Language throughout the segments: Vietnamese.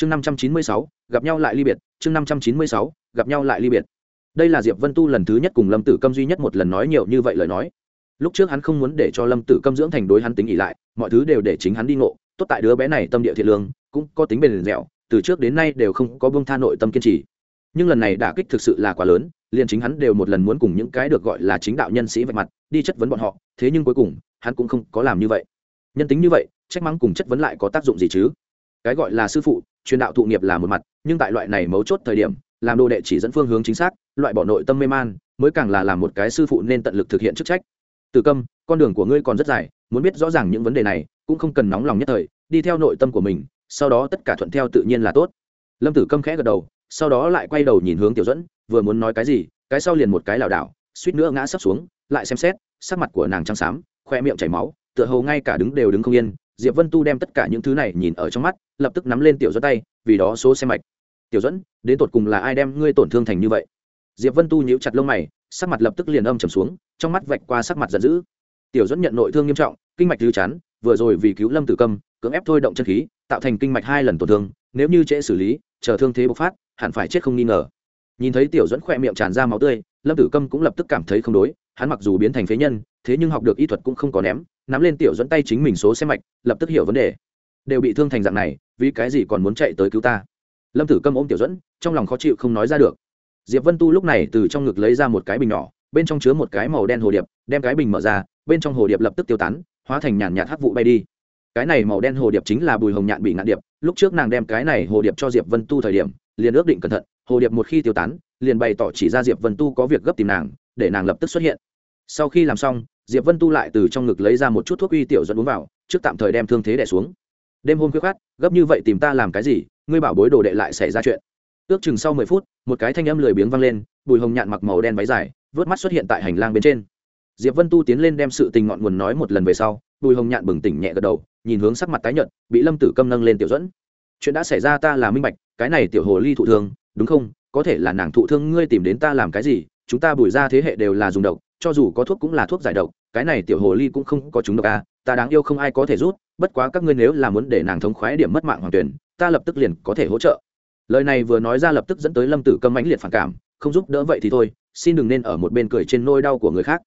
chương năm trăm chín mươi sáu, gặp nhau lại ly biệt. Chương năm trăm chín mươi sáu, gặp nhau lại ly biệt. Đây là diệp vân tu lần thứ nhất cùng lâm tử câm duy nhất một lần nói nhiều như vậy lời nói. Lúc trước hắn không muốn để cho lâm tử câm dưỡng thành đối hắn tính ỉ lại, mọi thứ đều để chính hắn đi ngộ. Tốt tại đứa bé này tâm địa thiện lương, cũng có tính bền dẻo, từ trước đến nay đều không có bông tha nội tâm kiên trì. Nhưng lần này đả kích thực sự là quá lớn, liền chính hắn đều một lần muốn cùng những cái được gọi là chính đạo nhân sĩ vạch mặt, đi chất vấn bọn họ, thế nhưng cuối cùng, hắn cũng không có làm như vậy. Nhân tính như vậy, trách mắng cùng chất vấn lại có tác dụng gì chứ? Cái gọi là sư phụ, truyền đạo thụ nghiệp là một mặt, nhưng tại loại này mấu chốt thời điểm, làm đồ đệ chỉ dẫn phương hướng chính xác, loại bỏ nội tâm mê man, mới càng là làm một cái sư phụ nên tận lực thực hiện chức trách. Từ câm, con đường của ngươi còn rất dài, muốn biết rõ ràng những vấn đề này, cũng không cần nóng lòng nhất thời, đi theo nội tâm của mình, sau đó tất cả thuận theo tự nhiên là tốt. Lâm tử câm khẽ gật đầu, sau đó lại quay đầu nhìn hướng tiểu dẫn vừa muốn nói cái gì, cái sau liền một cái lảo đảo, suýt nữa ngã sấp xuống, lại xem xét, sắc mặt của nàng trắng xám, khoe miệng chảy máu, tựa hồ ngay cả đứng đều đứng không yên diệp vân tu đem tất cả những thứ này nhìn ở trong mắt, lập tức nắm lên tiểu dẫn tay, vì đó số xe mạch. Tiểu dẫn, đến tột cùng là ai đem ngươi tổn thương thành như vậy? Diệp vân tu nhíu chặt lông mày, sắc mặt lập tức liền âm trầm xuống, trong mắt vạch qua sắc mặt giận dữ. Tiểu dẫn nhận nội thương nghiêm trọng, kinh mạch lưu chán, vừa rồi vì cứu lâm tử câm, cưỡng ép thôi động chân khí, tạo thành kinh mạch hai lần tổn thương, nếu như trễ xử lý, chờ thương thế bộc phát, hẳn phải chết không nghi ngờ. Nhìn thấy tiểu dẫn khỏe miệng tràn ra máu tươi, lâm tử câm cũng lập tức cảm thấy không đối, hắn mặc dù biến thành phế nhân, thế nhưng học được y thuật cũng không có ném nắm lên tiểu dẫn tay chính mình số xe mạch, lập tức hiểu vấn đề. Đều bị thương thành dạng này, vì cái gì còn muốn chạy tới cứu ta? Lâm tử câm ôm tiểu dẫn, trong lòng khó chịu không nói ra được. Diệp vân tu lúc này từ trong ngực lấy ra một cái bình nhỏ, bên trong chứa một cái màu đen hồ điệp, đem cái bình mở ra, bên trong hồ điệp lập tức tiêu tán, hóa thành nhàn nhạt hắc vụ bay đi. Cái này màu đen hồ điệp chính là bùi hồng nhạn bị ngạn điệp, lúc trước nàng đem cái này hồ điệp cho diệp vân tu thời điểm, liền ước định cẩn thận, hồ điệp một khi tiêu tán, liền bày tỏ chỉ ra diệp vân tu có việc gấp tìm nàng, để nàng lập tức xuất hiện. Sau khi làm xong diệp vân tu lại từ trong ngực lấy ra một chút thuốc uy tiểu dẫn uống vào, trước tạm thời đem thương thế đẻ xuống. Đêm hôm khuya khát gấp như vậy tìm ta làm cái gì, ngươi bảo bối đồ đệ lại xảy ra chuyện. Ước chừng sau mười phút, một cái thanh âm lười biếng vang lên, bùi hồng nhạn mặc màu đen váy dài, vớt mắt xuất hiện tại hành lang bên trên. Diệp vân tu tiến lên đem sự tình ngọn nguồn nói một lần về sau, bùi hồng nhạn bừng tỉnh nhẹ gật đầu, nhìn hướng sắc mặt tái nhợt, bị lâm tử câm nâng lên tiểu dẫn. Chuyện đã xảy ra ta là minh bạch, cái này tiểu hồ ly thụ thương, đúng không? Có thể là nàng thụ thương ngươi tìm đến ta làm cái gì, chúng ta bùi ra thế hệ đều là dùng độc, cho dù có thuốc cũng là thuốc giải độc cái này tiểu hồ ly cũng không có chúng độc à ta đáng yêu không ai có thể rút, bất quá các ngươi nếu là muốn để nàng thống khoái điểm mất mạng hoàng tuyển, ta lập tức liền có thể hỗ trợ. Lời này vừa nói ra lập tức dẫn tới lâm tử câm mãnh liệt phản cảm, không giúp đỡ vậy thì thôi, xin đừng nên ở một bên cười trên nôi đau của người khác.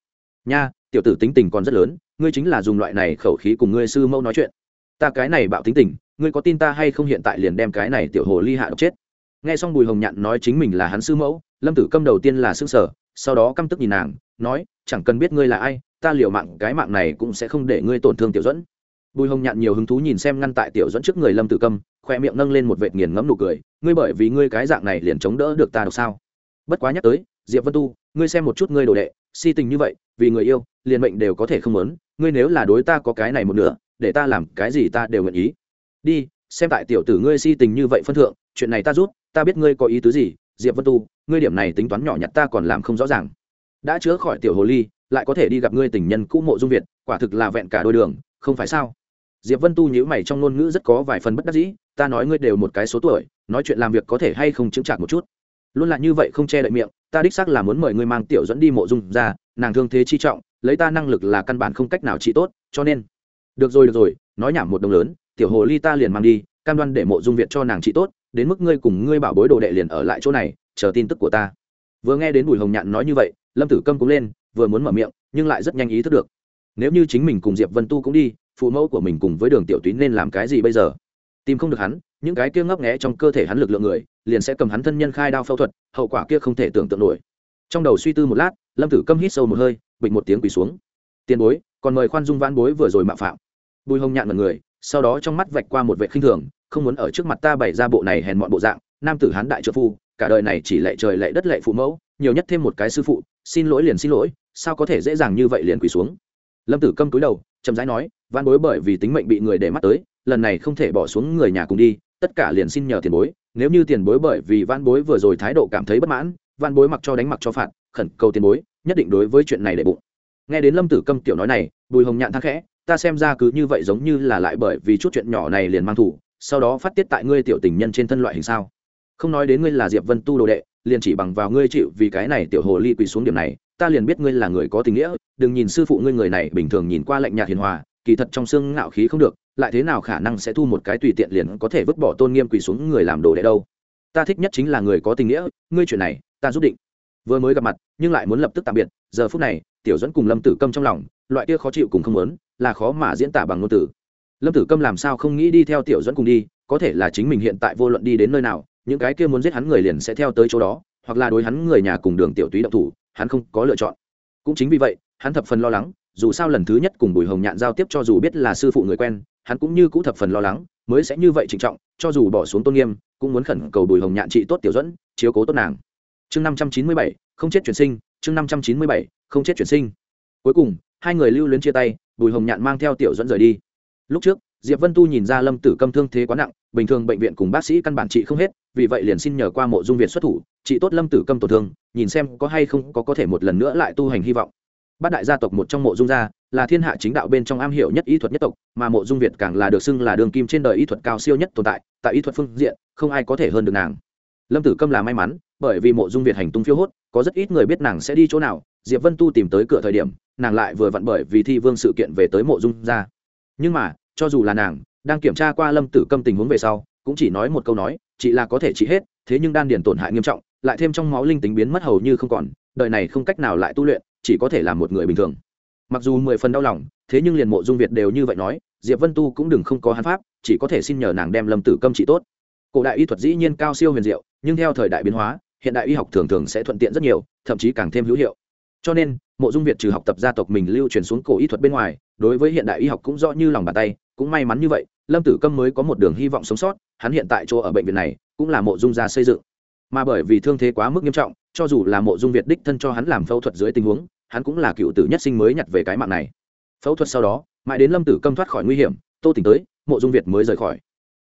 Nha, tiểu tử tính tình còn rất lớn, ngươi chính là dùng loại này khẩu khí cùng ngươi sư mẫu nói chuyện. Ta cái này bạo tính tình, ngươi có tin ta hay không hiện tại liền đem cái này tiểu hồ ly hạ độc chết. Nghe xong bùi hồng nhạn nói chính mình là hắn sư mẫu, lâm tử câm đầu tiên là xương sở sau đó căm tức nhìn nàng, nói, chẳng cần biết ngươi là ai ta liều mạng, cái mạng này cũng sẽ không để ngươi tổn thương tiểu dẫn bùi hồng nhạn nhiều hứng thú nhìn xem ngăn tại tiểu dẫn trước người lâm tử câm, khoe miệng nâng lên một vệt nghiền ngẫm nụ cười. Ngươi bởi vì ngươi cái dạng này liền chống đỡ được ta được sao? Bất quá nhắc tới, diệp vân tu, ngươi xem một chút ngươi đồ đệ, si tình như vậy, vì người yêu, liền mệnh đều có thể không lớn. ngươi nếu là đối ta có cái này một nửa, để ta làm cái gì ta đều nguyện ý. Đi, xem tại tiểu tử ngươi si tình như vậy phân thượng, chuyện này ta rút ta biết ngươi có ý tứ gì. Diệp vân tu, ngươi điểm này tính toán nhỏ nhặt ta còn làm không rõ ràng đã chữa khỏi tiểu hồ ly, lại có thể đi gặp ngươi tình nhân cũ mộ dung việt, quả thực là vẹn cả đôi đường, không phải sao? Diệp vân tu nhữ mày trong ngôn ngữ rất có vài phần bất đắc dĩ, ta nói ngươi đều một cái số tuổi, nói chuyện làm việc có thể hay không chứng chạc một chút? Luôn là như vậy không che đậy miệng, ta đích xác là muốn mời ngươi mang tiểu dẫn đi mộ dung ra, nàng thương thế chi trọng, lấy ta năng lực là căn bản không cách nào trị tốt, cho nên được rồi được rồi, nói nhảm một đồng lớn, tiểu hồ ly ta liền mang đi, cam đoan để mộ dung việt cho nàng trị tốt, đến mức ngươi cùng ngươi bảo bối đồ đệ liền ở lại chỗ này, chờ tin tức của ta. Vừa nghe đến bùi hồng nhạn nói như vậy lâm tử câm cũng lên, vừa muốn mở miệng, nhưng lại rất nhanh ý thức được. Nếu như chính mình cùng diệp vân tu cũng đi, phụ mẫu của mình cùng với đường tiểu túy nên làm cái gì bây giờ? Tìm không được hắn, những cái kia ngấp nghé trong cơ thể hắn lực lượng người, liền sẽ cầm hắn thân nhân khai đao phẫu thuật, hậu quả kia không thể tưởng tượng nổi. Trong đầu suy tư một lát, lâm tử câm hít sâu một hơi, bịch một tiếng quỳ xuống. Tiền bối, còn mời khoan dung vãn bối vừa rồi mạo phạm. Bùi hồng nhạn mật người, sau đó trong mắt vạch qua một vệ khinh thường, không muốn ở trước mặt ta bày ra bộ này hèn mọn bộ dạng, nam tử hán đại trợ phu cả đời này chỉ lệ trời lệ đất lệ phụ mẫu, nhiều nhất thêm một cái sư phụ, xin lỗi liền xin lỗi, sao có thể dễ dàng như vậy liền quỳ xuống? Lâm tử câm cúi đầu, chậm rãi nói văn bối bởi vì tính mệnh bị người để mắt tới, lần này không thể bỏ xuống người nhà cùng đi, tất cả liền xin nhờ tiền bối, nếu như tiền bối bởi vì văn bối vừa rồi thái độ cảm thấy bất mãn văn bối mặc cho đánh mặc cho phạt, khẩn cầu tiền bối, nhất định đối với chuyện này để bụng. Nghe đến lâm tử câm tiểu nói này, bùi hồng nhạn thang khẽ, ta xem ra cứ như vậy giống như là lại bởi vì chút chuyện nhỏ này liền mang thủ, sau đó phát tiết tại ngươi tiểu tình nhân trên thân loại hình sao? Không nói đến ngươi là diệp vân tu đồ đệ, liền chỉ bằng vào ngươi chịu vì cái này tiểu hồ ly quỳ xuống điểm này, ta liền biết ngươi là người có tình nghĩa, đừng nhìn sư phụ ngươi người này bình thường nhìn qua lạnh nhạt hiền hòa, kỳ thật trong xương ngạo khí không được, lại thế nào khả năng sẽ thu một cái tùy tiện liền có thể vứt bỏ tôn nghiêm quỳ xuống người làm đồ đệ đâu. Ta thích nhất chính là người có tình nghĩa, ngươi chuyện này, ta giúp định. Vừa mới gặp mặt, nhưng lại muốn lập tức tạm biệt, giờ phút này, tiểu dẫn cùng lâm tử câm trong lòng, loại kia khó chịu cùng không muốn, là khó mà diễn tả bằng ngôn từ. Lâm tử câm làm sao không nghĩ đi theo tiểu dẫn cùng đi, có thể là chính mình hiện tại vô luận đi đến nơi nào những cái kia muốn giết hắn người liền sẽ theo tới chỗ đó, hoặc là đối hắn người nhà cùng đường tiểu túy động thủ, hắn không có lựa chọn. Cũng chính vì vậy, hắn thập phần lo lắng, dù sao lần thứ nhất cùng bùi hồng nhạn giao tiếp cho dù biết là sư phụ người quen, hắn cũng như cũ thập phần lo lắng, mới sẽ như vậy trịnh trọng, cho dù bỏ xuống tôn nghiêm, cũng muốn khẩn cầu bùi hồng nhạn trị tốt tiểu dẫn chiếu cố tốt nàng. Chương năm trăm chín mươi bảy, không chết chuyển sinh, chương năm trăm chín mươi bảy, không chết chuyển sinh. Cuối cùng, hai người lưu luyến chia tay, bùi hồng nhạn mang theo tiểu dẫn rời đi. Lúc trước diệp vân tu nhìn ra lâm tử câm thương thế quá nặng, bình thường bệnh viện cùng bác sĩ căn bản trị không hết, vì vậy liền xin nhờ qua mộ dung việt xuất thủ, trị tốt lâm tử câm tổn thương, nhìn xem có hay không có có thể một lần nữa lại tu hành hy vọng. Bát đại gia tộc một trong mộ dung gia, là thiên hạ chính đạo bên trong am hiểu nhất y thuật nhất tộc, mà mộ dung việt càng là được xưng là đường kim trên đời y thuật cao siêu nhất tồn tại tại y thuật phương diện, không ai có thể hơn được nàng. Lâm tử câm là may mắn, bởi vì mộ dung việt hành tung phiêu hốt, có rất ít người biết nàng sẽ đi chỗ nào, diệp vân tu tìm tới cửa thời điểm, nàng lại vừa vặn bởi vì thi vương sự kiện về tới mộ dung gia. Nhưng mà cho dù là nàng, đang kiểm tra qua lâm tử câm tình huống về sau, cũng chỉ nói một câu nói, chị là có thể trị hết, thế nhưng đan điền tổn hại nghiêm trọng, lại thêm trong máu linh tính biến mất hầu như không còn, đời này không cách nào lại tu luyện, chỉ có thể là một người bình thường. Mặc dù mười phần đau lòng, thế nhưng liền mộ dung việt đều như vậy nói, diệp vân tu cũng đừng không có hắn pháp, chỉ có thể xin nhờ nàng đem lâm tử câm trị tốt. Cổ đại y thuật dĩ nhiên cao siêu huyền diệu, nhưng theo thời đại biến hóa, hiện đại y học thường thường sẽ thuận tiện rất nhiều, thậm chí càng thêm hữu hiệu. Cho nên, mộ dung việt trừ học tập gia tộc mình lưu truyền xuống cổ y thuật bên ngoài, đối với hiện đại y học cũng rõ như lòng bàn tay cũng may mắn như vậy, lâm tử câm mới có một đường hy vọng sống sót, hắn hiện tại chỗ ở bệnh viện này cũng là mộ dung gia xây dựng. Mà bởi vì thương thế quá mức nghiêm trọng, cho dù là mộ dung việt đích thân cho hắn làm phẫu thuật dưới tình huống, hắn cũng là cựu tử nhất sinh mới nhặt về cái mạng này. Phẫu thuật sau đó, mãi đến lâm tử câm thoát khỏi nguy hiểm, tô tỉnh tới, mộ dung việt mới rời khỏi.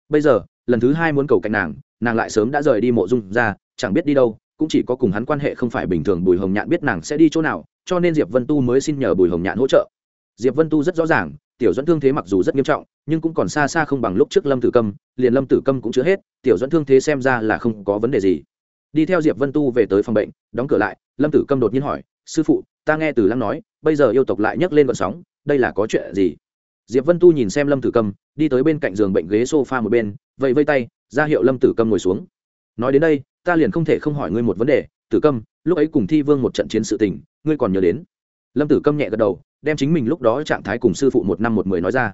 Bây giờ, lần thứ hai muốn cầu cạnh nàng nàng lại sớm đã rời đi mộ dung ra, chẳng biết đi đâu, cũng chỉ có cùng hắn quan hệ không phải bình thường bùi hồng nhạn biết nàng sẽ đi chỗ nào, cho nên diệp vân tu mới xin nhờ bùi hồng nhạn hỗ trợ. Diệp vân tu rất rõ ràng tiểu dẫn thương thế mặc dù rất nghiêm trọng, nhưng cũng còn xa xa không bằng lúc trước lâm tử câm, liền lâm tử câm cũng chưa hết, tiểu dẫn thương thế xem ra là không có vấn đề gì. Đi theo diệp vân tu về tới phòng bệnh, đóng cửa lại, lâm tử câm đột nhiên hỏi, sư phụ, ta nghe từ lăng nói, bây giờ yêu tộc lại nhấc lên vận sóng, đây là có chuyện gì? Diệp vân tu nhìn xem lâm tử câm, đi tới bên cạnh giường bệnh ghế s o f a một bên vậy vây tay, ra hiệu lâm tử câm ngồi xuống. Nói đến đây, ta liền không thể không hỏi ngươi một vấn đề, tử câm, lúc ấy cùng thi vương một trận chiến sự tình, ngươi còn nhớ đến? Lâm tử câm nhẹ gật đầu đem chính mình lúc đó trạng thái cùng sư phụ một năm một mười nói ra.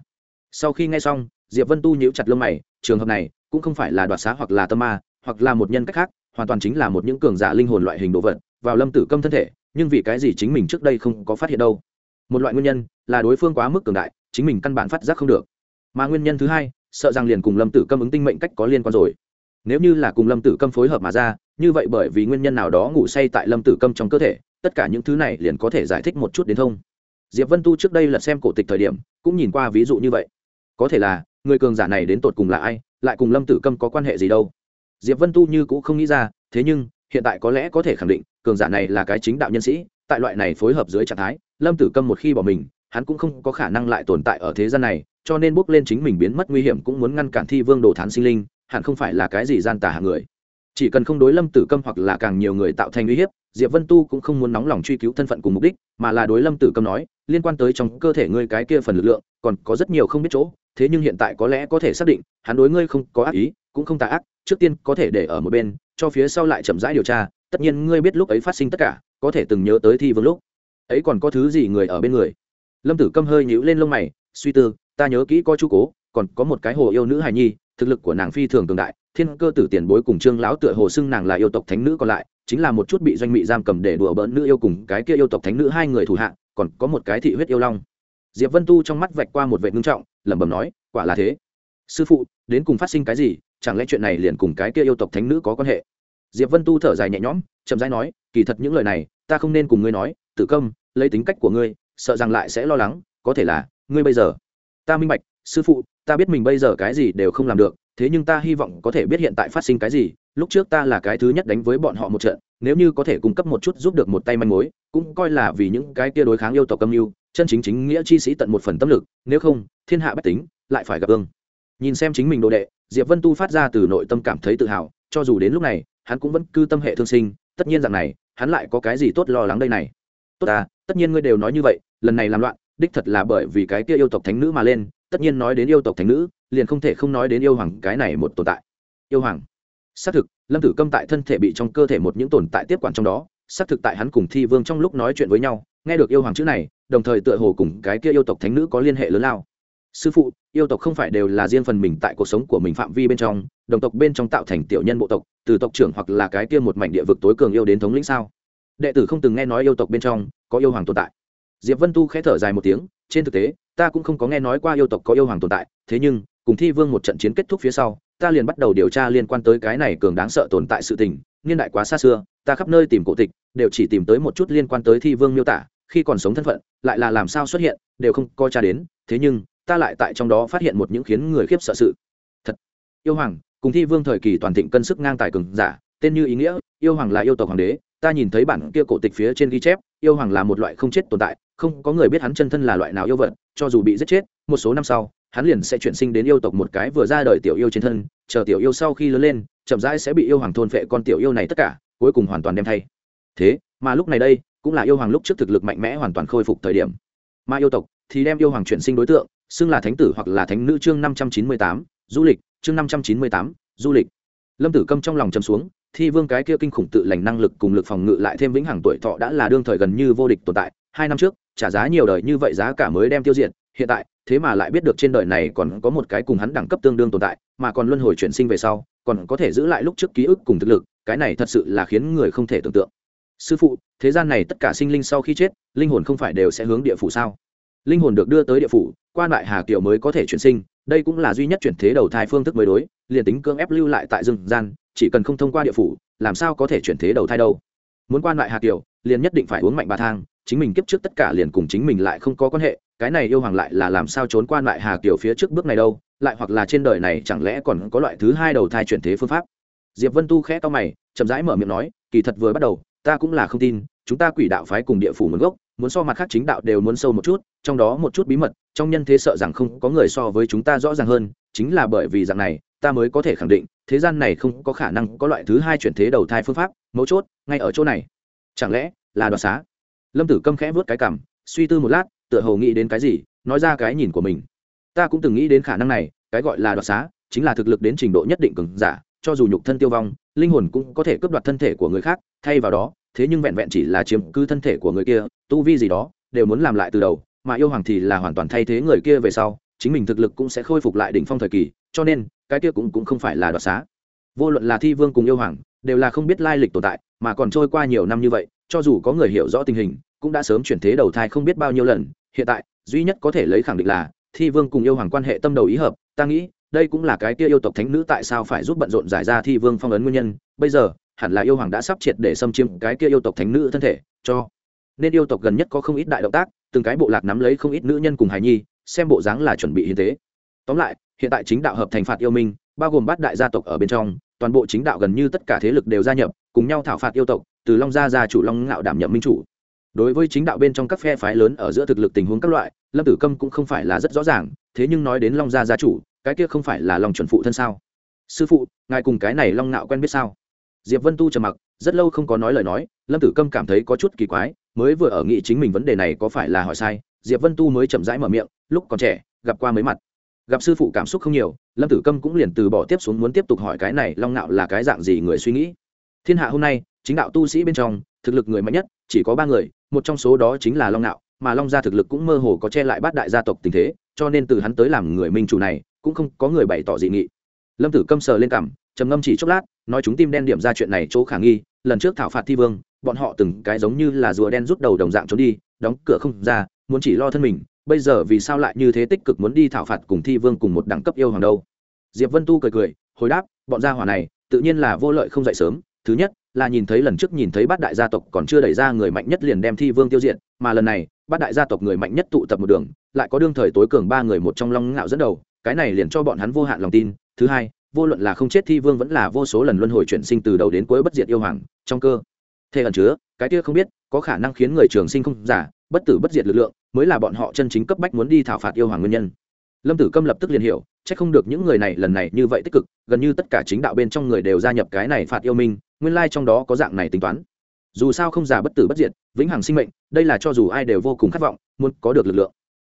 Sau khi nghe xong, diệp vân tu nhíu chặt lông mày, trường hợp này cũng không phải là đoạt xá hoặc là tâm ma, hoặc là một nhân cách khác, hoàn toàn chính là một những cường giả linh hồn loại hình đồ vật, vào lâm tử câm thân thể, nhưng vì cái gì chính mình trước đây không có phát hiện đâu? Một loại nguyên nhân là đối phương quá mức cường đại, chính mình căn bản phát giác không được. Mà nguyên nhân thứ hai, sợ rằng liền cùng lâm tử câm ứng tinh mệnh cách có liên quan rồi. Nếu như là cùng lâm tử câm phối hợp mà ra, như vậy bởi vì nguyên nhân nào đó ngủ say tại lâm tử câm trong cơ thể, tất cả những thứ này liền có thể giải thích một chút đến thông diệp vân tu trước đây là xem cổ tịch thời điểm, cũng nhìn qua ví dụ như vậy. Có thể là, người cường giả này đến tột cùng là ai, lại cùng lâm tử câm có quan hệ gì đâu? Diệp vân tu như cũng không nghĩ ra, thế nhưng, hiện tại có lẽ có thể khẳng định, cường giả này là cái chính đạo nhân sĩ, tại loại này phối hợp dưới trạng thái, lâm tử câm một khi bỏ mình, hắn cũng không có khả năng lại tồn tại ở thế gian này, cho nên bước lên chính mình biến mất nguy hiểm cũng muốn ngăn cản thi vương đồ thán sinh linh, hẳn không phải là cái gì gian tà hạng người chỉ cần không đối lâm tử câm hoặc là càng nhiều người tạo thành uy hiếp, diệp vân tu cũng không muốn nóng lòng truy cứu thân phận cùng mục đích, mà là đối lâm tử câm nói, liên quan tới trong cơ thể ngươi cái kia phần lực lượng, còn có rất nhiều không biết chỗ, thế nhưng hiện tại có lẽ có thể xác định, hắn đối ngươi không có ác ý, cũng không tà ác, trước tiên có thể để ở một bên, cho phía sau lại chậm rãi điều tra, tất nhiên ngươi biết lúc ấy phát sinh tất cả, có thể từng nhớ tới thi vương lúc, ấy còn có thứ gì người ở bên người. Lâm tử câm hơi nhíu lên lông mày, suy tư, ta nhớ kỹ có chú cố, còn có một cái hồ yêu nữ hài nhi, thực lực của nàng phi thường cường đại thiên cơ tử tiền bối cùng trương lão tựa hồ xưng nàng là yêu tộc thánh nữ còn lại, chính là một chút bị doanh mị giam cầm để đùa bỡn nữ yêu cùng cái kia yêu tộc thánh nữ hai người thủ hạ, còn có một cái thị huyết yêu long. Diệp vân tu trong mắt vạch qua một vệ ngưng trọng, lẩm bẩm nói, quả là thế. Sư phụ, đến cùng phát sinh cái gì, chẳng lẽ chuyện này liền cùng cái kia yêu tộc thánh nữ có quan hệ? Diệp vân tu thở dài nhẹ nhõm, chậm rãi nói, kỳ thật những lời này, ta không nên cùng ngươi nói, tử công, lấy tính cách của ngươi, sợ rằng lại sẽ lo lắng, có thể là, ngươi bây giờ. Ta minh bạch, sư phụ, ta biết mình bây giờ cái gì đều không làm được thế nhưng ta hy vọng có thể biết hiện tại phát sinh cái gì, lúc trước ta là cái thứ nhất đánh với bọn họ một trận, nếu như có thể cung cấp một chút giúp được một tay manh mối, cũng coi là vì những cái kia đối kháng yêu tộc âm mưu, chân chính chính nghĩa chi sĩ tận một phần tâm lực, nếu không, thiên hạ bách tính lại phải gặp ương nhìn xem chính mình đồ đệ, diệp vân tu phát ra từ nội tâm cảm thấy tự hào, cho dù đến lúc này, hắn cũng vẫn cư tâm hệ thương sinh, tất nhiên rằng này, hắn lại có cái gì tốt lo lắng đây này. Tốt à tất nhiên ngươi đều nói như vậy, lần này làm loạn, đích thật là bởi vì cái kia yêu tộc thánh nữ mà lên tất nhiên nói đến yêu tộc thánh nữ, liền không thể không nói đến yêu hoàng, cái này một tồn tại. Yêu hoàng. Xác thực, lâm tử câm tại thân thể bị trong cơ thể một những tồn tại tiếp quản trong đó, xác thực tại hắn cùng thi vương trong lúc nói chuyện với nhau, nghe được yêu hoàng chữ này, đồng thời tựa hồ cùng cái kia yêu tộc thánh nữ có liên hệ lớn lao. Sư phụ, yêu tộc không phải đều là riêng phần mình tại cuộc sống của mình phạm vi bên trong, đồng tộc bên trong tạo thành tiểu nhân bộ tộc, từ tộc trưởng hoặc là cái kia một mảnh địa vực tối cường yêu đến thống lĩnh sao? Đệ tử không từng nghe nói yêu tộc bên trong có yêu hoàng tồn tại diệp vân tu khẽ thở dài một tiếng, trên thực tế, ta cũng không có nghe nói qua yêu tộc có yêu hoàng tồn tại, thế nhưng, cùng thi vương một trận chiến kết thúc phía sau, ta liền bắt đầu điều tra liên quan tới cái này cường đáng sợ tồn tại sự tình, niên đại quá xa xưa, ta khắp nơi tìm cổ tịch, đều chỉ tìm tới một chút liên quan tới thi vương miêu tả, khi còn sống thân phận, lại là làm sao xuất hiện, đều không coi tra đến, thế nhưng, ta lại tại trong đó phát hiện một những khiến người khiếp sợ sự. Thật, yêu hoàng, cùng thi vương thời kỳ toàn thịnh cân sức ngang tài cường giả, tên như ý nghĩa, yêu hoàng là yêu tộc hoàng đế ta nhìn thấy bản kia cổ tịch phía trên ghi chép, yêu hoàng là một loại không chết tồn tại, không có người biết hắn chân thân là loại nào yêu vật, cho dù bị giết chết, một số năm sau, hắn liền sẽ chuyển sinh đến yêu tộc một cái vừa ra đời tiểu yêu trên thân, chờ tiểu yêu sau khi lớn lên, chậm rãi sẽ bị yêu hoàng thôn phệ con tiểu yêu này tất cả, cuối cùng hoàn toàn đem thay. Thế, mà lúc này đây, cũng là yêu hoàng lúc trước thực lực mạnh mẽ hoàn toàn khôi phục thời điểm. Mà yêu tộc thì đem yêu hoàng chuyển sinh đối tượng, xưng là thánh tử hoặc là thánh nữ chương năm trăm chín mươi tám, du lịch, chương năm trăm chín mươi tám, du lịch. Lâm tử câm trong lòng chấm xuống thi vương cái kia kinh khủng tự lành năng lực cùng lực phòng ngự lại thêm vĩnh hằng tuổi thọ đã là đương thời gần như vô địch tồn tại. Hai năm trước, trả giá nhiều đời như vậy giá cả mới đem tiêu diệt. Hiện tại, thế mà lại biết được trên đời này còn có một cái cùng hắn đẳng cấp tương đương tồn tại, mà còn luân hồi chuyển sinh về sau, còn có thể giữ lại lúc trước ký ức cùng thực lực, cái này thật sự là khiến người không thể tưởng tượng. Sư phụ, thế gian này tất cả sinh linh sau khi chết, linh hồn không phải đều sẽ hướng địa phủ sao? Linh hồn được đưa tới địa phủ quan lại hà kiều mới có thể chuyển sinh, đây cũng là duy nhất chuyển thế đầu thai phương thức mới đối, liền tính cưỡng ép lưu lại tại rừng gian chỉ cần không thông qua địa phủ, làm sao có thể chuyển thế đầu thai đâu? Muốn quan lại hà tiểu liền nhất định phải uống mạnh bà thang, chính mình kiếp trước tất cả liền cùng chính mình lại không có quan hệ, cái này yêu hoàng lại là làm sao trốn quan lại hà kiều phía trước bước này đâu, lại hoặc là trên đời này chẳng lẽ còn có loại thứ hai đầu thai chuyển thế phương pháp? Diệp vân tu khẽ to mày, chậm rãi mở miệng nói, kỳ thật vừa bắt đầu, ta cũng là không tin, chúng ta quỷ đạo phái cùng địa phủ nguồn gốc, muốn so mặt khác chính đạo đều muốn sâu một chút, trong đó một chút bí mật, trong nhân thế sợ rằng không có người so với chúng ta rõ ràng hơn, chính là bởi vì dạng này, ta mới có thể khẳng định thế gian này không có khả năng có loại thứ hai chuyển thế đầu thai phương pháp, mấu chốt, ngay ở chỗ này. Chẳng lẽ là đoạt xá? Lâm tử câm khẽ vớt cái cảm suy tư một lát, tựa hồ nghĩ đến cái gì, nói ra cái nhìn của mình. Ta cũng từng nghĩ đến khả năng này, cái gọi là đoạt xá, chính là thực lực đến trình độ nhất định cường giả, cho dù nhục thân tiêu vong, linh hồn cũng có thể cướp đoạt thân thể của người khác, thay vào đó, thế nhưng vẹn vẹn chỉ là chiếm cứ thân thể của người kia, tu vi gì đó, đều muốn làm lại từ đầu, mà yêu hoàng thì là hoàn toàn thay thế người kia về sau, chính mình thực lực cũng sẽ khôi phục lại đỉnh phong thời kỳ, cho nên cái kia cũng cũng không phải là đoạt xá. Vô luận là thi vương cùng yêu hoàng, đều là không biết lai lịch tồn tại, mà còn trôi qua nhiều năm như vậy, cho dù có người hiểu rõ tình hình, cũng đã sớm chuyển thế đầu thai không biết bao nhiêu lần. Hiện tại, duy nhất có thể lấy khẳng định là, thi vương cùng yêu hoàng quan hệ tâm đầu ý hợp, ta nghĩ, đây cũng là cái kia yêu tộc thánh nữ tại sao phải giúp bận rộn giải ra thi vương phong ấn nguyên nhân. Bây giờ, hẳn là yêu hoàng đã sắp triệt để xâm chiếm cái kia yêu tộc thánh nữ thân thể, cho nên yêu tộc gần nhất có không ít đại động tác, từng cái bộ lạc nắm lấy không ít nữ nhân cùng hài nhi, xem bộ dáng là chuẩn bị hiến tế. Tóm lại hiện tại chính đạo hợp thành phạt yêu minh, bao gồm bát đại gia tộc ở bên trong, toàn bộ chính đạo gần như tất cả thế lực đều gia nhập, cùng nhau thảo phạt yêu tộc, từ long gia gia chủ long ngạo đảm nhậm minh chủ. Đối với chính đạo bên trong các phe phái lớn ở giữa thực lực tình huống các loại, lâm tử câm cũng không phải là rất rõ ràng, thế nhưng nói đến long gia gia chủ, cái kia không phải là lòng chuẩn phụ thân sao? Sư phụ, ngài cùng cái này long ngạo quen biết sao? Diệp vân tu trầm mặc, rất lâu không có nói lời nói, lâm tử câm cảm thấy có chút kỳ quái, mới vừa ở nghị chính mình vấn đề này có phải là hỏi sai, diệp vân tu mới chậm rãi mở miệng, lúc còn trẻ, gặp qua mấy mặt gặp sư phụ cảm xúc không nhiều, lâm tử câm cũng liền từ bỏ tiếp xuống muốn tiếp tục hỏi cái này long ngạo là cái dạng gì người suy nghĩ. Thiên hạ hôm nay, chính đạo tu sĩ bên trong, thực lực người mạnh nhất, chỉ có ba người, một trong số đó chính là long ngạo mà long gia thực lực cũng mơ hồ có che lại bát đại gia tộc tình thế, cho nên từ hắn tới làm người minh chủ này, cũng không có người bày tỏ dị nghị. Lâm tử câm sờ lên cảm trầm ngâm chỉ chốc lát, nói chúng tim đen điểm ra chuyện này chỗ khả nghi, lần trước thảo phạt thi vương, bọn họ từng cái giống như là rùa đen rút đầu đồng dạng trốn đi, đóng cửa không ra, muốn chỉ lo thân mình bây giờ vì sao lại như thế tích cực muốn đi thảo phạt cùng thi vương cùng một đẳng cấp yêu hoàng đâu? Diệp vân tu cười cười, hồi đáp, bọn gia hỏa này, tự nhiên là vô lợi không dậy sớm. Thứ nhất, là nhìn thấy lần trước nhìn thấy bát đại gia tộc còn chưa đẩy ra người mạnh nhất liền đem thi vương tiêu diệt, mà lần này, bát đại gia tộc người mạnh nhất tụ tập một đường, lại có đương thời tối cường ba người một trong long ngạo dẫn đầu, cái này liền cho bọn hắn vô hạn lòng tin. Thứ hai, vô luận là không chết thi vương vẫn là vô số lần luân hồi chuyển sinh từ đầu đến cuối bất diệt yêu hoàng, trong cơ. Thể ẩn chứa, cái kia không biết, có khả năng khiến người trường sinh không giả bất tử bất diệt lực lượng, mới là bọn họ chân chính cấp bách muốn đi thảo phạt yêu hoàng nguyên nhân. Lâm tử câm lập tức liền hiểu c h ắ c không được những người này lần này như vậy tích cực, gần như tất cả chính đạo bên trong người đều gia nhập cái này phạt yêu minh, nguyên lai trong đó có dạng này tính toán. Dù sao không giả bất tử bất diệt, vĩnh hằng sinh mệnh, đây là cho dù ai đều vô cùng khát vọng, muốn có được lực lượng.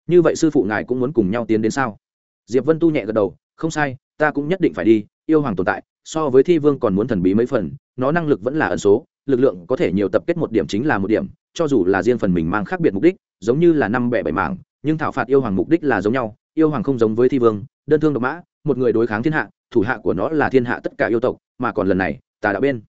Như vậy sư phụ ngài cũng muốn cùng nhau tiến đến sao? Diệp vân tu nhẹ gật đầu, không sai, ta cũng nhất định phải đi, yêu hoàng tồn tại, so với thi vương còn muốn thần bí mấy phần, nó năng lực vẫn là ẩn số lực lượng có thể nhiều tập kết một điểm chính là một điểm, cho dù là riêng phần mình mang khác biệt mục đích, giống như là năm bẻ bảy mảng, nhưng thảo phạt yêu hoàng mục đích là giống nhau, yêu hoàng không giống với thi vương, đơn thương độc mã, một người đối kháng thiên hạ, thủ hạ của nó là thiên hạ tất cả yêu tộc, mà còn lần này tà đạo bên.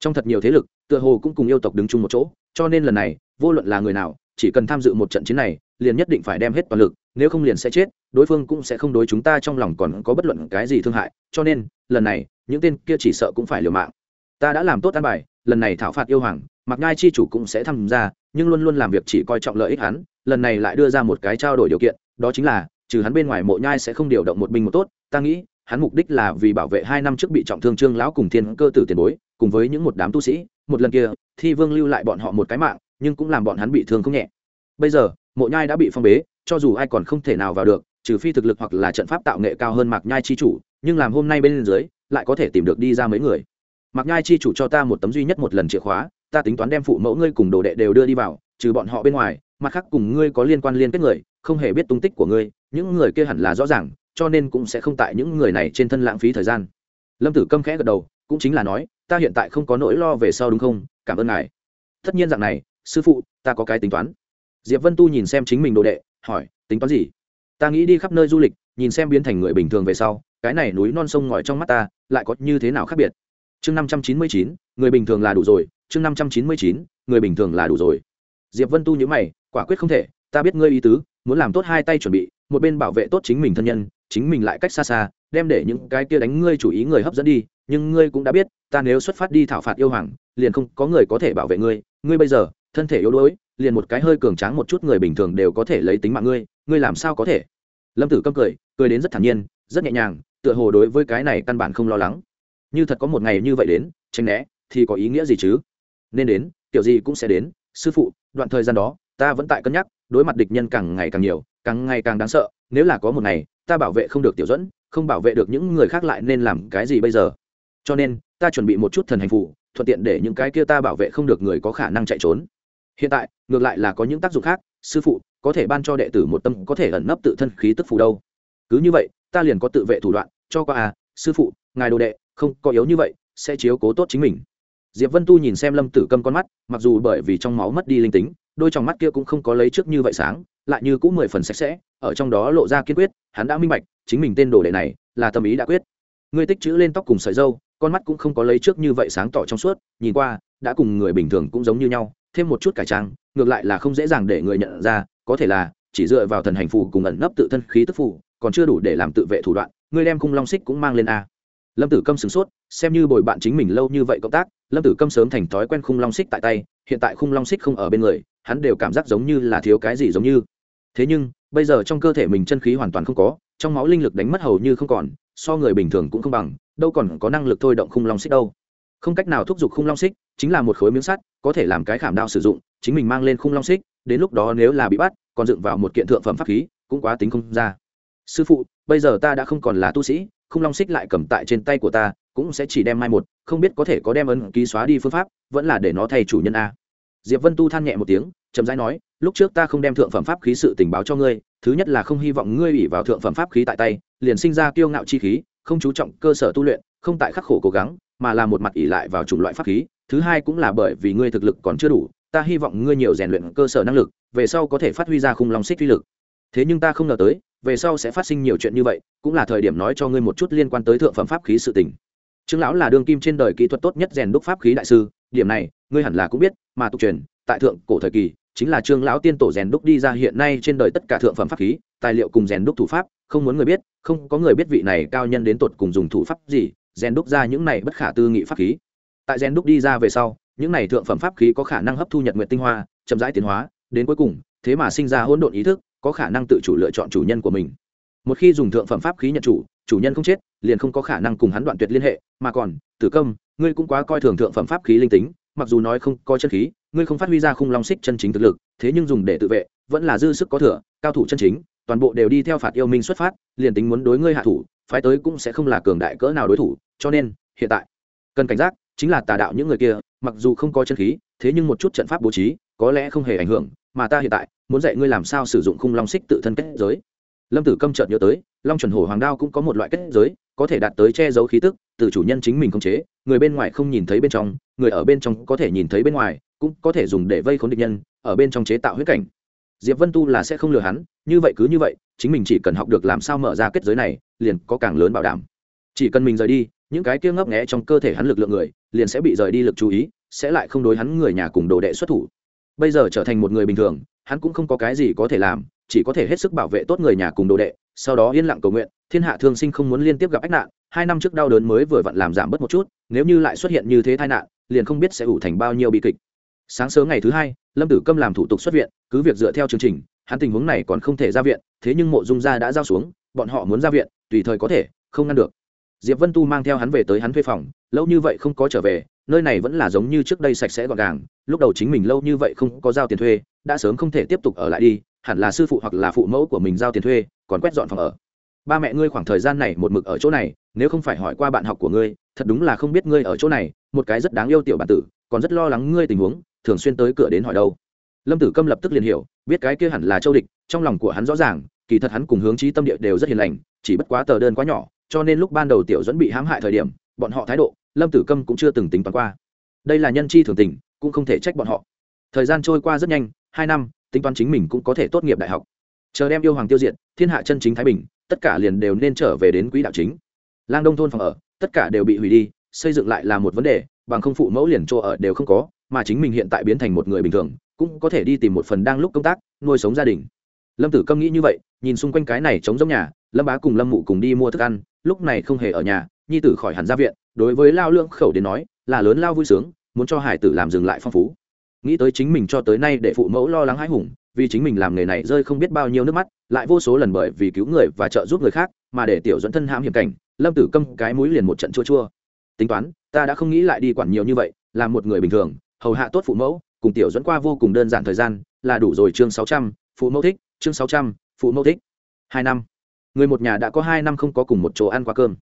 Trong thật nhiều thế lực, tựa hồ cũng cùng yêu tộc đứng chung một chỗ, cho nên lần này, vô luận là người nào, chỉ cần tham dự một trận chiến này, liền nhất định phải đem hết toàn lực, nếu không liền sẽ chết, đối phương cũng sẽ không đối chúng ta trong lòng còn có bất luận cái gì thương hại, cho nên, lần này, những tên kia chỉ sợ cũng phải liều mạng. Ta đã làm tốt an bài lần này thảo phạt yêu hoàng mặc ngai chi chủ cũng sẽ tham gia, nhưng luôn luôn làm việc chỉ coi trọng lợi ích hắn, lần này lại đưa ra một cái trao đổi điều kiện, đó chính là, trừ hắn bên ngoài mộ nhai sẽ không điều động một binh một tốt, ta nghĩ, hắn mục đích là vì bảo vệ hai năm trước bị trọng thương trương lão cùng thiên cơ tử tiền bối, cùng với những một đám tu sĩ, một lần kia, thi vương lưu lại bọn họ một cái mạng, nhưng cũng làm bọn hắn bị thương không nhẹ. Bây giờ, mộ nhai đã bị phong bế, cho dù ai còn không thể nào vào được, trừ phi thực lực hoặc là trận pháp tạo nghệ cao hơn mạc nhai chi chủ, nhưng làm hôm nay bên dưới, lại có thể tìm được đi ra mấy người mạc nhai chi chủ cho ta một tấm duy nhất một lần chìa khóa, ta tính toán đem phụ mẫu ngươi cùng đồ đệ đều đưa đi vào, trừ bọn họ bên ngoài, mặt khác cùng ngươi có liên quan liên kết người, không hề biết tung tích của ngươi, những người kia hẳn là rõ ràng, cho nên cũng sẽ không tại những người này trên thân lãng phí thời gian. Lâm tử câm khẽ gật đầu, cũng chính là nói, ta hiện tại không có nỗi lo về sau đúng không? Cảm ơn ngài. Tất nhiên dạng này, sư phụ, ta có cái tính toán. Diệp vân tu nhìn xem chính mình đồ đệ, hỏi, tính toán gì? Ta nghĩ đi khắp nơi du lịch, nhìn xem biến thành người bình thường về sau, cái này núi non sông ngòi trong mắt ta, lại có như thế nào khác biệt? Chương năm trăm chín mươi chín, người bình thường là đủ rồi. Chương năm trăm chín mươi chín, người bình thường là đủ rồi. Diệp vân tu nhớ mày, quả quyết không thể, ta biết ngươi ý tứ, muốn làm tốt hai tay chuẩn bị, một bên bảo vệ tốt chính mình thân nhân, chính mình lại cách xa xa, đem để những cái kia đánh ngươi chủ ý người hấp dẫn đi, nhưng ngươi cũng đã biết, ta nếu xuất phát đi thảo phạt yêu hoàng, liền không có người có thể bảo vệ ngươi. Ngươi bây giờ, thân thể yếu đuối, liền một cái hơi cường tráng một chút người bình thường đều có thể lấy tính mạng ngươi ngươi làm sao có thể? Lâm tử câm cười cười đến rất thản nhiên, rất nhẹ nhàng, tựa hồ đối với cái này căn bản không lo lắng như thật có một ngày như vậy đến tranh né, thì có ý nghĩa gì chứ? Nên đến, kiểu gì cũng sẽ đến. Sư phụ, đoạn thời gian đó, ta vẫn tại cân nhắc, đối mặt địch nhân càng ngày càng nhiều, càng ngày càng đáng sợ. Nếu là có một ngày, ta bảo vệ không được tiểu dẫn không bảo vệ được những người khác lại nên làm cái gì bây giờ? Cho nên, ta chuẩn bị một chút thần hành phụ thuận tiện để những cái kia ta bảo vệ không được người có khả năng chạy trốn. Hiện tại, ngược lại là có những tác dụng khác. Sư phụ, có thể ban cho đệ tử một tâm, có thể ẩn nấp tự thân khí tức phù đâu. Cứ như vậy, ta liền có tự vệ thủ đoạn, cho qua à. Sư phụ, ngài đồ đệ không có yếu như vậy, sẽ chiếu cố tốt chính mình. Diệp vân tu nhìn xem lâm tử câm con mắt, mặc dù bởi vì trong máu mất đi linh tính, đôi trong mắt kia cũng không có lấy trước như vậy sáng, lại như cũng mười phần sạch sẽ, ở trong đó lộ ra kiên quyết, hắn đã minh bạch, chính mình tên đồ đệ này là tâm ý đã quyết. Ngươi tích chữ lên tóc cùng sợi dâu, con mắt cũng không có lấy trước như vậy sáng tỏ trong suốt, nhìn qua, đã cùng người bình thường cũng giống như nhau, thêm một chút cải trang, ngược lại là không dễ dàng để người nhận ra, có thể là, chỉ dựa vào thần hành phù cùng ẩn nấp tự thân khí tức phù, còn chưa đủ để làm tự vệ thủ đoạn, ngươi đem khung long xích cũng mang lên a lâm tử câm sửng sốt, xem như bồi bạn chính mình lâu như vậy cộng tác, lâm tử câm sớm thành thói quen khung long xích tại tay, hiện tại khung long xích không ở bên người, hắn đều cảm giác giống như là thiếu cái gì giống như. Thế nhưng, bây giờ trong cơ thể mình chân khí hoàn toàn không có, trong máu linh lực đánh mất hầu như không còn, so người bình thường cũng không bằng, đâu còn có năng lực thôi động khung long xích đâu. Không cách nào thúc giục khung long xích, chính là một khối miếng sắt, có thể làm cái khảm đao sử dụng, chính mình mang lên khung long xích, đến lúc đó nếu là bị bắt, còn dựng vào một kiện thượng phẩm pháp khí, cũng quá tính không ra. Sư phụ, bây giờ ta đã không còn là tu sĩ khung long xích lại cầm tại trên tay của ta, cũng sẽ chỉ đem mai một, không biết có thể có đem ấn ký xóa đi phương pháp, vẫn là để nó thay chủ nhân a. Diệp vân tu than nhẹ một tiếng, chậm rãi nói, lúc trước ta không đem thượng phẩm pháp khí sự tình báo cho ngươi, thứ nhất là không hy vọng ngươi ủy vào thượng phẩm pháp khí tại tay, liền sinh ra kiêu ngạo chi khí, không chú trọng cơ sở tu luyện, không tại khắc khổ cố gắng, mà là một mặt ỷ lại vào chủng loại pháp khí, thứ hai cũng là bởi vì ngươi thực lực còn chưa đủ, ta hy vọng ngươi nhiều rèn luyện cơ sở năng lực, về sau có thể phát huy ra khung long xích uy lực. Thế nhưng ta không ngờ tới về sau sẽ phát sinh nhiều chuyện như vậy, cũng là thời điểm nói cho ngươi một chút liên quan tới thượng phẩm pháp khí sự tình. Trương lão là đương kim trên đời kỹ thuật tốt nhất rèn đúc pháp khí đại sư, điểm này, ngươi hẳn là cũng biết, mà tục truyền, tại thượng cổ thời kỳ, chính là trương lão tiên tổ rèn đúc đi ra hiện nay trên đời tất cả thượng phẩm pháp khí, tài liệu cùng rèn đúc thủ pháp, không muốn người biết, không có người biết vị này cao nhân đến tột cùng dùng thủ pháp gì, rèn đúc ra những này bất khả tư nghị pháp khí. Tại rèn đúc đi ra về sau, những này thượng phẩm pháp khí có khả năng hấp thu nhật nguyện tinh hoa, chậm rãi tiến hóa, đến cuối cùng, thế mà sinh ra hỗn độn ý thức có khả năng tự chủ lựa chọn chủ nhân của mình. Một khi dùng thượng phẩm pháp khí nhận chủ chủ nhân không chết, liền không có khả năng cùng hắn đoạn tuyệt liên hệ, mà còn, tử công, ngươi cũng quá coi thường thượng phẩm pháp khí linh tính, mặc dù nói không có chân khí, ngươi không phát huy ra khung long xích chân chính thực lực, thế nhưng dùng để tự vệ, vẫn là dư sức có thừa, cao thủ chân chính, toàn bộ đều đi theo phạt yêu minh xuất phát, liền tính muốn đối ngươi hạ thủ, phái tới cũng sẽ không là cường đại cỡ nào đối thủ, cho nên, hiện tại, cần cảnh giác, chính là tà đạo những người kia, mặc dù không có chân khí, thế nhưng một chút trận pháp bố trí, có lẽ không hề ảnh hưởng, mà ta hiện tại muốn dạy ngươi làm sao sử dụng khung long xích tự thân kết giới. Lâm tử câm chợt nhớ tới, long chuẩn hổ hoàng đao cũng có một loại kết giới, có thể đạt tới che giấu khí tức, từ chủ nhân chính mình không chế, người bên ngoài không nhìn thấy bên trong, người ở bên trong có thể nhìn thấy bên ngoài, cũng có thể dùng để vây khốn địch nhân, ở bên trong chế tạo huyết cảnh. Diệp vân tu là sẽ không lừa hắn, như vậy cứ như vậy, chính mình chỉ cần học được làm sao mở ra kết giới này, liền có càng lớn bảo đảm. Chỉ cần mình rời đi, những cái kia ngấp nghẽ trong cơ thể hắn lực lượng người, liền sẽ bị rời đi lực chú ý, sẽ lại không đối hắn người nhà cùng đồ đệ xuất thủ. Bây giờ trở thành một người bình thường hắn cũng không có cái gì có thể làm, chỉ có thể hết sức bảo vệ tốt người nhà cùng đồ đệ, sau đó yên lặng cầu nguyện, thiên hạ thương sinh không muốn liên tiếp gặp ách nạn, hai năm trước đau đớn mới vừa vặn làm giảm bớt một chút, nếu như lại xuất hiện như thế tai nạn, liền không biết sẽ ủ thành bao nhiêu bi kịch. Sáng sớm ngày thứ hai, lâm tử câm làm thủ tục xuất viện, cứ việc dựa theo chương trình, hắn tình huống này còn không thể ra viện, thế nhưng mộ dung gia đã giao xuống, bọn họ muốn ra viện, tùy thời có thể, không ngăn được diệp vân tu mang theo hắn về tới hắn thuê phòng, lâu như vậy không có trở về, nơi này vẫn là giống như trước đây sạch sẽ gọn gàng, lúc đầu chính mình lâu như vậy không có giao tiền thuê, đã sớm không thể tiếp tục ở lại đi, hẳn là sư phụ hoặc là phụ mẫu của mình giao tiền thuê, còn quét dọn phòng ở. Ba mẹ ngươi khoảng thời gian này một mực ở chỗ này, nếu không phải hỏi qua bạn học của ngươi, thật đúng là không biết ngươi ở chỗ này, một cái rất đáng yêu tiểu bản tử, còn rất lo lắng ngươi tình huống, thường xuyên tới cửa đến hỏi đâu. Lâm tử câm lập tức liền hiểu, biết cái kia hẳn là châu địch, trong lòng của hắn rõ ràng, kỳ thật hắn cùng hướng trí tâm địa đều rất hiền lành, chỉ bất quá tờ đơn quá nhỏ cho nên lúc ban đầu tiểu dẫn bị hãm hại thời điểm, bọn họ thái độ, lâm tử câm cũng chưa từng tính toán qua. Đây là nhân chi thường tình, cũng không thể trách bọn họ. Thời gian trôi qua rất nhanh, hai năm, tính toán chính mình cũng có thể tốt nghiệp đại học. Chờ đem yêu hoàng tiêu diệt, thiên hạ chân chính thái bình, tất cả liền đều nên trở về đến quỹ đạo chính. Lang đông thôn phòng ở, tất cả đều bị hủy đi, xây dựng lại là một vấn đề, bằng không phụ mẫu liền chỗ ở đều không có, mà chính mình hiện tại biến thành một người bình thường, cũng có thể đi tìm một phần đang lúc công tác, nuôi sống gia đình. Lâm tử câm nghĩ như vậy, nhìn xung quanh cái này chống giống nhà lâm bá cùng lâm mụ cùng đi mua thức ăn, lúc này không hề ở nhà, nhi tử khỏi hẳn ra viện, đối với lao lưỡng khẩu đến nói, là lớn lao vui sướng, muốn cho hải tử làm dừng lại phong phú. Nghĩ tới chính mình cho tới nay để phụ mẫu lo lắng hãi hùng, vì chính mình làm nghề này rơi không biết bao nhiêu nước mắt, lại vô số lần bởi vì cứu người và trợ giúp người khác, mà để tiểu dẫn thân hãm hiểm cảnh, lâm tử câm cái mũi liền một trận chua chua. Tính toán, ta đã không nghĩ lại đi quản nhiều như vậy là một người bình thường, hầu hạ tốt phụ mẫu, cùng tiểu dẫn qua vô cùng đơn giản thời gian, là đủ rồi chương sáu trăm, phụ mẫu thích, chương sáu trăm, phụ mẫu thích. Hai năm người một nhà đã có hai năm không có cùng một chỗ ăn qua cơm.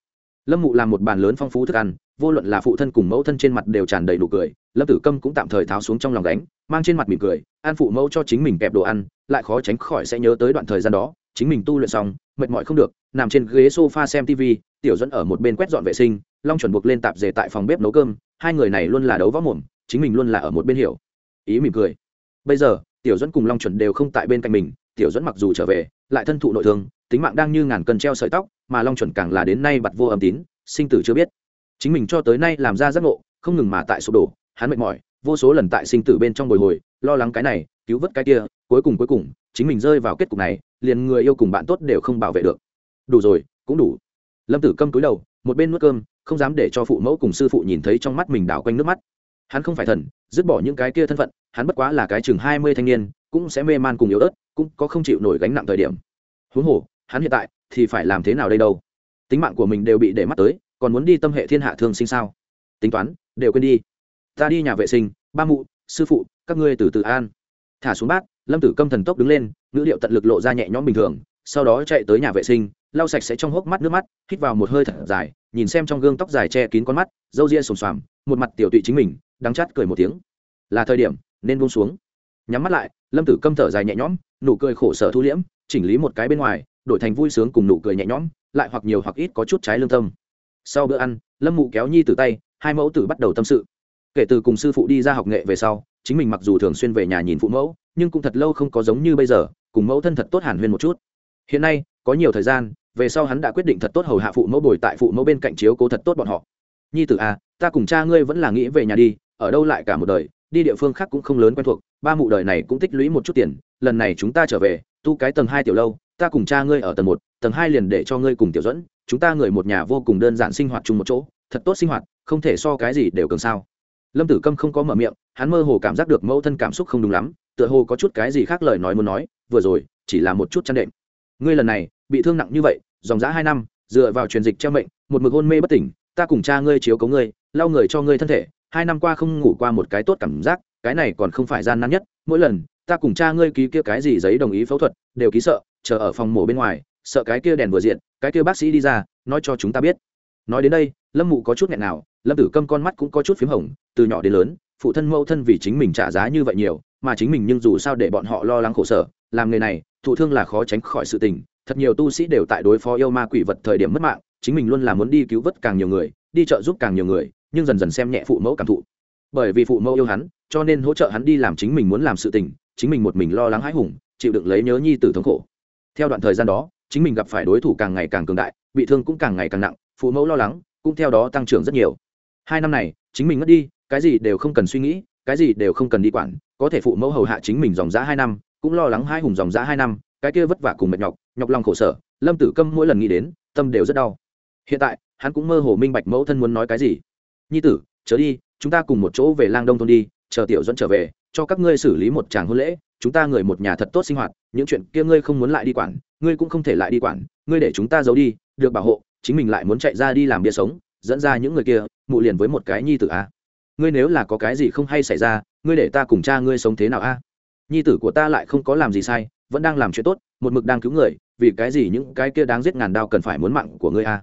Lâm mụ làm một bàn lớn phong phú thức ăn, vô luận là phụ thân cùng mẫu thân trên mặt đều tràn đầy đủ cười. Lâm tử câm cũng tạm thời tháo xuống trong lòng đánh mang trên mặt mỉm cười, an phụ mẫu cho chính mình kẹp đồ ăn, lại khó tránh khỏi sẽ nhớ tới đoạn thời gian đó, chính mình tu luyện xong, mệt mỏi không được, nằm trên ghế sofa xem tv tiểu dẫn ở một bên quét dọn vệ sinh, long chuẩn buộc lên tạp dề tại phòng bếp nấu cơm, hai người này luôn là đấu võ mồm, chính mình luôn là ở một bên hiểu. Ý mỉm cười. Bây giờ, tiểu dẫn cùng long chuẩn đều không tại bên cạnh mình, tiểu dẫn mặc dù trở về lại thân thụ nội thương, tính mạng đang như ngàn cân treo sợi tóc, mà long chuẩn càng là đến nay bặt vô âm tín, sinh tử chưa biết. Chính mình cho tới nay làm ra giác ngộ, không ngừng mà tại sụp đổ, hắn mệt mỏi, vô số lần tại sinh tử bên trong bồi hồi, lo lắng cái này, cứu vớt cái kia, cuối cùng cuối cùng, chính mình rơi vào kết cục này, liền người yêu cùng bạn tốt đều không bảo vệ được. Đủ rồi, cũng đủ. Lâm tử câm cúi đầu, một bên nuốt cơm, không dám để cho phụ mẫu cùng sư phụ nhìn thấy trong mắt mình đảo quanh nước mắt. Hắn không phải thần, dứt bỏ những cái kia thân phận, hắn bất quá là cái chừng hai mươi thanh niên, cũng sẽ mê man cùng yếu ớt cũng có không chịu nổi gánh nặng thời điểm. Huống hồ, hắn hiện tại thì phải làm thế nào đây đâu? Tính mạng của mình đều bị để mắt tới, còn muốn đi tâm hệ thiên hạ thương sinh sao? Tính toán, đều quên đi. Ta đi nhà vệ sinh, ba mụ, sư phụ, các ngươi từ từ an. Thả xuống bát, lâm tử câm thần tốc đứng lên, ngữ điệu tận lực lộ ra nhẹ nhõm bình thường, sau đó chạy tới nhà vệ sinh, lau sạch sẽ trong hốc mắt nước mắt, hít vào một hơi thật dài, nhìn xem trong gương tóc dài che kín con mắt, râu ria xồm xoàm, một mặt tiểu tụy chính mình, đắng chát cười một tiếng. Là thời điểm, nên buông xuống nhắm mắt lại, lâm tử câm thở dài nhẹ nhõm, nụ cười khổ sở thu liễm, chỉnh lý một cái bên ngoài, đổi thành vui sướng cùng nụ cười nhẹ nhõm, lại hoặc nhiều hoặc ít có chút trái lương tâm. Sau bữa ăn, lâm mụ kéo nhi từ tay, hai mẫu tử bắt đầu tâm sự. Kể từ cùng sư phụ đi ra học nghệ về sau, chính mình mặc dù thường xuyên về nhà nhìn phụ mẫu, nhưng cũng thật lâu không có giống như bây giờ, cùng mẫu thân thật tốt hàn huyên một chút. Hiện nay, có nhiều thời gian, về sau hắn đã quyết định thật tốt hầu hạ phụ mẫu bồi tại phụ mẫu bên cạnh chiếu cố thật tốt bọn họ. Nhi tử à ta cùng cha ngươi vẫn là nghĩ về nhà đi, ở đâu lại cả một đời đi địa phương khác cũng không lớn quen thuộc, ba mụ đời này cũng tích lũy một chút tiền, lần này chúng ta trở về, tu cái tầng hai tiểu lâu, ta cùng cha ngươi ở tầng một, tầng hai liền để cho ngươi cùng tiểu dẫn chúng ta người một nhà vô cùng đơn giản sinh hoạt chung một chỗ, thật tốt sinh hoạt, không thể so cái gì đều cường sao. Lâm tử câm không có mở miệng, hắn mơ hồ cảm giác được mẫu thân cảm xúc không đúng lắm, tựa hồ có chút cái gì khác lời nói muốn nói, vừa rồi, chỉ là một chút chăn đệm. Ngươi lần này, bị thương nặng như vậy, dòng dã hai năm, dựa vào truyền dịch treo mệnh, một mực hôn mê bất tỉnh, ta cùng cha ngươi chiếu cấu ngươi, lau người cho ngươi thân thể hai năm qua không ngủ qua một cái tốt cảm giác, cái này còn không phải gian nan nhất, mỗi lần, ta cùng cha ngươi ký kia cái gì giấy đồng ý phẫu thuật, đều ký sợ, chờ ở phòng mổ bên ngoài, sợ cái kia đèn vừa diện, cái kia bác sĩ đi ra, nói cho chúng ta biết. Nói đến đây, lâm mụ có chút nghẹn nào, lâm tử câm con mắt cũng có chút p h í m hồng, từ nhỏ đến lớn, phụ thân mẫu thân vì chính mình trả giá như vậy nhiều, mà chính mình nhưng dù sao để bọn họ lo lắng khổ sở, làm nghề này, thụ thương là khó tránh khỏi sự tình, thật nhiều tu sĩ đều tại đối phó yêu ma quỷ vật thời điểm mất mạng, chính mình luôn là muốn đi cứu vớt càng nhiều người, đi trợ giúp càng nhiều người nhưng dần dần xem nhẹ phụ mẫu cảm thụ. Bởi vì phụ mẫu yêu hắn, cho nên hỗ trợ hắn đi làm chính mình muốn làm sự tình, chính mình một mình lo lắng hãi hùng, chịu đựng lấy nhớ nhi tử thống khổ. Theo đoạn thời gian đó, chính mình gặp phải đối thủ càng ngày càng cường đại, bị thương cũng càng ngày càng nặng, phụ mẫu lo lắng cũng theo đó tăng trưởng rất nhiều. Hai năm này, chính mình mất đi, cái gì đều không cần suy nghĩ, cái gì đều không cần đi quản, có thể phụ mẫu hầu hạ chính mình dòng giá hai năm, cũng lo lắng hai hùng dòng giá hai năm, cái kia vất vả cùng mệt nhọc nhọc lòng khổ sở, lâm tử câm mỗi lần nghĩ đến, tâm đều rất đau. Hiện tại, hắn cũng mơ hồ minh bạch mẫu thân muốn nói cái gì nhi tử, chớ đi, chúng ta cùng một chỗ về lang đông thôn đi, chờ tiểu dẫn trở về, cho các ngươi xử lý một tràng hôn lễ, chúng ta người một nhà thật tốt sinh hoạt, những chuyện kia ngươi không muốn lại đi quản, ngươi cũng không thể lại đi quản, ngươi để chúng ta giấu đi, được bảo hộ, chính mình lại muốn chạy ra đi làm bia sống, dẫn ra những người kia, mụ liền với một cái nhi tử a. Ngươi nếu là có cái gì không hay xảy ra, ngươi để ta cùng cha ngươi sống thế nào a? Nhi tử của ta lại không có làm gì sai, vẫn đang làm chuyện tốt, một mực đang cứu người, vì cái gì những cái kia đáng giết ngàn đao cần phải muốn mạng của ngươi a?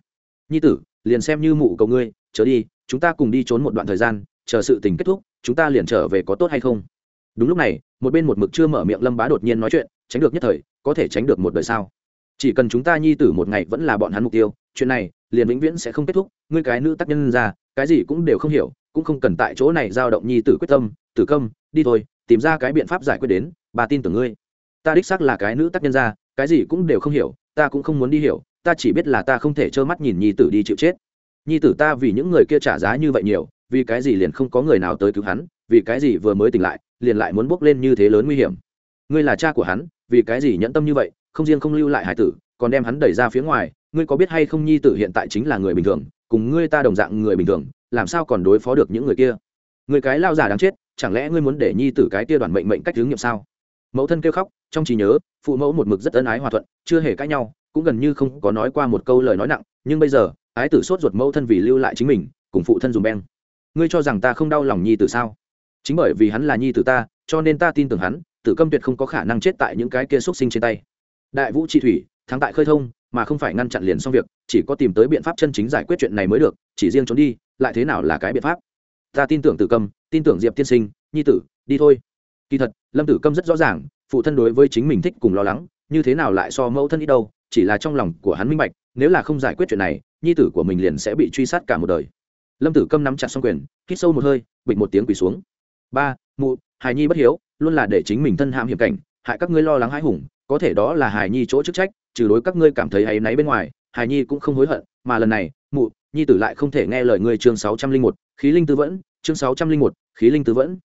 Nhi tử, liền xem như mụ cầu ngươi, chớ đi chúng ta cùng đi trốn một đoạn thời gian, chờ sự tình kết thúc, chúng ta liền trở về có tốt hay không? Đúng lúc này, một bên một mực chưa mở miệng lâm bá đột nhiên nói chuyện, tránh được nhất thời, có thể tránh được một đời sao? Chỉ cần chúng ta nhi tử một ngày vẫn là bọn hắn mục tiêu, chuyện này liền vĩnh viễn sẽ không kết thúc, ngươi cái nữ tác nhân ra, cái gì cũng đều không hiểu, cũng không cần tại chỗ này giao động nhi tử quyết tâm, tử công, đi thôi, tìm ra cái biện pháp giải quyết đến, bà tin tưởng ngươi. Ta đích xác là cái nữ tác nhân ra, cái gì cũng đều không hiểu, ta cũng không muốn đi hiểu, ta chỉ biết là ta không thể trơ mắt nhìn nhi tử đi chịu chết nhi tử ta vì những người kia trả giá như vậy nhiều, vì cái gì liền không có người nào tới cứu hắn, vì cái gì vừa mới tỉnh lại, liền lại muốn bước lên như thế lớn nguy hiểm. Ngươi là cha của hắn, vì cái gì nhẫn tâm như vậy, không riêng không lưu lại hải tử, còn đem hắn đẩy ra phía ngoài, ngươi có biết hay không nhi tử hiện tại chính là người bình thường, cùng ngươi ta đồng dạng người bình thường, làm sao còn đối phó được những người kia? Người cái lao giả đáng chết, chẳng lẽ ngươi muốn để nhi tử cái kia đoàn mệnh mệnh cách hướng nghiệm sao? Mẫu thân kêu khóc, trong trí nhớ, phụ mẫu một mực rất ân ái hòa thuận, chưa hề cãi nhau, cũng gần như không có nói qua một câu lời nói nặng, nhưng bây giờ ái tử sốt ruột mẫu thân vì lưu lại chính mình, cùng phụ thân dùng beng. Ngươi cho rằng ta không đau lòng nhi tử sao? Chính bởi vì hắn là nhi tử ta, cho nên ta tin tưởng hắn, tử câm tuyệt không có khả năng chết tại những cái kia xúc sinh trên tay. Đại vũ trị thủy, thắng tại khơi thông, mà không phải ngăn chặn liền xong việc, chỉ có tìm tới biện pháp chân chính giải quyết chuyện này mới được, chỉ riêng trốn đi, lại thế nào là cái biện pháp? Ta tin tưởng tử câm, tin tưởng diệp tiên sinh, nhi tử, đi thôi. Kỳ thật, lâm tử câm rất rõ ràng, phụ thân đối với chính mình thích cùng lo lắng, như thế nào lại so mẫu thân ít đâu, chỉ là trong lòng của hắn minh bạch nếu là không giải quyết chuyện này, nhi tử của mình liền sẽ bị truy sát cả một đời. Lâm tử câm nắm chặt xong quyền, hít sâu một hơi, bịch một tiếng quỳ xuống. Ba, mụ hài nhi bất hiếu, luôn là để chính mình thân hãm hiểm cảnh, hại các ngươi lo lắng hãi hùng, có thể đó là hài nhi chỗ chức trách, trừ đối các ngươi cảm thấy hay náy bên ngoài hài nhi cũng không hối hận, mà lần này, mụ, nhi tử lại không thể nghe lời ngươi chương sáu trăm linh một, khí linh tư vẫn, chương sáu trăm linh một, khí linh tư vẫn.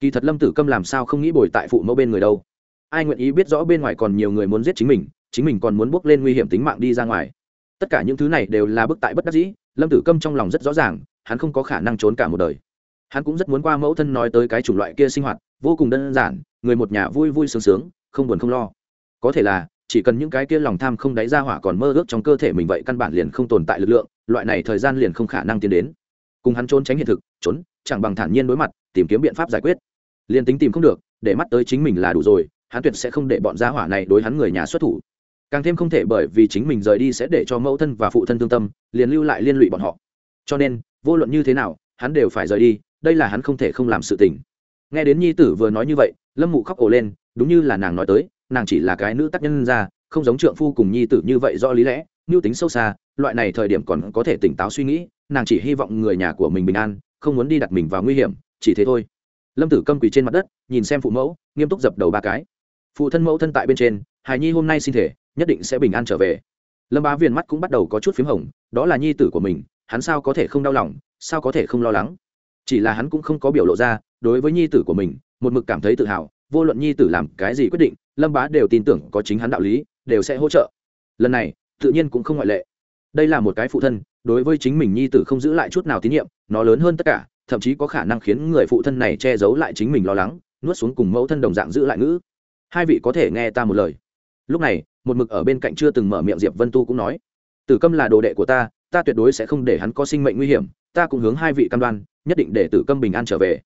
Kỳ thật lâm tử câm làm sao không nghĩ bồi tại phụ mẫu bên người đâu. Ai nguyện ý biết rõ bên ngoài còn nhiều người muốn giết chính mình chính mình còn muốn bước lên nguy hiểm tính mạng đi ra ngoài tất cả những thứ này đều là bức tại bất đắc dĩ, lâm tử câm trong lòng rất rõ ràng, hắn không có khả năng trốn cả một đời. Hắn cũng rất muốn qua mẫu thân nói tới cái chủng loại kia sinh hoạt, vô cùng đơn giản, người một nhà vui vui sướng sướng, không buồn không lo. Có thể là, chỉ cần những cái kia lòng tham không đáy ra hỏa còn mơ ước trong cơ thể mình vậy căn bản liền không tồn tại lực lượng, loại này thời gian liền không khả năng tiến đến. Cùng hắn trốn tránh hiện thực, trốn, chẳng bằng thản nhiên đối mặt, tìm kiếm biện pháp giải quyết. Liền tính tìm không được, để mắt tới chính mình là đủ rồi, hắn tuyệt sẽ không để bọn gia hỏa này đối hắn người nhà xuất thủ càng thêm không thể bởi vì chính mình rời đi sẽ để cho mẫu thân và phụ thân thương tâm, liền lưu lại liên lụy bọn họ. Cho nên, vô luận như thế nào, hắn đều phải rời đi, đây là hắn không thể không làm sự tình. Nghe đến nhi tử vừa nói như vậy, lâm mụ khóc ổ lên, đúng như là nàng nói tới, nàng chỉ là cái nữ tác nhân ra, không giống trượng phu cùng nhi tử như vậy do lý lẽ mưu tính sâu xa, loại này thời điểm còn có thể tỉnh táo suy nghĩ, nàng chỉ hy vọng người nhà của mình bình an, không muốn đi đặt mình vào nguy hiểm, chỉ thế thôi. Lâm tử câm quỳ trên mặt đất, nhìn xem phụ mẫu, nghiêm túc dập đầu ba cái. Phụ thân mẫu thân tại bên trên, hài nhi hôm nay xin thể nhất định sẽ bình an trở về. Lâm bá viền mắt cũng bắt đầu có chút p h í m hồng, đó là nhi tử của mình, hắn sao có thể không đau lòng, sao có thể không lo lắng? Chỉ là hắn cũng không có biểu lộ ra, đối với nhi tử của mình, một mực cảm thấy tự hào, vô luận nhi tử làm cái gì quyết định, lâm bá đều tin tưởng có chính hắn đạo lý, đều sẽ hỗ trợ. Lần này, tự nhiên cũng không ngoại lệ. Đây là một cái phụ thân, đối với chính mình nhi tử không giữ lại chút nào tín nhiệm, nó lớn hơn tất cả, thậm chí có khả năng khiến người phụ thân này che giấu lại chính mình lo lắng, nuốt xuống cùng mẫu thân đồng dạng giữ lại ngữ. Hai vị có thể nghe ta một lời. Lúc này một mực ở bên cạnh chưa từng mở miệng diệp vân tu cũng nói, tử câm là đồ đệ của ta ta tuyệt đối sẽ không để hắn có sinh mệnh nguy hiểm, ta cũng hướng hai vị cam đoan, nhất định để tử câm bình an trở về.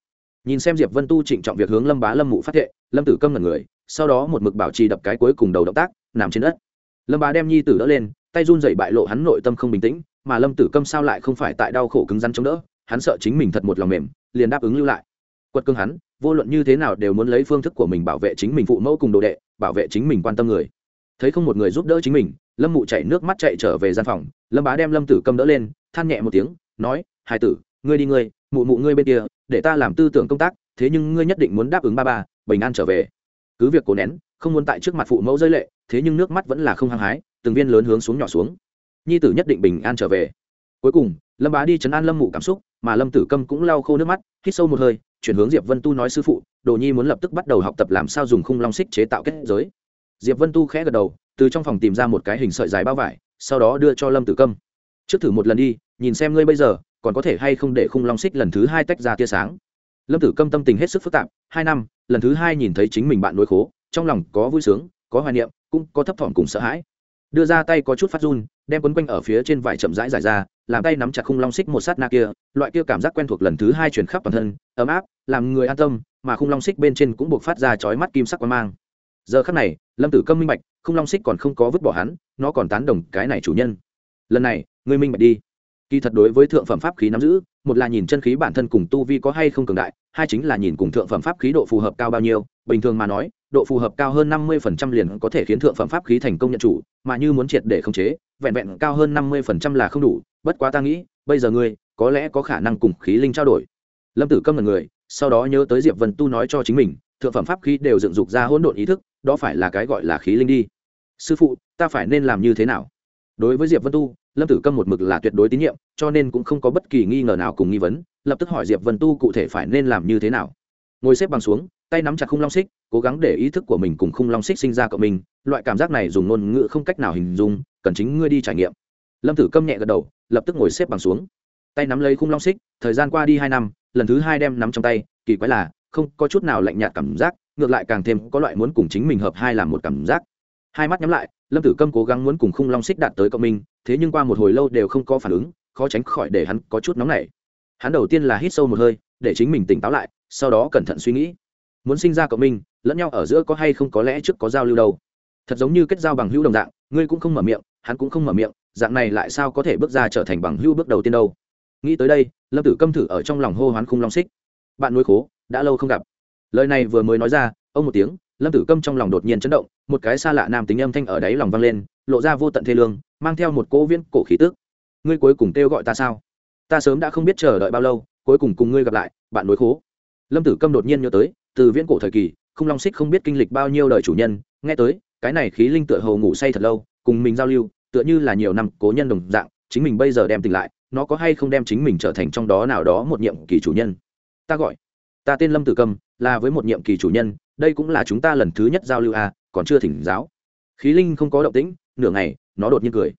Nhìn xem diệp vân tu trịnh trọng việc hướng lâm bá lâm mụ phát thệ, lâm tử câm là người, sau đó một mực bảo trì đập cái cuối cùng đầu động tác, nằm trên đất. Lâm bá đem nhi tử đỡ lên, tay run dậy bại lộ hắn nội tâm không bình tĩnh, mà lâm tử câm sao lại không phải tại đau khổ cứng rắn chống đỡ, hắn sợ chính mình thật một lòng mềm, liền đáp ứng lưu lại. Quật cương hắn, vô luận như thế nào đều muốn lấy phương thức của mình bảo vệ chính mình phụ mẫu cùng đồ đệ, bảo vệ chính mình quan tâm người thấy không một người giúp đỡ chính mình, lâm mụ chạy nước mắt chạy trở về gian phòng, lâm bá đem lâm tử cầm đỡ lên, than nhẹ một tiếng, nói hai tử, ngươi đi ngươi, mụ mụ ngươi bên kia, để ta làm tư tưởng công tác, thế nhưng ngươi nhất định muốn đáp ứng ba ba, bình an trở về. Cứ việc cố nén, không muốn tại trước mặt phụ mẫu rơi lệ, thế nhưng nước mắt vẫn là không hăng hái, từng viên lớn hướng xuống nhỏ xuống. Nhi tử nhất định bình an trở về. Cuối cùng, lâm bá đi chấn an lâm mụ cảm xúc, mà lâm tử câm cũng lau khô nước mắt, hít sâu một hơi, chuyển hướng diệp vân tu nói sư phụ, đồ nhi muốn lập tức bắt đầu học tập làm sao dùng khung long xích chế tạo kết giới diệp vân tu khẽ gật đầu, từ trong phòng tìm ra một cái hình sợi dài bao vải, sau đó đưa cho lâm tử câm. Trước thử một lần đi, nhìn xem ngươi bây giờ, còn có thể hay không để khung long xích lần thứ hai tách ra tia sáng. Lâm tử câm tâm tình hết sức phức tạp, hai năm, lần thứ hai nhìn thấy chính mình bạn nối khố, trong lòng có vui sướng, có hoài niệm, cũng có thấp thỏm cùng sợ hãi. Đưa ra tay có chút phát run, đem quấn quanh ở phía trên vải chậm rãi giải ra, làm tay nắm chặt khung long xích một sát na kia, loại kia cảm giác quen thuộc lần thứ hai chuyển khắp toàn thân, ấm áp, làm người an tâm, mà khung long xích bên trên cũng buộc phát ra chói mắt kim sắc quang mang giờ khắc này, lâm tử câm minh bạch không long xích còn không có vứt bỏ hắn, nó còn tán đồng cái này chủ nhân. Lần này, ngươi minh bạch đi. Kỳ thật đối với thượng phẩm pháp khí nắm giữ, một là nhìn chân khí bản thân cùng tu vi có hay không cường đại, hai chính là nhìn cùng thượng phẩm pháp khí độ phù hợp cao bao nhiêu. Bình thường mà nói, độ phù hợp cao hơn năm mươi phần trăm liền có thể khiến thượng phẩm pháp khí thành công nhận chủ, mà như muốn triệt để khống chế, vẹn vẹn cao hơn năm mươi phần trăm là không đủ. Bất quá ta nghĩ, bây giờ ngươi, có lẽ có khả năng cùng khí linh trao đổi. Lâm tử câm là người, sau đó nhớ tới diệp vân tu nói cho chính mình thượng phẩm pháp khí đều dựng dục ra hỗn độn ý thức, đó phải là cái gọi là khí linh đi. Sư phụ, ta phải nên làm như thế nào? Đối với diệp vân tu, lâm tử câm một mực là tuyệt đối tín nhiệm, cho nên cũng không có bất kỳ nghi ngờ nào cùng nghi vấn, lập tức hỏi diệp vân tu cụ thể phải nên làm như thế nào. Ngồi xếp bằng xuống, tay nắm chặt khung long xích, cố gắng để ý thức của mình cùng khung long xích sinh ra cộng mình, loại cảm giác này dùng ngôn ngữ không cách nào hình dung, cần chính ngươi đi trải nghiệm. Lâm tử câm nhẹ gật đầu, lập tức ngồi xếp bằng xuống. Tay nắm lấy khung long xích, thời gian qua đi hai năm, lần thứ hai đem nắm trong tay, kỳ quái là không có chút nào lạnh nhạt cảm giác, ngược lại càng thêm có loại muốn cùng chính mình hợp hai làm một cảm giác. Hai mắt nhắm lại, lâm tử câm cố gắng muốn cùng khung long xích đạt tới cộng minh, thế nhưng qua một hồi lâu đều không có phản ứng, khó tránh khỏi để hắn có chút nóng nảy. Hắn đầu tiên là hít sâu một hơi, để chính mình tỉnh táo lại, sau đó cẩn thận suy nghĩ. Muốn sinh ra cộng minh, lẫn nhau ở giữa có hay không có lẽ trước có giao lưu đâu. Thật giống như kết giao bằng hữu đồng dạng, ngươi cũng không mở miệng, hắn cũng không mở miệng, dạng này lại sao có thể bước ra trở thành bằng hữu bước đầu tiên đâu. Nghĩ tới đây, lâm tử câm thử ở trong lòng hô hoán khung long xích. Bạn nuôi khố đã lâu không gặp. Lời này vừa mới nói ra, ông một tiếng, lâm tử câm trong lòng đột nhiên chấn động, một cái xa lạ nam tính âm thanh ở đáy lòng vang lên, lộ ra vô tận thê lương, mang theo một cỗ viên cổ khí tức. Ngươi cuối cùng kêu gọi ta sao? Ta sớm đã không biết chờ đợi bao lâu, cuối cùng cùng ngươi gặp lại, bạn nối khố. Lâm tử câm đột nhiên nhớ tới, từ viễn cổ thời kỳ, không long xích không biết kinh lịch bao nhiêu đời chủ nhân, nghe tới, cái này khí linh tựa hồ ngủ say thật lâu, cùng mình giao lưu, tựa như là nhiều năm cố nhân đồng dạng, chính mình bây giờ đem tỉnh lại, nó có hay không đem chính mình trở thành trong đó nào đó một nhiệm kỳ chủ nhân? Ta gọi ta tên lâm tử Cầm, là với một nhiệm kỳ chủ nhân đây cũng là chúng ta lần thứ nhất giao lưu à còn chưa thỉnh giáo. Khí linh không có động tĩnh nửa ngày nó đột nhiên cười.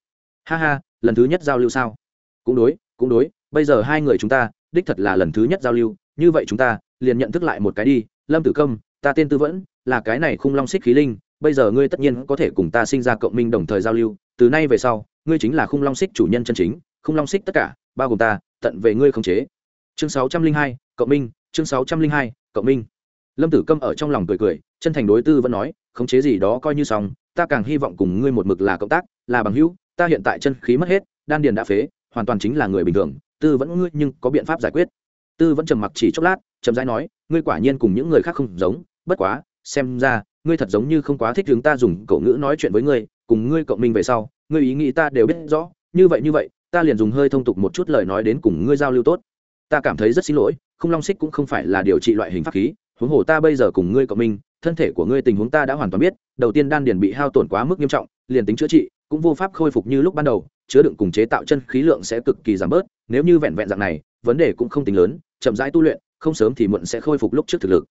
Ha ha lần thứ nhất giao lưu sao? Cũng đối cũng đối bây giờ hai người chúng ta đích thật là lần thứ nhất giao lưu như vậy chúng ta liền nhận thức lại một cái đi. Lâm tử công ta tên tư vẫn là cái này khung long xích khí linh bây giờ ngươi tất nhiên có thể cùng ta sinh ra cộng minh đồng thời giao lưu. Từ nay về sau ngươi chính là khung long xích chủ nhân chân chính khung long xích tất cả bao gồm ta tận về ngươi không chế. Chương sáu trăm linh hai cộng minh chương sáu trăm linh hai, cộng minh. Lâm tử câm ở trong lòng cười cười, chân thành đối tư vẫn nói, khống chế gì đó coi như xong, ta càng hy vọng cùng ngươi một mực là cộng tác, là bằng hữu, ta hiện tại chân khí mất hết, đan điền đã phế, hoàn toàn chính là người bình thường, tư vẫn ngươi nhưng có biện pháp giải quyết. Tư vẫn trầm mặc chỉ chốc lát, chậm rãi nói, ngươi quả nhiên cùng những người khác không giống, bất quá, xem ra, ngươi thật giống như không quá thích chúng ta dùng cậu ngữ nói chuyện với ngươi, cùng ngươi cộng minh về sau, ngươi ý nghĩ ta đều biết rõ, như vậy như vậy, ta liền dùng hơi thông tục một chút lời nói đến cùng ngươi giao lưu tốt. Ta cảm thấy rất xin lỗi không long xích cũng không phải là điều trị loại hình pháp khí, huống hồ ta bây giờ cùng ngươi cộng minh, thân thể của ngươi tình huống ta đã hoàn toàn biết, đầu tiên đan điền bị hao tổn quá mức nghiêm trọng, liền tính chữa trị, cũng vô pháp khôi phục như lúc ban đầu, chứa đựng cùng chế tạo chân khí lượng sẽ cực kỳ giảm bớt, nếu như vẹn vẹn dạng này, vấn đề cũng không tính lớn, chậm rãi tu luyện, không sớm thì muộn sẽ khôi phục lúc trước thực lực.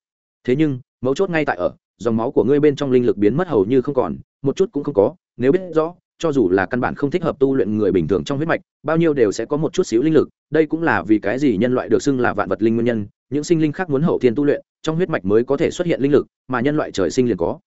Thế nhưng, mấu chốt ngay tại ở, dòng máu của ngươi bên trong linh lực biến mất hầu như không còn, một chút cũng không có, nếu biết rõ cho dù là căn bản không thích hợp tu luyện người bình thường trong huyết mạch, bao nhiêu đều sẽ có một chút xíu linh lực, đây cũng là vì cái gì nhân loại được xưng là vạn vật linh nguyên nhân, những sinh linh khác muốn hậu thiên tu luyện, trong huyết mạch mới có thể xuất hiện linh lực, mà nhân loại trời sinh liền có.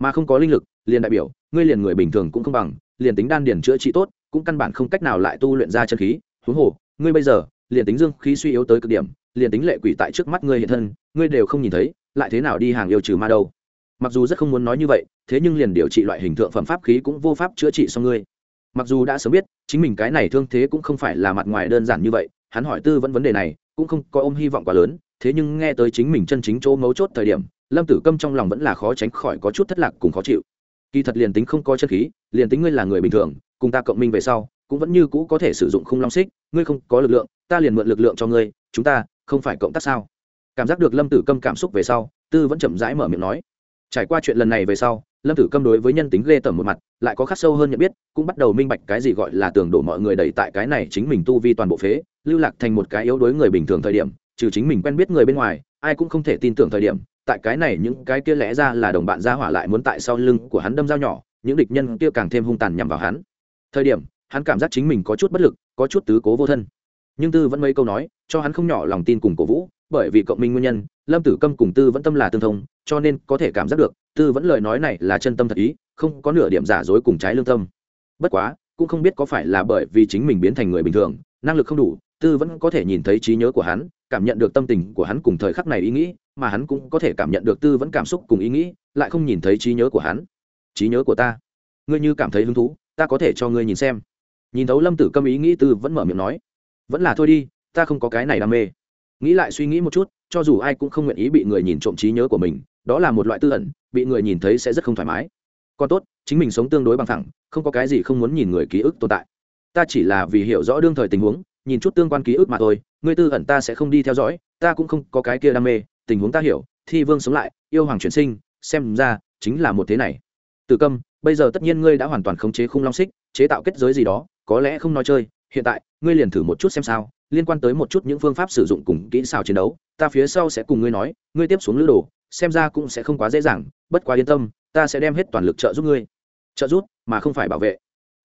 Mà không có linh lực, liền đại biểu, ngươi liền người bình thường cũng không bằng, liền tính đan điền chữa trị tốt, cũng căn bản không cách nào lại tu luyện ra chân khí. Huống hồ, ngươi bây giờ, liền tính dương khí suy yếu tới cực điểm, liền tính lệ quỷ tại trước mắt ngươi hiện thân, ngươi đều không nhìn thấy, lại thế nào đi hàng yêu trừ ma đâu? Mặc dù rất không muốn nói như vậy thế nhưng liền điều trị loại hình thượng phẩm pháp khí cũng vô pháp chữa trị xong ngươi. Mặc dù đã sớm biết, chính mình cái này thương thế cũng không phải là mặt ngoài đơn giản như vậy, hắn hỏi tư vẫn vấn đề này, cũng không có ôm hy vọng quá lớn, thế nhưng nghe tới chính mình chân chính chỗ mấu chốt thời điểm, lâm tử câm trong lòng vẫn là khó tránh khỏi có chút thất lạc cùng khó chịu. Kỳ thật liền tính không có chân khí, liền tính ngươi là người bình thường, cùng ta cộng minh về sau, cũng vẫn như cũ có thể sử dụng khung long xích, ngươi không có lực lượng, ta liền mượn lực lượng cho ngươi, chúng ta không phải cộng tác sao? Cảm giác được lâm tử câm cảm xúc về sau, tư vẫn chậm rãi mở miệng nói. Trải qua chuyện lần này về sau lâm tử câm đối với nhân tính ghê tởm một mặt, lại có khắc sâu hơn nhận biết, cũng bắt đầu minh bạch cái gì gọi là tường đổ mọi người đẩy tại cái này chính mình tu vi toàn bộ phế, lưu lạc thành một cái yếu đối người bình thường thời điểm, trừ chính mình quen biết người bên ngoài, ai cũng không thể tin tưởng thời điểm, tại cái này những cái kia lẽ ra là đồng bạn ra hỏa lại muốn tại sau lưng của hắn đâm dao nhỏ, những địch nhân kia càng thêm hung tàn nhằm vào hắn. Thời điểm, hắn cảm giác chính mình có chút bất lực, có chút tứ cố vô thân. Nhưng tư vẫn mấy câu nói, cho hắn không nhỏ lòng tin cùng cổ vũ bởi vì cộng minh nguyên nhân, lâm tử câm cùng tư vẫn tâm là tương thông, cho nên có thể cảm giác được, tư vẫn lời nói này là chân tâm thật ý, không có nửa điểm giả dối cùng trái lương tâm. Bất quá, cũng không biết có phải là bởi vì chính mình biến thành người bình thường, năng lực không đủ, tư vẫn có thể nhìn thấy trí nhớ của hắn, cảm nhận được tâm tình của hắn cùng thời khắc này ý nghĩ, mà hắn cũng có thể cảm nhận được tư vẫn cảm xúc cùng ý nghĩ, lại không nhìn thấy trí nhớ của hắn. Trí nhớ của ta, ngươi như cảm thấy hứng thú, ta có thể cho ngươi nhìn xem. Nhìn thấu lâm tử câm ý nghĩ, tư vẫn mở miệng nói, vẫn là thôi đi, ta không có cái này đam mê nghĩ lại suy nghĩ một chút, cho dù ai cũng không nguyện ý bị người nhìn trộm trí nhớ của mình, đó là một loại tư ẩn, bị người nhìn thấy sẽ rất không thoải mái. Còn tốt, chính mình sống tương đối bằng thẳng, không có cái gì không muốn nhìn người ký ức tồn tại. Ta chỉ là vì hiểu rõ đương thời tình huống, nhìn chút tương quan ký ức mà thôi, ngươi tư ẩn ta sẽ không đi theo dõi, ta cũng không có cái kia đam mê, tình huống ta hiểu, thi vương sống lại, yêu hoàng chuyển sinh, xem ra, chính là một thế này. Từ câm, bây giờ tất nhiên ngươi đã hoàn toàn khống chế khung long xích, chế tạo kết giới gì đó, có lẽ không nói chơi, hiện tại, ngươi liền thử một chút xem sao liên quan tới một chút những phương pháp sử dụng cùng kỹ xảo chiến đấu, ta phía sau sẽ cùng ngươi nói, ngươi tiếp xuống lữ đồ, xem ra cũng sẽ không quá dễ dàng, bất quá yên tâm, ta sẽ đem hết toàn lực trợ giúp ngươi. Trợ giúp, mà không phải bảo vệ.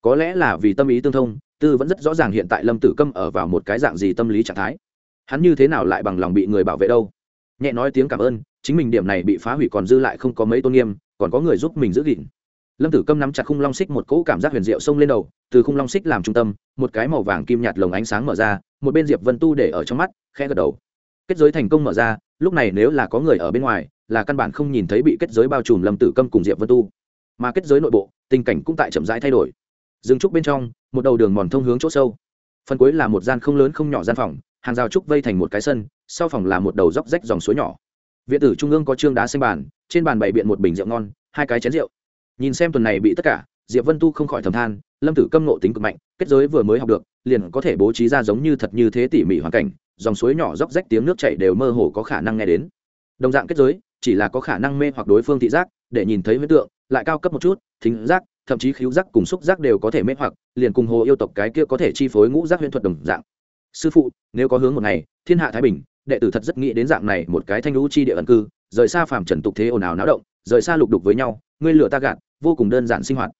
Có lẽ là vì tâm ý tương thông, tư vẫn rất rõ ràng hiện tại lâm tử câm ở vào một cái dạng gì tâm lý trạng thái. Hắn như thế nào lại bằng lòng bị người bảo vệ đâu? Nhẹ nói tiếng cảm ơn, chính mình điểm này bị phá hủy còn dư lại không có mấy tôn nghiêm, còn có người giúp mình giữ gìn. Lâm tử câm nắm chặt khung long xích một cỗ cảm giác huyền diệu xông lên đầu, từ khung long xích làm trung tâm, một cái màu vàng kim nhạt lồng ánh sáng mở ra một bên diệp vân tu để ở trong mắt, khẽ gật đầu. Kết giới thành công mở ra, lúc này nếu là có người ở bên ngoài, là căn bản không nhìn thấy bị kết giới bao trùm lâm tử câm cùng diệp vân tu. Mà kết giới nội bộ, tình cảnh cũng tại chậm rãi thay đổi. Dừng trúc bên trong, một đầu đường mòn thông hướng chỗ sâu. Phần cuối là một gian không lớn không nhỏ gian phòng, hàng rào trúc vây thành một cái sân, sau phòng là một đầu dốc rách dòng suối nhỏ. Viện tử trung ương có trương đá xanh bàn, trên bàn bày biện một bình rượu ngon, hai cái chén rượu. Nhìn xem tuần này bị tất cả diệp vân tu không khỏi thầm than, lâm tử câm nộ tính cực mạnh, kết giới vừa mới học được, liền có thể bố trí ra giống như thật như thế tỉ mỉ hoàn cảnh, dòng suối nhỏ róc rách tiếng nước chảy đều mơ hồ có khả năng nghe đến. Đồng dạng kết giới, chỉ là có khả năng mê hoặc đối phương thị giác, để nhìn thấy huyết tượng, lại cao cấp một chút, thính giác, thậm chí khíu giác cùng xúc giác đều có thể mê hoặc, liền cùng hồ yêu tộc cái kia có thể chi phối ngũ giác huyễn thuật đồng dạng. Sư phụ, nếu có hướng một ngày, thiên hạ thái bình, đệ tử thật rất nghĩ đến dạng này một cái thanh lũ chi địa ẩn cư, rời xa phàm trần tục thế ồn ào náo động, rời xa lục đục với nhau, ngươi lửa ta gạt, vô cùng đơn giản sinh hoạt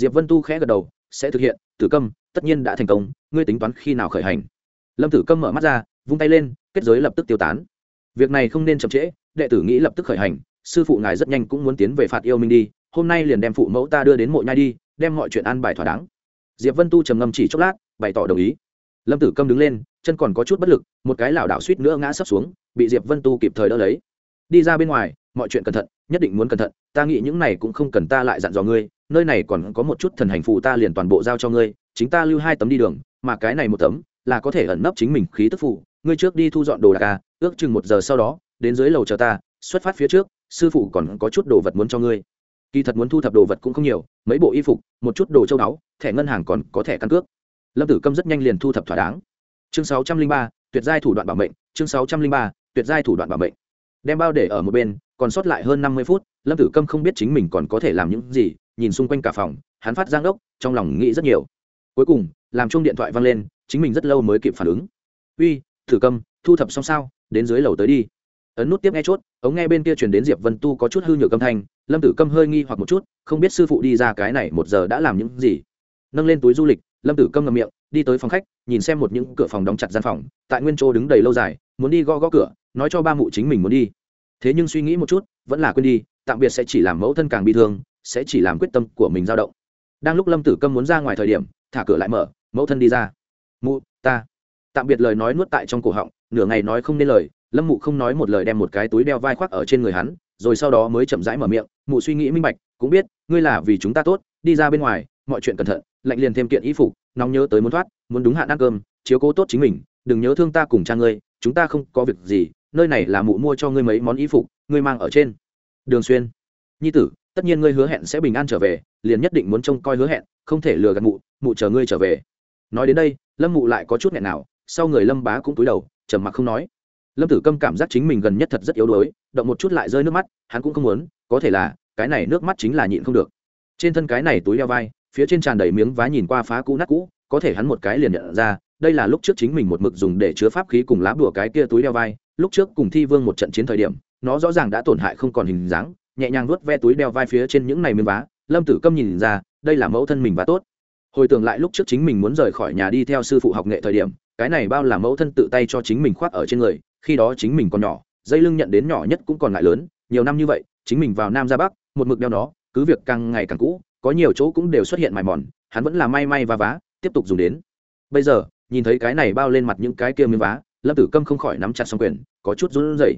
diệp vân tu khẽ gật đầu, sẽ thực hiện, tử câm, tất nhiên đã thành công, ngươi tính toán khi nào khởi hành? Lâm tử câm mở mắt ra, vung tay lên, kết giới lập tức tiêu tán. Việc này không nên chậm trễ, đệ tử nghĩ lập tức khởi hành, sư phụ ngài rất nhanh cũng muốn tiến về phạt yêu minh đi, hôm nay liền đem phụ mẫu ta đưa đến mộ nhai đi, đem mọi chuyện an bài thỏa đáng. Diệp vân tu trầm ngâm chỉ chốc lát, bày tỏ đồng ý. Lâm tử câm đứng lên, chân còn có chút bất lực, một cái lảo đảo suýt nữa ngã sấp xuống, bị diệp vân tu kịp thời đỡ lấy đi ra bên ngoài, mọi chuyện cẩn thận, nhất định muốn cẩn thận, ta nghĩ những này cũng không cần ta lại dặn dò ngươi, nơi này còn có một chút thần hành phù ta liền toàn bộ giao cho ngươi, chính ta lưu hai tấm đi đường, mà cái này một tấm là có thể ẩn nấp chính mình khí tức phụ ngươi trước đi thu dọn đồ đạc ca ước chừng một giờ sau đó, đến dưới lầu chờ ta, xuất phát phía trước, sư phụ còn có chút đồ vật muốn cho ngươi. Kỳ thật muốn thu thập đồ vật cũng không nhiều, mấy bộ y phục, một chút đồ châu báu, thẻ ngân hàng còn có thẻ căn cước. Lâm tử câm rất nhanh liền thu thập thỏa đáng. Chương sáu trăm linh ba, tuyệt giai thủ đoạn bảo mệnh, chương sáu trăm linh ba, tuyệt giai thủ đoạn bảo mệnh đem bao để ở một bên, còn sót lại hơn năm mươi phút, lâm tử câm không biết chính mình còn có thể làm những gì, nhìn xung quanh cả phòng, hắn phát giang đốc, trong lòng nghĩ rất nhiều. Cuối cùng, làm chung điện thoại văng lên, chính mình rất lâu mới kịp phản ứng. Uy thử câm, thu thập xong sao? Đến dưới lầu tới đi. Ấn nút tiếp nghe chốt, ống nghe bên kia chuyển đến diệp vân tu có chút hư nhược âm thanh, lâm tử câm hơi nghi hoặc một chút, không biết sư phụ đi ra cái này một giờ đã làm những gì. Nâng lên túi du lịch, lâm tử câm ngậm miệng, đi tới phòng khách, nhìn xem một những cửa phòng đóng chặt gian phòng, tại nguyên chỗ đứng đầy lâu dài, muốn đi gõ gõ cửa nói cho ba mụ chính mình muốn đi. Thế nhưng suy nghĩ một chút, vẫn là quên đi, tạm biệt sẽ chỉ làm mẫu thân càng bị thương, sẽ chỉ làm quyết tâm của mình dao động. Đang lúc lâm tử câm muốn ra ngoài thời điểm, thả cửa lại mở, mẫu thân đi ra. Mụ, ta. Tạm biệt lời nói nuốt tại trong cổ họng, nửa ngày nói không nên lời, lâm mụ không nói một lời đem một cái túi đeo vai khoác ở trên người hắn, rồi sau đó mới chậm rãi mở miệng, mụ suy nghĩ minh bạch, cũng biết, ngươi là vì chúng ta tốt, đi ra bên ngoài, mọi chuyện cẩn thận, lạnh liền thêm kiện y phục, nóng nhớ tới muốn thoát, muốn đúng hạn ăn cơm, chiếu cố tốt chính mình, đừng nhớ thương ta cùng cha ngươi, chúng ta không có việc gì nơi này là mụ mua cho ngươi mấy món y phục, ngươi mang ở trên. Đường xuyên. Nhi tử, tất nhiên ngươi hứa hẹn sẽ bình an trở về, liền nhất định muốn trông coi hứa hẹn, không thể lừa gạt mụ mụ chờ ngươi trở về. Nói đến đây, lâm mụ lại có chút nghẹn nào, sau người lâm bá cũng túi đầu, trầm mặc không nói. Lâm tử câm cảm giác chính mình gần nhất thật rất yếu đuối, động một chút lại rơi nước mắt, hắn cũng không muốn, có thể là, cái này nước mắt chính là nhịn không được. Trên thân cái này túi đeo vai, phía trên tràn đầy miếng vá nhìn qua phá cũ nát cũ, có thể hắn một cái liền nhận ra đây là lúc trước chính mình một mực dùng để chứa pháp khí cùng lá bùa cái kia túi đeo vai, lúc trước cùng thi vương một trận chiến thời điểm, nó rõ ràng đã tổn hại không còn hình dáng, nhẹ nhàng nuốt ve túi đeo vai phía trên những này miếng vá, lâm tử câm nhìn ra, đây là mẫu thân mình và tốt. Hồi tưởng lại lúc trước chính mình muốn rời khỏi nhà đi theo sư phụ học nghệ thời điểm, cái này bao là mẫu thân tự tay cho chính mình khoác ở trên người, khi đó chính mình còn nhỏ, dây lưng nhận đến nhỏ nhất cũng còn lại lớn, nhiều năm như vậy, chính mình vào nam ra bắc, một mực đeo nó, cứ việc càng ngày càng cũ, có nhiều chỗ cũng đều xuất hiện mài mòn, hắn vẫn là may may và vá, tiếp tục dùng đến. Bây giờ nhìn thấy cái này bao lên mặt những cái kia miếng vá, lâm tử câm không khỏi nắm chặt xong quyền, có chút run rẩy.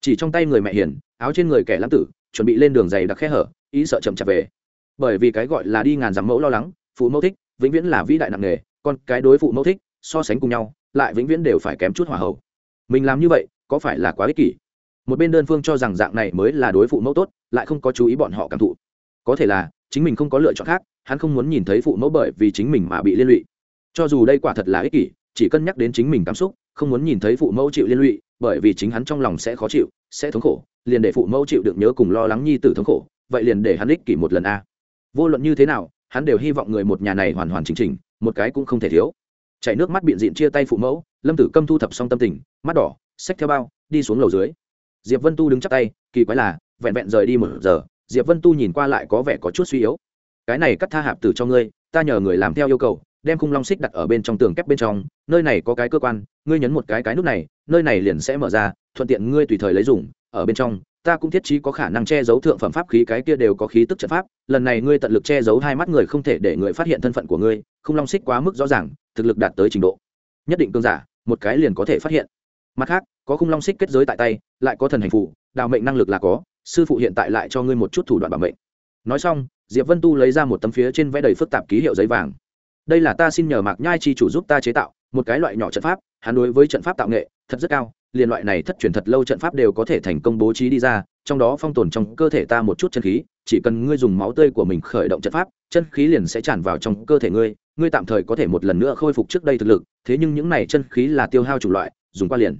Chỉ trong tay người mẹ hiền, áo trên người kẻ lâm tử, chuẩn bị lên đường dày đặc khe hở, ý sợ chậm chạp về. Bởi vì cái gọi là đi ngàn dặm mẫu lo lắng, phụ mẫu thích, vĩnh viễn là vĩ đại nặng nghề còn cái đối phụ mẫu thích, so sánh cùng nhau, lại vĩnh viễn đều phải kém chút hòa hậu. Mình làm như vậy, có phải là quá ích kỷ? Một bên đơn phương cho rằng dạng này mới là đối phụ mẫu tốt, lại không có chú ý bọn họ cảm thụ. Có thể là, chính mình không có lựa chọn khác, hắn không muốn nhìn thấy phụ mẫu bởi vì chính mình mà bị liên lụy cho dù đây quả thật là ích kỷ, chỉ cân nhắc đến chính mình cảm xúc, không muốn nhìn thấy phụ mẫu chịu liên lụy, bởi vì chính hắn trong lòng sẽ khó chịu, sẽ thống khổ, liền để phụ mẫu chịu được nhớ cùng lo lắng nhi tử thống khổ, vậy liền để hắn ích kỷ một lần a. Vô luận như thế nào, hắn đều hy vọng người một nhà này hoàn hoàn chính trình một cái cũng không thể thiếu. Chảy nước mắt biện diện chia tay phụ mẫu, lâm tử câm thu thập xong tâm tình, mắt đỏ, xách theo bao, đi xuống lầu dưới. Diệp vân tu đứng chắc tay, kỳ quái là, vẹn vẹn rời đi một giờ, diệp vân tu nhìn qua lại có vẻ có chút suy yếu. Cái này cắt tha hạp tử cho ngươi, ta nhờ người làm theo yêu cầu đem khung long xích đặt ở bên trong tường kép bên trong, nơi này có cái cơ quan, ngươi nhấn một cái cái nút này, nơi này liền sẽ mở ra, thuận tiện ngươi tùy thời lấy dùng, ở bên trong, ta cũng thiết trí có khả năng che giấu thượng phẩm pháp khí, cái kia đều có khí tức trận pháp, lần này ngươi tận lực che giấu hai mắt người không thể để người phát hiện thân phận của ngươi không long xích quá mức rõ ràng, thực lực đạt tới trình độ. Nhất định cương giả, một cái liền có thể phát hiện. Mặt khác, có khung long xích kết giới tại tay, lại có thần hành phụ đào mệnh năng lực là có, sư phụ hiện tại lại cho ngươi một chút thủ đoạn bảo mệnh. Nói xong, diệp vân tu lấy ra một tấm phía trên vẽ đầy phức tạp ký hiệu giấy vàng đây là ta xin nhờ mạc nhai chi chủ giúp ta chế tạo, một cái loại nhỏ trận pháp, hắn đối với trận pháp tạo nghệ, thật rất cao, liền loại này thất truyền thật lâu trận pháp đều có thể thành công bố trí đi ra, trong đó phong tồn trong cơ thể ta một chút chân khí, chỉ cần ngươi dùng máu tươi của mình khởi động trận pháp, chân khí liền sẽ tràn vào trong cơ thể ngươi ngươi tạm thời có thể một lần nữa khôi phục trước đây thực lực, thế nhưng những này chân khí là tiêu hao chủ loại, dùng qua liền.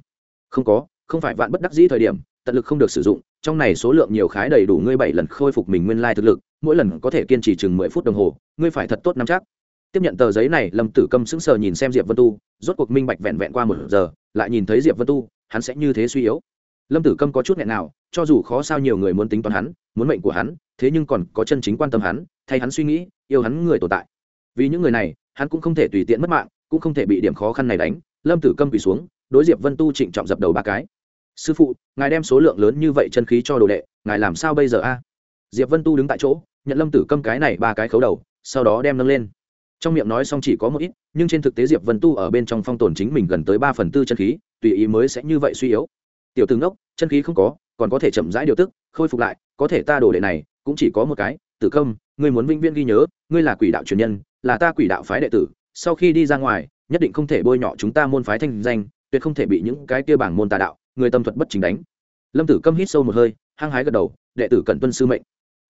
Không có, không phải vạn bất đắc dĩ thời điểm, tận lực không được sử dụng, trong này số lượng nhiều khái đầy đủ ngươi bảy lần khôi phục mình nguyên lai thực lực, mỗi lần có thể kiên trì chừng mười phút đồng hồ, ngươi phải thật tốt nắm chắc tiếp nhận tờ giấy này, lâm tử câm sững sờ nhìn xem diệp vân tu, rốt cuộc minh bạch vẹn vẹn qua một giờ, lại nhìn thấy diệp vân tu, hắn sẽ như thế suy yếu. Lâm tử câm có chút nghẹn nào, cho dù khó sao nhiều người muốn tính toán hắn, muốn mệnh của hắn, thế nhưng còn có chân chính quan tâm hắn, thay hắn suy nghĩ, yêu hắn người tồn tại. Vì những người này, hắn cũng không thể tùy tiện mất mạng, cũng không thể bị điểm khó khăn này đánh. Lâm tử câm quỳ xuống, đối diệp vân tu trịnh trọng dập đầu ba cái. Sư phụ, ngài đem số lượng lớn như vậy chân khí cho đồ đệ, ngài làm sao bây giờ a? Diệp vân tu đứng tại chỗ, nhận lâm tử câm cái này ba cái khấu đầu, sau đó đem nâng lên trong miệng nói xong chỉ có một ít, nhưng trên thực tế diệp vân tu ở bên trong phong tồn chính mình gần tới ba phần tư chân khí, tùy ý mới sẽ như vậy suy yếu. Tiểu tướng đốc chân khí không có, còn có thể chậm rãi điều tức, khôi phục lại, có thể ta đồ đệ này, cũng chỉ có một cái, tử công, ngươi muốn vĩnh viễn ghi nhớ, ngươi là quỷ đạo truyền nhân, là ta quỷ đạo phái đệ tử, sau khi đi ra ngoài, nhất định không thể bôi nhọ chúng ta môn phái thanh danh, tuyệt không thể bị những cái kia bảng môn tà đạo, người tâm thuật bất chính đánh. Lâm tử câm hít sâu một hơi, hăng hái gật đầu, đệ tử cận tuân sư mệnh.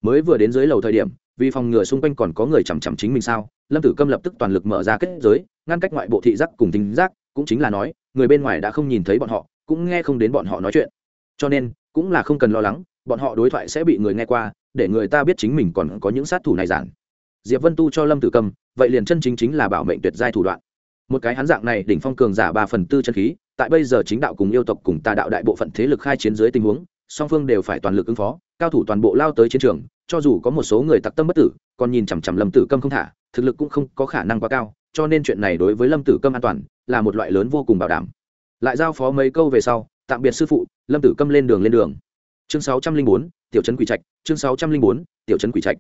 Mới vừa đến dưới lầu thời điểm vì phòng ngừa xung quanh còn có người chằm chằm chính mình sao? Lâm tử câm lập tức toàn lực mở ra kết giới, ngăn cách ngoại bộ thị giác cùng tính giác, cũng chính là nói, người bên ngoài đã không nhìn thấy bọn họ, cũng nghe không đến bọn họ nói chuyện. Cho nên, cũng là không cần lo lắng, bọn họ đối thoại sẽ bị người nghe qua, để người ta biết chính mình còn có những sát thủ này giản. Diệp vân tu cho lâm tử câm, vậy liền chân chính chính là bảo mệnh tuyệt giai thủ đoạn. Một cái hắn dạng này đỉnh phong cường giả ba phần tư chân khí, tại bây giờ chính đạo cùng yêu tộc cùng tà đạo đại bộ phận thế lực khai chiến dưới tình huống, song phương đều phải toàn lực ứng phó cao thủ toàn bộ lao tới chiến trường, cho dù có một số người tặc tâm bất tử, còn nhìn chằm chằm lâm tử câm không thả, thực lực cũng không có khả năng quá cao, cho nên chuyện này đối với lâm tử câm an toàn là một loại lớn vô cùng bảo đảm. Lại giao phó mấy câu về sau, tạm biệt sư phụ, lâm tử câm lên đường lên đường. Chương sáu trăm linh bốn, tiểu trấn quỷ trạch, chương sáu trăm linh bốn, tiểu trấn quỷ trạch.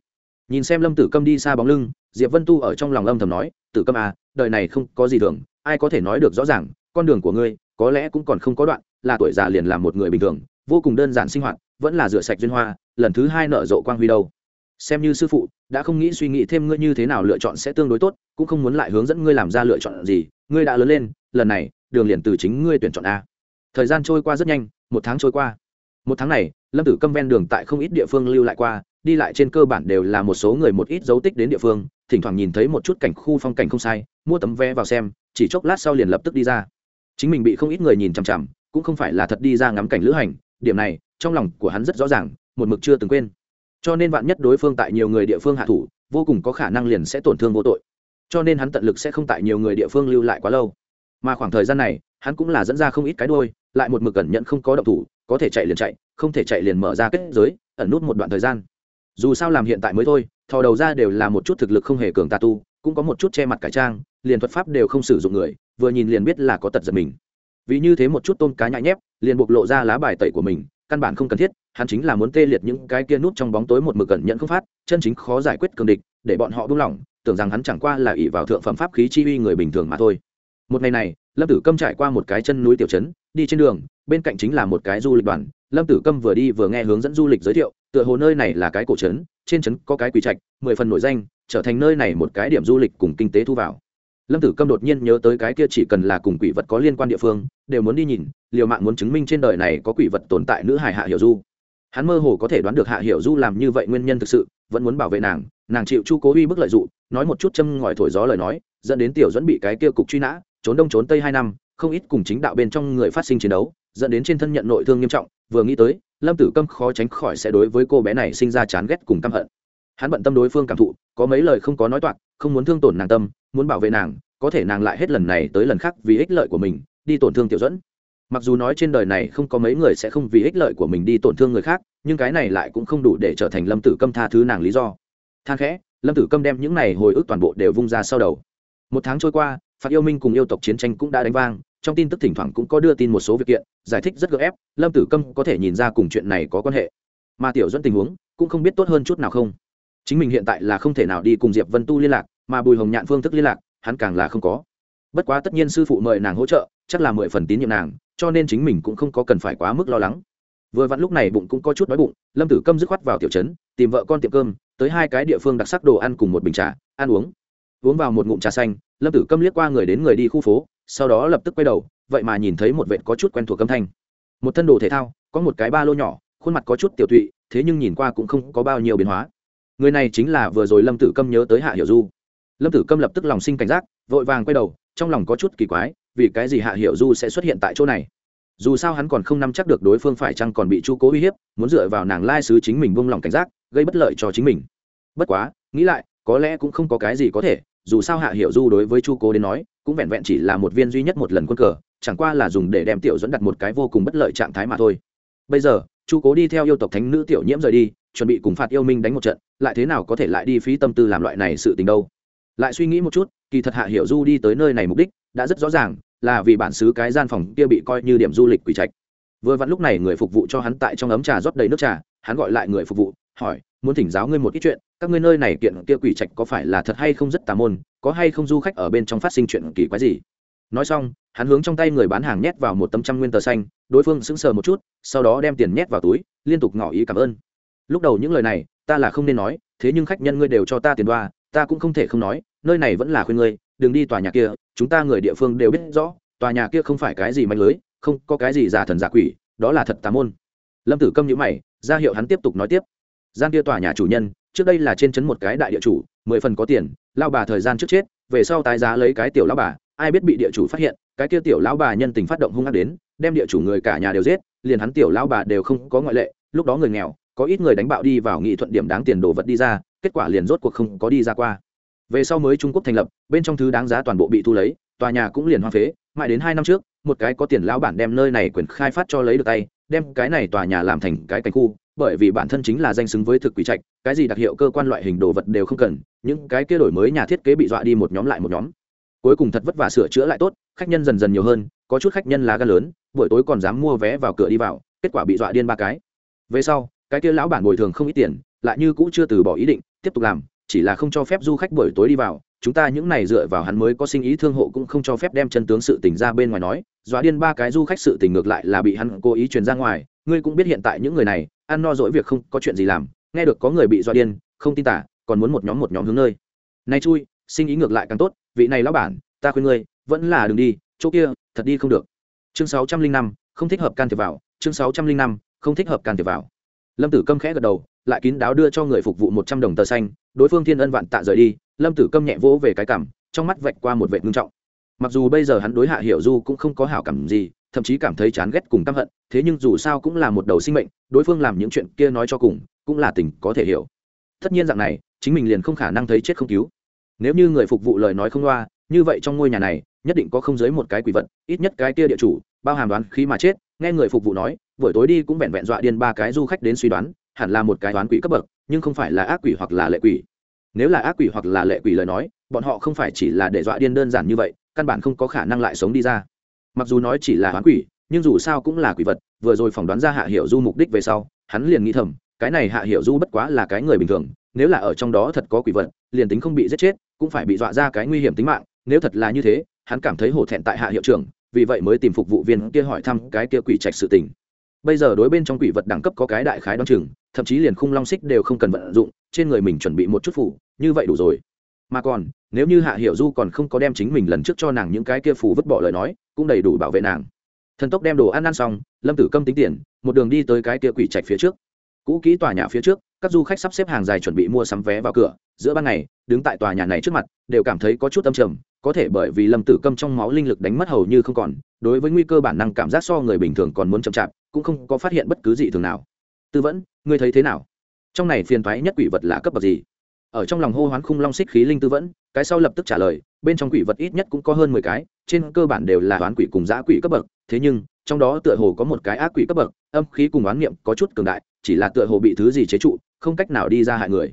Nhìn xem lâm tử câm đi xa bóng lưng, diệp vân tu ở trong lòng âm thầm nói, tử câm à đời này không có gì thường, ai có thể nói được rõ ràng, con đường của ngươi có lẽ cũng còn không có đoạn, là tuổi già liền làm một người bình thường, vô cùng đơn giản sinh hoạt vẫn là rửa sạch duyên hoa, lần thứ hai nở rộ quang huy đâu. Xem như sư phụ, đã không nghĩ suy nghĩ thêm ngươi như thế nào lựa chọn sẽ tương đối tốt, cũng không muốn lại hướng dẫn ngươi làm ra lựa chọn gì. Ngươi đã lớn lên, lần này, đường liền từ chính ngươi tuyển chọn a. Thời gian trôi qua rất nhanh, một tháng trôi qua. Một tháng này, lâm tử câm ven đường tại không ít địa phương lưu lại qua, đi lại trên cơ bản đều là một số người một ít dấu tích đến địa phương, thỉnh thoảng nhìn thấy một chút cảnh khu phong cảnh không sai, mua tấm vé vào xem, chỉ chốc lát sau liền lập tức đi ra. Chính mình bị không ít người nhìn chằm chằm, cũng không phải là thật đi ra ngắm cảnh lữ hành, điểm này trong lòng của hắn rất rõ ràng, một mực chưa từng quên. Cho nên vạn nhất đối phương tại nhiều người địa phương hạ thủ, vô cùng có khả năng liền sẽ tổn thương vô tội. Cho nên hắn tận lực sẽ không tại nhiều người địa phương lưu lại quá lâu. Mà khoảng thời gian này, hắn cũng là dẫn ra không ít cái đôi lại một mực cẩn nhận không có động thủ, có thể chạy liền chạy, không thể chạy liền mở ra kết giới, ẩn nút một đoạn thời gian. Dù sao làm hiện tại mới thôi, thò đầu ra đều là một chút thực lực không hề cường tà tu, cũng có một chút che mặt cải trang, liền thuật pháp đều không sử dụng người, vừa nhìn liền biết là có tật giật mình. Vì như thế một chút tôm cá nhãi nhép, liền bộc lộ ra lá bài tẩy của mình căn bản không cần thiết, hắn chính là muốn tê liệt những cái kia nút trong bóng tối một mực cẩn nhận không phát, chân chính khó giải quyết cường địch, để bọn họ buông lỏng, tưởng rằng hắn chẳng qua là ỷ vào thượng phẩm pháp khí chi uy người bình thường mà thôi. Một ngày này, lâm tử câm trải qua một cái chân núi tiểu trấn, đi trên đường, bên cạnh chính là một cái du lịch đoàn. Lâm tử câm vừa đi vừa nghe hướng dẫn du lịch giới thiệu, tựa hồ nơi này là cái cổ trấn, trên trấn có cái quỷ trạch, mười phần nổi danh, trở thành nơi này một cái điểm du lịch cùng kinh tế thu vào lâm tử câm đột nhiên nhớ tới cái kia chỉ cần là cùng quỷ vật có liên quan địa phương, đều muốn đi nhìn, liều mạng muốn chứng minh trên đời này có quỷ vật tồn tại nữ hải hạ hiểu du. Hắn mơ hồ có thể đoán được hạ hiểu du làm như vậy nguyên nhân thực sự, vẫn muốn bảo vệ nàng nàng chịu chu cố uy bức lợi d ụ nói một chút châm ngòi thổi gió lời nói, dẫn đến tiểu dẫn bị cái kia cục truy nã, trốn đông trốn tây hai năm, không ít cùng chính đạo bên trong người phát sinh chiến đấu, dẫn đến trên thân nhận nội thương nghiêm trọng, vừa nghĩ tới, lâm tử câm khó tránh khỏi sẽ đối với cô bé này sinh ra chán ghét cùng căm hận. Hắn bận tâm đối phương cảm thụ, có mấy lời không có nói toạc, không muốn thương tổn nàng tâm muốn bảo vệ nàng, có thể nàng lại hết lần này tới lần khác vì ích lợi của mình, đi tổn thương tiểu dẫn mặc dù nói trên đời này không có mấy người sẽ không vì ích lợi của mình đi tổn thương người khác, nhưng cái này lại cũng không đủ để trở thành lâm tử câm tha thứ nàng lý do. Than khẽ, lâm tử câm đem những này hồi ức toàn bộ đều vung ra sau đầu. Một tháng trôi qua, phạt yêu minh cùng yêu tộc chiến tranh cũng đã đánh vang, trong tin tức thỉnh thoảng cũng có đưa tin một số việc kiện, giải thích rất gợ ép, lâm tử câm có thể nhìn ra cùng chuyện này có quan hệ. Mà tiểu dẫn tình huống cũng không biết tốt hơn chút nào không. Chính mình hiện tại là không thể nào đi cùng diệp vân tu liên lạc mà bùi hồng nhạn phương thức liên lạc, hắn càng là không có. Bất quá tất nhiên sư phụ mời nàng hỗ trợ, chắc là mười phần tín nhiệm nàng, cho nên chính mình cũng không có cần phải quá mức lo lắng. Vừa vặn lúc này bụng cũng có chút đói bụng, lâm tử câm dứt khoát vào tiểu trấn, tìm vợ con tiệm cơm, tới hai cái địa phương đặc sắc đồ ăn cùng một bình trà, ăn uống. Uống vào một ngụm trà xanh, lâm tử câm liếc qua người đến người đi khu phố, sau đó lập tức quay đầu, vậy mà nhìn thấy một vệ có chút quen thuộc âm thanh. Một thân đồ thể thao, có một cái ba lô nhỏ, khuôn mặt có chút tiểu tụy, thế nhưng nhìn qua cũng không có bao nhiêu biến hóa. Người này chính là vừa rồi lâm tử câm nhớ tới hạ hiểu du lâm tử câm lập tức lòng sinh cảnh giác, vội vàng quay đầu, trong lòng có chút kỳ quái, vì cái gì hạ hiểu du sẽ xuất hiện tại chỗ này? Dù sao hắn còn không nắm chắc được đối phương phải chăng còn bị chu cố uy hiếp, muốn dựa vào nàng lai sứ chính mình buông lòng cảnh giác, gây bất lợi cho chính mình. Bất quá, nghĩ lại, có lẽ cũng không có cái gì có thể, dù sao hạ hiểu du đối với chu cố đến nói, cũng vẹn vẹn chỉ là một viên duy nhất một lần quân cờ, chẳng qua là dùng để đem tiểu dẫn đặt một cái vô cùng bất lợi trạng thái mà thôi. Bây giờ, chu cố đi theo yêu tộc thánh nữ tiểu nhiễm rời đi, chuẩn bị cùng phạt yêu minh đánh một trận, lại thế nào có thể lại đi phí tâm tư làm loại này sự tình đâu? Lại suy nghĩ một chút, kỳ thật hạ hiểu du đi tới nơi này mục đích đã rất rõ ràng, là vì bản xứ cái gian phòng kia bị coi như điểm du lịch quỷ trạch. Vừa vặn lúc này người phục vụ cho hắn tại trong ấm trà rót đầy nước trà, hắn gọi lại người phục vụ, hỏi, muốn thỉnh giáo ngươi một ít chuyện, các ngươi nơi này kiện kia quỷ trạch có phải là thật hay không rất tà môn, có hay không du khách ở bên trong phát sinh chuyện kỳ quái gì? Nói xong, hắn hướng trong tay người bán hàng nhét vào một tấm trăm nguyên tờ xanh, đối phương sững sờ một chút, sau đó đem tiền nhét vào túi, liên tục ngỏ ý cảm ơn. Lúc đầu những lời này, ta là không nên nói, thế nhưng khách nhân ngươi đều cho ta tiền đoa, ta cũng không thể không nói nơi này vẫn là khuyên ngươi, đừng đi tòa nhà kia, chúng ta người địa phương đều biết rõ, tòa nhà kia không phải cái gì manh lưới, không có cái gì giả thần giả quỷ, đó là thật tà môn. Lâm tử câm nhữ mày, ra hiệu hắn tiếp tục nói tiếp. Gian kia tòa nhà chủ nhân, trước đây là trên trấn một cái đại địa chủ, mười phần có tiền lao bà thời gian trước chết, về sau tái giá lấy cái tiểu lão bà, ai biết bị địa chủ phát hiện, cái kia tiểu lão bà nhân tình phát động hung ác đến, đem địa chủ người cả nhà đều giết, liền hắn tiểu lão bà đều không có ngoại lệ, lúc đó người nghèo, có ít người đánh bạo đi vào nghị thuận điểm đáng tiền đồ vật đi ra, kết quả liền rốt cuộc không có đi ra qua về sau mới trung quốc thành lập, bên trong thứ đáng giá toàn bộ bị thu lấy, tòa nhà cũng liền hoang phế, mãi đến hai năm trước, một cái có tiền lão bản đem nơi này quyền khai phát cho lấy được tay, đem cái này tòa nhà làm thành cái cảnh khu, bởi vì bản thân chính là danh xứng với thực quỷ trạch, cái gì đặc hiệu cơ quan loại hình đồ vật đều không cần, những cái kia đổi mới nhà thiết kế bị dọa đi một nhóm lại một nhóm. Cuối cùng thật vất vả sửa chữa lại tốt, khách nhân dần dần nhiều hơn, có chút khách nhân lá gan lớn, buổi tối còn dám mua vé vào cửa đi vào, kết quả bị dọa điên ba cái. Về sau, cái kia lão bản bồi thường không ít tiền, lại như cũ chưa từ bỏ ý định, tiếp tục làm chỉ là không cho phép du khách buổi tối đi vào, chúng ta những này dựa vào hắn mới có sinh ý thương hộ cũng không cho phép đem chân tướng sự tình ra bên ngoài nói, dọa điên ba cái du khách sự tình ngược lại là bị hắn cố ý truyền ra ngoài, ngươi cũng biết hiện tại những người này, ăn no dỗi việc không có chuyện gì làm, nghe được có người bị dọa điên, không tin tả, còn muốn một nhóm một nhóm hướng nơi. Nay chui, sinh ý ngược lại càng tốt, vị này lão bản, ta khuyên ngươi, vẫn là đừng đi, chỗ kia, thật đi không được. Chương sáu trăm linh năm, không thích hợp can thiệp vào, chương sáu trăm linh năm, không thích hợp can thiệp vào. Lâm tử câm khẽ gật đầu, lại kín đáo đưa cho người phục vụ một trăm đồng tờ xanh đối phương thiên ân vạn tạ rời đi, lâm tử câm nhẹ vỗ về cái cảm, trong mắt vạch qua một vệ ngưng trọng. Mặc dù bây giờ hắn đối hạ hiểu du cũng không có hảo cảm gì, thậm chí cảm thấy chán ghét cùng căm hận, thế nhưng dù sao cũng là một đầu sinh mệnh, đối phương làm những chuyện kia nói cho cùng, cũng là tình có thể hiểu. Tất nhiên dạng này, chính mình liền không khả năng thấy chết không cứu. Nếu như người phục vụ lời nói không loa, như vậy trong ngôi nhà này, nhất định có không dưới một cái quỷ vật, ít nhất cái kia địa chủ, bao hàm đoán khi mà chết, nghe người phục vụ nói, buổi tối đi cũng vẹn vẹn dọa điên ba cái du khách đến suy đoán hẳn là một cái toán quỷ cấp bậc, nhưng không phải là ác quỷ hoặc là lệ quỷ. Nếu là ác quỷ hoặc là lệ quỷ lời nói, bọn họ không phải chỉ là để dọa điên đơn giản như vậy, căn bản không có khả năng lại sống đi ra. Mặc dù nói chỉ là toán quỷ, nhưng dù sao cũng là quỷ vật, vừa rồi phỏng đoán ra hạ hiểu du mục đích về sau, hắn liền nghĩ thầm, cái này hạ hiểu du bất quá là cái người bình thường, nếu là ở trong đó thật có quỷ vật, liền tính không bị giết chết, cũng phải bị dọa ra cái nguy hiểm tính mạng, nếu thật là như thế, hắn cảm thấy hổ thẹn tại hạ hiệu trưởng, vì vậy mới tìm phục vụ viên kia hỏi thăm cái kia quỷ trạch sự tình. Bây giờ đối bên trong quỷ vật đẳng cấp có cái đại khái đ o chừng thậm chí liền khung long xích đều không cần vận dụng, trên người mình chuẩn bị một chút phủ, như vậy đủ rồi. Mà còn, nếu như hạ hiểu du còn không có đem chính mình lần trước cho nàng những cái kia phủ vứt bỏ lời nói, cũng đầy đủ bảo vệ nàng. Thần tốc đem đồ ăn ăn xong, lâm tử câm tính tiền, một đường đi tới cái kia quỷ trạch phía trước. Cũ kỹ tòa nhà phía trước, các du khách sắp xếp hàng dài chuẩn bị mua sắm vé vào cửa. Giữa ban ngày, đứng tại tòa nhà này trước mặt, đều cảm thấy có chút âm trầm, có thể bởi vì lâm tử câm trong máu linh lực đánh mất hầu như không còn, đối với nguy cơ bản năng cảm giác so người bình thường còn muốn chậm chạp, cũng không có phát hiện bất cứ gì thường nào tư vẫn, ngươi thấy thế nào? Trong này phiền thoái nhất quỷ vật là cấp bậc gì? Ở trong lòng hô hoán khung long xích khí linh tư vẫn, cái sau lập tức trả lời, bên trong quỷ vật ít nhất cũng có hơn mười cái, trên cơ bản đều là oán quỷ cùng giã quỷ cấp bậc, thế nhưng, trong đó tựa hồ có một cái ác quỷ cấp bậc, âm khí cùng oán niệm có chút cường đại, chỉ là tựa hồ bị thứ gì chế trụ, không cách nào đi ra hại người.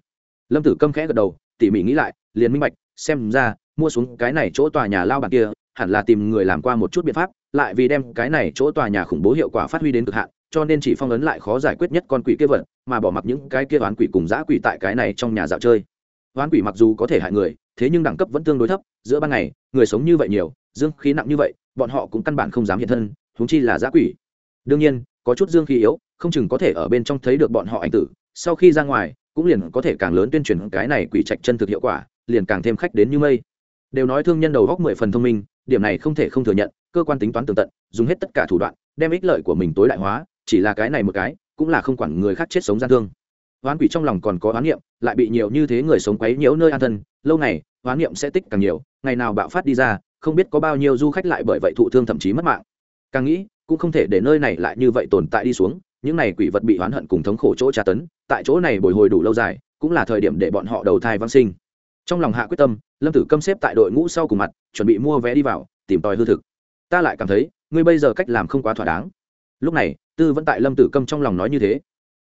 Lâm tử câm khẽ gật đầu, tỉ mỉ nghĩ lại, liền minh bạch, xem ra, mua xuống cái này chỗ tòa nhà lao bạc kia, hẳn là tìm người làm qua một chút biện pháp, lại vì đem cái này chỗ tòa nhà khủng bố hiệu quả phát huy đến cực hạn cho nên chỉ phong ấn lại khó giải quyết nhất con quỷ kia vật, mà bỏ mặc những cái kia oán quỷ cùng giã quỷ tại cái này trong nhà dạo chơi. Oán quỷ mặc dù có thể hại người, thế nhưng đẳng cấp vẫn tương đối thấp, giữa ban ngày, người sống như vậy nhiều, dương khí nặng như vậy, bọn họ cũng căn bản không dám hiện thân, huống chi là giã quỷ. Đương nhiên, có chút dương khí yếu, không chừng có thể ở bên trong thấy được bọn họ ảnh tử, sau khi ra ngoài, cũng liền có thể càng lớn tuyên truyền cái này quỷ trạch chân thực hiệu quả, liền càng thêm khách đến như mây. Đều nói thương nhân đầu góc mười phần thông minh, điểm này không thể không thừa nhận, cơ quan tính toán tường tận, dùng hết tất cả thủ đoạn, đem ích lợi của mình tối đại hóa chỉ là cái này một cái, cũng là không quản người khác chết sống gian thương. Hoán quỷ trong lòng còn có hoán niệm, lại bị nhiều như thế người sống quấy nhiễu nơi an thân, lâu ngày, hoán niệm sẽ tích càng nhiều, ngày nào bạo phát đi ra, không biết có bao nhiêu du khách lại bởi vậy thụ thương thậm chí mất mạng. Càng nghĩ, cũng không thể để nơi này lại như vậy tồn tại đi xuống, những này quỷ vật bị oán hận cùng thống khổ chỗ tra tấn, tại chỗ này bồi hồi đủ lâu dài, cũng là thời điểm để bọn họ đầu thai văn sinh. Trong lòng hạ quyết tâm, lâm tử câm xếp tại đội ngũ sau cùng mặt, chuẩn bị mua vé đi vào, tìm tòi hư thực. Ta lại cảm thấy, ngươi bây giờ cách làm không quá thỏa đáng. Lúc này tư vẫn tại lâm tử câm trong lòng nói như thế.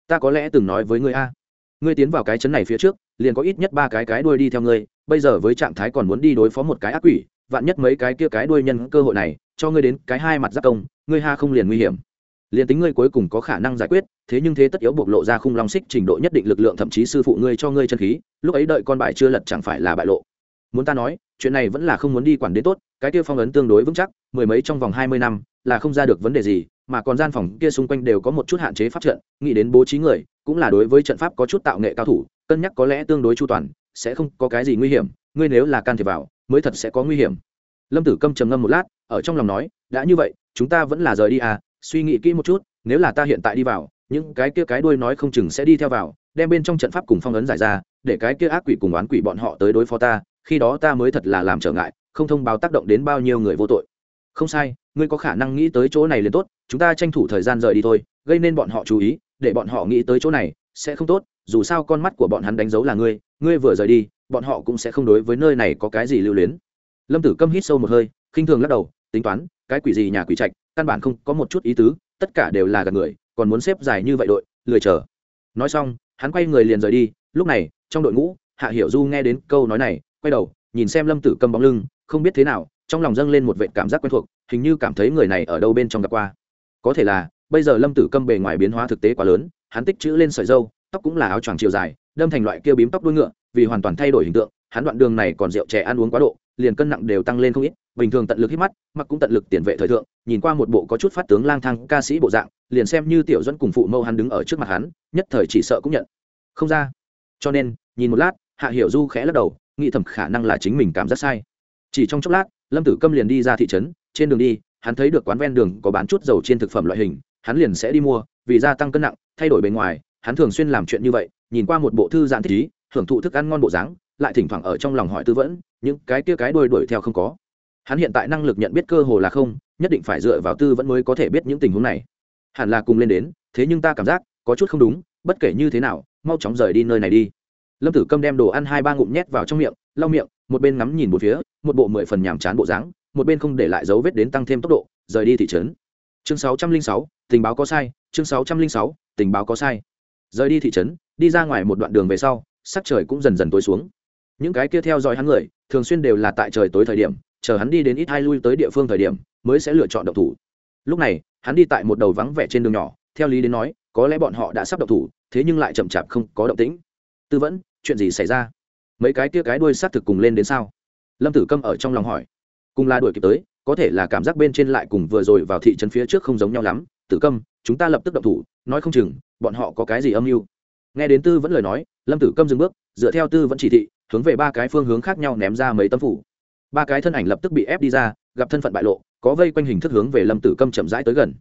Ta có lẽ từng nói với ngươi a. Ngươi tiến vào cái chấn này phía trước, liền có ít nhất ba cái cái đuôi đi theo ngươi, bây giờ với trạng thái còn muốn đi đối phó một cái ác quỷ, vạn nhất mấy cái kia cái đuôi nhân cơ hội này, cho ngươi đến cái hai mặt giáp công, ngươi ha không liền nguy hiểm. Liền tính ngươi cuối cùng có khả năng giải quyết, thế nhưng thế tất yếu bộc lộ ra khung long xích trình độ nhất định lực lượng thậm chí sư phụ ngươi cho ngươi chân khí, lúc ấy đợi con bài chưa lật chẳng phải là bại lộ. Muốn ta nói, chuyện này vẫn là không muốn đi quản đến tốt, cái kia phong ấn tương đối vững chắc, mười mấy trong vòng hai mươi năm, là không ra được vấn đề gì mà còn gian phòng kia xung quanh đều có một chút hạn chế pháp trận, nghĩ đến bố trí người, cũng là đối với trận pháp có chút tạo nghệ cao thủ, cân nhắc có lẽ tương đối chu toàn, sẽ không có cái gì nguy hiểm, ngươi nếu là can thiệp vào, mới thật sẽ có nguy hiểm. Lâm tử câm trầm ngâm một lát, ở trong lòng nói, đã như vậy, chúng ta vẫn là rời đi à suy nghĩ kỹ một chút, nếu là ta hiện tại đi vào, những cái kia cái đuôi nói không chừng sẽ đi theo vào, đem bên trong trận pháp cùng phong ấn giải ra, để cái kia ác quỷ cùng oán quỷ bọn họ tới đối phó ta, khi đó ta mới thật là làm trở ngại, không thông báo tác động đến bao nhiêu người vô tội không sai, ngươi có khả năng nghĩ tới chỗ này liền tốt, chúng ta tranh thủ thời gian rời đi thôi, gây nên bọn họ chú ý, để bọn họ nghĩ tới chỗ này sẽ không tốt, dù sao con mắt của bọn hắn đánh dấu là ngươi ngươi vừa rời đi, bọn họ cũng sẽ không đối với nơi này có cái gì lưu luyến. Lâm tử câm hít sâu một hơi, khinh thường lắc đầu, tính toán, cái quỷ gì nhà quỷ trạch, căn bản không có một chút ý tứ, tất cả đều là gạt người, còn muốn xếp dài như vậy đội, lười chờ. Nói xong, hắn quay người liền rời đi, lúc này, trong đội ngũ, hạ hiểu du nghe đến câu nói này, quay đầu, nhìn xem lâm tử câm bóng lưng, không biết thế nào trong lòng dâng lên một vệ cảm giác quen thuộc, hình như cảm thấy người này ở đâu bên trong gặp qua. Có thể là, bây giờ lâm tử câm bề ngoài biến hóa thực tế quá lớn, hắn tích chữ lên sợi dâu, tóc cũng là áo choàng chiều dài, đâm thành loại kia bím tóc đuôi ngựa, vì hoàn toàn thay đổi hình tượng, hắn đoạn đường này còn rượu trẻ ăn uống quá độ, liền cân nặng đều tăng lên không ít, bình thường tận lực hít mắt, mặc cũng tận lực tiền vệ thời thượng, nhìn qua một bộ có chút phát tướng lang thang ca sĩ bộ dạng, liền xem như tiểu dẫn cùng phụ mâu hắn đứng ở trước mặt hắn, nhất thời chỉ sợ cũng nhận. Không ra. Cho nên, nhìn một lát, hạ hiểu du khẽ lắc đầu, nghĩ thầm khả năng là chính mình cảm giác sai. Chỉ trong chốc lát lâm tử câm liền đi ra thị trấn, trên đường đi, hắn thấy được quán ven đường có bán chút dầu trên thực phẩm loại hình, hắn liền sẽ đi mua, vì gia tăng cân nặng, thay đổi bề ngoài, hắn thường xuyên làm chuyện như vậy, nhìn qua một bộ thư giãn thích ý hưởng thụ thức ăn ngon bộ dáng, lại thỉnh thoảng ở trong lòng hỏi tư vẫn những cái kia cái đuôi đuổi theo không có. Hắn hiện tại năng lực nhận biết cơ hồ là không, nhất định phải dựa vào tư vẫn mới có thể biết những tình huống này. Hẳn là cùng lên đến, thế nhưng ta cảm giác, có chút không đúng, bất kể như thế nào, mau chóng rời đi nơi này đi. Lâm tử câm đem đồ ăn hai ba ngụm nhét vào trong miệng lau miệng, một bên ngắm nhìn một phía, một bộ mười phần nhàm chán bộ dáng, một bên không để lại dấu vết đến tăng thêm tốc độ, rời đi thị trấn. Chương sáu trăm linh sáu, tình báo có sai, chương sáu trăm linh sáu, tình báo có sai. Rời đi thị trấn, đi ra ngoài một đoạn đường về sau, sắc trời cũng dần dần tối xuống. Những cái kia theo dõi hắn người, thường xuyên đều là tại trời tối thời điểm, chờ hắn đi đến ít hai lui tới địa phương thời điểm, mới sẽ lựa chọn độc thủ. Lúc này, hắn đi tại một đầu vắng vẻ trên đường nhỏ, theo lý đến nói, có lẽ bọn họ đã sắp độc thủ, thế nhưng lại chậm chạp không có động tĩnh. Tư vẫn, chuyện gì xảy ra? Mấy cái tia cái đuôi xác thực cùng lên đến sao? Lâm tử câm ở trong lòng hỏi. Cùng là đuổi kịp tới, có thể là cảm giác bên trên lại cùng vừa rồi vào thị trấn phía trước không giống nhau lắm. Tử câm, chúng ta lập tức động thủ, nói không chừng, bọn họ có cái gì âm mưu? Nghe đến tư vẫn lời nói, lâm tử câm dừng bước, dựa theo tư vẫn chỉ thị, hướng về ba cái phương hướng khác nhau ném ra mấy tấm phủ. Ba cái thân ảnh lập tức bị ép đi ra, gặp thân phận bại lộ, có vây quanh hình thức hướng về lâm tử câm chậm rãi tới gần.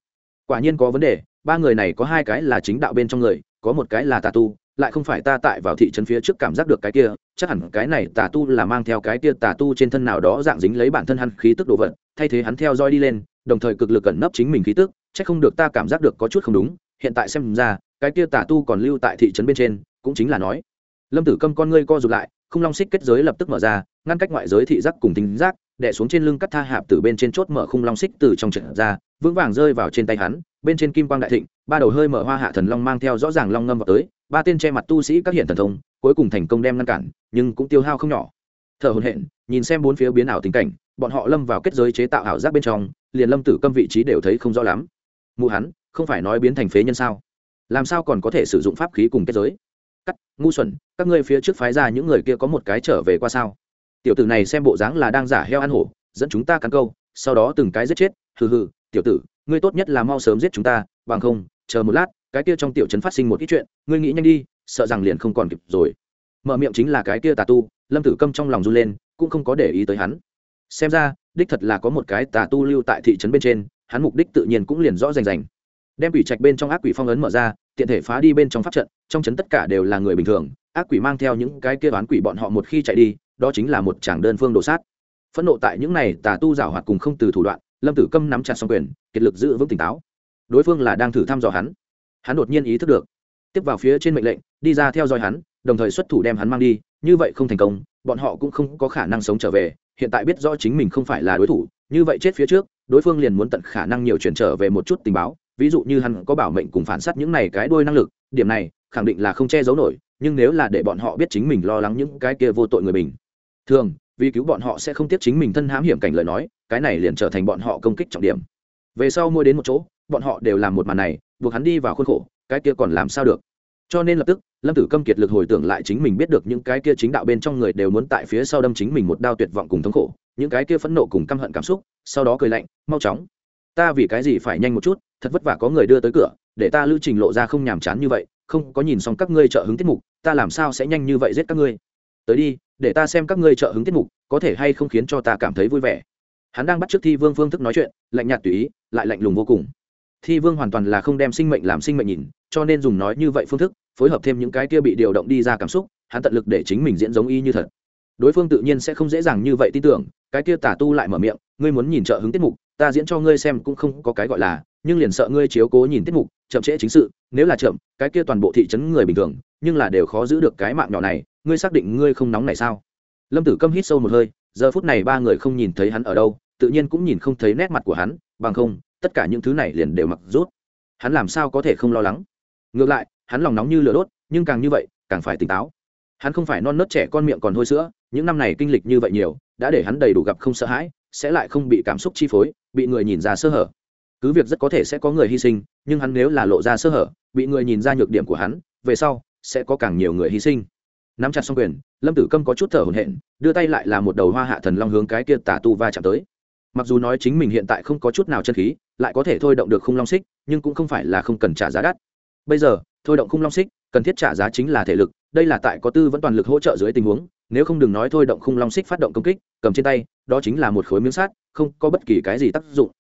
Quả nhiên có vấn đề, ba người này có hai cái là chính đạo bên trong người, có một cái là tà tu lại không phải ta tại vào thị trấn phía trước cảm giác được cái kia, chắc hẳn cái này tà tu là mang theo cái kia tà tu trên thân nào đó dạng dính lấy bản thân hắn khí tức đồ vật, thay thế hắn theo dõi đi lên, đồng thời cực lực cẩn nấp chính mình khí tức, chắc không được ta cảm giác được có chút không đúng, hiện tại xem ra, cái kia tà tu còn lưu tại thị trấn bên trên, cũng chính là nói, lâm tử câm con ngươi co rụt lại không long xích kết giới lập tức mở ra, ngăn cách ngoại giới thị giác cùng tính giác đẻ xuống trên lưng cắt tha hạp từ bên trên chốt mở khung long xích từ trong trận ra, vững vàng rơi vào trên tay hắn, bên trên kim quang đại thịnh, ba đầu hơi mở hoa hạ thần long mang theo rõ ràng long ngâm vào tới, ba tên che mặt tu sĩ các hiện thần thông, cuối cùng thành công đem ngăn cản, nhưng cũng tiêu hao không nhỏ. Thở hồn hện nhìn xem bốn phía biến ảo tình cảnh, bọn họ lâm vào kết giới chế tạo ảo giác bên trong, liền lâm tử câm vị trí đều thấy không rõ lắm. Mụ hắn, không phải nói biến thành phế nhân sao? Làm sao còn có thể sử dụng pháp khí cùng kết giới? Cắt, ngu xuẩn, các ngươi phía trước phái ra những người kia có một cái trở về qua sao? Tiểu tử này xem bộ dáng là đang giả heo ăn hổ, dẫn chúng ta cắn câu, sau đó từng cái giết chết, hừ hừ, tiểu tử, ngươi tốt nhất là mau sớm giết chúng ta, bằng không, chờ một lát, cái kia trong tiểu trấn phát sinh một ít chuyện, ngươi nghĩ nhanh đi, sợ rằng liền không còn kịp rồi. Mở miệng chính là cái kia tà tu, lâm tử câm trong lòng run lên, cũng không có để ý tới hắn. Xem ra, đích thật là có một cái tà tu lưu tại thị trấn bên trên, hắn mục đích tự nhiên cũng liền rõ rành rành. Đem quỷ trạch bên trong ác quỷ phong ấn mở ra tiện thể phá đi bên trong pháp trận, trong trấn tất cả đều là người bình thường, ác quỷ mang theo những cái kia đoán quỷ bọn họ một khi chạy đi, đó chính là một chàng đơn phương đổ sát. Phẫn nộ tại những này tà tu giảo hoạt cùng không từ thủ đoạn, lâm tử câm nắm chặt xong quyền, kiệt lực giữ vững tỉnh táo. Đối phương là đang thử thăm dò hắn. Hắn đột nhiên ý thức được, tiếp vào phía trên mệnh lệnh, đi ra theo dõi hắn, đồng thời xuất thủ đem hắn mang đi, như vậy không thành công, bọn họ cũng không có khả năng sống trở về, hiện tại biết rõ chính mình không phải là đối thủ, như vậy chết phía trước, đối phương liền muốn tận khả năng nhiều chuyển trở về một chút tình báo ví dụ như hắn có bảo mệnh cùng phản s á t những này cái đôi năng lực, điểm này khẳng định là không che giấu nổi, nhưng nếu là để bọn họ biết chính mình lo lắng những cái kia vô tội người mình thường, vì cứu bọn họ sẽ không tiếp chính mình thân hãm hiểm cảnh lời nói, cái này liền trở thành bọn họ công kích trọng điểm. Về sau mua đến một chỗ, bọn họ đều làm một màn này, buộc hắn đi vào khuôn khổ, cái kia còn làm sao được? Cho nên lập tức, lâm tử câm kiệt lực hồi tưởng lại chính mình biết được những cái kia chính đạo bên trong người đều muốn tại phía sau đâm chính mình một đao tuyệt vọng cùng thống khổ, những cái kia phẫn nộ cùng căm hận cảm xúc, sau đó cười lạnh, mau chóng ta vì cái gì phải nhanh một chút, thật vất vả có người đưa tới cửa, để ta lưu trình lộ ra không nhàm chán như vậy, không có nhìn xong các ngươi trợ hứng tiết mục, ta làm sao sẽ nhanh như vậy giết các ngươi? Tới đi, để ta xem các ngươi trợ hứng tiết mục, có thể hay không khiến cho ta cảm thấy vui vẻ. Hắn đang bắt t r ư ớ c thi vương phương thức nói chuyện, lạnh nhạt tùy ý, lại lạnh lùng vô cùng. Thi vương hoàn toàn là không đem sinh mệnh làm sinh mệnh nhìn, cho nên dùng nói như vậy phương thức, phối hợp thêm những cái kia bị điều động đi ra cảm xúc, hắn tận lực để chính mình diễn giống y như thật. Đối phương tự nhiên sẽ không dễ dàng như vậy tin tưởng, cái kia tả tu lại mở miệng, ngươi muốn nhìn trợ hứng tiết mục ta diễn cho ngươi xem cũng không có cái gọi là, nhưng liền sợ ngươi chiếu cố nhìn tiết mục, chậm trễ chính sự, nếu là chậm, cái kia toàn bộ thị trấn người bình thường, nhưng là đều khó giữ được cái mạng nhỏ này, ngươi xác định ngươi không nóng này sao? Lâm tử câm hít sâu một hơi, giờ phút này ba người không nhìn thấy hắn ở đâu, tự nhiên cũng nhìn không thấy nét mặt của hắn, bằng không, tất cả những thứ này liền đều mặc rút. Hắn làm sao có thể không lo lắng? Ngược lại, hắn lòng nóng như lửa đốt, nhưng càng như vậy, càng phải tỉnh táo. Hắn không phải non nớt trẻ con miệng còn hôi sữa, những năm này kinh lịch như vậy nhiều, đã để hắn đầy đủ gặp không sợ hãi sẽ lại không bị cảm xúc chi phối, bị người nhìn ra sơ hở. Cứ việc rất có thể sẽ có người hy sinh, nhưng hắn nếu là lộ ra sơ hở, bị người nhìn ra nhược điểm của hắn, về sau, sẽ có càng nhiều người hy sinh. Nắm chặt xong quyền, lâm tử câm có chút thở hổn hển, đưa tay lại là một đầu hoa hạ thần long hướng cái kia tà tu va chạm tới. Mặc dù nói chính mình hiện tại không có chút nào chân khí, lại có thể thôi động được khung long xích, nhưng cũng không phải là không cần trả giá đắt. Bây giờ, thôi động khung long xích, cần thiết trả giá chính là thể lực đây là tại có tư vẫn toàn lực hỗ trợ dưới tình huống, nếu không đừng nói thôi động khung long xích phát động công kích, cầm trên tay, đó chính là một khối miếng sát không có bất kỳ cái gì tác dụng.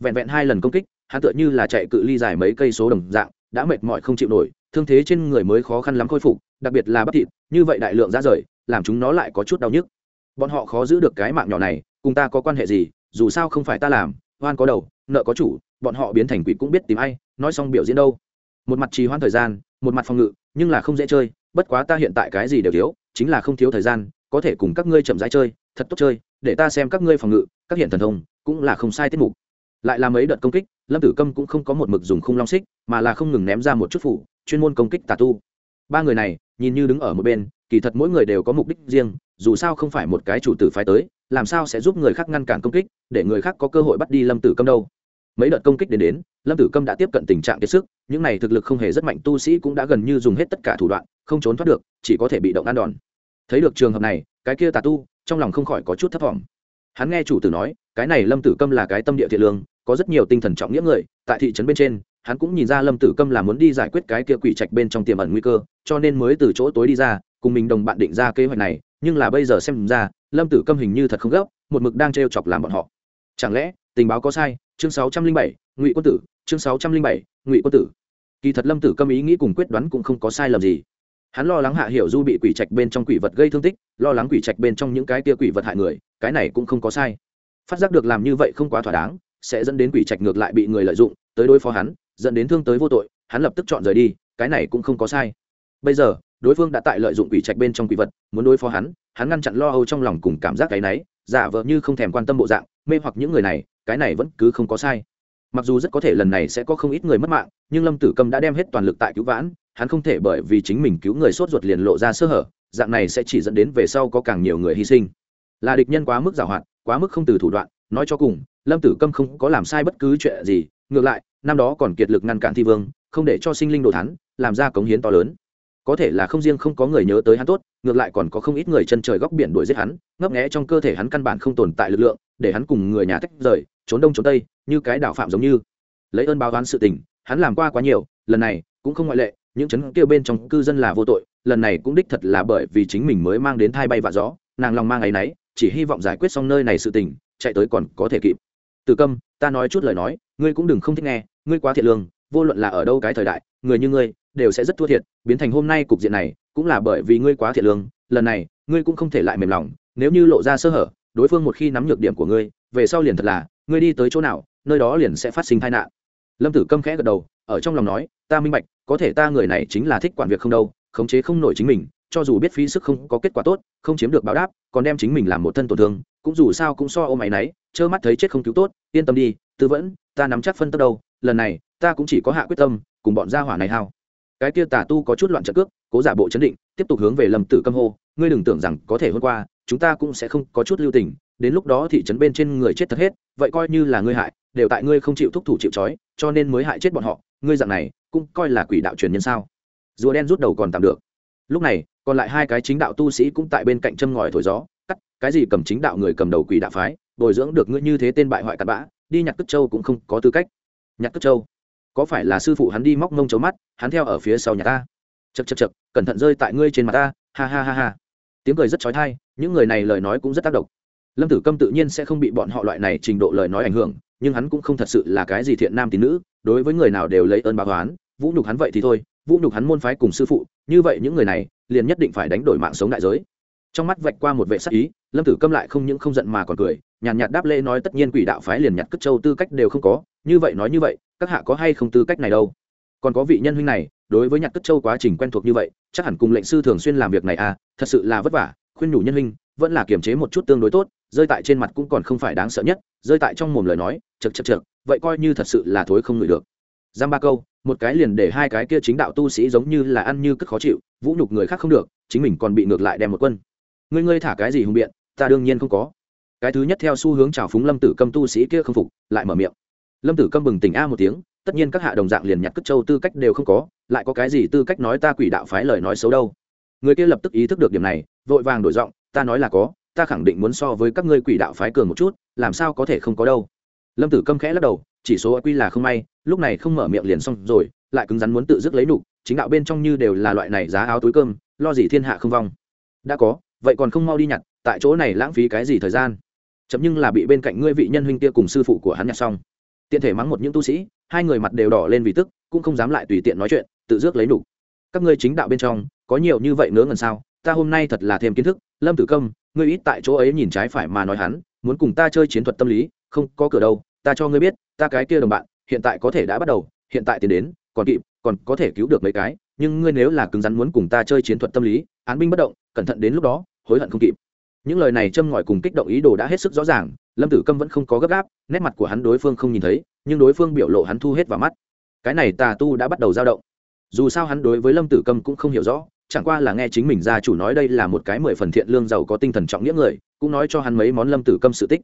Vẹn vẹn hai lần công kích, hắn tựa như là chạy cự ly dài mấy cây số đồng dạng, đã mệt mỏi không chịu nổi, thương thế trên người mới khó khăn lắm khôi phục, đặc biệt là bắp thịt, như vậy đại lượng ra rời, làm chúng nó lại có chút đau nhức. Bọn họ khó giữ được cái mạng nhỏ này, cùng ta có quan hệ gì, dù sao không phải ta làm, oan có đầu, nợ có chủ, bọn họ biến thành quỷ cũng biết tìm ai, nói xong biểu diễn đâu. Một mặt trì hoãn thời gian, một mặt phòng ngự nhưng là không dễ chơi, bất quá ta hiện tại cái gì đều thiếu, chính là không thiếu thời gian, có thể cùng các ngươi chậm rãi chơi, thật tốt chơi, để ta xem các ngươi phòng ngự, các hiện thần thông, cũng là không sai tiết mục. Lại làm mấy đợt công kích, lâm tử câm cũng không có một mực dùng khung long xích, mà là không ngừng ném ra một chút phủ, chuyên môn công kích tà tu. Ba người này, nhìn như đứng ở một bên, kỳ thật mỗi người đều có mục đích riêng, dù sao không phải một cái chủ tử phái tới, làm sao sẽ giúp người khác ngăn cản công kích, để người khác có cơ hội bắt đi lâm tử câm đâu mấy đợt công kích đến đến, lâm tử câm đã tiếp cận tình trạng kiệt sức, những này thực lực không hề rất mạnh, tu sĩ cũng đã gần như dùng hết tất cả thủ đoạn, không trốn thoát được, chỉ có thể bị động ăn đòn. Thấy được trường hợp này, cái kia tà tu, trong lòng không khỏi có chút thất vọng. Hắn nghe chủ tử nói, cái này lâm tử câm là cái tâm địa thiện lương, có rất nhiều tinh thần trọng nghĩa người, tại thị trấn bên trên, hắn cũng nhìn ra lâm tử câm là muốn đi giải quyết cái kia quỷ trạch bên trong tiềm ẩn nguy cơ, cho nên mới từ chỗ tối đi ra, cùng mình đồng bạn định ra kế hoạch này, nhưng là bây giờ xem ra, lâm tử câm hình như thật không gấp, một mực đang t chọc làm bọn họ. Chẳng lẽ tình báo có sai, chương sáu trăm linh bảy, ngụy quân tử, chương sáu trăm linh bảy, ngụy quân tử. Kỳ thật lâm tử câm ý nghĩ cùng quyết đoán cũng không có sai lầm gì. Hắn lo lắng hạ hiểu du bị quỷ trạch bên trong quỷ vật gây thương tích, lo lắng quỷ trạch bên trong những cái tia quỷ vật hại người, cái này cũng không có sai. Phát giác được làm như vậy không quá thỏa đáng, sẽ dẫn đến quỷ trạch ngược lại bị người lợi dụng, tới đối phó hắn, dẫn đến thương tới vô tội, hắn lập tức chọn rời đi, cái này cũng không có sai. Bây giờ, đối phương đã tại lợi dụng quỷ trạch bên trong quỷ vật, muốn đối phó hắn hắn ngăn chặn lo âu trong lòng cùng cảm giác cái náy, giả vờ như không thèm quan tâm bộ dạng mê hoặc những người này, cái này vẫn cứ không có sai. Mặc dù rất có thể lần này sẽ có không ít người mất mạng, nhưng lâm tử cầm đã đem hết toàn lực tại cứu vãn, hắn không thể bởi vì chính mình cứu người sốt ruột liền lộ ra sơ hở, dạng này sẽ chỉ dẫn đến về sau có càng nhiều người hy sinh. Là địch nhân quá mức giảo hoạt, quá mức không từ thủ đoạn, nói cho cùng, lâm tử câm không có làm sai bất cứ chuyện gì, ngược lại, năm đó còn kiệt lực ngăn cản thi vương, không để cho sinh linh đồ thắn làm ra cống hiến to lớn. Có thể là không riêng không có người nhớ tới hắn tốt, ngược lại còn có không ít người chân trời góc biển đuổi giết hắn, ngấp nghẽ trong cơ thể hắn căn bản không tồn tại lực lượng để hắn cùng người nhà tách rời, trốn đông trốn tây, như cái đạo phạm giống như. Lấy ơn báo oán sự tình, hắn làm qua quá nhiều, lần này cũng không ngoại lệ, những chấn kêu bên trong cư dân là vô tội, lần này cũng đích thật là bởi vì chính mình mới mang đến thai bay vạ gió, nàng lòng mang ấy nấy chỉ hy vọng giải quyết xong nơi này sự tình, chạy tới còn có thể kịp. Từ câm, ta nói chút lời nói, ngươi cũng đừng không thích nghe, ngươi quá thiệt lương, vô luận là ở đâu cái thời đại, người như ngươi, đều sẽ rất thua thiệt, biến thành hôm nay cục diện này, cũng là bởi vì ngươi quá thiệt lương, lần này, ngươi cũng không thể lại mềm lòng, nếu như lộ ra sơ hở đối phương một khi nắm nhược điểm của ngươi, về sau liền thật là, ngươi đi tới chỗ nào, nơi đó liền sẽ phát sinh tai nạn. Lâm tử câm khẽ gật đầu, ở trong lòng nói, ta minh bạch, có thể ta người này chính là thích quản việc không đâu, khống chế không nổi chính mình, cho dù biết phí sức không có kết quả tốt, không chiếm được báo đáp, còn đem chính mình làm một thân tổn thương, cũng dù sao cũng so ô máy náy, trơ mắt thấy chết không cứu tốt, yên tâm đi, tư vẫn, ta nắm chắc phân tất đâu, lần này, ta cũng chỉ có hạ quyết tâm, cùng bọn gia hỏa này hao. Cái kia tà tu có chút loạn trận cước, cố giả bộ chấn định, tiếp tục hướng về lâm tử câm hô, ngươi đừng tưởng rằng có thể hôm qua chúng ta cũng sẽ không có chút lưu tình, đến lúc đó thị trấn bên trên người chết thật hết, vậy coi như là ngươi hại, đều tại ngươi không chịu thúc thủ chịu trói, cho nên mới hại chết bọn họ, ngươi dạng này cũng coi là quỷ đạo truyền nhân sao? Rùa đen rút đầu còn tạm được. Lúc này, còn lại hai cái chính đạo tu sĩ cũng tại bên cạnh châm ngòi thổi gió, cắt, cái gì cầm chính đạo người cầm đầu quỷ đạo phái, bồi dưỡng được ngươi như thế tên bại hoại cặn bã, đi nhặt cất châu cũng không có tư cách. Nhặt cất châu, có phải là sư phụ hắn đi móc mông chấu mắt, hắn theo ở phía sau nhà ta? Chật chật chật cẩn thận rơi tại ngươi trên mặt ta, ha ha ha ha. Tiếng cười rất trói thai những người này lời nói cũng rất tác động. Lâm tử câm tự nhiên sẽ không bị bọn họ loại này trình độ lời nói ảnh hưởng, nhưng hắn cũng không thật sự là cái gì thiện nam tín nữ, đối với người nào đều lấy ơn báo toán vũ nhục hắn vậy thì thôi, vũ nhục hắn môn phái cùng sư phụ, như vậy những người này liền nhất định phải đánh đổi mạng sống đại giới. Trong mắt vạch qua một vệ sắc ý, lâm tử câm lại không những không giận mà còn cười, nhàn nhạt đáp lễ nói tất nhiên quỷ đạo phái liền nhặt cất châu tư cách đều không có, như vậy nói như vậy, các hạ có hay không tư cách này đâu? Còn có vị nhân huynh này, đối với nhặt cất châu quá trình quen thuộc như vậy, chắc hẳn cùng lệnh sư thường xuyên làm việc này à thật sự là vất vả khuyên nhủ nhân huynh, vẫn là kiềm chế một chút tương đối tốt, rơi tại trên mặt cũng còn không phải đáng sợ nhất, rơi tại trong mồm lời nói chật chật chật vậy coi như thật sự là thối không ngửi được. Giam ba câu, một cái liền để hai cái kia chính đạo tu sĩ giống như là ăn như cất khó chịu, vũ nhục người khác không được, chính mình còn bị ngược lại đem một quân. Ngươi ngươi thả cái gì hùng biện, ta đương nhiên không có. Cái thứ nhất theo xu hướng trào phúng lâm tử câm tu sĩ kia không phục, lại mở miệng. Lâm tử câm bừng tỉnh a một tiếng, tất nhiên các hạ đồng dạng liền nhặt cất châu tư cách đều không có, lại có cái gì tư cách nói ta quỷ đạo phái lời nói xấu đâu người kia lập tức ý thức được điểm này, vội vàng đổi giọng, ta nói là có, ta khẳng định muốn so với các ngươi quỷ đạo phái cường một chút, làm sao có thể không có đâu. Lâm tử câm khẽ lắc đầu, chỉ số quy là không may, lúc này không mở miệng liền xong rồi, lại cứng rắn muốn tự dứt lấy nụ chính đạo bên trong như đều là loại này giá áo túi cơm, lo gì thiên hạ không vong. Đã có, vậy còn không mau đi nhặt, tại chỗ này lãng phí cái gì thời gian? Chấm nhưng là bị bên cạnh ngươi vị nhân huynh kia cùng sư phụ của hắn nhặt xong. Tiện thể mắng một những tu sĩ, hai người mặt đều đỏ lên vì tức, cũng không dám lại tùy tiện nói chuyện, tự dước lấy đủ các ngươi chính đạo bên trong có nhiều như vậy ngớ ngẩn sao? Ta hôm nay thật là thêm kiến thức. Lâm tử công, ngươi ít tại chỗ ấy nhìn trái phải mà nói hắn, muốn cùng ta chơi chiến thuật tâm lý, không có cửa đâu. Ta cho ngươi biết, ta cái kia đồng bạn, hiện tại có thể đã bắt đầu, hiện tại tiến đến, còn kịp, còn có thể cứu được mấy cái. Nhưng ngươi nếu là cứng rắn muốn cùng ta chơi chiến thuật tâm lý, án binh bất động, cẩn thận đến lúc đó, hối hận không kịp. Những lời này châm ngòi cùng kích động ý đồ đã hết sức rõ ràng, lâm tử câm vẫn không có gấp gáp, nét mặt của hắn đối phương không nhìn thấy, nhưng đối phương biểu lộ hắn thu hết vào mắt. Cái này tà tu đã bắt đầu dao động. Dù sao hắn đối với lâm tử câm cũng không hiểu rõ chẳng qua là nghe chính mình gia chủ nói đây là một cái mười phần thiện lương giàu có tinh thần trọng nghĩa người, cũng nói cho hắn mấy món lâm tử câm sự tích.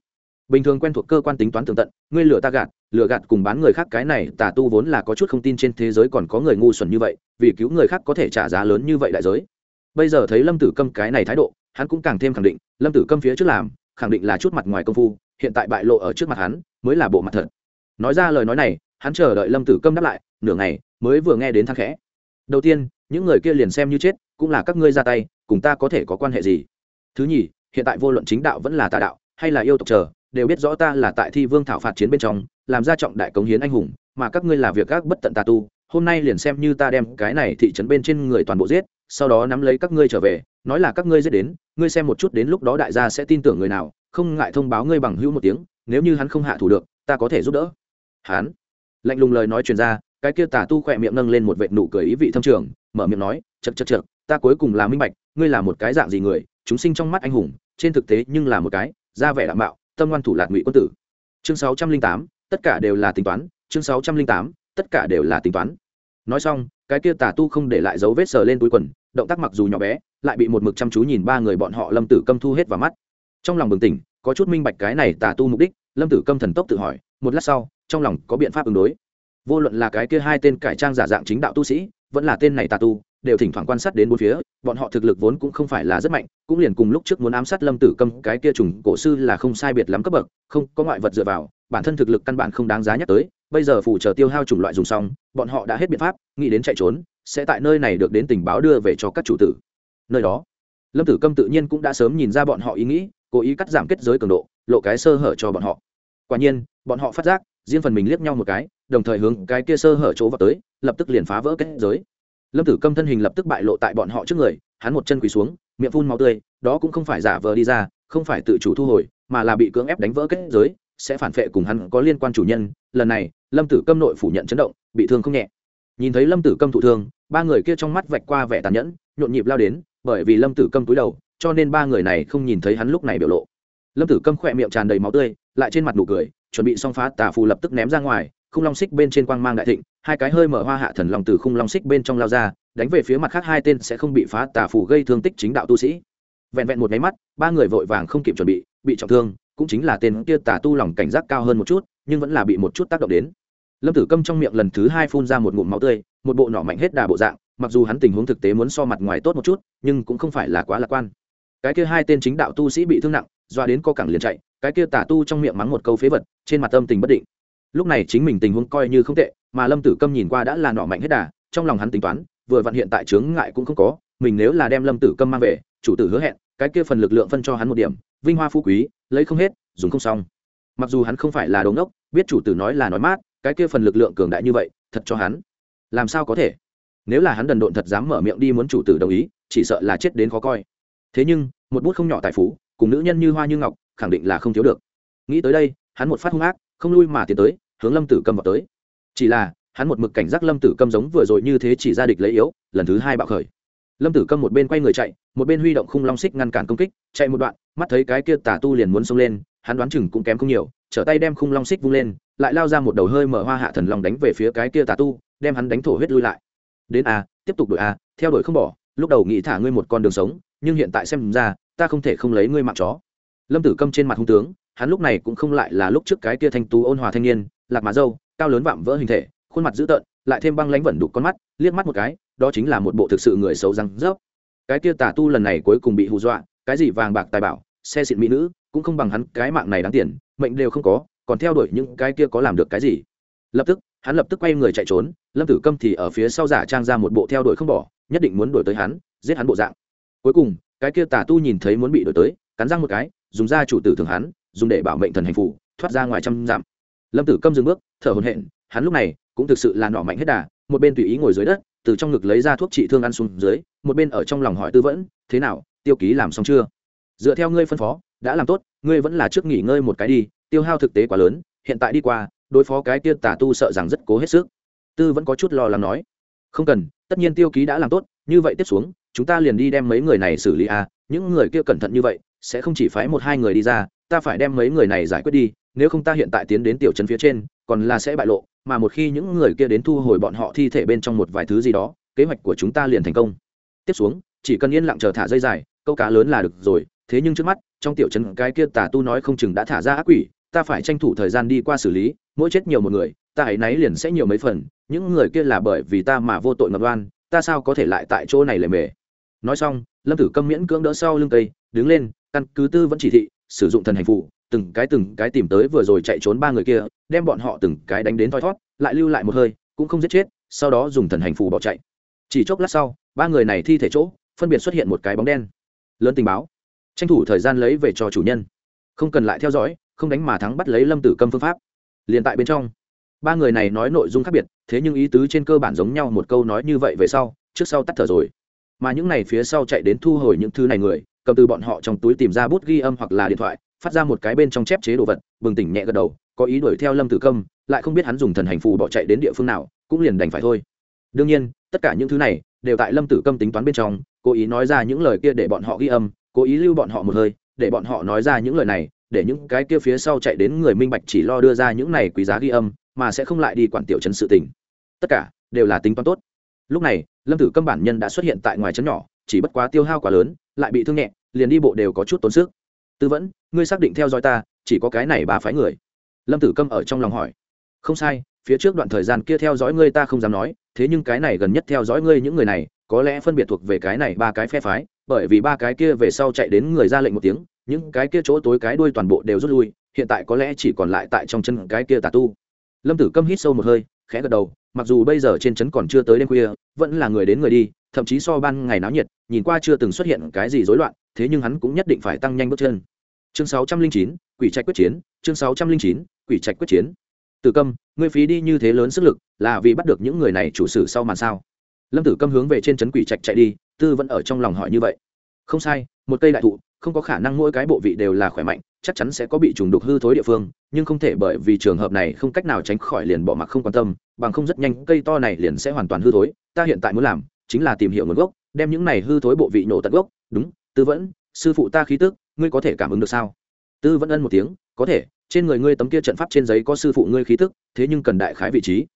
Bình thường quen thuộc cơ quan tính toán tường tận, ngươi lừa ta gạt, lừa gạt cùng bán người khác cái này, tà tu vốn là có chút không tin trên thế giới còn có người ngu xuẩn như vậy, vì cứu người khác có thể trả giá lớn như vậy đại giới. Bây giờ thấy lâm tử câm cái này thái độ, hắn cũng càng thêm khẳng định, lâm tử câm phía trước làm, khẳng định là chút mặt ngoài công phu, hiện tại bại lộ ở trước mặt hắn, mới là bộ mặt thật. Nói ra lời nói này, hắn chờ đợi lâm tử câm đáp lại, nửa ngày, mới vừa nghe đến thang khẽ. Đầu tiên những người kia liền xem như chết, cũng là các ngươi ra tay, cùng ta có thể có quan hệ gì? Thứ nhì, hiện tại vô luận chính đạo vẫn là tà đạo, hay là yêu tộc chờ, đều biết rõ ta là tại thi vương thảo phạt chiến bên trong, làm ra trọng đại cống hiến anh hùng, mà các ngươi là việc các bất tận tà tu, hôm nay liền xem như ta đem cái này thị trấn bên trên người toàn bộ giết, sau đó nắm lấy các ngươi trở về, nói là các ngươi giết đến, ngươi xem một chút đến lúc đó đại gia sẽ tin tưởng người nào, không ngại thông báo ngươi bằng hữu một tiếng, nếu như hắn không hạ thủ được, ta có thể giúp đỡ. Hắn, lạnh lùng lời nói truyền ra cái kia tà tu khỏe miệng nâng lên một vệt nụ cười ý vị thâm trường, mở miệng nói chật chật chật ta cuối cùng là minh bạch, ngươi là một cái dạng gì người, chúng sinh trong mắt anh hùng, trên thực tế nhưng là một cái, ra vẻ đạm bạo tâm ngoan thủ lạc ngụy quân tử. Chương sáu trăm linh tám, tất cả đều là tính toán, chương sáu trăm linh tám, tất cả đều là tính toán. Nói xong, cái kia tà tu không để lại dấu vết sờ lên túi quần, động tác mặc dù nhỏ bé, lại bị một mực chăm chú nhìn ba người bọn họ lâm tử câm thu hết vào mắt. Trong lòng bừng tỉnh, có chút minh bạch cái này tà tu mục đích, lâm tử câm thần tốc tự hỏi, một lát sau, trong lòng có biện pháp ứng đối vô luận là cái kia hai tên cải trang giả dạng chính đạo tu sĩ, vẫn là tên này tà tu, đều thỉnh thoảng quan sát đến bốn phía, bọn họ thực lực vốn cũng không phải là rất mạnh, cũng liền cùng lúc trước muốn ám sát lâm tử câm, cái kia trùng cổ sư là không sai biệt lắm cấp bậc, không có ngoại vật dựa vào, bản thân thực lực căn bản không đáng giá nhắc tới, bây giờ phủ chờ tiêu hao chủng loại dùng xong, bọn họ đã hết biện pháp, nghĩ đến chạy trốn, sẽ tại nơi này được đến tình báo đưa về cho các chủ tử. Nơi đó, lâm tử câm tự nhiên cũng đã sớm nhìn ra bọn họ ý nghĩ, cố ý cắt giảm kết giới cường độ, lộ cái sơ hở cho bọn họ. Quả nhiên, bọn họ phát giác, riêng phần mình liếc nhau một cái đồng thời hướng cái kia sơ hở chỗ vào tới, lập tức liền phá vỡ kết giới. Lâm tử câm thân hình lập tức bại lộ tại bọn họ trước người, hắn một chân quỳ xuống, miệng phun máu tươi, đó cũng không phải giả vờ đi ra, không phải tự chủ thu hồi, mà là bị cưỡng ép đánh vỡ kết giới, sẽ phản phệ cùng hắn có liên quan chủ nhân. Lần này, lâm tử câm nội phủ nhận chấn động, bị thương không nhẹ. Nhìn thấy lâm tử câm thụ thương, ba người kia trong mắt vạch qua vẻ tàn nhẫn, nhộn nhịp lao đến, bởi vì lâm tử câm túi đầu, cho nên ba người này không nhìn thấy hắn lúc này biểu lộ. Lâm tử câm khỏe miệng tràn đầy máu tươi, lại trên mặt nụ cười, chuẩn bị xong phá tà phù lập tức ném ra ngoài khung long xích bên trên quang mang đại thịnh, hai cái hơi mở hoa hạ thần lòng từ khung long xích bên trong lao ra, đánh về phía mặt khác hai tên sẽ không bị phá tà phù gây thương tích chính đạo tu sĩ. Vẹn vẹn một máy mắt, ba người vội vàng không kịp chuẩn bị bị trọng thương, cũng chính là tên kia tà tu lòng cảnh giác cao hơn một chút, nhưng vẫn là bị một chút tác động đến. Lâm tử câm trong miệng lần thứ hai phun ra một ngụm máu tươi, một bộ nỏ mạnh hết đà bộ dạng, mặc dù hắn tình huống thực tế muốn so mặt ngoài tốt một chút, nhưng cũng không phải là quá lạc quan. Cái kia hai tên chính đạo tu sĩ bị thương nặng, doa đến co cẳng liền chạy, cái kia tà tu trong miệng mắng một câu phế vật, trên mặt tâm tình bất định lúc này chính mình tình huống coi như không tệ, mà lâm tử câm nhìn qua đã là nọ mạnh hết đà, trong lòng hắn tính toán, vừa vặn hiện tại chướng ngại cũng không có, mình nếu là đem lâm tử câm mang về, chủ tử hứa hẹn, cái kia phần lực lượng phân cho hắn một điểm, vinh hoa phú quý, lấy không hết, dùng không xong. Mặc dù hắn không phải là đồ ngốc, biết chủ tử nói là nói mát, cái kia phần lực lượng cường đại như vậy, thật cho hắn. Làm sao có thể? Nếu là hắn đần độn thật dám mở miệng đi muốn chủ tử đồng ý, chỉ sợ là chết đến khó coi. Thế nhưng, một bút không nhỏ tài phú, cùng nữ nhân như hoa như ngọc, khẳng định là không thiếu được. Nghĩ tới đây, hắn một phát hung ác, không lui mà tiến tới hướng lâm tử câm vào tới. Chỉ là, hắn một mực cảnh giác lâm tử câm giống vừa rồi như thế chỉ ra địch lấy yếu, lần thứ hai bạo khởi. Lâm tử câm một bên quay người chạy, một bên huy động khung long xích ngăn cản công kích, chạy một đoạn, mắt thấy cái kia tà tu liền muốn xông lên, hắn đoán chừng cũng kém không nhiều, trở tay đem khung long xích vung lên, lại lao ra một đầu hơi mở hoa hạ thần long đánh về phía cái kia tà tu, đem hắn đánh thổ huyết lui lại. Đến a tiếp tục đuổi a theo đuổi không bỏ, lúc đầu nghĩ thả ngươi một con đường sống, nhưng hiện tại xem ra, ta không thể không lấy ngươi mạng chó. Lâm tử câm trên mặt hung tướng, hắn lúc này cũng không lại là lúc trước cái kia thanh tú ôn hòa thanh niên lạc má dâu, cao lớn vạm vỡ hình thể, khuôn mặt dữ tợn, lại thêm băng lánh vẩn đục con mắt, liếc mắt một cái, đó chính là một bộ thực sự người xấu răng rớp. Cái kia tà tu lần này cuối cùng bị hù dọa, cái gì vàng bạc tài bảo, xe xịn mỹ nữ, cũng không bằng hắn cái mạng này đáng tiền, mệnh đều không có, còn theo đuổi những cái kia có làm được cái gì? Lập tức, hắn lập tức quay người chạy trốn, lâm tử câm thì ở phía sau giả trang ra một bộ theo đuổi không bỏ, nhất định muốn đuổi tới hắn, giết hắn bộ dạng. Cuối cùng, cái kia tà tu nhìn thấy muốn bị đuổi tới, cắn răng một cái, dùng ra chủ tử thường hắn, dùng để bảo mệnh thần hành phủ thoát ra ngoài trăm dặm lâm tử câm dừng bước, thở hồn hện hắn lúc này cũng thực sự là nọ mạnh hết đà, một bên tùy ý ngồi dưới đất, từ trong ngực lấy ra thuốc trị thương ăn xuống dưới, một bên ở trong lòng hỏi tư vẫn, thế nào, tiêu ký làm xong chưa? Dựa theo ngươi phân phó, đã làm tốt, ngươi vẫn là trước nghỉ ngơi một cái đi, tiêu hao thực tế quá lớn, hiện tại đi qua, đối phó cái kia tà tu sợ rằng rất cố hết sức. Tư vẫn có chút lo lắng nói. Không cần, tất nhiên tiêu ký đã làm tốt, như vậy tiếp xuống, chúng ta liền đi đem mấy người này xử lý à những người kia cẩn thận như vậy, sẽ không chỉ phái một hai người đi ra, ta phải đem mấy người này giải quyết đi nếu không ta hiện tại tiến đến tiểu trấn phía trên, còn là sẽ bại lộ, mà một khi những người kia đến thu hồi bọn họ thi thể bên trong một vài thứ gì đó, kế hoạch của chúng ta liền thành công. Tiếp xuống, chỉ cần yên lặng chờ thả dây dài, câu cá lớn là được rồi, thế nhưng trước mắt, trong tiểu trấn cái kia tà tu nói không chừng đã thả ra ác quỷ, ta phải tranh thủ thời gian đi qua xử lý, mỗi chết nhiều một người, ta ấy náy liền sẽ nhiều mấy phần, những người kia là bởi vì ta mà vô tội ngập đoan, ta sao có thể lại tại chỗ này lề mề? Nói xong, lâm tử câm miễn cưỡng đỡ sau lưng cây, đứng lên, căn cứ tư vẫn chỉ thị, sử dụng thần hành phụ từng cái từng cái tìm tới vừa rồi chạy trốn ba người kia, đem bọn họ từng cái đánh đến thoi thót, lại lưu lại một hơi, cũng không giết chết, sau đó dùng thần hành phù bỏ chạy. Chỉ chốc lát sau, ba người này thi thể chỗ, phân biệt xuất hiện một cái bóng đen. Lớn tình báo. Tranh thủ thời gian lấy về cho chủ nhân. Không cần lại theo dõi, không đánh mà thắng bắt lấy lâm tử câm phương pháp. Liền tại bên trong, ba người này nói nội dung khác biệt, thế nhưng ý tứ trên cơ bản giống nhau một câu nói như vậy về sau, trước sau tắt thở rồi. Mà những này phía sau chạy đến thu hồi những thứ này người, cầm từ bọn họ trong túi tìm ra bút ghi âm hoặc là điện thoại phát ra một cái bên trong chép chế đồ vật, bừng tỉnh nhẹ gật đầu, có ý đuổi theo lâm tử công lại không biết hắn dùng thần hành phù bỏ chạy đến địa phương nào, cũng liền đành phải thôi. Đương nhiên, tất cả những thứ này đều tại lâm tử công tính toán bên trong, cố ý nói ra những lời kia để bọn họ ghi âm, cố ý lưu bọn họ một hơi, để bọn họ nói ra những lời này, để những cái kia phía sau chạy đến người minh bạch chỉ lo đưa ra những này quý giá ghi âm, mà sẽ không lại đi quản tiểu trấn sự tình. Tất cả đều là tính toán tốt. Lúc này, lâm tử câm bản nhân đã xuất hiện tại ngoài trấn nhỏ, chỉ bất quá tiêu hao quá lớn, lại bị thương nhẹ, liền đi bộ đều có chút tốn sức tư vẫn ngươi xác định theo dõi ta, chỉ có cái này ba phái người. Lâm tử câm ở trong lòng hỏi. Không sai, phía trước đoạn thời gian kia theo dõi ngươi ta không dám nói, thế nhưng cái này gần nhất theo dõi ngươi những người này, có lẽ phân biệt thuộc về cái này ba cái phe phái, bởi vì ba cái kia về sau chạy đến người ra lệnh một tiếng, những cái kia chỗ tối cái đuôi toàn bộ đều rút lui, hiện tại có lẽ chỉ còn lại tại trong chân cái kia tà tu. Lâm tử câm hít sâu một hơi, khẽ gật đầu, mặc dù bây giờ trên trấn còn chưa tới đêm khuya, vẫn là người đến người đi, thậm chí so ban ngày náo nhiệt, nhìn qua chưa từng xuất hiện cái gì rối loạn thế nhưng hắn cũng nhất định phải tăng nhanh bước chân. Chương sáu trăm linh chín, quỷ trạch quyết chiến, chương sáu trăm linh chín, quỷ trạch quyết chiến. Tử câm, ngươi phí đi như thế lớn sức lực, là vì bắt được những người này chủ sử sau màn sao? Lâm tử câm hướng về trên trấn quỷ trạch chạy đi, tư vẫn ở trong lòng hỏi như vậy. Không sai, một cây đại thụ, không có khả năng mỗi cái bộ vị đều là khỏe mạnh, chắc chắn sẽ có bị trùng đục hư thối địa phương, nhưng không thể bởi vì trường hợp này không cách nào tránh khỏi liền bỏ mặc không quan tâm, bằng không rất nhanh cây to này liền sẽ hoàn toàn hư thối. Ta hiện tại muốn làm chính là tìm hiểu nguồn gốc, đem những này hư thối bộ vị nổ tận gốc, đúng tư vẫn, sư phụ ta khí tức, ngươi có thể cảm ứng được sao? Tư vẫn ân một tiếng, có thể, trên người ngươi tấm kia trận pháp trên giấy có sư phụ ngươi khí tức, thế nhưng cần đại khái vị trí.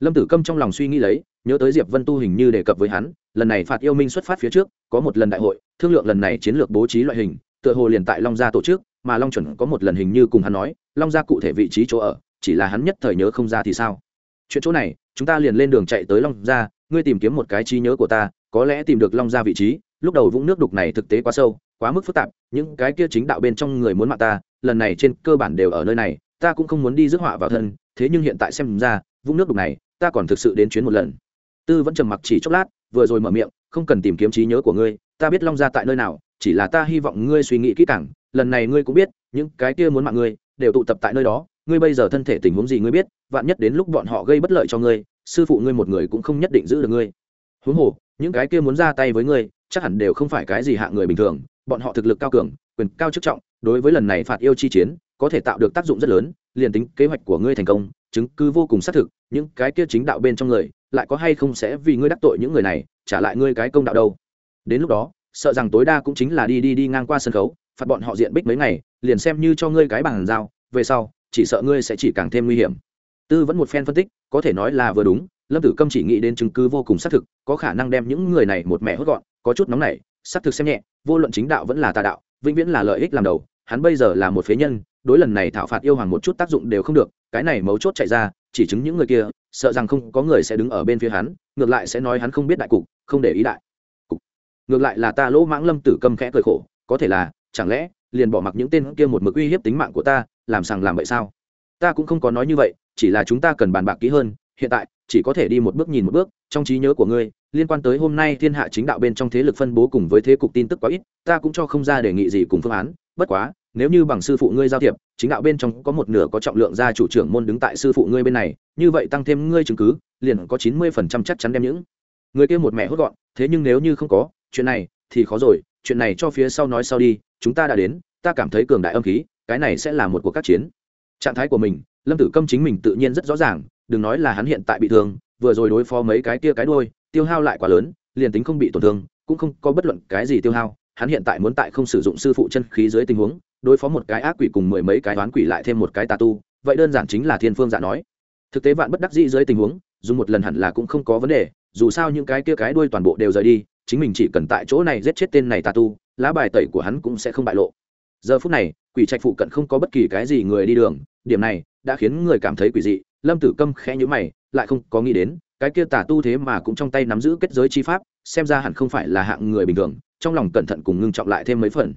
Lâm tử câm trong lòng suy nghĩ lấy, nhớ tới diệp vân tu hình như đề cập với hắn, lần này phạt yêu minh xuất phát phía trước, có một lần đại hội, thương lượng lần này chiến lược bố trí loại hình, tựa hồ liền tại long gia tổ chức, mà long chuẩn có một lần hình như cùng hắn nói, long gia cụ thể vị trí chỗ ở, chỉ là hắn nhất thời nhớ không ra thì sao? Chuyện chỗ này, chúng ta liền lên đường chạy tới long gia, ngươi tìm kiếm một cái trí nhớ của ta, có lẽ tìm được long gia vị trí lúc đầu vũng nước đục này thực tế quá sâu, quá mức phức tạp, những cái kia chính đạo bên trong người muốn mạng ta, lần này trên cơ bản đều ở nơi này, ta cũng không muốn đi rước họa vào thân, thế nhưng hiện tại xem ra, vũng nước đục này, ta còn thực sự đến chuyến một lần. Tư vẫn trầm mặc chỉ chốc lát, vừa rồi mở miệng, không cần tìm kiếm trí nhớ của ngươi, ta biết long gia tại nơi nào, chỉ là ta hy vọng ngươi suy nghĩ kỹ càng, lần này ngươi cũng biết, những cái kia muốn mạng ngươi, đều tụ tập tại nơi đó, ngươi bây giờ thân thể tình huống gì ngươi biết, vạn nhất đến lúc bọn họ gây bất lợi cho ngươi, sư phụ ngươi một người cũng không nhất định giữ được ngươi. Huống hồ, những cái kia muốn ra tay với ngươi chắc hẳn đều không phải cái gì hạ người bình thường, bọn họ thực lực cao cường, quyền cao chức trọng, đối với lần này phạt yêu chi chiến, có thể tạo được tác dụng rất lớn, liền tính kế hoạch của ngươi thành công, chứng cứ vô cùng xác thực, những cái kia chính đạo bên trong người, lại có hay không sẽ vì ngươi đắc tội những người này, trả lại ngươi cái công đạo đâu. Đến lúc đó, sợ rằng tối đa cũng chính là đi đi đi ngang qua sân khấu, phạt bọn họ diện bích mấy ngày, liền xem như cho ngươi cái bàn giao, về sau, chỉ sợ ngươi sẽ chỉ càng thêm nguy hiểm. Tư vẫn một phen phân tích, có thể nói là vừa đúng, lâm tử câm chỉ nghĩ đến chứng cứ vô cùng xác thực, có khả năng đem những người này một mẹ hốt gọn có chút nóng nảy xác thực xem nhẹ, vô luận chính đạo vẫn là tà đạo, vĩnh viễn là lợi ích làm đầu, hắn bây giờ là một phế nhân, đối lần này thảo phạt yêu hoàng một chút tác dụng đều không được, cái này mấu chốt chạy ra, chỉ chứng những người kia, sợ rằng không có người sẽ đứng ở bên phía hắn, ngược lại sẽ nói hắn không biết đại cục, không để ý đại cục. Ngược lại là ta lỗ mãng lâm tử câm khẽ cười khổ, có thể là, chẳng lẽ, liền bỏ mặc những tên kia một mực uy hiếp tính mạng của ta, làm sằng làm vậy sao? Ta cũng không có nói như vậy, chỉ là chúng ta cần bàn bạc kỹ hơn, hiện tại chỉ có thể đi một bước nhìn một bước, trong trí nhớ của ngươi, liên quan tới hôm nay thiên hạ chính đạo bên trong thế lực phân bố cùng với thế cục tin tức quá ít, ta cũng cho không ra đề nghị gì cùng phương án, bất quá, nếu như bằng sư phụ ngươi giao thiệp, chính đạo bên trong có một nửa có trọng lượng gia chủ trưởng môn đứng tại sư phụ ngươi bên này, như vậy tăng thêm ngươi chứng cứ, liền có chín mươi phần trăm chắc chắn đem những người kia một mẹ hốt gọn, thế nhưng nếu như không có, chuyện này thì khó rồi, chuyện này cho phía sau nói sau đi, chúng ta đã đến, ta cảm thấy cường đại âm khí, cái này sẽ là một cuộc các chiến. Trạng thái của mình, lâm tử câm chính mình tự nhiên rất rõ ràng đừng nói là hắn hiện tại bị thương, vừa rồi đối phó mấy cái kia cái đôi tiêu hao lại quá lớn, liền tính không bị tổn thương, cũng không có bất luận cái gì tiêu hao. Hắn hiện tại muốn tại không sử dụng sư phụ chân khí dưới tình huống, đối phó một cái ác quỷ cùng mười mấy cái đoán quỷ lại thêm một cái tà tu, vậy đơn giản chính là thiên phương dạ nói. Thực tế vạn bất đắc dĩ dưới tình huống dùng một lần hẳn là cũng không có vấn đề, dù sao những cái kia cái đuôi toàn bộ đều rời đi, chính mình chỉ cần tại chỗ này giết chết tên này tà tu, lá bài tẩy của hắn cũng sẽ không bại lộ. Giờ phút này, quỷ trạch phụ cận không có bất kỳ cái gì người đi đường, điểm này đã khiến người cảm thấy quỷ dị lâm tử câm khẽ nhữ mày, lại không có nghĩ đến, cái kia tà tu thế mà cũng trong tay nắm giữ kết giới chi pháp, xem ra hẳn không phải là hạng người bình thường, trong lòng cẩn thận cùng ngưng trọng lại thêm mấy phần.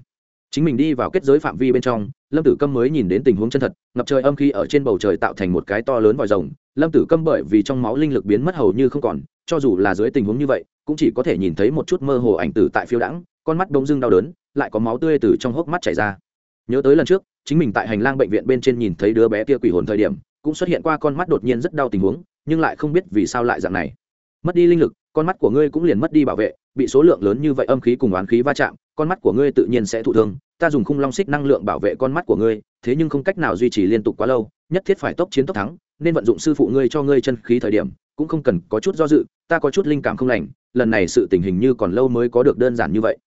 Chính mình đi vào kết giới phạm vi bên trong, lâm tử câm mới nhìn đến tình huống chân thật, ngập trời âm khí ở trên bầu trời tạo thành một cái to lớn vòi rồng. Lâm tử câm bởi vì trong máu linh lực biến mất hầu như không còn, cho dù là dưới tình huống như vậy, cũng chỉ có thể nhìn thấy một chút mơ hồ ảnh tử tại phiêu đãng, con mắt bỗng dưng đau đớn, lại có máu tươi từ trong hốc mắt chảy ra. Nhớ tới lần trước, chính mình tại hành lang bệnh viện bên trên nhìn thấy đứa bé kia quỷ hồn thời điểm cũng xuất hiện qua con mắt đột nhiên rất đau tình huống, nhưng lại không biết vì sao lại dạng này. Mất đi linh lực, con mắt của ngươi cũng liền mất đi bảo vệ, bị số lượng lớn như vậy âm khí cùng oán khí va chạm, con mắt của ngươi tự nhiên sẽ thụ thương, ta dùng khung long xích năng lượng bảo vệ con mắt của ngươi, thế nhưng không cách nào duy trì liên tục quá lâu, nhất thiết phải tốc chiến tốc thắng, nên vận dụng sư phụ ngươi cho ngươi chân khí thời điểm, cũng không cần có chút do dự, ta có chút linh cảm không lành, lần này sự tình hình như còn lâu mới có được đơn giản như vậy.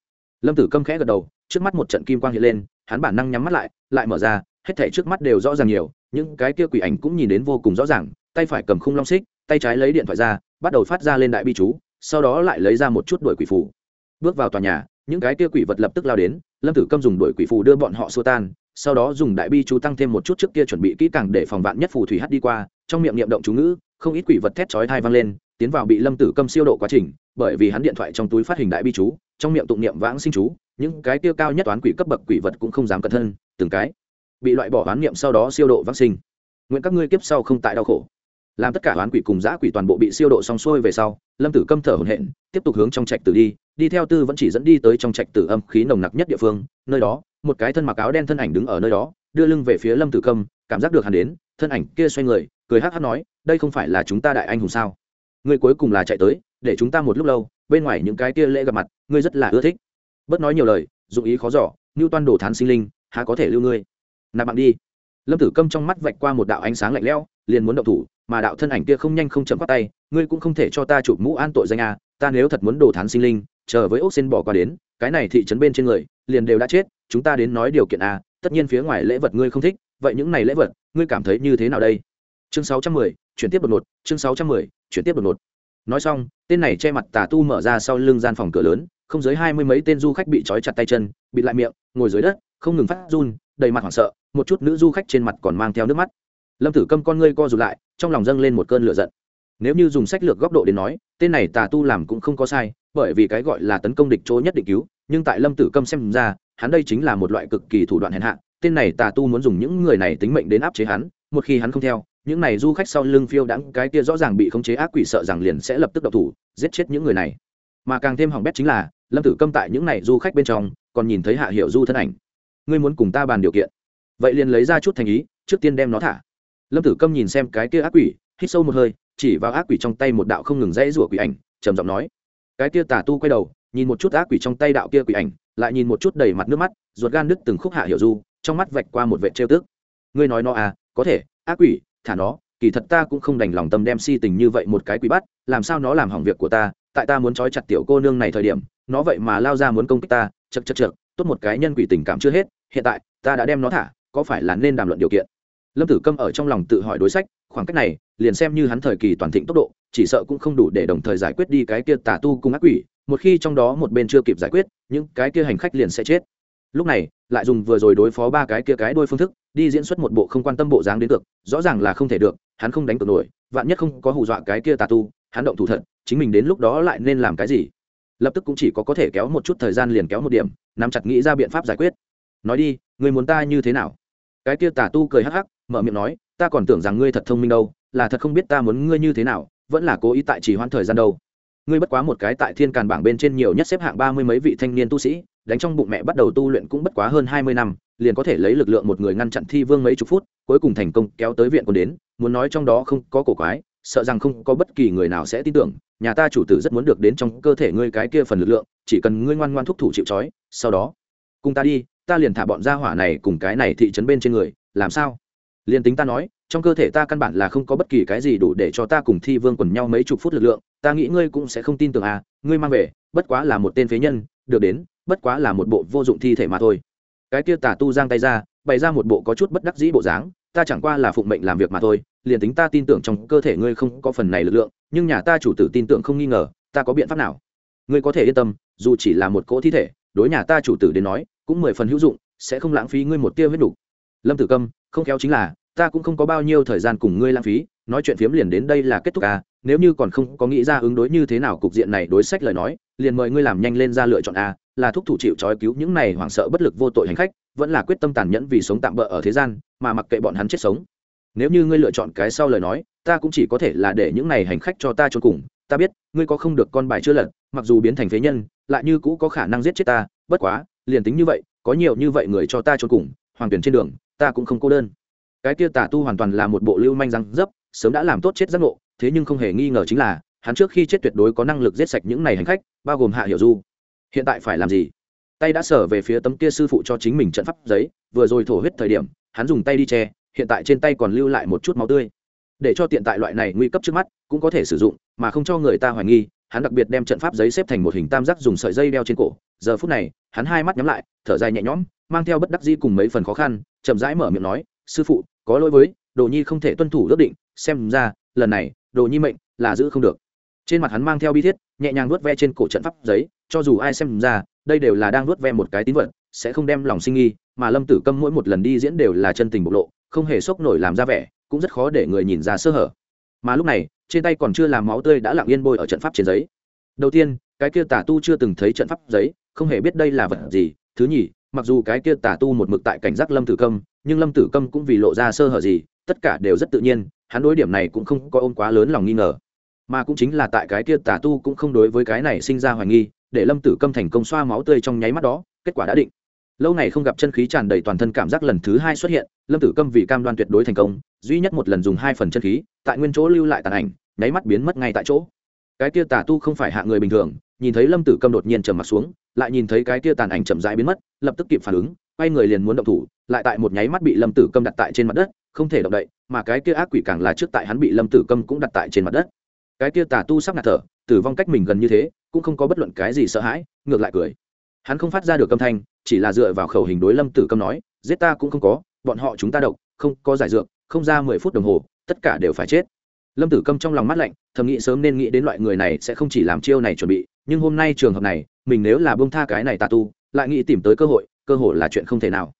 Lâm tử câm khẽ gật đầu, trước mắt một trận kim quang hiện lên, hắn bản năng nhắm mắt lại lại mở ra, hết thảy trước mắt đều rõ ràng nhiều những cái kia quỷ ảnh cũng nhìn đến vô cùng rõ ràng, tay phải cầm khung long xích, tay trái lấy điện thoại ra, bắt đầu phát ra lên đại bi chú, sau đó lại lấy ra một chút đuổi quỷ phù. Bước vào tòa nhà, những cái kia quỷ vật lập tức lao đến, lâm tử câm dùng đuổi quỷ phù đưa bọn họ xua tan, sau đó dùng đại bi chú tăng thêm một chút trước kia chuẩn bị kỹ càng để phòng vạn nhất phù thủy hắt đi qua, trong miệng niệm động chú ngữ, không ít quỷ vật thét chói thai vang lên, tiến vào bị lâm tử câm siêu độ quá trình, bởi vì hắn điện thoại trong túi phát hình đại bi chú, trong miệng tụng niệm vãng sinh chú, những cái kia cao nhất toán quỷ cấp bậc quỷ vật cũng không dám cẩn thân từng cái bị loại bỏ hoán niệm sau đó siêu độ vãng sinh. Nguyện các ngươi kiếp sau không tại đau khổ. Làm tất cả hoán quỷ cùng giã quỷ toàn bộ bị siêu độ xong xuôi về sau, lâm tử câm thở hổn hển, tiếp tục hướng trong trạch tử đi đi theo tư vẫn chỉ dẫn đi tới trong trạch tử âm khí nồng nặc nhất địa phương, nơi đó, một cái thân mặc áo đen thân ảnh đứng ở nơi đó, đưa lưng về phía lâm tử câm, cảm giác được hắn đến, thân ảnh kia xoay người, cười hát hát nói, đây không phải là chúng ta đại anh hùng sao? Ngươi cuối cùng là chạy tới, để chúng ta một lúc lâu, bên ngoài những cái kia lễ gặp mặt, ngươi rất là ưa thích. Bớt nói nhiều lời, dụng ý khó giỏ như toan đồ thán sinh linh, há có thể lưu ngươi? Nạp bạn đi. Lâm tử câm trong mắt vạch qua một đạo ánh sáng lạnh lẽo, liền muốn động thủ, mà đạo thân ảnh kia không nhanh không chậm bắt tay, ngươi cũng không thể cho ta chụp mũ an tội danh a ta nếu thật muốn đồ thán sinh linh, chờ với ốc xin bỏ qua đến, cái này thị trấn bên trên người, liền đều đã chết, chúng ta đến nói điều kiện a tất nhiên phía ngoài lễ vật ngươi không thích, vậy những này lễ vật, ngươi cảm thấy như thế nào đây? Chương sáu trăm mười, chuyển tiếp đột ngột, chương sáu trăm mười, chuyển tiếp đột ngột. Nói xong, tên này che mặt tà tu mở ra sau lưng gian phòng cửa lớn, không dưới hai mươi mấy tên du khách bị trói chặt tay chân, bịt lại miệng, ngồi dưới đất, không ngừng phát run đầy mặt hoảng sợ, một chút nữ du khách trên mặt còn mang theo nước mắt. Lâm tử câm con ngươi co rụt lại, trong lòng dâng lên một cơn lửa giận. Nếu như dùng sách lược góc độ để nói, tên này tà tu làm cũng không có sai, bởi vì cái gọi là tấn công địch chỗ nhất định cứu, nhưng tại lâm tử câm xem ra, hắn đây chính là một loại cực kỳ thủ đoạn hèn hạ, tên này tà tu muốn dùng những người này tính mệnh đến áp chế hắn, một khi hắn không theo, những này du khách sau lưng phiêu đãng cái kia rõ ràng bị khống chế ác quỷ sợ rằng liền sẽ lập tức độc thủ, giết chết những người này. Mà càng thêm hỏng bét chính là, lâm tử câm tại những này du khách bên trong, còn nhìn thấy hạ hiệu du thân ảnh ngươi muốn cùng ta bàn điều kiện. Vậy liền lấy ra chút thành ý, trước tiên đem nó thả. Lâm tử câm nhìn xem cái kia ác quỷ, hít sâu một hơi, chỉ vào ác quỷ trong tay một đạo không ngừng rẽ rủa quỷ ảnh, trầm giọng nói. Cái kia tà tu quay đầu, nhìn một chút ác quỷ trong tay đạo kia quỷ ảnh, lại nhìn một chút đầy mặt nước mắt, ruột gan đứt từng khúc hạ hiểu du, trong mắt vạch qua một vệ trêu tức. Ngươi nói nó à có thể, ác quỷ, thả nó, kỳ thật ta cũng không đành lòng tâm đem si tình như vậy một cái quỷ bắt, làm sao nó làm hỏng việc của ta, tại ta muốn trói chặt tiểu cô nương này thời điểm, nó vậy mà lao ra muốn công kích ta chật chật chật tốt một cái nhân quỷ tình cảm chưa hết hiện tại, ta đã đem nó thả, có phải là nên đàm luận điều kiện? Lâm tử câm ở trong lòng tự hỏi đối sách, khoảng cách này, liền xem như hắn thời kỳ toàn thịnh tốc độ, chỉ sợ cũng không đủ để đồng thời giải quyết đi cái kia tà tu cung ác quỷ, một khi trong đó một bên chưa kịp giải quyết, những cái kia hành khách liền sẽ chết. Lúc này, lại dùng vừa rồi đối phó ba cái kia cái đôi phương thức, đi diễn xuất một bộ không quan tâm bộ dáng đến được rõ ràng là không thể được, hắn không đánh cược nổi, vạn nhất không có hù dọa cái kia tà tu, hắn động thủ thật, chính mình đến lúc đó lại nên làm cái gì? Lập tức cũng chỉ có có thể kéo một chút thời gian liền kéo một điểm, nắm chặt nghĩ ra biện pháp giải quyết nói đi người muốn ta như thế nào? Cái kia tà tu cười hắc hắc, mở miệng nói, ta còn tưởng rằng ngươi thật thông minh đâu, là thật không biết ta muốn ngươi như thế nào, vẫn là cố ý tại chỉ hoãn thời gian đâu. Ngươi bất quá một cái tại thiên càn bảng bên trên nhiều nhất xếp hạng ba mươi mấy vị thanh niên tu sĩ, đánh trong bụng mẹ bắt đầu tu luyện cũng bất quá hơn hai mươi năm, liền có thể lấy lực lượng một người ngăn chặn thi vương mấy chục phút, cuối cùng thành công kéo tới viện còn đến, muốn nói trong đó không có cổ quái, sợ rằng không có bất kỳ người nào sẽ tin tưởng, nhà ta chủ tử rất muốn được đến trong cơ thể ngươi cái kia phần lực lượng, chỉ cần ngươi ngoan ngoan thúc thủ chịu trói, sau đó, cùng ta đi ta liền thả bọn gia hỏa này cùng cái này thị trấn bên trên người, làm sao? Liền tính ta nói, trong cơ thể ta căn bản là không có bất kỳ cái gì đủ để cho ta cùng thi vương quần nhau mấy chục phút lực lượng, ta nghĩ ngươi cũng sẽ không tin tưởng à ngươi mang về, bất quá là một tên phế nhân, được đến, bất quá là một bộ vô dụng thi thể mà thôi. Cái kia tà tu giang tay ra, bày ra một bộ có chút bất đắc dĩ bộ dáng, ta chẳng qua là phụng mệnh làm việc mà thôi, liền tính ta tin tưởng trong cơ thể ngươi không có phần này lực lượng, nhưng nhà ta chủ tử tin tưởng không nghi ngờ, ta có biện pháp nào? Ngươi có thể yên tâm, dù chỉ là một cỗ thi thể, đối nhà ta chủ tử đến nói cũng mười phần hữu dụng, sẽ không lãng phí ngươi một tia huyết đủ. lâm tử câm, không khéo chính là, ta cũng không có bao nhiêu thời gian cùng ngươi lãng phí, nói chuyện phiếm liền đến đây là kết thúc à nếu như còn không có nghĩ ra ứng đối như thế nào cục diện này đối sách lời nói, liền mời ngươi làm nhanh lên ra lựa chọn a là thúc thủ chịu trói cứu những này hoảng sợ bất lực vô tội hành khách, vẫn là quyết tâm tàn nhẫn vì sống tạm bỡ ở thế gian, mà mặc kệ bọn hắn chết sống nếu như ngươi lựa chọn cái sau lời nói, ta cũng chỉ có thể là để những này hành khách cho ta trốn cùng, ta biết, ngươi có không được con bài chưa lật, mặc dù biến thành phế nhân, lại như cũ có khả năng giết chết ta, bất quá liền tính như vậy, có nhiều như vậy người cho ta trốn cùng, hoàng tuyển trên đường, ta cũng không cô đơn. Cái kia tà tu hoàn toàn là một bộ lưu manh răng dấp, sớm đã làm tốt chết giác ngộ, thế nhưng không hề nghi ngờ chính là, hắn trước khi chết tuyệt đối có năng lực giết sạch những này hành khách, bao gồm hạ hiểu du. Hiện tại phải làm gì? Tay đã sở về phía tấm kia sư phụ cho chính mình trận pháp giấy, vừa rồi thổ huyết thời điểm, hắn dùng tay đi che, hiện tại trên tay còn lưu lại một chút máu tươi. Để cho tiện tại loại này nguy cấp trước mắt, cũng có thể sử dụng, mà không cho người ta hoài nghi hắn đặc biệt đem trận pháp giấy xếp thành một hình tam giác dùng sợi dây đeo trên cổ. Giờ phút này, hắn hai mắt nhắm lại, thở dài nhẹ nhõm, mang theo bất đắc di cùng mấy phần khó khăn, chậm rãi mở miệng nói, sư phụ, có lỗi với, đồ nhi không thể tuân thủ ước định, xem ra, lần này, đồ nhi mệnh là giữ không được. Trên mặt hắn mang theo bi thiết, nhẹ nhàng vuốt ve trên cổ trận pháp giấy, cho dù ai xem ra, đây đều là đang vuốt ve một cái tín vật, sẽ không đem lòng sinh nghi, mà lâm tử câm mỗi một lần đi diễn đều là chân tình bộc lộ, không hề sốc nổi làm ra vẻ, cũng rất khó để người nhìn ra sơ hở. Mà lúc này trên tay còn chưa làm máu tươi đã lặng yên bôi ở trận pháp trên giấy. Đầu tiên, cái kia tà tu chưa từng thấy trận pháp giấy, không hề biết đây là vật gì. Thứ nhì, mặc dù cái kia tà tu một mực tại cảnh giác lâm tử câm, nhưng lâm tử câm cũng vì lộ ra sơ hở gì, tất cả đều rất tự nhiên, hắn đối điểm này cũng không có ôm quá lớn lòng nghi ngờ. Mà cũng chính là tại cái kia tà tu cũng không đối với cái này sinh ra hoài nghi, để lâm tử câm thành công xoa máu tươi trong nháy mắt đó, kết quả đã định lâu này không gặp chân khí tràn đầy toàn thân cảm giác lần thứ hai xuất hiện, lâm tử câm vì cam đoan tuyệt đối thành công, duy nhất một lần dùng hai phần chân khí, tại nguyên chỗ lưu lại tàn ảnh, nháy mắt biến mất ngay tại chỗ. Cái kia tà tu không phải hạ người bình thường, nhìn thấy lâm tử câm đột nhiên trầm mặt xuống, lại nhìn thấy cái kia tàn ảnh chậm rãi biến mất, lập tức kịp phản ứng, quay người liền muốn động thủ, lại tại một nháy mắt bị lâm tử câm đặt tại trên mặt đất, không thể động đậy, mà cái kia ác quỷ càng là trước tại hắn bị lâm tử câm cũng đặt tại trên mặt đất. Cái kia tà tu sắp ngạt thở, tử vong cách mình gần như thế, cũng không có bất luận cái gì sợ hãi, ngược lại cười hắn không phát ra được âm thanh, chỉ là dựa vào khẩu hình đối lâm tử câm nói, giết ta cũng không có, bọn họ chúng ta độc, không có giải dược, không ra mười phút đồng hồ, tất cả đều phải chết. Lâm tử câm trong lòng mắt lạnh, thầm nghĩ sớm nên nghĩ đến loại người này sẽ không chỉ làm chiêu này chuẩn bị, nhưng hôm nay trường hợp này, mình nếu là bông tha cái này tà tu, lại nghĩ tìm tới cơ hội cơ hội là chuyện không thể nào.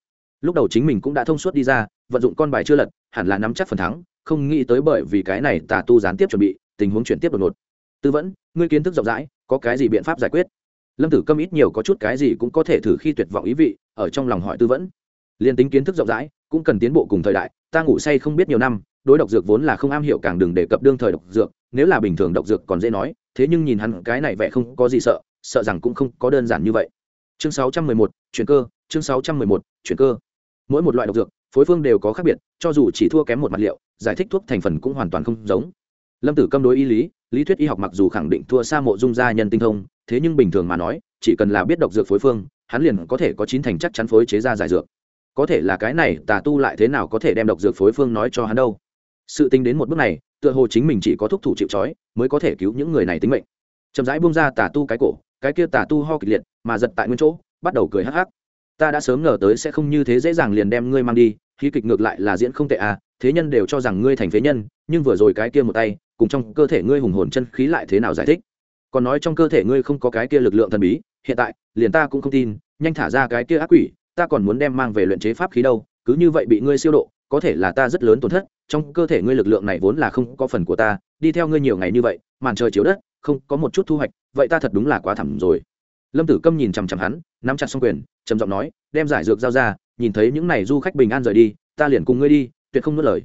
Lúc đầu chính mình cũng đã thông suốt đi ra, vận dụng con bài chưa lật, hẳn là nắm chắc phần thắng, không nghĩ tới bởi vì cái này tà tu gián tiếp chuẩn bị, tình huống chuyển tiếp đột ngột. Tư vẫn, ngươi kiến thức rộng rãi, có cái gì biện pháp giải quyết? Lâm tử câm ít nhiều có chút cái gì cũng có thể thử khi tuyệt vọng ý vị ở trong lòng hỏi tư vấn. Liên tính kiến thức rộng rãi cũng cần tiến bộ cùng thời đại ta ngủ say không biết nhiều năm đối độc dược vốn là không am hiểu càng đừng đề cập đương thời độc dược nếu là bình thường độc dược còn dễ nói thế nhưng nhìn hắn cái này vẻ không có gì sợ sợ rằng cũng không có đơn giản như vậy. Chương 611, chuyển cơ chương 611, chuyển cơ. Mỗi một loại độc dược phối phương đều có khác biệt cho dù chỉ thua kém một mặt liệu giải thích thuốc thành phần cũng hoàn toàn không giống. Lâm tử câm đối y lý lý thuyết y học mặc dù khẳng định thua xa mộ dung gia nhân tinh thông thế nhưng bình thường mà nói, chỉ cần là biết độc dược phối phương, hắn liền có thể có chín thành chắc chắn phối chế ra giải dược. Có thể là cái này, tà tu lại thế nào có thể đem độc dược phối phương nói cho hắn đâu? Sự tính đến một bước này, tựa hồ chính mình chỉ có thúc thủ chịu trói, mới có thể cứu những người này tính mệnh. Chậm rãi buông ra tà tu cái cổ, cái kia tà tu ho kịch liệt, mà giật tại nguyên chỗ, bắt đầu cười hắc hắc. Ta đã sớm ngờ tới sẽ không như thế dễ dàng liền đem ngươi mang đi khí kịch ngược lại là diễn không tệ à thế nhân đều cho rằng ngươi thành phế nhân, nhưng vừa rồi cái kia một tay, cùng trong cơ thể ngươi hùng hồn chân khí lại thế nào giải thích? Còn nói trong cơ thể ngươi không có cái kia lực lượng thần bí, hiện tại, liền ta cũng không tin, nhanh thả ra cái kia ác quỷ, ta còn muốn đem mang về luyện chế pháp khí đâu, cứ như vậy bị ngươi siêu độ, có thể là ta rất lớn tổn thất, trong cơ thể ngươi lực lượng này vốn là không có phần của ta, đi theo ngươi nhiều ngày như vậy, màn trời chiếu đất, không có một chút thu hoạch, vậy ta thật đúng là quá thẳm rồi. Lâm tử câm nhìn chằm chằm hắn, nắm chặt xong quyền, trầm giọng nói, đem giải dược giao ra, nhìn thấy những n à y du khách bình an rời đi, ta liền cùng ngươi đi, tuyệt không nuốt lời.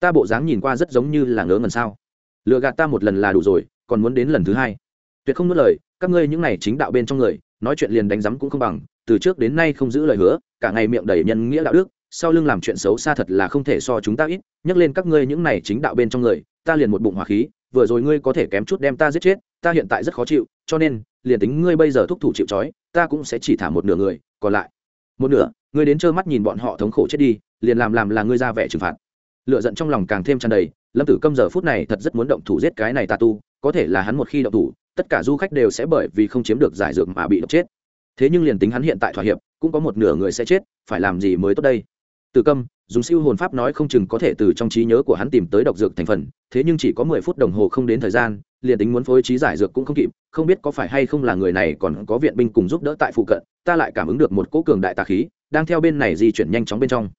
Ta bộ dáng nhìn qua rất giống như là ngớ ngần sao. Lựa gạt ta một lần là đủ rồi, còn muốn đến lần thứ hai tuyệt không nuốt lời, các ngươi những này chính đạo bên trong người, nói chuyện liền đánh rắm cũng không bằng, từ trước đến nay không giữ lời hứa, cả ngày miệng đầy nhân nghĩa đạo đức, sau lưng làm chuyện xấu xa thật là không thể so chúng ta ít, nhắc lên các ngươi những này chính đạo bên trong người, ta liền một bụng hỏa khí, vừa rồi ngươi có thể kém chút đem ta giết chết, ta hiện tại rất khó chịu, cho nên, liền tính ngươi bây giờ thúc thủ chịu trói, ta cũng sẽ chỉ thả một nửa người, còn lại, một nửa, ngươi đến trơ mắt nhìn bọn họ thống khổ chết đi, liền làm làm là ngươi ra vẻ trừng phạt. Lựa giận trong lòng càng thêm tràn đầy, lâm tử câm giờ phút này thật rất muốn động thủ giết cái này tà tu, có thể là hắn một khi động thủ tất cả du khách đều sẽ bởi vì không chiếm được giải dược mà bị độc chết. Thế nhưng liền tính hắn hiện tại thỏa hiệp, cũng có một nửa người sẽ chết, phải làm gì mới tốt đây? Tử câm, dùng siêu hồn pháp nói không chừng có thể từ trong trí nhớ của hắn tìm tới độc dược thành phần, thế nhưng chỉ có mười phút đồng hồ không đến thời gian, liền tính muốn phối trí giải dược cũng không kịp, không biết có phải hay không là người này còn có viện binh cùng giúp đỡ tại phụ cận, ta lại cảm ứng được một cỗ cường đại tà khí, đang theo bên này di chuyển nhanh chóng bên trong.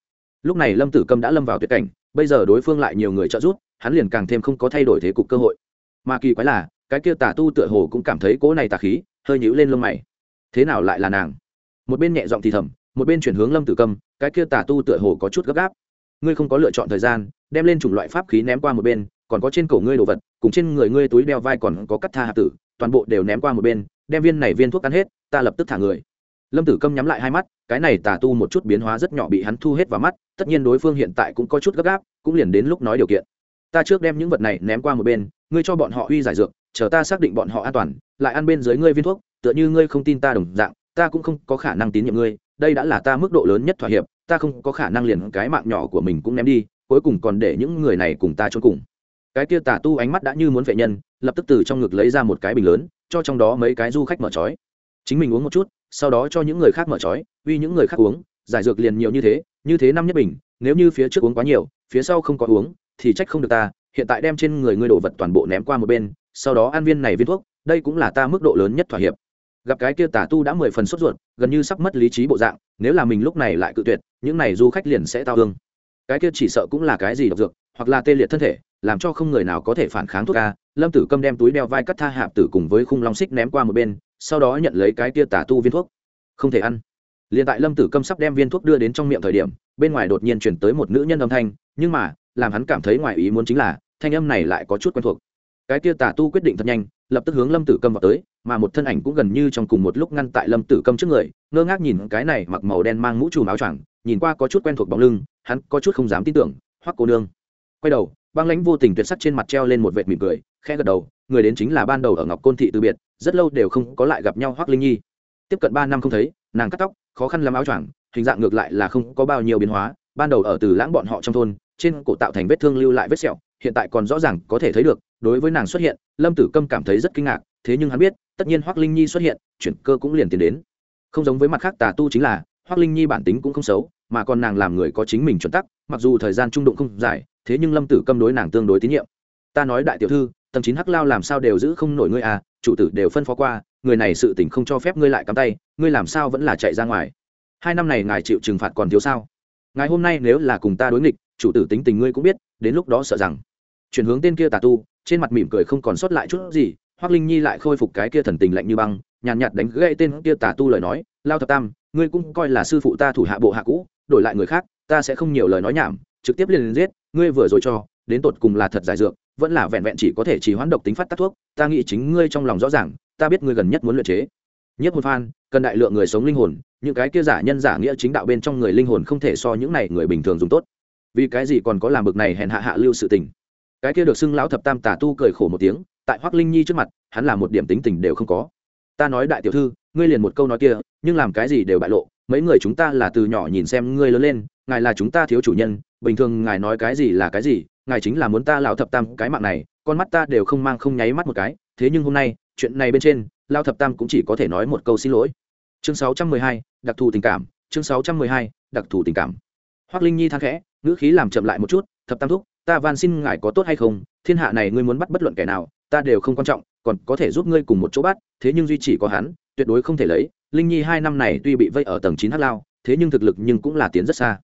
Lúc này lâm tử câm đã lâm vào tuyệt cảnh, bây giờ đối phương lại nhiều người trợ giúp, hắn liền càng thêm không có thay đổi thế cục cơ hội. Mà kỳ quái là cái kia tà tu tựa hồ cũng cảm thấy cỗ này tà khí, hơi nhũ lên lông mày. Thế nào lại là nàng? Một bên nhẹ giọng thì thầm, một bên chuyển hướng lâm tử cầm cái kia tà tu tựa hồ có chút gấp gáp. Ngươi không có lựa chọn thời gian, đem lên chủng loại pháp khí ném qua một bên, còn có trên cổ ngươi đồ vật, cùng trên người ngươi túi đeo vai còn có cắt tha hạt tử, toàn bộ đều ném qua một bên, đem viên này viên thuốc ăn hết, ta lập tức thả người. Lâm tử câm nhắm lại hai mắt, cái này tà tu một chút biến hóa rất nhỏ bị hắn thu hết vào mắt, tất nhiên đối phương hiện tại cũng có chút gấp gáp, cũng liền đến lúc nói điều kiện. Ta trước đem những vật này ném qua một bên, ngươi cho bọn họ uy giải dược chờ ta xác định bọn họ an toàn, lại ăn bên dưới ngươi viên thuốc, tựa như ngươi không tin ta đồng dạng, ta cũng không có khả năng tín nhiệm ngươi, đây đã là ta mức độ lớn nhất thỏa hiệp, ta không có khả năng liền cái mạng nhỏ của mình cũng ném đi, cuối cùng còn để những người này cùng ta trốn cùng. Cái kia tà tu ánh mắt đã như muốn vệ nhân, lập tức từ trong ngực lấy ra một cái bình lớn, cho trong đó mấy cái du khách mở trói chính mình uống một chút, sau đó cho những người khác mở trói uy những người khác uống, giải dược liền nhiều như thế như thế năm nhất bình, nếu như phía trước uống quá nhiều, phía sau không có uống, thì trách không được ta, hiện tại đem trên người ngươi đồ vật toàn bộ ném qua một bên sau đó ăn viên này viên thuốc, đây cũng là ta mức độ lớn nhất thỏa hiệp. Gặp cái kia tà tu đã mười phần sốt ruột, gần như sắp mất lý trí bộ dạng, nếu là mình lúc này lại cự tuyệt, những này du khách liền sẽ tao thương. Cái kia chỉ sợ cũng là cái gì độc dược, hoặc là tê liệt thân thể, làm cho không người nào có thể phản kháng thuốc ca lâm tử câm đem túi đeo vai cắt tha hạp tử cùng với khung long xích ném qua một bên, sau đó nhận lấy cái kia tà tu viên thuốc. Không thể ăn. Liền tại lâm tử câm sắp đem viên thuốc đưa đến trong miệng thời điểm, bên ngoài đột nhiên chuyển tới một nữ nhân âm thanh, nhưng mà, làm hắn cảm thấy ngoài ý muốn chính là, thanh âm này lại có chút quen thuộc cái kia tà tu quyết định thật nhanh, lập tức hướng lâm tử câm vào tới, mà một thân ảnh cũng gần như trong cùng một lúc ngăn tại lâm tử câm trước người, ngơ ngác nhìn cái này mặc màu đen mang mũ trùm áo choàng, nhìn qua có chút quen thuộc bóng lưng, hắn có chút không dám tin tưởng, hoắc cô nương. Quay đầu, băng lãnh vô tình tuyệt sắc trên mặt treo lên một vệt mỉm cười, khẽ gật đầu, người đến chính là ban đầu ở ngọc côn thị từ biệt, rất lâu đều không có lại gặp nhau hoắc linh nhi. Tiếp cận ba năm không thấy, nàng cắt tóc, khó khăn làm áo choàng, hình dạng ngược lại là không có bao nhiêu biến hóa, ban đầu ở từ lãng bọn họ trong thôn, trên cổ tạo thành vết thương lưu lại vết sẹo hiện tại còn rõ ràng có thể thấy được, đối với nàng xuất hiện, lâm tử câm cảm thấy rất kinh ngạc, thế nhưng hắn biết, tất nhiên hoác linh nhi xuất hiện, chuyển cơ cũng liền tiến đến. Không giống với mặt khác tà tu chính là hoác linh nhi bản tính cũng không xấu, mà còn nàng làm người có chính mình chuẩn tắc, mặc dù thời gian trung đụng không dài, thế nhưng lâm tử câm đối nàng tương đối tín nhiệm. Ta nói đại tiểu thư, tầng chín hắc lao làm sao đều giữ không nổi ngươi à chủ tử đều phân phó qua, người này sự tình không cho phép ngươi lại cắm tay, ngươi làm sao vẫn là chạy ra ngoài? Hai năm này ngài chịu trừng phạt còn thiếu sao? Ngài hôm nay nếu là cùng ta đối nghịch, chủ tử tính tình ngươi cũng biết, đến lúc đó sợ rằng chuyển hướng tên kia tà tu trên mặt mỉm cười không còn sót lại chút gì hoác linh nhi lại khôi phục cái kia thần tình lạnh như băng nhàn nhạt, nhạt đánh gãy tên kia tà tu lời nói lao thập tam ngươi cũng coi là sư phụ ta thủ hạ bộ hạ cũ đổi lại người khác ta sẽ không nhiều lời nói nhảm trực tiếp liền giết ngươi vừa rồi cho đến tột cùng là thật giải dược vẫn là vẹn vẹn chỉ có thể chỉ hoãn độc tính phát tác thuốc ta nghĩ chính ngươi trong lòng rõ ràng ta biết ngươi gần nhất muốn luyện chế. Nhất hồn phan cần đại lượng người sống linh hồn những cái kia giả nhân giả nghĩa chính đạo bên trong người linh hồn không thể so những này người bình thường dùng tốt. Vì cái gì còn có làm bực này hèn hạ hạ lưu sự tình? Cái kia được xưng lão thập tam tà tu cười khổ một tiếng tại hoác linh nhi trước mặt hắn là một điểm tính tình đều không có. Ta nói đại tiểu thư ngươi liền một câu nói kia nhưng làm cái gì đều bại lộ mấy người chúng ta là từ nhỏ nhìn xem ngươi lớn lên ngài là chúng ta thiếu chủ nhân bình thường ngài nói cái gì là cái gì ngài chính là muốn ta lão thập tam cái mạng này con mắt ta đều không mang không nháy mắt một cái thế nhưng hôm nay chuyện này bên trên lao thập tam cũng chỉ có thể nói một câu xin lỗi. Chương 612, đặc thù tình cảm chương 612, đặc thù tình cảm. Hoác linh nhi than khẽ ngữ khí làm chậm lại một chút thập tam thúc ta van xin ngài có tốt hay không, thiên hạ này ngươi muốn bắt bất luận kẻ nào, ta đều không quan trọng, còn có thể giúp ngươi cùng một chỗ bắt, thế nhưng duy chỉ có hắn, tuyệt đối không thể lấy, linh nhi hai năm này tuy bị vây ở tầng chín hát lao, thế nhưng thực lực nhưng cũng là tiến rất xa.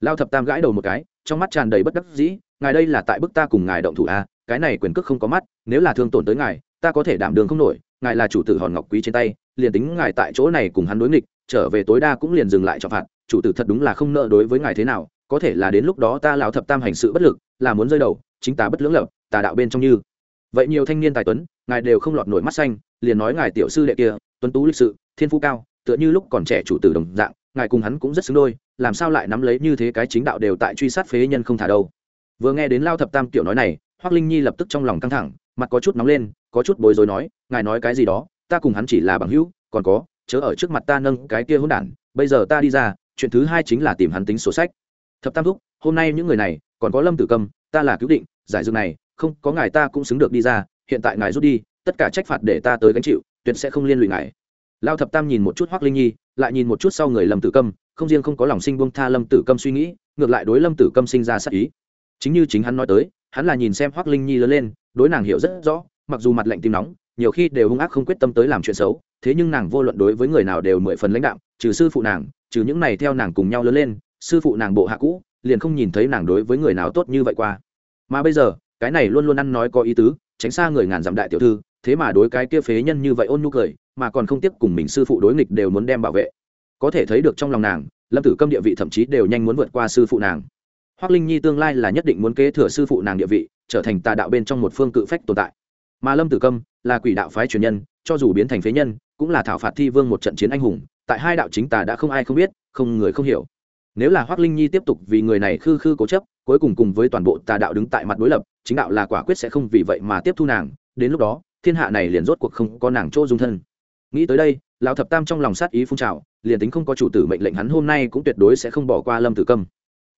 Lao thập tam gãi đầu một cái, trong mắt tràn đầy bất đắc dĩ, ngài đây là tại bức ta cùng ngài động thủ a cái này quyền cước không có mắt, nếu là thương tổn tới ngài, ta có thể đảm đường không nổi, ngài là chủ tử hòn ngọc quý trên tay, liền tính ngài tại chỗ này cùng hắn đối nghịch, trở về tối đa cũng liền dừng lại cho phạt, chủ tử thật đúng là không nợ đối với ngài thế nào có thể là đến lúc đó ta lão thập tam hành sự bất lực, là muốn rơi đầu, chính ta bất lưỡng lập, tà đạo bên trong như. Vậy nhiều thanh niên tài tuấn, ngài đều không lọt nổi mắt xanh, liền nói ngài tiểu sư đệ kia, tuấn tú lịch sự, thiên phú cao, tựa như lúc còn trẻ chủ tử đồng dạng, ngài cùng hắn cũng rất xứng đôi, làm sao lại nắm lấy như thế cái chính đạo đều tại truy sát phế nhân không thả đâu. Vừa nghe đến lao thập tam tiểu nói này hoác linh nhi lập tức trong lòng căng thẳng, mặt có chút nóng lên, có chút bối rối nói, ngài nói cái gì đó, ta cùng hắn chỉ là bằng hữu, còn có, chớ ở trước mặt ta nâng cái kia hỗn đản, bây giờ ta đi ra, chuyện thứ hai chính là tìm hắn tính sổ sách thập tam thúc, hôm nay những người này, còn có lâm tử cầm, ta là cứu định, giải dược này, không, có ngài ta cũng xứng được đi ra, hiện tại ngài rút đi, tất cả trách phạt để ta tới gánh chịu, tuyệt sẽ không liên lụy ngài. Lao thập tam nhìn một chút hoác linh nhi, lại nhìn một chút sau người lâm tử câm không riêng không có lòng sinh buông tha lâm tử câm suy nghĩ, ngược lại đối lâm tử câm sinh ra sắc ý. Chính như chính hắn nói tới, hắn là nhìn xem hoác linh nhi lớn lên, đối nàng hiểu rất rõ, mặc dù mặt lạnh tim nóng, nhiều khi đều hung ác không quyết tâm tới làm chuyện xấu, thế nhưng nàng vô luận đối với người nào đều mười phần lãnh đạo trừ sư phụ nàng, trừ những này theo nàng cùng nhau lớn lên sư phụ nàng bộ hạ cũ, liền không nhìn thấy nàng đối với người nào tốt như vậy qua. Mà bây giờ, cái này luôn luôn ăn nói có ý tứ, tránh xa người ngàn dặm đại tiểu thư, thế mà đối cái kia phế nhân như vậy ôn nhu cười, mà còn không tiếp cùng mình sư phụ đối nghịch đều muốn đem bảo vệ. Có thể thấy được trong lòng nàng, lâm tử câm địa vị thậm chí đều nhanh muốn vượt qua sư phụ nàng. Hoác linh nhi tương lai là nhất định muốn kế thừa sư phụ nàng địa vị, trở thành tà đạo bên trong một phương cự phách tồn tại. Mà lâm tử câm là quỷ đạo phái truyền nhân, cho dù biến thành phế nhân, cũng là thảo phạt thi vương một trận chiến anh hùng, tại hai đạo chính tà đã không ai không biết, không người không hiểu nếu là hoác linh nhi tiếp tục vì người này khư khư cố chấp, cuối cùng cùng với toàn bộ tà đạo đứng tại mặt đối lập, chính đạo là quả quyết sẽ không vì vậy mà tiếp thu nàng, đến lúc đó, thiên hạ này liền rốt cuộc không có nàng chỗ dung thân. Nghĩ tới đây, lão thập tam trong lòng sát ý phun trào, liền tính không có chủ tử mệnh lệnh hắn hôm nay cũng tuyệt đối sẽ không bỏ qua lâm tử câm.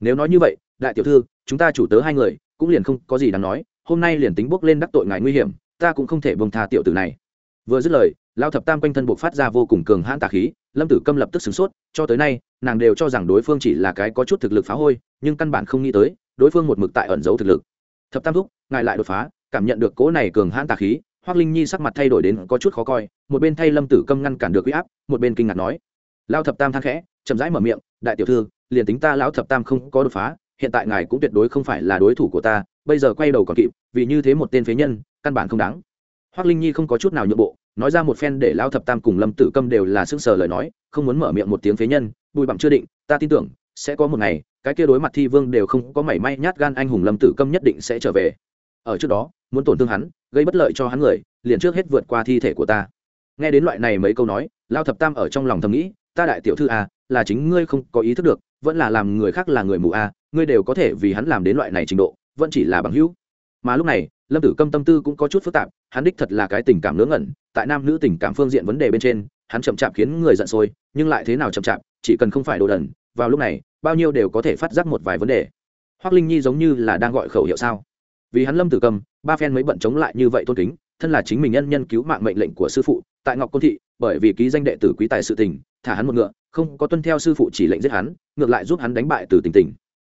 Nếu nói như vậy, đại tiểu thư, chúng ta chủ tớ hai người, cũng liền không có gì đáng nói, hôm nay liền tính bước lên đắc tội ngài nguy hiểm, ta cũng không thể bông tha tiểu tử này. Vừa dứt lời lao thập tam quanh thân buộc phát ra vô cùng cường hãn tà khí lâm tử câm lập tức sửng sốt, cho tới nay, nàng đều cho rằng đối phương chỉ là cái có chút thực lực phá hôi, nhưng căn bản không nghĩ tới, đối phương một mực tại ẩn giấu thực lực. Thập tam thúc, ngài lại đột phá, cảm nhận được cố này cường hãn tà khí hoác linh nhi sắc mặt thay đổi đến có chút khó coi, một bên thay lâm tử câm ngăn cản được huy áp, một bên kinh ngạc nói lao thập tam thang khẽ, chậm rãi mở miệng, đại tiểu thư, liền tính ta lão thập tam không có đột phá, hiện tại ngài cũng tuyệt đối không phải là đối thủ của ta, bây giờ quay đầu còn kịp, vì như thế một tên phế nhân, căn bản không đáng. Hoác linh nhi không có chút nào nhượng bộ nói ra một phen để lao thập tam cùng lâm tử câm đều là sững sờ lời nói không muốn mở miệng một tiếng phế nhân bùi bặm chưa định ta tin tưởng sẽ có một ngày cái kia đối mặt thi vương đều không có mảy may nhát gan anh hùng lâm tử câm nhất định sẽ trở về. Ở trước đó muốn tổn thương hắn gây bất lợi cho hắn người liền trước hết vượt qua thi thể của ta. Nghe đến loại này mấy câu nói lao thập tam ở trong lòng thầm nghĩ ta đại tiểu thư a à, là chính ngươi không có ý thức được vẫn là làm người khác là người mù a à, ngươi đều có thể vì hắn làm đến loại này trình độ vẫn chỉ là bằng hữu mà lúc này, lâm tử câm tâm tư cũng có chút phức tạp, hắn đích thật là cái tình cảm ngớ ngẩn, tại nam nữ tình cảm phương diện vấn đề bên trên, hắn chậm chạp khiến người giận sôi, nhưng lại thế nào chậm chạp, chỉ cần không phải đồ đần, vào lúc này, bao nhiêu đều có thể phát giác một vài vấn đề. Hoác linh nhi giống như là đang gọi khẩu hiệu sao? Vì hắn lâm tử cầm ba phen mới bận chống lại như vậy tôn kính, thân là chính mình nhân nhân cứu mạng mệnh lệnh của sư phụ, tại ngọc côn thị, bởi vì ký danh đệ tử quý tài sự tình, thả hắn một ngựa, không có tuân theo sư phụ chỉ lệnh giết hắn, ngược lại giúp hắn đánh bại từ tình tình.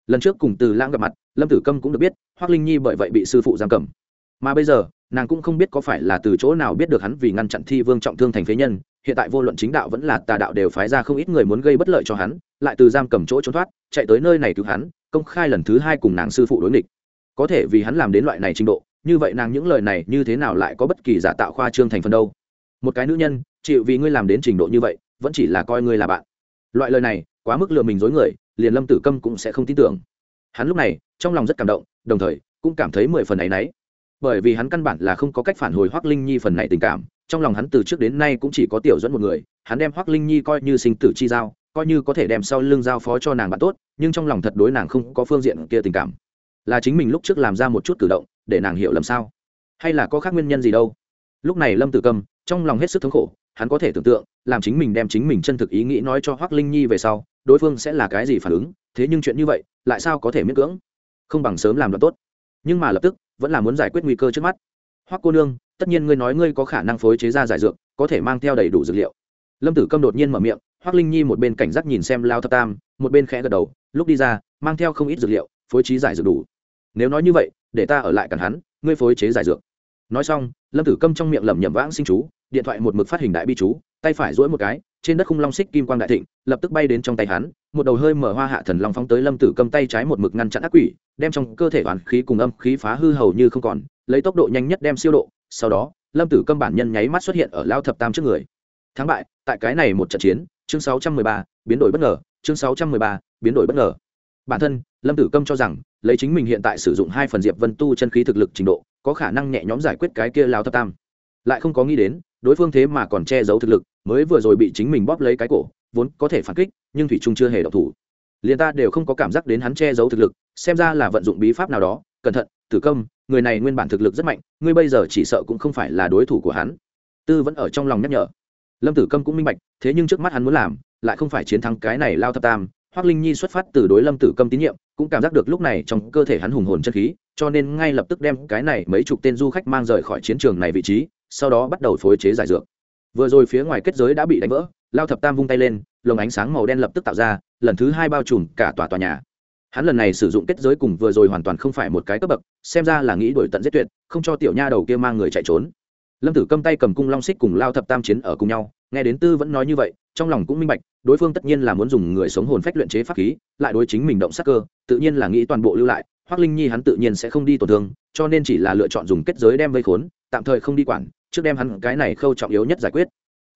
Lần trước cùng từ lãng gặp mặt lâm tử câm cũng được biết hoác linh nhi bởi vậy bị sư phụ giam cầm. Mà bây giờ, nàng cũng không biết có phải là từ chỗ nào biết được hắn vì ngăn chặn thi vương trọng thương thành phế nhân, hiện tại vô luận chính đạo vẫn là tà đạo đều phái ra không ít người muốn gây bất lợi cho hắn, lại từ giam cầm chỗ trốn thoát, chạy tới nơi này cứu hắn, công khai lần thứ hai cùng nàng sư phụ đối nghịch. Có thể vì hắn làm đến loại này trình độ, như vậy nàng những lời này như thế nào lại có bất kỳ giả tạo khoa trương thành phần đâu? Một cái nữ nhân, chịu vì ngươi làm đến trình độ như vậy, vẫn chỉ là coi ngươi là bạn. Loại lời này, quá mức lừa mình dối người, liền lâm tử câm cũng sẽ không tin tưởng hắn lúc này trong lòng rất cảm động, đồng thời cũng cảm thấy mười phần ấ y n ấ y bởi vì hắn căn bản là không có cách phản hồi hoác linh nhi phần này tình cảm, trong lòng hắn từ trước đến nay cũng chỉ có tiểu dẫn một người, hắn đem hoác linh nhi coi như sinh tử chi giao, coi như có thể đem sau lưng giao phó cho nàng bạn tốt, nhưng trong lòng thật đối nàng không có phương diện kia tình cảm. Là chính mình lúc trước làm ra một chút cử động, để nàng hiểu lầm sao? Hay là có khác nguyên nhân gì đâu? Lúc này lâm tử cầm, trong lòng hết sức thống khổ, hắn có thể tưởng tượng, làm chính mình đem chính mình chân thực ý nghĩ nói cho hoác linh nhi về sau, đối phương sẽ là cái gì phản ứng, thế nhưng chuyện như vậy lại sao có thể miễn cưỡng? Không bằng sớm làm đoạn tốt. Nhưng mà lập tức, vẫn là muốn giải quyết nguy cơ trước mắt. Hoắc cô nương, tất nhiên ngươi nói ngươi có khả năng phối chế ra giải dược, có thể mang theo đầy đủ dược liệu. Lâm tử câm đột nhiên mở miệng, Hoắc linh nhi một bên cảnh giác nhìn xem lao thập tam, một bên khẽ gật đầu, lúc đi ra, mang theo không ít dược liệu, phối trí giải dược đủ. Nếu nói như vậy, để ta ở lại cản hắn, ngươi phối chế giải dược. Nói xong, lâm tử câm trong miệng lẩm nhẩm vãng sinh chú, điện thoại một mực phát hình đại bi chú, tay phải duỗi một cái trên đất khung long xích kim quang đại thịnh lập tức bay đến trong tay hắn một đầu hơi mở hoa hạ thần long phóng tới lâm tử cầm tay trái một mực ngăn chặn ác quỷ đem trong cơ thể toàn khí cùng âm khí phá hư hầu như không còn lấy tốc độ nhanh nhất đem siêu độ sau đó lâm tử cầm bản nhân nháy mắt xuất hiện ở lao thập tam trước người. Thắng bại tại cái này một trận chiến chương 613, biến đổi bất ngờ chương 613, biến đổi bất ngờ. Bản thân lâm tử cầm cho rằng lấy chính mình hiện tại sử dụng hai phần diệp vân tu chân khí thực lực trình độ có khả năng nhẹ nhõm giải quyết cái kia lao thập tam. Lại không có nghĩ đến đối phương thế mà còn che giấu thực lực, mới vừa rồi bị chính mình bóp lấy cái cổ, vốn có thể phản kích, nhưng thủy trung chưa hề độc thủ. Liền ta đều không có cảm giác đến hắn che giấu thực lực, xem ra là vận dụng bí pháp nào đó, cẩn thận, tử công, người này nguyên bản thực lực rất mạnh, ngươi bây giờ chỉ sợ cũng không phải là đối thủ của hắn. Tư vẫn ở trong lòng nhắc nhở. Lâm tử câm cũng minh bạch, thế nhưng trước mắt hắn muốn làm, lại không phải chiến thắng cái này lao thập tam hoác linh nhi xuất phát từ đối lâm tử câm tín nhiệm, cũng cảm giác được lúc này trong cơ thể hắn hùng hồn chân khí, cho nên ngay lập tức đem cái này mấy chục tên du khách mang rời khỏi chiến trường này vị trí sau đó bắt đầu phối chế giải dược. Vừa rồi phía ngoài kết giới đã bị đánh vỡ, lao thập tam vung tay lên, lồng ánh sáng màu đen lập tức tạo ra, lần thứ hai bao trùm cả tòa tòa nhà. Hắn lần này sử dụng kết giới cùng vừa rồi hoàn toàn không phải một cái cấp bậc, xem ra là nghĩ đổi tận giết tuyệt, không cho tiểu nha đầu kia mang người chạy trốn. Lâm tử cầm tay cầm cung long xích cùng lao thập tam chiến ở cùng nhau, nghe đến tư vẫn nói như vậy, trong lòng cũng minh bạch, đối phương tất nhiên là muốn dùng người sống hồn phách luyện chế pháp khí, lại đối chính mình động sắc cơ, tự nhiên là nghĩ toàn bộ lưu lại hoác linh nhi hắn tự nhiên sẽ không đi tổn thương, cho nên chỉ là lựa chọn dùng kết giới đem vây khốn, tạm thời không đi quản trước đem hắn cái này khâu trọng yếu nhất giải quyết.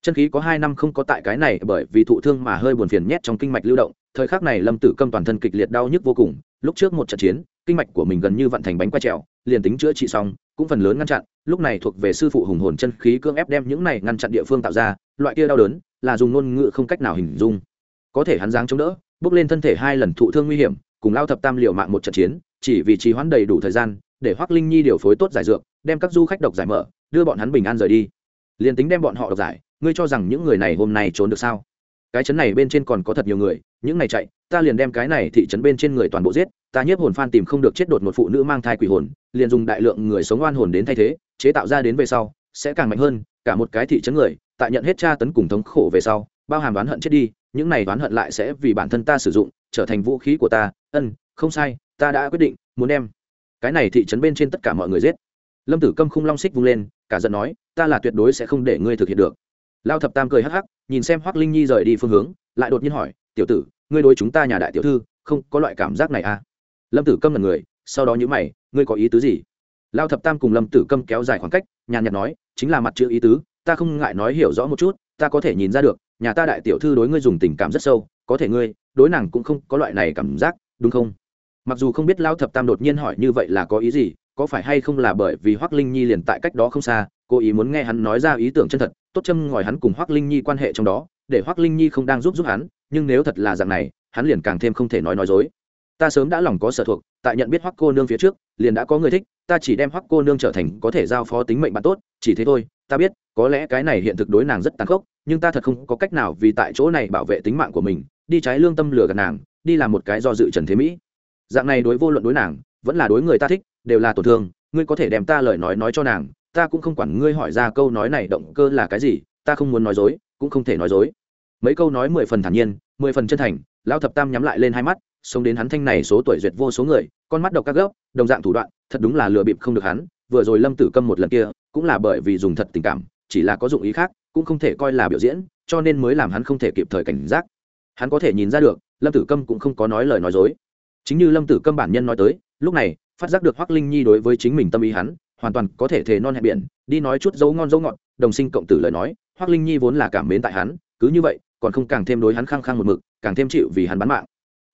Chân khí có hai năm không có tại cái này bởi vì thụ thương mà hơi buồn phiền nhét trong kinh mạch lưu động, thời khắc này lâm tử câm toàn thân kịch liệt đau nhức vô cùng, lúc trước một trận chiến, kinh mạch của mình gần như vận thành bánh quay trèo, liền tính chữa trị xong, cũng phần lớn ngăn chặn, lúc này thuộc về sư phụ hùng hồn chân khí cưỡng ép đem những này ngăn chặn địa phương tạo ra, loại kia đau đớn là dùng ngôn ngữ không cách nào hình dung. Có thể hắn giáng chống đỡ, bước lên thân thể hai lần thụ thương nguy hiểm, cùng lao thập tam liệu mạng một trận chiến, chỉ vì trì hoãn đầy đủ thời gian, để hoác linh nhi điều phối tốt giải dược đem các du khách độc giải mở, đưa bọn hắn bình an rời đi. Liền tính đem bọn họ độc giải, ngươi cho rằng những người này hôm nay trốn được sao? Cái chấn này bên trên còn có thật nhiều người, những này chạy, ta liền đem cái này thị trấn bên trên người toàn bộ giết, ta nhiếp hồn phan tìm không được chết đột một phụ nữ mang thai quỷ hồn, liền dùng đại lượng người sống oan hồn đến thay thế, chế tạo ra đến về sau, sẽ càng mạnh hơn, cả một cái thị trấn người, tại nhận hết tra tấn cùng thống khổ về sau, bao hàm đoán hận chết đi, những này đoán hận lại sẽ vì bản thân ta sử dụng, trở thành vũ khí của ta. Ân, không sai, ta đã quyết định, muốn đem cái này thị trấn bên trên tất cả mọi người giết lâm tử câm khung long xích vung lên, cả giận nói, ta là tuyệt đối sẽ không để ngươi thực hiện được. Lao thập tam cười hắc hắc, nhìn xem hoác linh nhi rời đi phương hướng, lại đột nhiên hỏi, tiểu tử, ngươi đối chúng ta nhà đại tiểu thư, không có loại cảm giác này à? Lâm tử câm là người, sau đó nhữ mày, ngươi có ý tứ gì? Lao thập tam cùng lâm tử câm kéo dài khoảng cách, nhàn nhạt nói, chính là mặt chữ ý tứ, ta không ngại nói hiểu rõ một chút, ta có thể nhìn ra được, nhà ta đại tiểu thư đối ngươi dùng tình cảm rất sâu, có thể ngươi, đối nàng cũng không có loại này cảm giác, đúng không? Mặc dù không biết lao thập tam đột nhiên hỏi như vậy là có ý gì có phải hay không là bởi vì hoác linh nhi liền tại cách đó không xa, cố ý muốn nghe hắn nói ra ý tưởng chân thật, tốt châm ngòi hắn cùng hoác linh nhi quan hệ trong đó, để hoác linh nhi không đang giúp giúp hắn, nhưng nếu thật là dạng này, hắn liền càng thêm không thể nói nói dối. Ta sớm đã lòng có sở thuộc, tại nhận biết hoác cô nương phía trước, liền đã có người thích, ta chỉ đem hoác cô nương trở thành có thể giao phó tính mệnh bạn tốt, chỉ thế thôi, ta biết, có lẽ cái này hiện thực đối nàng rất tàn khốc, nhưng ta thật không có cách nào vì tại chỗ này bảo vệ tính mạng của mình, đi trái lương tâm lừa gạt nàng, đi làm một cái do dự trần thế mỹ. Dạng này đối vô luận đối nàng vẫn là đối người ta thích, đều là tổn thương, ngươi có thể đem ta lời nói nói cho nàng, ta cũng không quản ngươi hỏi ra câu nói này động cơ là cái gì, ta không muốn nói dối, cũng không thể nói dối. Mấy câu nói mười phần thản nhiên, mười phần chân thành lao thập tam nhắm lại lên hai mắt, sống đến hắn thanh này số tuổi duyệt vô số người, con mắt độc các gốc, đồng dạng thủ đoạn, thật đúng là lừa bịp không được hắn, vừa rồi lâm tử câm một lần kia, cũng là bởi vì dùng thật tình cảm, chỉ là có dụng ý khác, cũng không thể coi là biểu diễn, cho nên mới làm hắn không thể kịp thời cảnh giác. Hắn có thể nhìn ra được, lâm tử câm cũng không có nói lời nói dối chính như lâm tử câm bản nhân nói tới, lúc này, phát giác được hoác linh nhi đối với chính mình tâm ý hắn, hoàn toàn có thể thề non hẹn biển, đi nói chút dấu ngon dấu ngọt, đồng sinh cộng tử lời nói hoác linh nhi vốn là cảm mến tại hắn, cứ như vậy, còn không càng thêm đối hắn khăng khăng một mực, càng thêm chịu vì hắn bán mạng.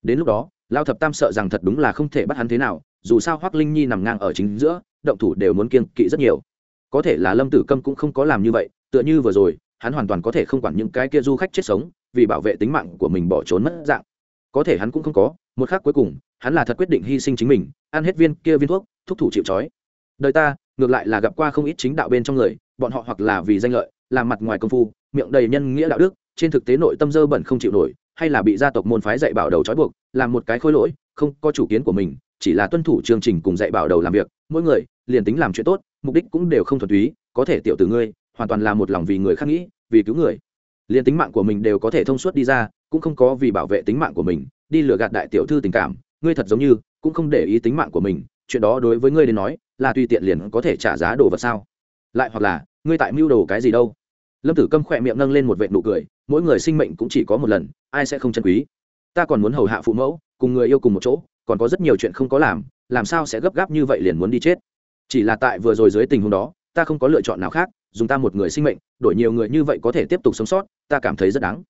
Đến lúc đó, lao thập tam sợ rằng thật đúng là không thể bắt hắn thế nào, dù sao hoác linh nhi nằm ngang ở chính giữa, động thủ đều muốn kiên kỵ rất nhiều. Có thể là lâm tử câm cũng không có làm như vậy, tựa như vừa rồi, hắn hoàn toàn có thể không quản những cái kia du khách chết sống, vì bảo vệ tính mạng của mình bỏ trốn mất dạng. Có thể hắn cũng không có một khác cuối cùng, hắn là thật quyết định hy sinh chính mình, ăn hết viên kia viên thuốc, thúc thủ chịu trói. Đời ta, ngược lại là gặp qua không ít chính đạo bên trong người, bọn họ hoặc là vì danh lợi, làm mặt ngoài công phu, miệng đầy nhân nghĩa đạo đức, trên thực tế nội tâm dơ bẩn không chịu nổi, hay là bị gia tộc môn phái dạy bảo đầu trói buộc, làm một cái khối lỗi, không có chủ kiến của mình, chỉ là tuân thủ chương trình cùng dạy bảo đầu làm việc. Mỗi người, liền tính làm chuyện tốt, mục đích cũng đều không thuần túy, có thể tiểu từ ngươi, hoàn toàn là một lòng vì người khác nghĩ, vì cứu người liền tính mạng của mình đều có thể thông suốt đi ra, cũng không có vì bảo vệ tính mạng của mình, đi lừa gạt đại tiểu thư tình cảm, ngươi thật giống như cũng không để ý tính mạng của mình, chuyện đó đối với ngươi đến nói, là tùy tiện liền có thể trả giá đồ vật sao? Lại hoặc là, ngươi tại mưu đồ cái gì đâu? Lâm tử câm khỏe miệng nâng lên một vệ nụ cười, mỗi người sinh mệnh cũng chỉ có một lần, ai sẽ không chân quý? Ta còn muốn hầu hạ phụ mẫu, cùng người yêu cùng một chỗ, còn có rất nhiều chuyện không có làm làm sao sẽ gấp gáp như vậy liền muốn đi chết? Chỉ là tại vừa rồi dưới tình huống đó, ta không có lựa chọn nào khác dùng ta một người sinh mệnh, đổi nhiều người như vậy có thể tiếp tục sống sót, ta cảm thấy rất đáng.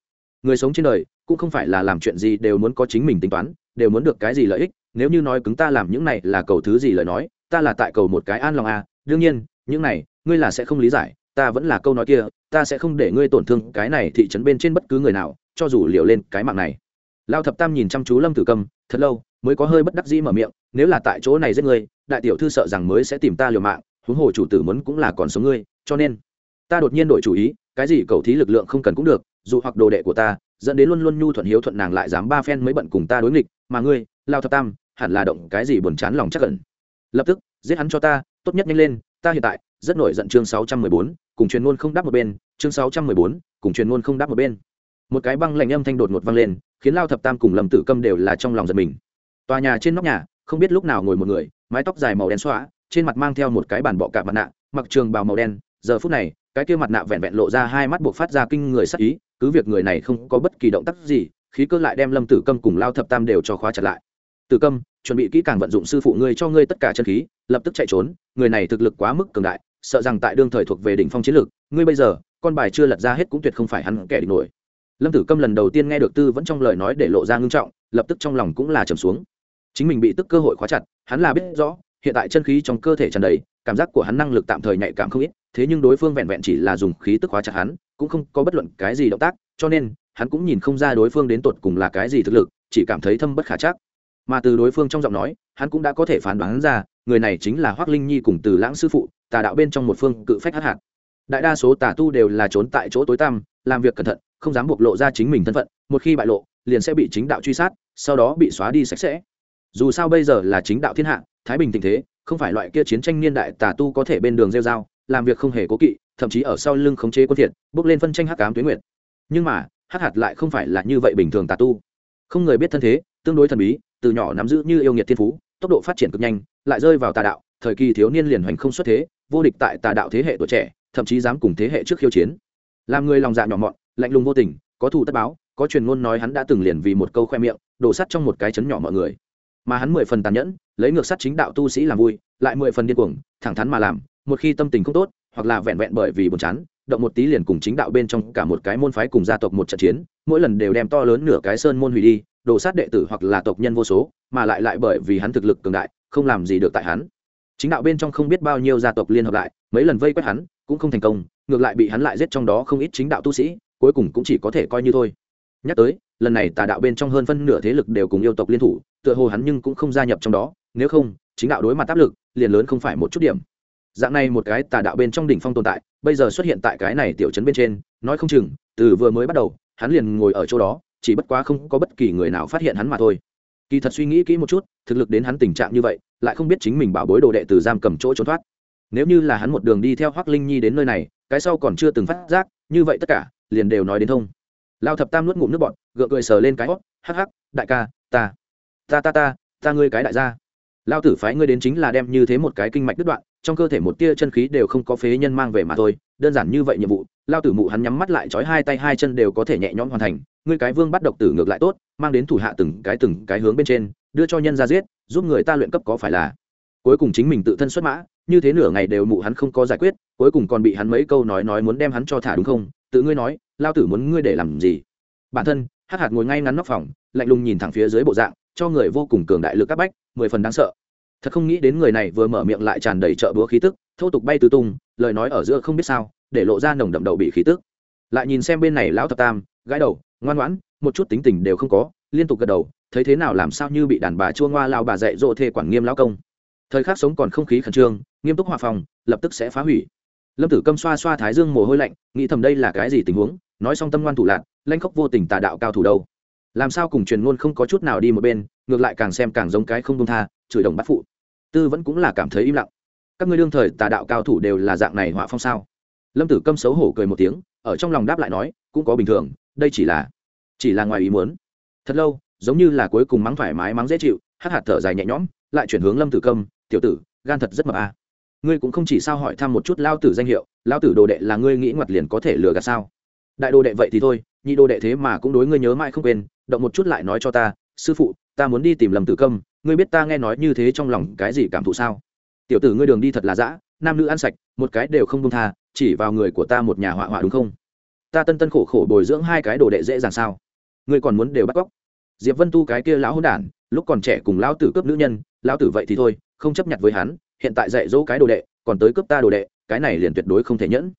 Người sống trên đời, cũng không phải là làm chuyện gì đều muốn có chính mình tính toán, đều muốn được cái gì lợi ích, nếu như nói cứng ta làm những này là cầu thứ gì lời nói, ta là tại cầu một cái an lòng à đương nhiên, những này, ngươi là sẽ không lý giải, ta vẫn là câu nói kia, ta sẽ không để ngươi tổn thương cái này thị trấn bên trên bất cứ người nào, cho dù liều lên cái mạng này. Lao thập tam nhìn chăm chú lâm tử cầm, thật lâu, mới có hơi bất đắc dĩ mở miệng, nếu là tại chỗ này giết ngươi, đại tiểu thư sợ rằng mới sẽ tìm ta liều mạng, huống hồ chủ tử muốn cũng là còn sống ngươi cho nên ta đột nhiên đổi chủ ý cái gì cầu thí lực lượng không cần cũng được dù hoặc đồ đệ của ta dẫn đến luôn luôn nhu thuận hiếu thuận nàng lại dám ba phen mới bận cùng ta đối nghịch mà ngươi lao thập tam hẳn là động cái gì buồn chán lòng chắc cẩn lập tức giết hắn cho ta tốt nhất nhanh lên ta hiện tại rất nổi giận chương 614, cùng truyền ngôn không đáp một bên chương 614, cùng truyền ngôn không đáp một bên. Một cái băng lạnh âm thanh đột ngột vang lên khiến lao thập tam cùng lâm tử câm đều là trong lòng giật mình. Tòa nhà trên nóc nhà không biết lúc nào ngồi một người mái tóc dài màu đen xóa trên mặt mang theo một cái bản bọ cạp mặt nạ mặc trường bào màu đen giờ phút này, cái kia mặt nạ vẹn vẹn lộ ra hai mắt buộc phát ra kinh người sắc ý, cứ việc người này không có bất kỳ động tác gì, khí cơ lại đem lâm tử câm cùng lao thập tam đều cho khóa chặt lại. Tử câm, chuẩn bị kỹ càng vận dụng sư phụ ngươi cho ngươi tất cả chân khí, lập tức chạy trốn, người này thực lực quá mức cường đại, sợ rằng tại đương thời thuộc về đỉnh phong chiến lược, ngươi bây giờ, con bài chưa lật ra hết cũng tuyệt không phải hắn kẻ địch nổi. Lâm tử câm lần đầu tiên nghe được tư vẫn trong lời nói để lộ ra ngưng trọng, lập tức trong lòng cũng là trầm xuống. Chính mình bị tức cơ hội khóa chặt, hắn là biết rõ, hiện tại chân khí trong cơ thể tràn đầy, cảm giác của hắn năng lực tạm thời nhạy cảm không ít thế nhưng đối phương vẹn vẹn chỉ là dùng khí tức hóa chặt hắn, cũng không có bất luận cái gì động tác, cho nên, hắn cũng nhìn không ra đối phương đến tột cùng là cái gì thực lực, chỉ cảm thấy thâm bất khả chắc. Mà từ đối phương trong giọng nói, hắn cũng đã có thể phán đoán ra, người này chính là hoác linh nhi cùng từ lãng sư phụ, tà đạo bên trong một phương cự phách hát hạt. Đại đa số tà tu đều là trốn tại chỗ tối tăm, làm việc cẩn thận, không dám bộc lộ ra chính mình thân phận, một khi bại lộ, liền sẽ bị chính đạo truy sát, sau đó bị xóa đi sạch sẽ. Dù sao bây giờ là chính đạo thiên hạ, thái bình tình thế, không phải loại kia chiến tranh niên đại tà tu có thể bên đường rêu dao làm việc không hề cố kỵ, thậm chí ở sau lưng khống chế quân thiện bước lên phân tranh hắc ám tuyến nguyệt. nhưng mà, hắc hạt lại không phải là như vậy bình thường tà tu. Không người biết thân thế, tương đối thần bí, từ nhỏ nắm giữ như yêu nghiệt thiên phú, tốc độ phát triển cực nhanh, lại rơi vào tà đạo, thời kỳ thiếu niên liền hoành không xuất thế, vô địch tại tà đạo thế hệ tuổi trẻ, thậm chí dám cùng thế hệ trước khiêu chiến. Làm người lòng dạ nhỏ mọn, lạnh lùng vô tình, có thù tất báo, có truyền ngôn nói hắn đã từng liền vì một câu khoe miệng, đổ sắt trong một cái chấn nhỏ mọi người. Mà hắn mười phần tàn nhẫn, lấy ngược sắt chính đạo tu sĩ làm vui, lại mười phần điên cuồng, thẳng thắn mà làm một khi tâm tình không tốt, hoặc là vẹn vẹn bởi vì buồn chán, động một tí liền cùng chính đạo bên trong cả một cái môn phái cùng gia tộc một trận chiến, mỗi lần đều đem to lớn nửa cái sơn môn hủy đi đổ sát đệ tử hoặc là tộc nhân vô số, mà lại lại bởi vì hắn thực lực cường đại, không làm gì được tại hắn. Chính đạo bên trong không biết bao nhiêu gia tộc liên hợp lại, mấy lần vây quét hắn, cũng không thành công, ngược lại bị hắn lại giết trong đó không ít chính đạo tu sĩ, cuối cùng cũng chỉ có thể coi như thôi. Nhắc tới, lần này tà đạo bên trong hơn phân nửa thế lực đều cùng yêu tộc liên thủ, tựa hồ hắn nhưng cũng không gia nhập trong đó, nếu không, chính đạo đối mặt áp lực liền lớn không phải một chút điểm dạng này một cái tà đạo bên trong đỉnh phong tồn tại, bây giờ xuất hiện tại cái này tiểu trấn bên trên, nói không chừng, từ vừa mới bắt đầu, hắn liền ngồi ở chỗ đó, chỉ bất quá không có bất kỳ người nào phát hiện hắn mà thôi. Kỳ thật suy nghĩ kỹ một chút, thực lực đến hắn tình trạng như vậy, lại không biết chính mình bảo bối đồ đệ từ giam cầm chỗ trốn thoát. Nếu như là hắn một đường đi theo hoác linh nhi đến nơi này, cái sau còn chưa từng phát giác, như vậy tất cả, liền đều nói đến thông. Lao thập tam nuốt ngụm nước bọn gượng cười sờ lên cái hót, hắc hắc, đại ca, ta ta ta ta ta ngươi cái đại gia. Lao tử phái ngươi đến chính là đem như thế một cái kinh mạch đứt đoạn trong cơ thể một tia chân khí đều không có phế nhân mang về mà thôi, đơn giản như vậy nhiệm vụ, lao tử mụ hắn nhắm mắt lại trói hai tay hai chân đều có thể nhẹ nhõm hoàn thành, ngươi cái vương bắt độc tử ngược lại tốt, mang đến thủ hạ từng cái từng cái hướng bên trên, đưa cho nhân ra giết, giúp người ta luyện cấp có phải là. Cuối cùng chính mình tự thân xuất mã, như thế nửa ngày đều mụ hắn không có giải quyết, cuối cùng còn bị hắn mấy câu nói nói muốn đem hắn cho thả đúng không? Tự ngươi nói, lao tử muốn ngươi để làm gì? Bản thân, hắc hạt ngồi ngay ngắn nóc phòng, lạnh lùng nhìn thẳng phía dưới bộ dạng, cho người vô cùng cường đại lực các bách, mười phần đáng sợ thật không nghĩ đến người này vừa mở miệng lại tràn đầy chợ búa khí tức, thô tục bay tứ tung, lời nói ở giữa không biết sao, để lộ ra nồng đậm đầu bị khí tức. Lại nhìn xem bên này lão thập tam, gãi đầu, ngoan ngoãn, một chút tính tình đều không có, liên tục gật đầu, thấy thế nào làm sao như bị đàn bà chua ngoa lao bà dạy dỗ thê quản nghiêm lão công. Thời khắc sống còn không khí khẩn trương, nghiêm túc hòa phòng, lập tức sẽ phá hủy. Lâm tử câm xoa xoa thái dương mồ hôi lạnh, nghĩ thầm đây là cái gì tình huống, nói xong tâm ngoan thủ lạc lanh khóc vô tình tà đạo cao thủ đâu. Làm sao cùng truyền ngôn không có chút nào đi một bên, ngược lại càng xem càng giống cái không công tha chửi đồng bắt phụ. Tư vẫn cũng là cảm thấy im lặng. Các ngươi đương thời tà đạo cao thủ đều là dạng này họa phong sao? Lâm tử câm xấu hổ cười một tiếng, ở trong lòng đáp lại nói, cũng có bình thường, đây chỉ là chỉ là ngoài ý muốn. Thật lâu, giống như là cuối cùng mắng thoải mái, mắng dễ chịu, hắc hạt thở dài nhẹ nhõm, lại chuyển hướng lâm tử câm, tiểu tử, gan thật rất mập a ngươi cũng không chỉ sao hỏi thăm một chút lao tử danh hiệu, lao tử đồ đệ là ngươi nghĩ ngoặt liền có thể lừa gạt sao? Đại đồ đệ vậy thì thôi, nhị đồ đệ thế mà cũng đối ngươi nhớ mãi không quên, động một chút lại nói cho ta, sư phụ, ta muốn đi tìm lầm tử câm ngươi biết ta nghe nói như thế trong lòng cái gì cảm thụ sao? Tiểu tử ngươi đường đi thật là dã, nam nữ ăn sạch, một cái đều không công tha, chỉ vào người của ta một nhà họa họa đúng không? Ta tân tân khổ khổ bồi dưỡng hai cái đồ đệ dễ dàng sao? Ngươi còn muốn đều bắt cóc? Diệp vân tu cái kia lão hôn đản, lúc còn trẻ cùng lão tử cướp nữ nhân, lão tử vậy thì thôi, không chấp nhận với hắn, hiện tại dạy dỗ cái đồ đệ, còn tới cướp ta đồ đệ, cái này liền tuyệt đối không thể nhẫn.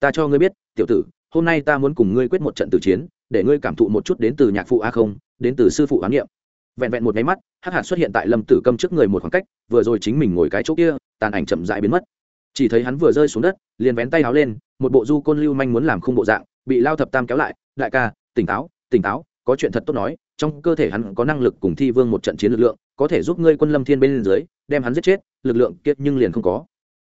Ta cho ngươi biết, tiểu tử, hôm nay ta muốn cùng ngươi quyết một trận tử chiến, để ngươi cảm thụ một chút đến từ nhạc phụ a không, đến từ sư phụ ám nghiệm vẹn vẹn một máy mắt, hắc hạt xuất hiện tại lâm tử câm trước người một khoảng cách, vừa rồi chính mình ngồi cái chỗ kia, tàn ảnh chậm dại biến mất. Chỉ thấy hắn vừa rơi xuống đất, liền vén tay áo lên, một bộ du côn lưu manh muốn làm khung bộ dạng, bị lao thập tam kéo lại, đại ca, tỉnh táo tỉnh táo, có chuyện thật tốt nói, trong cơ thể hắn có năng lực cùng thi vương một trận chiến lực lượng, có thể giúp ngươi quân lâm thiên bên dưới, đem hắn giết chết, lực lượng kiệt nhưng liền không có.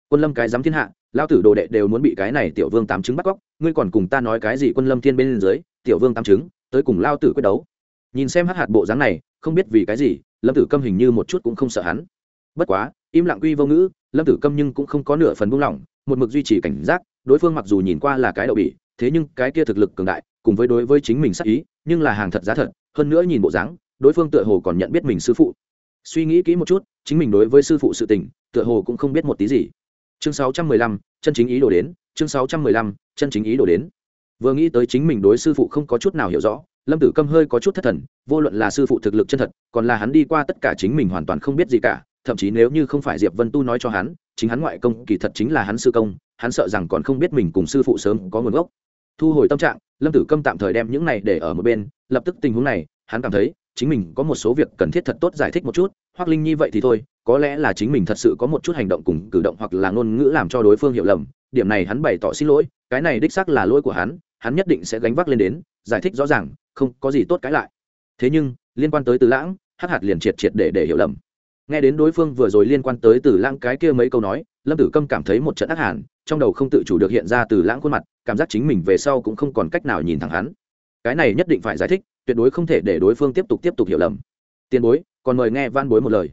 Quân lâm cái dám thiên hạ lao tử đồ đệ đều muốn bị cái này tiểu vương tám trứng bắt cóc, ngươi còn cùng ta nói cái gì quân lâm thiên bên dưới, tiểu vương tám trứng, tới cùng lao tử quyết đấu. Nhìn xem hắc hạt bộ dáng này không biết vì cái gì lâm tử câm hình như một chút cũng không sợ hắn. Bất quá im lặng quy vô ngữ lâm tử câm nhưng cũng không có nửa phần buông lỏng một mực duy trì cảnh giác đối phương mặc dù nhìn qua là cái đậu bỉ thế nhưng cái kia thực lực cường đại cùng với đối với chính mình sắc ý nhưng là hàng thật giá thật hơn nữa nhìn bộ dáng đối phương tựa hồ còn nhận biết mình sư phụ. Suy nghĩ kỹ một chút chính mình đối với sư phụ sự tình tựa hồ cũng không biết một tí gì. Chương 615, chân chính ý đồ đến chương 615, chân chính ý đồ đến. Vừa nghĩ tới chính mình đối sư phụ không có chút nào hiểu rõ lâm tử câm hơi có chút thất thần, vô luận là sư phụ thực lực chân thật, còn là hắn đi qua tất cả chính mình hoàn toàn không biết gì cả, thậm chí nếu như không phải diệp vân tu nói cho hắn, chính hắn ngoại công kỳ thật chính là hắn sư công, hắn sợ rằng còn không biết mình cùng sư phụ sớm có nguồn gốc. Thu hồi tâm trạng, lâm tử câm tạm thời đem những này để ở một bên, lập tức tình huống này, hắn cảm thấy, chính mình có một số việc cần thiết thật tốt giải thích một chút, hoặc linh nhi vậy thì thôi, có lẽ là chính mình thật sự có một chút hành động cùng cử động hoặc là ngôn ngữ làm cho đối phương hiểu lầm, điểm này hắn bày tỏ xin lỗi, cái này đích xác là lỗi của hắn hắn nhất định sẽ gánh vác lên đến, giải thích rõ ràng không có gì tốt cãi lại. Thế nhưng, liên quan tới từ lãng, hắc hạt liền triệt triệt để để hiểu lầm. Nghe đến đối phương vừa rồi liên quan tới từ lãng cái kia mấy câu nói, lâm tử câm cảm thấy một trận ác hẳn trong đầu không tự chủ được hiện ra từ lãng khuôn mặt, cảm giác chính mình về sau cũng không còn cách nào nhìn thẳng hắn. Cái này nhất định phải giải thích, tuyệt đối không thể để đối phương tiếp tục tiếp tục hiểu lầm. Tiền bối, còn mời nghe van bối một lời.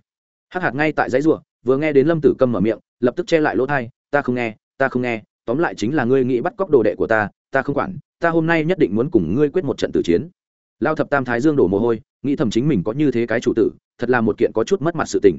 Hắc hạt ngay tại giấy ruộng vừa nghe đến lâm tử câm mở miệng, lập tức che lại lỗ thai ta không nghe, ta không nghe, tóm lại chính là ngươi nghĩ bắt cóc đồ đệ của ta ta không quản ta hôm nay nhất định muốn cùng ngươi quyết một trận tử chiến. Lao thập tam thái dương đổ mồ hôi, nghĩ thầm chính mình có như thế cái chủ tử, thật là một kiện có chút mất mặt sự tình.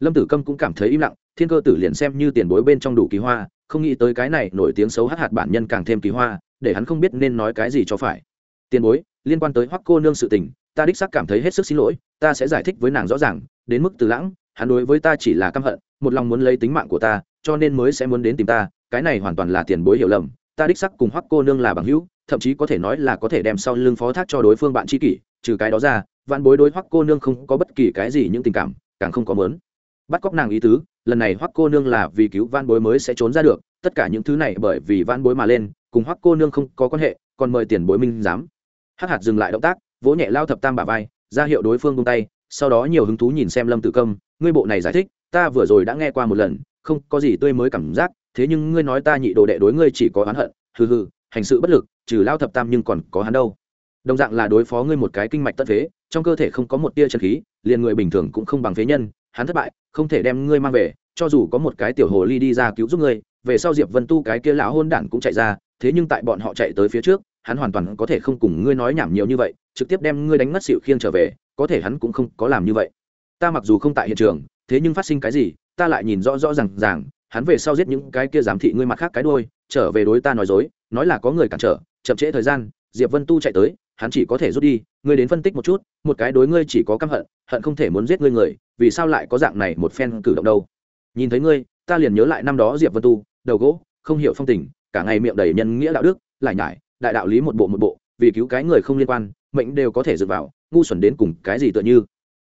Lâm tử câm cũng cảm thấy im lặng, thiên cơ tử liền xem như tiền bối bên trong đủ kỳ hoa, không nghĩ tới cái này nổi tiếng xấu hát hạt bản nhân càng thêm kỳ hoa, để hắn không biết nên nói cái gì cho phải. Tiền bối, liên quan tới hoắc cô nương sự tình, ta đích xác cảm thấy hết sức xin lỗi, ta sẽ giải thích với nàng rõ ràng, đến mức từ lãng, hắn đối với ta chỉ là căm hận, một lòng muốn lấy tính mạng của ta, cho nên mới sẽ muốn đến tìm ta, cái này hoàn toàn là tiền bối hiểu lầm ta đích sắc cùng hoắc cô nương là bằng hữu, thậm chí có thể nói là có thể đem sau lưng phó thác cho đối phương bạn tri kỷ, trừ cái đó ra vạn bối đối hoắc cô nương không có bất kỳ cái gì những tình cảm, càng không có mớn. Bắt cóc nàng ý tứ, lần này hoắc cô nương là vì cứu van bối mới sẽ trốn ra được, tất cả những thứ này bởi vì van bối mà lên, cùng hoắc cô nương không có quan hệ, còn mời tiền bối minh giám. Hắc hạt dừng lại động tác, vỗ nhẹ lao thập tam bà vai, ra hiệu đối phương buông tay, sau đó nhiều hứng thú nhìn xem lâm tử công ngươi bộ này giải thích, ta vừa rồi đã nghe qua một lần, không có gì tươi mới cảm giác thế nhưng ngươi nói ta nhị đồ đệ đối ngươi chỉ có oán hận, hừ hừ, hành sự bất lực, trừ lao thập tam nhưng còn có hắn đâu. Đồng dạng là đối phó ngươi một cái kinh mạch tất phế, trong cơ thể không có một tia chân khí, liền người bình thường cũng không bằng phế nhân, hắn thất bại, không thể đem ngươi mang về, cho dù có một cái tiểu hồ ly đi ra cứu giúp ngươi, về sau diệp vân tu cái kia lão hôn đản cũng chạy ra, thế nhưng tại bọn họ chạy tới phía trước, hắn hoàn toàn có thể không cùng ngươi nói nhảm nhiều như vậy, trực tiếp đem ngươi đánh ngất xịu khiêng trở về, có thể hắn cũng không có làm như vậy. Ta mặc dù không tại hiện trường, thế nhưng phát sinh cái gì, ta lại nhìn rõ rõ r à n g ràng hắn về sau giết những cái kia giám thị ngươi mặt khác cái đôi trở về đối ta nói dối, nói là có người cản trở, chậm trễ thời gian, diệp vân tu chạy tới, hắn chỉ có thể rút đi, ngươi đến phân tích một chút, một cái đối ngươi chỉ có căm hận hận không thể muốn giết ngươi người, vì sao lại có dạng này một phen cử động đâu? Nhìn thấy ngươi, ta liền nhớ lại năm đó diệp vân tu, đầu gỗ, không hiểu phong tình, cả ngày miệng đầy nhân nghĩa đạo đức, lại nhải, đại đạo lý một bộ một bộ, vì cứu cái người không liên quan, mệnh đều có thể dựa vào, ngu xuẩn đến cùng cái gì tựa như.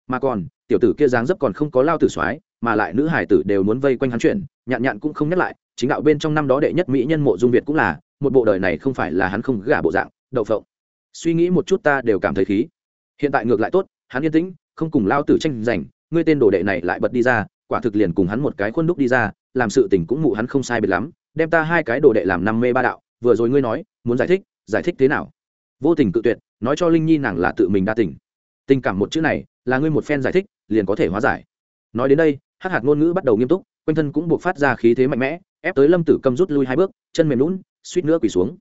Mà còn, tiểu tử kia dáng dấp còn không có lao tử soái, mà lại nữ hải tử đều muốn vây quanh hắn chuyện nhạn nhạn cũng không nhắc lại, chính đạo bên trong năm đó đệ nhất mỹ nhân mộ dung việt cũng là, một bộ đời này không phải là hắn không gả bộ dạng, đậu phộng. Suy nghĩ một chút ta đều cảm thấy khí. Hiện tại ngược lại tốt, hắn yên tĩnh, không cùng lao tử tranh giành, ngươi tên đồ đệ này lại bật đi ra, quả thực liền cùng hắn một cái khuôn đúc đi ra, làm sự tình cũng mụ hắn không sai biệt lắm, đem ta hai cái đồ đệ làm năm mê ba đạo, vừa rồi ngươi nói, muốn giải thích giải thích thế nào? Vô tình cự tuyệt, nói cho linh nhi nàng là tự mình đa tình. Tình cảm một chữ này, là ngươi một phen giải thích, liền có thể hóa giải. Nói đến đây hát hạt ngôn ngữ bắt đầu nghiêm túc quanh thân cũng buộc phát ra khí thế mạnh mẽ, ép tới lâm tử cầm rút lui hai bước, chân mềm lún, suýt nữa quỳ xuống.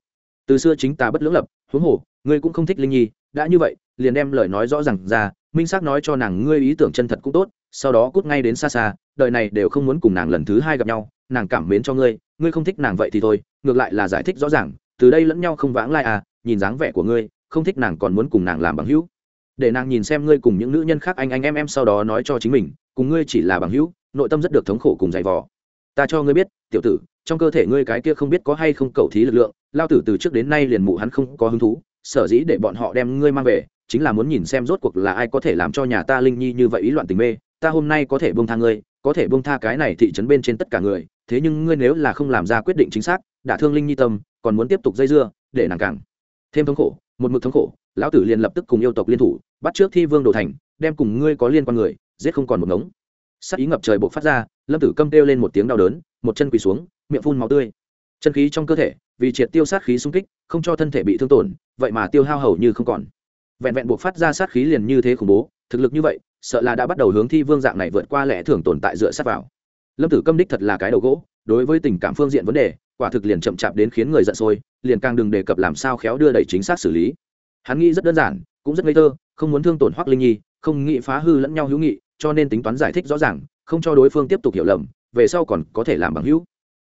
Từ xưa chính ta bất lưỡng lập, huống hồ, ngươi cũng không thích linh nhi, đã như vậy, liền đem lời nói rõ ràng ra, minh xác nói cho nàng ngươi ý tưởng chân thật cũng tốt, sau đó cút ngay đến xa xa, đời này đều không muốn cùng nàng lần thứ hai gặp nhau, nàng cảm mến cho ngươi ngươi không thích nàng vậy thì thôi, ngược lại là giải thích rõ ràng, từ đây lẫn nhau không vãng lai à nhìn dáng vẻ của ngươi, không thích nàng còn muốn cùng nàng làm bằng hữu. Để nàng nhìn xem ngươi cùng những nữ nhân khác anh anh em em sau đó nói cho chính mình, cùng ngươi chỉ là bằng hữu nội tâm rất được thống khổ cùng dày vò. Ta cho ngươi biết, tiểu tử, trong cơ thể ngươi cái kia không biết có hay không cầu thí lực lượng, lao tử từ trước đến nay liền mụ hắn không có hứng thú, sở dĩ để bọn họ đem ngươi mang về, chính là muốn nhìn xem rốt cuộc là ai có thể làm cho nhà ta linh nhi như vậy ý loạn tình mê. Ta hôm nay có thể buông tha ngươi, có thể buông tha cái này thị trấn bên trên tất cả người, thế nhưng ngươi nếu là không làm ra quyết định chính xác, đả thương linh nhi tâm, còn muốn tiếp tục dây dưa, để nàng càng thêm thống khổ, một mực thống khổ, lão tử liền lập tức cùng yêu tộc liên thủ, bắt trước thi vương đồ thành, đem cùng ngươi có liên quan người, giết không còn một ngống sắc ý ngập trời buộc phát ra, lâm tử câm kêu lên một tiếng đau đớn, một chân quỳ xuống, miệng phun máu tươi. Chân khí trong cơ thể, vì triệt tiêu sát khí xung kích, không cho thân thể bị thương tổn, vậy mà tiêu hao hầu như không còn. Vẹn vẹn buộc phát ra sát khí liền như thế khủng bố, thực lực như vậy, sợ là đã bắt đầu hướng thi vương dạng này vượt qua lẽ thường tồn tại dựa sát vào. Lâm tử câm đích thật là cái đầu gỗ, đối với tình cảm phương diện vấn đề, quả thực liền chậm chạp đến khiến người giận sôi, liền càng đừng đề cập làm sao khéo đưa đẩy chính xác xử lý. Hắn nghĩ rất đơn giản, cũng rất ngây thơ, không muốn thương tổn hoắc linh nhi, không nghĩ phá hư lẫn nhau hữu nghị cho nên tính toán giải thích rõ ràng, không cho đối phương tiếp tục hiểu lầm, về sau còn có thể làm bằng hữu.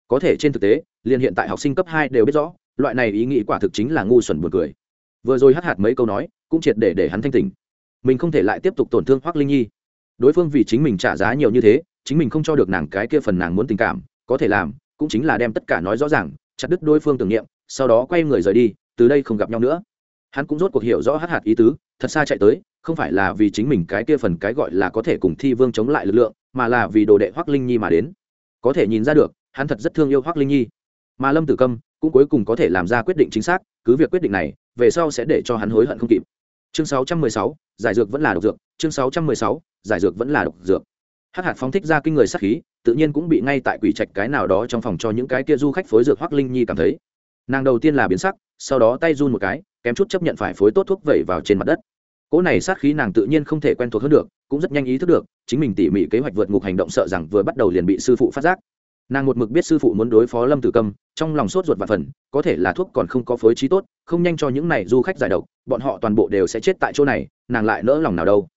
Có thể trên thực tế, liền hiện tại học sinh cấp hai đều biết rõ, loại này ý nghĩ quả thực chính là ngu xuẩn buồn cười. Vừa rồi hắt hạt mấy câu nói, cũng triệt để để hắn thanh tỉnh. Mình không thể lại tiếp tục tổn thương hoác linh nhi. Đối phương vì chính mình trả giá nhiều như thế, chính mình không cho được nàng cái kia phần nàng muốn tình cảm, có thể làm, cũng chính là đem tất cả nói rõ ràng, chặt đứt đối phương tưởng niệm, sau đó quay người rời đi, từ đây không gặp nhau nữa. Hắn cũng rốt cuộc hiểu rõ hát hạt ý tứ, thật xa chạy tới không phải là vì chính mình cái kia phần cái gọi là có thể cùng thi vương chống lại lực lượng mà là vì đồ đệ hoác linh nhi mà đến. Có thể nhìn ra được hắn thật rất thương yêu hoác linh nhi. Mà lâm tử câm cũng cuối cùng có thể làm ra quyết định chính xác cứ việc quyết định này về sau sẽ để cho hắn hối hận không kịp. Chương 616, giải dược vẫn là độc dược. Chương 616, giải dược vẫn là độc dược. Hắc hạt phóng thích ra kinh người sát khí tự nhiên cũng bị ngay tại quỷ trạch cái nào đó trong phòng cho những cái kia du khách phối dược hoác linh nhi cảm thấy. Nàng đầu tiên là biến sắc sau đó tay run một cái kém chút chấp nhận phải phối tốt thuốc vẩy vào trên mặt đất cỗ này sát khí nàng tự nhiên không thể quen thuộc hơn được, cũng rất nhanh ý thức được, chính mình tỉ mỉ kế hoạch vượt ngục hành động sợ rằng vừa bắt đầu liền bị sư phụ phát giác. Nàng một mực biết sư phụ muốn đối phó lâm tử câm, trong lòng sốt ruột và phần, có thể là thuốc còn không có phối trí tốt, không nhanh cho những này du khách giải độc, bọn họ toàn bộ đều sẽ chết tại chỗ này, nàng lại nỡ lòng nào đâu.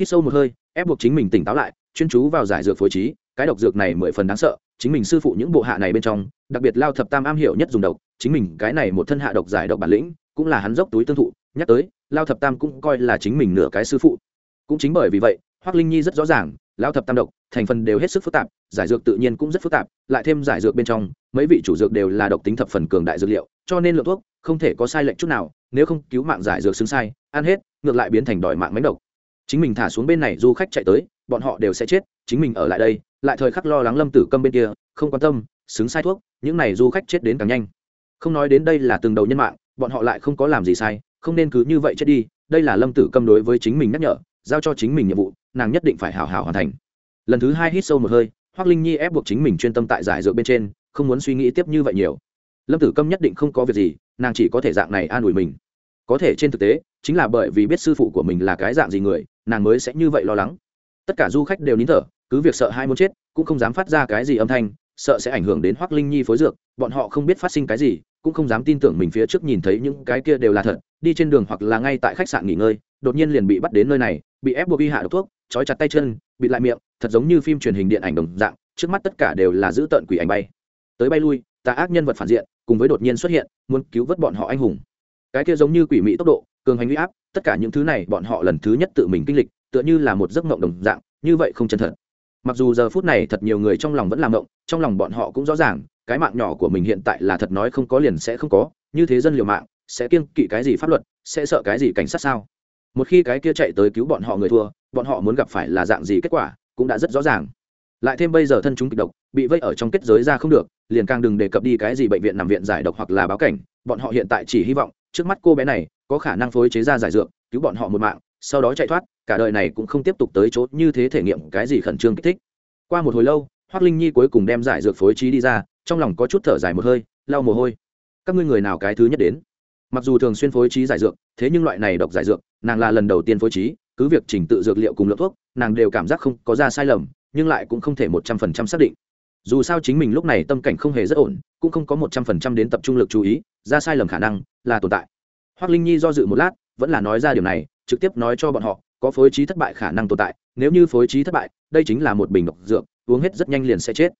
Hít sâu một hơi, ép buộc chính mình tỉnh táo lại, chuyên chú vào giải dược phối trí, cái độc dược này mười phần đáng sợ, chính mình sư phụ những bộ hạ này bên trong, đặc biệt lao thập tam am hiểu nhất dùng độc, chính mình cái này một thân hạ độc giải độc bản lĩnh, cũng là hắn dốc túi tương thụ, nhắc tới lao thập tam cũng coi là chính mình nửa cái sư phụ. Cũng chính bởi vì vậy hoác linh nhi rất rõ ràng, lao thập tam độc, thành phần đều hết sức phức tạp, giải dược tự nhiên cũng rất phức tạp, lại thêm giải dược bên trong, mấy vị chủ dược đều là độc tính thập phần cường đại dược liệu, cho nên lượng thuốc không thể có sai lệch chút nào, nếu không cứu mạng giải dược xứng sai, ăn hết, ngược lại biến thành đòi mạng mánh độc. Chính mình thả xuống bên này, du khách chạy tới, bọn họ đều sẽ chết, chính mình ở lại đây, lại thời khắc lo lắng lâm tử câm bên kia, không quan tâm, xứng sai thuốc, những này du khách chết đến càng nhanh. Không nói đến đây là từng đầu nhân mạng, bọn họ lại không có làm gì sai không nên cứ như vậy chết đi, đây là lâm tử câm đối với chính mình nhắc nhở, giao cho chính mình nhiệm vụ, nàng nhất định phải hào hào hoàn thành. Lần thứ hai hít sâu một hơi hoác linh nhi ép buộc chính mình chuyên tâm tại giải dược bên trên, không muốn suy nghĩ tiếp như vậy nhiều. Lâm tử câm nhất định không có việc gì, nàng chỉ có thể dạng này an ủi mình. Có thể trên thực tế, chính là bởi vì biết sư phụ của mình là cái dạng gì người, nàng mới sẽ như vậy lo lắng. Tất cả du khách đều nín thở, cứ việc sợ hai muốn chết, cũng không dám phát ra cái gì âm thanh, sợ sẽ ảnh hưởng đến hoác linh nhi phối dược, bọn họ không biết phát sinh cái gì cũng không dám tin tưởng mình phía trước nhìn thấy những cái kia đều là thật, đi trên đường hoặc là ngay tại khách sạn nghỉ ngơi, đột nhiên liền bị bắt đến nơi này, bị ép buộc y hạ độc thuốc, trói chặt tay chân, bị lại miệng, thật giống như phim truyền hình điện ảnh đồng dạng, trước mắt tất cả đều là giữ tợn quỷ ảnh bay. Tới bay lui, tà ác nhân vật phản diện, cùng với đột nhiên xuất hiện, muốn cứu vớt bọn họ anh hùng. Cái kia giống như quỷ mỹ tốc độ, cường hành huy áp, tất cả những thứ này bọn họ lần thứ nhất tự mình kinh lịch, tựa như là một giấc mộng đồng dạng, như vậy không chân thật. Mặc dù giờ phút này thật nhiều người trong lòng vẫn làm mộng, trong lòng bọn họ cũng rõ ràng cái mạng nhỏ của mình hiện tại là thật nói không có liền sẽ không có, như thế dân liều mạng, sẽ kiêng kỵ cái gì pháp luật, sẽ sợ cái gì cảnh sát sao? Một khi cái kia chạy tới cứu bọn họ người thua, bọn họ muốn gặp phải là dạng gì kết quả, cũng đã rất rõ ràng. Lại thêm bây giờ thân chúng kịch độc, bị vây ở trong kết giới ra không được, liền càng đừng đề cập đi cái gì bệnh viện nằm viện giải độc hoặc là báo cảnh, bọn họ hiện tại chỉ hy vọng, trước mắt cô bé này, có khả năng phối chế ra giải dược, cứu bọn họ một mạng, sau đó chạy thoát, cả đời này cũng không tiếp tục tới chỗ như thế thể nghiệm cái gì khẩn trương kích thích. Qua một hồi lâu hoác linh nhi cuối cùng đem giải dược phối trí đi ra trong lòng có chút thở dài một hơi, lau mồ hôi. Các ngươi người nào cái thứ nhất đến? Mặc dù thường xuyên phối trí giải dược, thế nhưng loại này độc giải dược, nàng là lần đầu tiên phối trí, cứ việc trình tự dược liệu cùng lượng thuốc, nàng đều cảm giác không có ra sai lầm, nhưng lại cũng không thể một trăm phần trăm xác định. Dù sao chính mình lúc này tâm cảnh không hề rất ổn, cũng không có một trăm phần trăm đến tập trung lực chú ý, ra sai lầm khả năng là tồn tại. Hoác linh nhi do dự một lát, vẫn là nói ra điều này, trực tiếp nói cho bọn họ, có phối trí thất bại khả năng tồn tại, nếu như phối trí thất bại, đây chính là một bình độc dược, uống hết rất nhanh liền sẽ chết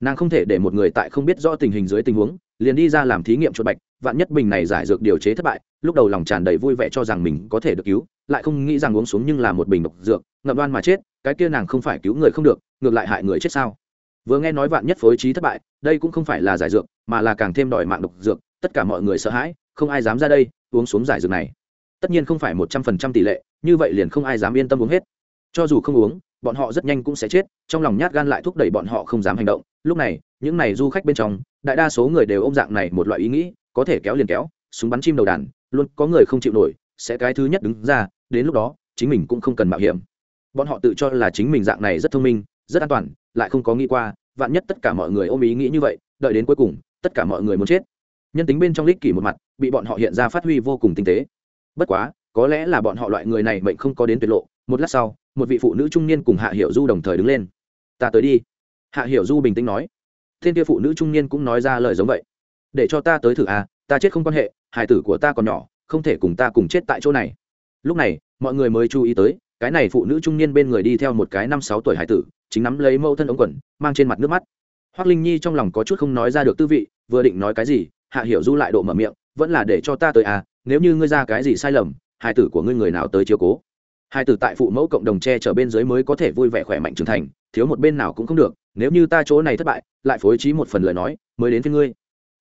nàng không thể để một người tại không biết rõ tình hình dưới tình huống, liền đi ra làm thí nghiệm chuột bạch, vạn nhất bình này giải dược điều chế thất bại, lúc đầu lòng tràn đầy vui vẻ cho rằng mình có thể được cứu, lại không nghĩ rằng uống xuống nhưng là một bình độc dược, ngậm đoan mà chết, cái kia nàng không phải cứu người không được, ngược lại hại người chết sao? Vừa nghe nói vạn nhất phối trí thất bại, đây cũng không phải là giải dược, mà là càng thêm đòi mạng độc dược, tất cả mọi người sợ hãi, không ai dám ra đây, uống xuống giải dược này. Tất nhiên không phải một trăm phần trăm tỷ lệ, như vậy liền không ai dám yên tâm uống hết. Cho dù không uống bọn họ rất nhanh cũng sẽ chết, trong lòng nhát gan lại thúc đẩy bọn họ không dám hành động. Lúc này, những này du khách bên trong, đại đa số người đều ôm dạng này một loại ý nghĩ, có thể kéo liền kéo, súng bắn chim đầu đàn, luôn có người không chịu nổi, sẽ cái thứ nhất đứng ra, đến lúc đó, chính mình cũng không cần mạo hiểm. Bọn họ tự cho là chính mình dạng này rất thông minh, rất an toàn, lại không có nghĩ qua, vạn nhất tất cả mọi người ôm ý nghĩ như vậy, đợi đến cuối cùng, tất cả mọi người muốn chết. Nhân tính bên trong lích kỷ một mặt, bị bọn họ hiện ra phát huy vô cùng tinh tế. Bất quá, có lẽ là bọn họ loại người này mệnh không có đến tuyệt lộ một lát sau, một vị phụ nữ trung niên cùng hạ hiểu du đồng thời đứng lên. Ta tới đi. Hạ hiểu du bình tĩnh nói. Thiên kia phụ nữ trung niên cũng nói ra lời giống vậy. Để cho ta tới thử à ta chết không quan hệ hải tử của ta còn nhỏ, không thể cùng ta cùng chết tại chỗ này. Lúc này, mọi người mới chú ý tới, cái này phụ nữ trung niên bên người đi theo một cái năm sáu tuổi hải tử, chính nắm lấy mẫu thân ống quần, mang trên mặt nước mắt. Hoác linh nhi trong lòng có chút không nói ra được tư vị, vừa định nói cái gì, hạ hiểu du lại độ mở miệng, vẫn là để cho ta tới à nếu như ngươi ra cái gì sai lầm hải tử của ngươi người nào tới chiếu cố? Hai tử tại phụ mẫu cộng đồng che chở bên dưới mới có thể vui vẻ khỏe mạnh trưởng thành, thiếu một bên nào cũng không được, nếu như ta chỗ này thất bại, lại phối trí một phần lời nói, mới đến với ngươi.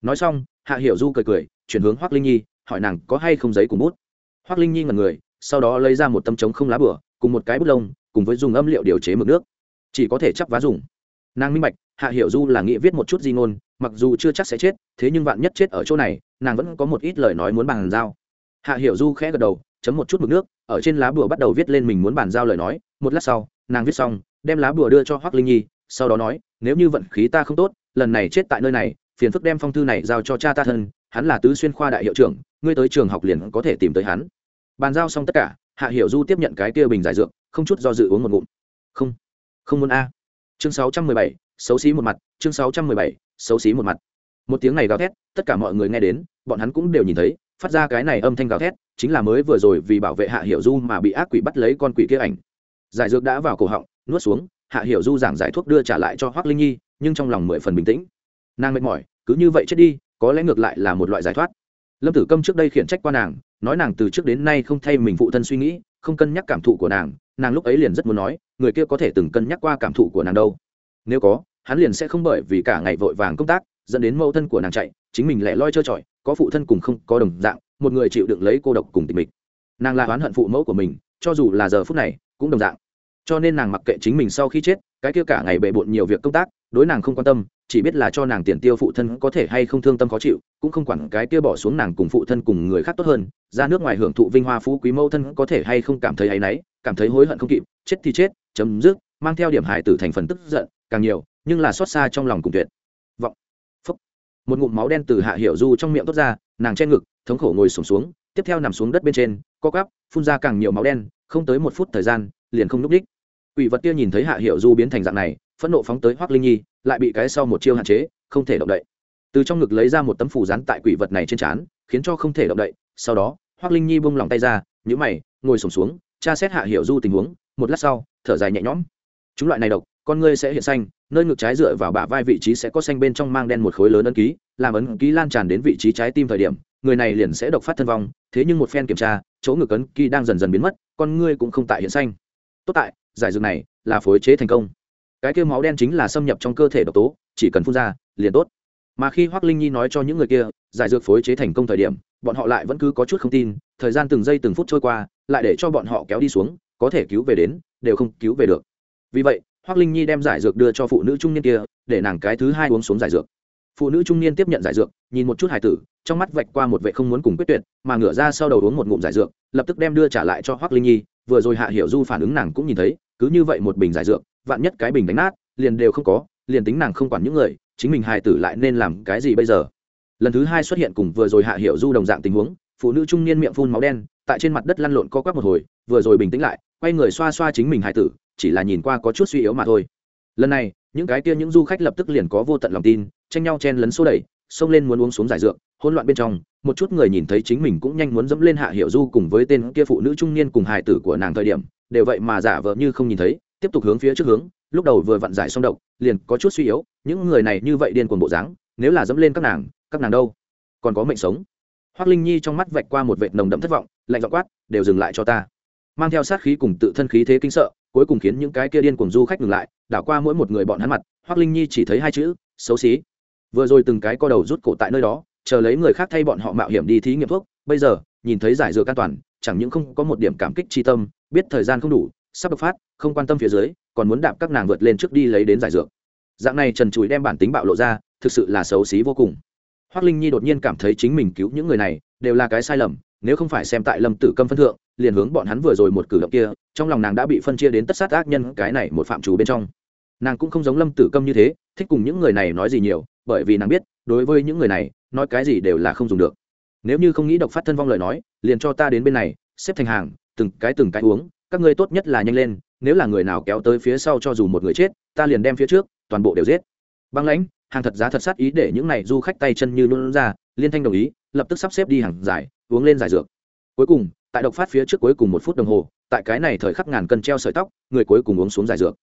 Nói xong, hạ hiểu du cười cười, chuyển hướng hoác linh nhi, hỏi nàng có hay không giấy cùng bút. Hoác linh nhi ngần người, sau đó lấy ra một tấm trống không lá bửa, cùng một cái bút lông, cùng với dùng âm liệu điều chế mực nước. Chỉ có thể chắp vá dùng. Nàng minh bạch, hạ hiểu du là nghĩ viết một chút di ngôn, mặc dù chưa chắc sẽ chết, thế nhưng vạn nhất chết ở chỗ này, nàng vẫn có một ít lời nói muốn bàn giao. Hạ hiểu du khẽ gật đầu chấm một chút mực nước, ở trên lá bùa bắt đầu viết lên mình muốn bàn giao lời nói. Một lát sau, nàng viết xong, đem lá bùa đưa cho hoác linh nhi, sau đó nói, nếu như vận khí ta không tốt, lần này chết tại nơi này, phiền phức đem phong thư này giao cho cha ta thân, hắn là tứ xuyên khoa đại hiệu trưởng, ngươi tới trường học liền có thể tìm tới hắn. Bàn giao xong tất cả, hạ hiểu du tiếp nhận cái kia bình giải dược, không chút do dự uống một ngụm. Không không muốn a. Chương sáu trăm mười bảy, xấu xí một mặt, chương sáu trăm mười bảy, xấu xí một mặt. Một tiếng này gào thét, tất cả mọi người nghe đến, bọn hắn cũng đều nhìn thấy phát ra cái này âm thanh gào thét, chính là mới vừa rồi vì bảo vệ hạ hiểu du mà bị ác quỷ bắt lấy con quỷ kia ảnh. Giải dược đã vào cổ họng, nuốt xuống, hạ hiểu du giảng giải thuốc đưa trả lại cho hoác linh nhi, nhưng trong lòng mười phần bình tĩnh. Nàng mệt mỏi, cứ như vậy chết đi, có lẽ ngược lại là một loại giải thoát. Lâm tử câm trước đây khiển trách qua nàng, nói nàng từ trước đến nay không thay mình phụ thân suy nghĩ, không cân nhắc cảm thụ của nàng nàng lúc ấy liền rất muốn nói, người kia có thể từng cân nhắc qua cảm thụ của nàng đâu. Nếu có, hắn liền sẽ không bởi vì cả ngày vội vàng công tác, dẫn đến mẫu thân của nàng chạy, chính mình lại loi trơ trọi có phụ thân cùng không có đồng dạng, một người chịu đựng lấy cô độc cùng tình mình nàng là oán hận phụ mẫu của mình, cho dù là giờ phút này, cũng đồng dạng. Cho nên nàng mặc kệ chính mình sau khi chết, cái kia cả ngày bề bộn nhiều việc công tác, đối nàng không quan tâm, chỉ biết là cho nàng tiền tiêu phụ thân có thể hay không thương tâm khó chịu, cũng không quản cái kia bỏ xuống nàng cùng phụ thân cùng người khác tốt hơn, ra nước ngoài hưởng thụ vinh hoa phú quý mẫu thân có thể hay không cảm thấy áy náy, cảm thấy hối hận không kịp, chết thì chết, chấm dứt, mang theo điểm hại tử thành phần tức giận, càng nhiều, nhưng là xót xa trong lòng cùng tuyệt một ngụm máu đen từ hạ hiểu du trong miệng tốt ra, nàng che ngực, thống khổ ngồi sổm xuống, tiếp theo nằm xuống đất bên trên, co cắp phun ra càng nhiều máu đen, không tới một phút thời gian, liền không núp đích quỷ vật kia nhìn thấy hạ hiệu du biến thành dạng này, phẫn nộ phóng tới hoác linh nhi, lại bị cái sau một chiêu hạn chế, không thể động đậy. Từ trong ngực lấy ra một tấm phủ rán tại quỷ vật này trên trán, khiến cho không thể động đậy. Sau đó hoác linh nhi bông lòng tay ra nhữ mày, ngồi sổm xuống, tra xét hạ hiệu du tình huống, một lát sau, thở dài nhẹ nhõm. Chúng loại này độc con ngươi sẽ hiện xanh, nơi ngực trái dựa vào bả vai vị trí sẽ có xanh bên trong mang đen một khối lớn ấn ký, làm ấn ký lan tràn đến vị trí trái tim thời điểm, người này liền sẽ độc phát thân vong, thế nhưng một phen kiểm tra, chỗ ngực ấn ký đang dần dần biến mất, con ngươi cũng không tại hiện xanh. Tốt tại, giải dược này là phối chế thành công. Cái kêu máu đen chính là xâm nhập trong cơ thể độc tố, chỉ cần phun ra, liền tốt. Mà khi hoác linh nhi nói cho những người kia, giải dược phối chế thành công thời điểm, bọn họ lại vẫn cứ có chút không tin, thời gian từng giây từng phút trôi qua, lại để cho bọn họ kéo đi xuống, có thể cứu về đến, đều không cứu về được. Vì vậy hoác linh nhi đem giải dược đưa cho phụ nữ trung niên kia, để nàng cái thứ hai uống xuống giải dược. Phụ nữ trung niên tiếp nhận giải dược, nhìn một chút hải tử, trong mắt vạch qua một vệ không muốn cùng quyết tuyệt, mà ngửa ra sau đầu uống một ngụm giải dược, lập tức đem đưa trả lại cho hoác linh nhi, vừa rồi hạ hiểu du phản ứng nàng cũng nhìn thấy, cứ như vậy một bình giải dược, vạn nhất cái bình đánh nát, liền đều không có, liền tính nàng không quản những người, chính mình hài tử lại nên làm cái gì bây giờ? Lần thứ hai xuất hiện cùng vừa rồi hạ hiểu du đồng dạng tình huống, phụ nữ trung niên miệng phun máu đen, tại trên mặt đất lăn lộn co quắp một hồi vừa rồi bình tĩnh lại, quay người xoa xoa chính mình hải tử, chỉ là nhìn qua có chút suy yếu mà thôi. Lần này, những cái kia những du khách lập tức liền có vô tận lòng tin, tranh nhau chen lấn xô đẩy, xông lên muốn uống xuống giải dượng hỗn loạn bên trong, một chút người nhìn thấy chính mình cũng nhanh muốn dẫm lên hạ hiểu du cùng với tên kia phụ nữ trung niên cùng hài tử của nàng thời điểm, đều vậy mà giả vờ như không nhìn thấy, tiếp tục hướng phía trước hướng, lúc đầu vừa vặn giải xong độc, liền có chút suy yếu, những người này như vậy điên cuồng bộ dáng, nếu là dẫm lên các nàng các nàng đâu? Còn có mệnh sống. Hoác linh nhi trong mắt vạch qua một vệt nồng đậm thất vọng, lạnh dọ quát, đều dừng lại cho ta mang theo sát khí cùng tự thân khí thế kinh sợ, cuối cùng khiến những cái kia điên cuồng du khách ngừng lại, đảo qua mỗi một người bọn hắn mặt, hoác linh nhi chỉ thấy hai chữ, xấu xí. Vừa rồi từng cái co đầu rút cổ tại nơi đó, chờ lấy người khác thay bọn họ mạo hiểm đi thí nghiệm thuốc, bây giờ, nhìn thấy giải dược an toàn, chẳng những không có một điểm cảm kích tri tâm, biết thời gian không đủ, sắp đột phát, không quan tâm phía dưới, còn muốn đạp các nàng vượt lên trước đi lấy đến giải dược. Dạng này trần chùi đem bản tính bạo lộ ra, thực sự là xấu xí vô cùng. Hoác linh nhi đột nhiên cảm thấy chính mình cứu những người này, đều là cái sai lầm, nếu không phải xem tại lâm tử câm phân thượng liền hướng bọn hắn vừa rồi một cử động kia, trong lòng nàng đã bị phân chia đến tất sát ác nhân cái này một phạm trù bên trong. Nàng cũng không giống lâm tử câm như thế, thích cùng những người này nói gì nhiều, bởi vì nàng biết, đối với những người này, nói cái gì đều là không dùng được. Nếu như không nghĩ độc phát thân vong lời nói, liền cho ta đến bên này, xếp thành hàng, từng cái từng cái uống, các ngươi tốt nhất là nhanh lên, nếu là người nào kéo tới phía sau cho dù một người chết, ta liền đem phía trước, toàn bộ đều giết. Băng lãnh, hàng thật giá thật sát ý để những này du khách tay chân như luôn ra, liên thanh đồng ý, lập tức sắp xếp đi hàng giải, uống lên giải dược. Cuối cùng tại độc phát phía trước cuối cùng một phút đồng hồ, tại cái này thời khắc ngàn cân treo sợi tóc, người cuối cùng uống xuống giải dược.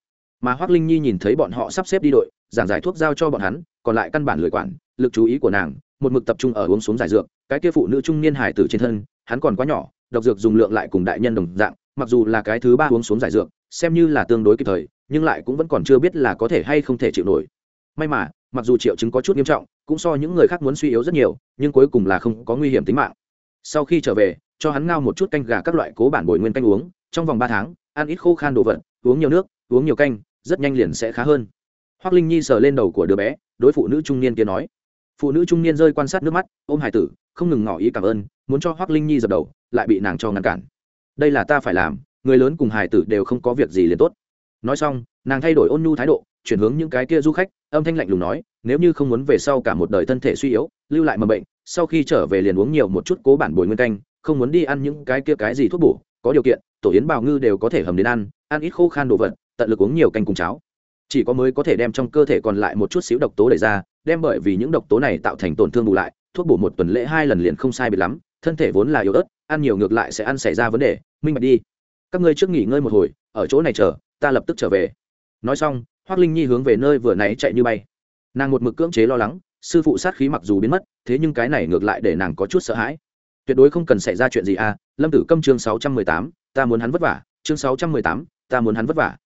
Mà hoác linh nhi nhìn thấy bọn họ sắp xếp đi đội, giảng giải thuốc giao cho bọn hắn, còn lại căn bản lười quản, lực chú ý của nàng, một mực tập trung ở uống xuống giải dược, cái kia phụ nữ trung niên hải tử trên thân, hắn còn quá nhỏ, độc dược dùng lượng lại cùng đại nhân đồng dạng, mặc dù là cái thứ ba uống xuống giải dược, xem như là tương đối kịp thời, nhưng lại cũng vẫn còn chưa biết là có thể hay không thể chịu nổi. May mà, mặc dù triệu chứng có chút nghiêm trọng, cũng so những người khác muốn suy yếu rất nhiều, nhưng cuối cùng là không có nguy hiểm tính mạng. Sau khi trở về cho hắn ngao một chút canh gà các loại cố bản bồi nguyên canh uống, trong vòng ba tháng, ăn ít khô khan đồ vật, uống nhiều nước, uống nhiều canh, rất nhanh liền sẽ khá hơn. Hoác linh nhi sờ lên đầu của đứa bé, đối phụ nữ trung niên kia nói. Phụ nữ trung niên rơi quan sát nước mắt, ôm hải tử, không ngừng ngỏ ý cảm ơn, muốn cho hoác linh nhi dập đầu, lại bị nàng cho ngăn cản. Đây là ta phải làm, người lớn cùng hải tử đều không có việc gì liền tốt. Nói xong, nàng thay đổi ôn nhu thái độ, chuyển hướng những cái kia du khách, âm thanh lạnh lùng nói, nếu như không muốn về sau cả một đời thân thể suy yếu, lưu lại mầm bệnh, sau khi trở về liền uống nhiều một chút cố bản bồi nguyên canh không muốn đi ăn những cái kia cái gì thuốc bổ, có điều kiện, tổ yến bào ngư đều có thể hầm đến ăn ăn ít khô khan đồ vật, tận lực uống nhiều canh cùng cháo. Chỉ có mới có thể đem trong cơ thể còn lại một chút xíu độc tố đẩy ra, đem bởi vì những độc tố này tạo thành tổn thương bù lại, thuốc bổ một tuần lễ hai lần liền không sai biệt lắm, thân thể vốn là yếu ớt, ăn nhiều ngược lại sẽ ăn xảy ra vấn đề, minh bạch đi. Các ngươi trước nghỉ ngơi một hồi, ở chỗ này chờ, ta lập tức trở về. Nói xong hoác linh nhi hướng về nơi vừa nãy chạy như bay. Nàng một mực cưỡng chế lo lắng, sư phụ sát khí mặc dù biến mất, thế nhưng cái này ngược lại để nàng có chút sợ hãi tuyệt đối không cần xảy ra chuyện gì à lâm tử câm chương sáu trăm mười tám, ta muốn hắn vất vả, chương sáu trăm mười tám, ta muốn hắn vất vả.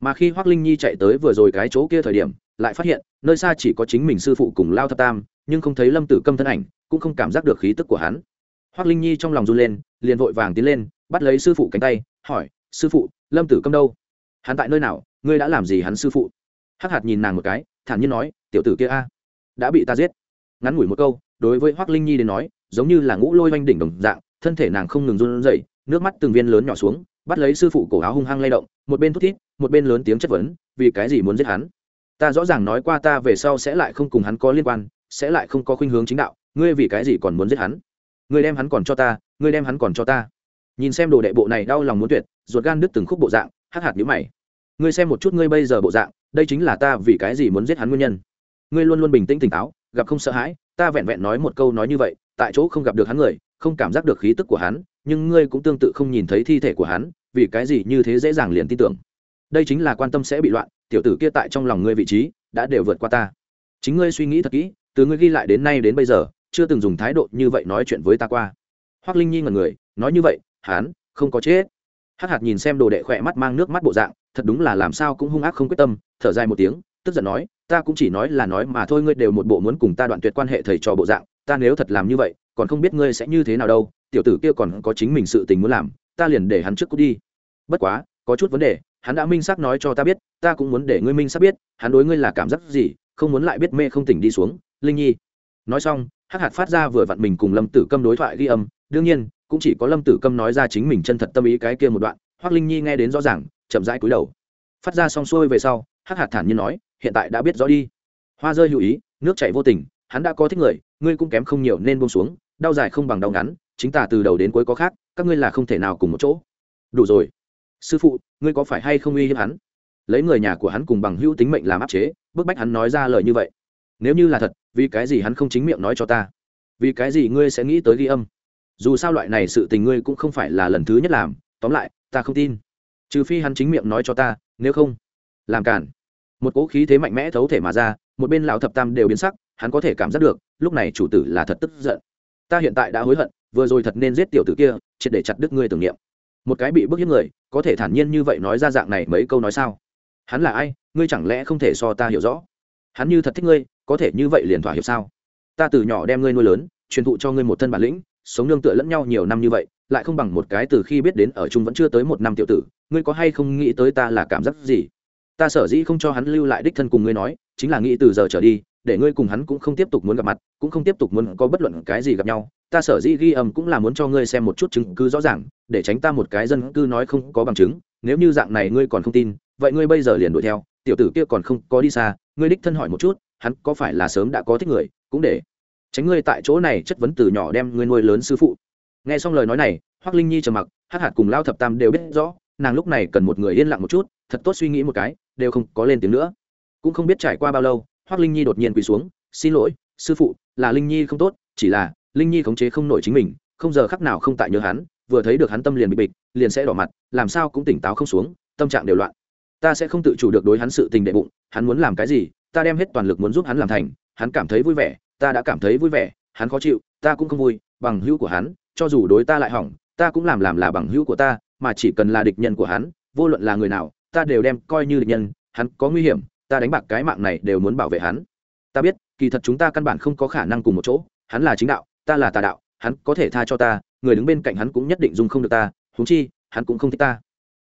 Mà khi hoác linh nhi chạy tới vừa rồi cái chỗ kia thời điểm, lại phát hiện, nơi xa chỉ có chính mình sư phụ cùng lao thập tam, nhưng không thấy lâm tử câm thân ảnh, cũng không cảm giác được khí tức của hắn. Hoác linh nhi trong lòng run lên, liền vội vàng tiến lên, bắt lấy sư phụ cánh tay, hỏi, sư phụ, lâm tử câm đâu? Hắn tại nơi nào? Ngươi đã làm gì hắn sư phụ? Hắc hạt nhìn nàng một cái, thản nhiên nói, tiểu tử kia a, đã bị ta giết. Ngắn ngủi một câu, đối với hoác linh nhi đến nói giống như là ngũ lôi oanh đỉnh đồng dạng, thân thể nàng không ngừng run rẩy, nước mắt từng viên lớn nhỏ xuống, bắt lấy sư phụ cổ áo hung hăng lay động, một bên thút thít, một bên lớn tiếng chất vấn, vì cái gì muốn giết hắn? Ta rõ ràng nói qua ta về sau sẽ lại không cùng hắn có liên quan, sẽ lại không có khuynh hướng chính đạo, ngươi vì cái gì còn muốn giết hắn? Ngươi đem hắn còn cho ta, ngươi đem hắn còn cho ta. Nhìn xem đồ đệ bộ này đau lòng muốn tuyệt, ruột gan đứt từng khúc bộ dạng, hắc hạt nhíu mày. Ngươi xem một chút ngươi bây giờ bộ dạng, đây chính là ta vì cái gì muốn giết hắn nguyên nhân. Ngươi luôn luôn bình tĩnh tỉnh táo, gặp không sợ hãi, ta vẹn vẹn nói một câu nói như vậy tại chỗ không gặp được hắn người, không cảm giác được khí tức của hắn, nhưng ngươi cũng tương tự không nhìn thấy thi thể của hắn, vì cái gì như thế dễ dàng liền tin tưởng. Đây chính là quan tâm sẽ bị loạn, tiểu tử kia tại trong lòng ngươi vị trí, đã đều vượt qua ta. Chính ngươi suy nghĩ thật kỹ, từ ngươi ghi lại đến nay đến bây giờ, chưa từng dùng thái độ như vậy nói chuyện với ta qua. Hoắc linh nhi ngần người, nói như vậy, hắn không có chết. Hắc hạt nhìn xem đồ đệ khỏe mắt mang nước mắt bộ dạng, thật đúng là làm sao cũng hung ác không quyết tâm, thở dài một tiếng, tức giận nói, ta cũng chỉ nói là nói mà thôi, ngươi đều một bộ muốn cùng ta đoạn tuyệt quan hệ thầy trò bộ dạng ta nếu thật làm như vậy, còn không biết ngươi sẽ như thế nào đâu, tiểu tử kia còn có chính mình sự tình muốn làm, ta liền để hắn trước cút đi. Bất quá, có chút vấn đề, hắn đã minh xác nói cho ta biết, ta cũng muốn để ngươi minh xác biết, hắn đối ngươi là cảm giác gì, không muốn lại biết mê không tỉnh đi xuống. Linh nhi. Nói xong, hắc hạt phát ra vừa vặn mình cùng lâm tử câm đối thoại ghi âm, đương nhiên, cũng chỉ có lâm tử câm nói ra chính mình chân thật tâm ý cái kia một đoạn hoác linh nhi nghe đến rõ ràng, chậm rãi cúi đầu. Phát ra xong xuôi về sau, hắc hạt thản nhiên nói, hiện tại đã biết rõ đi. Hoa rơi lưu ý, nước chảy vô tình, hắn đã có thích người ngươi cũng kém không nhiều nên buông xuống, đau dài không bằng đau ngắn, chính tả từ đầu đến cuối có khác, các ngươi là không thể nào cùng một chỗ. Đủ rồi. Sư phụ, ngươi có phải hay không uy hiếp hắn? Lấy người nhà của hắn cùng bằng hữu tính mệnh làm áp chế, bức bách hắn nói ra lời như vậy. Nếu như là thật, vì cái gì hắn không chính miệng nói cho ta? Vì cái gì ngươi sẽ nghĩ tới ghi âm? Dù sao loại này sự tình ngươi cũng không phải là lần thứ nhất làm, tóm lại, ta không tin. Trừ phi hắn chính miệng nói cho ta, nếu không, làm cản. Một cỗ khí thế mạnh mẽ thấu thể mà ra, một bên lão thập tam đều biến sắc hắn có thể cảm giác được, lúc này chủ tử là thật tức giận. Ta hiện tại đã hối hận, vừa rồi thật nên giết tiểu tử kia, triệt để chặt đứt ngươi tưởng niệm. Một cái bị bức hiếp người, có thể thản nhiên như vậy nói ra dạng này mấy câu nói sao? Hắn là ai? Ngươi chẳng lẽ không thể so ta hiểu rõ? Hắn như thật thích ngươi, có thể như vậy liền thỏa hiệp sao? Ta từ nhỏ đem ngươi nuôi lớn, truyền thụ cho ngươi một thân bản lĩnh, sống nương tựa lẫn nhau nhiều năm như vậy, lại không bằng một cái từ khi biết đến ở chung vẫn chưa tới một năm tiểu tử, ngươi có hay không nghĩ tới ta là cảm giác gì? Ta sở dĩ không cho hắn lưu lại đích thân cùng ngươi nói, chính là nghĩ từ giờ trở đi để ngươi cùng hắn cũng không tiếp tục muốn gặp mặt, cũng không tiếp tục muốn có bất luận cái gì gặp nhau. Ta sở dĩ ghi âm cũng là muốn cho ngươi xem một chút chứng cứ rõ ràng, để tránh ta một cái dân cư nói không có bằng chứng. Nếu như dạng này ngươi còn không tin, vậy ngươi bây giờ liền đuổi theo. Tiểu tử kia còn không có đi xa, ngươi đích thân hỏi một chút, hắn có phải là sớm đã có thích người, cũng để tránh ngươi tại chỗ này chất vấn từ nhỏ đem ngươi nuôi lớn sư phụ. Nghe xong lời nói này, hoắc linh nhi trầm mặc, hắc hạt cùng lao thập tam đều biết rõ, nàng lúc này cần một người yên lặng một chút, thật tốt suy nghĩ một cái, đều không có lên tiếng nữa. Cũng không biết trải qua bao lâu hoắc linh nhi đột nhiên quỳ xuống, xin lỗi, sư phụ, là linh nhi không tốt, chỉ là linh nhi khống chế không nổi chính mình, không giờ khắc nào không tại nhớ hắn, vừa thấy được hắn tâm liền bị bịch, liền sẽ đỏ mặt, làm sao cũng tỉnh táo không xuống, tâm trạng đều loạn. Ta sẽ không tự chủ được đối hắn sự tình đệ bụng, hắn muốn làm cái gì, ta đem hết toàn lực muốn giúp hắn làm thành, hắn cảm thấy vui vẻ, ta đã cảm thấy vui vẻ, hắn khó chịu, ta cũng không vui, bằng hữu của hắn, cho dù đối ta lại hỏng, ta cũng làm làm là bằng hữu của ta, mà chỉ cần là địch nhân của hắn, vô luận là người nào, ta đều đem coi như địch nhân, hắn có nguy hiểm ta đánh bạc cái mạng này đều muốn bảo vệ hắn. Ta biết, kỳ thật chúng ta căn bản không có khả năng cùng một chỗ, hắn là chính đạo, ta là tà đạo, hắn có thể tha cho ta, người đứng bên cạnh hắn cũng nhất định dung không được ta húng chi, hắn cũng không thích ta.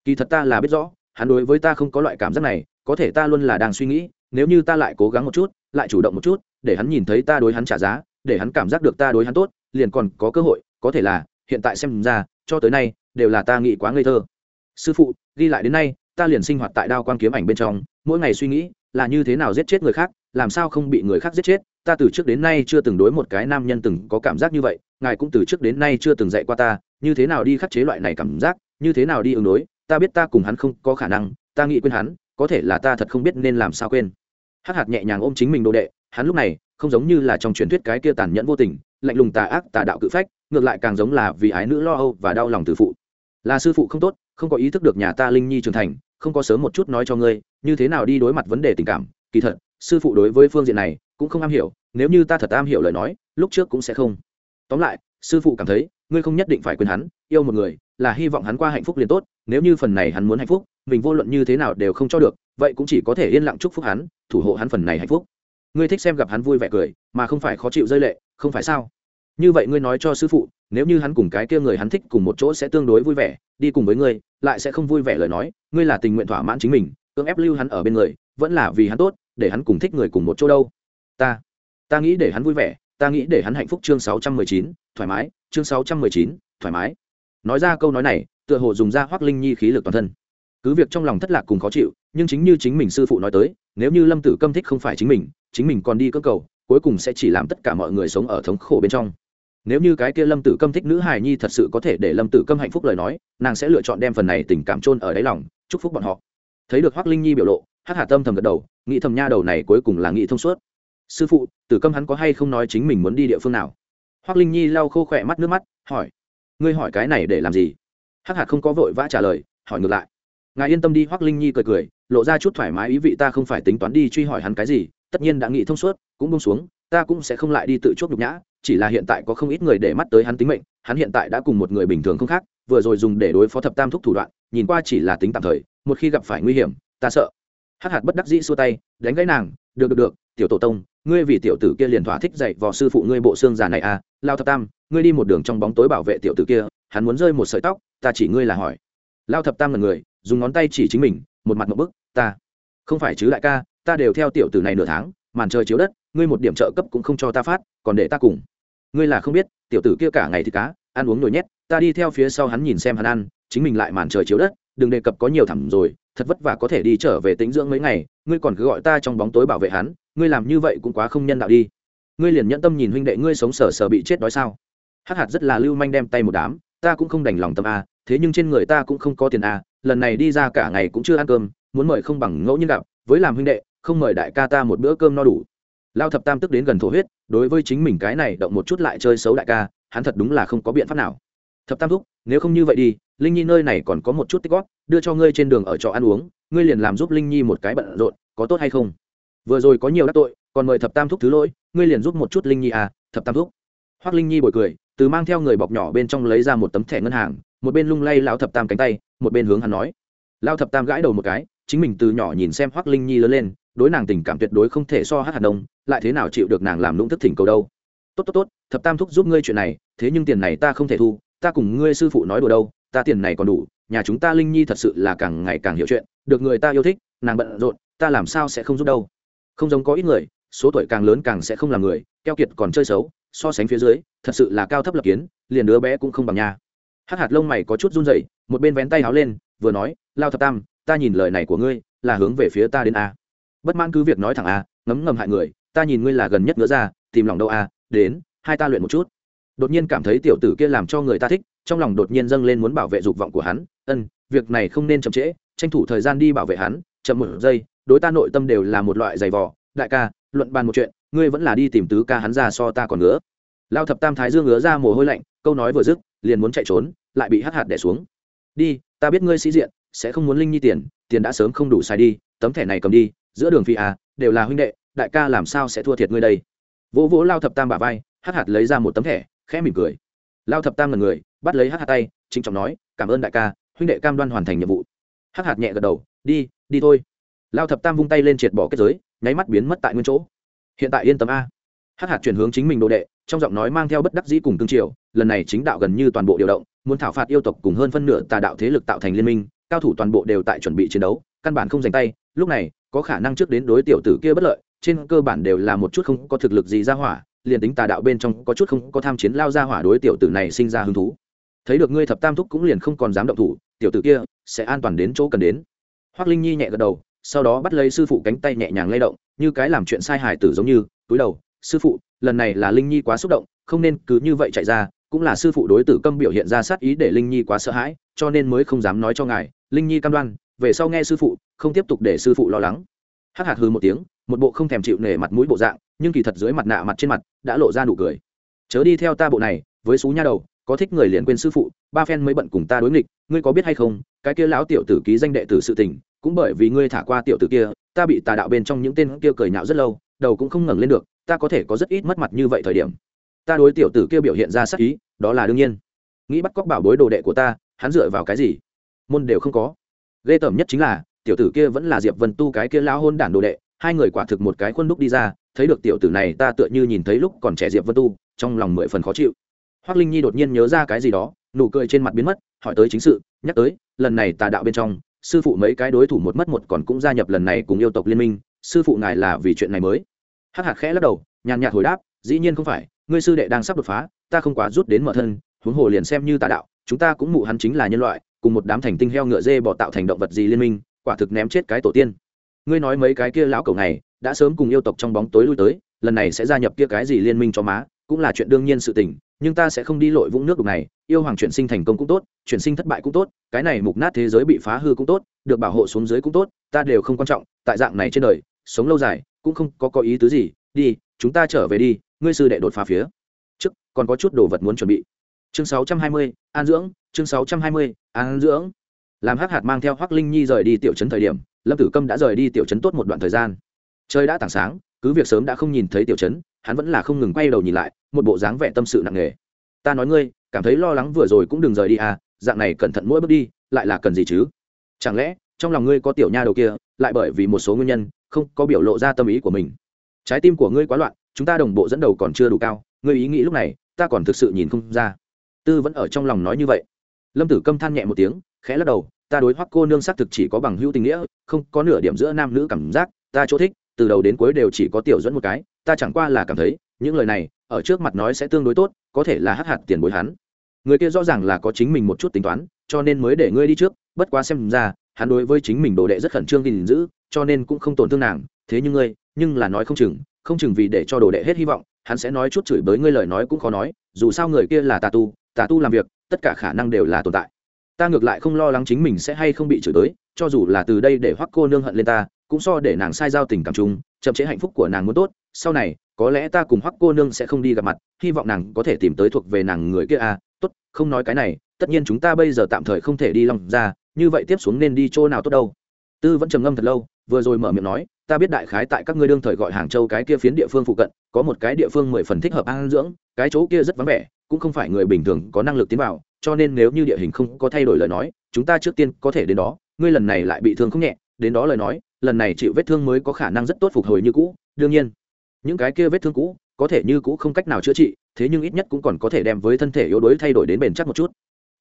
Kỳ thật ta là biết rõ, hắn đối với ta không có loại cảm giác này, có thể ta luôn là đang suy nghĩ, nếu như ta lại cố gắng một chút, lại chủ động một chút, để hắn nhìn thấy ta đối hắn trả giá, để hắn cảm giác được ta đối hắn tốt, liền còn có cơ hội, có thể là, hiện tại xem ra, cho tới nay, đều là ta nghĩ quá ngây thơ. Sư phụ, ghi lại đến nay, ta liền sinh hoạt tại đao quan kiếm ảnh bên trong mỗi ngày suy nghĩ là như thế nào giết chết người khác, làm sao không bị người khác giết chết. Ta từ trước đến nay chưa từng đối một cái nam nhân từng có cảm giác như vậy, ngài cũng từ trước đến nay chưa từng dạy qua ta, như thế nào đi khắc chế loại này cảm giác, như thế nào đi ứng đối, ta biết ta cùng hắn không có khả năng, ta nghĩ quên hắn, có thể là ta thật không biết nên làm sao quên. Hắc hạt nhẹ nhàng ôm chính mình đồ đệ, hắn lúc này không giống như là trong truyền thuyết cái kia tàn nhẫn vô tình, lạnh lùng tà ác tà đạo cự phách, ngược lại càng giống là vì ái nữ lo âu và đau lòng từ phụ. Là sư phụ không tốt không có ý thức được nhà ta linh nhi trưởng thành, không có sớm một chút nói cho ngươi, như thế nào đi đối mặt vấn đề tình cảm, kỳ thật, sư phụ đối với phương diện này cũng không am hiểu, nếu như ta thật am hiểu lời nói, lúc trước cũng sẽ không. Tóm lại, sư phụ cảm thấy, ngươi không nhất định phải quên hắn, yêu một người, là hy vọng hắn qua hạnh phúc liền tốt, nếu như phần này hắn muốn hạnh phúc, mình vô luận như thế nào đều không cho được, vậy cũng chỉ có thể yên lặng chúc phúc hắn, thủ hộ hắn phần này hạnh phúc. Ngươi thích xem gặp hắn vui vẻ cười, mà không phải khó chịu rơi lệ, không phải sao? Như vậy ngươi nói cho sư phụ nếu như hắn cùng cái kia người hắn thích cùng một chỗ sẽ tương đối vui vẻ, đi cùng với ngươi, lại sẽ không vui vẻ lời nói, ngươi là tình nguyện thỏa mãn chính mình, cưỡng ép lưu hắn ở bên người, vẫn là vì hắn tốt, để hắn cùng thích người cùng một chỗ đâu. Ta ta nghĩ để hắn vui vẻ, ta nghĩ để hắn hạnh phúc chương sáu trăm mười chín, thoải mái, chương sáu trăm mười chín, thoải mái. Nói ra câu nói này, tựa hồ dùng ra hoác linh nhi khí lực toàn thân. Cứ việc trong lòng thất lạc cùng khó chịu, nhưng chính như chính mình sư phụ nói tới, nếu như lâm tử câm thích không phải chính mình chính mình còn đi cơ cầu, cuối cùng sẽ chỉ làm tất cả mọi người sống ở thống khổ bên trong nếu như cái kia lâm tử câm thích nữ hài nhi thật sự có thể để lâm tử câm hạnh phúc lời nói, nàng sẽ lựa chọn đem phần này tình cảm trôn ở đáy lòng, chúc phúc bọn họ. Thấy được hoác linh nhi biểu lộ, hắc hà tâm thầm gật đầu, nghĩ thầm nha đầu này cuối cùng là nghĩ thông suốt. Sư phụ, tử câm hắn có hay không nói chính mình muốn đi địa phương nào? Hoác linh nhi lau khô khỏe mắt nước mắt, hỏi. Ngươi hỏi cái này để làm gì? Hắc hạt không có vội vã trả lời, hỏi ngược lại. Ngài yên tâm đi hoác linh nhi cười cười, lộ ra chút thoải mái ý vị ta không phải tính toán đi truy hỏi hắn cái gì, tất nhiên đã nghĩ thông suốt, cũng bông xuống ta cũng sẽ không lại đi tự chuốc nhục nhã, chỉ là hiện tại có không ít người để mắt tới hắn tính mệnh, hắn hiện tại đã cùng một người bình thường không khác, vừa rồi dùng để đối phó thập tam thúc thủ đoạn, nhìn qua chỉ là tính tạm thời, một khi gặp phải nguy hiểm, ta sợ. Hắc hạt bất đắc dĩ xua tay, đánh gãy nàng, được được được, tiểu tổ tông, ngươi vì tiểu tử kia liền thỏa thích dạy vò sư phụ ngươi bộ xương già này à lao thập tam, ngươi đi một đường trong bóng tối bảo vệ tiểu tử kia, hắn muốn rơi một sợi tóc, ta chỉ ngươi là hỏi. Lao thập tam là người, dùng ngón tay chỉ chính mình, một mặt một bức, ta, không phải chứ đại ca, ta đều theo tiểu tử này nửa tháng, màn trời chiếu đất ngươi một điểm trợ cấp cũng không cho ta phát, còn để ta cùng. Ngươi là không biết, tiểu tử kia cả ngày thì cá, ăn uống nhồi nhét, ta đi theo phía sau hắn nhìn xem hắn ăn, chính mình lại màn trời chiếu đất, đừng đề cập có nhiều thẳm rồi, thật vất vả có thể đi trở về tính dưỡng mấy ngày, ngươi còn cứ gọi ta trong bóng tối bảo vệ hắn, ngươi làm như vậy cũng quá không nhân đạo đi. Ngươi liền nhẫn tâm nhìn huynh đệ ngươi sống sờ sờ bị chết đói sao? Hắc hạt rất là lưu manh đem tay một đám, ta cũng không đành lòng tâm a, thế nhưng trên người ta cũng không có tiền a, lần này đi ra cả ngày cũng chưa ăn cơm, muốn mời không bằng ngẫu nhiên gặp, với làm huynh đệ, không mời đại ca ta một bữa cơm no đủ lao thập tam tức đến gần thổ huyết, đối với chính mình cái này động một chút lại chơi xấu đại ca, hắn thật đúng là không có biện pháp nào. Thập tam thúc, nếu không như vậy đi, linh nhi nơi này còn có một chút tích góp, đưa cho ngươi trên đường ở trọ ăn uống, ngươi liền làm giúp linh nhi một cái bận rộn, có tốt hay không? Vừa rồi có nhiều đắc tội, còn mời thập tam thúc thứ lỗi, ngươi liền giúp một chút linh nhi à thập tam thúc. Hoác linh nhi bồi cười, từ mang theo người bọc nhỏ bên trong lấy ra một tấm thẻ ngân hàng, một bên lung lay lão thập tam cánh tay, một bên hướng hắn nói. Lao thập tam gãi đầu một cái, chính mình từ nhỏ nhìn xem hoác linh nhi lớn lên đối nàng tình cảm tuyệt đối không thể so hát hạt đông lại thế nào chịu được nàng làm lũng thức thỉnh cầu đâu? Tốt tốt tốt, thập tam thúc giúp ngươi chuyện này, thế nhưng tiền này ta không thể thu, ta cùng ngươi sư phụ nói đùa đâu, ta tiền này còn đủ, nhà chúng ta linh nhi thật sự là càng ngày càng hiểu chuyện, được người ta yêu thích, nàng bận rộn, ta làm sao sẽ không giúp đâu? Không giống có ít người, số tuổi càng lớn càng sẽ không làm người, keo kiệt còn chơi xấu, so sánh phía dưới, thật sự là cao thấp lập kiến, liền đứa bé cũng không bằng nhà. Hắc hạt lông mày có chút run rẩy, một bên vén tay háo lên, vừa nói, lao thập tam, ta nhìn lời này của ngươi, là hướng về phía ta đến a bất mãn cứ việc nói thẳng a, ngấm ngầm hại người, ta nhìn ngươi là gần nhất nữa ra, tìm lòng đâu a, đến, hai ta luyện một chút. Đột nhiên cảm thấy tiểu tử kia làm cho người ta thích, trong lòng đột nhiên dâng lên muốn bảo vệ dục vọng của hắn. Ân, việc này không nên chậm trễ, tranh thủ thời gian đi bảo vệ hắn, chậm một giây, đối ta nội tâm đều là một loại giày vò. Đại ca, luận bàn một chuyện, ngươi vẫn là đi tìm tứ ca hắn ra so ta còn nữa lao thập tam thái dương ngứa ra mồ hôi lạnh, câu nói vừa dứt, liền muốn chạy trốn, lại bị hắt hạt đẻ xuống. Đi, ta biết ngươi sĩ diện, sẽ không muốn linh nhi tiền tiền đã sớm không đủ xài đi, tấm thẻ này cầm đi giữa đường phi à đều là huynh đệ, đại ca làm sao sẽ thua thiệt ngươi đây? Vỗ vỗ lao thập tam bả vai, hắc hạt lấy ra một tấm thẻ, khẽ mỉm cười. Lao thập tam là người, bắt lấy hắc hạt tay chính trọng nói, cảm ơn đại ca, huynh đệ cam đoan hoàn thành nhiệm vụ. Hắc hạt nhẹ gật đầu, đi đi thôi. Lao thập tam vung tay lên triệt bỏ kết giới, nháy mắt biến mất tại nguyên chỗ. Hiện tại yên tâm a. Hắc hạt chuyển hướng chính mình đồ đệ, trong giọng nói mang theo bất đắc dĩ cùng tương triều, lần này chính đạo gần như toàn bộ điều động, muốn thảo phạt yêu tộc cùng hơn phân nửa tà đạo thế lực tạo thành liên minh, cao thủ toàn bộ đều tại chuẩn bị chiến đấu, căn bản không dành tay, lúc này có khả năng trước đến đối tiểu tử kia bất lợi, trên cơ bản đều là một chút không có thực lực gì ra hỏa, liền tính tà đạo bên trong có chút không có tham chiến lao ra hỏa đối tiểu tử này sinh ra hứng thú. Thấy được ngươi thập tam thúc cũng liền không còn dám động thủ, tiểu tử kia sẽ an toàn đến chỗ cần đến. Hoác linh nhi nhẹ gật đầu, sau đó bắt lấy sư phụ cánh tay nhẹ nhàng lay động, như cái làm chuyện sai hài tử giống như, túi đầu, sư phụ, lần này là linh nhi quá xúc động, không nên cứ như vậy chạy ra, cũng là sư phụ đối tử câm biểu hiện ra sát ý để linh nhi quá sợ hãi, cho nên mới không dám nói cho ngài. Linh nhi cam đoan về sau nghe sư phụ, không tiếp tục để sư phụ lo lắng. Hắc hạt hư một tiếng, một bộ không thèm chịu nể mặt mũi bộ dạng, nhưng kỳ thật dưới mặt nạ mặt trên mặt, đã lộ ra nụ cười. Chớ đi theo ta bộ này, với xú nha đầu, có thích người liền quên sư phụ, ba phen mới bận cùng ta đối nghịch, ngươi có biết hay không, cái kia lão tiểu tử ký danh đệ tử sự tình, cũng bởi vì ngươi thả qua tiểu tử kia, ta bị tà đạo bên trong những tên kia cười nhạo rất lâu, đầu cũng không ngẩng lên được, ta có thể có rất ít mất mặt như vậy thời điểm. Ta đối tiểu tử kia biểu hiện ra sắc ý, đó là đương nhiên. Nghĩ bắt cóc bảo bối đồ đệ của ta, hắn dựa vào cái gì? Môn đều không có ghê tởm nhất chính là, tiểu tử kia vẫn là diệp vân tu cái kia lao hôn đản đồ đệ, hai người quả thực một cái khuôn đúc đi ra, thấy được tiểu tử này ta tựa như nhìn thấy lúc còn trẻ diệp vân tu, trong lòng mười phần khó chịu. Hoác linh nhi đột nhiên nhớ ra cái gì đó, nụ cười trên mặt biến mất, hỏi tới chính sự, nhắc tới, lần này tà đạo bên trong, sư phụ mấy cái đối thủ một mất một còn cũng gia nhập lần này cùng yêu tộc liên minh, sư phụ ngài là vì chuyện này mới. Hắc hạt khẽ lắc đầu, nhàn nhạt hồi đáp, dĩ nhiên không phải, ngươi sư đệ đang sắp đột phá, ta không quá rút đến mở thân, huống hồ liền xem như tà đạo, chúng ta cũng mụ hắn chính là nhân loại cùng một đám thành tinh heo ngựa dê bỏ tạo thành động vật gì liên minh quả thực ném chết cái tổ tiên. Ngươi nói mấy cái kia lão cẩu này đã sớm cùng yêu tộc trong bóng tối lui tới lần này sẽ gia nhập kia cái gì liên minh cho má cũng là chuyện đương nhiên sự tình nhưng ta sẽ không đi lội vũng nước đục này yêu hoàng chuyển sinh thành công cũng tốt chuyển sinh thất bại cũng tốt cái này mục nát thế giới bị phá hư cũng tốt được bảo hộ xuống dưới cũng tốt ta đều không quan trọng tại dạng này trên đời sống lâu dài cũng không có có ý tứ gì đi chúng ta trở về đi ngươi sư đệ đột phá phía trước còn có chút đồ vật muốn chuẩn bị. Chương 620, an dưỡng chương 620, an dưỡng. Làm hắc hạt mang theo hoắc linh nhi rời đi tiểu trấn thời điểm lâm tử câm đã rời đi tiểu trấn tốt một đoạn thời gian. Trời đã tảng sáng cứ việc sớm đã không nhìn thấy tiểu trấn hắn vẫn là không ngừng quay đầu nhìn lại một bộ dáng vẻ tâm sự nặng nề. Ta nói ngươi cảm thấy lo lắng vừa rồi cũng đừng rời đi à dạng này cẩn thận mỗi bước đi lại là cần gì chứ? Chẳng lẽ trong lòng ngươi có tiểu nha đầu kia lại bởi vì một số nguyên nhân không có biểu lộ ra tâm ý của mình? Trái tim của ngươi quá loạn chúng ta đồng bộ dẫn đầu còn chưa đủ cao ngươi ý nghĩ lúc này ta còn thực sự nhìn không ra. Tư vẫn ở trong lòng nói như vậy lâm tử câm than nhẹ một tiếng, khẽ lắc đầu, ta đối hoắc cô nương xác thực chỉ có bằng hữu tình nghĩa, không có nửa điểm giữa nam nữ cảm giác, ta chỗ thích, từ đầu đến cuối đều chỉ có tiểu dẫn một cái, ta chẳng qua là cảm thấy, những lời này, ở trước mặt nói sẽ tương đối tốt, có thể là hắc hạt tiền bối hắn. Người kia rõ ràng là có chính mình một chút tính toán, cho nên mới để ngươi đi trước, bất quá xem ra, hắn đối với chính mình đồ đệ rất khẩn trương gìn giữ, cho nên cũng không tổn thương nàng, thế nhưng ngươi, nhưng là nói không chừng không chừng vì để cho đồ đệ hết hy vọng, hắn sẽ nói chút chửi bới ngươi lời nói cũng khó nói, dù sao người kia là tà tu tà tu làm việc tất cả khả năng đều là tồn tại. Ta ngược lại không lo lắng chính mình sẽ hay không bị chửi tới cho dù là từ đây để hoắc cô nương hận lên ta, cũng so để nàng sai giao tình cảm chung, chậm chế hạnh phúc của nàng muốn tốt. Sau này, có lẽ ta cùng hoắc cô nương sẽ không đi gặp mặt, hy vọng nàng có thể tìm tới thuộc về nàng người kia à. Tốt, không nói cái này, tất nhiên chúng ta bây giờ tạm thời không thể đi lòng ra như vậy tiếp xuống nên đi chỗ nào tốt đâu? Tư vẫn trầm ngâm thật lâu, vừa rồi mở miệng nói, ta biết đại khái tại các ngươi đương thời gọi hàng châu cái kia phiến địa phương phụ cận, có một cái địa phương mười phần thích hợp an dưỡng, cái chỗ kia rất vắng vẻ cũng không phải người bình thường có năng lực tiến vào, cho nên nếu như địa hình không có thay đổi lời nói, chúng ta trước tiên có thể đến đó. Ngươi lần này lại bị thương không nhẹ, đến đó lời nói, lần này chịu vết thương mới có khả năng rất tốt phục hồi như cũ. Đương nhiên, những cái kia vết thương cũ, có thể như cũ không cách nào chữa trị, thế nhưng ít nhất cũng còn có thể đem với thân thể yếu đuối thay đổi đến bền chắc một chút.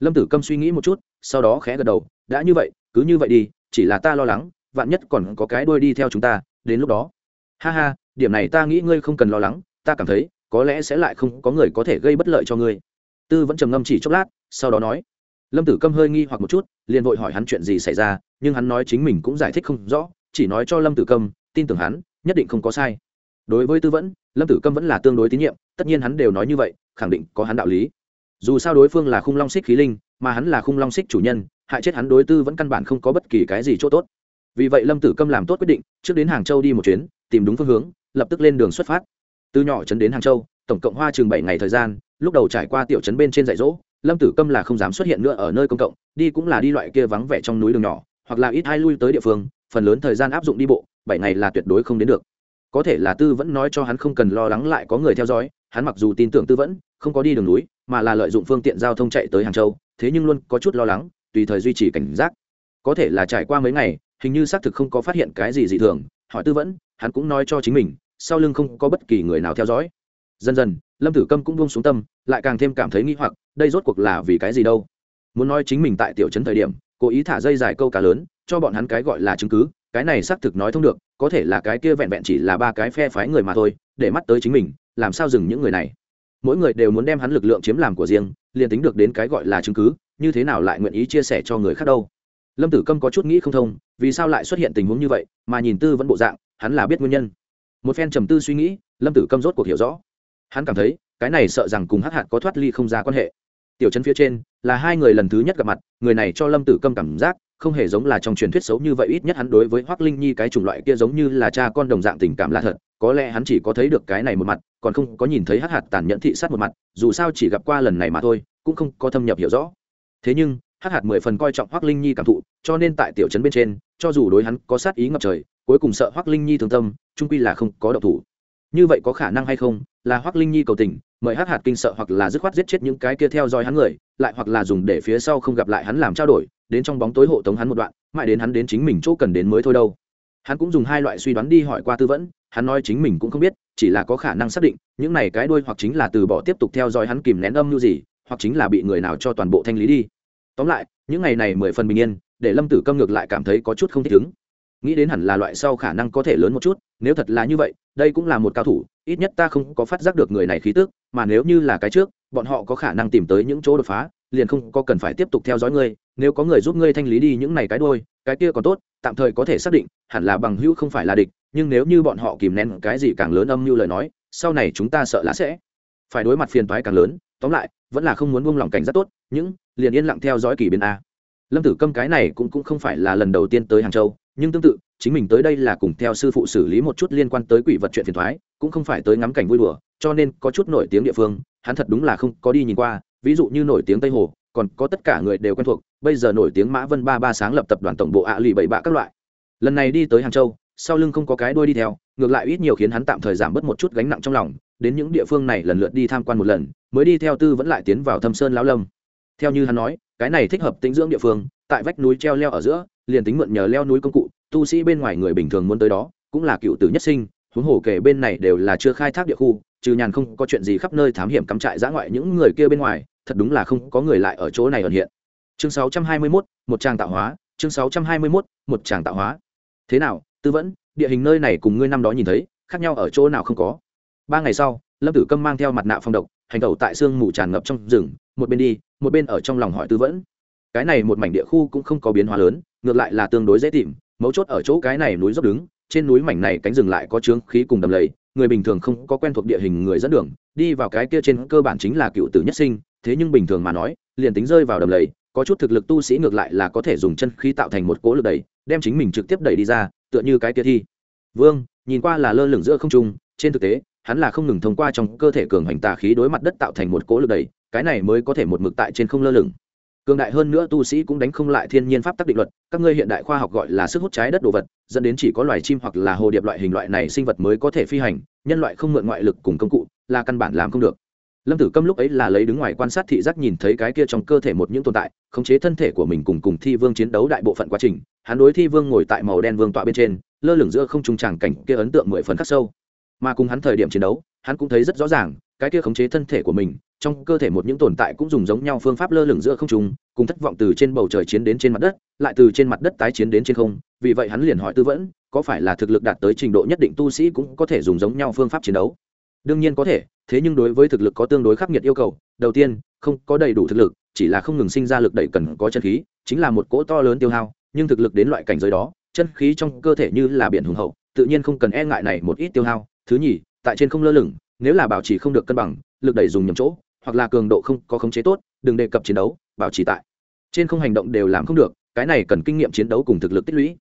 Lâm tử câm suy nghĩ một chút, sau đó khẽ gật đầu, đã như vậy, cứ như vậy đi, chỉ là ta lo lắng, vạn nhất còn có cái đuôi đi theo chúng ta, đến lúc đó. Ha ha, điểm này ta nghĩ ngươi không cần lo lắng, ta cảm thấy có lẽ sẽ lại không có người có thể gây bất lợi cho ngươi. Tư vẫn trầm ngâm chỉ chốc lát, sau đó nói, lâm tử câm hơi nghi hoặc một chút, liền vội hỏi hắn chuyện gì xảy ra, nhưng hắn nói chính mình cũng giải thích không rõ, chỉ nói cho lâm tử câm, tin tưởng hắn, nhất định không có sai. Đối với tư vẫn, lâm tử câm vẫn là tương đối tín nhiệm, tất nhiên hắn đều nói như vậy, khẳng định có hắn đạo lý. Dù sao đối phương là khung long xích khí linh, mà hắn là khung long xích chủ nhân, hại chết hắn đối tư vẫn căn bản không có bất kỳ cái gì chỗ tốt. Vì vậy lâm tử câm làm tốt quyết định, trước đến hàng châu đi một chuyến, tìm đúng phương hướng, lập tức lên đường xuất phát từ nhỏ trấn đến hàng châu, tổng cộng hoa chừng bảy ngày thời gian, lúc đầu trải qua tiểu trấn bên trên dạy dỗ, lâm tử câm là không dám xuất hiện nữa ở nơi công cộng, đi cũng là đi loại kia vắng vẻ trong núi đường nhỏ, hoặc là ít ai lui tới địa phương, phần lớn thời gian áp dụng đi bộ, bảy ngày là tuyệt đối không đến được. Có thể là tư vẫn nói cho hắn không cần lo lắng lại có người theo dõi, hắn mặc dù tin tưởng tư vẫn, không có đi đường núi, mà là lợi dụng phương tiện giao thông chạy tới hàng châu, thế nhưng luôn có chút lo lắng, tùy thời duy trì cảnh giác. Có thể là trải qua mấy ngày, hình như xác thực không có phát hiện cái gì dị thường, hỏi tư vẫn, hắn cũng nói cho chính mình sau lưng không có bất kỳ người nào theo dõi. Dần dần, lâm tử câm cũng buông xuống tâm, lại càng thêm cảm thấy nghi hoặc, đây rốt cuộc là vì cái gì đâu? Muốn nói chính mình tại tiểu trấn thời điểm, cố ý thả dây dài câu cá lớn, cho bọn hắn cái gọi là chứng cứ, cái này xác thực nói thông được, có thể là cái kia vẹn vẹn chỉ là ba cái phe phái người mà thôi, để mắt tới chính mình, làm sao dừng những người này? Mỗi người đều muốn đem hắn lực lượng chiếm làm của riêng, liền tính được đến cái gọi là chứng cứ, như thế nào lại nguyện ý chia sẻ cho người khác đâu? Lâm tử câm có chút nghĩ không thông, vì sao lại xuất hiện tình huống như vậy, mà nhìn tư vẫn bộ dạng, hắn là biết nguyên nhân một phen trầm tư suy nghĩ, lâm tử câm rốt cuộc hiểu rõ. Hắn cảm thấy, cái này sợ rằng cùng hắc hạt có thoát ly không ra quan hệ. Tiểu chân phía trên, là hai người lần thứ nhất gặp mặt, người này cho lâm tử câm cảm giác, không hề giống là trong truyền thuyết xấu như vậy, ít nhất hắn đối với hoác linh nhi cái chủng loại kia giống như là cha con đồng dạng tình cảm là thật, có lẽ hắn chỉ có thấy được cái này một mặt, còn không có nhìn thấy hắc hạt tàn nhẫn thị sát một mặt, dù sao chỉ gặp qua lần này mà thôi, cũng không có thâm nhập hiểu rõ. Thế nhưng, hắc hạt mười phần coi trọng hoác linh nhi cảm thụ, cho nên tại tiểu trấn bên trên, cho dù đối hắn có sát ý ngập trời cuối cùng sợ Hoắc linh nhi thương tâm, trung quy là không có độc thủ. Như vậy có khả năng hay không, là Hoắc linh nhi cầu tình, mời hắc hạt kinh sợ hoặc là dứt khoát giết chết những cái kia theo dõi hắn người, lại hoặc là dùng để phía sau không gặp lại hắn làm trao đổi, đến trong bóng tối hộ tống hắn một đoạn, mãi đến hắn đến chính mình chỗ cần đến mới thôi đâu. Hắn cũng dùng hai loại suy đoán đi hỏi qua tư vấn, hắn nói chính mình cũng không biết, chỉ là có khả năng xác định, những này cái đuôi hoặc chính là từ bỏ tiếp tục theo dõi hắn kìm nén âm như gì, hoặc chính là bị người nào cho toàn bộ thanh lý đi. Tóm lại, những ngày này mười phần bình yên, để lâm tử câm ngược lại cảm thấy có chút không thích ứng nghĩ đến hẳn là loại sau khả năng có thể lớn một chút, nếu thật là như vậy, đây cũng là một cao thủ, ít nhất ta không có phát giác được người này khí tức, mà nếu như là cái trước, bọn họ có khả năng tìm tới những chỗ đột phá, liền không có cần phải tiếp tục theo dõi ngươi, nếu có người giúp ngươi thanh lý đi những này cái đôi, cái kia còn tốt, tạm thời có thể xác định, hẳn là bằng hữu không phải là địch, nhưng nếu như bọn họ kìm nén cái gì càng lớn âm như lời nói, sau này chúng ta sợ là sẽ phải đối mặt phiền toái càng lớn, tóm lại, vẫn là không muốn buông lỏng cảnh rất tốt những liền yên lặng theo dõi kỳ biến a. Lâm tử câm cái này cũng cũng không phải là lần đầu tiên tới hàng châu nhưng tương tự, chính mình tới đây là cùng theo sư phụ xử lý một chút liên quan tới quỷ vật chuyện phiền thoái, cũng không phải tới ngắm cảnh vui đùa, cho nên có chút nổi tiếng địa phương, hắn thật đúng là không có đi nhìn qua, ví dụ như nổi tiếng tây hồ, còn có tất cả người đều quen thuộc, bây giờ nổi tiếng mã vân ba ba sáng lập tập đoàn tổng bộ ạ lì bảy bạ các loại. Lần này đi tới hàng châu, sau lưng không có cái đuôi đi theo, ngược lại ít nhiều khiến hắn tạm thời giảm bớt một chút gánh nặng trong lòng, đến những địa phương này lần lượt đi tham quan một lần, mới đi theo tư vẫn lại tiến vào thâm sơn lão lâm. Theo như hắn nói, cái này thích hợp tĩnh dưỡng địa phương, tại vách núi treo leo ở giữa liền tính mượn nhờ leo núi công cụ tu sĩ bên ngoài người bình thường muốn tới đó cũng là cựu tử nhất sinh huống hồ kể bên này đều là chưa khai thác địa khu trừ nhàn không có chuyện gì khắp nơi thám hiểm cắm trại giã ngoại những người kia bên ngoài thật đúng là không có người lại ở chỗ này ẩn hiện. Chương 621, một tràng tạo hóa chương 621, một tràng tạo hóa. Thế nào tư vẫn địa hình nơi này cùng ngươi năm đó nhìn thấy khác nhau ở chỗ nào không có? Ba ngày sau lâm tử câm mang theo mặt nạ phong độc hành tẩu tại sương mù tràn ngập trong rừng một bên đi một bên ở trong lòng hỏi tư vẫn cái này một mảnh địa khu cũng không có biến hóa lớn, ngược lại là tương đối dễ tìm, mấu chốt ở chỗ cái này núi dốc đứng, trên núi mảnh này cánh rừng lại có trướng khí cùng đầm lầy, người bình thường không có quen thuộc địa hình người dẫn đường, đi vào cái kia trên cơ bản chính là cựu tử nhất sinh, thế nhưng bình thường mà nói, liền tính rơi vào đầm lầy, có chút thực lực tu sĩ ngược lại là có thể dùng chân khí tạo thành một cỗ lực đẩy, đem chính mình trực tiếp đẩy đi ra, tựa như cái kia thi. Vương, nhìn qua là lơ lửng giữa không trung, trên thực tế, hắn là không ngừng thông qua trong cơ thể cường hành tà khí đối mặt đất tạo thành một cỗ lực đẩy, cái này mới có thể một mực tại trên không lơ lửng cường đại hơn nữa tu sĩ cũng đánh không lại thiên nhiên pháp tắc định luật, các ngươi hiện đại khoa học gọi là sức hút trái đất đồ vật, dẫn đến chỉ có loài chim hoặc là hồ điệp loại hình loại này sinh vật mới có thể phi hành, nhân loại không mượn ngoại lực cùng công cụ, là căn bản làm không được. Lâm tử câm lúc ấy là lấy đứng ngoài quan sát thị giác nhìn thấy cái kia trong cơ thể một những tồn tại, khống chế thân thể của mình cùng cùng thi vương chiến đấu đại bộ phận quá trình, hắn đối thi vương ngồi tại màu đen vương tọa bên trên, lơ lửng giữa không trung tràng cảnh kia ấn tượng mười phần khắc sâu mà cùng hắn thời điểm chiến đấu, hắn cũng thấy rất rõ ràng, cái kia khống chế thân thể của mình, trong cơ thể một những tồn tại cũng dùng giống nhau phương pháp lơ lửng giữa không trung, cùng thất vọng từ trên bầu trời chiến đến trên mặt đất, lại từ trên mặt đất tái chiến đến trên không, vì vậy hắn liền hỏi tư vẫn, có phải là thực lực đạt tới trình độ nhất định tu sĩ cũng có thể dùng giống nhau phương pháp chiến đấu? Đương nhiên có thể, thế nhưng đối với thực lực có tương đối khắc nghiệt yêu cầu, đầu tiên, không có đầy đủ thực lực, chỉ là không ngừng sinh ra lực đẩy cần có chân khí, chính là một cỗ to lớn tiêu hao, nhưng thực lực đến loại cảnh giới đó, chân khí trong cơ thể như là biển hùng hậu, tự nhiên không cần e ngại này một ít tiêu hao thứ nhì, tại trên không lơ lửng, nếu là bảo trì không được cân bằng, lực đẩy dùng nhầm chỗ, hoặc là cường độ không có khống chế tốt, đừng đề cập chiến đấu, bảo trì tại. Trên không hành động đều làm không được, cái này cần kinh nghiệm chiến đấu cùng thực lực tích lũy.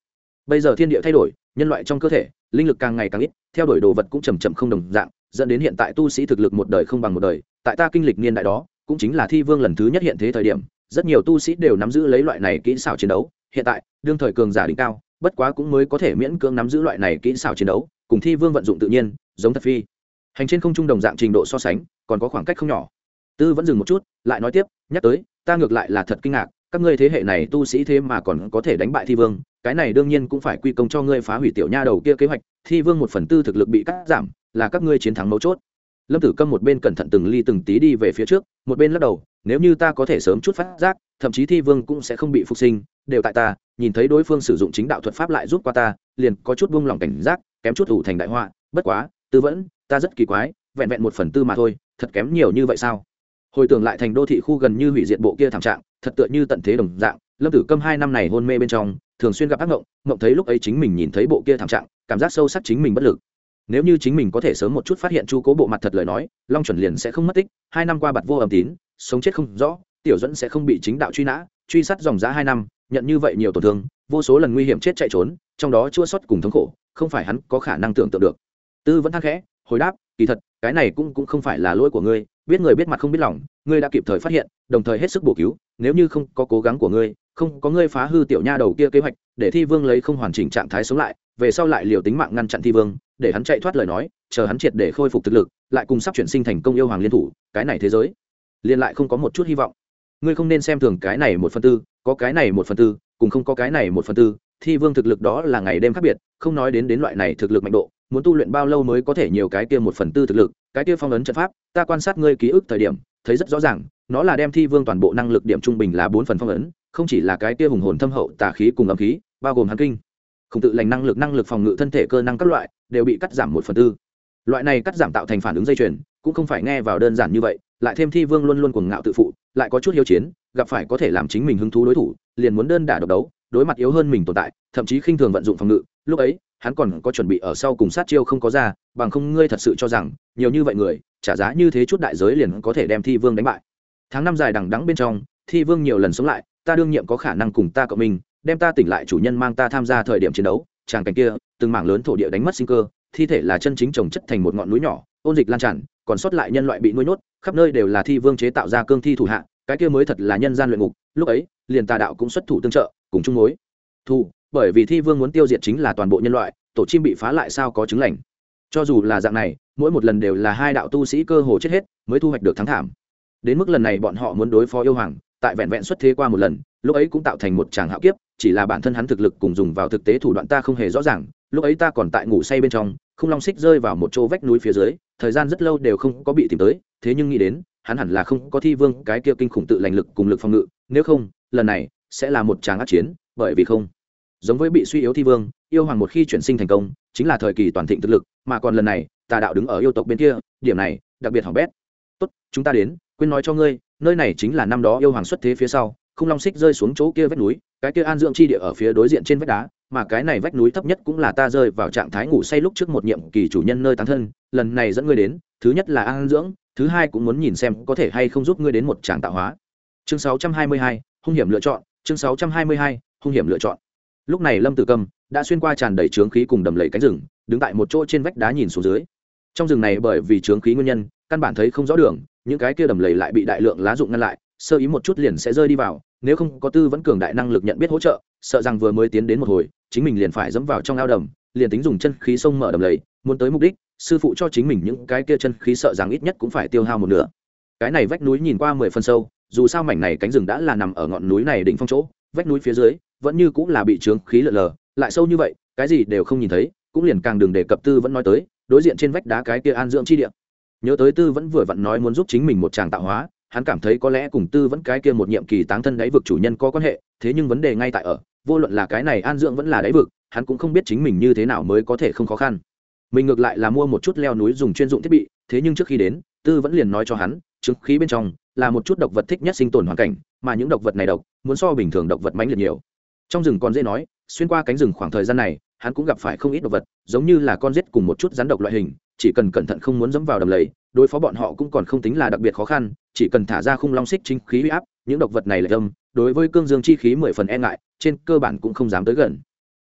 Bây giờ thiên địa thay đổi, nhân loại trong cơ thể, linh lực càng ngày càng ít, theo đuổi đồ vật cũng chầm chậm không đồng dạng, dẫn đến hiện tại tu sĩ thực lực một đời không bằng một đời. Tại ta kinh lịch niên đại đó, cũng chính là thi vương lần thứ nhất hiện thế thời điểm, rất nhiều tu sĩ đều nắm giữ lấy loại này kỹ xảo chiến đấu. Hiện tại, đương thời cường giả đỉnh cao, bất quá cũng mới có thể miễn cưỡng nắm giữ loại này kỹ xảo chiến đấu cùng thi vương vận dụng tự nhiên, giống thật phi. Hành trên không trung đồng dạng trình độ so sánh, còn có khoảng cách không nhỏ. Tư vẫn dừng một chút, lại nói tiếp, nhắc tới, ta ngược lại là thật kinh ngạc, các ngươi thế hệ này tu sĩ thế mà còn có thể đánh bại thi vương, cái này đương nhiên cũng phải quy công cho ngươi phá hủy tiểu nha đầu kia kế hoạch, thi vương một phần tư thực lực bị cắt giảm, là các ngươi chiến thắng mấu chốt. Lâm tử câm một bên cẩn thận từng ly từng tí đi về phía trước, một bên lắc đầu, nếu như ta có thể sớm chút phát giác, thậm chí thi vương cũng sẽ không bị phục sinh, đều tại ta, nhìn thấy đối phương sử dụng chính đạo thuật pháp lại giúp qua ta, liền có chút buông lỏng cảnh giác kém chút ủ thành đại họa, bất quá, tư vẫn, ta rất kỳ quái, vẹn vẹn một phần tư mà thôi, thật kém nhiều như vậy sao? Hồi tưởng lại thành đô thị khu gần như hủy diệt bộ kia thảm trạng, thật tựa như tận thế đồng dạng, lâm tử câm hai năm này hôn mê bên trong, thường xuyên gặp ác ngộng ngộng thấy lúc ấy chính mình nhìn thấy bộ kia thảm trạng, cảm giác sâu sắc chính mình bất lực. Nếu như chính mình có thể sớm một chút phát hiện chu cố bộ mặt thật lời nói, long chuẩn liền sẽ không mất tích, hai năm qua bặt vô âm tín, sống chết không rõ, tiểu dẫn sẽ không bị chính đạo truy nã, truy sát dòng giá hai năm, nhận như vậy nhiều tổn thương, vô số lần nguy hiểm chết chạy trốn, trong đó chua sót cùng thống khổ không phải hắn có khả năng tưởng tượng được. Tư vẫn thắc khẽ, hồi đáp, kỳ thật, cái này cũng cũng không phải là lỗi của ngươi, biết người biết mặt không biết lòng, ngươi đã kịp thời phát hiện, đồng thời hết sức bổ cứu, nếu như không có cố gắng của ngươi, không có ngươi phá hư tiểu nha đầu kia kế hoạch, để thi vương lấy không hoàn chỉnh trạng thái sống lại, về sau lại liều tính mạng ngăn chặn thi vương, để hắn chạy thoát lời nói, chờ hắn triệt để khôi phục thực lực, lại cùng sắp chuyển sinh thành công yêu hoàng liên thủ, cái này thế giới liên lại không có một chút hy vọng. Ngươi không nên xem thường cái này một phần tư, có cái này một phần tư, cùng không có cái này một phần tư thi vương thực lực đó là ngày đêm khác biệt, không nói đến đến loại này thực lực mạnh độ, muốn tu luyện bao lâu mới có thể nhiều cái kia một phần tư thực lực, cái kia phong ấn trận pháp, ta quan sát ngươi ký ức thời điểm, thấy rất rõ ràng, nó là đem thi vương toàn bộ năng lực điểm trung bình là bốn phần phong ấn, không chỉ là cái kia hùng hồn thâm hậu, tà khí cùng âm khí, bao gồm hắn kinh. Không tự lành năng lực năng lực phòng ngự, thân thể cơ năng các loại, đều bị cắt giảm một phần tư. Loại này cắt giảm tạo thành phản ứng dây chuyền, cũng không phải nghe vào đơn giản như vậy, lại thêm thi vương luôn luôn cuồng ngạo tự phụ, lại có chút hiếu chiến, gặp phải có thể làm chính mình hứng thú đối thủ, liền muốn đơn đả độc đấu đối mặt yếu hơn mình tồn tại, thậm chí khinh thường vận dụng phòng ngự, lúc ấy, hắn còn có chuẩn bị ở sau cùng sát chiêu không có ra, bằng không ngươi thật sự cho rằng, nhiều như vậy người, trả giá như thế chút đại giới liền có thể đem thi vương đánh bại. Tháng năm dài đằng đắng bên trong, thi vương nhiều lần sống lại, ta đương nhiệm có khả năng cùng ta cộng mình đem ta tỉnh lại chủ nhân mang ta tham gia thời điểm chiến đấu tràng cảnh kia, từng mảng lớn thổ địa đánh mất sinh cơ, thi thể là chân chính trồng chất thành một ngọn núi nhỏ, ôn dịch lan tràn, còn sót lại nhân loại bị nuôi nhốt, khắp nơi đều là thi vương chế tạo ra cương thi thủ hạ, cái kia mới thật là nhân gian luyện ngục, lúc ấy, liền tà đạo cũng xuất thủ tương trợ cùng chung mối. Thu, bởi vì thi vương muốn tiêu diệt chính là toàn bộ nhân loại, tổ chim bị phá lại sao có chứng lành? Cho dù là dạng này, mỗi một lần đều là hai đạo tu sĩ cơ hồ chết hết, mới thu hoạch được thắng thảm. Đến mức lần này bọn họ muốn đối phó yêu hoàng, tại vẹn vẹn xuất thế qua một lần, lúc ấy cũng tạo thành một tràng hạo kiếp, chỉ là bản thân hắn thực lực cùng dùng vào thực tế thủ đoạn ta không hề rõ ràng, lúc ấy ta còn tại ngủ say bên trong, không long xích rơi vào một chỗ vách núi phía dưới, thời gian rất lâu đều không có bị tìm tới, thế nhưng nghĩ đến, hắn hẳn là không có thi vương cái kia kinh khủng tự lành lực cùng lực phòng ngự, nếu không, lần này sẽ là một tràng ác chiến bởi vì không. Giống với bị suy yếu thi vương yêu hoàng một khi chuyển sinh thành công chính là thời kỳ toàn thịnh thực lực mà còn lần này tà đạo đứng ở yêu tộc bên kia điểm này đặc biệt hỏng bét. Tốt chúng ta đến quên nói cho ngươi nơi này chính là năm đó yêu hoàng xuất thế phía sau không long xích rơi xuống chỗ kia vách núi cái kia an dưỡng chi địa ở phía đối diện trên vách đá mà cái này vách núi thấp nhất cũng là ta rơi vào trạng thái ngủ say lúc trước một nhiệm kỳ chủ nhân nơi tán thân lần này dẫn ngươi đến thứ nhất là an dưỡng thứ hai cũng muốn nhìn xem có thể hay không giúp ngươi đến một tràng tạo hóa. Chương 622, hung hiểm lựa chọn chương 622, hung hiểm lựa chọn. Lúc này lâm tử cầm đã xuyên qua tràn đầy trướng khí cùng đầm lầy cánh rừng đứng tại một chỗ trên vách đá nhìn xuống dưới. Trong rừng này bởi vì trướng khí nguyên nhân căn bản thấy không rõ đường những cái kia đầm lầy lại bị đại lượng lá dụng ngăn lại sơ ý một chút liền sẽ rơi đi vào nếu không có tư vẫn cường đại năng lực nhận biết hỗ trợ sợ rằng vừa mới tiến đến một hồi chính mình liền phải dẫm vào trong ao đầm liền tính dùng chân khí sông mở đầm lầy muốn tới mục đích sư phụ cho chính mình những cái kia chân khí sợ rằng ít nhất cũng phải tiêu hao một nửa. Cái này vách núi nhìn qua mười phân sâu dù sao mảnh này cánh rừng đã là nằm ở ngọn núi này đỉnh phong chỗ, vách núi phía dưới, vẫn như cũng là bị trướng khí lợn lờ, lại sâu như vậy, cái gì đều không nhìn thấy, cũng liền càng đừng để cập tư vẫn nói tới, đối diện trên vách đá cái kia an dưỡng chi địa. Nhớ tới tư vẫn vừa vặn nói muốn giúp chính mình một chàng tạo hóa, hắn cảm thấy có lẽ cùng tư vẫn cái kia một nhiệm kỳ táng thân đáy vực chủ nhân có quan hệ, thế nhưng vấn đề ngay tại ở, vô luận là cái này an dưỡng vẫn là đáy vực, hắn cũng không biết chính mình như thế nào mới có thể không khó khăn. Mình ngược lại là mua một chút leo núi dùng chuyên dụng thiết bị, thế nhưng trước khi đến, tư vẫn liền nói cho hắn chứng khí bên trong là một chút độc vật thích nhất sinh tồn hoàn cảnh, mà những độc vật này độc, muốn so bình thường độc vật mãnh liệt nhiều. Trong rừng còn dễ nói, xuyên qua cánh rừng khoảng thời gian này, hắn cũng gặp phải không ít độc vật, giống như là con rết cùng một chút rắn độc loại hình, chỉ cần cẩn thận không muốn dẫm vào đầm lầy, đối phó bọn họ cũng còn không tính là đặc biệt khó khăn, chỉ cần thả ra khung long xích chính khí huy áp, những độc vật này lại âm đối với cương dương chi khí mười phần e ngại, trên cơ bản cũng không dám tới gần.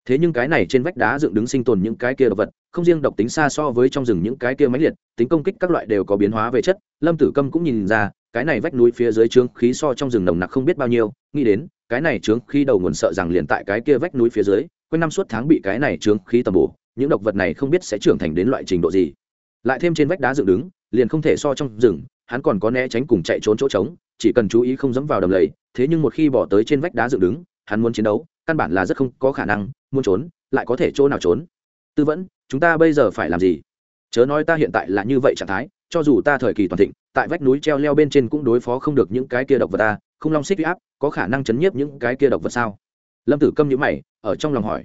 Thế nhưng cái này trên vách đá dựng đứng sinh tồn những cái kia độc vật, không riêng độc tính xa so với trong rừng những cái kia máy liệt, tính công kích các loại đều có biến hóa về chất, lâm tử câm cũng nhìn ra cái này vách núi phía dưới trướng khí so trong rừng nồng nặc không biết bao nhiêu, nghĩ đến, cái này trướng khí đầu nguồn sợ rằng liền tại cái kia vách núi phía dưới, quanh năm suốt tháng bị cái này trướng khí tầm bổ, những độc vật này không biết sẽ trưởng thành đến loại trình độ gì. Lại thêm trên vách đá dựng đứng, liền không thể so trong rừng, hắn còn có né tránh cùng chạy trốn chỗ trống, chỉ cần chú ý không dẫm vào đầm lầy, thế nhưng một khi bỏ tới trên vách đá dựng đứng, hắn muốn chiến đấu, căn bản là rất không có khả năng, muốn trốn, lại có thể chỗ nào trốn. Tư vẫn, chúng ta bây giờ phải làm gì? Chớ nói ta hiện tại là như vậy trạng thái, cho dù ta thời kỳ toàn thịnh tại vách núi treo leo bên trên cũng đối phó không được những cái kia độc vật ta, không long xích huy áp, có khả năng chấn nhiếp những cái kia độc vật sao? Lâm tử câm nhữ mày, ở trong lòng hỏi.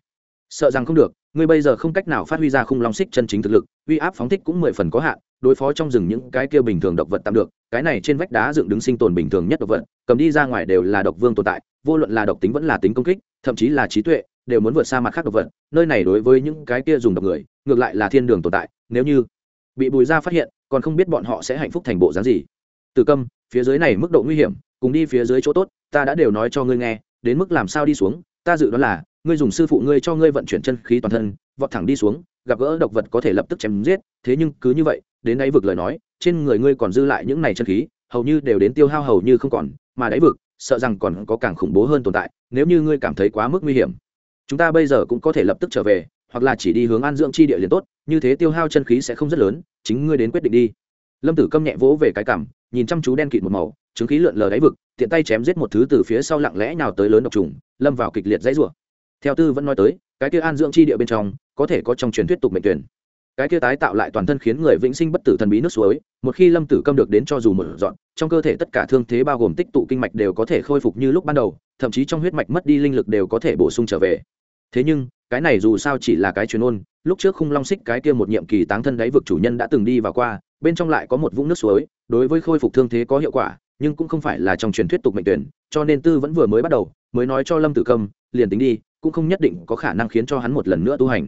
Sợ rằng không được, ngươi bây giờ không cách nào phát huy ra khung long xích chân chính thực lực, uy áp phóng thích cũng mười phần có hạn, đối phó trong rừng những cái kia bình thường độc vật tạm được, cái này trên vách đá dựng đứng sinh tồn bình thường nhất độc vật, cầm đi ra ngoài đều là độc vương tồn tại, vô luận là độc tính vẫn là tính công kích, thậm chí là trí tuệ, đều muốn vượt xa mặt khác độc vật, nơi này đối với những cái kia dùng độc người, ngược lại là thiên đường tồn tại, nếu như bị bùi ra phát hiện, còn không biết bọn họ sẽ hạnh phúc thành bộ dáng gì. Từ câm, phía dưới này mức độ nguy hiểm, cùng đi phía dưới chỗ tốt, ta đã đều nói cho ngươi nghe, đến mức làm sao đi xuống, ta dự đoán là, ngươi dùng sư phụ ngươi cho ngươi vận chuyển chân khí toàn thân, vọt thẳng đi xuống, gặp gỡ độc vật có thể lập tức chém giết, thế nhưng cứ như vậy, đến đáy vực lời nói, trên người ngươi còn dư lại những này chân khí, hầu như đều đến tiêu hao hầu như không còn, mà đáy vực, sợ rằng còn có càng khủng bố hơn tồn tại, nếu như ngươi cảm thấy quá mức nguy hiểm, chúng ta bây giờ cũng có thể lập tức trở về hoặc là chỉ đi hướng an dưỡng chi địa liền tốt, như thế tiêu hao chân khí sẽ không rất lớn, chính ngươi đến quyết định đi. Lâm tử câm nhẹ vỗ về cái cảm, nhìn chăm chú đen kịt một màu, chứng khí lượn lờ đáy vực, tiện tay chém giết một thứ từ phía sau lặng lẽ nào tới lớn độc trùng, lâm vào kịch liệt dãy rủa. Theo tư vẫn nói tới, cái kia an dưỡng chi địa bên trong, có thể có trong truyền thuyết tục mệnh tuyển. Cái kia tái tạo lại toàn thân khiến người vĩnh sinh bất tử thần bí nước suối, một khi lâm tử câm được đến cho dù một dọn, trong cơ thể tất cả thương thế bao gồm tích tụ kinh mạch đều có thể khôi phục như lúc ban đầu, thậm chí trong huyết mạch mất đi linh lực đều có thể bổ sung trở về. Thế nhưng cái này dù sao chỉ là cái chuyên ôn, lúc trước khung long xích cái kia một nhiệm kỳ táng thân đáy vực chủ nhân đã từng đi và qua, bên trong lại có một vũng nước suối, đối với khôi phục thương thế có hiệu quả, nhưng cũng không phải là trong truyền thuyết tục mệnh tuyển, cho nên tư vẫn vừa mới bắt đầu, mới nói cho lâm tử câm, liền tính đi, cũng không nhất định có khả năng khiến cho hắn một lần nữa tu hành.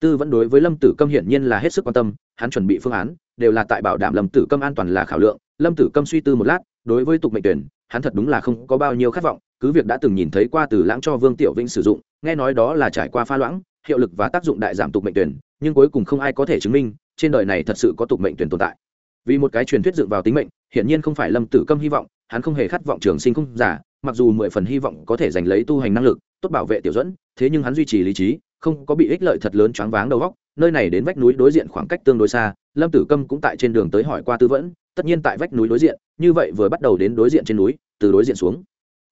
Tư vẫn đối với lâm tử câm hiển nhiên là hết sức quan tâm, hắn chuẩn bị phương án, đều là tại bảo đảm lâm tử câm an toàn là khảo lượng. Lâm tử câm suy tư một lát, đối với tục mệnh tuyển, hắn thật đúng là không có bao nhiêu khát vọng cứ việc đã từng nhìn thấy qua từ lãng cho vương tiểu vinh sử dụng, nghe nói đó là trải qua pha loãng, hiệu lực và tác dụng đại giảm tục mệnh tuyển, nhưng cuối cùng không ai có thể chứng minh, trên đời này thật sự có tục mệnh tuyển tồn tại. Vì một cái truyền thuyết dựng vào tính mệnh, hiển nhiên không phải lâm tử câm hy vọng, hắn không hề khát vọng trường sinh không giả mặc dù mười phần hy vọng có thể giành lấy tu hành năng lực, tốt bảo vệ tiểu dẫn thế nhưng hắn duy trì lý trí, không có bị ích lợi thật lớn choáng váng đầu góc nơi này đến vách núi đối diện khoảng cách tương đối xa, lâm tử câm cũng tại trên đường tới hỏi qua tư vẫn tất nhiên tại vách núi đối diện, như vậy vừa bắt đầu đến đối diện trên núi, từ đối diện xuống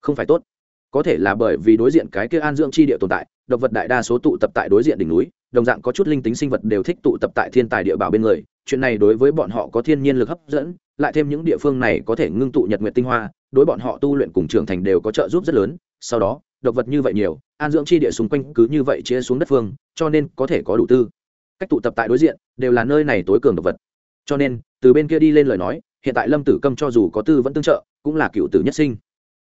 không phải tốt. Có thể là bởi vì đối diện cái kia an dưỡng chi địa tồn tại động vật đại đa số tụ tập tại đối diện đỉnh núi, đồng dạng có chút linh tính sinh vật đều thích tụ tập tại thiên tài địa bảo bên người. Chuyện này đối với bọn họ có thiên nhiên lực hấp dẫn, lại thêm những địa phương này có thể ngưng tụ nhật nguyện tinh hoa, đối bọn họ tu luyện cùng trưởng thành đều có trợ giúp rất lớn. Sau đó động vật như vậy nhiều, an dưỡng chi địa xung quanh cứ như vậy chia xuống đất phương, cho nên có thể có đủ tư. Cách tụ tập tại đối diện, đều là nơi này tối cường động vật. Cho nên, từ bên kia đi lên lời nói, hiện tại lâm tử câm cho dù có tư vẫn tương trợ, cũng là cựu tử nhất sinh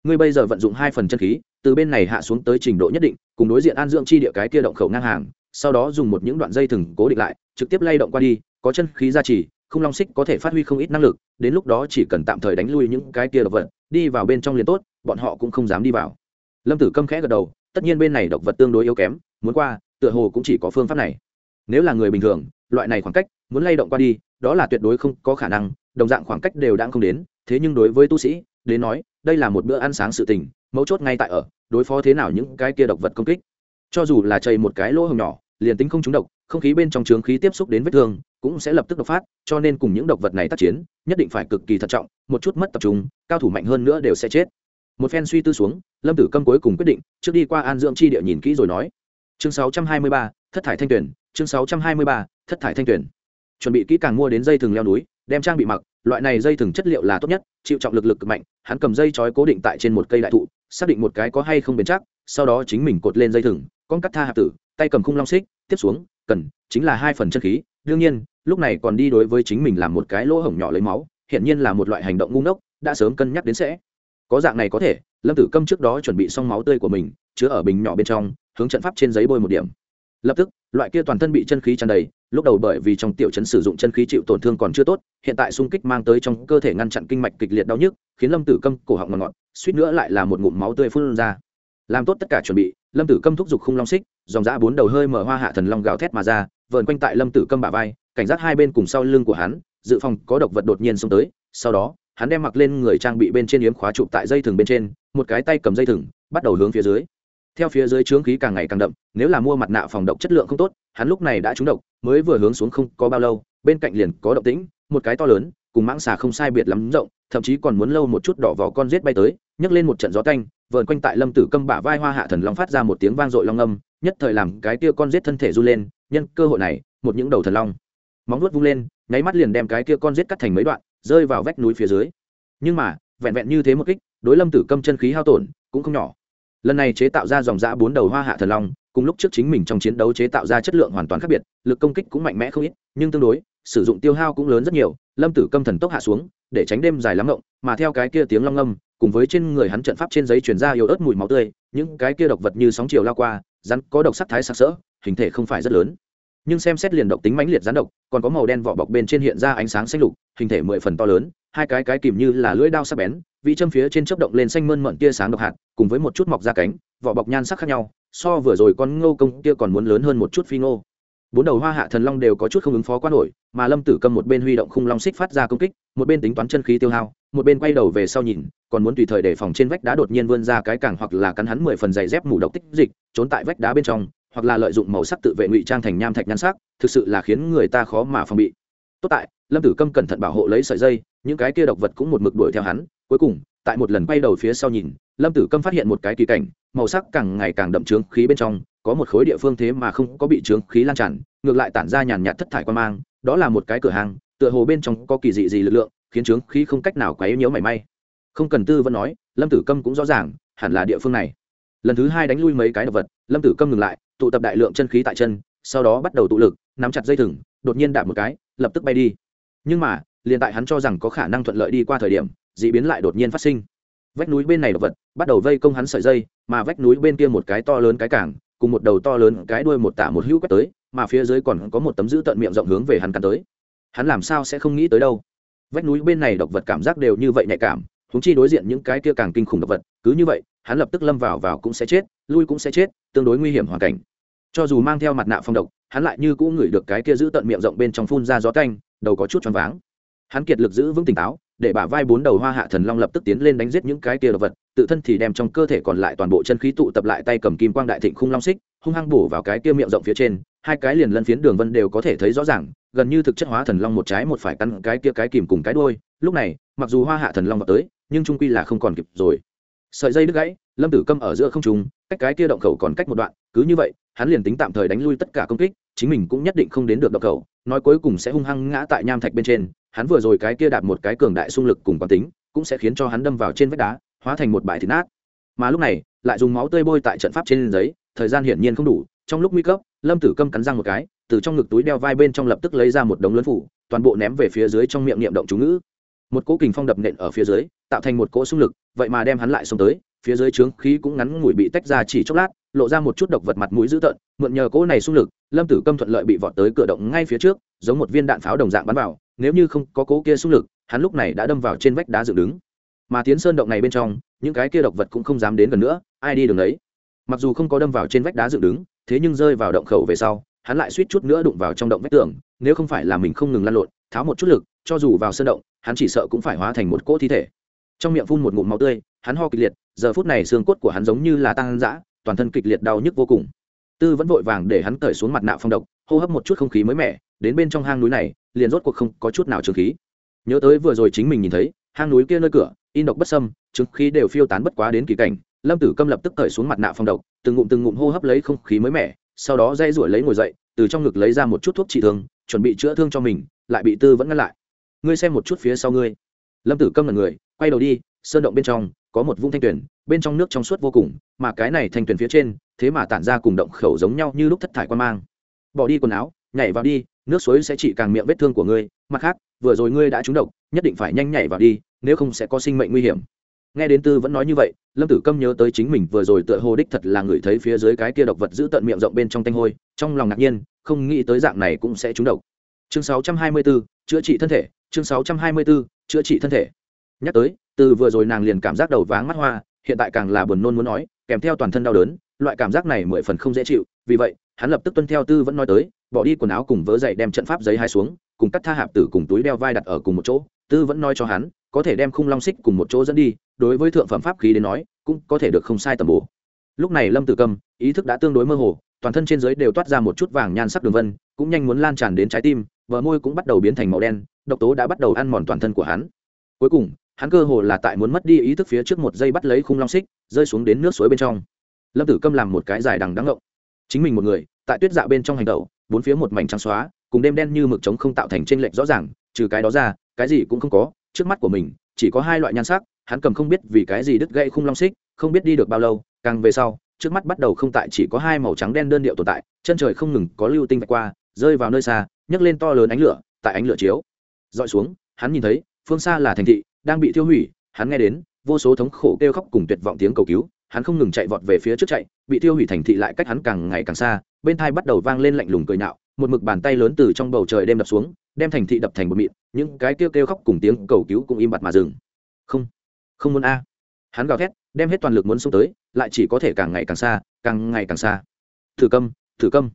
ngươi bây giờ vận dụng hai phần chân khí, từ bên này hạ xuống tới trình độ nhất định, cùng đối diện an dưỡng chi địa cái kia động khẩu ngang hàng, sau đó dùng một những đoạn dây thừng cố định lại, trực tiếp lay động qua đi, có chân khí gia trì, không long xích có thể phát huy không ít năng lực, đến lúc đó chỉ cần tạm thời đánh lui những cái kia độc vật, đi vào bên trong liền tốt, bọn họ cũng không dám đi vào. Lâm tử câm khẽ gật đầu, tất nhiên bên này độc vật tương đối yếu kém, muốn qua, tựa hồ cũng chỉ có phương pháp này. Nếu là người bình thường, loại này khoảng cách, muốn lay động qua đi, đó là tuyệt đối không có khả năng, đồng dạng khoảng cách đều đang không đến, thế nhưng đối với tu sĩ, đến nói đây là một bữa ăn sáng sự tình mấu chốt ngay tại ở đối phó thế nào những cái kia độc vật công kích. Cho dù là chảy một cái lỗ hồng nhỏ liền tính không trúng độc không khí bên trong trướng khí tiếp xúc đến vết thương cũng sẽ lập tức độc phát cho nên cùng những độc vật này tác chiến nhất định phải cực kỳ thận trọng một chút mất tập trung cao thủ mạnh hơn nữa đều sẽ chết. Một phen suy tư xuống lâm tử câm cuối cùng quyết định trước đi qua an dưỡng chi địa nhìn kỹ rồi nói. Chương 623, thất thải thanh tuyển chương 623, thất thải thanh tuyển chuẩn bị kỹ càng mua đến dây thừng leo núi đem trang bị mặc loại này dây thừng chất liệu là tốt nhất, chịu trọng lực lực cực mạnh, hắn cầm dây trói cố định tại trên một cây đại thụ, xác định một cái có hay không bền chắc, sau đó chính mình cột lên dây thừng, con cắt tha hạp tử, tay cầm khung long xích, tiếp xuống, cần chính là hai phần chân khí. Đương nhiên, lúc này còn đi đối với chính mình làm một cái lỗ hổng nhỏ lấy máu hiện nhiên là một loại hành động ngu ngốc, đã sớm cân nhắc đến sẽ. Có dạng này có thể, lâm tử câm trước đó chuẩn bị xong máu tươi của mình, chứa ở bình nhỏ bên trong, hướng trận pháp trên giấy bôi một điểm lập tức, loại kia toàn thân bị chân khí tràn đầy, lúc đầu bởi vì trong tiểu chấn sử dụng chân khí chịu tổn thương còn chưa tốt, hiện tại xung kích mang tới trong cơ thể ngăn chặn kinh mạch kịch liệt đau nhức, khiến lâm tử câm cổ họng ngọt ngọt, suýt nữa lại là một ngụm máu tươi phun ra. Làm tốt tất cả chuẩn bị, lâm tử câm thúc giục khung long xích, dòng dã bốn đầu hơi mở hoa hạ thần long gào thét mà ra, vờn quanh tại lâm tử câm bả vai, cảnh giác hai bên cùng sau lưng của hắn, dự phòng có độc vật đột nhiên xông tới, sau đó, hắn đem mặc lên người trang bị bên trên yếm khóa chụp tại dây thừng bên trên, một cái tay cầm dây thừng, bắt đầu hướng phía dưới theo phía dưới trướng khí càng ngày càng đậm, nếu là mua mặt nạ phòng độc chất lượng không tốt, hắn lúc này đã trúng độc, mới vừa hướng xuống không có bao lâu, bên cạnh liền có động tĩnh, một cái to lớn, cùng mãng xà không sai biệt lắm rộng, thậm chí còn muốn lâu một chút đỏ vỏ con rết bay tới, nhấc lên một trận gió canh vờn quanh tại lâm tử câm bả vai hoa hạ thần long phát ra một tiếng vang dội long âm, nhất thời làm cái kia con rết thân thể run lên, nhân cơ hội này, một những đầu thần long. Móng nuốt vung lên, nháy mắt liền đem cái kia con rết cắt thành mấy đoạn, rơi vào vách núi phía dưới. Nhưng mà, vẹn vẹn như thế một kích, đối lâm tử câm chân khí hao tổn cũng không nhỏ lần này chế tạo ra dòng giã bốn đầu hoa hạ thần long, cùng lúc trước chính mình trong chiến đấu chế tạo ra chất lượng hoàn toàn khác biệt, lực công kích cũng mạnh mẽ không ít, nhưng tương đối, sử dụng tiêu hao cũng lớn rất nhiều, lâm tử câm thần tốc hạ xuống, để tránh đêm dài lắm ngộng, mà theo cái kia tiếng long âm cùng với trên người hắn trận pháp trên giấy chuyển ra yếu ớt mùi máu tươi, những cái kia độc vật như sóng chiều lao qua, rắn có độc sắc thái sặc sỡ, hình thể không phải rất lớn. Nhưng xem xét liền độc tính mãnh liệt rắn độc, còn có màu đen vỏ bọc bên trên hiện ra ánh sáng xanh lục, hình thể mười phần to lớn, hai cái cái kìm như là lưỡi đao sắc bén vị châm phía trên chớp động lên xanh mơn mận tia sáng độc hạt, cùng với một chút mọc ra cánh, vỏ bọc nhan sắc khác nhau, so vừa rồi con ngô công kia còn muốn lớn hơn một chút phi ngô. Bốn đầu hoa hạ thần long đều có chút không ứng phó quá nổi, mà lâm tử cầm một bên huy động khung long xích phát ra công kích, một bên tính toán chân khí tiêu hao, một bên quay đầu về sau nhìn, còn muốn tùy thời đề phòng trên vách đá đột nhiên vươn ra cái càng hoặc là cắn hắn mười phần giày dép mù độc tích dịch, trốn tại vách đá bên trong, hoặc là lợi dụng màu sắc tự vệ ngụy trang thành nham thạch nhan sắc, thực sự là khiến người ta khó mà phòng bị. Tốt tại, lâm tử câm cẩn thận bảo hộ lấy sợi dây, những cái kia độc vật cũng một mực đuổi theo hắn cuối cùng, tại một lần quay đầu phía sau nhìn, lâm tử câm phát hiện một cái kỳ cảnh, màu sắc càng ngày càng đậm trướng khí bên trong, có một khối địa phương thế mà không có bị trướng khí lan tràn, ngược lại tản ra nhàn nhạt thất thải quan mang, đó là một cái cửa hàng, tựa hồ bên trong có kỳ dị gì lực lượng, khiến trướng khí không cách nào quá yếu nhiễu mảy may. Không cần tư vẫn nói, lâm tử câm cũng rõ ràng, hẳn là địa phương này. Lần thứ hai đánh lui mấy cái độc vật, lâm tử câm ngừng lại, tụ tập đại lượng chân khí tại chân, sau đó bắt đầu tụ lực, nắm chặt dây thừng, đột nhiên đạp một cái, lập tức bay đi. Nhưng mà, liền tại hắn cho rằng có khả năng thuận lợi đi qua thời điểm d ị biến lại đột nhiên phát sinh. Vách núi bên này đ ộ vật, bắt đầu vây công hắn sợi dây, mà vách núi bên kia một cái to lớn cái cảng, cùng một đầu to lớn cái đuôi một tả một hữu quét tới, mà phía dưới còn có một tấm giữ tận miệng rộng hướng về hắn cắn tới. Hắn làm sao sẽ không nghĩ tới đâu? Vách núi bên này độc vật cảm giác đều như vậy nhạy cảm húng chi đối diện những cái kia càng kinh khủng độc vật, cứ như vậy, hắn lập tức lâm vào vào cũng sẽ chết, lui cũng sẽ chết, tương đối nguy hiểm hoàn cảnh. Cho dù mang theo mặt nạ phong độc, hắn lại như cũng ngửi được cái kia giữ tận miệng rộng bên trong phun ra gió canh đầu có chút choáng váng. Hắn kiệt lực giữ vững tỉnh táo để bả vai bốn đầu hoa hạ thần long lập tức tiến lên đánh giết những cái kia đồ vật, tự thân thì đem trong cơ thể còn lại toàn bộ chân khí tụ tập lại tay cầm kim quang đại thịnh khung long xích, hung hăng bổ vào cái kia miệng rộng phía trên, hai cái liền lân phiến đường vân đều có thể thấy rõ ràng, gần như thực chất hóa thần long một trái một phải căn cái kia cái kìm cùng cái đuôi. Lúc này, mặc dù hoa hạ thần long vào tới, nhưng trung quy là không còn kịp rồi. Sợi dây đứt gãy, lâm tử câm ở giữa không trùng cách cái kia động khẩu còn cách một đoạn, cứ như vậy hắn liền tính tạm thời đánh lui tất cả công kích chính mình cũng nhất định không đến được độc cầu, nói cuối cùng sẽ hung hăng ngã tại nham thạch bên trên hắn vừa rồi cái kia đạp một cái cường đại xung lực cùng quán tính cũng sẽ khiến cho hắn đâm vào trên vách đá hóa thành một bãi thịt nát. Mà lúc này lại dùng máu tươi bôi tại trận pháp trên giấy thời gian hiển nhiên không đủ trong lúc nguy cấp lâm tử câm cắn răng một cái từ trong ngực túi đeo vai bên trong lập tức lấy ra một đống lớn phủ toàn bộ ném về phía dưới trong miệng niệm động chú ngữ. Một cỗ kình phong đập nện ở phía dưới tạo thành một cỗ xung lực vậy mà đem hắn lại xông tới phía dưới trướng khí cũng ngắn ngủi bị tách ra chỉ chốc lát lộ ra một chút độc vật mặt mũi dữ tợn, mượn nhờ cỗ này xung lực, lâm tử câm thuận lợi bị vọt tới cửa động ngay phía trước, giống một viên đạn pháo đồng dạng bắn vào, nếu như không có cỗ kia xung lực, hắn lúc này đã đâm vào trên vách đá dựng đứng. Mà tiến sơn động này bên trong, những cái kia độc vật cũng không dám đến gần nữa, ai đi đường đấy mặc dù không có đâm vào trên vách đá dựng đứng, thế nhưng rơi vào động khẩu về sau, hắn lại suýt chút nữa đụng vào trong động vách tường, nếu không phải là mình không ngừng lăn lộn, tháo một chút lực, cho dù vào sơn động, hắn chỉ sợ cũng phải hóa thành một cỗ thi thể. Trong miệng phun một ngụm máu tươi, hắn ho kịch liệt, giờ phút này xương cốt của hắn giống như là tăng dã toàn thân kịch liệt đau nhức vô cùng. Tư vẫn vội vàng để hắn cởi xuống mặt nạ phong độc, hô hấp một chút không khí mới mẻ, đến bên trong hang núi này, liền rốt cuộc không có chút nào trường khí. Nhớ tới vừa rồi chính mình nhìn thấy, hang núi kia nơi cửa, in độc bất sâm trương khí đều phiêu tán bất quá đến kỳ cảnh, lâm tử câm lập tức cởi xuống mặt nạ phong độc, từng ngụm từng ngụm hô hấp lấy không khí mới mẻ, sau đó dây rủi lấy ngồi dậy, từ trong ngực lấy ra một chút thuốc trị thương, chuẩn bị chữa thương cho mình, lại bị tư vẫn ngăn lại. Ngươi xem một chút phía sau ngươi. Lâm tử câm là người, quay đầu đi, sơn động bên trong có một vũng thanh tuyển bên trong nước trong suốt vô cùng mà cái này thanh tuyển phía trên thế mà tản ra cùng động khẩu giống nhau như lúc thất thải quan mang. Bỏ đi quần áo nhảy vào đi nước suối sẽ chỉ càng miệng vết thương của ngươi mặt khác vừa rồi ngươi đã trúng độc nhất định phải nhanh nhảy vào đi nếu không sẽ có sinh mệnh nguy hiểm. Nghe đến tư vẫn nói như vậy lâm tử câm nhớ tới chính mình vừa rồi tựa hồ đích thật là người thấy phía dưới cái kia độc vật giữ tận miệng rộng bên trong tanh hôi trong lòng ngạc nhiên không nghĩ tới dạng này cũng sẽ trúng độc. Chương 624, chữa trị thân thể chương 624, chữa trị thân thể. Nhắc tới từ vừa rồi nàng liền cảm giác đầu váng mắt hoa, hiện tại càng là buồn nôn muốn nói, kèm theo toàn thân đau đớn, loại cảm giác này mười phần không dễ chịu, vì vậy, hắn lập tức tuân theo tư vẫn nói tới, bỏ đi quần áo cùng vớ dậy đem trận pháp giấy hai xuống, cùng cắt tha hạp tử cùng túi đeo vai đặt ở cùng một chỗ, tư vẫn nói cho hắn, có thể đem khung long xích cùng một chỗ dẫn đi, đối với thượng phẩm pháp khí đến nói, cũng có thể được không sai tầm bổ. Lúc này lâm tử cầm, ý thức đã tương đối mơ hồ, toàn thân trên dưới đều toát ra một chút vàng nhan sắc đường vân, cũng nhanh muốn lan tràn đến trái tim, bờ môi cũng bắt đầu biến thành màu đen, độc tố đã bắt đầu ăn mòn toàn thân của hắn. Cuối cùng hắn cơ hồ là tại muốn mất đi ý thức phía trước một giây bắt lấy khung long xích, rơi xuống đến nước suối bên trong. Lâm tử câm làm một cái dài đằng đắng ngộng chính mình một người, tại tuyết dạ bên trong hành tẩu, bốn phía một mảnh trắng xóa, cùng đêm đen như mực trống không tạo thành t r ê n lệch rõ ràng, trừ cái đó ra, cái gì cũng không có, trước mắt của mình, chỉ có hai loại nhan sắc, hắn cầm không biết vì cái gì đứt gãy khung long xích, không biết đi được bao lâu, càng về sau, trước mắt bắt đầu không tại chỉ có hai màu trắng đen đơn điệu tồn tại, chân trời không ngừng có lưu tinh vạch qua, rơi vào nơi xa, nhấc lên to lớn ánh lửa, tại ánh lửa chiếu. Dọi xuống, hắn nhìn thấy, phương xa là thành thị đang bị thiêu hủy, hắn nghe đến, vô số thống khổ kêu khóc cùng tuyệt vọng tiếng cầu cứu, hắn không ngừng chạy vọt về phía trước chạy, bị tiêu hủy thành thị lại cách hắn càng ngày càng xa, bên thai bắt đầu vang lên lạnh lùng cười nhạo, một mực bàn tay lớn từ trong bầu trời đem đập xuống, đem thành thị đập thành bột mịn, những cái kêu kêu khóc cùng tiếng cầu cứu cũng im bặt mà dừng. Không không muốn a. Hắn gào thét, đem hết toàn lực muốn xuống tới, lại chỉ có thể càng ngày càng xa, càng ngày càng xa. Thử câm thử câm.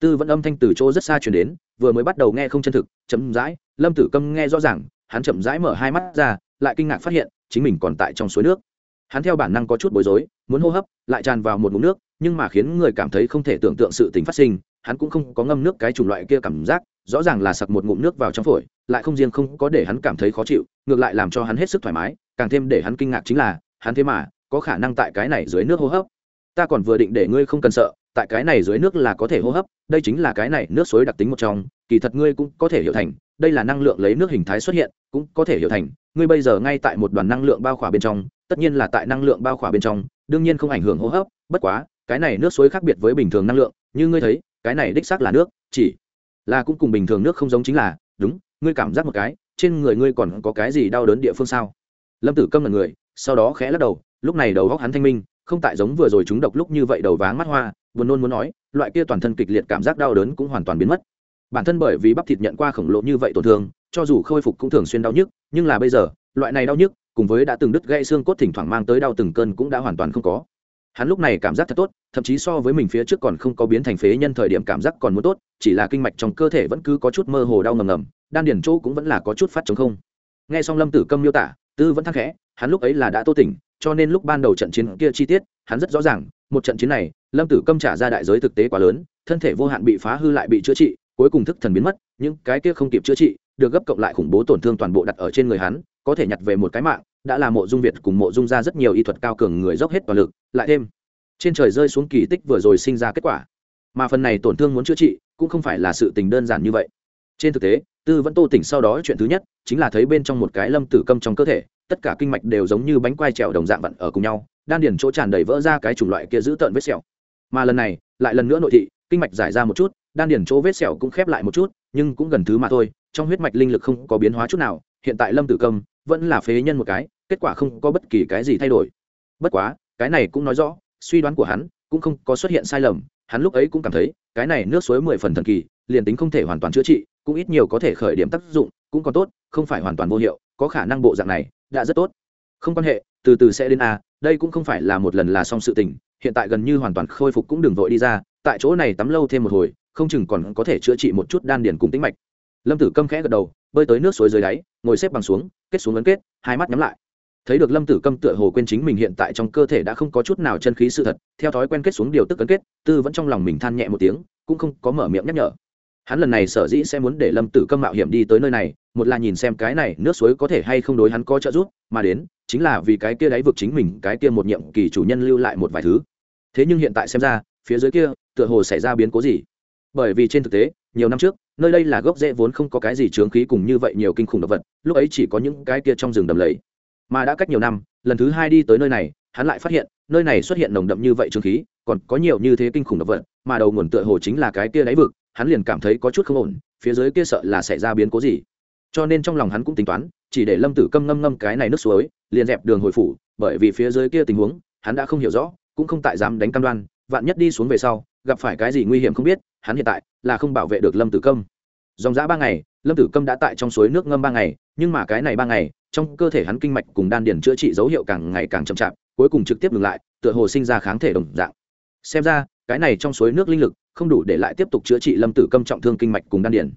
Tư vẫn âm thanh từ chỗ rất xa chuyển đến, vừa mới bắt đầu nghe không chân thực, chậm rãi, lâm tử câm nghe rõ ràng, hắn chậm rãi mở hai mắt ra lại kinh ngạc phát hiện, chính mình còn tại trong suối nước. Hắn theo bản năng có chút bối rối, muốn hô hấp, lại tràn vào một mụn nước, nhưng mà khiến người cảm thấy không thể tưởng tượng sự tình phát sinh, hắn cũng không có ngâm nước cái chủng loại kia cảm giác, rõ ràng là sặc một ngụm nước vào trong phổi, lại không riêng không có để hắn cảm thấy khó chịu, ngược lại làm cho hắn hết sức thoải mái, càng thêm để hắn kinh ngạc chính là, hắn thế mà, có khả năng tại cái này dưới nước hô hấp. Ta còn vừa định để ngươi không cần sợ, tại cái này dưới nước là có thể hô hấp, đây chính là cái này nước suối đặc tính một trong, kỳ thật ngươi cũng có thể hiểu thành đây là năng lượng lấy nước hình thái xuất hiện, cũng có thể hiểu thành, ngươi bây giờ ngay tại một đoàn năng lượng bao khỏa bên trong, tất nhiên là tại năng lượng bao khỏa bên trong, đương nhiên không ảnh hưởng hô hấp, bất quá, cái này nước suối khác biệt với bình thường năng lượng, như ngươi thấy, cái này đích xác là nước, chỉ là cũng cùng bình thường nước không giống chính là, đúng, ngươi cảm giác một cái, trên người ngươi còn có cái gì đau đớn địa phương sao? Lâm tử câm là người, sau đó khẽ lắc đầu, lúc này đầu góc hắn thanh minh, không tại giống vừa rồi chúng độc lúc như vậy đầu váng mắt hoa, buồn nôn muốn nói, loại kia toàn thân kịch liệt cảm giác đau đớn cũng hoàn toàn biến mất bản thân bởi vì bắp thịt nhận qua khổng lồ như vậy tổn thương, cho dù khôi phục cũng thường xuyên đau nhức, nhưng là bây giờ, loại này đau nhức, cùng với đã từng đứt gãy xương cốt thỉnh thoảng mang tới đau từng cơn cũng đã hoàn toàn không có. Hắn lúc này cảm giác thật tốt, thậm chí so với mình phía trước còn không có biến thành phế nhân thời điểm cảm giác còn muốn tốt, chỉ là kinh mạch trong cơ thể vẫn cứ có chút mơ hồ đau ngầm ngầm, đan điển chỗ cũng vẫn là có chút phát chống không. Nghe xong lâm tử câm miêu tả, tư vẫn thắc khẽ, hắn lúc ấy là đã tô tỉnh, cho nên lúc ban đầu trận chiến kia chi tiết, hắn rất rõ ràng, một trận chiến này, lâm tử câm trả ra đại giới thực tế quá lớn, thân thể vô hạn bị phá hư lại bị chữa trị cuối cùng thức thần biến mất, những cái kia không kịp chữa trị, được gấp cộng lại khủng bố tổn thương toàn bộ đặt ở trên người hắn, có thể nhặt về một cái mạng, đã là mộ dung việt cùng mộ dung ra rất nhiều y thuật cao cường người dốc hết toàn lực, lại thêm, trên trời rơi xuống kỳ tích vừa rồi sinh ra kết quả. Mà phần này tổn thương muốn chữa trị, cũng không phải là sự tình đơn giản như vậy. Trên thực tế, tư vẫn tô tỉnh sau đó chuyện thứ nhất, chính là thấy bên trong một cái lâm tử câm trong cơ thể, tất cả kinh mạch đều giống như bánh quai trèo đồng dạng vặn ở cùng nhau, đan điền chỗ tràn đầy vỡ ra cái chủng loại kia giữ tợn vết sẹo. Mà lần này, lại lần nữa nội thị, kinh mạch giải ra một chút đan điền chỗ vết sẹo cũng khép lại một chút, nhưng cũng gần thứ mà thôi, trong huyết mạch linh lực không có biến hóa chút nào, hiện tại lâm tử cầm vẫn là phế nhân một cái, kết quả không có bất kỳ cái gì thay đổi. Bất quá, cái này cũng nói rõ, suy đoán của hắn cũng không có xuất hiện sai lầm, hắn lúc ấy cũng cảm thấy, cái này nước suối mười phần thần kỳ, liền tính không thể hoàn toàn chữa trị, cũng ít nhiều có thể khởi điểm tác dụng, cũng còn tốt, không phải hoàn toàn vô hiệu, có khả năng bộ dạng này, đã rất tốt. Không quan hệ, từ từ sẽ đến a đây cũng không phải là một lần là xong sự tình, hiện tại gần như hoàn toàn khôi phục cũng đừng vội đi ra, tại chỗ này tắm lâu thêm một hồi không chừng còn có thể chữa trị một chút đan điền cùng tĩnh mạch. Lâm tử câm khẽ gật đầu, bơi tới nước suối dưới đáy, ngồi xếp bằng xuống, kết xuống ấn kết, hai mắt nhắm lại. Thấy được lâm tử câm tựa hồ quên chính mình hiện tại trong cơ thể đã không có chút nào chân khí sự thật, theo thói quen kết xuống điều tức ấn kết, tư vẫn trong lòng mình than nhẹ một tiếng, cũng không có mở miệng nhắc nhở. Hắn lần này sở dĩ sẽ muốn để lâm tử câm mạo hiểm đi tới nơi này, một là nhìn xem cái này nước suối có thể hay không đối hắn có trợ giúp, mà đến, chính là vì cái kia đáy vực chính mình, cái kia một nhiệm kỳ chủ nhân lưu lại một vài thứ. Thế nhưng hiện tại xem ra, phía dưới kia, tựa hồ xảy ra biến cố gì? Bởi vì trên thực tế, nhiều năm trước, nơi đây là gốc rễ vốn không có cái gì trướng khí cùng như vậy nhiều kinh khủng động vật, lúc ấy chỉ có những cái kia trong rừng đầm lầy. Mà đã cách nhiều năm, lần thứ hai đi tới nơi này, hắn lại phát hiện, nơi này xuất hiện nồng đậm như vậy trướng khí, còn có nhiều như thế kinh khủng động vật, mà đầu nguồn tựa hồ chính là cái kia đáy vực, hắn liền cảm thấy có chút không ổn, phía dưới kia sợ là xảy ra biến cố gì. Cho nên trong lòng hắn cũng tính toán, chỉ để lâm tử câm ngâm ngâm cái này nước suối, liền dẹp đường hồi phủ, bởi vì phía dưới kia tình huống, hắn đã không hiểu rõ, cũng không tại dám đánh cam đoan, vạn nhất đi xuống về sau gặp phải cái gì nguy hiểm không biết, hắn hiện tại là không bảo vệ được lâm tử câm. Dòng dã ba ngày, lâm tử câm đã tại trong suối nước ngâm ba ngày, nhưng mà cái này ba ngày, trong cơ thể hắn kinh mạch cùng đan điền chữa trị dấu hiệu càng ngày càng chậm chạp, cuối cùng trực tiếp ngừng lại, tựa hồ sinh ra kháng thể đồng dạng. Xem ra, cái này trong suối nước linh lực không đủ để lại tiếp tục chữa trị lâm tử câm trọng thương kinh mạch cùng đan điền.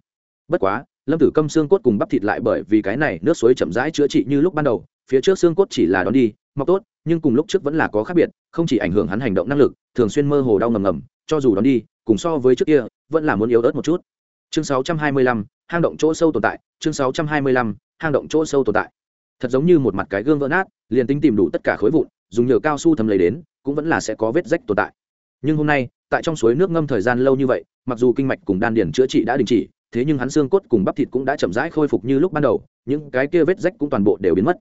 Bất quá, lâm tử câm xương cốt cùng bắp thịt lại bởi vì cái này nước suối chậm rãi chữa trị như lúc ban đầu, phía trước xương cốt chỉ là đón đi, mọc tốt, nhưng cùng lúc trước vẫn là có khác biệt, không chỉ ảnh hưởng hắn hành động năng lực, thường xuyên mơ hồ đau ngầm ngầm cho dù đón đi cùng so với trước kia vẫn là muốn yếu ớt một chút. Chương 625, hang động chỗ sâu tồn tại chương 625, hang động chỗ sâu tồn tại. Thật giống như một mặt cái gương vỡ nát liền tính tìm đủ tất cả khối vụn dùng nhựa cao su thấm lấy đến cũng vẫn là sẽ có vết rách tồn tại. Nhưng hôm nay tại trong suối nước ngâm thời gian lâu như vậy mặc dù kinh mạch cùng đan điền chữa trị đã đình chỉ thế nhưng hắn xương cốt cùng bắp thịt cũng đã chậm rãi khôi phục như lúc ban đầu những cái kia vết rách cũng toàn bộ đều biến mất.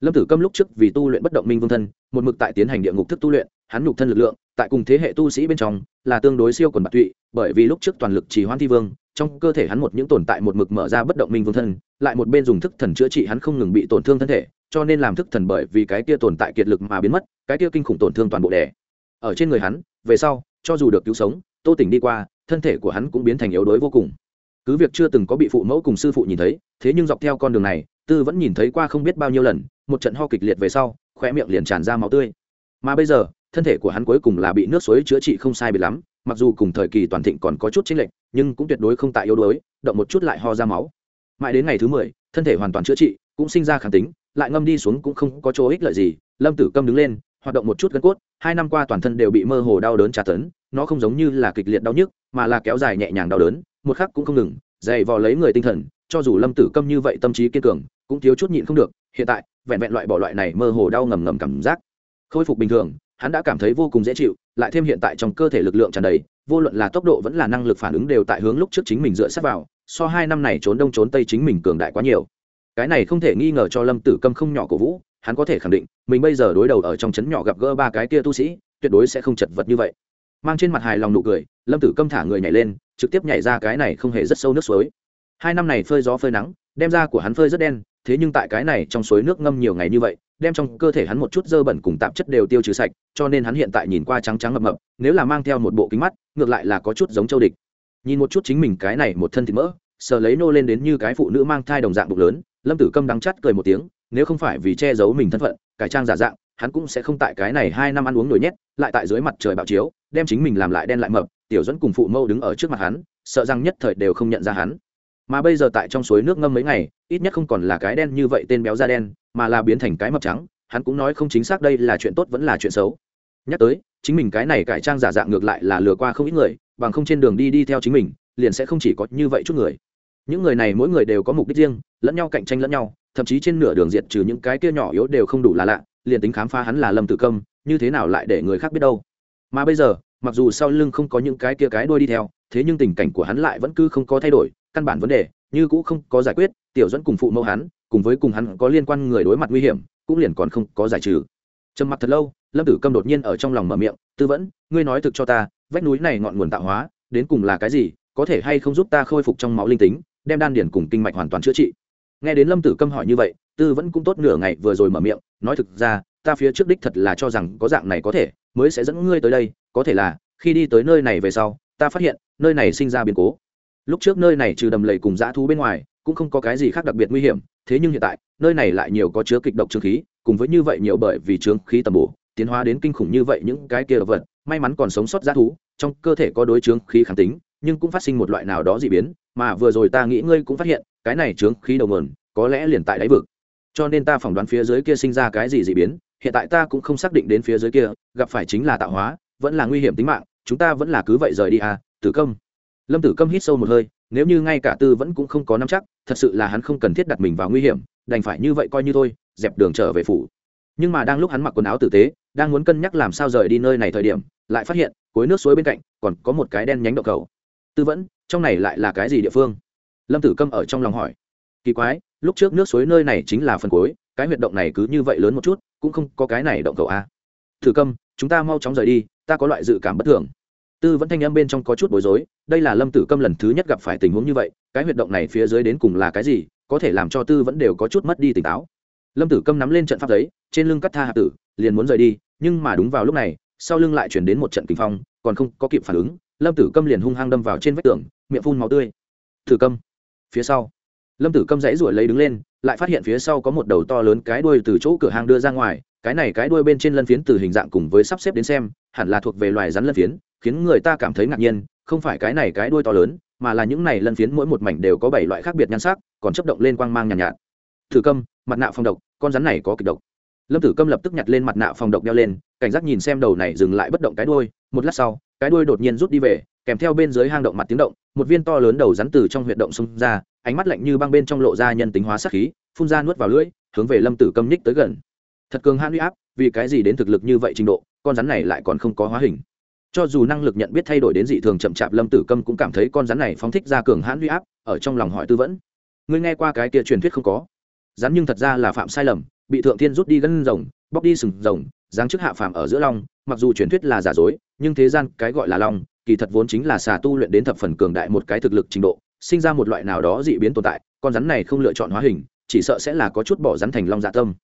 Lâm tử câm lúc trước vì tu luyện bất động minh vương thân một mực tại tiến hành địa ngục thức tu luyện hắn nhục thân lực lượng tại cùng thế hệ tu sĩ bên trong, là tương đối siêu quần bạc tụy, bởi vì lúc trước toàn lực chỉ hoan thi vương, trong cơ thể hắn một những tồn tại một mực mở ra bất động minh vương thân, lại một bên dùng thức thần chữa trị hắn không ngừng bị tổn thương thân thể, cho nên làm thức thần bởi vì cái kia tồn tại kiệt lực mà biến mất, cái kia kinh khủng tổn thương toàn bộ đẻ ở trên người hắn, về sau, cho dù được cứu sống, tô tỉnh đi qua, thân thể của hắn cũng biến thành yếu đuối vô cùng. Cứ việc chưa từng có bị phụ mẫu cùng sư phụ nhìn thấy, thế nhưng dọc theo con đường này, tư vẫn nhìn thấy qua không biết bao nhiêu lần, một trận ho kịch liệt về sau khoe miệng liền tràn ra máu tươi. Mà bây giờ thân thể của hắn cuối cùng là bị nước suối chữa trị không sai biệt lắm, mặc dù cùng thời kỳ toàn thịnh còn có chút chênh lệch, nhưng cũng tuyệt đối không tại yếu đuối, động một chút lại ho ra máu. Mãi đến ngày thứ mười, thân thể hoàn toàn chữa trị, cũng sinh ra kháng tính, lại ngâm đi xuống cũng không có chỗ ích lợi gì, lâm tử câm đứng lên, hoạt động một chút gân cốt, hai năm qua toàn thân đều bị mơ hồ đau đớn tra tấn, nó không giống như là kịch liệt đau nhức, mà là kéo dài nhẹ nhàng đau đớn, một khắc cũng không ngừng, dày vò lấy người tinh thần, cho dù lâm tử câm như vậy tâm trí kiên cường, cũng thiếu chút nhịn không được, hiện tại, vẹn vẹn loại bỏ loại này mơ hồ đau ngầm ngầm cảm giác. Khôi phục bình thường hắn đã cảm thấy vô cùng dễ chịu, lại thêm hiện tại trong cơ thể lực lượng tràn đầy, vô luận là tốc độ vẫn là năng lực phản ứng đều tại hướng lúc trước chính mình dựa sát vào, so hai năm này trốn đông trốn tây chính mình cường đại quá nhiều. Cái này không thể nghi ngờ cho lâm tử câm không nhỏ cổ vũ, hắn có thể khẳng định, mình bây giờ đối đầu ở trong trấn nhỏ gặp gỡ ba cái kia tu sĩ, tuyệt đối sẽ không chật vật như vậy. Mang trên mặt hài lòng nụ cười, lâm tử câm thả người nhảy lên, trực tiếp nhảy ra cái này không hề rất sâu nước suối. Hai năm này phơi gió phơi nắng, đem ra của hắn phơi rất đen, thế nhưng tại cái này trong suối nước ngâm nhiều ngày như vậy đem trong cơ thể hắn một chút dơ bẩn cùng tạp chất đều tiêu trừ sạch, cho nên hắn hiện tại nhìn qua trắng trắng mập mập, nếu là mang theo một bộ kính mắt, ngược lại là có chút giống châu địch. Nhìn một chút chính mình cái này một thân thịt mỡ sờ lấy nô lên đến như cái phụ nữ mang thai đồng dạng bụng lớn, lâm tử câm đắng chắt cười một tiếng, nếu không phải vì che giấu mình thân phận, cải trang giả dạng, hắn cũng sẽ không tại cái này hai năm ăn uống nổi nhét, lại tại dưới mặt trời bạo chiếu, đem chính mình làm lại đen lại mập, tiểu dẫn cùng phụ mâu đứng ở trước mặt hắn, sợ rằng nhất thời đều không nhận ra hắn mà bây giờ tại trong suối nước ngâm mấy ngày, ít nhất không còn là cái đen như vậy tên béo da đen, mà là biến thành cái mập trắng, hắn cũng nói không chính xác đây là chuyện tốt vẫn là chuyện xấu. Nhắc tới, chính mình cái này cải trang giả dạng ngược lại là lừa qua không ít người, bằng không trên đường đi đi theo chính mình, liền sẽ không chỉ có như vậy chút người. Những người này mỗi người đều có mục đích riêng, lẫn nhau cạnh tranh lẫn nhau, thậm chí trên nửa đường diệt trừ những cái kia nhỏ yếu đều không đủ là lạ, liền tính khám phá hắn là lâm tử công như thế nào lại để người khác biết đâu. Mà bây giờ, mặc dù sau lưng không có những cái kia cái đuôi đi theo, thế nhưng tình cảnh của hắn lại vẫn cứ không có thay đổi căn bản vấn đề, như cũ không có giải quyết, tiểu dẫn cùng phụ mẫu hắn, cùng với cùng hắn có liên quan người đối mặt nguy hiểm, cũng liền còn không có giải trừ. Trầm mặc thật lâu, lâm tử câm đột nhiên ở trong lòng mở miệng, tư vẫn, ngươi nói thực cho ta, vách núi này ngọn nguồn tạo hóa, đến cùng là cái gì, có thể hay không giúp ta khôi phục trong máu linh tính, đem đan điển cùng kinh mạch hoàn toàn chữa trị? Nghe đến lâm tử câm hỏi như vậy, tư vẫn cũng tốt nửa ngày vừa rồi mở miệng, nói thực ra, ta phía trước đích thật là cho rằng có dạng này có thể, mới sẽ dẫn ngươi tới đây, có thể là, khi đi tới nơi này về sau, ta phát hiện, nơi này sinh ra biến cố lúc trước nơi này trừ đầm lầy cùng dã thú bên ngoài, cũng không có cái gì khác đặc biệt nguy hiểm, thế nhưng hiện tại, nơi này lại nhiều có chứa kịch độc trương khí, cùng với như vậy nhiều bởi vì trương khí tầm bổ, tiến hóa đến kinh khủng như vậy những cái kia vật, may mắn còn sống sót dã thú, trong cơ thể có đối trương khí kháng tính, nhưng cũng phát sinh một loại nào đó dị biến, mà vừa rồi ta nghĩ ngươi cũng phát hiện, cái này trướng khí đầu nguồn, có lẽ liền tại đáy vực. Cho nên ta phỏng đoán phía dưới kia sinh ra cái gì dị biến, hiện tại ta cũng không xác định đến phía dưới kia, gặp phải chính là tạo hóa, vẫn là nguy hiểm tính mạng, chúng ta vẫn là cứ vậy rời đi à tử công lâm tử câm hít sâu một hơi, nếu như ngay cả tư vẫn cũng không có nắm chắc, thật sự là hắn không cần thiết đặt mình vào nguy hiểm, đành phải như vậy coi như thôi, dẹp đường trở về phủ. Nhưng mà đang lúc hắn mặc quần áo tử tế, đang muốn cân nhắc làm sao rời đi nơi này thời điểm, lại phát hiện, cuối nước suối bên cạnh, còn có một cái đen nhánh đậu cầu. Tư vẫn, trong này lại là cái gì địa phương? Lâm tử câm ở trong lòng hỏi. Kỳ quái, lúc trước nước suối nơi này chính là phần cuối, cái huyệt động này cứ như vậy lớn một chút, cũng không có cái này động cầu à. a thử câm, chúng ta mau chóng rời đi, ta có loại dự cảm bất thường tư vẫn thanh âm bên trong có chút bối rối, đây là lâm tử câm lần thứ nhất gặp phải tình huống như vậy, cái huyệt động này phía dưới đến cùng là cái gì, có thể làm cho tư vẫn đều có chút mất đi tỉnh táo. Lâm tử câm nắm lên trận pháp giấy, trên lưng cắt tha hạ tử, liền muốn rời đi, nhưng mà đúng vào lúc này, sau lưng lại chuyển đến một trận kinh phong, còn không có kịp phản ứng, lâm tử câm liền hung hăng đâm vào trên vách tường, miệng phun máu tươi. Tử câm! Phía sau, lâm tử câm dãy ruổi lấy đứng lên, lại phát hiện phía sau có một đầu to lớn cái đuôi từ chỗ cửa hàng đưa ra ngoài, cái này cái đuôi bên trên lân phiến từ hình dạng cùng với sắp xếp đến xem, hẳn là thuộc về loài rắn lân phiến khiến người ta cảm thấy ngạc nhiên không phải cái này cái đuôi to lớn mà là những này lân phiến mỗi một mảnh đều có bảy loại khác biệt nhan sắc còn chấp động lên quang mang nhàn nhạt, nhạt thử câm mặt nạ phòng độc con rắn này có kịch độc. Lâm tử câm lập tức nhặt lên mặt nạ phòng độc đeo lên cảnh giác nhìn xem đầu này dừng lại bất động cái đuôi một lát sau cái đuôi đột nhiên rút đi về kèm theo bên dưới hang động mặt tiếng động một viên to lớn đầu rắn từ trong huyệt động xông ra ánh mắt lạnh như băng bên trong lộ ra nhân tính hóa sắc khí phun ra nuốt vào lưỡi hướng về lâm tử câm nhích tới gần. Thật cường hãn huy áp vì cái gì đến thực lực như vậy trình độ con rắn này lại còn không có hóa hình cho dù năng lực nhận biết thay đổi đến dị thường chậm chạp lâm tử câm cũng cảm thấy con rắn này phóng thích ra cường hãn huy áp ở trong lòng hỏi tư vẫn ngươi nghe qua cái kia truyền thuyết không có? Rắn nhưng thật ra là phạm sai lầm bị thượng thiên rút đi gân rồng bóc đi sừng rồng giáng chức hạ phàm ở giữa long mặc dù truyền thuyết là giả dối nhưng thế gian cái gọi là long kỳ thật vốn chính là xà tu luyện đến thập phần cường đại một cái thực lực trình độ sinh ra một loại nào đó dị biến tồn tại con rắn này không lựa chọn hóa hình chỉ sợ sẽ là có chút bỏ rắn thành long dạ tâm.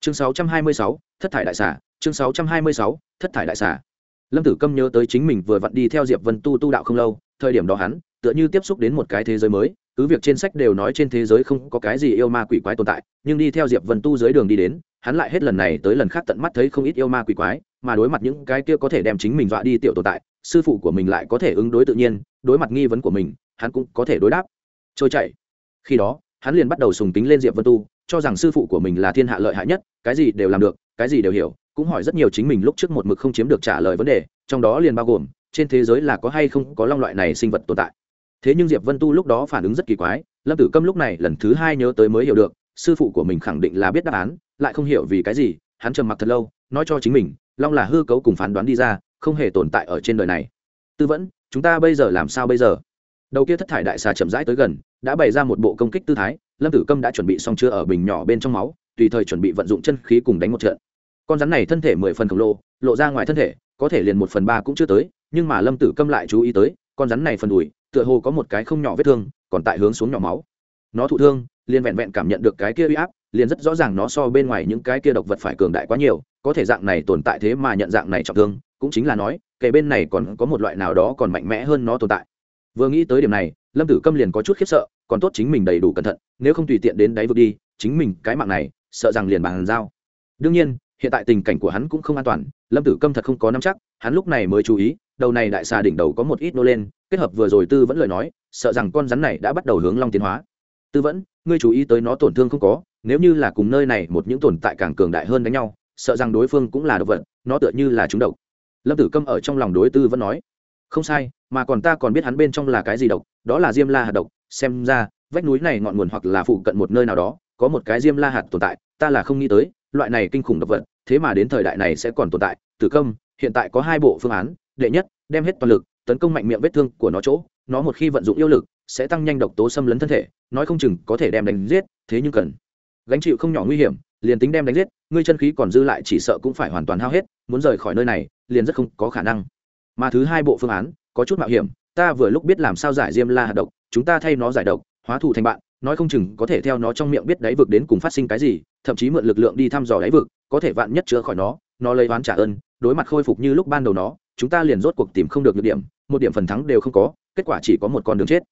Chương 626, thất thải đại xà chương 626, thất thải đại xà lâm tử câm nhớ tới chính mình vừa vặn đi theo diệp vân tu tu đạo không lâu, thời điểm đó hắn, tựa như tiếp xúc đến một cái thế giới mới, cứ việc trên sách đều nói trên thế giới không có cái gì yêu ma quỷ quái tồn tại, nhưng đi theo diệp vân tu dưới đường đi đến, hắn lại hết lần này tới lần khác tận mắt thấy không ít yêu ma quỷ quái, mà đối mặt những cái kia có thể đem chính mình dọa đi tiểu tồn tại, sư phụ của mình lại có thể ứng đối tự nhiên, đối mặt nghi vấn của mình, hắn cũng có thể đối đáp. Trôi chảy. Khi đó, hắn liền bắt đầu sùng tính lên diệp vân tu, cho rằng sư phụ của mình là thiên hạ lợi hại nhất, cái gì đều làm được, cái gì đều hiểu cũng hỏi rất nhiều chính mình lúc trước một mực không chiếm được trả lời vấn đề, trong đó liền bao gồm, trên thế giới là có hay không có long loại này sinh vật tồn tại. Thế nhưng diệp vân tu lúc đó phản ứng rất kỳ quái, lâm tử câm lúc này lần thứ hai nhớ tới mới hiểu được, sư phụ của mình khẳng định là biết đáp án, lại không hiểu vì cái gì, hắn trầm mặc thật lâu, nói cho chính mình, long là hư cấu cùng phán đoán đi ra, không hề tồn tại ở trên đời này. Tư vẫn, chúng ta bây giờ làm sao bây giờ? Đầu kia thất thải đại xà chậm rãi tới gần, đã bày ra một bộ công kích tư thái, lâm tử câm đã chuẩn bị xong chưa ở bình nhỏ bên trong máu, tùy thời chuẩn bị vận dụng chân khí cùng đánh một trận con rắn này thân thể mười phần khổng lồ, lộ ra ngoài thân thể, có thể liền một phần ba cũng chưa tới, nhưng mà lâm tử câm lại chú ý tới, con rắn này phần đùi, tựa hồ có một cái không nhỏ vết thương, còn tại hướng xuống nhỏ máu. Nó thụ thương, liền vẹn vẹn cảm nhận được cái kia uy áp, liền rất rõ ràng nó so bên ngoài những cái kia độc vật phải cường đại quá nhiều, có thể dạng này tồn tại thế mà nhận dạng này trọng thương, cũng chính là nói kể bên này còn có một loại nào đó còn mạnh mẽ hơn nó tồn tại. Vừa nghĩ tới điểm này, lâm tử câm liền có chút khiếp sợ, còn tốt chính mình đầy đủ cẩn thận, nếu không tùy tiện đến đáy vực đi, chính mình cái mạng này, sợ rằng liền bàn giao. Đương nhiên hiện tại tình cảnh của hắn cũng không an toàn, lâm tử câm thật không có nắm chắc, hắn lúc này mới chú ý, đầu này đại xà đỉnh đầu có một ít nô lên, kết hợp vừa rồi tư vẫn lời nói, sợ rằng con rắn này đã bắt đầu hướng long tiến hóa. Tư vẫn, ngươi chú ý tới nó tổn thương không có, nếu như là cùng nơi này một những tồn tại càng cường đại hơn đánh nhau, sợ rằng đối phương cũng là độc vật, nó tựa như là chúng độc. Lâm tử câm ở trong lòng đối tư vẫn nói, không sai, mà còn ta còn biết hắn bên trong là cái gì độc, đó là diêm la hạt độc, xem ra, vách núi này ngọn nguồn hoặc là phụ cận một nơi nào đó, có một cái diêm la hạt tồn tại, ta là không nghĩ tới loại này kinh khủng độc vật, thế mà đến thời đại này sẽ còn tồn tại. Tử công hiện tại có hai bộ phương án. Đệ nhất, đem hết toàn lực, tấn công mạnh miệng vết thương của nó chỗ. Nó một khi vận dụng yêu lực, sẽ tăng nhanh độc tố xâm lấn thân thể. Nói không chừng có thể đem đánh giết, thế nhưng cần gánh chịu không nhỏ nguy hiểm, liền tính đem đánh giết, ngươi chân khí còn dư lại chỉ sợ cũng phải hoàn toàn hao hết. Muốn rời khỏi nơi này, liền rất không có khả năng. Mà thứ hai bộ phương án, có chút mạo hiểm. Ta vừa lúc biết làm sao giải diêm la hạt độc, chúng ta thay nó giải độc, hóa thù thành bạn nói không chừng có thể theo nó trong miệng biết đáy vực đến cùng phát sinh cái gì, thậm chí mượn lực lượng đi thăm dò đáy vực, có thể vạn nhất chữa khỏi nó nó lấy oán trả ơn, đối mặt khôi phục như lúc ban đầu nó, chúng ta liền rốt cuộc tìm không được nhược điểm, một điểm phần thắng đều không có, kết quả chỉ có một con đường chết.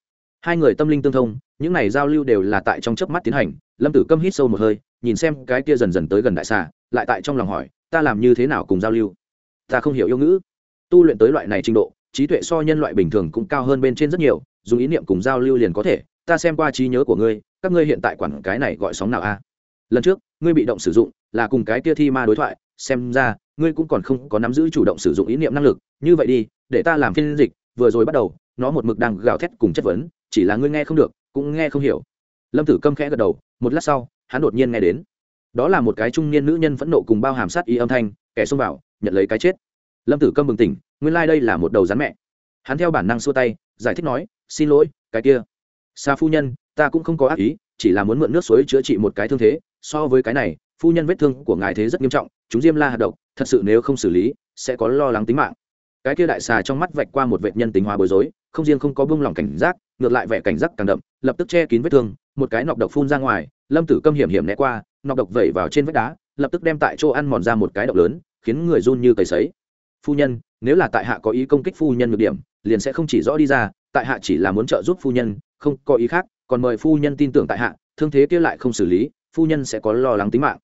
Hai người tâm linh tương thông, những này giao lưu đều là tại trong chớp mắt tiến hành, lâm tử câm hít sâu một hơi, nhìn xem cái kia dần dần tới gần đại xà, lại tại trong lòng hỏi, ta làm như thế nào cùng giao lưu? Ta không hiểu yêu ngữ. Tu luyện tới loại này trình độ, trí tuệ so nhân loại bình thường cũng cao hơn bên trên rất nhiều, dùng ý niệm cùng giao lưu liền có thể ta xem qua trí nhớ của ngươi, các ngươi hiện tại quản cái này gọi sóng nào a? Lần trước, ngươi bị động sử dụng là cùng cái kia thi ma đối thoại, xem ra, ngươi cũng còn không có nắm giữ chủ động sử dụng ý niệm năng lực. Như vậy đi, để ta làm phiên dịch, vừa rồi bắt đầu, nó một mực đang gào thét cùng chất vấn, chỉ là ngươi nghe không được, cũng nghe không hiểu. Lâm tử câm khẽ gật đầu, một lát sau, hắn đột nhiên nghe đến. Đó là một cái trung niên nữ nhân phẫn nộ cùng bao hàm sát y âm thanh, kẻ xông vào, nhận lấy cái chết. Lâm tử câm bừng tỉnh, nguyên lai、like、đây là một đầu rắn mẹ. Hắn theo bản năng xua tay, giải thích nói, xin lỗi, cái kia xa phu nhân, ta cũng không có ác ý, chỉ là muốn mượn nước suối chữa trị một cái thương thế. So với cái này, phu nhân vết thương của ngài thế rất nghiêm trọng, chúng diêm la hạt độc, thật sự nếu không xử lý, sẽ có lo lắng tính mạng. Cái kia đại xà trong mắt vạch qua một vệ nhân tính hóa bối rối, không riêng không có bông lỏng cảnh giác, ngược lại vẻ cảnh giác càng đậm, lập tức che kín vết thương, một cái nọc độc phun ra ngoài, lâm tử câm hiểm hiểm né qua, nọc độc vẩy vào trên vách đá, lập tức đem tại chỗ ăn mòn ra một cái độc lớn, khiến người run như cầy sấy. Phu nhân, nếu là tại hạ có ý công kích phu nhân nhược điểm, liền sẽ không chỉ rõ đi ra, tại hạ chỉ là muốn trợ giúp phu nhân không có ý khác, còn mời phu nhân tin tưởng tại hạ, thương thế kia lại không xử lý, phu nhân sẽ có lo lắng tính mạng.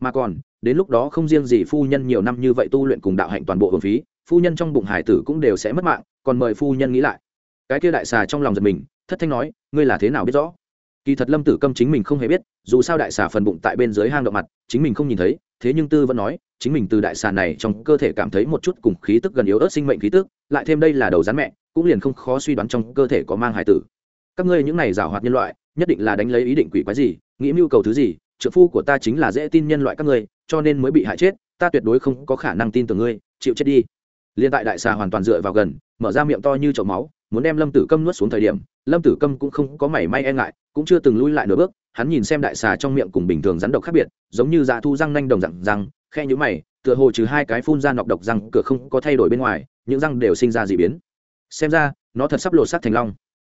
Mà còn, đến lúc đó không riêng gì phu nhân nhiều năm như vậy tu luyện cùng đạo hạnh toàn bộ hồn phí, phu nhân trong bụng hải tử cũng đều sẽ mất mạng, còn mời phu nhân nghĩ lại. Cái kia đại xà trong lòng giật mình, thất thanh nói, ngươi là thế nào biết rõ? Kỳ thật lâm tử câm chính mình không hề biết, dù sao đại xà phần bụng tại bên dưới hang động mặt, chính mình không nhìn thấy, thế nhưng tư vẫn nói, chính mình từ đại xà này trong cơ thể cảm thấy một chút cùng khí tức gần yếu ớt sinh mệnh khí tức, lại thêm đây là đầu rắn mẹ, cũng liền không khó suy đoán trong cơ thể có mang hải tử các ngươi những này giảo hoạt nhân loại, nhất định là đánh lấy ý định quỷ quái gì, nghĩ mưu cầu thứ gì trợ phu của ta chính là dễ tin nhân loại các ngươi, cho nên mới bị hại chết, ta tuyệt đối không có khả năng tin tưởng ngươi, chịu chết đi. Liên tại đại xà hoàn toàn dựa vào gần, mở ra miệng to như chậu máu, muốn đem lâm tử câm nuốt xuống thời điểm, lâm tử câm cũng không có mảy may e ngại, cũng chưa từng lui lại nửa bước, hắn nhìn xem đại xà trong miệng cùng bình thường rắn độc khác biệt, giống như dạ thu răng nanh đồng răng răng, khe nhũ mày, tựa hồ trừ hai cái phun ra nọc độc răng, cửa không có thay đổi bên ngoài, những răng đều sinh ra d ị biến. Xem ra, nó thật sắp lột sát thành long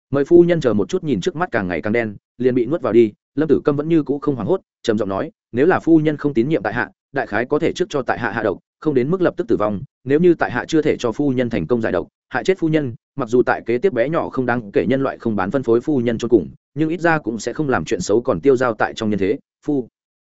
mời phu nhân chờ một chút nhìn trước mắt càng ngày càng đen, liền bị nuốt vào đi. Lâm tử câm vẫn như cũ không hoảng hốt, trầm giọng nói, nếu là phu nhân không tín nhiệm tại hạ, đại khái có thể trước cho tại hạ hạ độc, không đến mức lập tức tử vong. Nếu như tại hạ chưa thể cho phu nhân thành công giải độc, hại chết phu nhân, mặc dù tại kế tiếp bé nhỏ không đáng kể nhân loại không bán phân phối phu nhân cho cùng, nhưng ít ra cũng sẽ không làm chuyện xấu còn tiêu dao tại trong nhân thế. Phu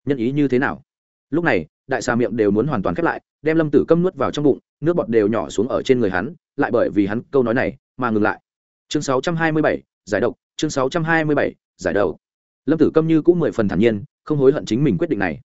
nhân ý như thế nào? Lúc này, đại xà miệng đều muốn hoàn toàn khép lại, đem lâm tử câm nuốt vào trong bụng, nước bọt đều nhỏ xuống ở trên người hắn, lại bởi vì hắn câu nói này mà ngừng lại chương 627, giải độc. Chương 627, giải đầu. lâm tử câm như cũng mười phần thản nhiên không hối hận chính mình quyết định này.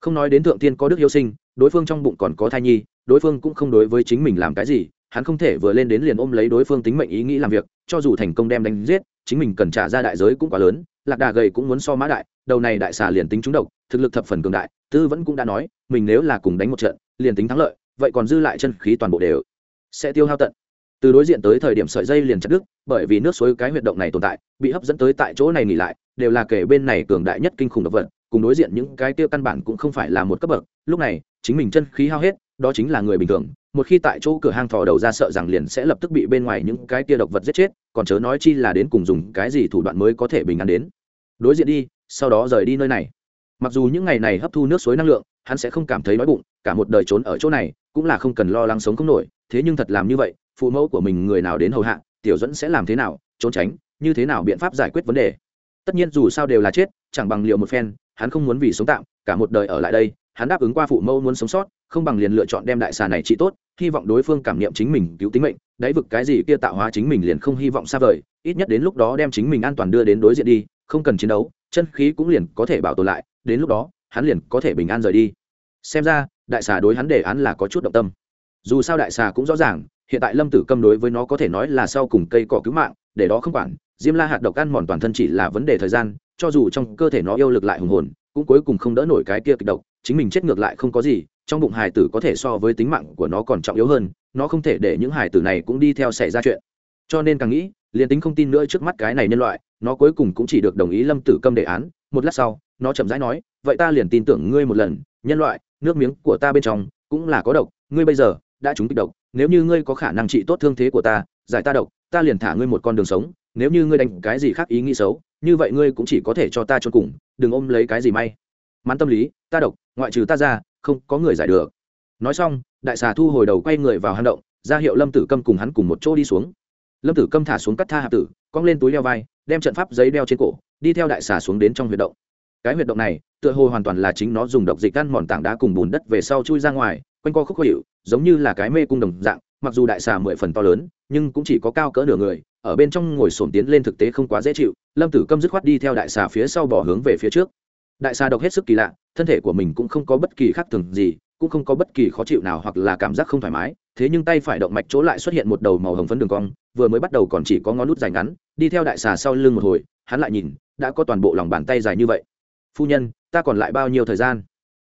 Không nói đến thượng tiên có đức yêu sinh đối phương trong bụng còn có thai nhi đối phương cũng không đối với chính mình làm cái gì hắn không thể vừa lên đến liền ôm lấy đối phương tính mệnh ý nghĩ làm việc cho dù thành công đem đánh giết chính mình cần trả ra đại giới cũng quá lớn lạc đà gầy cũng muốn so mã đại đầu này đại xà liền tính trúng độc thực lực thập phần cường đại tư vẫn cũng đã nói mình nếu là cùng đánh một trận liền tính thắng lợi vậy còn dư lại chân khí toàn bộ đều sẽ tiêu hao tận từ đối diện tới thời điểm sợi dây liền chặt đứt, bởi vì nước suối cái huyệt động này tồn tại, bị hấp dẫn tới tại chỗ này nghỉ lại, đều là kể bên này cường đại nhất kinh khủng độc vật, cùng đối diện những cái tiêu căn bản cũng không phải là một cấp bậc. Lúc này, chính mình chân khí hao hết, đó chính là người bình thường, một khi tại chỗ cửa hang thò đầu ra sợ rằng liền sẽ lập tức bị bên ngoài những cái tia độc vật giết chết, còn chớ nói chi là đến cùng dùng cái gì thủ đoạn mới có thể bình an đến. Đối diện đi, sau đó rời đi nơi này. Mặc dù những ngày này hấp thu nước suối năng lượng, hắn sẽ không cảm thấy đói bụng, cả một đời trốn ở chỗ này, cũng là không cần lo lắng sống không nổi, thế nhưng thật làm như vậy phụ mẫu của mình người nào đến hầu hạ, tiểu dẫn sẽ làm thế nào, trốn tránh, như thế nào biện pháp giải quyết vấn đề. Tất nhiên dù sao đều là chết, chẳng bằng liệu một phen, hắn không muốn vì sống tạm, cả một đời ở lại đây, hắn đáp ứng qua phụ mẫu muốn sống sót, không bằng liền lựa chọn đem đại xà này trị tốt, hy vọng đối phương cảm nghiệm chính mình cứu tính mệnh, đáy vực cái gì kia tạo hóa chính mình liền không hy vọng xa vời, ít nhất đến lúc đó đem chính mình an toàn đưa đến đối diện đi, không cần chiến đấu, chân khí cũng liền có thể bảo tồn lại, đến lúc đó, hắn liền có thể bình an rời đi. Xem ra, đại xà đối hắn đề án là có chút động tâm. Dù sao đại xà cũng rõ ràng hiện tại lâm tử câm đối với nó có thể nói là sau cùng cây cỏ cứu mạng, để đó không quản, diêm la hạt độc ăn mòn toàn thân chỉ là vấn đề thời gian, cho dù trong cơ thể nó yêu lực lại hùng hồn, cũng cuối cùng không đỡ nổi cái kia kịch độc, chính mình chết ngược lại không có gì, trong bụng hài tử có thể so với tính mạng của nó còn trọng yếu hơn, nó không thể để những hài tử này cũng đi theo xảy ra chuyện. Cho nên càng nghĩ, liền tính không tin nữa trước mắt cái này nhân loại, nó cuối cùng cũng chỉ được đồng ý lâm tử câm đề án, một lát sau, nó chậm rãi nói, vậy ta liền tin tưởng ngươi một lần, nhân loại, nước miếng của ta bên trong cũng là có độc, ngươi bây giờ đã trúng kịch độc, nếu như ngươi có khả năng trị tốt thương thế của ta, giải ta độc, ta liền thả ngươi một con đường sống, nếu như ngươi đánh cái gì khác ý nghĩ xấu, như vậy ngươi cũng chỉ có thể cho ta cho cùng, đừng ôm lấy cái gì may. Mắn tâm lý, ta độc, ngoại trừ ta ra, không có người giải được. Nói xong, đại xà thu hồi đầu quay người vào hang động, ra hiệu lâm tử câm cùng hắn cùng một chỗ đi xuống. Lâm tử câm thả xuống cắt tha hạ tử, cong lên túi đeo vai, đem trận pháp giấy đeo trên cổ, đi theo đại xà xuống đến trong huyệt động. Cái huyệt động này, tựa hồ hoàn toàn là chính nó dùng độc dịch ăn mòn tảng đá cùng bùn đất về sau chui ra ngoài quanh co khúc hiệu, giống như là cái mê cung đồng dạng, mặc dù đại xà mười phần to lớn, nhưng cũng chỉ có cao cỡ nửa người, ở bên trong ngồi sổm tiến lên thực tế không quá dễ chịu, lâm tử câm dứt khoát đi theo đại xà phía sau bỏ hướng về phía trước. Đại xà độc hết sức kỳ lạ, thân thể của mình cũng không có bất kỳ khác thường gì, cũng không có bất kỳ khó chịu nào hoặc là cảm giác không thoải mái, thế nhưng tay phải động mạch chỗ lại xuất hiện một đầu màu hồng phấn đường cong, vừa mới bắt đầu còn chỉ có ngón nút dài ngắn, đi theo đại xà sau lưng một hồi, hắn lại nhìn, đã có toàn bộ lòng bàn tay dài như vậy. Phu nhân, ta còn lại bao nhiêu thời gian?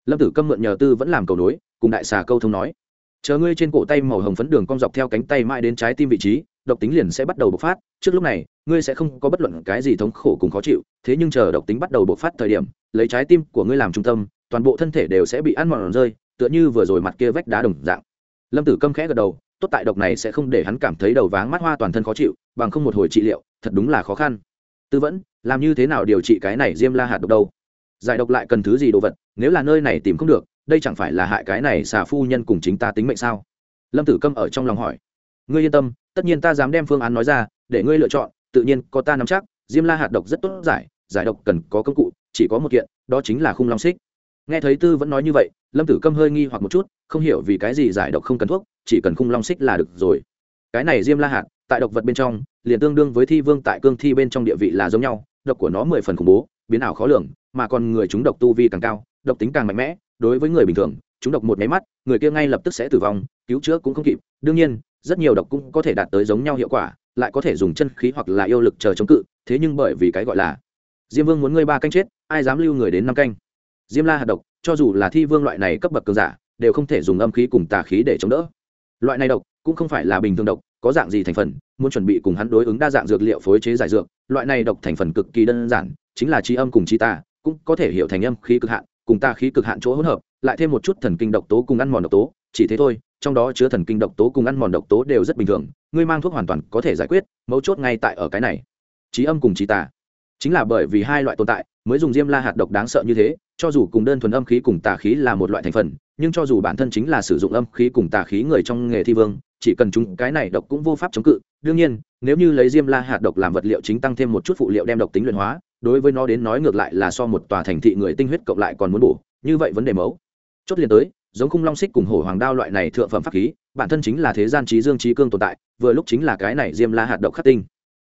Lâm tử câm mượn nhờ tư vẫn làm cầu nối cùng đại xà câu thông nói. Chờ ngươi trên cổ tay màu hồng phấn đường cong dọc theo cánh tay mãi đến trái tim vị trí, độc tính liền sẽ bắt đầu bộc phát. Trước lúc này, ngươi sẽ không có bất luận cái gì thống khổ cùng khó chịu, thế nhưng chờ độc tính bắt đầu bộc phát thời điểm, lấy trái tim của ngươi làm trung tâm, toàn bộ thân thể đều sẽ bị ăn mòn rơi, tựa như vừa rồi mặt kia vách đá đồng dạng. Lâm tử câm khẽ gật đầu, tốt tại độc này sẽ không để hắn cảm thấy đầu váng mắt hoa toàn thân khó chịu, bằng không một hồi trị liệu, thật đúng là khó khăn. Tư vẫn, làm như thế nào điều trị cái này diêm la hạt độc đâu? Giải độc lại cần thứ gì đồ vật, nếu là nơi này tìm không được đây chẳng phải là hại cái này xà phu nhân cùng chính ta tính mệnh sao? Lâm tử câm ở trong lòng hỏi. Ngươi yên tâm, tất nhiên ta dám đem phương án nói ra, để ngươi lựa chọn, tự nhiên có ta nắm chắc, diêm la hạt độc rất tốt giải giải độc cần có công cụ, chỉ có một kiện, đó chính là khung long xích. Nghe thấy tư vẫn nói như vậy, lâm tử câm hơi nghi hoặc một chút, không hiểu vì cái gì giải độc không cần thuốc, chỉ cần khung long xích là được rồi. Cái này diêm la hạt, tại độc vật bên trong, liền tương đương với thi vương tại cương thi bên trong địa vị là giống nhau, độc của nó mười phần khủng bố, biến ảo khó lường, mà còn người chúng độc tu vi càng cao, độc tính càng mạnh mẽ đối với người bình thường, chúng độc một máy mắt, người kia ngay lập tức sẽ tử vong, cứu chữa cũng không kịp. Đương nhiên, rất nhiều độc cũng có thể đạt tới giống nhau hiệu quả, lại có thể dùng chân khí hoặc là yêu lực chờ chống cự, thế nhưng bởi vì cái gọi là diêm vương muốn ngươi ba canh chết, ai dám lưu người đến năm canh? Diêm la hạt độc, cho dù là thi vương loại này cấp bậc cường giả, đều không thể dùng âm khí cùng tà khí để chống đỡ. Loại này độc cũng không phải là bình thường độc, có dạng gì thành phần, muốn chuẩn bị cùng hắn đối ứng đa dạng dược liệu phối chế giải dược, loại này độc thành phần cực kỳ đơn giản, chính là trí âm cùng trí tà, cũng có thể hiểu thành âm khí cực hạn cùng tà khí cực hạn chỗ hỗn hợp, lại thêm một chút thần kinh độc tố cùng ăn mòn độc tố, chỉ thế thôi, trong đó chứa thần kinh độc tố cùng ăn mòn độc tố đều rất bình thường, ngươi mang thuốc hoàn toàn có thể giải quyết, mấu chốt ngay tại ở cái này. Trí âm cùng trí tà. Chính là bởi vì hai loại tồn tại, mới dùng diêm la hạt độc đáng sợ như thế, cho dù cùng đơn thuần âm khí cùng tà khí là một loại thành phần, nhưng cho dù bản thân chính là sử dụng âm khí cùng tà khí người trong nghề thi vương, chỉ cần chúng cái này độc cũng vô pháp chống cự. Đương nhiên, nếu như lấy diêm la hạt độc làm vật liệu chính tăng thêm một chút phụ liệu đem độc tính luyện hóa đối với nó đến nói ngược lại là so một tòa thành thị người tinh huyết cộng lại còn muốn bổ, như vậy vấn đề mấu. Chốt liền tới, giống khung long xích cùng hổ hoàng đao loại này thượng phẩm pháp khí, bản thân chính là thế gian trí dương trí cương tồn tại, vừa lúc chính là cái này diêm la hạt độc khắc tinh.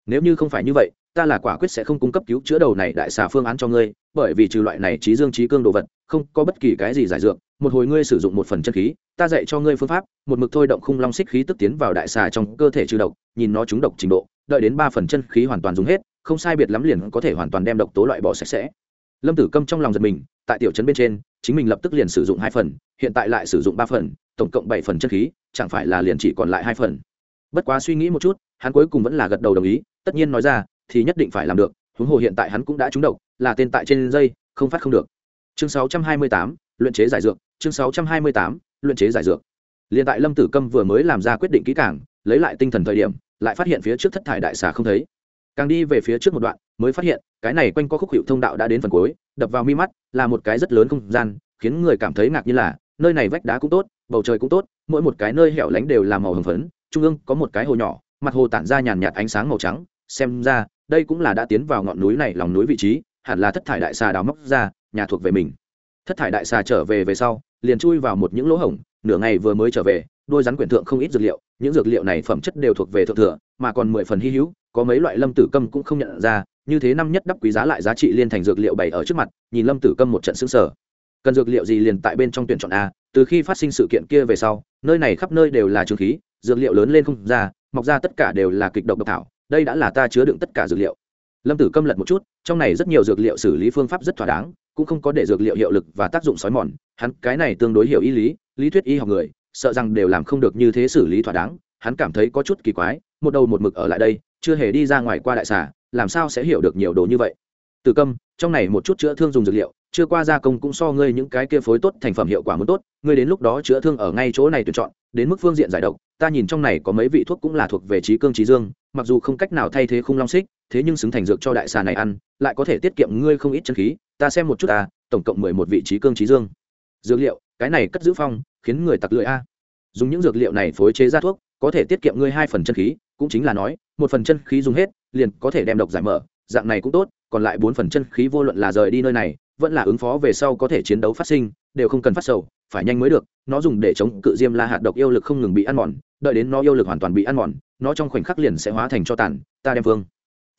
Nếu như không phải như vậy, ta là quả quyết sẽ không cung cấp cứu chữa đầu này đại xà phương án cho ngươi, bởi vì trừ loại này trí dương trí cương đồ vật, không có bất kỳ cái gì giải dược, một hồi ngươi sử dụng một phần chân khí, ta dạy cho ngươi phương pháp, một mực thôi động khung long xích khí tức tiến vào đại xà trong cơ thể trừ độc, nhìn nó trúng độc trình độ, đợi đến ba phần chân khí hoàn toàn dùng hết không sai biệt lắm liền có thể hoàn toàn đem độc tố loại bỏ sạch sẽ. Lâm tử câm trong lòng giật mình tại tiểu trấn bên trên chính mình lập tức liền sử dụng hai phần hiện tại lại sử dụng ba phần tổng cộng bảy phần chân khí chẳng phải là liền chỉ còn lại hai phần. Bất quá suy nghĩ một chút hắn cuối cùng vẫn là gật đầu đồng ý tất nhiên nói ra thì nhất định phải làm được huống hồ hiện tại hắn cũng đã trúng độc là tên tại trên dây không phát không được. Chương 628, luyện chế giải dược chương 628, luyện chế giải dược. Liền tại lâm tử câm vừa mới làm ra quyết định kỹ càng lấy lại tinh thần thời điểm lại phát hiện phía trước thất thải đại xà không thấy càng đi về phía trước một đoạn, mới phát hiện, cái này quanh co khúc hiệu thông đạo đã đến phần cuối, đập vào mi mắt, là một cái rất lớn không gian, khiến người cảm thấy ngạc như là, nơi này vách đá cũng tốt, bầu trời cũng tốt, mỗi một cái nơi hẻo lánh đều là màu hồng phấn, trung ương có một cái hồ nhỏ, mặt hồ tản ra nhàn nhạt ánh sáng màu trắng, xem ra, đây cũng là đã tiến vào ngọn núi này lòng núi vị trí, hẳn là thất thải đại xà đào móc ra, nhà thuộc về mình. Thất thải đại xà trở về về sau, liền chui vào một những lỗ hổng, nửa ngày vừa mới trở về đôi rắn quyển thượng không ít dược liệu, những dược liệu này phẩm chất đều thuộc về thượng thừa, mà còn mười phần hy hữu, có mấy loại lâm tử câm cũng không nhận ra, như thế năm nhất đắp quý giá lại giá trị liên thành dược liệu bày ở trước mặt, nhìn lâm tử câm một trận xứng sở cần dược liệu gì liền tại bên trong tuyển chọn a, từ khi phát sinh sự kiện kia về sau, nơi này khắp nơi đều là trường khí, dược liệu lớn lên không ra, mọc ra tất cả đều là kịch độc độc thảo, đây đã là ta chứa đựng tất cả dược liệu. Lâm tử câm lật một chút, trong này rất nhiều dược liệu xử lý phương pháp rất thỏa đáng, cũng không có để dược liệu hiệu lực và tác dụng sói mòn, hắn cái này tương đối hiểu y lý lý thuyết y học người sợ rằng đều làm không được như thế xử lý thỏa đáng, hắn cảm thấy có chút kỳ quái, một đầu một mực ở lại đây, chưa hề đi ra ngoài qua đại xà, làm sao sẽ hiểu được nhiều đồ như vậy? Từ câm, trong này một chút chữa thương dùng dược liệu, chưa qua gia công cũng so ngươi những cái kia phối tốt thành phẩm hiệu quả muốn tốt, ngươi đến lúc đó chữa thương ở ngay chỗ này tuyển chọn, đến mức phương diện giải độc, ta nhìn trong này có mấy vị thuốc cũng là thuộc về trí cương trí dương, mặc dù không cách nào thay thế khung long xích, thế nhưng xứng thành dược cho đại xà này ăn, lại có thể tiết kiệm ngươi không ít chân khí, ta xem một chút ta tổng cộng mười một vị trí cương trí dương. Dược liệu, cái này cất giữ phong khiến người tặc lưỡi a. Dùng những dược liệu này phối chế ra thuốc, có thể tiết kiệm ngươi hai phần chân khí, cũng chính là nói, một phần chân khí dùng hết, liền có thể đem độc giải mở, dạng này cũng tốt, còn lại bốn phần chân khí vô luận là rời đi nơi này, vẫn là ứng phó về sau có thể chiến đấu phát sinh, đều không cần phát sầu, phải nhanh mới được, nó dùng để chống cự diêm la hạt độc yêu lực không ngừng bị ăn mòn, đợi đến nó yêu lực hoàn toàn bị ăn mòn, nó trong khoảnh khắc liền sẽ hóa thành cho tàn, ta đem vương.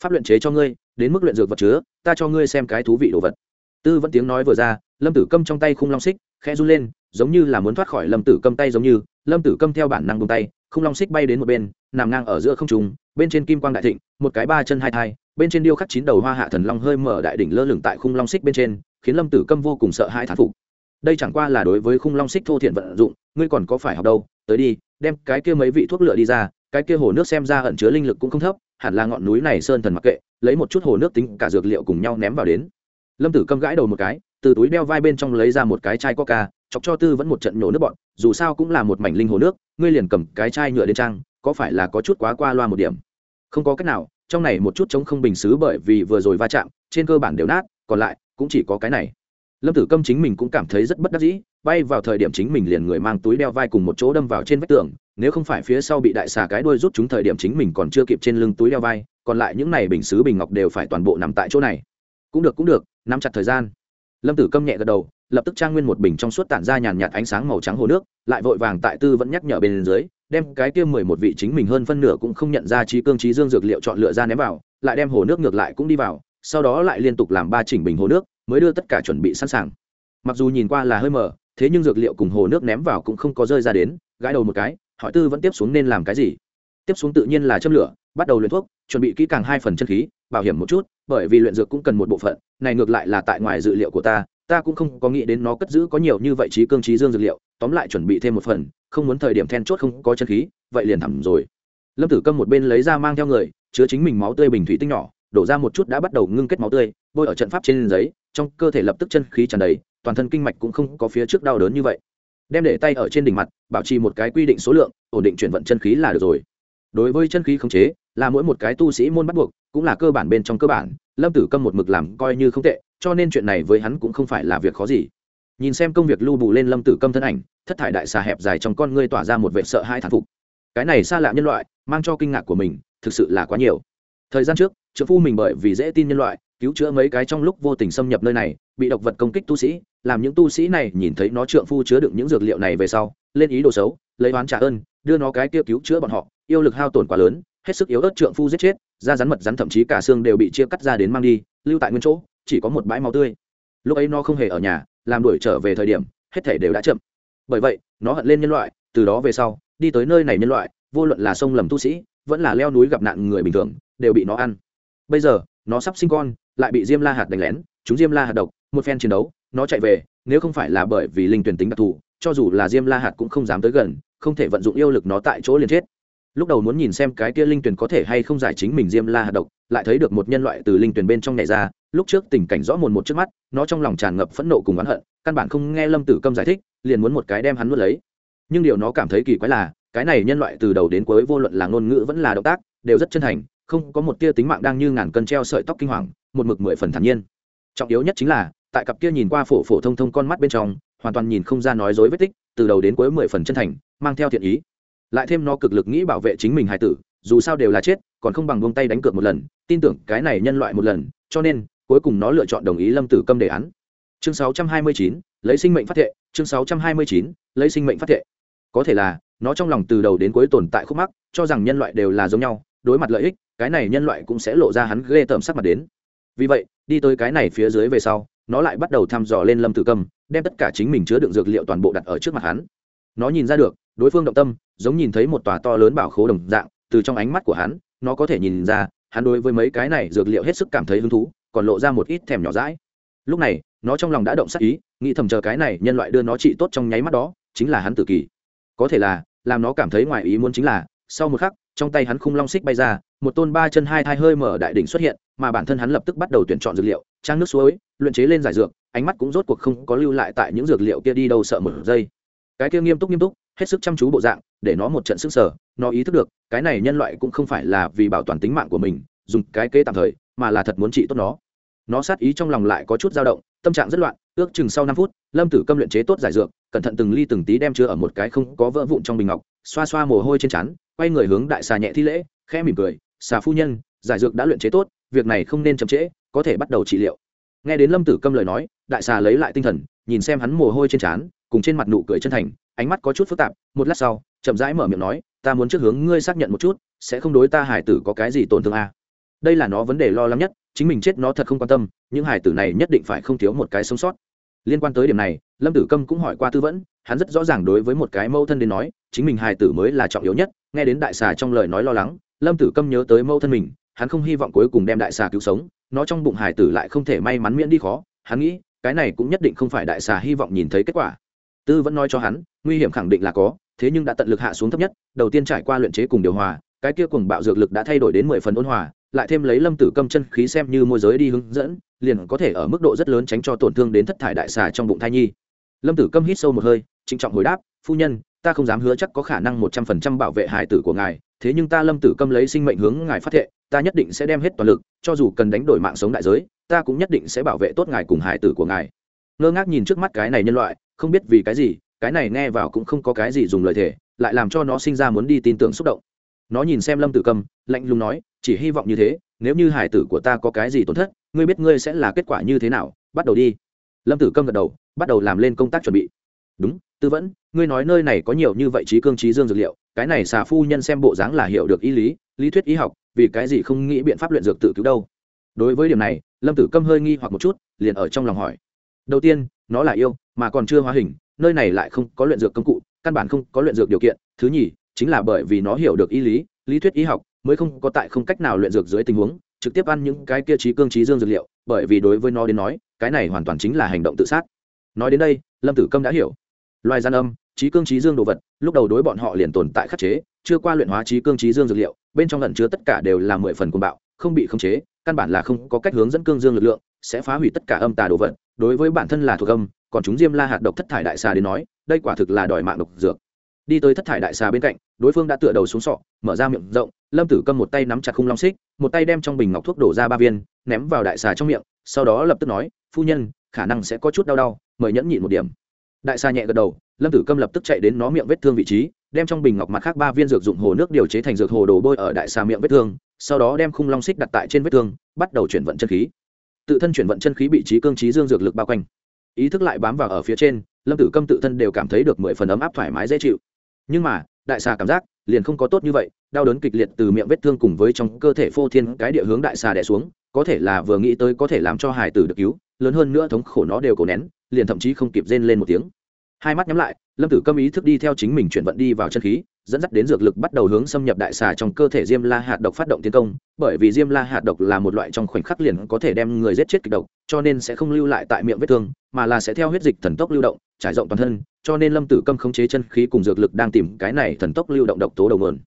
Pháp luyện chế cho ngươi, đến mức luyện dược vật chứa, ta cho ngươi xem cái thú vị đồ vật. Tư vẫn tiếng nói vừa ra lâm tử câm trong tay khung long xích khẽ run lên, giống như là muốn thoát khỏi lâm tử câm tay giống như, lâm tử câm theo bản năng bông tay, Khung long xích bay đến một bên, nằm ngang ở giữa không trùng bên trên kim quang đại thịnh, một cái ba chân hai thai, bên trên điêu khắc chín đầu hoa hạ thần long hơi mở đại đỉnh lơ lửng tại khung long xích bên trên, khiến lâm tử câm vô cùng sợ hãi thán phục. Đây chẳng qua là đối với khung long xích thô thiện vận dụng, ngươi còn có phải học đâu, tới đi, đem cái kia mấy vị thuốc lựa đi ra, cái kia hồ nước xem ra ẩn chứa linh lực cũng không thấp, hẳn là ngọn núi này sơn thần mặc kệ, lấy một chút hồ nước tính cả dược liệu cùng nhau ném vào đến. Lâm tử câm gãi đầu một cái từ túi đeo vai bên trong lấy ra một cái chai coca, chọc cho tư vẫn một trận nổ nước bọn, dù sao cũng là một mảnh linh hồ nước, ngươi liền cầm cái chai nhựa lên trang, có phải là có chút quá qua loa một điểm? Không có cách nào, trong này một chút chống không bình xứ bởi vì vừa rồi va chạm, trên cơ bản đều nát, còn lại, cũng chỉ có cái này. Lâm tử câm chính mình cũng cảm thấy rất bất đắc dĩ, bay vào thời điểm chính mình liền người mang túi đeo vai cùng một chỗ đâm vào trên vách tường, nếu không phải phía sau bị đại xà cái đuôi rút chúng thời điểm chính mình còn chưa kịp trên lưng túi đeo vai, còn lại những này bình xứ bình ngọc đều phải toàn bộ nằm tại chỗ này. Cũng được cũng được, nắm chặt thời gian lâm tử câm nhẹ gật đầu, lập tức trang nguyên một bình trong suốt tản ra nhàn nhạt ánh sáng màu trắng hồ nước, lại vội vàng tại tư vẫn nhắc nhở bên dưới, đem cái kia mười một vị chính mình hơn phân nửa cũng không nhận ra trí cương trí dương dược liệu chọn lựa ra ném vào, lại đem hồ nước ngược lại cũng đi vào, sau đó lại liên tục làm ba chỉnh bình hồ nước, mới đưa tất cả chuẩn bị sẵn sàng. Mặc dù nhìn qua là hơi mờ, thế nhưng dược liệu cùng hồ nước ném vào cũng không có rơi ra đến, gãi đầu một cái, hỏi tư vẫn tiếp xuống nên làm cái gì. Tiếp xuống tự nhiên là châm lửa, bắt đầu luyện thuốc, chuẩn bị kỹ càng hai phần chân khí, bảo hiểm một chút bởi vì luyện dược cũng cần một bộ phận, này ngược lại là tại ngoài dự liệu của ta ta cũng không có nghĩ đến nó cất giữ có nhiều như vậy trí cương trí dương dược liệu, tóm lại chuẩn bị thêm một phần, không muốn thời điểm then chốt không có chân khí, vậy liền thẳm rồi. Lâm tử câm một bên lấy ra mang theo người, chứa chính mình máu tươi bình thủy tinh nhỏ, đổ ra một chút đã bắt đầu ngưng kết máu tươi, bôi ở trận pháp trên giấy, trong cơ thể lập tức chân khí tràn đầy, toàn thân kinh mạch cũng không có phía trước đau đớn như vậy. Đem để tay ở trên đỉnh mặt, bảo trì một cái quy định số lượng, ổn định chuyển vận chân khí là được rồi. Đối với chân khí khống chế là mỗi một cái tu sĩ môn bắt buộc, cũng là cơ bản bên trong cơ bản, lâm tử câm một mực làm coi như không tệ, cho nên chuyện này với hắn cũng không phải là việc khó gì. Nhìn xem công việc lưu bù lên lâm tử câm thân ảnh, thất thải đại xà hẹp dài trong con ngươi tỏa ra một vệ sợ hai thản phục. Cái này xa lạ nhân loại, mang cho kinh ngạc của mình, thực sự là quá nhiều. Thời gian trước, trợ phu mình bởi vì dễ tin nhân loại, cứu chữa mấy cái trong lúc vô tình xâm nhập nơi này, bị độc vật công kích tu sĩ, làm những tu sĩ này nhìn thấy nó trượng phu chứa đựng những dược liệu này về sau, lên ý đồ xấu, lấy oán trả ơn, đưa nó cái kia cứu chữa bọn họ, yêu lực hao tổn quá lớn hết sức yếu ớt trượng phu giết chết, da rắn mật rắn thậm chí cả xương đều bị chia cắt ra đến mang đi, lưu tại nguyên chỗ, chỉ có một bãi máu tươi. Lúc ấy nó không hề ở nhà, làm đuổi trở về thời điểm, hết thể đều đã chậm. Bởi vậy, nó hận lên nhân loại, từ đó về sau, đi tới nơi này nhân loại, vô luận là sông lầm tu sĩ, vẫn là leo núi gặp nạn người bình thường, đều bị nó ăn. Bây giờ, nó sắp sinh con, lại bị diêm la hạt đánh lén, chúng diêm la hạt độc, một phen chiến đấu, nó chạy về, nếu không phải là bởi vì linh tuyển tính đặc thù, cho dù là diêm la hạt cũng không dám tới gần, không thể vận dụng yêu lực nó tại chỗ liền chết lúc đầu muốn nhìn xem cái kia linh tuyển có thể hay không giải chính mình diêm la hạt độc, lại thấy được một nhân loại từ linh tuyển bên trong nhảy ra, lúc trước tình cảnh rõ mồn một trước mắt, nó trong lòng tràn ngập phẫn nộ cùng oán hận, căn bản không nghe lâm tử câm giải thích, liền muốn một cái đem hắn nuốt lấy. Nhưng điều nó cảm thấy kỳ quái là, cái này nhân loại từ đầu đến cuối vô luận là ngôn ngữ vẫn là động tác, đều rất chân thành, không có một tia tính mạng đang như ngàn cân treo sợi tóc kinh hoàng, một mực mười phần thản nhiên. Trọng yếu nhất chính là, tại cặp kia nhìn qua phổ phổ thông thông con mắt bên trong, hoàn toàn nhìn không ra nói dối vết tích, từ đầu đến cuối mười phần chân thành, mang theo thiện ý lại thêm nó cực lực nghĩ bảo vệ chính mình hài tử dù sao đều là chết còn không bằng buông tay đánh cược một lần tin tưởng cái này nhân loại một lần cho nên cuối cùng nó lựa chọn đồng ý lâm tử câm đề án. Chương 629, lấy sinh mệnh phát thệ chương 629, lấy sinh mệnh phát thệ. Có thể là nó trong lòng từ đầu đến cuối tồn tại khúc mắc cho rằng nhân loại đều là giống nhau đối mặt lợi ích cái này nhân loại cũng sẽ lộ ra hắn ghê tởm sắc mặt đến. Vì vậy đi tới cái này phía dưới về sau nó lại bắt đầu thăm dò lên lâm tử câm đem tất cả chính mình chứa đựng dược liệu toàn bộ đặt ở trước mặt hắn. Nó nhìn ra được đối phương động tâm, giống nhìn thấy một tòa to lớn bảo khố đồng dạng, từ trong ánh mắt của hắn, nó có thể nhìn ra, hắn đối với mấy cái này dược liệu hết sức cảm thấy hứng thú, còn lộ ra một ít thèm nhỏ rãi lúc này, nó trong lòng đã động sắc ý, nghĩ thầm chờ cái này nhân loại đưa nó trị tốt trong nháy mắt đó, chính là hắn tự kỷ có thể là, làm nó cảm thấy ngoài ý muốn chính là, sau một khắc, trong tay hắn khung long xích bay ra, một tôn ba chân hai thai hơi mở đại đỉnh xuất hiện, mà bản thân hắn lập tức bắt đầu tuyển chọn dược liệu, trang nước suối, luyện chế lên giải dược, ánh mắt cũng rốt cuộc không có lưu lại tại những dược liệu kia đi đâu sợ một giây. Cái kia nghiêm túc nghiêm túc hết sức chăm chú bộ dạng, để nó một trận sức sở nó ý thức được, cái này nhân loại cũng không phải là vì bảo toàn tính mạng của mình, dùng cái kế tạm thời, mà là thật muốn trị tốt nó. Nó sát ý trong lòng lại có chút dao động, tâm trạng rất loạn, ước chừng sau năm phút, lâm tử câm luyện chế tốt giải dược, cẩn thận từng ly từng tí đem chứa ở một cái không có vỡ vụn trong bình ngọc, xoa xoa mồ hôi trên trán, quay người hướng đại xà nhẹ thi lễ, khẽ mỉm cười, xà phu nhân, giải dược đã luyện chế tốt, việc này không nên chậm trễ, có thể bắt đầu trị liệu. Nghe đến lâm tử câm lời nói, đại xà lấy lại tinh thần, nhìn xem hắn mồ hôi trên trán, cùng trên mặt nụ cười chân thành ánh mắt có chút phức tạp, một lát sau, chậm rãi mở miệng nói, ta muốn trước hướng ngươi xác nhận một chút, sẽ không đối ta hải tử có cái gì tổn thương à. đây là nó vấn đề lo lắng nhất, chính mình chết nó thật không quan tâm, những hải tử này nhất định phải không thiếu một cái sống sót liên quan tới điểm này, lâm tử câm cũng hỏi qua tư vấn, hắn rất rõ ràng đối với một cái mâu thân đến nói, chính mình hài tử mới là trọng yếu nhất, nghe đến đại xà trong lời nói lo lắng, lâm tử câm nhớ tới Mâu thân mình, hắn không hy vọng cuối cùng đem đại xà cứu sống, nó trong bụng hài tử lại không thể may mắn miễn đi khó, hắn nghĩ, cái này cũng nhất định không phải đại xà hy vọng nhìn thấy kết quả tư vẫn nói cho hắn, nguy hiểm khẳng định là có, thế nhưng đã tận lực hạ xuống thấp nhất, đầu tiên trải qua luyện chế cùng điều hòa, cái kia cùng bạo dược lực đã thay đổi đến mười phần ôn hòa, lại thêm lấy lâm tử câm chân khí xem như môi giới đi hướng dẫn, liền có thể ở mức độ rất lớn tránh cho tổn thương đến thất thải đại xà trong bụng thai nhi. Lâm tử câm hít sâu một hơi, trịnh trọng hồi đáp, phu nhân, ta không dám hứa chắc có khả năng một trăm phần trăm bảo vệ hải tử của ngài, thế nhưng ta lâm tử câm lấy sinh mệnh hướng ngài phát thệ, ta nhất định sẽ đem hết toàn lực, cho dù cần đánh đổi mạng sống đại giới, ta cũng nhất định sẽ bảo vệ tốt ngài cùng hải tử của ngài. Ngơ ngác nhìn trước mắt cái này nhân loại không biết vì cái gì cái này nghe vào cũng không có cái gì dùng lời thể lại làm cho nó sinh ra muốn đi tin tưởng xúc động. Nó nhìn xem lâm tử Cầm, lạnh lùng nói chỉ hy vọng như thế nếu như hải tử của ta có cái gì tổn thất ngươi biết ngươi sẽ là kết quả như thế nào bắt đầu đi. Lâm tử Cầm gật đầu bắt đầu làm lên công tác chuẩn bị. Đúng tư vấn, ngươi nói nơi này có nhiều như vậy trí cương trí dương dược liệu cái này xà phu nhân xem bộ dáng là hiểu được ý lý lý thuyết y học vì cái gì không nghĩ biện pháp luyện dược tự cứu đâu. Đối với điểm này lâm tử câm hơi nghi hoặc một chút liền ở trong lòng hỏi. Đầu tiên nó là yêu, mà còn chưa hóa hình, nơi này lại không có luyện dược công cụ, căn bản không có luyện dược điều kiện. Thứ nhì, chính là bởi vì nó hiểu được ý lý lý thuyết y học, mới không có tại không cách nào luyện dược dưới tình huống, trực tiếp ăn những cái kia trí cương trí dương dược liệu, bởi vì đối với nó đến nói, cái này hoàn toàn chính là hành động tự sát. Nói đến đây, lâm tử câm đã hiểu. Loài gian âm, trí cương trí dương đồ vật, lúc đầu đối bọn họ liền tồn tại khắc chế, chưa qua luyện hóa trí cương trí dương dược liệu, bên trong lẩn chứa tất cả đều là mười phần cuồng bạo, không bị khống chế, căn bản là không có cách hướng dẫn cương dương lực lượng, sẽ phá hủy tất cả âm tà đồ vật đối với bản thân là thuộc âm, còn chúng diêm la hạt độc thất thải đại xà đến nói, đây quả thực là đòi mạng độc dược. Đi tới thất thải đại xà bên cạnh, đối phương đã tựa đầu xuống sọ, mở ra miệng rộng, lâm tử câm một tay nắm chặt khung long xích, một tay đem trong bình ngọc thuốc đổ ra ba viên, ném vào đại xà trong miệng, sau đó lập tức nói, phu nhân, khả năng sẽ có chút đau đau, mời nhẫn nhịn một điểm. Đại xà nhẹ gật đầu, lâm tử câm lập tức chạy đến nó miệng vết thương vị trí, đem trong bình ngọc mặt khác ba viên dược dụng hồ nước điều chế thành dược hồ đồ bôi ở đại xà miệng vết thương, sau đó đem khung long xích đặt tại trên vết thương, bắt đầu chuyển vận chân khí tự thân chuyển vận chân khí bị trí cương trí dương dược lực bao quanh. Ý thức lại bám vào ở phía trên, lâm tử câm tự thân đều cảm thấy được mười phần ấm áp thoải mái dễ chịu. Nhưng mà, đại xà cảm giác liền không có tốt như vậy, đau đớn kịch liệt từ miệng vết thương cùng với trong cơ thể phô thiên cái địa hướng đại xà đẻ xuống, có thể là vừa nghĩ tới có thể làm cho hải tử được cứu, lớn hơn nữa thống khổ nó đều cổ nén, liền thậm chí không kịp rên lên một tiếng. Hai mắt nhắm lại, lâm tử câm ý thức đi theo chính mình chuyển vận đi vào chân khí dẫn dắt đến dược lực bắt đầu hướng xâm nhập đại xà trong cơ thể diêm la hạt độc phát động tiến công, bởi vì diêm la hạt độc là một loại trong khoảnh khắc liền có thể đem người giết chết kịch độc, cho nên sẽ không lưu lại tại miệng vết thương, mà là sẽ theo huyết dịch thần tốc lưu động, trải rộng toàn thân, cho nên lâm tử câm khống chế chân khí cùng dược lực đang tìm cái này thần tốc lưu động độc tố đầu mượn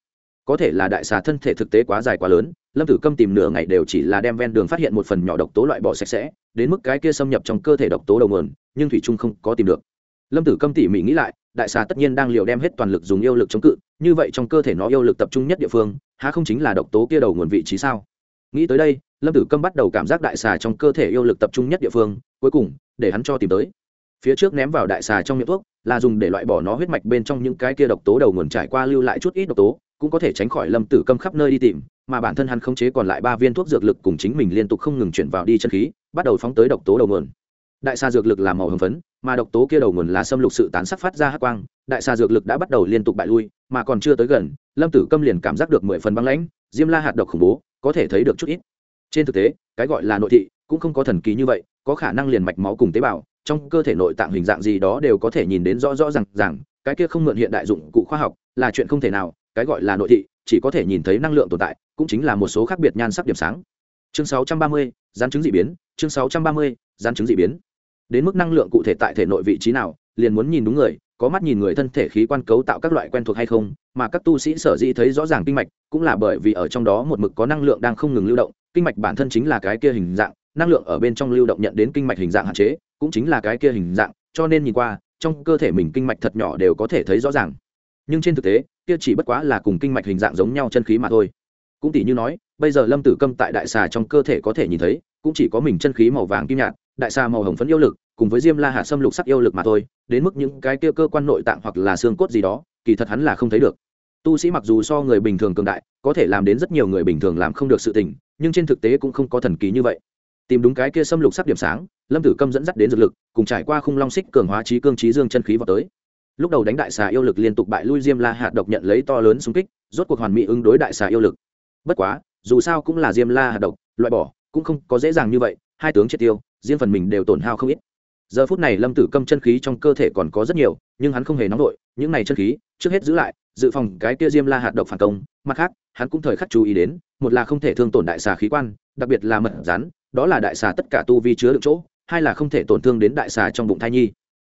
có thể là đại xà thân thể thực tế quá dài quá lớn, lâm tử câm tìm nửa ngày đều chỉ là đem ven đường phát hiện một phần nhỏ độc tố loại bỏ sạch sẽ, đến mức cái kia xâm nhập trong cơ thể độc tố đầu mượn nhưng thủy trung không có tìm được. Lâm tử câm tỉ mỉ nghĩ lại, đại xà tất nhiên đang liều đem hết toàn lực dùng yêu lực chống cự như vậy trong cơ thể nó yêu lực tập trung nhất địa phương, há không chính là độc tố kia đầu nguồn vị trí sao? Nghĩ tới đây, lâm tử câm bắt đầu cảm giác đại xà trong cơ thể yêu lực tập trung nhất địa phương, cuối cùng, để hắn cho tìm tới. Phía trước ném vào đại xà trong miệng thuốc, là dùng để loại bỏ nó huyết mạch bên trong những cái kia độc tố đầu nguồn trải qua lưu lại chút ít độc tố, cũng có thể tránh khỏi lâm tử câm khắp nơi đi tìm, mà bản thân hắn khống chế còn lại ba viên thuốc dược lực cùng chính mình liên tục không ngừng chuyển vào đi chân khí, bắt đầu phóng tới độc tố đầu nguồn. Đại xà dược lực là màu hồng phấn, mà độc tố kia đầu nguồn là xâm lục sự tán sắc phát ra hắc quang, đại xà dược lực đã bắt đầu liên tục bại lui mà còn chưa tới gần lâm tử câm liền cảm giác được mười phần băng lãnh diêm la hạt độc khủng bố có thể thấy được chút ít. Trên thực tế cái gọi là nội thị cũng không có thần kỳ như vậy có khả năng liền mạch máu cùng tế bào trong cơ thể nội tạng hình dạng gì đó đều có thể nhìn đến rõ rõ r à n g rằng cái kia không mượn hiện đại dụng cụ khoa học là chuyện không thể nào cái gọi là nội thị chỉ có thể nhìn thấy năng lượng tồn tại cũng chính là một số khác biệt nhan sắc điểm sáng. Chương 630, gián chứng d ị biến chương 630, gián chứng d ị biến. Đến mức năng lượng cụ thể tại thể nội vị trí nào liền muốn nhìn đúng người có mắt nhìn người thân thể khí quan cấu tạo các loại quen thuộc hay không, mà các tu sĩ sở dĩ thấy rõ ràng kinh mạch, cũng là bởi vì ở trong đó một mực có năng lượng đang không ngừng lưu động, kinh mạch bản thân chính là cái kia hình dạng, năng lượng ở bên trong lưu động nhận đến kinh mạch hình dạng hạn chế, cũng chính là cái kia hình dạng, cho nên nhìn qua, trong cơ thể mình kinh mạch thật nhỏ đều có thể thấy rõ ràng. Nhưng trên thực tế, kia chỉ bất quá là cùng kinh mạch hình dạng giống nhau chân khí mà thôi. Cũng tỷ như nói, bây giờ lâm tử câm tại đại xà trong cơ thể có thể nhìn thấy, cũng chỉ có mình chân khí màu vàng kim nhạt, đại xà màu hồng phấn yêu lực cùng với diêm la hạ xâm lục sắc yêu lực mà thôi, đến mức những cái kia cơ quan nội tạng hoặc là xương cốt gì đó, kỳ thật hắn là không thấy được. Tu sĩ mặc dù so người bình thường cường đại, có thể làm đến rất nhiều người bình thường làm không được sự tình, nhưng trên thực tế cũng không có thần kỳ như vậy. Tìm đúng cái kia xâm lục sắc điểm sáng, lâm tử câm dẫn dắt đến dược lực, cùng trải qua khung long xích cường hóa trí cương trí dương chân khí vào tới. Lúc đầu đánh đại xà yêu lực liên tục bại lui diêm la hạt độc nhận lấy to lớn xung kích, rốt cuộc hoàn mỹ ứng đối đại xà yêu lực. Bất quá, dù sao cũng là diêm la hạt độc, loại bỏ, cũng không có dễ dàng như vậy, hai tướng triệt tiêu, riêng phần mình đều tổn hao không ít giờ phút này lâm tử câm chân khí trong cơ thể còn có rất nhiều, nhưng hắn không hề nóng vội những này chân khí, trước hết giữ lại, dự phòng cái kia diêm la hạt độc phản công, mặt khác, hắn cũng thời khắc chú ý đến, một là không thể thương tổn đại xà khí quan, đặc biệt là mật rắn, đó là đại xà tất cả tu vi chứa được chỗ, hai là không thể tổn thương đến đại xà trong bụng thai nhi.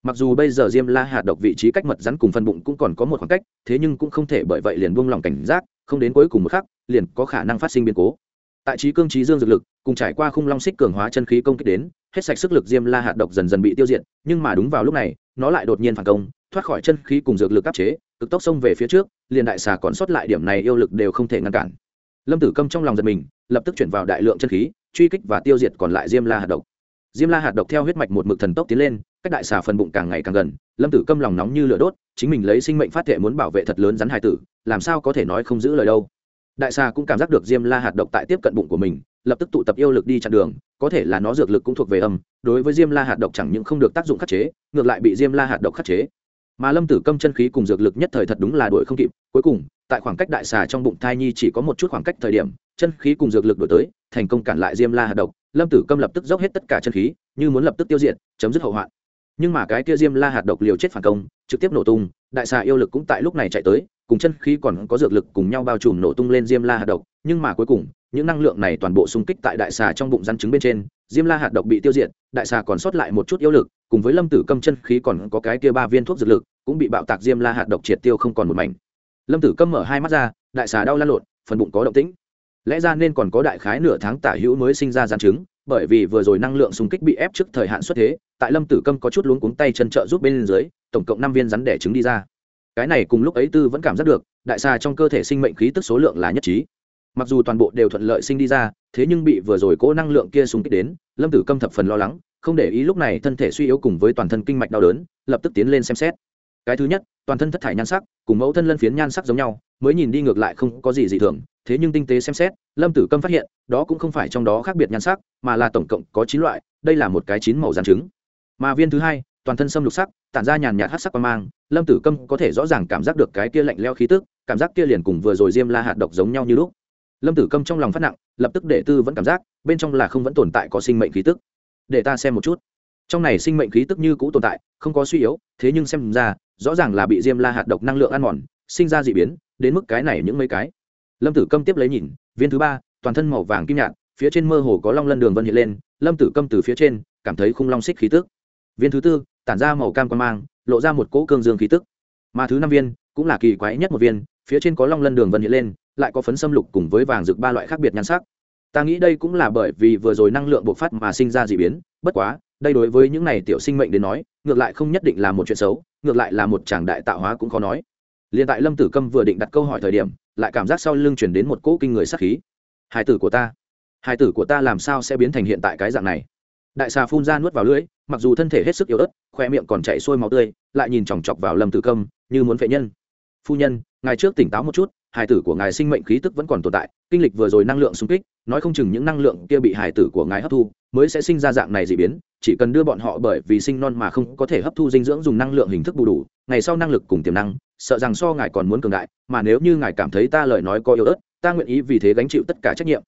Mặc dù bây giờ diêm la hạt độc vị trí cách mật rắn cùng phân bụng cũng còn có một khoảng cách, thế nhưng cũng không thể bởi vậy liền buông lỏng cảnh giác, không đến cuối cùng một khắc, liền có khả năng phát sinh biến cố. Tại trí cương trí dương dược lực, cùng trải qua khung long xích cường hóa chân khí công kích đến hết sạch sức lực diêm la hạt độc dần dần bị tiêu diệt, nhưng mà đúng vào lúc này, nó lại đột nhiên phản công, thoát khỏi chân khí cùng dược lực áp chế, cực tốc xông về phía trước, liền đại xà còn sót lại điểm này yêu lực đều không thể ngăn cản. Lâm tử câm trong lòng giật mình, lập tức chuyển vào đại lượng chân khí, truy kích và tiêu diệt còn lại diêm la hạt độc. Diêm la hạt độc theo huyết mạch một mực thần tốc tiến lên, cách đại xà phần bụng càng ngày càng gần, lâm tử câm lòng nóng như lửa đốt, chính mình lấy sinh mệnh phát thể muốn bảo vệ thật lớn rắn hài tử, làm sao có thể nói không giữ lời đâu. Đại xà cũng cảm giác được diêm la hạt độc tại tiếp cận bụng của mình lập tức tụ tập yêu lực đi chặn đường, có thể là nó dược lực cũng thuộc về âm, đối với diêm la hạt độc chẳng những không được tác dụng khắc chế, ngược lại bị diêm la hạt độc khắc chế. Mà lâm tử câm chân khí cùng dược lực nhất thời thật đúng là đuổi không kịp, cuối cùng, tại khoảng cách đại xà trong bụng thai nhi chỉ có một chút khoảng cách thời điểm, chân khí cùng dược lực đổi tới, thành công cản lại diêm la hạt độc. Lâm tử câm lập tức dốc hết tất cả chân khí, như muốn lập tức tiêu diệt, chấm dứt hậu hoạn. Nhưng mà cái kia diêm la hạt độc liều chết phản công, trực tiếp nổ tung, đại xà yêu lực cũng tại lúc này chạy tới, cùng chân khí còn có dược lực cùng nhau bao trùm nổ tung lên diêm la hạt độc. Nhưng mà cuối cùng những năng lượng này toàn bộ xung kích tại đại xà trong bụng rắn trứng bên trên, diêm la hạt độc bị tiêu diệt, đại xà còn sót lại một chút yêu lực, cùng với lâm tử câm chân khí còn có cái kia ba viên thuốc dược lực, cũng bị bạo tạc diêm la hạt độc triệt tiêu không còn một mảnh. Lâm tử câm mở hai mắt ra, đại xà đau lan lộn, phần bụng có động tĩnh. Lẽ ra nên còn có đại khái nửa tháng tả hữu mới sinh ra rắn trứng, bởi vì vừa rồi năng lượng xung kích bị ép trước thời hạn xuất thế, tại lâm tử câm có chút luống cuống tay chân trợ giúp bên dưới, tổng cộng năm viên rắn đẻ trứng đi ra. Cái này cùng lúc ấy tư vẫn cảm giác được, đại xà trong cơ thể sinh mệnh khí tức số lượng là nhất trí mặc dù toàn bộ đều thuận lợi sinh đi ra, thế nhưng bị vừa rồi cố năng lượng kia xung kích đến, lâm tử câm thập phần lo lắng, không để ý lúc này thân thể suy yếu cùng với toàn thân kinh mạch đau đớn, lập tức tiến lên xem xét. Cái thứ nhất, toàn thân thất thải nhan sắc, cùng mẫu thân lân phiến nhan sắc giống nhau, mới nhìn đi ngược lại không có gì dị thường, thế nhưng tinh tế xem xét, lâm tử câm phát hiện, đó cũng không phải trong đó khác biệt nhan sắc, mà là tổng cộng có chín loại, đây là một cái chín màu dàn trứng mà viên thứ hai, toàn thân xâm lục sắc, tản ra nhàn nhạt hát sắc qua mang, lâm tử câm có thể rõ ràng cảm giác được cái kia lạnh leo khí tức, cảm giác kia liền cùng vừa rồi diêm la hạt độc giống nhau như lúc lâm tử câm trong lòng phát nặng, lập tức để tư vẫn cảm giác, bên trong là không vẫn tồn tại có sinh mệnh khí tức. Để ta xem một chút. Trong này sinh mệnh khí tức như cũ tồn tại, không có suy yếu, thế nhưng xem ra, rõ ràng là bị diêm la hạt độc năng lượng ăn mòn, sinh ra d ị biến, đến mức cái này những mấy cái. Lâm tử câm tiếp lấy nhìn, viên thứ ba, toàn thân màu vàng kim nhạt, phía trên mơ hồ có long lân đường vân hiện lên, lâm tử câm từ phía trên, cảm thấy khung long xích khí tức. Viên thứ tư, tản ra màu cam quan mang, lộ ra một cỗ cương dương khí tức. Mà thứ năm viên, cũng là kỳ quái nhất một viên, phía trên có long lân đường vân hiện lên lại có phấn xâm lục cùng với vàng rực ba loại khác biệt nhan sắc. Ta nghĩ đây cũng là bởi vì vừa rồi năng lượng bộc phát mà sinh ra d ị biến, bất quá, đây đối với những này tiểu sinh mệnh đến nói, ngược lại không nhất định là một chuyện xấu, ngược lại là một chàng đại tạo hóa cũng khó nói. Liền tại lâm tử câm vừa định đặt câu hỏi thời điểm, lại cảm giác sau lưng chuyển đến một cỗ kinh người sắc khí. Hai tử của ta hai tử của ta làm sao sẽ biến thành hiện tại cái dạng này? Đại xà phun ra nuốt vào lưỡi, mặc dù thân thể hết sức yếu ớt, khoe miệng còn chạy sôi máu tươi, lại nhìn chòng chọc vào lâm tử câm, như muốn phệ nhân. Phu nhân, ngài trước tỉnh táo một chút hài tử của ngài sinh mệnh khí tức vẫn còn tồn tại, kinh lịch vừa rồi năng lượng xung kích, nói không chừng những năng lượng kia bị hài tử của ngài hấp thu mới sẽ sinh ra dạng này dị biến, chỉ cần đưa bọn họ bởi vì sinh non mà không có thể hấp thu dinh dưỡng dùng năng lượng hình thức bù đủ, ngày sau năng lực cùng tiềm năng, sợ rằng so ngài còn muốn cường đại, mà nếu như ngài cảm thấy ta lời nói có yếu ớt, ta nguyện ý vì thế gánh chịu tất cả trách nhiệm.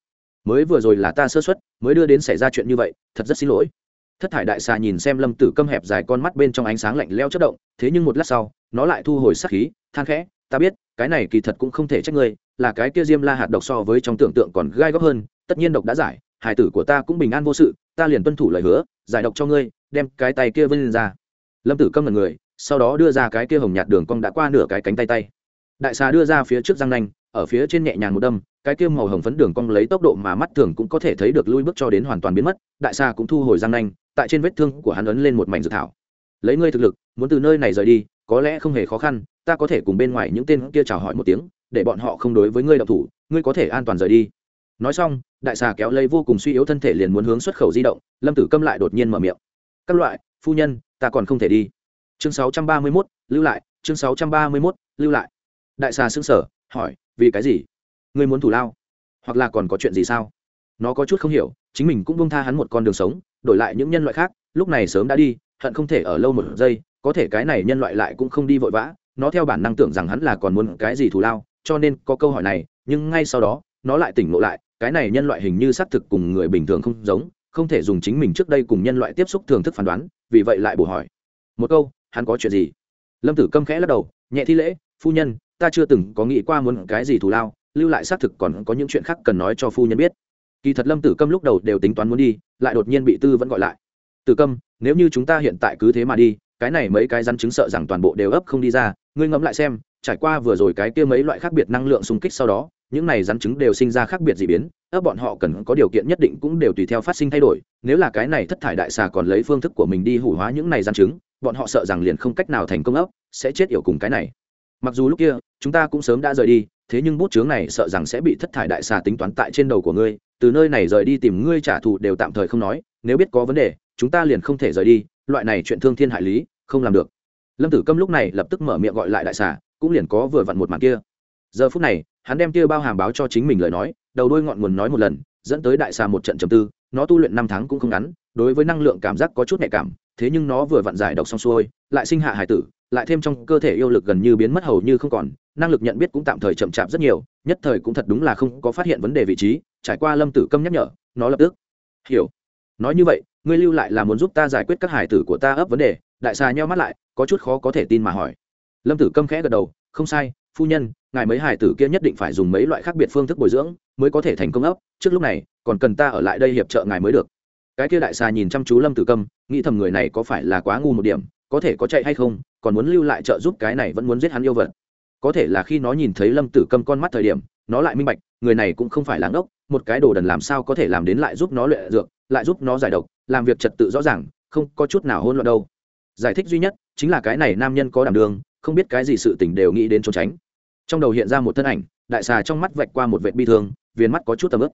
Mới vừa rồi là ta sơ xuất mới đưa đến xảy ra chuyện như vậy, thật rất xin lỗi. Thất thải đại xà nhìn xem lâm tử câm hẹp dài con mắt bên trong ánh sáng lạnh leo chất động, thế nhưng một lát sau, nó lại thu hồi sắc khí, than khẽ, ta biết cái này kỳ thật cũng không thể trách ngươi, là cái kia diêm la hạt độc so với trong tưởng tượng còn gai góc hơn, tất nhiên độc đã giải, hải tử của ta cũng bình an vô sự, ta liền tuân thủ lời hứa, giải độc cho ngươi, đem cái tay kia vươn ra. Lâm tử câm là người, sau đó đưa ra cái kia hồng nhạt đường cong đã qua nửa cái cánh tay tay. Đại xà đưa ra phía trước răng nanh, ở phía trên nhẹ nhàng một đâm, cái kia màu hồng phấn đường cong lấy tốc độ mà mắt thường cũng có thể thấy được lui bước cho đến hoàn toàn biến mất, đại xà cũng thu hồi răng nanh, tại trên vết thương của hắn ấn lên một mảnh dược thảo. Lấy ngươi thực lực, muốn từ nơi này rời đi, có lẽ không hề khó khăn ta có thể cùng bên ngoài những tên kia chào hỏi một tiếng để bọn họ không đối với ngươi độc thủ ngươi có thể an toàn rời đi. Nói xong đại xà kéo lấy vô cùng suy yếu thân thể liền muốn hướng xuất khẩu di động lâm tử câm lại đột nhiên mở miệng. Các loại phu nhân ta còn không thể đi. Chương 631, lưu lại chương 631, lưu lại. Đại xà xứng sở hỏi vì cái gì? Ngươi muốn thủ lao? Hoặc là còn có chuyện gì sao? Nó có chút không hiểu chính mình cũng bông tha hắn một con đường sống đổi lại những nhân loại khác lúc này sớm đã đi hận không thể ở lâu một giây có thể cái này nhân loại lại cũng không đi vội vã nó theo bản năng tưởng rằng hắn là còn muốn cái gì thù lao, cho nên có câu hỏi này, nhưng ngay sau đó, nó lại tỉnh ngộ lại, cái này nhân loại hình như xác thực cùng người bình thường không giống, không thể dùng chính mình trước đây cùng nhân loại tiếp xúc thường thức phán đoán, vì vậy lại bổ hỏi. Một câu, hắn có chuyện gì? Lâm tử câm khẽ lắc đầu, nhẹ thi lễ, phu nhân, ta chưa từng có nghĩ qua muốn cái gì thù lao, lưu lại xác thực còn có những chuyện khác cần nói cho phu nhân biết. Kỳ thật lâm tử câm lúc đầu đều tính toán muốn đi, lại đột nhiên bị tư vẫn gọi lại. Tử câm, nếu như chúng ta hiện tại cứ thế mà đi cái này mấy cái rắn chứng sợ rằng toàn bộ đều ấp không đi ra, ngươi ngẫm lại xem, trải qua vừa rồi cái kia mấy loại khác biệt năng lượng xung kích sau đó, những này rắn chứng đều sinh ra khác biệt d ị biến, ấp bọn họ cần có điều kiện nhất định cũng đều tùy theo phát sinh thay đổi, nếu là cái này thất thải đại xà còn lấy phương thức của mình đi hủ hóa những này rắn chứng bọn họ sợ rằng liền không cách nào thành công ấp, sẽ chết yểu cùng cái này. Mặc dù lúc kia, chúng ta cũng sớm đã rời đi, thế nhưng bút chướng này sợ rằng sẽ bị thất thải đại xà tính toán tại trên đầu của ngươi, từ nơi này rời đi tìm ngươi trả thù đều tạm thời không nói, nếu biết có vấn đề, chúng ta liền không thể rời đi, loại này chuyện thương thiên hại lý không làm được. Lâm tử câm lúc này lập tức mở miệng gọi lại đại xà, cũng liền có vừa vặn một màn kia. Giờ phút này, hắn đem kia bao hàm báo cho chính mình lời nói, đầu đôi ngọn nguồn nói một lần, dẫn tới đại xà một trận trầm tư, nó tu luyện năm tháng cũng không ngắn, đối với năng lượng cảm giác có chút nhạy cảm, thế nhưng nó vừa vặn giải độc xong xuôi, lại sinh hạ hải tử, lại thêm trong cơ thể yêu lực gần như biến mất hầu như không còn, năng lực nhận biết cũng tạm thời chậm chạp rất nhiều, nhất thời cũng thật đúng là không có phát hiện vấn đề vị trí, trải qua lâm tử câm nhắc nhở, nó lập tức, hiểu. Nói như vậy, ngươi lưu lại là muốn giúp ta giải quyết các hải tử của ta ấp vấn đề đại xà nheo mắt lại có chút khó có thể tin mà hỏi. Lâm tử câm khẽ gật đầu không sai phu nhân ngài mấy hải tử kia nhất định phải dùng mấy loại khác biệt phương thức bồi dưỡng mới có thể thành công ấp. Trước lúc này còn cần ta ở lại đây hiệp trợ ngài mới được. Cái kia đại xà nhìn chăm chú lâm tử câm nghĩ thầm người này có phải là quá ngu một điểm có thể có chạy hay không còn muốn lưu lại trợ giúp cái này vẫn muốn giết hắn yêu vật. Có thể là khi nó nhìn thấy lâm tử câm con mắt thời điểm nó lại minh bạch người này cũng không phải là ngốc, một cái đồ đần làm sao có thể làm đến lại giúp nó luyện dược lại giúp nó giải độc làm việc trật tự rõ ràng không có chút nào hôn loạn đâu giải thích duy nhất chính là cái này nam nhân có đảm đường, không biết cái gì sự tình đều nghĩ đến trốn tránh. Trong đầu hiện ra một thân ảnh, đại xà trong mắt vạch qua một vệ bi thương, viền mắt có chút tầm ướp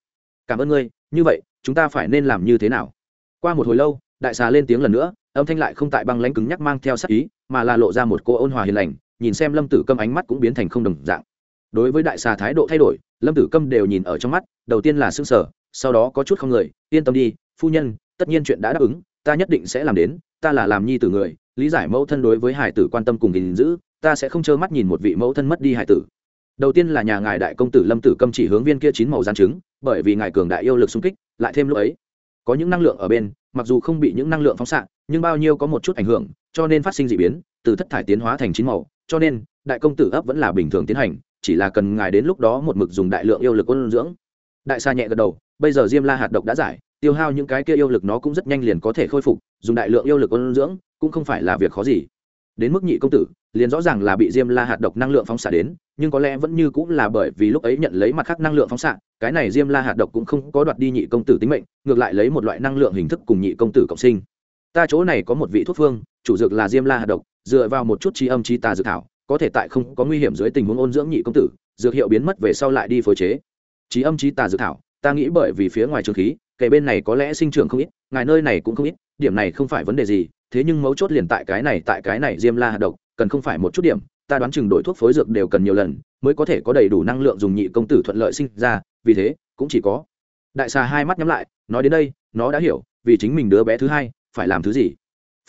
cảm ơn ngươi, như vậy, chúng ta phải nên làm như thế nào? Qua một hồi lâu, đại xà lên tiếng lần nữa, âm thanh lại không tại băng lãnh cứng nhắc mang theo sắc ý, mà là lộ ra một cô ôn hòa hiền lành, nhìn xem lâm tử câm ánh mắt cũng biến thành không đồng dạng. Đối với đại xà thái độ thay đổi, lâm tử câm đều nhìn ở trong mắt, đầu tiên là s ư n g sở sau đó có chút không người, yên tâm đi, phu nhân, tất nhiên chuyện đã đáp ứng ta nhất định sẽ làm đến, ta là làm nhi tử người, lý giải mẫu thân đối với hải tử quan tâm cùng gìn giữ, ta sẽ không trơ mắt nhìn một vị mẫu thân mất đi hải tử. Đầu tiên là nhà ngài đại công tử lâm tử câm chỉ hướng viên kia chín màu gian trứng, bởi vì ngài cường đại yêu lực xung kích, lại thêm lúc ấy, có những năng lượng ở bên, mặc dù không bị những năng lượng phóng xạ, nhưng bao nhiêu có một chút ảnh hưởng, cho nên phát sinh d ị biến, từ thất thải tiến hóa thành chín màu, cho nên, đại công tử ấp vẫn là bình thường tiến hành, chỉ là cần ngài đến lúc đó một mực dùng đại lượng yêu lực ôn dưỡng. Đại sa nhẹ gật đầu, bây giờ diêm la hạt độc đã giải tiêu hao những cái kia yêu lực nó cũng rất nhanh liền có thể khôi phục, dùng đại lượng yêu lực ôn dưỡng cũng không phải là việc khó gì. Đến mức nhị công tử, liền rõ ràng là bị diêm la hạt độc năng lượng phóng xạ đến, nhưng có lẽ vẫn như cũng là bởi vì lúc ấy nhận lấy mặt khác năng lượng phóng xạ, cái này diêm la hạt độc cũng không có đoạt đi nhị công tử tính mệnh, ngược lại lấy một loại năng lượng hình thức cùng nhị công tử cộng sinh. Ta chỗ này có một vị thuốc phương, chủ dược là diêm la hạt độc, dựa vào một chút trí âm trí tà dược thảo, có thể tại không có nguy hiểm dưới tình huống ôn dưỡng nhị công tử, dược hiệu biến mất về sau lại đi phối chế. Trí âm trí tà dược thảo, ta nghĩ bởi vì phía ngoài trường khí kể bên này có lẽ sinh trưởng không ít, ngài nơi này cũng không ít, điểm này không phải vấn đề gì, thế nhưng mấu chốt liền tại cái này, tại cái này diêm la hạt độc, cần không phải một chút điểm, ta đoán chừng đổi thuốc phối dược đều cần nhiều lần, mới có thể có đầy đủ năng lượng dùng nhị công tử thuận lợi sinh ra, vì thế, cũng chỉ có. Đại xà hai mắt nhắm lại, nói đến đây, nó đã hiểu, vì chính mình đứa bé thứ hai, phải làm thứ gì.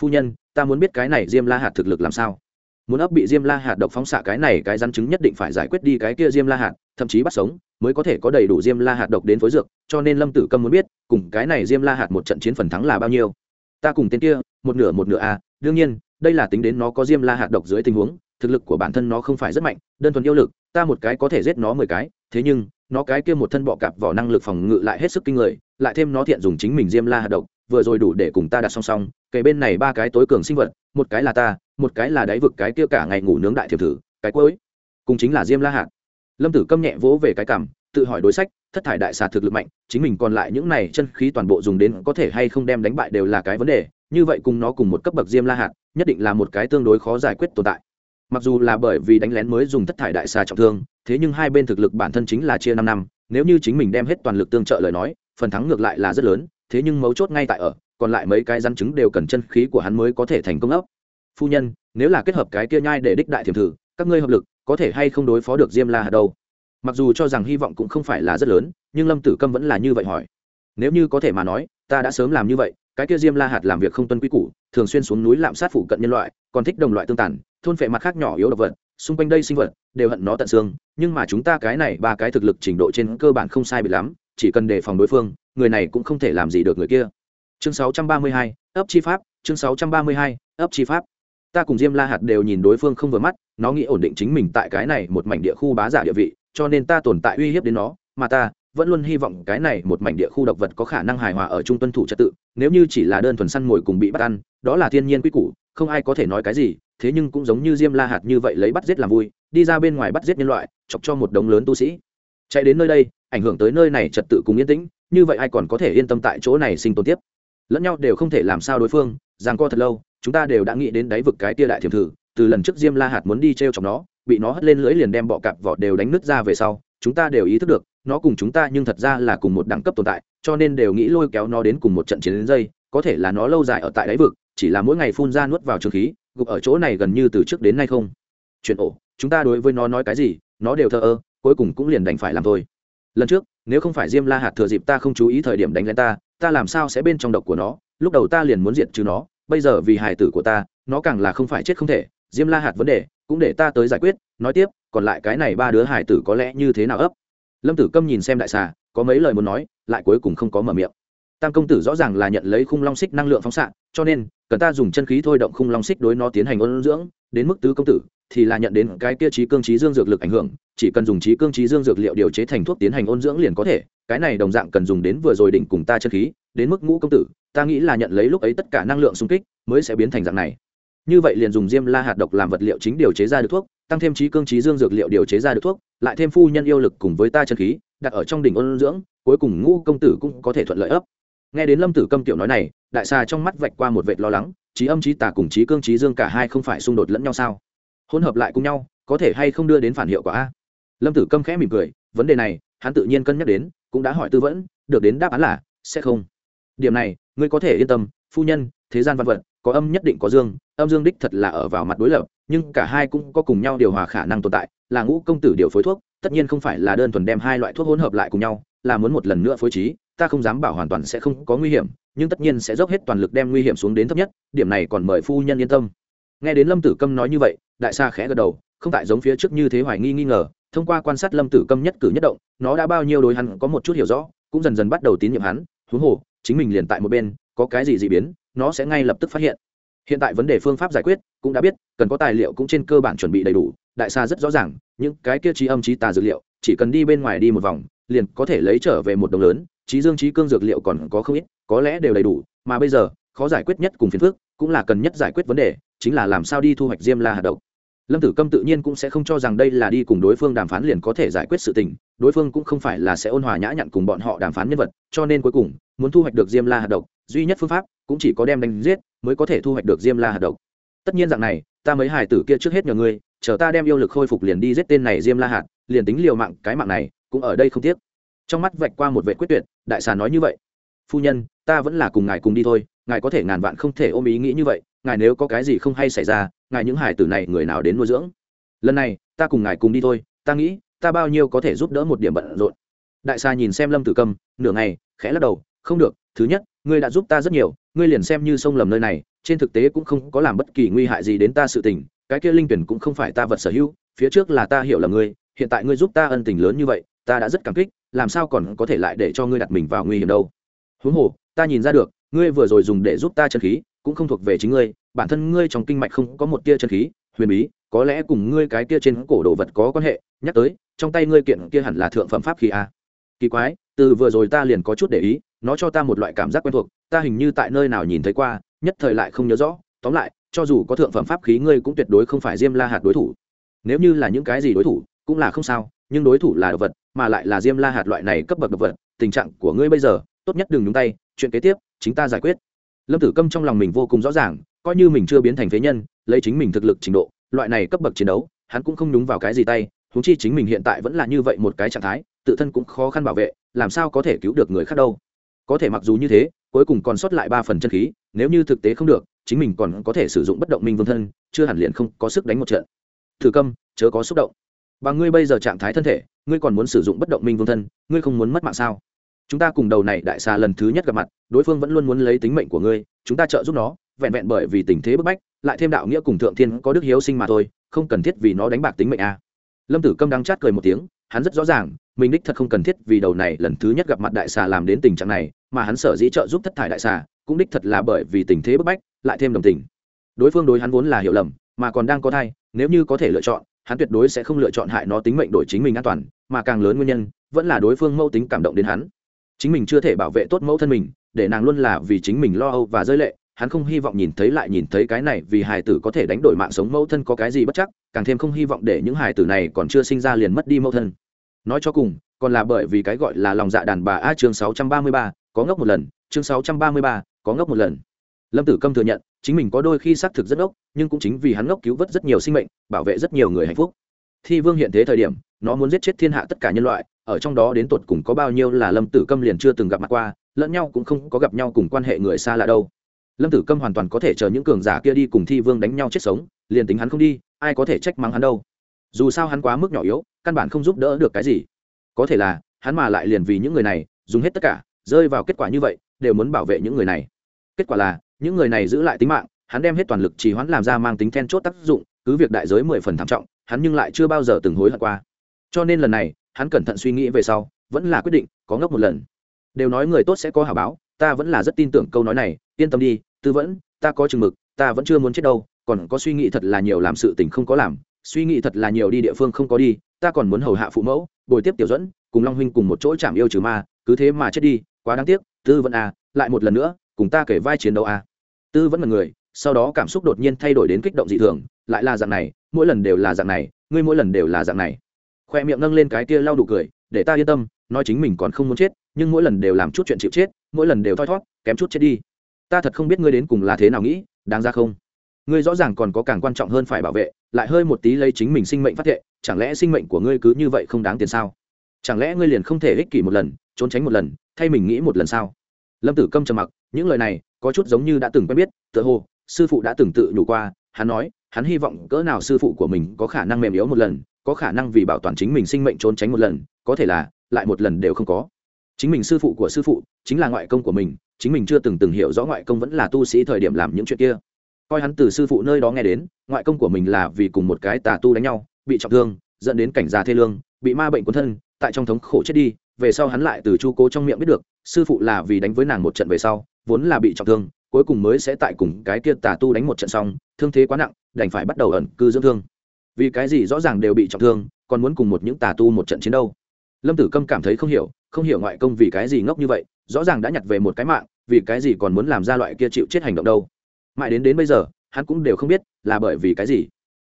Phu nhân, ta muốn biết cái này diêm la hạt thực lực làm sao. Muốn ấp bị diêm la hạt độc phóng xạ cái này, cái rắn chứng nhất định phải giải quyết đi cái kia diêm la hạt, thậm chí bắt sống, mới có thể có đầy đủ diêm la hạt độc đến phối dược, cho nên lâm tử câm muốn biết cùng cái này diêm la hạt một trận chiến phần thắng là bao nhiêu? Ta cùng tên kia một nửa một nửa a à, đương nhiên đây là tính đến nó có diêm la hạt độc dưới tình huống thực lực của bản thân nó không phải rất mạnh đơn thuần yêu lực ta một cái có thể giết nó mười cái thế nhưng nó cái kia một thân bọ cạp vỏ năng lực phòng ngự lại hết sức kinh người lại thêm nó thiện dùng chính mình diêm la hạt độc vừa rồi đủ để cùng ta đặt song song kể bên này ba cái tối cường sinh vật một cái là ta một cái là đáy vực cái kia cả ngày ngủ nướng đại thiệp thử cái cuối cùng chính là diêm la hạt. Lâm tử câm nhẹ vỗ về cái cảm tự hỏi đối sách thất thải đại xà thực lực mạnh, chính mình còn lại những này chân khí toàn bộ dùng đến có thể hay không đem đánh bại đều là cái vấn đề, như vậy cùng nó cùng một cấp bậc diêm la hạt, nhất định là một cái tương đối khó giải quyết tồn tại. Mặc dù là bởi vì đánh lén mới dùng thất thải đại xà trọng thương, thế nhưng hai bên thực lực bản thân chính là chia năm năm, nếu như chính mình đem hết toàn lực tương trợ lời nói, phần thắng ngược lại là rất lớn, thế nhưng mấu chốt ngay tại ở, còn lại mấy cái rắn trứng đều cần chân khí của hắn mới có thể thành công ấp. Phu nhân, nếu là kết hợp cái kia nhai để đích đại thiểm thử, các ngươi hợp lực, có thể hay không đối phó được diêm la hạt đâu? Mặc dù cho rằng hy vọng cũng không phải là rất lớn nhưng lâm tử câm vẫn là như vậy hỏi. Nếu như có thể mà nói ta đã sớm làm như vậy cái kia diêm la hạt làm việc không tuân quy củ thường xuyên xuống núi lạm sát phụ cận nhân loại còn thích đồng loại tương tàn thôn phệ mặt khác nhỏ yếu độc vật xung quanh đây sinh vật đều hận nó tận xương nhưng mà chúng ta cái này ba cái thực lực trình độ trên cơ bản không sai bị lắm chỉ cần đề phòng đối phương người này cũng không thể làm gì được người kia. Chương 632, ấp chi pháp chương 632, ấp chi pháp. Ta cùng diêm la hạt đều nhìn đối phương không vừa mắt nó nghĩ ổn định chính mình tại cái này một mảnh địa khu bá giả địa vị cho nên ta tồn tại uy hiếp đến nó, mà ta vẫn luôn hy vọng cái này một mảnh địa khu độc vật có khả năng hài hòa ở trung tuân thủ trật tự, nếu như chỉ là đơn thuần săn mồi cùng bị bắt ăn, đó là thiên nhiên quy củ, không ai có thể nói cái gì, thế nhưng cũng giống như diêm la hạt như vậy lấy bắt giết làm vui, đi ra bên ngoài bắt giết nhân loại, chọc cho một đống lớn tu sĩ. Chạy đến nơi đây, ảnh hưởng tới nơi này trật tự cùng yên tĩnh, như vậy ai còn có thể yên tâm tại chỗ này sinh tồn tiếp? Lẫn nhau đều không thể làm sao đối phương, rằng co thật lâu, chúng ta đều đã nghĩ đến đáy vực cái tia đại thiểm thử, từ lần trước diêm la hạt muốn đi t r e o chọc nó bị nó hất lên lưỡi liền đem bọ cạp vỏ đều đánh nứt ra về sau, chúng ta đều ý thức được, nó cùng chúng ta nhưng thật ra là cùng một đẳng cấp tồn tại, cho nên đều nghĩ lôi kéo nó đến cùng một trận chiến đến dây, có thể là nó lâu dài ở tại đáy vực, chỉ là mỗi ngày phun ra nuốt vào trường khí, gục ở chỗ này gần như từ trước đến nay không. Chuyện ổ, chúng ta đối với nó nói cái gì, nó đều thờ ơ, cuối cùng cũng liền đành phải làm thôi. Lần trước, nếu không phải diêm la hạt thừa dịp ta không chú ý thời điểm đánh lên ta ta làm sao sẽ bên trong độc của nó, lúc đầu ta liền muốn diệt trừ nó, bây giờ vì hài tử của ta, nó càng là không phải chết không thể diêm la hạt vấn đề, cũng để ta tới giải quyết, nói tiếp, còn lại cái này ba đứa hải tử có lẽ như thế nào ấp? Lâm tử câm nhìn xem đại xà, có mấy lời muốn nói, lại cuối cùng không có mở miệng. Tam công tử rõ ràng là nhận lấy khung long xích năng lượng phóng xạ, cho nên, cần ta dùng chân khí thôi động khung long xích đối nó tiến hành ôn dưỡng, đến mức tứ công tử, thì là nhận đến cái kia trí cương trí dương dược lực ảnh hưởng, chỉ cần dùng trí cương trí dương dược liệu điều chế thành thuốc tiến hành ôn dưỡng liền có thể, cái này đồng dạng cần dùng đến vừa rồi đỉnh cùng ta chân khí, đến mức ngũ công tử, ta nghĩ là nhận lấy lúc ấy tất cả năng lượng xung kích, mới sẽ biến thành dạng này như vậy liền dùng diêm la hạt độc làm vật liệu chính điều chế ra được thuốc, tăng thêm trí cương trí dương dược liệu điều chế ra được thuốc, lại thêm phu nhân yêu lực cùng với ta chân khí, đặt ở trong đỉnh ôn dưỡng, cuối cùng ngũ công tử cũng có thể thuận lợi ấp. Nghe đến lâm tử câm tiểu nói này, đại xà trong mắt vạch qua một vệt lo lắng, trí âm trí tà cùng trí cương trí dương cả hai không phải xung đột lẫn nhau sao? Hỗn hợp lại cùng nhau, có thể hay không đưa đến phản hiệu quả a? Lâm tử câm khẽ mỉm cười, vấn đề này, hắn tự nhiên cân nhắc đến, cũng đã hỏi tư vấn, được đến đáp án là, sẽ không. Điểm này, ngươi có thể yên tâm, phu nhân, thế gian văn vật có âm nhất định có dương, âm dương đích thật là ở vào mặt đối lập, nhưng cả hai cũng có cùng nhau điều hòa khả năng tồn tại, là ngũ công tử điều phối thuốc, tất nhiên không phải là đơn thuần đem hai loại thuốc hỗn hợp lại cùng nhau, là muốn một lần nữa phối trí, ta không dám bảo hoàn toàn sẽ không có nguy hiểm, nhưng tất nhiên sẽ dốc hết toàn lực đem nguy hiểm xuống đến thấp nhất, điểm này còn mời phu nhân yên tâm. Nghe đến lâm tử câm nói như vậy, đại sa khẽ gật đầu, không tại giống phía trước như thế hoài nghi nghi ngờ, thông qua quan sát lâm tử câm nhất cử nhất động, nó đã bao nhiêu đối hắn có một chút hiểu rõ, cũng dần dần bắt đầu tín nhiệm hắn, huống hồ, chính mình liền tại một bên, có cái gì dị biến nó sẽ ngay lập tức phát hiện. Hiện tại vấn đề phương pháp giải quyết cũng đã biết, cần có tài liệu cũng trên cơ bản chuẩn bị đầy đủ, đại xa rất rõ ràng, những cái kia trí âm trí tà dược liệu, chỉ cần đi bên ngoài đi một vòng, liền có thể lấy trở về một đồng lớn, trí dương trí cương dược liệu còn có không ít, có lẽ đều đầy đủ, mà bây giờ, khó giải quyết nhất cùng phiền phước cũng là cần nhất giải quyết vấn đề, chính là làm sao đi thu hoạch diêm la hạt độc lâm tử câm tự nhiên cũng sẽ không cho rằng đây là đi cùng đối phương đàm phán liền có thể giải quyết sự tình, đối phương cũng không phải là sẽ ôn hòa nhã nhặn cùng bọn họ đàm phán nhân vật, cho nên cuối cùng, muốn thu hoạch được diêm la hạt độc duy nhất phương pháp cũng chỉ có đem đánh giết, mới có thể thu hoạch được diêm la hạt độc. Tất nhiên dạng này, ta mấy hải tử kia trước hết nhờ ngươi, chờ ta đem yêu lực khôi phục liền đi giết tên này diêm la hạt, liền tính liều mạng, cái mạng này cũng ở đây không tiếc. Trong mắt vạch qua một vệ quyết tuyệt, đại xà nói như vậy. Phu nhân, ta vẫn là cùng ngài cùng đi thôi, ngài có thể ngàn vạn không thể ôm ý nghĩ như vậy, ngài nếu có cái gì không hay xảy ra, ngài những hải tử này người nào đến nuôi dưỡng? Lần này, ta cùng ngài cùng đi thôi, ta nghĩ, ta bao nhiêu có thể giúp đỡ một điểm bận rộn. Đại xa nhìn xem lâm tử cầm, nửa ngày, khẽ lắc đầu, không được, thứ nhất ngươi đã giúp ta rất nhiều, ngươi liền xem như sông lầm nơi này, trên thực tế cũng không có làm bất kỳ nguy hại gì đến ta sự tình, cái kia linh tuyển cũng không phải ta vật sở hữu, phía trước là ta hiểu là ngươi, hiện tại ngươi giúp ta ân tình lớn như vậy, ta đã rất cảm kích, làm sao còn có thể lại để cho ngươi đặt mình vào nguy hiểm đâu. Huống hồ, ta nhìn ra được, ngươi vừa rồi dùng để giúp ta chân khí, cũng không thuộc về chính ngươi, bản thân ngươi trong kinh mạch không có một tia chân khí, huyền bí, có lẽ cùng ngươi cái kia trên cổ đồ vật có quan hệ, nhắc tới, trong tay ngươi kiện kia hẳn là thượng phẩm pháp khí a kỳ quái, từ vừa rồi ta liền có chút để ý nó cho ta một loại cảm giác quen thuộc, ta hình như tại nơi nào nhìn thấy qua, nhất thời lại không nhớ rõ. Tóm lại, cho dù có thượng phẩm pháp khí ngươi cũng tuyệt đối không phải diêm la hạt đối thủ. Nếu như là những cái gì đối thủ, cũng là không sao, nhưng đối thủ là đồ vật, mà lại là diêm la hạt loại này cấp bậc đồ vật, tình trạng của ngươi bây giờ, tốt nhất đừng nhúng tay, chuyện kế tiếp, chính ta giải quyết. Lâm tử câm trong lòng mình vô cùng rõ ràng, coi như mình chưa biến thành phế nhân, lấy chính mình thực lực trình độ, loại này cấp bậc chiến đấu, hắn cũng không đúng vào cái gì tay húng chi chính mình hiện tại vẫn là như vậy một cái trạng thái, tự thân cũng khó khăn bảo vệ, làm sao có thể cứu được người khác đâu có thể mặc dù như thế, cuối cùng còn sót lại ba phần chân khí, nếu như thực tế không được, chính mình còn có thể sử dụng bất động minh vương thân, chưa hẳn liền không có sức đánh một trận. Thử câm, chớ có xúc động. Và ngươi bây giờ trạng thái thân thể, ngươi còn muốn sử dụng bất động minh vương thân, ngươi không muốn mất mạng sao? Chúng ta cùng đầu này đại xà lần thứ nhất gặp mặt, đối phương vẫn luôn muốn lấy tính mệnh của ngươi, chúng ta trợ giúp nó, vẹn vẹn bởi vì tình thế bức bách, lại thêm đạo nghĩa cùng thượng thiên có đức hiếu sinh mà thôi, không cần thiết vì nó đánh bạc tính mệnh a à. lâm tử câm đang chát cười một tiếng hắn rất rõ ràng, mình đích thật không cần thiết vì đầu này lần thứ nhất gặp mặt đại xà làm đến tình trạng này, mà hắn sở dĩ trợ giúp thất thải đại xà, cũng đích thật là bởi vì tình thế bức bách, lại thêm đồng tình. Đối phương đối hắn vốn là hiểu lầm, mà còn đang có thai, nếu như có thể lựa chọn, hắn tuyệt đối sẽ không lựa chọn hại nó tính mệnh đổi chính mình an toàn, mà càng lớn nguyên nhân, vẫn là đối phương mâu tính cảm động đến hắn. Chính mình chưa thể bảo vệ tốt mẫu thân mình, để nàng luôn là vì chính mình lo âu và rơi lệ, hắn không hy vọng nhìn thấy lại nhìn thấy cái này vì hài tử có thể đánh đổi mạng sống mẫu thân có cái gì bất chắc, càng thêm không hy vọng để những hài tử này còn chưa sinh ra liền mất đi mẫu thân nói cho cùng còn là bởi vì cái gọi là lòng dạ đàn bà a chương 633, có ngốc một lần chương 633, có ngốc một lần. Lâm tử câm thừa nhận chính mình có đôi khi xác thực rất ngốc nhưng cũng chính vì hắn ngốc cứu vớt rất nhiều sinh mệnh bảo vệ rất nhiều người hạnh phúc. Thi vương hiện thế thời điểm nó muốn giết chết thiên hạ tất cả nhân loại ở trong đó đến tột cùng có bao nhiêu là lâm tử câm liền chưa từng gặp mặt qua lẫn nhau cũng không có gặp nhau cùng quan hệ người xa lạ đâu. Lâm tử câm hoàn toàn có thể chờ những cường giả kia đi cùng thi vương đánh nhau chết sống liền tính hắn không đi ai có thể trách mắng hắn đâu dù sao hắn quá mức nhỏ yếu, căn bản không giúp đỡ được cái gì. Có thể là, hắn mà lại liền vì những người này, dùng hết tất cả, rơi vào kết quả như vậy, đều muốn bảo vệ những người này. Kết quả là, những người này giữ lại tính mạng, hắn đem hết toàn lực trì hoãn làm ra mang tính then chốt tác dụng, cứ việc đại giới mười phần thảm trọng, hắn nhưng lại chưa bao giờ từng hối hận qua. Cho nên lần này, hắn cẩn thận suy nghĩ về sau, vẫn là quyết định, có ngốc một lần. Đều nói người tốt sẽ có hảo báo, ta vẫn là rất tin tưởng câu nói này, yên tâm đi, tư vẫn, ta có chừng mực, ta vẫn chưa muốn chết đâu, còn có suy nghĩ thật là nhiều làm sự tình không có làm suy nghĩ thật là nhiều đi địa phương không có đi, ta còn muốn hầu hạ phụ mẫu, bồi tiếp tiểu dẫn cùng long huynh cùng một chỗ chạm yêu trừ ma, cứ thế mà chết đi, quá đáng tiếc, tư vẫn à lại một lần nữa, cùng ta kể vai chiến đấu à. Tư vẫn là người, sau đó cảm xúc đột nhiên thay đổi đến kích động dị thường, lại là dạng này, mỗi lần đều là dạng này, ngươi mỗi lần đều là dạng này. Khoe miệng nâng lên cái kia lau đủ cười, để ta yên tâm, nói chính mình còn không muốn chết, nhưng mỗi lần đều làm chút chuyện chịu chết, mỗi lần đều thoi thót, kém chút chết đi. Ta thật không biết ngươi đến cùng là thế nào nghĩ, đáng ra không? Ngươi rõ ràng còn có càng quan trọng hơn phải bảo vệ, lại hơi một tí lấy chính mình sinh mệnh phát thệ, chẳng lẽ sinh mệnh của ngươi cứ như vậy không đáng tiền sao? Chẳng lẽ ngươi liền không thể ích kỷ một lần, trốn tránh một lần, thay mình nghĩ một lần sao? Lâm tử câm trầm mặc, những lời này có chút giống như đã từng quen biết, tựa hồ, sư phụ đã từng tự nhủ qua, hắn nói, hắn hy vọng cỡ nào sư phụ của mình có khả năng mềm yếu một lần, có khả năng vì bảo toàn chính mình sinh mệnh trốn tránh một lần, có thể là, lại một lần đều không có. Chính mình sư phụ của sư phụ chính là ngoại công của mình, chính mình chưa từng từng hiểu rõ ngoại công vẫn là tu sĩ thời điểm làm những chuyện kia coi hắn từ sư phụ nơi đó nghe đến, ngoại công của mình là vì cùng một cái tà tu đánh nhau, bị trọng thương, dẫn đến cảnh già thê lương, bị ma bệnh cuốn thân, tại trong thống khổ chết đi, về sau hắn lại từ chu cố trong miệng biết được, sư phụ là vì đánh với nàng một trận về sau, vốn là bị trọng thương, cuối cùng mới sẽ tại cùng cái kia tà tu đánh một trận xong, thương thế quá nặng, đành phải bắt đầu ẩn cư dưỡng thương. Vì cái gì rõ ràng đều bị trọng thương, còn muốn cùng một những tà tu một trận chiến đâu? Lâm tử câm cảm thấy không hiểu không hiểu ngoại công vì cái gì ngốc như vậy, rõ ràng đã nhặt về một cái mạng, vì cái gì còn muốn làm ra loại kia chịu chết hành động đâu? Mãi đến đến bây giờ, hắn cũng đều không biết là bởi vì cái gì.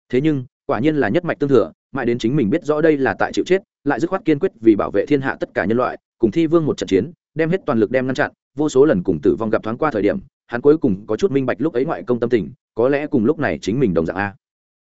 Thế nhưng, quả nhiên là nhất mạch tương thừa, mãi đến chính mình biết rõ đây là tại chịu chết, lại dứt khoát kiên quyết vì bảo vệ thiên hạ tất cả nhân loại, cùng thi vương một trận chiến, đem hết toàn lực đem ngăn chặn, vô số lần cùng tử vong gặp thoáng qua thời điểm, hắn cuối cùng có chút minh bạch lúc ấy ngoại công tâm tình, có lẽ cùng lúc này chính mình đồng dạng a.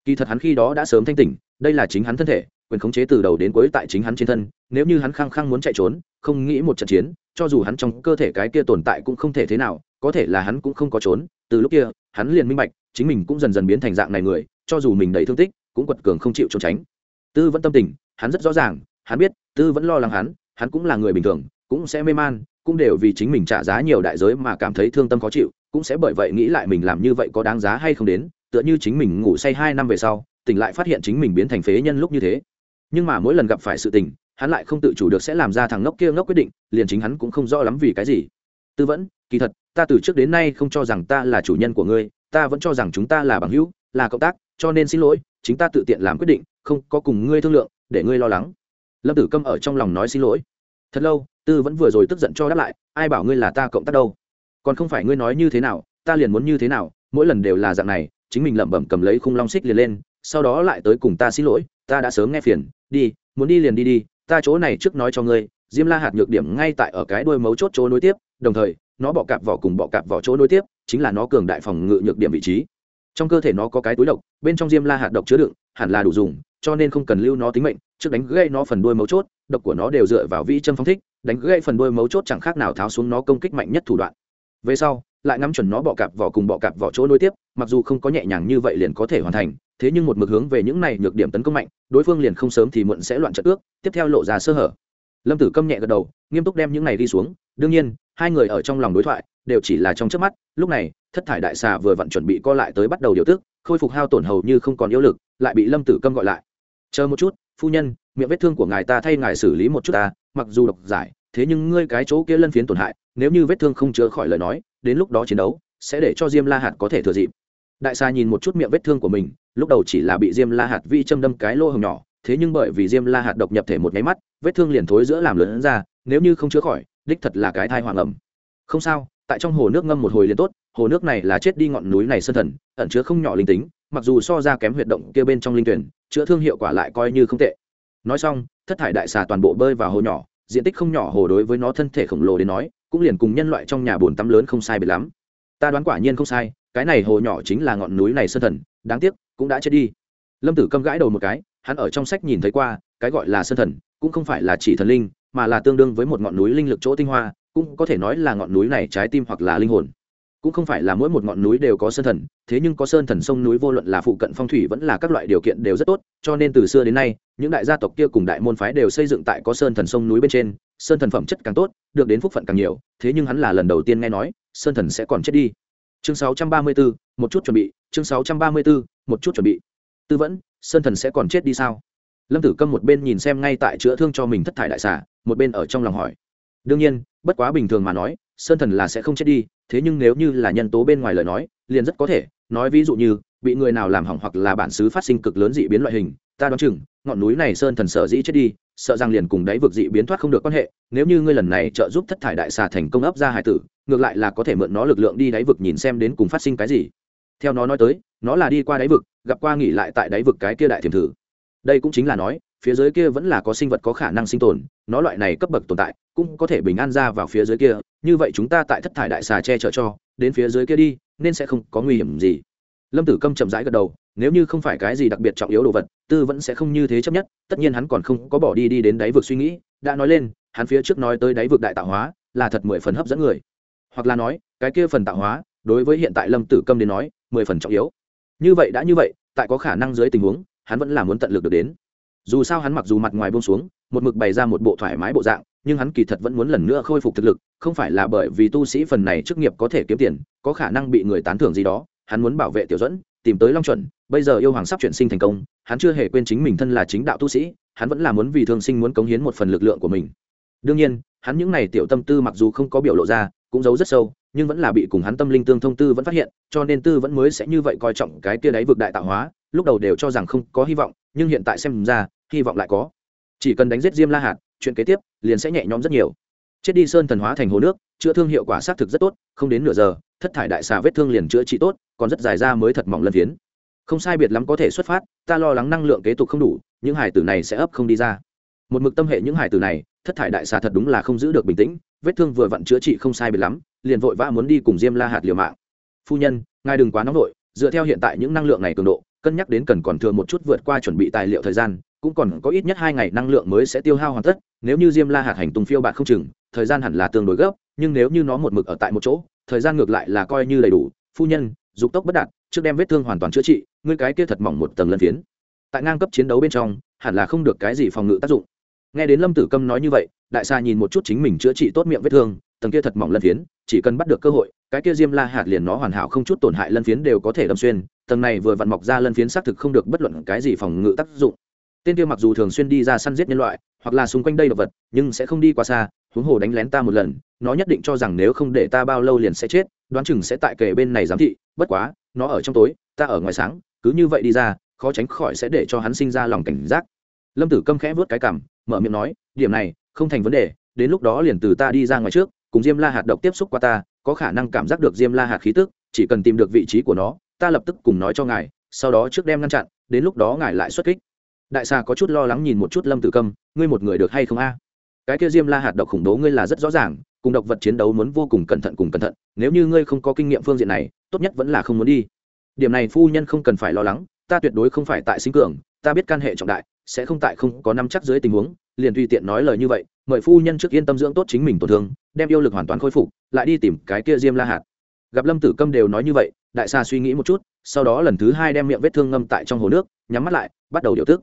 Kỳ thật hắn khi đó đã sớm thanh tỉnh, đây là chính hắn thân thể, quyền khống chế từ đầu đến cuối tại chính hắn trên thân, nếu như hắn khăng khăng muốn chạy trốn, không nghĩ một trận chiến, cho dù hắn trong cơ thể cái kia tồn tại cũng không thể thế nào, có thể là hắn cũng không có trốn từ lúc kia, hắn liền minh bạch, chính mình cũng dần dần biến thành dạng này người, cho dù mình đầy thương tích, cũng quật cường không chịu trốn tránh. Tư vẫn tâm tình, hắn rất rõ ràng, hắn biết, tư vẫn lo lắng hắn hắn cũng là người bình thường, cũng sẽ mê man, cũng đều vì chính mình trả giá nhiều đại giới mà cảm thấy thương tâm khó chịu, cũng sẽ bởi vậy nghĩ lại mình làm như vậy có đáng giá hay không đến, tựa như chính mình ngủ say hai năm về sau, tỉnh lại phát hiện chính mình biến thành phế nhân lúc như thế. Nhưng mà mỗi lần gặp phải sự tình, hắn lại không tự chủ được sẽ làm ra thằng ngốc kia ngốc quyết định, liền chính hắn cũng không rõ lắm vì cái gì tư vẫn, kỳ thật, ta từ trước đến nay không cho rằng ta là chủ nhân của ngươi, ta vẫn cho rằng chúng ta là bằng hữu, là cộng tác, cho nên xin lỗi, chính ta tự tiện làm quyết định, không có cùng ngươi thương lượng, để ngươi lo lắng. Lâm tử câm ở trong lòng nói xin lỗi. Thật lâu, tư vẫn vừa rồi tức giận cho đáp lại, ai bảo ngươi là ta cộng tác đâu? Còn không phải ngươi nói như thế nào, ta liền muốn như thế nào, mỗi lần đều là dạng này, chính mình lẩm bẩm cầm lấy khung long xích liền lên, sau đó lại tới cùng ta xin lỗi, ta đã sớm nghe phiền, đi, muốn đi liền đi đi, ta chỗ này trước nói cho ngươi, diêm la hạt nhược điểm ngay tại ở cái đuôi mấu chốt chỗ nối tiếp đồng thời, nó bọ cạp vỏ cùng bọ cạp vỏ chỗ nối tiếp, chính là nó cường đại phòng ngự nhược điểm vị trí. Trong cơ thể nó có cái túi độc, bên trong diêm la hạt độc chứa đựng, hẳn là đủ dùng, cho nên không cần lưu nó tính mệnh, trước đánh gây nó phần đuôi mấu chốt, độc của nó đều dựa vào vi châm phong thích, đánh gây phần đuôi mấu chốt chẳng khác nào tháo xuống nó công kích mạnh nhất thủ đoạn. Về sau, lại ngắm chuẩn nó bọ cạp vỏ cùng bọ cạp vỏ chỗ nối tiếp, mặc dù không có nhẹ nhàng như vậy liền có thể hoàn thành, thế nhưng một mực hướng về những này nhược điểm tấn công mạnh, đối phương liền không sớm thì muộn sẽ loạn trận ước, tiếp theo lộ ra sơ hở lâm tử câm nhẹ gật đầu, nghiêm túc đem những này đi xuống. Đương nhiên, hai người ở trong lòng đối thoại đều chỉ là trong trước mắt. Lúc này, thất thải đại xà vừa vặn chuẩn bị co lại tới bắt đầu điều tức, khôi phục hao tổn hầu như không còn yếu lực, lại bị lâm tử câm gọi lại. Chờ một chút, phu nhân, miệng vết thương của ngài ta thay ngài xử lý một chút ta, mặc dù độc giải, thế nhưng ngươi cái chỗ kia lân phiến tổn hại, nếu như vết thương không chữa khỏi lời nói, đến lúc đó chiến đấu sẽ để cho diêm la hạt có thể thừa dịp. Đại xà nhìn một chút miệng vết thương của mình, lúc đầu chỉ là bị diêm la hạt vi châm đâm cái lô hồng nhỏ thế nhưng bởi vì diêm la hạt độc nhập thể một nháy mắt, vết thương liền thối giữa làm lớn ra, nếu như không chữa khỏi, đích thật là cái thai hoàng ẩm không sao, tại trong hồ nước ngâm một hồi liền tốt, hồ nước này là chết đi ngọn núi này sơn thần, ẩn chứa không nhỏ linh tính, mặc dù so ra kém huyệt động kia bên trong linh tuyển, chữa thương hiệu quả lại coi như không tệ. Nói xong, thất thải đại xà toàn bộ bơi vào hồ nhỏ, diện tích không nhỏ hồ đối với nó thân thể khổng lồ đến nói, cũng liền cùng nhân loại trong nhà bồn tắm lớn không sai biệt lắm. Ta đoán quả nhiên không sai, cái này hồ nhỏ chính là ngọn núi này sơn thần, đáng tiếc, cũng đã chết đi. Lâm tử câm gãi đầu một cái hắn ở trong sách nhìn thấy qua cái gọi là sơn thần cũng không phải là chỉ thần linh mà là tương đương với một ngọn núi linh lực chỗ tinh hoa cũng có thể nói là ngọn núi này trái tim hoặc là linh hồn. Cũng không phải là mỗi một ngọn núi đều có sơn thần thế nhưng có sơn thần sông núi vô luận là phụ cận phong thủy vẫn là các loại điều kiện đều rất tốt cho nên từ xưa đến nay những đại gia tộc kia cùng đại môn phái đều xây dựng tại có sơn thần sông núi bên trên sơn thần phẩm chất càng tốt được đến phúc phận càng nhiều thế nhưng hắn là lần đầu tiên nghe nói sơn thần sẽ còn chết đi. Chương 634, một chút chuẩn bị chương 634, một chút chuẩn bị. Tư vẫn sơn thần sẽ còn chết đi sao? Lâm tử câm một bên nhìn xem ngay tại chữa thương cho mình thất thải đại xà, một bên ở trong lòng hỏi. Đương nhiên, bất quá bình thường mà nói, sơn thần là sẽ không chết đi, thế nhưng nếu như là nhân tố bên ngoài lời nói, liền rất có thể, nói ví dụ như, bị người nào làm hỏng hoặc là bản xứ phát sinh cực lớn dị biến loại hình, ta đoán chừng, ngọn núi này sơn thần sở dĩ chết đi, sợ rằng liền cùng đáy vực dị biến thoát không được quan hệ, nếu như ngươi lần này trợ giúp thất thải đại xà thành công ấp ra hải tử, ngược lại là có thể mượn nó lực lượng đi đáy vực nhìn xem đến cùng phát sinh cái gì. Theo nó nói tới nó là đi qua đáy vực, gặp qua nghỉ lại tại đáy vực cái kia đại thiềm thử. Đây cũng chính là nói, phía dưới kia vẫn là có sinh vật có khả năng sinh tồn, nó loại này cấp bậc tồn tại, cũng có thể bình an ra vào phía dưới kia, như vậy chúng ta tại thất thải đại xà che chở cho, đến phía dưới kia đi, nên sẽ không có nguy hiểm gì. Lâm tử câm chậm rãi gật đầu, nếu như không phải cái gì đặc biệt trọng yếu đồ vật, tư vẫn sẽ không như thế chấp nhất, tất nhiên hắn còn không có bỏ đi đi đến đáy vực suy nghĩ, đã nói lên, hắn phía trước nói tới đáy vực đại tạo hóa, là thật mười phần hấp dẫn người. Hoặc là nói, cái kia phần tạo hóa, đối với hiện tại lâm tử câm đến nói, mười phần trọng yếu như vậy đã như vậy, tại có khả năng dưới tình huống, hắn vẫn là muốn tận lực được đến. Dù sao hắn mặc dù mặt ngoài buông xuống, một mực bày ra một bộ thoải mái bộ dạng, nhưng hắn kỳ thật vẫn muốn lần nữa khôi phục thực lực, không phải là bởi vì tu sĩ phần này chức nghiệp có thể kiếm tiền, có khả năng bị người tán thưởng gì đó, hắn muốn bảo vệ tiểu dẫn tìm tới long chuẩn, bây giờ yêu hoàng sắp chuyển sinh thành công, hắn chưa hề quên chính mình thân là chính đạo tu sĩ, hắn vẫn là muốn vì thương sinh muốn cống hiến một phần lực lượng của mình. Đương nhiên, hắn những n à y tiểu tâm tư mặc dù không có biểu lộ ra, cũng giấu rất sâu nhưng vẫn là bị cùng hắn tâm linh tương thông tư vẫn phát hiện, cho nên tư vẫn mới sẽ như vậy coi trọng cái kia đáy vực đại tạo hóa, lúc đầu đều cho rằng không có hy vọng, nhưng hiện tại xem ra, hy vọng lại có. Chỉ cần đánh giết diêm la hạt, chuyện kế tiếp liền sẽ nhẹ nhõm rất nhiều. Chết đi sơn thần hóa thành hồ nước, chữa thương hiệu quả xác thực rất tốt, không đến nửa giờ, thất thải đại xà vết thương liền chữa trị tốt, còn rất dài ra mới thật mỏng lân phiến. Không sai biệt lắm có thể xuất phát, ta lo lắng năng lượng kế tục không đủ, những hải tử này sẽ ấp không đi ra. Một mực tâm hệ những hải tử này, thất thải đại xà thật đúng là không giữ được bình tĩnh vết thương vừa vặn chữa trị không sai biệt lắm, liền vội vã muốn đi cùng diêm la hạt liều mạng. Phu nhân, ngài đừng quá nóng vội, dựa theo hiện tại những năng lượng này cường độ, cân nhắc đến cần còn thừa một chút vượt qua chuẩn bị tài liệu thời gian, cũng còn có ít nhất hai ngày năng lượng mới sẽ tiêu hao hoàn tất, nếu như diêm la hạt hành tung phiêu bạn không chừng, thời gian hẳn là tương đối gấp, nhưng nếu như nó một mực ở tại một chỗ, thời gian ngược lại là coi như đầy đủ. Phu nhân, dục tốc bất đạt, trước đem vết thương hoàn toàn chữa trị, ngươi cái kia thật mỏng một tầng lân phiến. Tại ngang cấp chiến đấu bên trong, hẳn là không được cái gì phòng ngự tác dụng nghe đến lâm tử câm nói như vậy, đại sa nhìn một chút chính mình chữa trị tốt miệng vết thương, tầng kia thật mỏng lân phiến, chỉ cần bắt được cơ hội, cái kia diêm la hạt liền nó hoàn hảo không chút tổn hại lân phiến đều có thể đâm xuyên, tầng này vừa vặn mọc ra lân phiến xác thực không được bất luận cái gì phòng ngự tác dụng. Tên kia mặc dù thường xuyên đi ra săn giết nhân loại, hoặc là xung quanh đây là vật, nhưng sẽ không đi qua xa, huống hồ đánh lén ta một lần, nó nhất định cho rằng nếu không để ta bao lâu liền sẽ chết, đoán chừng sẽ tại kề bên này giám thị, bất quá, nó ở trong tối, ta ở ngoài sáng, cứ như vậy đi ra, khó tránh khỏi sẽ để cho hắn sinh ra lòng cảnh giác. Lâm tử câm khẽ vớt cái cảm mở miệng nói, điểm này không thành vấn đề, đến lúc đó liền từ ta đi ra ngoài trước, cùng diêm la hạt độc tiếp xúc qua ta, có khả năng cảm giác được diêm la hạt khí tức, chỉ cần tìm được vị trí của nó, ta lập tức cùng nói cho ngài, sau đó trước đem ngăn chặn, đến lúc đó ngài lại xuất kích. Đại xà có chút lo lắng nhìn một chút lâm tử câm, ngươi một người được hay không a? Cái kia diêm la hạt độc khủng bố ngươi là rất rõ ràng, cùng độc vật chiến đấu muốn vô cùng cẩn thận cùng cẩn thận, nếu như ngươi không có kinh nghiệm phương diện này, tốt nhất vẫn là không muốn đi. Điểm này phu nhân không cần phải lo lắng, ta tuyệt đối không phải tại sinh cường ta biết can hệ trọng đại, sẽ không tại không có năm chắc dưới tình huống, liền tùy tiện nói lời như vậy, mời phu nhân trước yên tâm dưỡng tốt chính mình tổn thương, đem yêu lực hoàn toàn khôi phục, lại đi tìm cái kia diêm la hạt. Gặp lâm tử câm đều nói như vậy, đại sa suy nghĩ một chút, sau đó lần thứ hai đem miệng vết thương ngâm tại trong hồ nước, nhắm mắt lại, bắt đầu điều tức.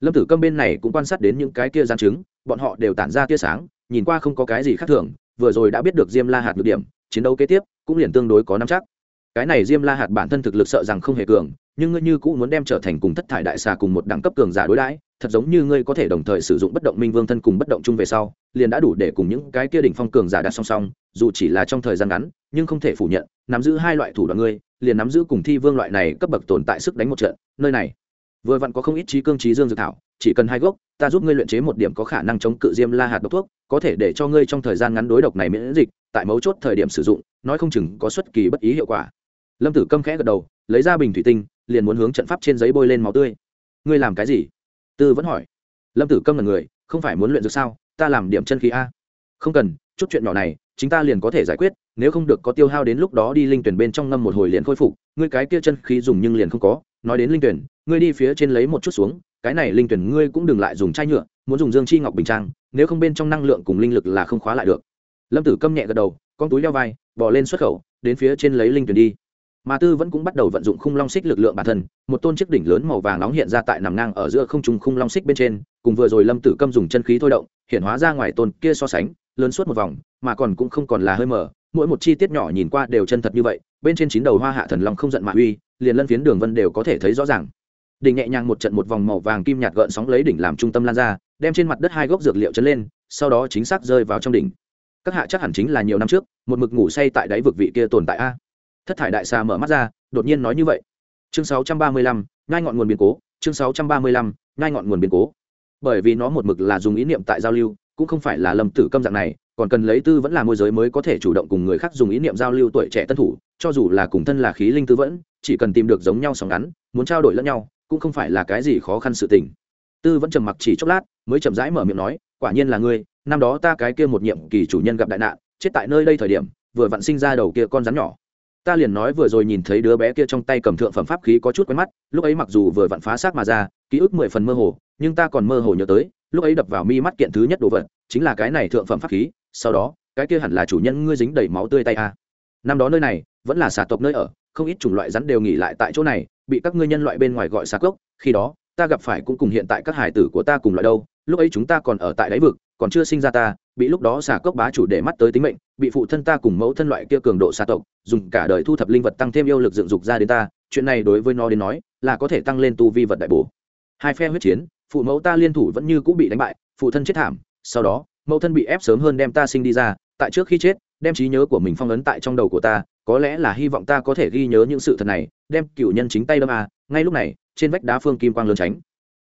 Lâm tử câm bên này cũng quan sát đến những cái kia gian chứng bọn họ đều tản ra tia sáng, nhìn qua không có cái gì khác thường, vừa rồi đã biết được diêm la hạt được điểm, chiến đấu kế tiếp cũng liền tương đối có năm chắc. Cái này diêm la hạt bản thân thực lực sợ rằng không hề cường nhưng ngươi như cũ muốn đem trở thành cùng thất thải đại xà cùng một đẳng cấp cường giả đối đãi, thật giống như ngươi có thể đồng thời sử dụng bất động minh vương thân cùng bất động chung về sau, liền đã đủ để cùng những cái kia đỉnh phong cường giả đặt song song, dù chỉ là trong thời gian ngắn, nhưng không thể phủ nhận, nắm giữ hai loại thủ đoạn ngươi, liền nắm giữ cùng thi vương loại này cấp bậc tồn tại sức đánh một trận, nơi này, vừa vặn có không ít trí cương trí dương dược thảo, chỉ cần hai gốc, ta giúp ngươi luyện chế một điểm có khả năng chống cự diêm la hạt độc thuốc, có thể để cho ngươi trong thời gian ngắn đối độc này miễn dịch, tại mấu chốt thời điểm sử dụng, nói không chừng có xuất kỳ bất ý hiệu quả. Lâm tử câm khẽ gật đầu, lấy ra bình thủy tinh liền muốn hướng trận pháp trên giấy bôi lên máu tươi. Ngươi làm cái gì? Tư vẫn hỏi. Lâm tử câm là người, không phải muốn luyện dược sao? Ta làm điểm chân khí a. Không cần, chút chuyện nhỏ này chúng ta liền có thể giải quyết, nếu không được có tiêu hao đến lúc đó đi linh tuyển bên trong ngâm một hồi liền khôi phục, ngươi cái kia chân khí dùng nhưng liền không có. Nói đến linh tuyển, ngươi đi phía trên lấy một chút xuống, cái này linh tuyển ngươi cũng đừng lại dùng chai nhựa, muốn dùng dương chi ngọc bình trang, nếu không bên trong năng lượng cùng linh lực là không khóa lại được. Lâm tử câm nhẹ gật đầu, con túi leo vai bỏ lên xuất khẩu, đến phía trên lấy linh tuyển đi mà tư vẫn cũng bắt đầu vận dụng khung long xích lực lượng bản thân, một tôn chiếc đỉnh lớn màu vàng nóng hiện ra tại nằm ngang ở giữa không trung khung long xích bên trên, cùng vừa rồi lâm tử câm dùng chân khí thôi động, hiện hóa ra ngoài tôn kia so sánh, lớn suốt một vòng, mà còn cũng không còn là hơi mở, mỗi một chi tiết nhỏ nhìn qua đều chân thật như vậy, bên trên chín đầu hoa hạ thần long không giận mạ uy, liền lân phiến đường vân đều có thể thấy rõ ràng. Đỉnh nhẹ nhàng một trận một vòng màu vàng kim nhạt gợn sóng lấy đỉnh làm trung tâm lan ra, đem trên mặt đất hai gốc dược liệu chấn lên, sau đó chính xác rơi vào trong đỉnh. Các hạ chắc hẳn chính là nhiều năm trước, một mực ngủ say tại đáy vực vị kia tồn tại a thất thải đại xà mở mắt ra đột nhiên nói như vậy. Chương 635, ngai ngọn nguồn biến cố chương 635, ngai ngọn nguồn biến cố. Bởi vì nó một mực là dùng ý niệm tại giao lưu cũng không phải là lâm tử câm dạng này còn cần lấy tư vẫn là môi giới mới có thể chủ động cùng người khác dùng ý niệm giao lưu tuổi trẻ tân thủ cho dù là cùng thân là khí linh tư vẫn chỉ cần tìm được giống nhau sóng ngắn muốn trao đổi lẫn nhau cũng không phải là cái gì khó khăn sự tình. Tư vẫn trầm mặc chỉ chốc lát mới chậm rãi mở miệng nói quả nhiên là ngươi năm đó ta cái kia một nhiệm kỳ chủ nhân gặp đại nạn chết tại nơi đây thời điểm vừa vặn sinh ra đầu kia con rắn nhỏ ta liền nói vừa rồi nhìn thấy đứa bé kia trong tay cầm thượng phẩm pháp khí có chút quen mắt, lúc ấy mặc dù vừa vặn phá xác mà ra, ký ức mười phần mơ hồ, nhưng ta còn mơ hồ nhớ tới, lúc ấy đập vào mi mắt kiện thứ nhất đồ vật, chính là cái này thượng phẩm pháp khí, sau đó, cái kia hẳn là chủ nhân ngươi dính đầy máu tươi tay a. Năm đó nơi này, vẫn là xà tộc nơi ở, không ít chủng loại rắn đều nghỉ lại tại chỗ này, bị các ngươi nhân loại bên ngoài gọi xà cốc, khi đó, ta gặp phải cũng cùng hiện tại các hải tử của ta cùng loại đâu, lúc ấy chúng ta còn ở tại đáy vực còn chưa sinh ra ta, bị lúc đó xà cốc bá chủ để mắt tới tính mệnh, bị phụ thân ta cùng mẫu thân loại kia cường độ xa tộc, dùng cả đời thu thập linh vật tăng thêm yêu lực dựng dục ra đến ta, chuyện này đối với nó đến nói, là có thể tăng lên tu vi vật đại bổ. Hai phe huyết chiến, phụ mẫu ta liên thủ vẫn như cũng bị đánh bại, phụ thân chết thảm, sau đó, mẫu thân bị ép sớm hơn đem ta sinh đi ra, tại trước khi chết, đem trí nhớ của mình phong ấn tại trong đầu của ta, có lẽ là hy vọng ta có thể ghi nhớ những sự thật này, đem cựu nhân chính tay đâm à ngay lúc này, trên vách đá phương kim quang lớn tránh.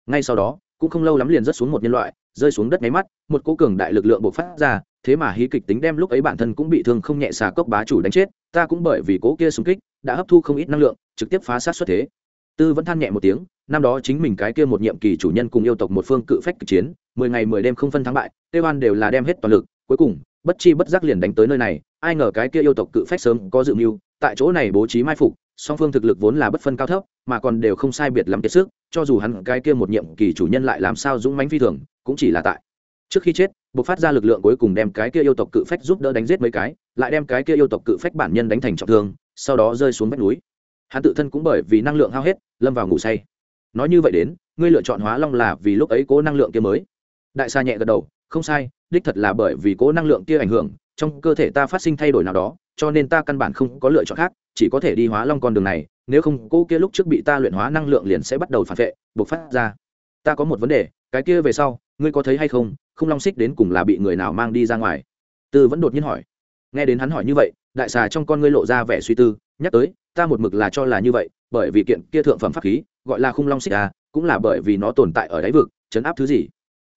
Ngay sau đó, cũng không lâu lắm liền rớt xuống một nhân loại rơi xuống đất máy mắt, một cố cường đại lực lượng bộc phát ra, thế mà hí kịch tính đem lúc ấy bản thân cũng bị thương không nhẹ xà cốc bá chủ đánh chết, ta cũng bởi vì cố kia xung kích, đã hấp thu không ít năng lượng, trực tiếp phá sát xuất thế. Tư vẫn than nhẹ một tiếng, năm đó chính mình cái kia một nhiệm kỳ chủ nhân cùng yêu tộc một phương cự phách kịch chiến, mười ngày mười đêm không phân thắng bại tê oan đều là đem hết toàn lực, cuối cùng, bất chi bất giác liền đánh tới nơi này, ai ngờ cái kia yêu tộc cự phách sớm có dự mưu, tại chỗ này bố trí mai phục, song phương thực lực vốn là bất phân cao thấp, mà còn đều không sai biệt lắm kiệt sức, cho dù hắn cái kia một nhiệm kỳ chủ nhân lại làm sao dũng mãnh phi thường cũng chỉ là tại. Trước khi chết buộc phát ra lực lượng cuối cùng đem cái kia yêu tộc cự phách giúp đỡ đánh giết mấy cái, lại đem cái kia yêu tộc cự phách bản nhân đánh thành trọng thương, sau đó rơi xuống vách núi. Hắn tự thân cũng bởi vì năng lượng hao hết, lâm vào ngủ say. Nói như vậy đến, ngươi lựa chọn hóa long là vì lúc ấy cố năng lượng kia mới. Đại sa nhẹ gật đầu, không sai, đích thật là bởi vì cố năng lượng kia ảnh hưởng, trong cơ thể ta phát sinh thay đổi nào đó, cho nên ta căn bản không có lựa chọn khác, chỉ có thể đi hóa long con đường này, nếu không cô kia lúc trước bị ta luyện hóa năng lượng liền sẽ bắt đầu phản vệ buộc phát ra. Ta có một vấn đề, cái kia về sau ngươi có thấy hay không không long xích đến cùng là bị người nào mang đi ra ngoài? Tư vẫn đột nhiên hỏi. Nghe đến hắn hỏi như vậy, đại xà trong con ngươi lộ ra vẻ suy tư, nhắc tới, ta một mực là cho là như vậy, bởi vì kiện kia thượng phẩm pháp khí, gọi là khung long xích à cũng là bởi vì nó tồn tại ở đáy vực, chấn áp thứ gì.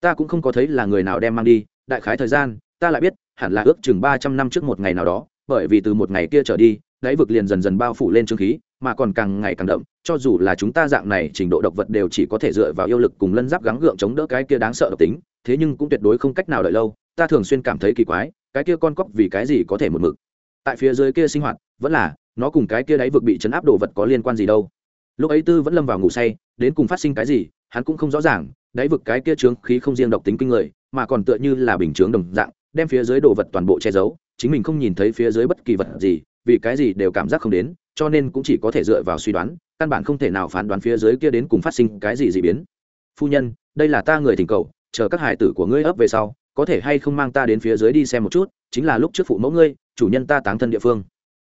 Ta cũng không có thấy là người nào đem mang đi, đại khái thời gian, ta lại biết, hẳn là ước chừng ba trăm năm trước một ngày nào đó, bởi vì từ một ngày kia trở đi, đáy vực liền dần dần bao phủ lên trương khí mà còn càng ngày càng đậm, cho dù là chúng ta dạng này, trình độ độc vật đều chỉ có thể dựa vào yêu lực cùng lân giáp gắng gượng chống đỡ cái kia đáng sợ độc tính, thế nhưng cũng tuyệt đối không cách nào đợi lâu, ta thường xuyên cảm thấy kỳ quái, cái kia con cóc vì cái gì có thể một mực? Tại phía dưới kia sinh hoạt, vẫn là, nó cùng cái kia đáy vực bị chấn áp đồ vật có liên quan gì đâu. Lúc ấy tư vẫn lâm vào ngủ say, đến cùng phát sinh cái gì, hắn cũng không rõ ràng, đáy vực cái kia trướng khí không riêng độc tính kinh người, mà còn tựa như là bình chướng đồng dạng, đem phía dưới đồ vật toàn bộ che giấu, chính mình không nhìn thấy phía dưới bất kỳ vật gì, vì cái gì đều cảm giác không đến cho nên cũng chỉ có thể dựa vào suy đoán, căn bản không thể nào phán đoán phía dưới kia đến cùng phát sinh cái gì dị biến. Phu nhân, đây là ta người thỉnh cầu, chờ các hải tử của ngươi ấp về sau, có thể hay không mang ta đến phía dưới đi xem một chút, chính là lúc trước phụ mẫu ngươi, chủ nhân ta táng thân địa phương.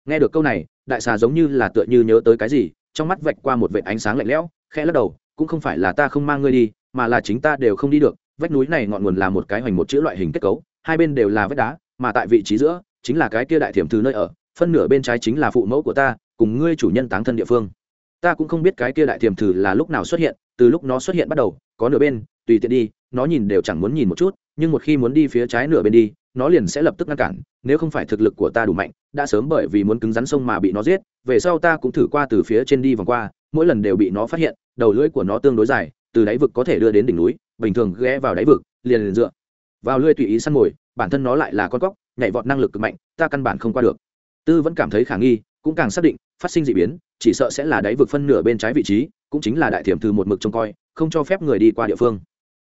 Nghe được câu này, đại xà giống như là tựa như nhớ tới cái gì, trong mắt vạch qua một vệt ánh sáng lạnh lẽo, khẽ lắc đầu, cũng không phải là ta không mang ngươi đi, mà là chính ta đều không đi được, vách núi này ngọn nguồn là một cái hoành một chữ loại hình kết cấu, hai bên đều là vách đá, mà tại vị trí giữa, chính là cái kia đại thiểm thư nơi ở, phân nửa bên trái chính là phụ mẫu của ta cùng ngươi chủ nhân táng thân địa phương. Ta cũng không biết cái kia đại thiềm thử là lúc nào xuất hiện, từ lúc nó xuất hiện bắt đầu, có nửa bên, tùy tiện đi, nó nhìn đều chẳng muốn nhìn một chút, nhưng một khi muốn đi phía trái nửa bên đi, nó liền sẽ lập tức ngăn cản, nếu không phải thực lực của ta đủ mạnh, đã sớm bởi vì muốn cứng rắn sông mà bị nó giết, về sau ta cũng thử qua từ phía trên đi vòng qua, mỗi lần đều bị nó phát hiện, đầu lưỡi của nó tương đối dài, từ đáy vực có thể đưa đến đỉnh núi, bình thường ghé vào đáy vực, liền liền dựa vào lưỡi tùy ý săn mồi, bản thân nó lại là con cóc, nhảy vọt năng lực cực mạnh, ta căn bản không qua được. Tư vẫn cảm thấy khả nghi, cũng càng xác định phát sinh d ị biến, chỉ sợ sẽ là đáy vực phân nửa bên trái vị trí, cũng chính là đại thiểm thư một mực trông coi, không cho phép người đi qua địa phương.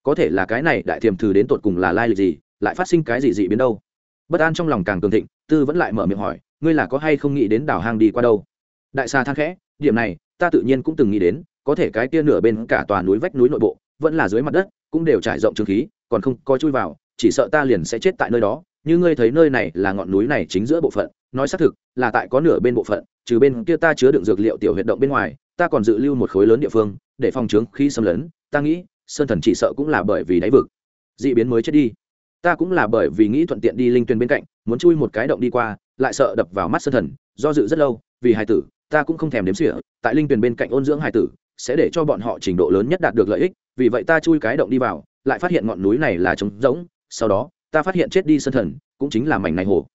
Có thể là cái này đại thiểm thư đến tột cùng là lai lịch gì, lại phát sinh cái gì dị biến đâu? Bất an trong lòng càng cường thịnh, tư vẫn lại mở miệng hỏi, ngươi là có hay không nghĩ đến đảo hang đi qua đâu? Đại xa than khẽ, điểm này, ta tự nhiên cũng từng nghĩ đến, có thể cái kia nửa bên cả tòa núi vách núi nội bộ, vẫn là dưới mặt đất, cũng đều trải rộng trường khí, còn không có chui vào, chỉ sợ ta liền sẽ chết tại nơi đó. Như ngươi thấy nơi này là ngọn núi này chính giữa bộ phận, nói xác thực là tại có nửa bên bộ phận trừ bên kia ta chứa đựng dược liệu tiểu huyệt động bên ngoài, ta còn dự lưu một khối lớn địa phương, để phòng trướng khi xâm lấn. Ta nghĩ, sơn thần chỉ sợ cũng là bởi vì đáy vực. D ị biến mới chết đi. Ta cũng là bởi vì nghĩ thuận tiện đi linh tuyền bên cạnh, muốn chui một cái động đi qua, lại sợ đập vào mắt sơn thần, do dự rất lâu, vì hài tử, ta cũng không thèm đếm xỉa, tại linh tuyền bên cạnh ôn dưỡng hài tử, sẽ để cho bọn họ trình độ lớn nhất đạt được lợi ích, vì vậy ta chui cái động đi vào, lại phát hiện ngọn núi này là trống rỗng, sau đó, ta phát hiện chết đi sơn thần, cũng chính là mảnh này hồ.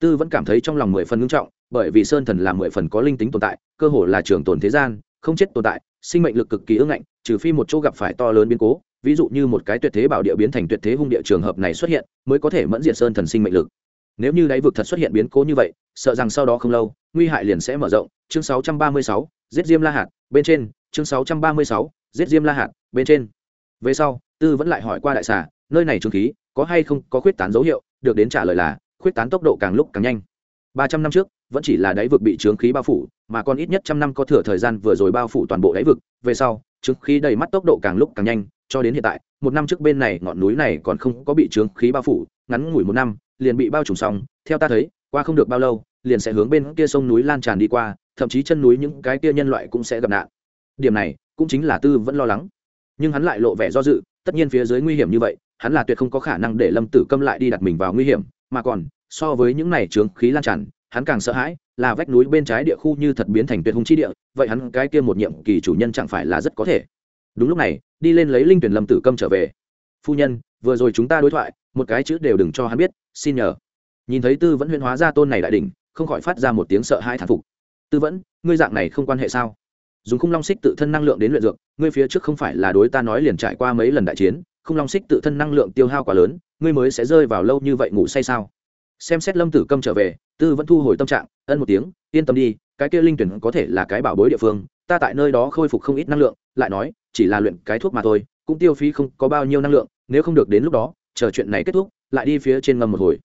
Tư vẫn cảm thấy trong lòng mười phần ngưng trọng bởi vì sơn thần là mười phần có linh tính tồn tại cơ hồ là trường tồn thế gian không chết tồn tại sinh mệnh lực cực kỳ ưng ngạnh trừ phi một chỗ gặp phải to lớn biến cố ví dụ như một cái tuyệt thế bảo địa biến thành tuyệt thế hung địa trường hợp này xuất hiện mới có thể mẫn diện sơn thần sinh mệnh lực. Nếu như đáy vực thật xuất hiện biến cố như vậy sợ rằng sau đó không lâu nguy hại liền sẽ mở rộng. Chương 636, giết diêm la hạt bên trên. Chương 636, giết diêm la hạt bên trên. Về sau tư vẫn lại hỏi qua đại xà nơi này trường khí có hay không có khuyết tán dấu hiệu? Được đến trả lời là khuyết tán tốc độ càng lúc càng nhanh ba trăm năm trước, vẫn chỉ là đáy vực bị trướng khí bao phủ, mà còn ít nhất trăm năm có thừa thời gian vừa rồi bao phủ toàn bộ đáy vực. Về sau, trướng khí đầy mắt tốc độ càng lúc càng nhanh, cho đến hiện tại, một năm trước bên này ngọn núi này còn không có bị trướng khí bao phủ, ngắn ngủi một năm, liền bị bao trùm xong. Theo ta thấy, qua không được bao lâu, liền sẽ hướng bên kia sông núi lan tràn đi qua, thậm chí chân núi những cái kia nhân loại cũng sẽ gặp nạn. Điểm này, cũng chính là tư vẫn lo lắng. Nhưng hắn lại lộ vẻ do dự, tất nhiên phía dưới nguy hiểm như vậy, hắn là tuyệt không có khả năng để lâm tử câm lại đi đặt mình vào nguy hiểm, mà còn so với những này trướng khí lan tràn, hắn càng sợ hãi, là vách núi bên trái địa khu như thật biến thành tuyệt hung chi địa, vậy hắn cái kia một nhiệm kỳ chủ nhân chẳng phải là rất có thể. Đúng lúc này, đi lên lấy linh tuyển lâm tử câm trở về. Phu nhân, vừa rồi chúng ta đối thoại, một cái chữ đều đừng cho hắn biết, xin nhờ. Nhìn thấy tư vẫn huyên hóa ra tôn này đại đỉnh, không khỏi phát ra một tiếng sợ hãi thản phục. Tư vẫn, ngươi dạng này không quan hệ sao? Dùng khung long xích tự thân năng lượng đến luyện dược, ngươi phía trước không phải là đối ta nói liền trải qua mấy lần đại chiến, khung long xích tự thân năng lượng tiêu hao quá lớn, ngươi mới sẽ rơi vào lâu như vậy ngủ say sao? Xem xét lâm tử câm trở về, tư vẫn thu hồi tâm trạng, ân một tiếng, yên tâm đi, cái kia linh tuyển có thể là cái bảo bối địa phương, ta tại nơi đó khôi phục không ít năng lượng, lại nói, chỉ là luyện cái thuốc mà thôi, cũng tiêu phí không có bao nhiêu năng lượng, nếu không được đến lúc đó, chờ chuyện này kết thúc, lại đi phía trên ngầm một hồi.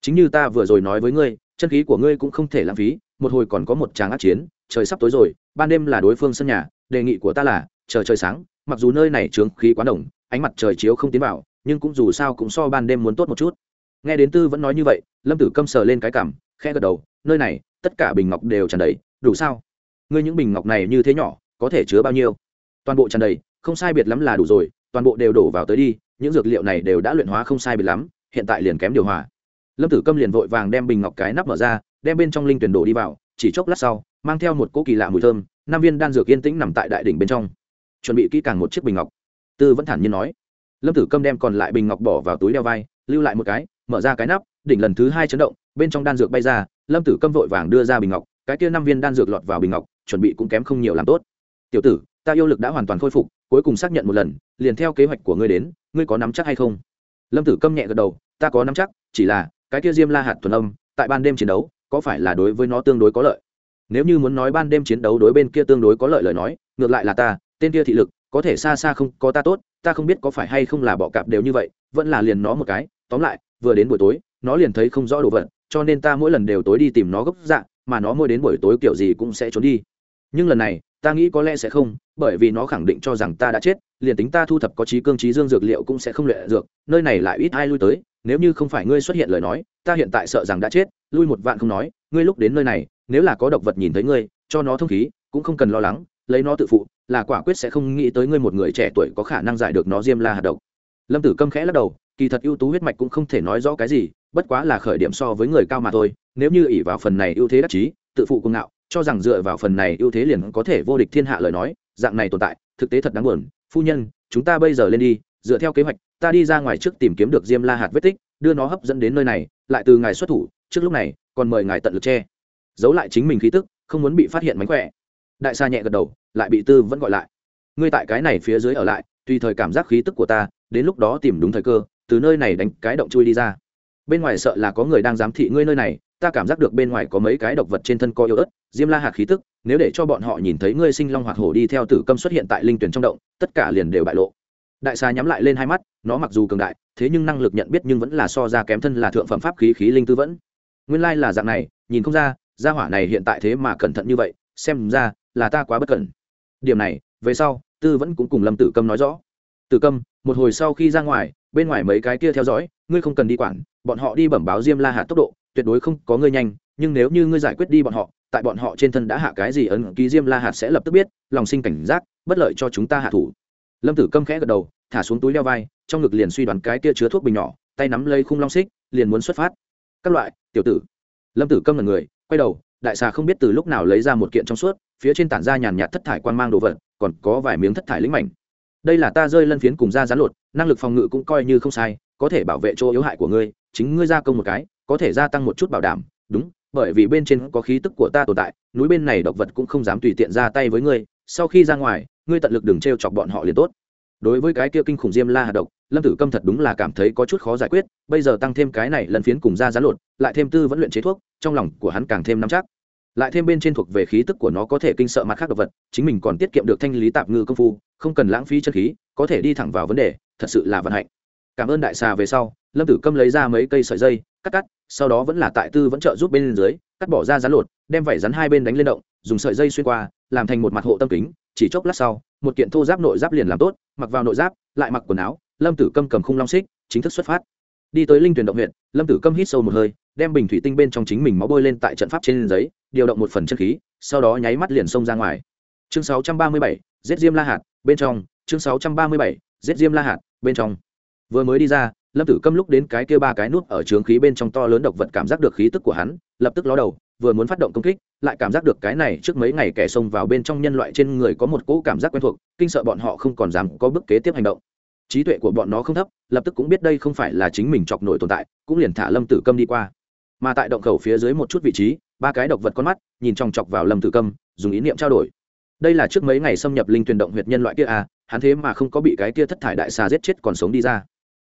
Chính như ta vừa rồi nói với ngươi, chân khí của ngươi cũng không thể lãng phí, một hồi còn có một tràng ác chiến, trời sắp tối rồi, ban đêm là đối phương sân nhà, đề nghị của ta là, chờ trời sáng, mặc dù nơi này trướng khí quá đồng ánh mặt trời chiếu không tiến vào, nhưng cũng dù sao cũng so ban đêm muốn tốt một chút. Nghe đến tư vẫn nói như vậy lâm tử câm sờ lên cái cảm khe gật đầu, nơi này, tất cả bình ngọc đều tràn đầy, đủ sao? Ngươi những bình ngọc này như thế nhỏ, có thể chứa bao nhiêu? Toàn bộ tràn đầy, không sai biệt lắm là đủ rồi, toàn bộ đều đổ vào tới đi, những dược liệu này đều đã luyện hóa không sai biệt lắm, hiện tại liền kém điều hòa. Lâm tử câm liền vội vàng đem bình ngọc cái nắp mở ra, đem bên trong linh tuyển đổ đi vào, chỉ chốc lát sau, mang theo một cỗ kỳ lạ mùi thơm, năm viên đan dược yên tĩnh nằm tại đại đỉnh bên trong, chuẩn bị kỹ càng một chiếc bình ngọc. Tư vẫn thản nhiên nói. Lâm tử câm đem còn lại bình ngọc bỏ vào túi đeo vai, lưu lại một cái, mở ra cái nắp đỉnh lần thứ hai chấn động, bên trong đan dược bay ra, lâm tử câm vội vàng đưa ra bình ngọc, cái kia năm viên đan dược lọt vào bình ngọc, chuẩn bị cũng kém không nhiều làm tốt. Tiểu tử, ta yêu lực đã hoàn toàn khôi phục, cuối cùng xác nhận một lần, liền theo kế hoạch của ngươi đến, ngươi có nắm chắc hay không? Lâm tử câm nhẹ gật đầu, ta có nắm chắc, chỉ là, cái kia diêm la hạt thuần âm, tại ban đêm chiến đấu, có phải là đối với nó tương đối có lợi? Nếu như muốn nói ban đêm chiến đấu đối bên kia tương đối có lợi lời nói, ngược lại là ta, tên kia thị lực, có thể xa xa không có ta tốt, ta không biết có phải hay không là bọ cạp đều như vậy, vẫn là liền nó một cái, tóm lại, vừa đến buổi tối nó liền thấy không rõ đồ vật, cho nên ta mỗi lần đều tối đi tìm nó gốc dạng, mà nó mỗi đến buổi tối kiểu gì cũng sẽ trốn đi. Nhưng lần này, ta nghĩ có lẽ sẽ không, bởi vì nó khẳng định cho rằng ta đã chết, liền tính ta thu thập có trí cương trí dương dược liệu cũng sẽ không luyện dược, nơi này lại ít ai lui tới, nếu như không phải ngươi xuất hiện lời nói, ta hiện tại sợ rằng đã chết, lui một vạn không nói, ngươi lúc đến nơi này, nếu là có động vật nhìn thấy ngươi, cho nó thông khí, cũng không cần lo lắng, lấy nó tự phụ, là quả quyết sẽ không nghĩ tới ngươi một người trẻ tuổi có khả năng giải được nó diêm la hạt độc. Lâm tử câm khẽ lắc đầu, kỳ thật ưu tú huyết mạch cũng không thể nói rõ cái gì bất quá là khởi điểm so với người cao mà thôi, nếu như ỷ vào phần này ưu thế đắc chí, tự phụ cuồng ngạo, cho rằng dựa vào phần này ưu thế liền có thể vô địch thiên hạ lời nói, dạng này tồn tại, thực tế thật đáng buồn. Phu nhân, chúng ta bây giờ lên đi, dựa theo kế hoạch, ta đi ra ngoài trước tìm kiếm được diêm la hạt vết tích, đưa nó hấp dẫn đến nơi này, lại từ ngài xuất thủ, trước lúc này, còn mời ngài tận lực che. Giấu lại chính mình khí tức, không muốn bị phát hiện mánh khỏe. Đại sa nhẹ gật đầu, lại bị tư vẫn gọi lại. Ngươi tại cái này phía dưới ở lại, tùy thời cảm giác khí tức của ta, đến lúc đó tìm đúng thời cơ, từ nơi này đánh cái động chui đi ra bên ngoài sợ là có người đang giám thị ngươi nơi này, ta cảm giác được bên ngoài có mấy cái độc vật trên thân có yếu ớt, diêm la hạt khí tức, nếu để cho bọn họ nhìn thấy ngươi sinh long hoạt hổ đi theo tử câm xuất hiện tại linh tuyển trong động, tất cả liền đều bại lộ. Đại xà nhắm lại lên hai mắt, nó mặc dù cường đại, thế nhưng năng lực nhận biết nhưng vẫn là so ra kém thân là thượng phẩm pháp khí khí linh tư vẫn. Nguyên lai là dạng này, nhìn không ra, gia hỏa này hiện tại thế mà cẩn thận như vậy, xem ra là ta quá bất cẩn. Điểm này, về sau, tư vẫn cũng cùng lâm tử câm nói rõ. Tử câm, một hồi sau khi ra ngoài, bên ngoài mấy cái kia theo dõi, ngươi không cần đi quản bọn họ đi bẩm báo diêm la hạt tốc độ, tuyệt đối không có ngươi nhanh, nhưng nếu như ngươi giải quyết đi bọn họ, tại bọn họ trên thân đã hạ cái gì ấn ký diêm la hạt sẽ lập tức biết, lòng sinh cảnh giác, bất lợi cho chúng ta hạ thủ. Lâm tử câm khẽ gật đầu, thả xuống túi leo vai, trong ngực liền suy đoán cái kia chứa thuốc bình nhỏ, tay nắm lấy khung long xích, liền muốn xuất phát. Các loại, tiểu tử. Lâm tử câm là người, quay đầu, đại xà không biết từ lúc nào lấy ra một kiện trong suốt, phía trên tản ra nhàn nhạt thất thải quan mang đồ vật, còn có vài miếng thất thải lĩnh mảnh. Đây là ta rơi lân phiến cùng da rán lột năng lực phòng ngự cũng coi như không sai, có thể bảo vệ chỗ yếu hại của ngươi, chính ngươi gia công một cái, có thể gia tăng một chút bảo đảm, đúng, bởi vì bên trên có khí tức của ta tồn tại, núi bên này độc vật cũng không dám tùy tiện ra tay với ngươi, sau khi ra ngoài, ngươi tận lực đừng t r e o chọc bọn họ liền tốt. Đối với cái kia kinh khủng diêm la hạt độc, lâm tử câm thật đúng là cảm thấy có chút khó giải quyết, bây giờ tăng thêm cái này lần phiến cùng ra giá lột, lại thêm tư vẫn luyện chế thuốc, trong lòng của hắn càng thêm nắm chắc lại thêm bên trên thuộc về khí tức của nó có thể kinh sợ mặt khác độc vật, chính mình còn tiết kiệm được thanh lý tạp ngư công phu, không cần lãng phí chân khí, có thể đi thẳng vào vấn đề, thật sự là vận hạnh. Cảm ơn đại xà về sau, lâm tử câm lấy ra mấy cây sợi dây, cắt cắt, sau đó vẫn là tại tư vẫn trợ giúp bên dưới, cắt bỏ ra rán lột, đem vảy rắn hai bên đánh lên động, dùng sợi dây xuyên qua, làm thành một mặt hộ tâm kính, chỉ chốc lát sau, một kiện thô giáp nội giáp liền làm tốt, mặc vào nội giáp, lại mặc quần áo, lâm tử câm cầm khung long xích, chính thức xuất phát đi tới linh tuyển động huyện lâm tử câm hít sâu một hơi đem bình thủy tinh bên trong chính mình máu bôi lên tại trận pháp trên giấy điều động một phần chân khí sau đó nháy mắt liền xông ra ngoài. Chương 637, giết diêm la hạt bên trong. Chương 637, giết diêm la hạt bên trong. Vừa mới đi ra lâm tử câm lúc đến cái kia ba cái nút ở trướng khí bên trong to lớn độc vật cảm giác được khí tức của hắn lập tức ló đầu vừa muốn phát động công kích lại cảm giác được cái này trước mấy ngày kẻ xông vào bên trong nhân loại trên người có một cỗ cảm giác quen thuộc kinh sợ bọn họ không còn dám có bước kế tiếp hành động trí tuệ của bọn nó không thấp, lập tức cũng biết đây không phải là chính mình chọc nổi tồn tại, cũng liền thả lâm tử câm đi qua. Mà tại động khẩu phía dưới một chút vị trí, ba cái độc vật con mắt, nhìn trong chọc vào lâm tử câm, dùng ý niệm trao đổi. Đây là trước mấy ngày xâm nhập linh tuyển động huyệt nhân loại kia à hắn thế mà không có bị cái kia thất thải đại xà giết chết còn sống đi ra.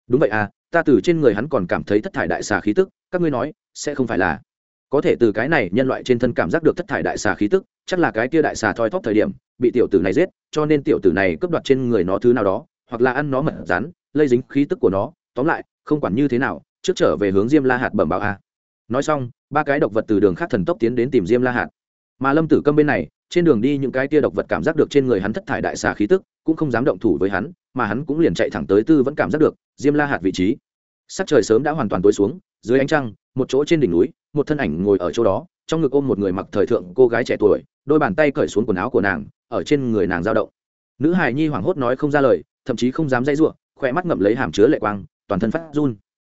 Đúng vậy à ta từ trên người hắn còn cảm thấy thất thải đại xà khí tức, các ngươi nói, sẽ không phải là. Có thể từ cái này nhân loại trên thân cảm giác được thất thải đại xà khí tức, chắc là cái kia đại xà thoi thóp thời điểm, bị tiểu tử này giết, cho nên tiểu tử này cướp đoạt trên người nó thứ nào đó hoặc là ăn nó mật rắn, lây dính khí tức của nó. Tóm lại, không quản như thế nào, trước trở về hướng diêm la hạt bẩm báo a. Nói xong, ba cái độc vật từ đường khác thần tốc tiến đến tìm diêm la hạt. Mà lâm tử câm bên này, trên đường đi những cái tia độc vật cảm giác được trên người hắn thất thải đại xà khí tức, cũng không dám động thủ với hắn, mà hắn cũng liền chạy thẳng tới tư vẫn cảm giác được diêm la hạt vị trí. Sắc trời sớm đã hoàn toàn tối xuống, dưới ánh trăng, một chỗ trên đỉnh núi, một thân ảnh ngồi ở chỗ đó, trong ngực ôm một người mặc thời thượng cô gái trẻ tuổi, đôi bàn tay cởi xuống quần áo của nàng, ở trên người nàng dao động. Nữ hài nhi hoảng hốt nói không ra lời thậm chí không dám dãy ruộng khỏe mắt ngậm lấy hàm chứa lệ quang, toàn thân phát run.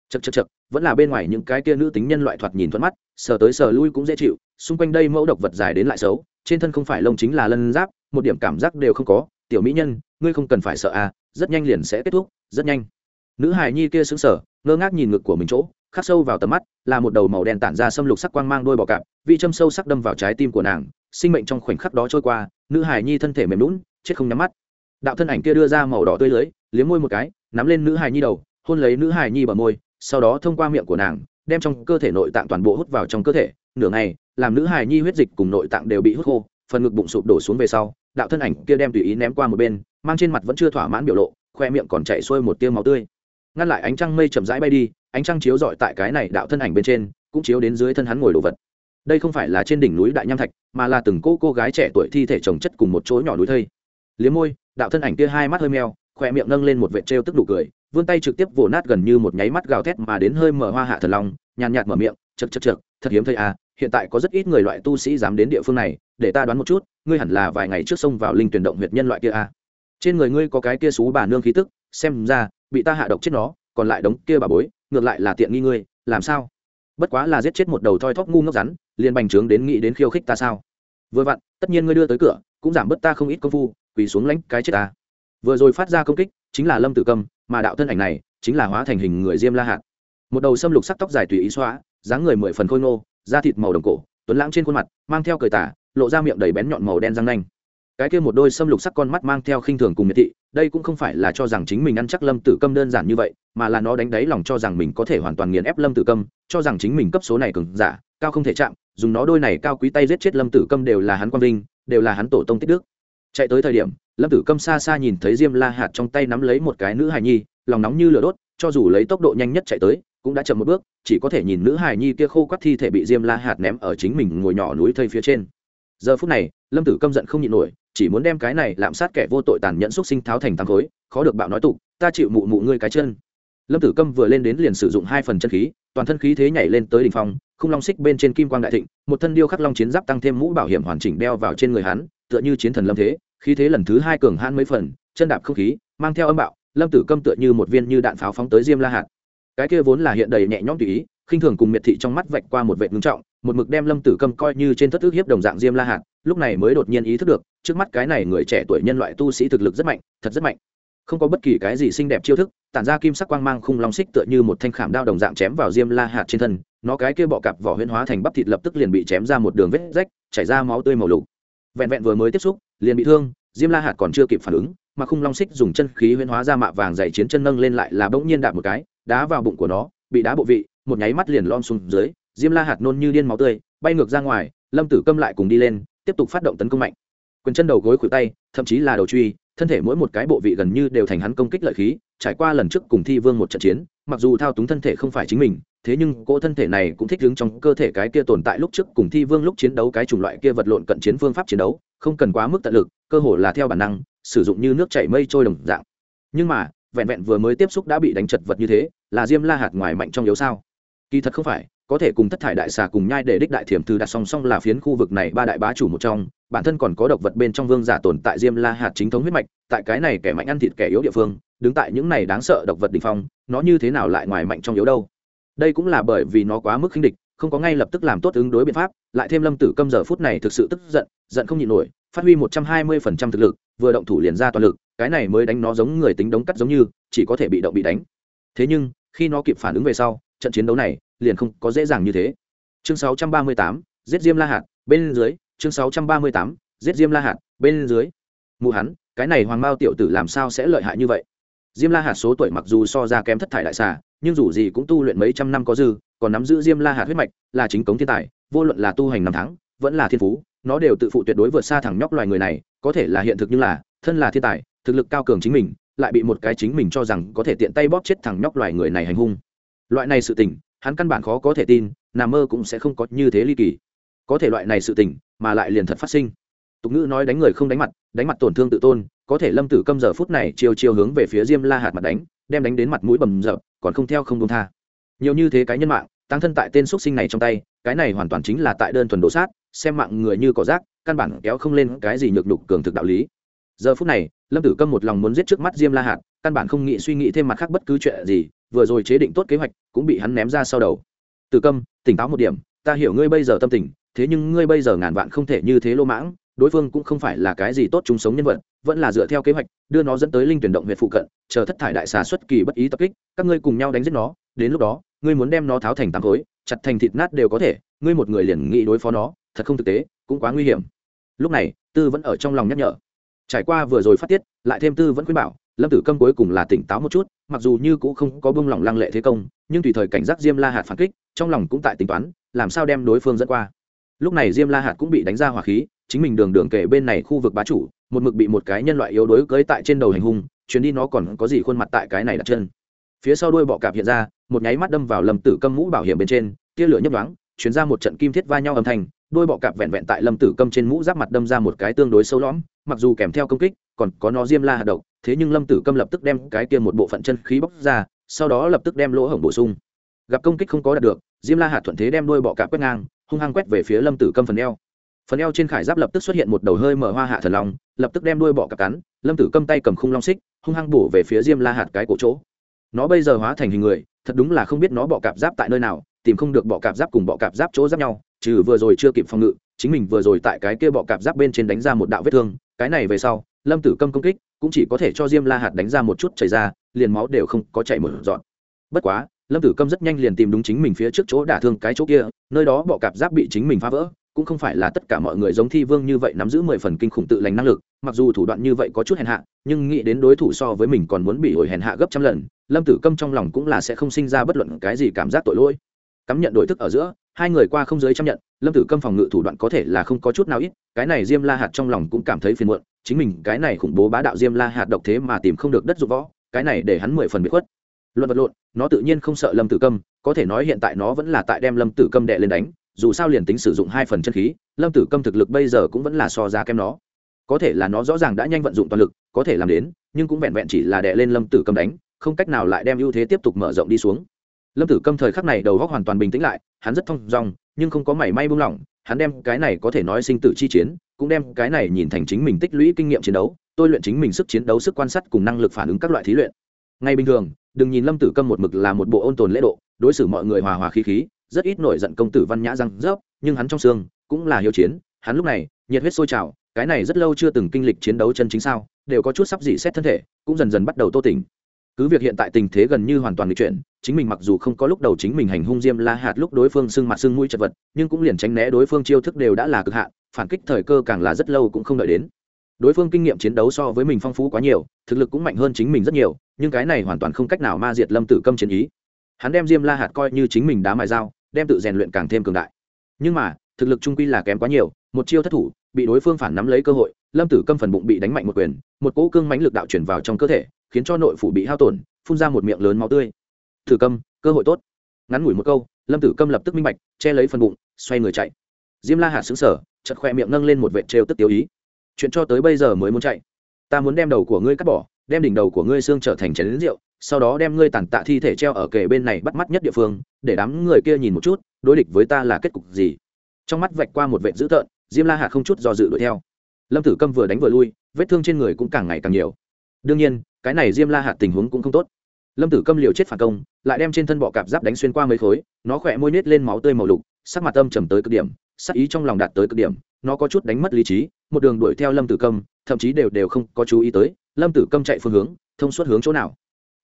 Chật chật chật vẫn là bên ngoài những cái kia nữ tính nhân loại thoạt nhìn thuận mắt, sờ tới sờ lui cũng dễ chịu, xung quanh đây mẫu độc vật dài đến lại xấu, trên thân không phải lông chính là lân giáp, một điểm cảm giác đều không có. Tiểu mỹ nhân, ngươi không cần phải sợ à rất nhanh liền sẽ kết thúc, rất nhanh. Nữ hài nhi kia xứng sở ngơ ngác nhìn ngực của mình chỗ, khắc sâu vào tầm mắt, là một đầu màu đen tản ra xâm lục sắc quang mang đôi bọ cạp vị châm sâu sắc đâm vào trái tim của nàng, sinh mệnh trong khoảnh khắc đó trôi qua, nữ hài nhi thân thể mềm lún chết không nhắm mắt đạo thân ảnh kia đưa ra màu đỏ tươi lưới, liếm môi một cái, nắm lên nữ hài nhi đầu, hôn lấy nữ hài nhi bờ môi, sau đó thông qua miệng của nàng, đem trong cơ thể nội tạng toàn bộ hút vào trong cơ thể. Nửa ngày, làm nữ hài nhi huyết dịch cùng nội tạng đều bị hút khô, phần ngực bụng sụp đổ xuống về sau, đạo thân ảnh kia đem tùy ý ném qua một bên, mang trên mặt vẫn chưa thỏa mãn biểu lộ, khoe miệng còn chạy xuôi một tiêu máu tươi. Ngăn lại ánh trăng mây chậm rãi bay đi, ánh trăng chiếu rọi tại cái này đạo thân ảnh bên trên, cũng chiếu đến dưới thân hắn ngồi đồ vật. Đây không phải là trên đỉnh núi đại nham thạch, mà là từng cô cô gái trẻ tuổi thi thể chồng chất cùng một chỗ nhỏ núi thây liếm môi, đạo thân ảnh kia hai mắt hơi meo, khỏe miệng nâng lên một vệ trêu tức đủ cười, vươn tay trực tiếp vồ nát gần như một nháy mắt gào thét mà đến hơi mở hoa hạ thần long, nhàn nhạt mở miệng chật chật chật thật hiếm thấy à hiện tại có rất ít người loại tu sĩ dám đến địa phương này, để ta đoán một chút, ngươi hẳn là vài ngày trước sông vào linh tuyển động huyệt nhân loại kia à. Trên người ngươi có cái kia xú bà nương khí tức, xem ra, bị ta hạ độc chết nó, còn lại đống kia bà bối, ngược lại là tiện nghi ngươi, làm sao? Bất quá là giết chết một đầu thoi thóp ngu ngốc rắn, liền bành trướng đến nghĩ đến khiêu khích ta sao? Vừa vặn, tất nhiên ngươi đưa tới cửa, cũng giảm bớt ta không ít công phu quỳ xuống lãnh cái chết ta. Vừa rồi phát ra công kích, chính là lâm tử cầm mà đạo thân ảnh này chính là hóa thành hình người diêm la hạt. Một đầu xâm lục sắc tóc dài tùy ý xóa, dáng người mười phần khôi ngô, da thịt màu đồng cổ, tuấn lãng trên khuôn mặt, mang theo cười tả lộ ra miệng đầy bén nhọn màu đen răng nanh. Cái kia một đôi xâm lục sắc con mắt mang theo khinh thường cùng miệt thị, đây cũng không phải là cho rằng chính mình ăn chắc lâm tử câm đơn giản như vậy, mà là nó đánh đáy lòng cho rằng mình có thể hoàn toàn nghiền ép lâm tử câm, cho rằng chính mình cấp số này cường giả, cao không thể chạm, dùng nó đôi này cao quý tay giết chết lâm tử câm đều là hắn quang vinh, đều là hắn tổ tông tích đức chạy tới thời điểm, lâm tử câm xa xa nhìn thấy diêm la hạt trong tay nắm lấy một cái nữ hài nhi, lòng nóng như lửa đốt, cho dù lấy tốc độ nhanh nhất chạy tới, cũng đã chậm một bước, chỉ có thể nhìn nữ hài nhi kia khô quắt thi thể bị diêm la hạt ném ở chính mình ngồi nhỏ núi thây phía trên. Giờ phút này, lâm tử câm giận không nhịn nổi, chỉ muốn đem cái này lạm sát kẻ vô tội tàn nhẫn xúc sinh tháo thành thắng khối, khó được bạo nói tục, ta chịu mụ mụ ngươi cái chân. Lâm tử câm vừa lên đến liền sử dụng hai phần chân khí, toàn thân khí thế nhảy lên tới đỉnh phong không long xích bên trên kim quang đại thịnh, một thân điêu khắc long chiến giáp tăng thêm mũ bảo hiểm hoàn chỉnh đeo vào trên người hắn tựa như chiến thần lâm thế, khí thế lần thứ hai cường hãn mấy phần, chân đạp không khí, mang theo âm bạo, lâm tử câm tựa như một viên như đạn pháo phóng tới diêm la hạt. Cái kia vốn là hiện đầy nhẹ nhõm tùy ý, khinh thường cùng miệt thị trong mắt vạch qua một vệ ngưng trọng, một mực đem lâm tử câm coi như trên thất ước hiếp đồng dạng diêm la hạt, lúc này mới đột nhiên ý thức được, trước mắt cái này người trẻ tuổi nhân loại tu sĩ thực lực rất mạnh, thật rất mạnh. Không có bất kỳ cái gì xinh đẹp chiêu thức, tản ra kim sắc quang mang khung long xích tựa như một thanh khảm đao đồng dạng chém vào diêm la hạt trên thân, nó cái kia bọ cặp vỏ huyễn hóa thành bắp thịt lập tức liền bị chém ra một đường vết rách, chảy ra máu tươi màu lục vẹn vẹn vừa mới tiếp xúc, liền bị thương, diêm la hạt còn chưa kịp phản ứng, mà khung long xích dùng chân khí huyễn hóa ra mạ vàng dày chiến chân nâng lên lại là bỗng nhiên đạp một cái, đá vào bụng của nó, bị đá bộ vị, một nháy mắt liền lom xuống dưới, diêm la hạt nôn như điên máu tươi, bay ngược ra ngoài, lâm tử câm lại cùng đi lên, tiếp tục phát động tấn công mạnh. Quyền chân đầu gối khuỷu tay, thậm chí là đầu truy, thân thể mỗi một cái bộ vị gần như đều thành hắn công kích lợi khí, trải qua lần trước cùng thi vương một trận chiến, mặc dù thao túng thân thể không phải chính mình thế nhưng cỗ thân thể này cũng thích ứng trong cơ thể cái kia tồn tại lúc trước cùng thi vương lúc chiến đấu cái chủng loại kia vật lộn cận chiến phương pháp chiến đấu, không cần quá mức tận lực, cơ hồ là theo bản năng, sử dụng như nước chảy mây trôi đồng dạng. Nhưng mà, vẹn vẹn vừa mới tiếp xúc đã bị đánh chật vật như thế, là diêm la hạt ngoài mạnh trong yếu sao? Kỳ thật không phải, có thể cùng thất thải đại xà cùng nhai để đích đại thiểm thư đặt song song là phiến khu vực này ba đại bá chủ một trong, bản thân còn có độc vật bên trong vương giả tồn tại diêm la hạt chính thống huyết mạch, tại cái này kẻ mạnh ăn thịt kẻ yếu địa phương, đứng tại những này đáng sợ độc vật đ ỉ n h phong, nó như thế nào lại ngoài mạnh trong yếu đâu? Đây cũng là bởi vì nó quá mức khinh địch không có ngay lập tức làm tốt ứng đối biện pháp lại thêm lâm tử câm giờ phút này thực sự tức giận giận không nhịn nổi phát huy một trăm hai mươi phần trăm thực lực vừa động thủ liền ra toàn lực cái này mới đánh nó giống người tính đống cắt giống như chỉ có thể bị động bị đánh. Thế nhưng khi nó kịp phản ứng về sau trận chiến đấu này liền không có dễ dàng như thế. Chương 638, giết diêm la hạt bên dưới chương 638, giết diêm la hạt bên dưới. Mụ hắn cái này hoàng mao tiểu tử làm sao sẽ lợi hại như vậy? Diêm la hạt số tuổi mặc dù so ra kém thất thải đại xà, nhưng dù gì cũng tu luyện mấy trăm năm có dư, còn nắm giữ diêm la hạt huyết mạch, là chính cống thiên tài, vô luận là tu hành năm tháng, vẫn là thiên phú, nó đều tự phụ tuyệt đối vượt xa thằng nhóc loài người này, có thể là hiện thực như là, thân là thiên tài, thực lực cao cường chính mình, lại bị một cái chính mình cho rằng có thể tiện tay bóp chết thằng nhóc loài người này hành hung. Loại này sự tình, hắn căn bản khó có thể tin nằm mơ cũng sẽ không có như thế ly kỳ. Có thể loại này sự tình, mà lại liền thật phát sinh. Tục ngữ nói đánh người không đánh mặt đánh mặt tổn thương tự tôn có thể lâm tử câm giờ phút này chiều chiều hướng về phía diêm la hạt mặt đánh, đem đánh đến mặt mũi bầm rợp còn không theo không đông tha. Nhiều như thế cái nhân mạng, tăng thân tại tên x sinh này trong tay, cái này hoàn toàn chính là tại đơn thuần đổ sát, xem mạng người như cỏ rác, căn bản kéo không lên cái gì nhược đục cường thực đạo lý. Giờ phút này, lâm tử câm một lòng muốn giết trước mắt diêm la hạt, căn bản không nghĩ suy nghĩ thêm mặt khác bất cứ chuyện gì, vừa rồi chế định tốt kế hoạch, cũng bị hắn ném ra sau đầu. Tử câm, tỉnh táo một điểm, ta hiểu ngươi bây giờ tâm tình, thế nhưng ngươi bây giờ ngàn vạn không thể như thế lô mãng đối phương cũng không phải là cái gì tốt chung sống nhân vật, vẫn là dựa theo kế hoạch, đưa nó dẫn tới linh tuyển động huyện phụ cận, chờ thất thải đại xà xuất kỳ bất ý tập kích, các ngươi cùng nhau đánh giết nó, đến lúc đó, ngươi muốn đem nó tháo thành tám khối, chặt thành thịt nát đều có thể, ngươi một người liền nghĩ đối phó nó, thật không thực tế, cũng quá nguy hiểm. Lúc này, tư vẫn ở trong lòng nhắc nhở. Trải qua vừa rồi phát tiết, lại thêm tư vẫn khuyên bảo, lâm tử câm cuối cùng là tỉnh táo một chút, mặc dù như cũng không có bông lỏng lăng lệ thế công, nhưng tùy thời cảnh giác diêm la hạt phản kích, trong lòng cũng tại tính toán, làm sao đem đối phương dẫn qua. Lúc này diêm la hạt cũng bị đánh ra hỏa khí chính mình đường đường kể bên này khu vực bá chủ, một mực bị một cái nhân loại yếu đuối cưới tại trên đầu hành hung, chuyến đi nó còn có gì khuôn mặt tại cái này đặt chân. Phía sau đuôi bọ cạp hiện ra, một nháy mắt đâm vào lâm tử câm mũ bảo hiểm bên trên, tia lửa nhấp đoáng chuyến ra một trận kim thiết va nhau âm thanh, đuôi bọ cạp vẹn vẹn tại lâm tử câm trên mũ giáp mặt đâm ra một cái tương đối sâu lõm, mặc dù kèm theo công kích, còn có nó diêm la hạt độc, thế nhưng lâm tử câm lập tức đem cái kia một bộ phận chân khí bóc ra, sau đó lập tức đem lỗ hổng bổ sung. Gặp công kích không có đạt được, diêm la hạt thuận thế đem đuôi bọ cạp quét ngang, hung hăng quét về phía lâm tử câm phần eo phần eo trên khải giáp lập tức xuất hiện một đầu hơi mở hoa hạ thần long, lập tức đem đuôi bọ cặp cắn, lâm tử câm tay cầm khung long xích, hung hăng bổ về phía diêm la hạt cái cổ chỗ. Nó bây giờ hóa thành hình người, thật đúng là không biết nó bọ cạp giáp tại nơi nào, tìm không được bọ cạp giáp cùng bọ cạp giáp chỗ giáp nhau, trừ vừa rồi chưa kịp phòng ngự, chính mình vừa rồi tại cái kia bọ cạp giáp bên trên đánh ra một đạo vết thương, cái này về sau, lâm tử câm công kích cũng chỉ có thể cho diêm la hạt đánh ra một chút chảy ra, liền máu đều không có chảy một dọn bất quá, lâm tử câm rất nhanh liền tìm đúng chính mình phía trước chỗ đả thương cái chỗ kia, nơi đó bọ cạp giáp bị chính mình phá vỡ cũng không phải là tất cả mọi người giống thi vương như vậy nắm giữ mười phần kinh khủng tự lành năng lực, mặc dù thủ đoạn như vậy có chút hèn hạ, nhưng nghĩ đến đối thủ so với mình còn muốn bị hồi hèn hạ gấp trăm lần, lâm tử câm trong lòng cũng là sẽ không sinh ra bất luận cái gì cảm giác tội lỗi. Cắm nhận đổi thức ở giữa, hai người qua không giới chấp nhận, lâm tử câm phòng ngự thủ đoạn có thể là không có chút nào ít, cái này diêm la hạt trong lòng cũng cảm thấy phiền muộn, chính mình cái này khủng bố bá đạo diêm la hạt độc thế mà tìm không được đất dụng võ, cái này để hắn mười phần bị khuất. Luận vật lộn, nó tự nhiên không sợ lâm tử câm, có thể nói hiện tại nó vẫn là tại đem lâm tử câm đệ lên đánh dù sao liền tính sử dụng hai phần chân khí, lâm tử câm thực lực bây giờ cũng vẫn là so ra kém nó. Có thể là nó rõ ràng đã nhanh vận dụng toàn lực, có thể làm đến, nhưng cũng vẹn vẹn chỉ là đệ lên lâm tử câm đánh, không cách nào lại đem ưu thế tiếp tục mở rộng đi xuống. Lâm tử câm thời khắc này đầu góc hoàn toàn bình tĩnh lại, hắn rất thong dong, nhưng không có mảy may buông lỏng, hắn đem cái này có thể nói sinh tử chi chiến, cũng đem cái này nhìn thành chính mình tích lũy kinh nghiệm chiến đấu, tôi luyện chính mình sức chiến đấu, sức quan sát cùng năng lực phản ứng các loại thí luyện. Ngay bình thường, đừng nhìn lâm tử câm một mực là một bộ ôn tồn lễ độ, đối xử mọi người hòa hòa khí khí rất ít nổi giận công tử văn nhã răng rớp, nhưng hắn trong xương cũng là hiếu chiến, hắn lúc này nhiệt huyết sôi trào, cái này rất lâu chưa từng kinh lịch chiến đấu chân chính sao, đều có chút sắp dị xét thân thể, cũng dần dần bắt đầu tô tỉnh. Cứ việc hiện tại tình thế gần như hoàn toàn bị chuyển, chính mình mặc dù không có lúc đầu chính mình hành hung diêm la hạt lúc đối phương sưng mặt sưng mũi chật vật, nhưng cũng liền tránh né đối phương chiêu thức đều đã là cực hạn, phản kích thời cơ càng là rất lâu cũng không đợi đến. Đối phương kinh nghiệm chiến đấu so với mình phong phú quá nhiều, thực lực cũng mạnh hơn chính mình rất nhiều, nhưng cái này hoàn toàn không cách nào ma diệt lâm tử câm chiến ý. Hắn đem diêm la hạt coi như chính mình đá mài dao đem tự rèn luyện càng thêm cường đại. Nhưng mà, thực lực trung quy là kém quá nhiều, một chiêu thất thủ, bị đối phương phản nắm lấy cơ hội, lâm tử câm phần bụng bị đánh mạnh một quyền, một cỗ cương mãnh lực đạo chuyển vào trong cơ thể, khiến cho nội phủ bị hao tổn, phun ra một miệng lớn máu tươi. Thử câm, cơ hội tốt. Ngắn ngủi một câu, lâm tử câm lập tức minh bạch, che lấy phần bụng, xoay người chạy. Diêm la hạt xứng sở chật khoe miệng nâng lên một vệ trêu tức tiêu ý. Chuyện cho tới bây giờ mới muốn chạy. Ta muốn đem đầu của ngươi cắt bỏ đem đỉnh đầu của ngươi xương trở thành chén lính rượu, sau đó đem ngươi tàn tạ thi thể treo ở kề bên này bắt mắt nhất địa phương, để đám người kia nhìn một chút, đối địch với ta là kết cục gì. Trong mắt vạch qua một vệ dữ tợn, diêm la hạt không chút do dự đuổi theo. Lâm tử câm vừa đánh vừa lui, vết thương trên người cũng càng ngày càng nhiều. Đương nhiên, cái này diêm la hạt tình huống cũng không tốt. Lâm tử câm liều chết phản công, lại đem trên thân bọ cạp giáp đánh xuyên qua mấy khối, nó khỏe môi nết lên máu tươi màu lục, sắc mặt âm trầm tới cực điểm, sắc ý trong lòng đạt tới cực điểm, nó có chút đánh mất lý trí, một đường đuổi theo lâm tử câm, thậm chí đều đều không có chú ý tới lâm tử câm chạy phương hướng, thông suốt hướng chỗ nào?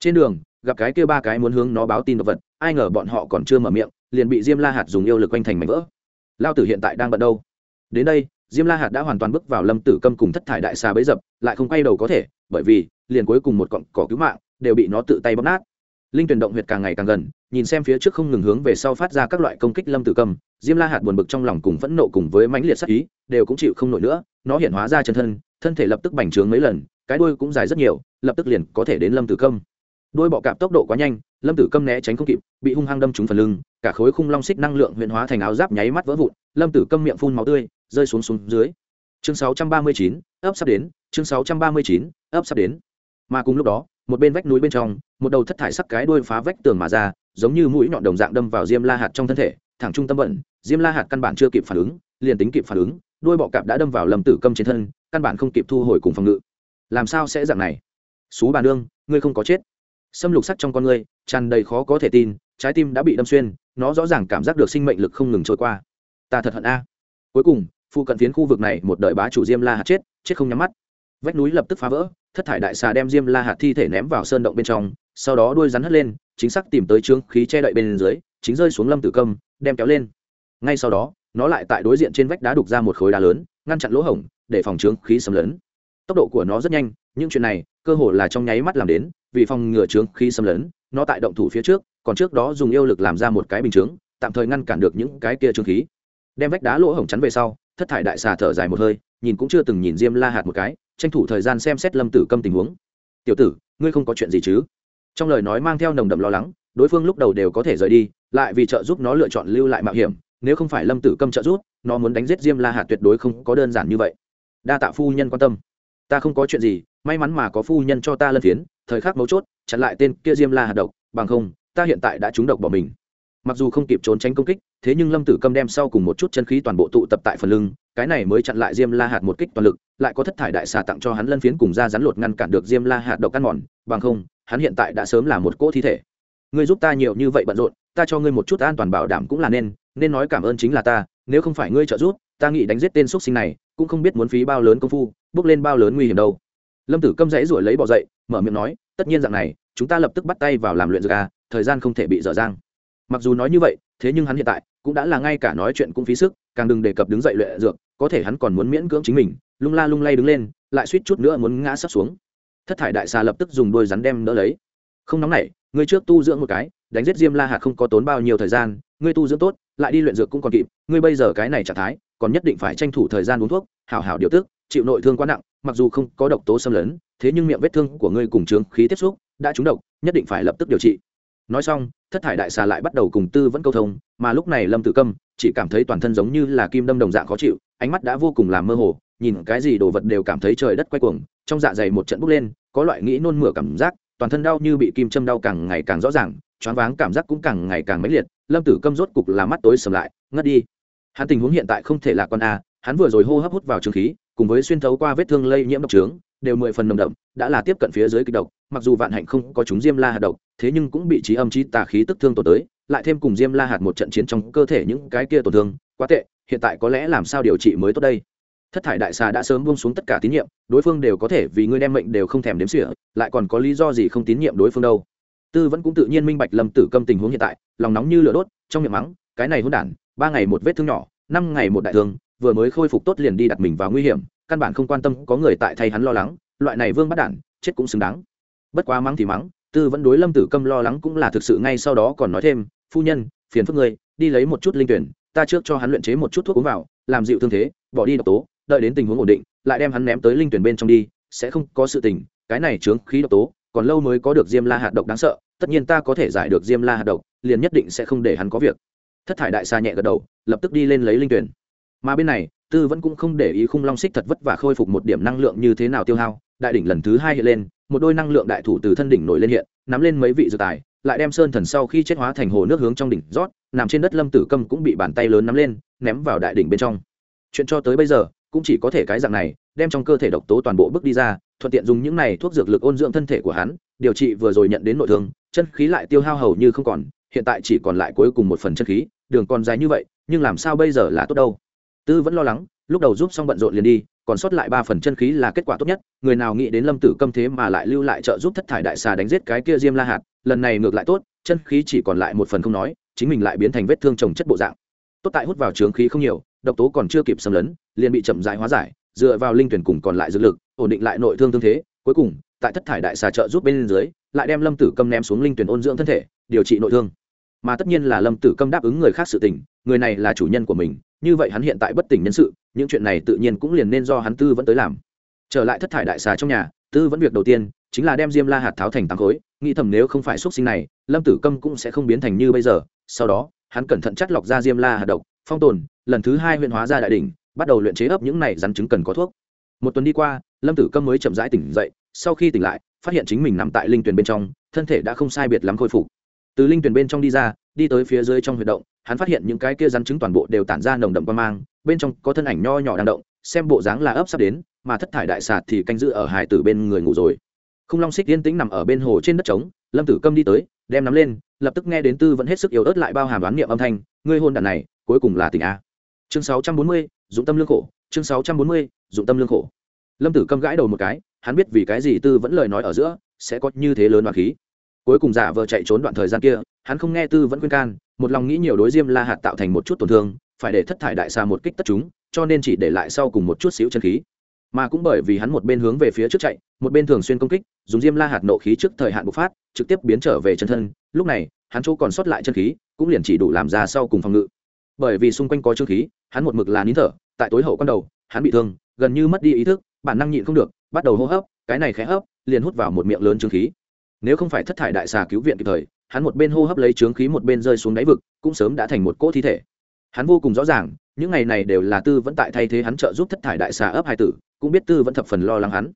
Trên đường, gặp cái kia ba cái muốn hướng nó báo tin đ ộ vật, ai ngờ bọn họ còn chưa mở miệng, liền bị diêm la hạt dùng yêu lực quanh thành mảnh vỡ. Lao tử hiện tại đang bận đâu? Đến đây, diêm la hạt đã hoàn toàn bước vào lâm tử câm cùng thất thải đại xà bấy dập, lại không quay đầu có thể, bởi vì, liền cuối cùng một cọng cỏ cứu mạng, đều bị nó tự tay bóp nát. Linh tuyển động huyệt càng ngày càng gần, nhìn xem phía trước không ngừng hướng về sau phát ra các loại công kích lâm tử câm, diêm la hạt buồn bực trong lòng cùng phẫn nộ cùng với mãnh liệt sắc ý, đều cũng chịu không nổi nữa, nó hiện hóa ra chân thân thân thể lập tức bành trướng mấy lần cái đuôi cũng dài rất nhiều lập tức liền có thể đến lâm tử câm. Đuôi bọ cạp tốc độ quá nhanh lâm tử câm né tránh không kịp bị hung hăng đâm trúng phần lưng cả khối khung long xích năng lượng huyện hóa thành áo giáp nháy mắt vỡ vụn lâm tử câm miệng phun máu tươi rơi xuống xuống dưới. Chương 639, ấp sắp đến chương 639, ấp sắp đến. Mà cùng lúc đó một bên vách núi bên trong một đầu thất thải sắc cái đuôi phá vách tường mà ra giống như mũi nhọn đồng dạng đâm vào diêm la hạt trong thân thể thẳng trung tâm bận diêm la hạt căn bản chưa kịp phản ứng liền tính kịp phản ứng đuôi bọ cạp đã đâm vào lâm tử câm trên thân căn bản không kịp thu hồi cùng phòng ngự làm sao sẽ dạng này? Xú bà nương, ngươi không có chết. Xâm lục sắc trong con ngươi, tràn đầy khó có thể tin, trái tim đã bị đâm xuyên, nó rõ ràng cảm giác được sinh mệnh lực không ngừng trôi qua. Ta thật hận a. Cuối cùng, phụ cận phiến khu vực này một đời bá chủ diêm la hạt chết chết không nhắm mắt. Vách núi lập tức phá vỡ, thất thải đại xà đem diêm la hạt thi thể ném vào sơn động bên trong, sau đó đuôi rắn hất lên, chính xác tìm tới trướng khí che đậy bên dưới, chính rơi xuống lâm tử câm, đem kéo lên. Ngay sau đó, nó lại tại đối diện trên vách đá đục ra một khối đá lớn, ngăn chặn lỗ hổng, để phòng trướng khí xâm lấn tốc độ của nó rất nhanh, những chuyện này, cơ hồ là trong nháy mắt làm đến, vì phòng ngừa trướng khí xâm lấn, nó tại động thủ phía trước, còn trước đó dùng yêu lực làm ra một cái bình chướng, tạm thời ngăn cản được những cái kia trướng khí. Đem vách đá lỗ hổng chắn về sau, thất thải đại xà thở dài một hơi, nhìn cũng chưa từng nhìn diêm la hạt một cái, tranh thủ thời gian xem xét lâm tử câm tình huống. Tiểu tử, ngươi không có chuyện gì chứ? Trong lời nói mang theo nồng đậm lo lắng, đối phương lúc đầu đều có thể rời đi, lại vì trợ giúp nó lựa chọn lưu lại mạo hiểm, nếu không phải lâm tử câm trợ giúp, nó muốn đánh giết diêm la hạt tuyệt đối không có đơn giản như vậy. Đa tạ phu nhân quan tâm ta không có chuyện gì, may mắn mà có phu nhân cho ta lân phiến, thời khắc mấu chốt, chặn lại tên kia diêm la hạt độc, bằng không, ta hiện tại đã trúng độc bỏ mình. Mặc dù không kịp trốn tránh công kích, thế nhưng lâm tử câm đem sau cùng một chút chân khí toàn bộ tụ tập tại phần lưng, cái này mới chặn lại diêm la hạt một kích toàn lực, lại có thất thải đại xà tặng cho hắn lân phiến cùng ra rắn lột ngăn cản được diêm la hạt độc ăn mòn, bằng không, hắn hiện tại đã sớm là một cỗ thi thể. Ngươi giúp ta nhiều như vậy bận rộn, ta cho ngươi một chút an toàn bảo đảm cũng là nên nên nói cảm ơn chính là ta, nếu không phải ngươi trợ giúp, ta nghĩ đánh giết tên x sinh này, cũng không biết muốn phí bao lớn công phu bước lên bao lớn nguy hiểm đâu. Lâm tử câm dãy ruổi lấy bỏ dậy, mở miệng nói, tất nhiên dạng này, chúng ta lập tức bắt tay vào làm luyện dược a thời gian không thể bị dở dang. Mặc dù nói như vậy, thế nhưng hắn hiện tại cũng đã là ngay cả nói chuyện cũng phí sức, càng đừng đề cập đứng dậy luyện dược, có thể hắn còn muốn miễn cưỡng chính mình, lung la lung lay đứng lên, lại suýt chút nữa muốn ngã sắp xuống. Thất thải đại xà lập tức dùng đôi rắn đem đỡ lấy. Không nóng nảy ngươi trước tu dưỡng một cái, đánh giết diêm la hạt không có tốn bao nhiêu thời gian, ngươi tu dưỡng tốt, lại đi luyện dược cũng còn kịp, ngươi bây giờ cái này trạng thái, còn nhất định phải tranh thủ thời gian uống thuốc, hảo hảo điều tức chịu nội thương quá nặng, mặc dù không có độc tố xâm lấn, thế nhưng miệng vết thương của ngươi cùng trướng khí tiếp xúc đã trúng độc, nhất định phải lập tức điều trị. Nói xong, thất thải đại xà lại bắt đầu cùng tư vẫn câu thông, mà lúc này lâm tử câm chỉ cảm thấy toàn thân giống như là kim đâm đồng dạng khó chịu, ánh mắt đã vô cùng làm mơ hồ, nhìn cái gì đồ vật đều cảm thấy trời đất quay cuồng, trong dạ dày một trận bốc lên, có loại nghĩ nôn mửa cảm giác, toàn thân đau như bị kim châm đau càng ngày càng rõ ràng, choáng váng cảm giác cũng càng ngày càng mãnh liệt, lâm tử câm rốt cục là mắt tối sầm lại, ngất đi. Hắn tình huống hiện tại không thể là con a, hắn vừa rồi hô hấp hút vào trường khí cùng với xuyên thấu qua vết thương lây nhiễm độc trướng, đều mười phần nồng đậm, đã là tiếp cận phía dưới kịch độc, mặc dù vạn hạnh không có chúng diêm la hạt độc, thế nhưng cũng bị trí âm trí tà khí tức thương tổn tới, lại thêm cùng diêm la hạt một trận chiến trong cơ thể những cái kia tổn thương, quá tệ, hiện tại có lẽ làm sao điều trị mới tốt đây? Thất thải đại xà đã sớm buông xuống tất cả tín nhiệm, đối phương đều có thể vì ngươi đem mệnh đều không thèm đếm xỉa, lại còn có lý do gì không tín nhiệm đối phương đâu? Tư vẫn cũng tự nhiên minh bạch lâm tử câm tình huống hiện tại, lòng nóng như lửa đốt, trong miệng mắng, cái này hôn đản, ba ngày một vết thương nhỏ, năm ngày một đại thương vừa mới khôi phục tốt liền đi đặt mình vào nguy hiểm, căn bản không quan tâm có người tại thay hắn lo lắng, loại này vương bắt đản, chết cũng xứng đáng. Bất quá mắng thì mắng, tư vẫn đối lâm tử câm lo lắng cũng là thực sự ngay sau đó còn nói thêm, phu nhân, phiền phức ngươi, đi lấy một chút linh tuyển, ta trước cho hắn luyện chế một chút thuốc uống vào, làm dịu thương thế, bỏ đi độc tố, đợi đến tình huống ổn định, lại đem hắn ném tới linh tuyển bên trong đi, sẽ không có sự tình, cái này chướng khí độc tố, còn lâu mới có được diêm la hạt độc đáng sợ, tất nhiên ta có thể giải được diêm la hạt độc, liền nhất định sẽ không để hắn có việc. Thất thải đại xa nhẹ gật đầu, lập tức đi lên lấy linh tuyển mà bên này, tư vẫn cũng không để ý khung long xích thật vất vả khôi phục một điểm năng lượng như thế nào tiêu hao. Đại đỉnh lần thứ hai hiện lên, một đôi năng lượng đại thủ từ thân đỉnh nổi lên hiện, nắm lên mấy vị dự tài, lại đem sơn thần sau khi chết hóa thành hồ nước hướng trong đỉnh rót, nằm trên đất lâm tử câm cũng bị bàn tay lớn nắm lên, ném vào đại đỉnh bên trong. Chuyện cho tới bây giờ, cũng chỉ có thể cái dạng này, đem trong cơ thể độc tố toàn bộ bước đi ra, thuận tiện dùng những này thuốc dược lực ôn dưỡng thân thể của hắn, điều trị vừa rồi nhận đến nội thương, chân khí lại tiêu hao hầu như không còn, hiện tại chỉ còn lại cuối cùng một phần chân khí, đường còn dài như vậy, nhưng làm sao bây giờ là tốt đâu? Tư vẫn lo lắng, lúc đầu giúp xong bận rộn liền đi, còn sót lại ba phần chân khí là kết quả tốt nhất, người nào nghĩ đến lâm tử câm thế mà lại lưu lại trợ giúp thất thải đại xà đánh giết cái kia diêm la hạt, lần này ngược lại tốt, chân khí chỉ còn lại một phần không nói, chính mình lại biến thành vết thương trồng chất bộ dạng. Tốt tại hút vào trướng khí không nhiều, độc tố còn chưa kịp xâm lấn, liền bị chậm rãi hóa giải, dựa vào linh tuyển cùng còn lại dược lực, ổn định lại nội thương thương thế, cuối cùng, tại thất thải đại xà trợ giúp bên dưới, lại đem lâm tử câm ném xuống linh tuyển ôn dưỡng thân thể, điều trị nội thương. Mà tất nhiên là lâm tử câm đáp ứng người khác sự tình người này là chủ nhân của mình, như vậy hắn hiện tại bất tỉnh nhân sự, những chuyện này tự nhiên cũng liền nên do hắn tư vẫn tới làm. Trở lại thất thải đại xà trong nhà, tư vẫn việc đầu tiên chính là đem diêm la hạt tháo thành tám khối, nghĩ thầm nếu không phải x sinh này, lâm tử câm cũng sẽ không biến thành như bây giờ. Sau đó, hắn cẩn thận chắt lọc ra diêm la hạt độc, phong tồn, lần thứ hai huyện hóa ra đại đ ỉ n h bắt đầu luyện chế ấp những này rắn chứng cần có thuốc. Một tuần đi qua, lâm tử câm mới chậm rãi tỉnh dậy, sau khi tỉnh lại, phát hiện chính mình nằm tại linh tuyển bên trong, thân thể đã không sai biệt lắm khôi phục. Từ linh tuyển bên trong đi ra đi tới phía dưới trong huyệt động, hắn phát hiện những cái kia rắn trứng toàn bộ đều tản ra nồng đậm quan mang, bên trong có thân ảnh nho nhỏ đang động, xem bộ dáng là ấp sắp đến, mà thất thải đại sạt thì canh giữ ở hải tử bên người ngủ rồi. Không long xích yên tĩnh nằm ở bên hồ trên đất trống, lâm tử câm đi tới, đem nắm lên, lập tức nghe đến tư vẫn hết sức yếu ớt lại bao hàm đoán niệm âm thanh, ngươi hôn đàn này, cuối cùng là tỉnh a. Chương sáu trăm bốn mươi, dụng tâm lương khổ, chương sáu trăm bốn mươi, dụng tâm lương khổ. Lâm tử câm gãi đầu một cái, hắn biết vì cái gì tư vẫn lời nói ở giữa sẽ có như thế lớn hoa khí cuối cùng giả vờ chạy trốn đoạn thời gian kia, hắn không nghe tư vẫn khuyên can, một lòng nghĩ nhiều đối diêm la hạt tạo thành một chút tổn thương, phải để thất thải đại xa một kích tất chúng, cho nên chỉ để lại sau cùng một chút xíu chân khí. Mà cũng bởi vì hắn một bên hướng về phía trước chạy, một bên thường xuyên công kích, dùng diêm la hạt nộ khí trước thời hạn bộc phát, trực tiếp biến trở về chân thân, lúc này, hắn chỗ còn sót lại chân khí, cũng liền chỉ đủ làm ra sau cùng phòng ngự. Bởi vì xung quanh có trương khí, hắn một mực là nín thở, tại tối hậu con đầu, hắn bị thương, gần như mất đi ý thức, bản năng nhịn không được, bắt đầu hô hấp, cái này khẽ hấp, liền hút vào một miệng lớn trương khí nếu không phải thất thải đại xà cứu viện kịp thời, hắn một bên hô hấp lấy trướng khí một bên rơi xuống đáy vực, cũng sớm đã thành một cỗ thi thể. Hắn vô cùng rõ ràng, những ngày này đều là tư vẫn tại thay thế hắn trợ giúp thất thải đại xà ấp hai tử, cũng biết tư vẫn thập phần lo lắng hắn.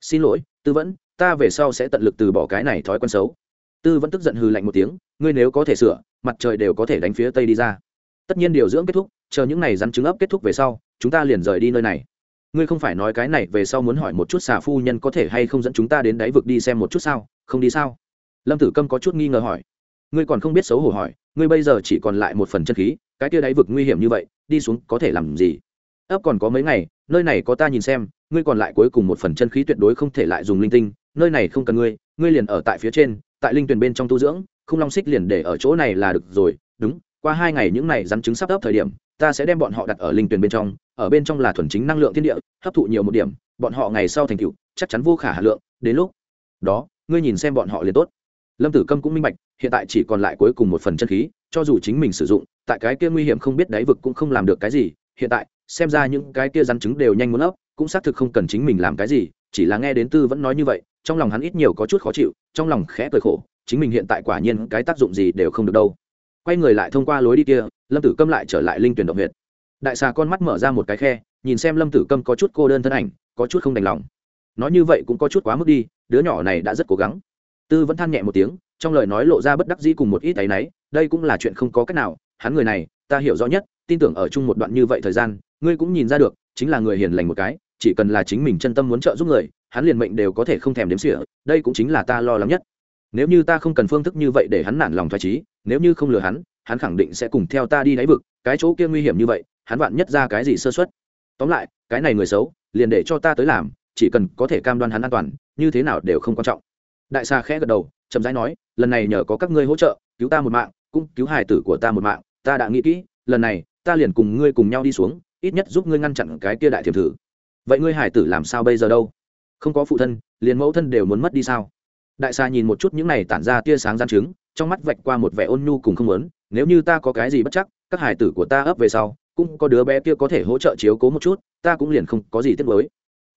Xin lỗi, tư vẫn, ta về sau sẽ tận lực từ bỏ cái này thói quen xấu. Tư vẫn tức giận hừ lạnh một tiếng, ngươi nếu có thể sửa, mặt trời đều có thể đánh phía tây đi ra. Tất nhiên điều dưỡng kết thúc, chờ những ngày rắn trứng ấp kết thúc về sau, chúng ta liền rời đi nơi này. Ngươi không phải nói cái này về sau muốn hỏi một chút xà phu nhân có thể hay không dẫn chúng ta đến đáy vực đi xem một chút sao? Không đi sao? Lâm tử câm có chút nghi ngờ hỏi. Ngươi còn không biết xấu hổ hỏi, ngươi bây giờ chỉ còn lại một phần chân khí, cái kia đáy vực nguy hiểm như vậy, đi xuống có thể làm gì? Ấp còn có mấy ngày, nơi này có ta nhìn xem, ngươi còn lại cuối cùng một phần chân khí tuyệt đối không thể lại dùng linh tinh, nơi này không cần ngươi ngươi liền ở tại phía trên, tại linh tuyền bên trong tu dưỡng, không long xích liền để ở chỗ này là được rồi, đúng, qua hai ngày những này rắn trứng sắp ấp thời điểm, ta sẽ đem bọn họ đặt ở linh tuyền bên trong, ở bên trong là thuần chính năng lượng thiên địa, hấp thụ nhiều một điểm, bọn họ ngày sau thành tựu, chắc chắn vô khả hà lượng, đến lúc đó ngươi nhìn xem bọn họ liền tốt. Lâm tử câm cũng minh bạch, hiện tại chỉ còn lại cuối cùng một phần chân khí, cho dù chính mình sử dụng, tại cái kia nguy hiểm không biết đáy vực cũng không làm được cái gì. Hiện tại, xem ra những cái kia rắn trứng đều nhanh muốn ấp, cũng xác thực không cần chính mình làm cái gì, chỉ là nghe đến tư vẫn nói như vậy, trong lòng hắn ít nhiều có chút khó chịu, trong lòng khẽ cười khổ, chính mình hiện tại quả nhiên cái tác dụng gì đều không được đâu. Quay người lại thông qua lối đi kia, lâm tử câm lại trở lại linh tuyển động huyện đại xà con mắt mở ra một cái khe, nhìn xem lâm tử câm có chút cô đơn thân ảnh, có chút không đành lòng nói như vậy cũng có chút quá mức đi, đứa nhỏ này đã rất cố gắng. Tư vẫn than nhẹ một tiếng, trong lời nói lộ ra bất đắc dĩ cùng một ít tay náy, đây cũng là chuyện không có cách nào, hắn người này, ta hiểu rõ nhất, tin tưởng ở chung một đoạn như vậy thời gian, ngươi cũng nhìn ra được, chính là người hiền lành một cái, chỉ cần là chính mình chân tâm muốn trợ giúp người, hắn liền mệnh đều có thể không thèm đếm xỉa, đây cũng chính là ta lo lắng nhất. Nếu như ta không cần phương thức như vậy để hắn nản lòng thoải trí, nếu như không lừa hắn hắn khẳng định sẽ cùng theo ta đi đáy vực, cái chỗ kia nguy hiểm như vậy, hắn vạn nhất ra cái gì sơ xuất tóm lại, cái này người xấu, liền để cho ta tới làm chỉ cần có thể cam đoan hắn an toàn, như thế nào đều không quan trọng. Đại xa khẽ gật đầu, chậm rãi nói, lần này nhờ có các ngươi hỗ trợ, cứu ta một mạng, cũng cứu hài tử của ta một mạng, ta đã nghĩ kỹ, lần này, ta liền cùng ngươi cùng nhau đi xuống, ít nhất giúp ngươi ngăn chặn cái kia đại thiểm thử. Vậy ngươi hải tử làm sao bây giờ đâu? Không có phụ thân, liền mẫu thân đều muốn mất đi sao? Đại xa nhìn một chút những này tản ra tia sáng gian trứng, trong mắt vạch qua một vẻ ôn nhu cùng không muốn, nếu như ta có cái gì bất chắc, các hải tử của ta ấp về sau, cũng có đứa bé kia có thể hỗ trợ chiếu cố một chút, ta cũng liền không có gì tiếc mới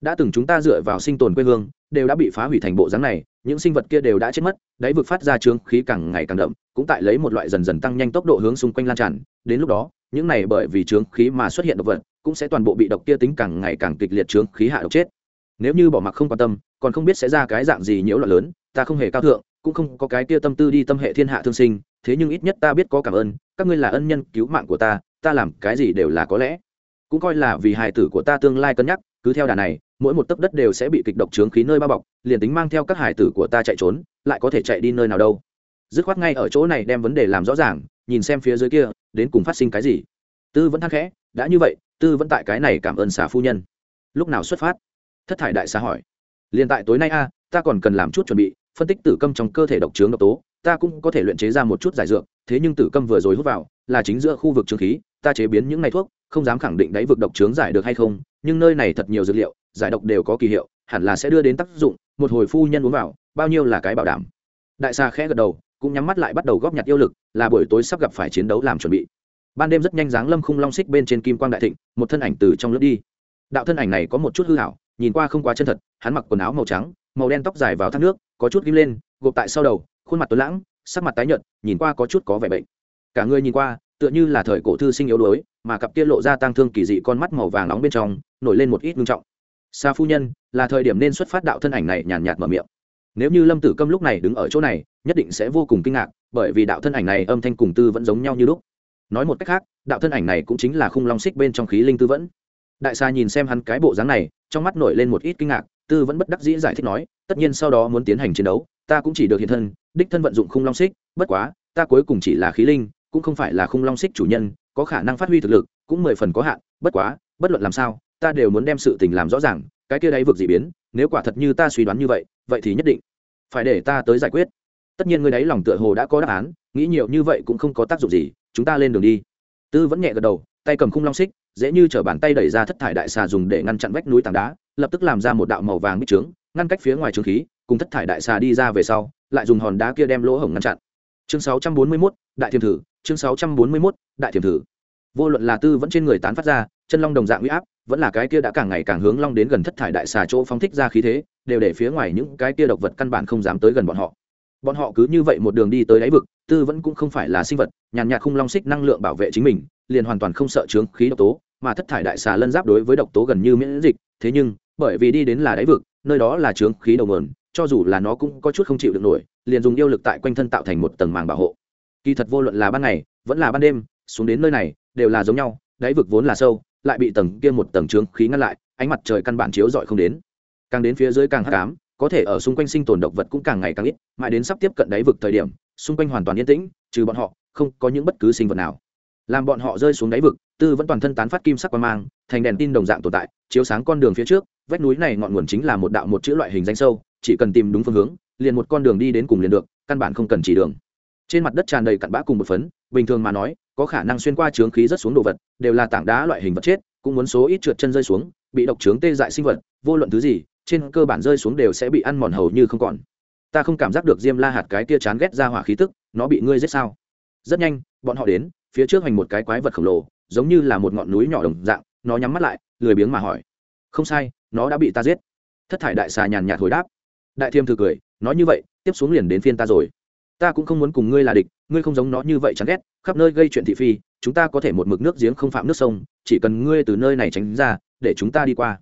đã từng chúng ta dựa vào sinh tồn quê hương, đều đã bị phá hủy thành bộ dáng này, những sinh vật kia đều đã chết mất, đáy vực phát ra trướng khí càng ngày càng đậm, cũng tại lấy một loại dần dần tăng nhanh tốc độ hướng xung quanh lan tràn. Đến lúc đó, những này bởi vì trướng khí mà xuất hiện độc vật, cũng sẽ toàn bộ bị độc kia tính càng ngày càng kịch liệt trướng khí hạ độc chết. Nếu như bỏ mặc không quan tâm, còn không biết sẽ ra cái dạng gì nhiễu loạn lớn, ta không hề cao thượng, cũng không có cái kia tâm tư đi tâm hệ thiên hạ thương sinh, thế nhưng ít nhất ta biết có cảm ơn, các ngươi là ân nhân cứu mạng của ta ta làm cái gì đều là có lẽ. Cũng coi là vì hài tử của ta tương lai cân nhắc, cứ theo đà này mỗi một tấc đất đều sẽ bị kịch độc trướng khí nơi bao bọc, liền tính mang theo các hải tử của ta chạy trốn, lại có thể chạy đi nơi nào đâu. Dứt khoát ngay ở chỗ này đem vấn đề làm rõ ràng, nhìn xem phía dưới kia, đến cùng phát sinh cái gì. Tư vẫn thắc khẽ, đã như vậy, tư vẫn tại cái này cảm ơn xà phu nhân. Lúc nào xuất phát? Thất thải đại xà hỏi. Liền tại tối nay a, ta còn cần làm chút chuẩn bị, phân tích tử câm trong cơ thể độc trướng độc tố ta cũng có thể luyện chế ra một chút giải dược, thế nhưng tử câm vừa rồi hút vào, là chính giữa khu vực trướng khí, ta chế biến những ngày thuốc, không dám khẳng định đáy vực độc trướng giải được hay không, nhưng nơi này thật nhiều dược liệu, giải độc đều có kỳ hiệu, hẳn là sẽ đưa đến tác dụng, một hồi phu nhân uống vào, bao nhiêu là cái bảo đảm. Đại xa khẽ gật đầu, cũng nhắm mắt lại bắt đầu góp nhặt yêu lực, là buổi tối sắp gặp phải chiến đấu làm chuẩn bị. Ban đêm rất nhanh dáng lâm khung long xích bên trên kim quang đại thịnh, một thân ảnh từ trong lướt đi. Đạo thân ảnh này có một chút hư hảo nhìn qua không quá chân thật, hắn mặc quần áo màu trắng, màu đen tóc dài vào thác nước, có chút kim lên, gộp tại sau đầu khuôn mặt tuấn lãng, sắc mặt tái nhợt, nhìn qua có chút có vẻ bệnh. Cả người nhìn qua, tựa như là thời cổ thư sinh yếu đuối, mà cặp kia lộ ra tang thương kỳ dị con mắt màu vàng nóng bên trong, nổi lên một ít ngưng trọng. Xa phu nhân, là thời điểm nên xuất phát đạo thân ảnh này nhàn nhạt mở miệng. Nếu như lâm tử câm lúc này đứng ở chỗ này, nhất định sẽ vô cùng kinh ngạc, bởi vì đạo thân ảnh này âm thanh cùng tư vẫn giống nhau như lúc. Nói một cách khác, đạo thân ảnh này cũng chính là khung long xích bên trong khí linh tư vẫn. Đại xa nhìn xem hắn cái bộ dáng này, trong mắt nổi lên một ít kinh ngạc, tư vẫn bất đắc dĩ giải thích nói, tất nhiên sau đó muốn tiến hành chiến đấu ta cũng chỉ được hiện thân, đích thân vận dụng khung long xích, bất quá, ta cuối cùng chỉ là khí linh, cũng không phải là khung long xích chủ nhân, có khả năng phát huy thực lực, cũng mười phần có hạn, bất quá, bất luận làm sao, ta đều muốn đem sự tình làm rõ ràng, cái kia đấy vực dị biến, nếu quả thật như ta suy đoán như vậy vậy thì nhất định phải để ta tới giải quyết. Tất nhiên người đấy lòng tựa hồ đã có đáp án, nghĩ nhiều như vậy cũng không có tác dụng gì, chúng ta lên đường đi. Tư vẫn nhẹ gật đầu, tay cầm khung long xích, dễ như t bàn tay đẩy ra thất thải đại xà dùng để ngăn chặn vách núi tảng đá, lập tức làm ra một đạo màu vàng bích trướng, ngăn cách phía ngoài trướng khí cùng thất thải đại xà đi ra về sau lại dùng hòn đá kia đem lỗ hổng ngăn chặn. Chương 641, đại thiềm thử. Chương 641, đại thiềm thử. Vô luận là tư vẫn trên người tán phát ra chân long đồng dạng huy áp vẫn là cái kia đã càng ngày càng hướng long đến gần thất thải đại xà chỗ phóng thích ra khí thế đều để phía ngoài những cái kia độc vật căn bản không dám tới gần bọn họ. Bọn họ cứ như vậy một đường đi tới đáy vực tư vẫn cũng không phải là sinh vật nhàn nhạt khung long xích năng lượng bảo vệ chính mình liền hoàn toàn không sợ chướng khí độc tố mà thất thải đại xà lân giáp đối với độc tố gần như miễn dịch. Thế nhưng bởi vì đi đến là đáy vực nơi đó là chướng khí đầu nguồn cho dù là nó cũng có chút không chịu được nổi, liền dùng yêu lực tại quanh thân tạo thành một tầng màng bảo hộ. Kỳ thật vô luận là ban ngày, vẫn là ban đêm, xuống đến nơi này, đều là giống nhau, đáy vực vốn là sâu, lại bị tầng kia một tầng trướng khí ngăn lại, ánh mặt trời căn bản chiếu rọi không đến. Càng đến phía dưới càng hắc ám, có thể ở xung quanh sinh tồn động vật cũng càng ngày càng ít, mãi đến sắp tiếp cận đáy vực thời điểm, xung quanh hoàn toàn yên tĩnh, trừ bọn họ, không có những bất cứ sinh vật nào. Làm bọn họ rơi xuống đáy vực, tư vẫn toàn thân tán phát kim sắc quang mang, thành đèn tin đồng dạng tồn tại, chiếu sáng con đường phía trước, vách núi này ngọn nguồn chính là một đạo một chữ loại hình danh sâu chỉ cần tìm đúng phương hướng, liền một con đường đi đến cùng liền được, căn bản không cần chỉ đường. Trên mặt đất tràn đầy cặn bã cùng một phấn, bình thường mà nói, có khả năng xuyên qua trướng khí rất xuống đồ vật, đều là tảng đá loại hình vật chết, cũng muốn số ít trượt chân rơi xuống, bị độc trướng tê dại sinh vật, vô luận thứ gì, trên cơ bản rơi xuống đều sẽ bị ăn mòn hầu như không còn. Ta không cảm giác được diêm la hạt cái tia chán ghét ra hỏa khí tức, nó bị ngươi giết sao? Rất nhanh, bọn họ đến, phía trước hành một cái quái vật khổng lồ, giống như là một ngọn núi nhỏ đồng dạng, nó nhắm mắt lại, lười biếng mà hỏi. Không sai, nó đã bị ta giết. Thất thải đại xà nhàn nhạt hồi đáp đại thiêm thư cười, nói như vậy, tiếp xuống liền đến phiên ta rồi. Ta cũng không muốn cùng ngươi là địch, ngươi không giống nó như vậy chán ghét, khắp nơi gây chuyện thị phi, chúng ta có thể một mực nước giếng không phạm nước sông, chỉ cần ngươi từ nơi này tránh ra, để chúng ta đi qua.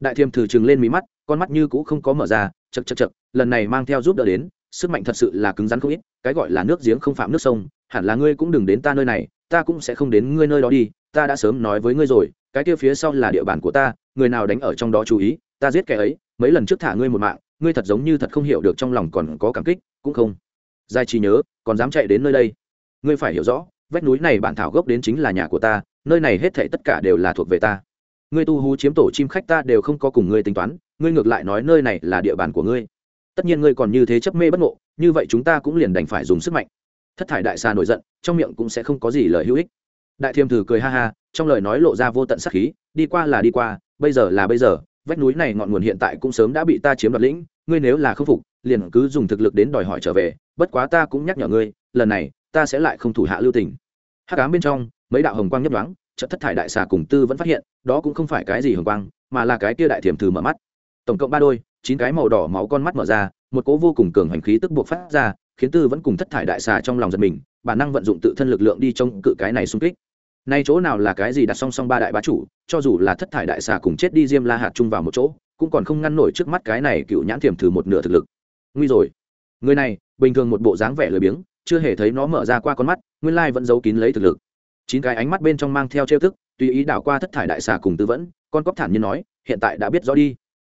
Đại thiêm thử chừng lên mí mắt, con mắt như cũ không có mở ra chật chật chật lần này mang theo giúp đỡ đến, sức mạnh thật sự là cứng rắn không ít, cái gọi là nước giếng không phạm nước sông, hẳn là ngươi cũng đừng đến ta nơi này, ta cũng sẽ không đến ngươi nơi đó đi, ta đã sớm nói với ngươi rồi, cái kia phía sau là địa bàn của ta, người nào đánh ở trong đó chú ý, ta giết kẻ ấy, mấy lần trước thả ngươi một mạng ngươi thật giống như thật không hiểu được trong lòng còn có cảm kích, cũng không. Giai trí nhớ, còn dám chạy đến nơi đây. Ngươi phải hiểu rõ, vách núi này bản thảo gốc đến chính là nhà của ta, nơi này hết thảy tất cả đều là thuộc về ta. Ngươi tu hú chiếm tổ chim khách ta đều không có cùng ngươi tính toán, ngươi ngược lại nói nơi này là địa bàn của ngươi. Tất nhiên ngươi còn như thế chấp mê bất ngộ, như vậy chúng ta cũng liền đành phải dùng sức mạnh. Thất thải đại xa nổi giận, trong miệng cũng sẽ không có gì lời hữu ích. Đại thiêm thử cười ha ha, trong lời nói lộ ra vô tận sắc khí, đi qua là đi qua, bây giờ là bây giờ vách núi này ngọn nguồn hiện tại cũng sớm đã bị ta chiếm đoạt lĩnh, ngươi nếu là không phục, liền cứ dùng thực lực đến đòi hỏi trở về, bất quá ta cũng nhắc nhở ngươi, lần này, ta sẽ lại không thủ hạ lưu tình. Hát cám bên trong, mấy đạo hồng quang nhấp đoán trận thất thải đại xà cùng tư vẫn phát hiện, đó cũng không phải cái gì hồng quang, mà là cái kia đại thiểm thử mở mắt. Tổng cộng ba đôi, chín cái màu đỏ máu con mắt mở ra, một cỗ vô cùng cường hành khí tức buộc phát ra, khiến tư vẫn cùng thất thải đại xà trong lòng giật mình, bản năng vận dụng tự thân lực lượng đi trong cự cái này xung kích nay chỗ nào là cái gì đặt song song ba đại bá chủ, cho dù là thất thải đại xà cùng chết đi diêm la hạt chung vào một chỗ, cũng còn không ngăn nổi trước mắt cái này cựu nhãn thiểm thử một nửa thực lực. Nguy rồi. Người này, bình thường một bộ dáng vẻ lười biếng, chưa hề thấy nó mở ra qua con mắt, nguyên lai vẫn giấu kín lấy thực lực. Chín cái ánh mắt bên trong mang theo trêu thức tùy ý đảo qua thất thải đại xà cùng tư vẫn, con cóc thản nhiên nói, hiện tại đã biết rõ đi.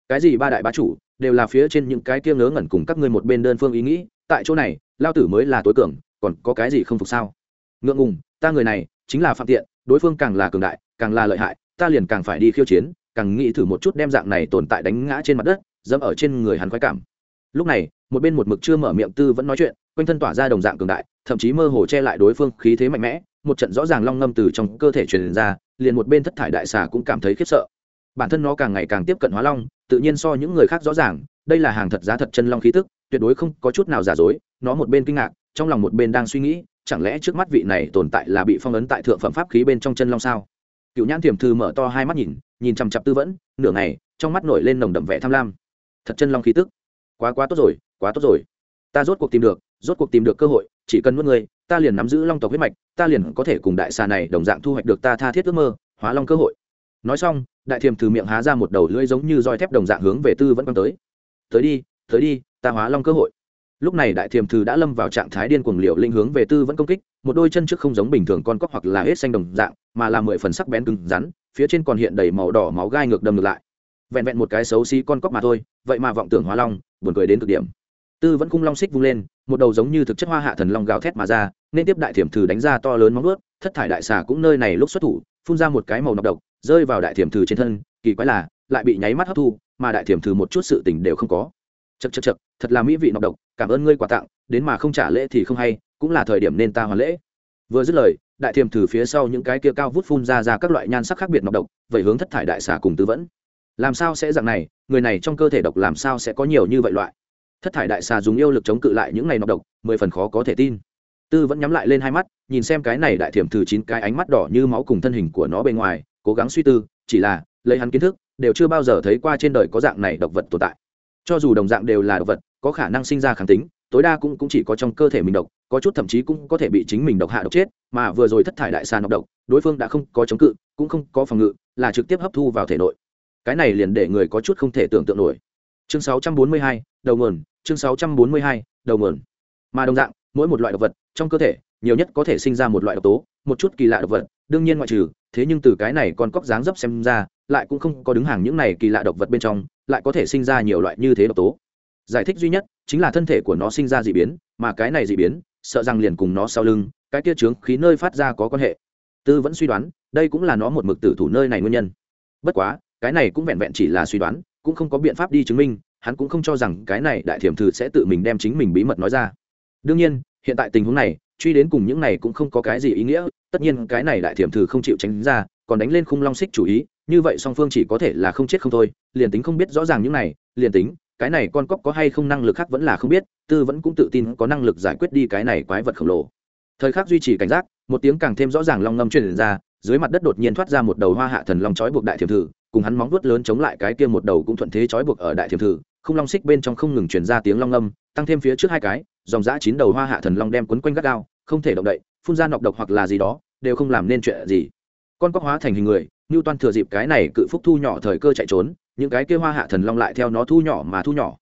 Cái gì ba đại bá chủ, đều là phía trên những cái kia ngớ ngẩn cùng các ngươi một bên đơn phương ý nghĩ, tại chỗ này, lao tử mới là tối cường, còn có cái gì không phục sao? Ngượng ngùng, ta người này chính là phạm tiện, đối phương càng là cường đại, càng là lợi hại, ta liền càng phải đi khiêu chiến, càng nghĩ thử một chút đem dạng này tồn tại đánh ngã trên mặt đất, dẫm ở trên người hắn khoái cảm. Lúc này, một bên một mực chưa mở miệng tư vẫn nói chuyện, quanh thân tỏa ra đồng dạng cường đại, thậm chí mơ hồ che lại đối phương khí thế mạnh mẽ, một trận rõ ràng long ngâm từ trong cơ thể truyền ra, liền một bên thất thải đại xà cũng cảm thấy khiếp sợ. Bản thân nó càng ngày càng tiếp cận hóa long, tự nhiên so những người khác rõ ràng, đây là hàng thật giá thật chân long khí tức, tuyệt đối không có chút nào giả dối, nó một bên kinh ngạc, trong lòng một bên đang suy nghĩ chẳng lẽ trước mắt vị này tồn tại là bị phong ấn tại thượng phẩm pháp khí bên trong chân long sao? Cựu nhãn thiềm thư mở to hai mắt nhìn nhìn chằm chặp tư vẫn, nửa ngày, trong mắt nổi lên nồng đậm vẻ tham lam. Thật chân long khí tức. Quá quá tốt rồi, quá tốt rồi. Ta rốt cuộc tìm được, rốt cuộc tìm được cơ hội, chỉ cần nuốt người ta liền nắm giữ long tộc huyết mạch, ta liền có thể cùng đại xà này đồng dạng thu hoạch được ta tha thiết ước mơ, hóa long cơ hội. Nói xong, đại thiềm từ miệng há ra một đầu lưỡi giống như roi thép đồng dạng hướng về tư vẫn quăng tới. Tới đi tới đi, ta hóa long cơ hội lúc này đại thiềm thư đã lâm vào trạng thái điên cuồng liệu linh hướng về tư vẫn công kích, một đôi chân trước không giống bình thường con cóc hoặc là hết xanh đồng dạng, mà là mười phần sắc bén cứng rắn, phía trên còn hiện đầy màu đỏ máu gai ngược đâm ngược lại. Vẹn vẹn một cái xấu xí con cóc mà thôi, vậy mà vọng tưởng hóa long, buồn cười đến cực điểm. Tư vẫn cung long xích vung lên, một đầu giống như thực chất hoa hạ thần long gào thét mà ra, nên tiếp đại thiểm thử đánh ra to lớn móng ướt thất thải đại xà cũng nơi này lúc xuất thủ, phun ra một cái màu nọc độc, rơi vào đại thiểm thử trên thân, kỳ quái là, lại bị nháy mắt hấp thu, mà đại thiểm thử một chút sự tình đều không có. Chật chật chật thật là mỹ vị nọc độc cảm ơn ngươi quà tặng, đến mà không trả lễ thì không hay, cũng là thời điểm nên ta hoàn lễ. Vừa dứt lời, đại thiềm thử phía sau những cái kia cao vút phun ra ra các loại nhan sắc khác biệt nọc độc, vậy hướng thất thải đại xà cùng tư vẫn. Làm sao sẽ dạng này, người này trong cơ thể độc làm sao sẽ có nhiều như vậy loại? Thất thải đại xà dùng yêu lực chống cự lại những ngày nọc độc, mười phần khó có thể tin. Tư vẫn nhắm lại lên hai mắt, nhìn xem cái này đại thiểm thử chín cái ánh mắt đỏ như máu cùng thân hình của nó bên ngoài, cố gắng suy tư, chỉ là, lấy hắn kiến thức, đều chưa bao giờ thấy qua trên đời có dạng này độc vật tồn tại. Cho dù đồng dạng đều là độc vật có khả năng sinh ra kháng tính tối đa cũng, cũng chỉ có trong cơ thể mình độc có chút thậm chí cũng có thể bị chính mình độc hạ độc chết mà vừa rồi thất thải đại xà nọc độc đối phương đã không có chống cự cũng không có phòng ngự là trực tiếp hấp thu vào thể nội. Cái này liền để người có chút không thể tưởng tượng nổi. Chương 642, đầu nguồn chương 642, đầu nguồn. Mà đồng dạng mỗi một loại độc vật trong cơ thể nhiều nhất có thể sinh ra một loại độc tố một chút kỳ lạ độc vật đương nhiên ngoại trừ thế nhưng từ cái này còn cóc dáng dấp xem ra lại cũng không có đứng hàng những này kỳ lạ độc vật bên trong lại có thể sinh ra nhiều loại như thế độc tố giải thích duy nhất chính là thân thể của nó sinh ra d ị biến, mà cái này d ị biến, sợ rằng liền cùng nó sau lưng, cái kia trướng khí nơi phát ra có quan hệ. Tư vẫn suy đoán, đây cũng là nó một mực tử thủ nơi này nguyên nhân. Bất quá, cái này cũng vẹn vẹn chỉ là suy đoán, cũng không có biện pháp đi chứng minh, hắn cũng không cho rằng cái này đại thiểm thử sẽ tự mình đem chính mình bí mật nói ra. Đương nhiên, hiện tại tình huống này, truy đến cùng những này cũng không có cái gì ý nghĩa, tất nhiên cái này đại thiểm thử không chịu tránh ra, còn đánh lên khung long xích chủ ý, như vậy song phương chỉ có thể là không chết không thôi, liền tính không biết rõ ràng những này, liền tính cái này con cóc có hay không năng lực khác vẫn là không biết, tư vẫn cũng tự tin có năng lực giải quyết đi cái này quái vật khổng lồ. Thời khắc duy trì cảnh giác, một tiếng càng thêm rõ ràng long ngâm truyền ra, dưới mặt đất đột nhiên thoát ra một đầu hoa hạ thần long trói buộc đại thiểm thử, cùng hắn móng vuốt lớn chống lại cái kia một đầu cũng thuận thế trói buộc ở đại thiểm thử, không long xích bên trong không ngừng truyền ra tiếng long ngâm, tăng thêm phía trước hai cái, dòng dã chín đầu hoa hạ thần long đem quấn quanh gắt gao, không thể động đậy, phun ra nọc độc hoặc là gì đó, đều không làm nên chuyện gì. Con cóc hóa thành hình người như toan thừa dịp cái này cự phúc thu nhỏ thời cơ chạy trốn những cái kia hoa hạ thần long lại theo nó thu nhỏ mà thu nhỏ.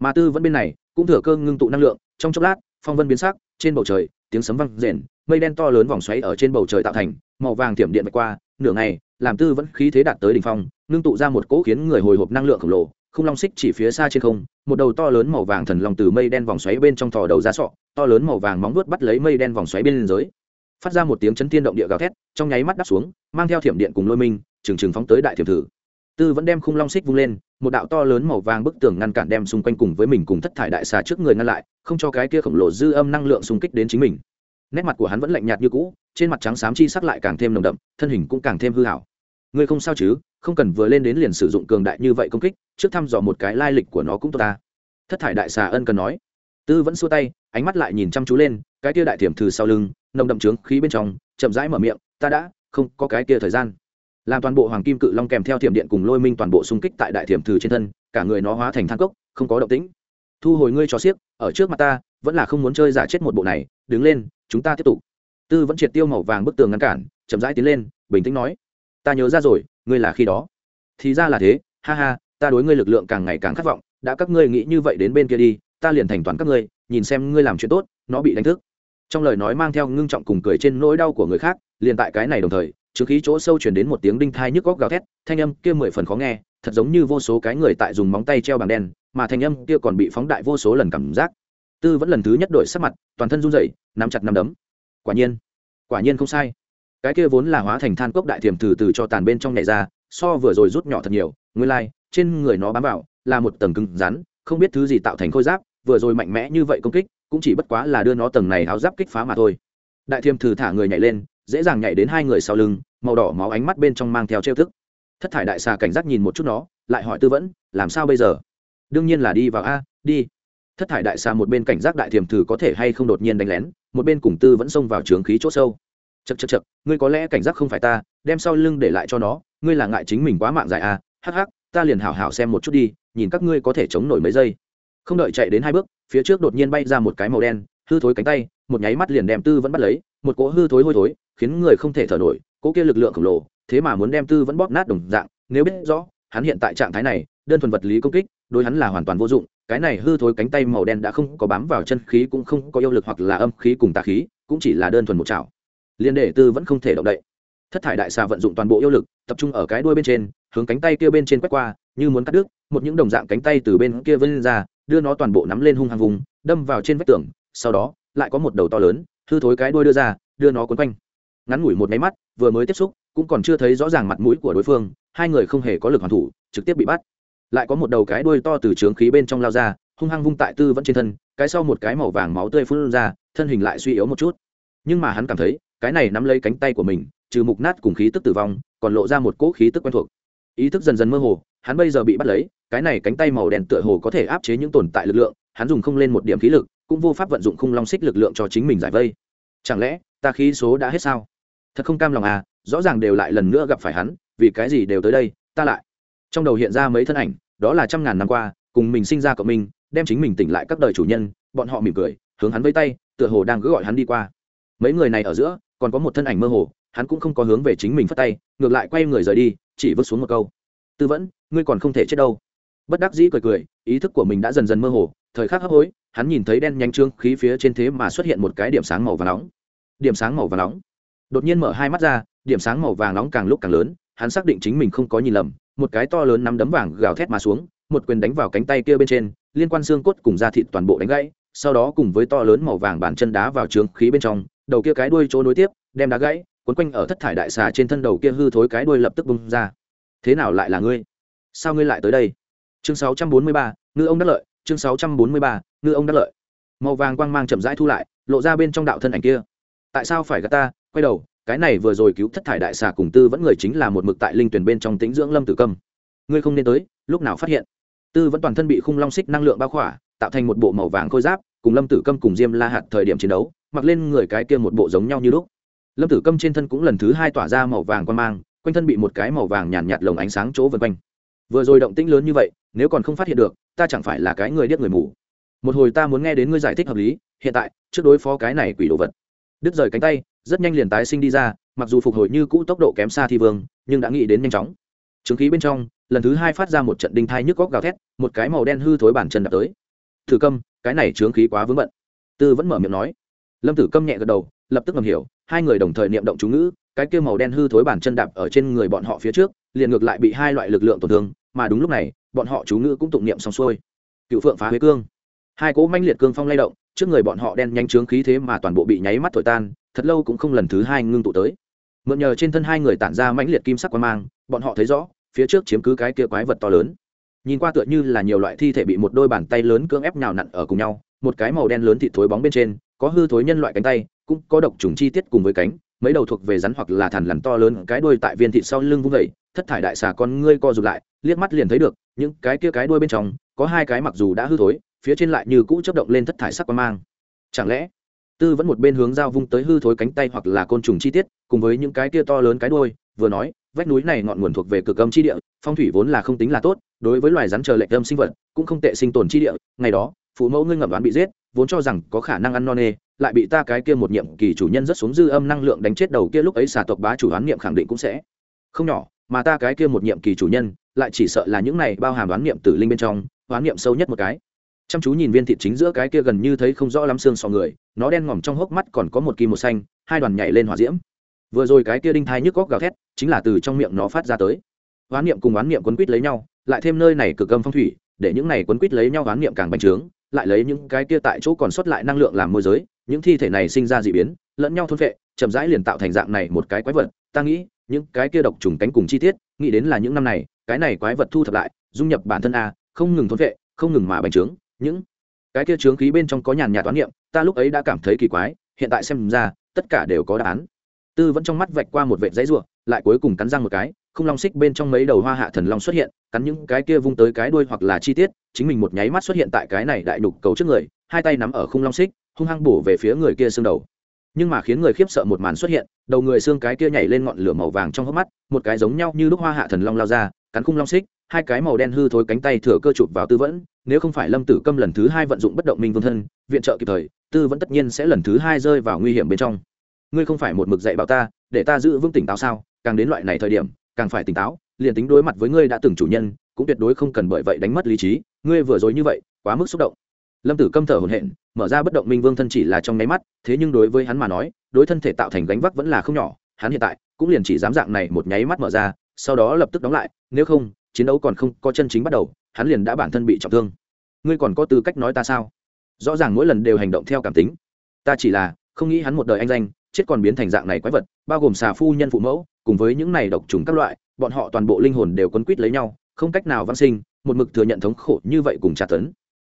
Mà tư vẫn bên này cũng thừa cơ ngưng tụ năng lượng, trong chốc lát, phong vân biến sắc, trên bầu trời, tiếng sấm vang rền, mây đen to lớn vòng xoáy ở trên bầu trời tạo thành, màu vàng thiểm điện vạch qua, nửa ngày, làm tư vẫn khí thế đạt tới đỉnh phong, ngưng tụ ra một cỗ khiến người hồi hộp năng lượng khổng lồ, không long xích chỉ phía xa trên không, một đầu to lớn màu vàng thần long từ mây đen vòng xoáy bên trong thò đầu ra sọ, to lớn màu vàng móng vuốt bắt lấy mây đen vòng xoáy bên dưới. Phát ra một tiếng chấn thiên động địa gào thét, trong nháy mắt đắp xuống, mang theo thiểm điện cùng lôi minh, trừng trừng phóng tới đại thiểm thử tư vẫn đem khung long xích vung lên, một đạo to lớn màu vàng bức tường ngăn cản đem xung quanh cùng với mình cùng thất thải đại xà trước người ngăn lại, không cho cái kia khổng lồ dư âm năng lượng xung kích đến chính mình. Nét mặt của hắn vẫn lạnh nhạt như cũ, trên mặt trắng xám chi sắc lại càng thêm nồng đậm, thân hình cũng càng thêm hư hảo. Ngươi không sao chứ? Không cần vừa lên đến liền sử dụng cường đại như vậy công kích, trước thăm dò một cái lai lịch của nó cũng tốt ta. Thất thải đại xà ân cần nói. Tư vẫn xua tay, ánh mắt lại nhìn chăm chú lên, cái kia đại thiểm thử sau lưng, nồng đậm trướng khí bên trong, chậm rãi mở miệng, ta đã, không có cái kia thời gian làm toàn bộ hoàng kim cự long kèm theo thiểm điện cùng lôi minh toàn bộ xung kích tại đại thiểm thử trên thân, cả người nó hóa thành thang cốc, không có động tĩnh. Thu hồi ngươi cho xiếc ở trước mặt ta, vẫn là không muốn chơi giả chết một bộ này, đứng lên, chúng ta tiếp tục. Tư vẫn triệt tiêu màu vàng bức tường ngăn cản, chậm rãi tiến lên, bình tĩnh nói, ta nhớ ra rồi, ngươi là khi đó. Thì ra là thế, ha ha, ta đối ngươi lực lượng càng ngày càng khát vọng, đã các ngươi nghĩ như vậy đến bên kia đi, ta liền thành toàn các ngươi, nhìn xem ngươi làm chuyện tốt, nó bị đánh thức. Trong lời nói mang theo ngưng trọng cùng cười trên nỗi đau của người khác, liền tại cái này đồng thời trước khí chỗ sâu chuyển đến một tiếng đinh thai nhức góc gào thét thanh âm kia mười phần khó nghe thật giống như vô số cái người tại dùng móng tay treo bằng đen mà thanh âm kia còn bị phóng đại vô số lần cảm giác. Tư vẫn lần thứ nhất đổi sắc mặt toàn thân run rẩy nắm chặt nắm đấm. Quả nhiên quả nhiên không sai. Cái kia vốn là hóa thành than cốc đại thiềm từ từ cho tàn bên trong nhảy ra so vừa rồi rút nhỏ thật nhiều nguyên lai、like, trên người nó bám vào là một tầng cứng rắn không biết thứ gì tạo thành khôi giáp vừa rồi mạnh mẽ như vậy công kích cũng chỉ bất quá là đưa nó tầng này áo giáp kích phá mà thôi. Đại thiềm thử thả người nhảy lên dễ dàng nhảy đến hai người sau lưng, màu đỏ máu ánh mắt bên trong mang theo trêu thức. Thất thải đại xà cảnh giác nhìn một chút nó, lại hỏi tư vẫn làm sao bây giờ? Đương nhiên là đi vào a, đi. Thất thải đại xà một bên cảnh giác đại thiềm thử có thể hay không đột nhiên đánh lén, một bên cùng tư vẫn xông vào trướng khí chỗ sâu. Chật chật chật ngươi có lẽ cảnh giác không phải ta, đem sau lưng để lại cho nó, ngươi là ngại chính mình quá mạng dài à hắc hắc, ta liền hảo hảo xem một chút đi, nhìn các ngươi có thể chống nổi mấy giây. Không đợi chạy đến hai bước, phía trước đột nhiên bay ra một cái màu đen, hư thối cánh tay, một nháy mắt liền đem tư vẫn bắt lấy, một cỗ hư thối hôi thối khiến người không thể thở nổi, cỗ kia lực lượng khổng lồ, thế mà muốn đem tư vẫn bóp nát đồng dạng, nếu biết rõ, hắn hiện tại trạng thái này, đơn thuần vật lý công kích, đối hắn là hoàn toàn vô dụng, cái này hư thối cánh tay màu đen đã không có bám vào chân khí cũng không có yêu lực hoặc là âm khí cùng tà khí, cũng chỉ là đơn thuần một chảo. Liên đệ tư vẫn không thể động đậy. Thất thải đại xà vận dụng toàn bộ yêu lực, tập trung ở cái đuôi bên trên, hướng cánh tay kia bên trên quét qua, như muốn cắt đứt, một những đồng dạng cánh tay từ bên kia vươn ra, đưa nó toàn bộ nắm lên hung hăng vùng, đâm vào trên vách tường, sau đó, lại có một đầu to lớn, hư thối cái đuôi đưa ra, đưa nó quấn quanh ngắn ngủi một máy mắt, vừa mới tiếp xúc, cũng còn chưa thấy rõ ràng mặt mũi của đối phương, hai người không hề có lực hoàn thủ, trực tiếp bị bắt. Lại có một đầu cái đuôi to từ trướng khí bên trong lao ra, hung hăng vung tại tư vẫn trên thân, cái sau một cái màu vàng máu tươi phun ra, thân hình lại suy yếu một chút. Nhưng mà hắn cảm thấy, cái này nắm lấy cánh tay của mình, trừ mục nát cùng khí tức tử vong, còn lộ ra một cỗ khí tức quen thuộc. Ý thức dần dần mơ hồ, hắn bây giờ bị bắt lấy, cái này cánh tay màu đen tựa hồ có thể áp chế những tồn tại lực lượng, hắn dùng không lên một điểm khí lực, cũng vô pháp vận dụng khung long xích lực lượng cho chính mình giải vây. Chẳng lẽ, ta khí số đã hết sao? Thật không cam lòng à rõ ràng đều lại lần nữa gặp phải hắn, vì cái gì đều tới đây, ta lại. Trong đầu hiện ra mấy thân ảnh, đó là trăm ngàn năm qua, cùng mình sinh ra cộng mình đem chính mình tỉnh lại các đời chủ nhân, bọn họ mỉm cười, hướng hắn với tay, tựa hồ đang cứ gọi hắn đi qua. Mấy người này ở giữa, còn có một thân ảnh mơ hồ, hắn cũng không có hướng về chính mình phất tay, ngược lại quay người rời đi, chỉ vứt xuống một câu. Tư vẫn, ngươi còn không thể chết đâu. Bất đắc dĩ cười cười, ý thức của mình đã dần dần mơ hồ, thời khắc hấp hối, hắn nhìn thấy đen nhanh trương khí phía trên thế mà xuất hiện một cái điểm sáng màu vàng nóng. Điểm sáng màu vàng nóng đột nhiên mở hai mắt ra điểm sáng màu vàng nóng càng lúc càng lớn hắn xác định chính mình không có nhìn lầm một cái to lớn nắm đấm vàng gào thét mà xuống một quyền đánh vào cánh tay kia bên trên liên quan xương cốt cùng da thịt toàn bộ đánh gãy sau đó cùng với to lớn màu vàng bàn chân đá vào trướng khí bên trong đầu kia cái đuôi chỗ nối tiếp đem đá gãy quấn quanh ở thất thải đại xà trên thân đầu kia hư thối cái đuôi lập tức bung ra. Thế nào lại là ngươi? Sao ngươi lại tới đây? Chương 643, ngư ông đắc lợi chương 643, ngư ông đắc lợi. Màu vàng quang mang chậm rãi thu lại lộ ra bên trong đạo thân ảnh kia. Tại sao phải gạt ta? Quay đầu cái này vừa rồi cứu thất thải đại xà cùng tư vẫn người chính là một mực tại linh tuyển bên trong tĩnh dưỡng lâm tử câm. Ngươi không nên tới lúc nào phát hiện? Tư vẫn toàn thân bị khung long xích năng lượng bao khỏa tạo thành một bộ màu vàng khôi giáp cùng lâm tử câm cùng diêm la hạt thời điểm chiến đấu mặc lên người cái kia một bộ giống nhau như lúc. Lâm tử câm trên thân cũng lần thứ hai tỏa ra màu vàng quan mang quanh thân bị một cái màu vàng nhàn nhạt, nhạt lồng ánh sáng chỗ vân quanh. Vừa rồi động tĩnh lớn như vậy nếu còn không phát hiện được ta chẳng phải là cái người điếc người mù. Một hồi ta muốn nghe đến ngươi giải thích hợp lý hiện tại trước đối phó cái này quỷ đồ vật đứt rời cánh tay, rất nhanh liền tái sinh đi ra, mặc dù phục hồi như cũ tốc độ kém xa thi vương, nhưng đã nghĩ đến nhanh chóng. Chứng khí bên trong, lần thứ hai phát ra một trận đinh thai nhức góc gào thét, một cái màu đen hư thối bản chân đập tới. Thử câm, cái này trướng khí quá vướng bận. Tư vẫn mở miệng nói. Lâm tử câm nhẹ gật đầu, lập tức ngầm hiểu, hai người đồng thời niệm động chú ngữ, cái kia màu đen hư thối bản chân đạp ở trên người bọn họ phía trước, liền ngược lại bị hai loại lực lượng tổn thương, mà đúng lúc này, bọn họ chú ngữ cũng tụng niệm xong xuôi. Cựu phượng phá huế cương. Hai cỗ manh liệt cương phong lay động trước người bọn họ đen nhanh trướng khí thế mà toàn bộ bị nháy mắt thổi tan, thật lâu cũng không lần thứ hai ngưng tụ tới. Mượn nhờ trên thân hai người tản ra mãnh liệt kim sắc quan mang, bọn họ thấy rõ, phía trước chiếm cứ cái kia quái vật to lớn. Nhìn qua tựa như là nhiều loại thi thể bị một đôi bàn tay lớn cưỡng ép nhào nặn ở cùng nhau, một cái màu đen lớn thịt thối bóng bên trên, có hư thối nhân loại cánh tay, cũng có độc trùng chi tiết cùng với cánh, mấy đầu thuộc về rắn hoặc là thằn lằn to lớn, cái đuôi tại viên thịt sau lưng vung vẩy thất thải đại xà con ngươi co rụt lại, liếc mắt liền thấy được, những cái kia cái đuôi bên trong, có hai cái mặc dù đã hư thối phía trên lại như cũ chấp động lên thất thải sắc quan mang. Chẳng lẽ, tư vẫn một bên hướng dao vung tới hư thối cánh tay hoặc là côn trùng chi tiết, cùng với những cái kia to lớn cái đuôi, vừa nói, vách núi này ngọn nguồn thuộc về cực âm chi địa, phong thủy vốn là không tính là tốt, đối với loài rắn chờ lệch âm sinh vật, cũng không tệ sinh tồn chi địa, ngày đó, phụ mẫu ngươi ngậm đoán bị giết, vốn cho rằng có khả năng ăn non nê, lại bị ta cái kia một nhiệm kỳ chủ nhân rất xuống dư âm năng lượng đánh chết đầu kia lúc ấy xà tộc bá chủ đoán niệm khẳng định cũng sẽ không nhỏ, mà ta cái kia một nhiệm kỳ chủ nhân, lại chỉ sợ là những này bao hàm đoán niệm tử linh bên trong, đoán niệm sâu nhất một cái chăm chú nhìn viên thịt chính giữa cái kia gần như thấy không rõ lắm xương sọ người, nó đen ngòm trong hốc mắt còn có một kim một xanh, hai đoàn nhảy lên hỏa diễm. Vừa rồi cái kia đinh thai nhức góc gào thét, chính là từ trong miệng nó phát ra tới. Oán niệm cùng oán niệm quấn quýt lấy nhau, lại thêm nơi này cực âm phong thủy, để những này quấn quýt lấy nhau oán niệm càng bành trướng, lại lấy những cái kia tại chỗ còn sót lại năng lượng làm môi giới, những thi thể này sinh ra dị biến, lẫn nhau thôn vệ chậm rãi liền tạo thành dạng này một cái quái vật. Ta nghĩ, những cái kia độc trùng cánh cùng chi tiết, nghĩ đến là những năm này, cái này quái vật thu thập lại, dung nhập bản thân a, không ngừng thôn vệ không ngừng mà bành trướng những cái kia trướng khí bên trong có nhàn nhạt toán niệm, ta lúc ấy đã cảm thấy kỳ quái, hiện tại xem ra, tất cả đều có đáp án. Tư vẫn trong mắt vạch qua một vệ giấy ruộng lại cuối cùng cắn răng một cái, không long xích bên trong mấy đầu hoa hạ thần long xuất hiện, cắn những cái kia vung tới cái đuôi hoặc là chi tiết, chính mình một nháy mắt xuất hiện tại cái này đại đục cầu trước người, hai tay nắm ở khung long xích, hung hăng bổ về phía người kia xương đầu. Nhưng mà khiến người khiếp sợ một màn xuất hiện, đầu người xương cái kia nhảy lên ngọn lửa màu vàng trong hốc mắt, một cái giống nhau như lúc hoa hạ thần long lao ra, cắn khung long xích, hai cái màu đen hư thối cánh tay thừa cơ chụp vào tư vẫn nếu không phải lâm tử câm lần thứ hai vận dụng bất động minh vương thân, viện trợ kịp thời, tư vẫn tất nhiên sẽ lần thứ hai rơi vào nguy hiểm bên trong. Ngươi không phải một mực dạy bảo ta, để ta giữ vững tỉnh táo sao? Càng đến loại này thời điểm, càng phải tỉnh táo, liền tính đối mặt với ngươi đã từng chủ nhân, cũng tuyệt đối không cần bởi vậy đánh mất lý trí. Ngươi vừa rồi như vậy, quá mức xúc động. Lâm tử câm thở hồn hện mở ra bất động minh vương thân chỉ là trong nháy mắt, thế nhưng đối với hắn mà nói, đối thân thể tạo thành gánh vác vẫn là không nhỏ. Hắn hiện tại, cũng liền chỉ dám dạng này một nháy mắt mở ra, sau đó lập tức đóng lại, nếu không, chiến đấu còn không có chân chính bắt đầu hắn liền đã bản thân bị trọng thương. Ngươi còn có tư cách nói ta sao? Rõ ràng mỗi lần đều hành động theo cảm tính. Ta chỉ là không nghĩ hắn một đời anh danh, chết còn biến thành dạng này quái vật, bao gồm xà phu nhân phụ mẫu, cùng với những này độc trùng các loại, bọn họ toàn bộ linh hồn đều quấn quýt lấy nhau, không cách nào văn sinh, một mực thừa nhận thống khổ như vậy cùng tra tấn.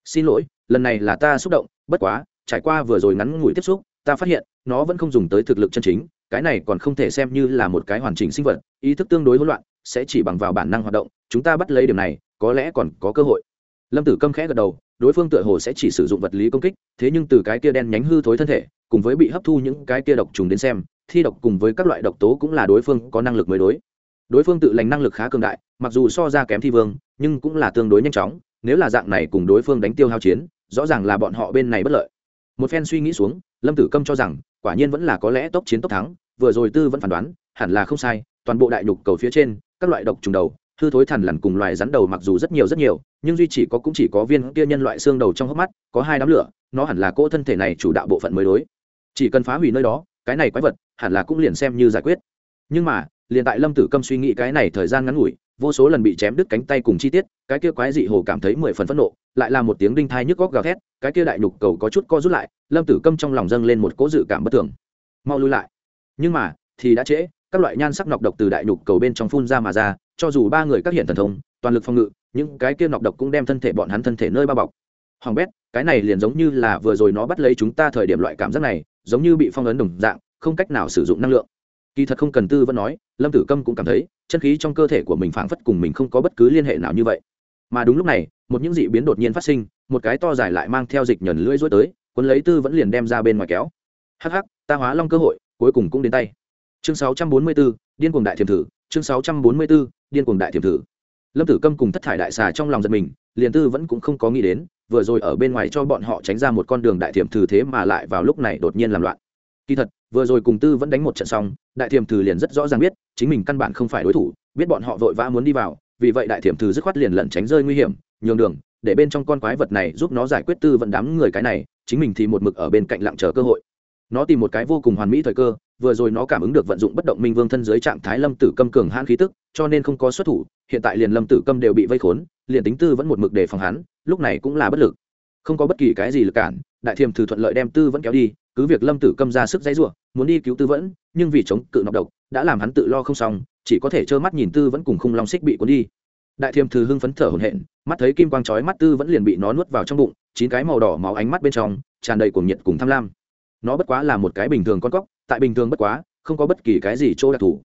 Xin lỗi, lần này là ta xúc động, bất quá, trải qua vừa rồi ngắn ngủi tiếp xúc, ta phát hiện, nó vẫn không dùng tới thực lực chân chính, cái này còn không thể xem như là một cái hoàn chỉnh sinh vật, ý thức tương đối hỗn loạn sẽ chỉ bằng vào bản năng hoạt động, chúng ta bắt lấy điểm này, có lẽ còn có cơ hội. Lâm tử câm khẽ gật đầu, đối phương tựa hồ sẽ chỉ sử dụng vật lý công kích, thế nhưng từ cái kia đen nhánh hư thối thân thể, cùng với bị hấp thu những cái kia độc trùng đến xem, thi độc cùng với các loại độc tố cũng là đối phương có năng lực mới đối. Đối phương tự lành năng lực khá cường đại, mặc dù so ra kém thi vương, nhưng cũng là tương đối nhanh chóng, nếu là dạng này cùng đối phương đánh tiêu hao chiến, rõ ràng là bọn họ bên này bất lợi. Một phen suy nghĩ xuống, lâm tử câm cho rằng, quả nhiên vẫn là có lẽ tốc chiến tốc thắng, vừa rồi tư vẫn phán đoán, hẳn là không sai, toàn bộ đại nhục cầu phía trên các loại độc trùng đầu, hư thối thằn lằn cùng loài rắn đầu mặc dù rất nhiều rất nhiều, nhưng duy chỉ có cũng chỉ có viên kia nhân loại xương đầu trong hốc mắt, có hai đám lửa, nó hẳn là cỗ thân thể này chủ đạo bộ phận mới đối. Chỉ cần phá hủy nơi đó, cái này quái vật hẳn là cũng liền xem như giải quyết. Nhưng mà, liền tại lâm tử câm suy nghĩ cái này thời gian ngắn ngủi, vô số lần bị chém đứt cánh tay cùng chi tiết, cái kia quái dị hồ cảm thấy mười phần phẫn nộ, lại là một tiếng đinh thai nhức góc gào thét, cái kia đại nhục cầu có chút co rút lại, lâm tử câm trong lòng dâng lên một cỗ dự cảm bất thường. Mau lui lại. Nhưng mà, thì đã trễ các loại nhan sắc nọc độc từ đại nhục cầu bên trong phun ra mà ra, cho dù ba người các hiện thần thông, toàn lực phòng ngự, những cái kia nọc độc cũng đem thân thể bọn hắn thân thể nơi bao bọc. Hoàng bét, cái này liền giống như là vừa rồi nó bắt lấy chúng ta thời điểm loại cảm giác này, giống như bị phong ấn đồng dạng, không cách nào sử dụng năng lượng. Kỳ thật không cần tư vẫn nói, lâm tử câm cũng cảm thấy, chân khí trong cơ thể của mình phảng phất cùng mình không có bất cứ liên hệ nào như vậy. Mà đúng lúc này, một những dị biến đột nhiên phát sinh, một cái to dài lại mang theo dịch nhờn lưỡi rối tới, cuốn lấy tư vẫn liền đem ra bên ngoài kéo. Hắc hắc, ta hóa long cơ hội, cuối cùng cũng đến tay chương 644, điên cuồng đại thiểm thử. Chương 644, điên cuồng đại thiểm thử. Lâm tử câm cùng thất thải đại xà trong lòng giật mình liền tư vẫn cũng không có nghĩ đến vừa rồi ở bên ngoài cho bọn họ tránh ra một con đường đại thiểm thử thế mà lại vào lúc này đột nhiên làm loạn. Kỳ thật vừa rồi cùng tư vẫn đánh một trận xong đại thiểm thử liền rất rõ ràng biết chính mình căn bản không phải đối thủ biết bọn họ vội vã muốn đi vào vì vậy đại thiểm thử dứt khoát liền lẩn tránh rơi nguy hiểm nhường đường để bên trong con quái vật này giúp nó giải quyết tư vẫn đám người cái này chính mình thì một mực ở bên cạnh lặng chờ cơ hội. Nó tìm một cái vô cùng hoàn mỹ thời cơ vừa rồi nó cảm ứng được vận dụng bất động minh vương thân dưới trạng thái lâm tử câm cường hãn khí tức, cho nên không có xuất thủ, hiện tại liền lâm tử câm đều bị vây khốn, liền tính tư vẫn một mực đề phòng hắn, lúc này cũng là bất lực. Không có bất kỳ cái gì lực cản, đại thiềm thử thuận lợi đem tư vẫn kéo đi, cứ việc lâm tử câm ra sức dãy ruộng muốn đi cứu tư vẫn, nhưng vì chống cự nọc độc, đã làm hắn tự lo không xong, chỉ có thể trơ mắt nhìn tư vẫn cùng khung long xích bị cuốn đi. Đại thiềm thử hưng phấn thở hổn hển, mắt thấy kim quang chói mắt tư vẫn liền bị nó nuốt vào trong bụng, chín cái màu đỏ máu ánh mắt bên trong, tràn đầy cuồng nhiệt cùng tham lam. Nó bất quá là một cái bình thường con cóc tại bình thường bất quá, không có bất kỳ cái gì chỗ đặc thù.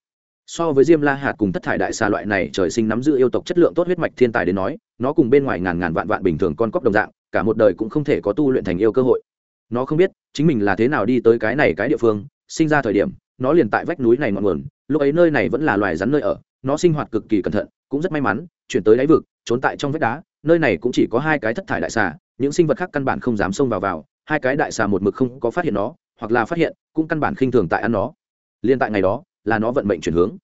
So với diêm la hạt cùng thất thải đại xà loại này trời sinh nắm giữ yêu tộc chất lượng tốt huyết mạch thiên tài đến nói, nó cùng bên ngoài ngàn ngàn vạn vạn bình thường con cóc đồng dạng, cả một đời cũng không thể có tu luyện thành yêu cơ hội. Nó không biết chính mình là thế nào đi tới cái này cái địa phương, sinh ra thời điểm, nó liền tại vách núi này ngọn nguồn, lúc ấy nơi này vẫn là loài rắn nơi ở, nó sinh hoạt cực kỳ cẩn thận, cũng rất may mắn, chuyển tới đáy vực, trốn tại trong vách đá, nơi này cũng chỉ có hai cái thất thải đại xà, những sinh vật khác căn bản không dám xông vào vào, hai cái đại xà một mực không có phát hiện nó hoặc là phát hiện, cũng căn bản khinh thường tại ăn nó. Liên tại ngày đó, là nó vận mệnh chuyển hướng.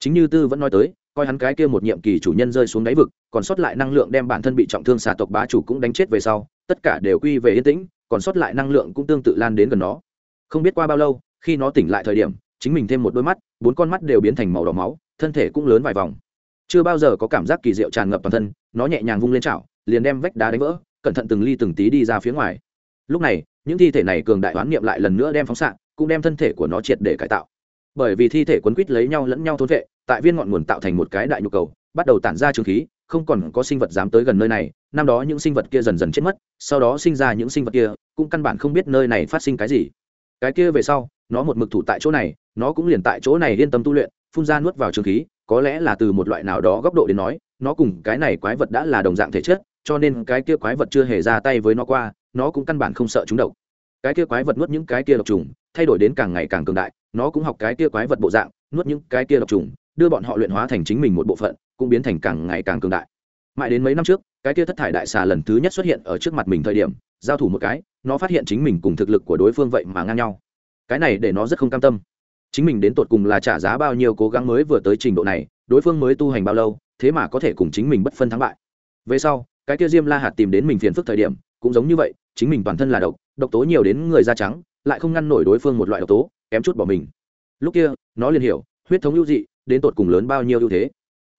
Chính như tư vẫn nói tới, coi hắn cái kia một nhiệm kỳ chủ nhân rơi xuống đáy vực, còn sót lại năng lượng đem bản thân bị trọng thương xà tộc bá chủ cũng đánh chết về sau, tất cả đều quy về yên tĩnh, còn sót lại năng lượng cũng tương tự lan đến gần nó. Không biết qua bao lâu, khi nó tỉnh lại thời điểm, chính mình thêm một đôi mắt, bốn con mắt đều biến thành màu đỏ máu, thân thể cũng lớn vài vòng. Chưa bao giờ có cảm giác kỳ diệu tràn ngập toàn thân, nó nhẹ nhàng vung lên chảo, liền đem vách đá đánh vỡ, cẩn thận từng ly từng tí đi ra phía ngoài. Lúc này những thi thể này cường đại oán niệm lại lần nữa đem phóng xạ, cũng đem thân thể của nó triệt để cải tạo. Bởi vì thi thể quấn quýt lấy nhau lẫn nhau thôn vệ, tại viên ngọn nguồn tạo thành một cái đại nhu cầu, bắt đầu tản ra trường khí, không còn có sinh vật dám tới gần nơi này, năm đó những sinh vật kia dần dần chết mất, sau đó sinh ra những sinh vật kia, cũng căn bản không biết nơi này phát sinh cái gì. Cái kia về sau, nó một mực thủ tại chỗ này, nó cũng liền tại chỗ này yên tâm tu luyện, phun ra nuốt vào trường khí, có lẽ là từ một loại nào đó góc độ đến nói, nó cùng cái này quái vật đã là đồng dạng thể chất, cho nên cái kia quái vật chưa hề ra tay với nó qua nó cũng căn bản không sợ chúng độc. Cái kia quái vật nuốt những cái kia độc trùng, thay đổi đến càng ngày càng cường đại, nó cũng học cái kia quái vật bộ dạng, nuốt những cái kia độc trùng, đưa bọn họ luyện hóa thành chính mình một bộ phận, cũng biến thành càng ngày càng cường đại. Mãi đến mấy năm trước, cái kia thất thải đại xà lần thứ nhất xuất hiện ở trước mặt mình thời điểm, giao thủ một cái, nó phát hiện chính mình cùng thực lực của đối phương vậy mà ngang nhau. Cái này để nó rất không cam tâm. Chính mình đến tột cùng là trả giá bao nhiêu cố gắng mới vừa tới trình độ này, đối phương mới tu hành bao lâu, thế mà có thể cùng chính mình bất phân thắng bại. Về sau, cái kia diêm la hạt tìm đến mình phiền phức thời điểm, cũng giống như vậy chính mình toàn thân là độc độc tố nhiều đến người da trắng, lại không ngăn nổi đối phương một loại độc tố, kém chút bỏ mình. Lúc kia, nó liền hiểu, huyết thống hữu dị, đến tột cùng lớn bao nhiêu ưu thế.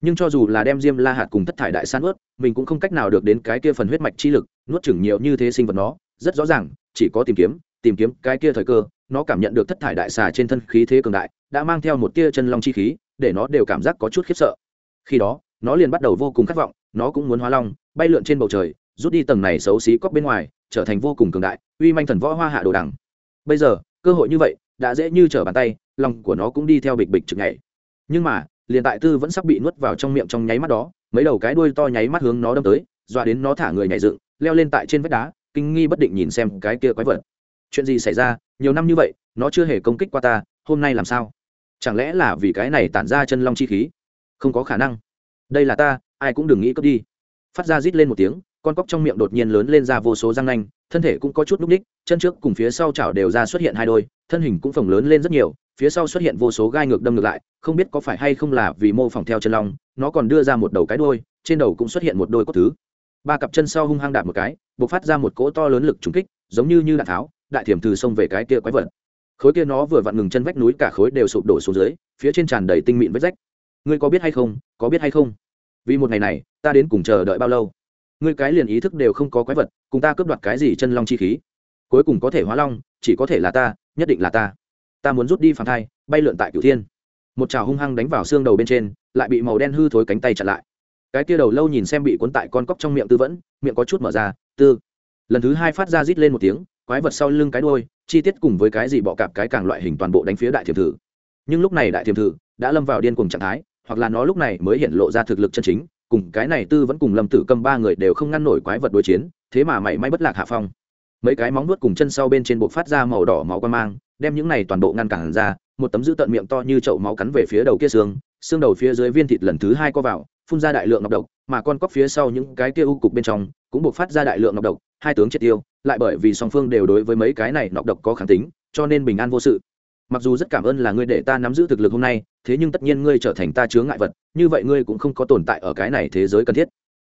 Nhưng cho dù là đem diêm la hạt cùng thất thải đại san ướt mình cũng không cách nào được đến cái kia phần huyết mạch chi lực, nuốt chửng nhiều như thế sinh vật nó, rất rõ ràng, chỉ có tìm kiếm tìm kiếm cái kia thời cơ, nó cảm nhận được thất thải đại xà trên thân khí thế cường đại, đã mang theo một tia chân long chi khí, để nó đều cảm giác có chút khiếp sợ. Khi đó, nó liền bắt đầu vô cùng khát vọng, nó cũng muốn hóa long, bay lượn trên bầu trời rút đi tầng này xấu xí cóc bên ngoài, trở thành vô cùng cường đại, uy manh thần võ hoa hạ đồ đằng. Bây giờ, cơ hội như vậy, đã dễ như trở bàn tay, lòng của nó cũng đi theo bịch bịch chực nhảy. Nhưng mà, liền tại tư vẫn sắp bị nuốt vào trong miệng trong nháy mắt đó, mấy đầu cái đuôi to nháy mắt hướng nó đâm tới, dọa đến nó thả người nhảy dựng, leo lên tại trên vách đá, kinh nghi bất định nhìn xem cái kia quái vật. Chuyện gì xảy ra? Nhiều năm như vậy, nó chưa hề công kích qua ta, hôm nay làm sao? Chẳng lẽ là vì cái này tản ra chân long chi khí? Không có khả năng. Đây là ta, ai cũng đừng nghĩ cướp đi. Phát ra rít lên một tiếng con cóc trong miệng đột nhiên lớn lên ra vô số răng nanh, thân thể cũng có chút núc ních, chân trước cùng phía sau chảo đều ra xuất hiện hai đôi, thân hình cũng phồng lớn lên rất nhiều, phía sau xuất hiện vô số gai ngược đâm ngược lại, không biết có phải hay không là vì mô phỏng theo chân long, nó còn đưa ra một đầu cái đôi trên đầu cũng xuất hiện một đôi cốt thứ. Ba cặp chân sau hung hăng đạp một cái b ộ c phát ra một cỗ to lớn lực trúng kích, giống như như đạn tháo, đại thiểm từ sông về cái kia quái vật. Khối kia nó vừa vặn ngừng chân vách núi, cả khối đều sụp đổ xuống dưới, phía trên tràn đầy tinh mịn vết rách. Ngươi có biết hay không? Có biết hay không? Vì một ngày này, ta đến cùng chờ đợi bao lâu? Ngươi cái liền ý thức đều không có quái vật, cùng ta cướp đoạt cái gì chân long chi khí. Cuối cùng có thể hóa long, chỉ có thể là ta, nhất định là ta. Ta muốn rút đi phản thai, bay lượn tại cửu thiên. Một trào hung hăng đánh vào xương đầu bên trên, lại bị màu đen hư thối cánh tay chặn lại. Cái kia đầu lâu nhìn xem bị cuốn tại con cóc trong miệng tư vẫn, miệng có chút mở ra, tư. Lần thứ hai phát ra rít lên một tiếng, quái vật sau lưng cái đuôi, chi tiết cùng với cái gì bọ cạp cái càng loại hình toàn bộ đánh phía đại thiềm thử. Nhưng lúc này đại thiềm thử đã lâm vào điên cuồng trạng thái, hoặc là nó lúc này mới hiện lộ ra thực lực chân chính cùng cái này tư vẫn cùng lâm tử cầm ba người đều không ngăn nổi quái vật đối chiến, thế mà mảy may bất lạc hạ phong. Mấy cái móng nuốt cùng chân sau bên trên bộ phát ra màu đỏ máu quan mang, đem những này toàn bộ ngăn cản ra, một tấm giữ tận miệng to như chậu máu cắn về phía đầu kia xương xương đầu phía dưới viên thịt lần thứ hai co vào, phun ra đại lượng ngọc độc, mà con cóc phía sau những cái kia u cục bên trong cũng buộc phát ra đại lượng ngọc độc, hai tướng triệt tiêu, lại bởi vì song phương đều đối với mấy cái này ngọc độc có kháng tính, cho nên bình an vô sự mặc dù rất cảm ơn là ngươi để ta nắm giữ thực lực hôm nay, thế nhưng tất nhiên ngươi trở thành ta chướng ngại vật, như vậy ngươi cũng không có tồn tại ở cái này thế giới cần thiết.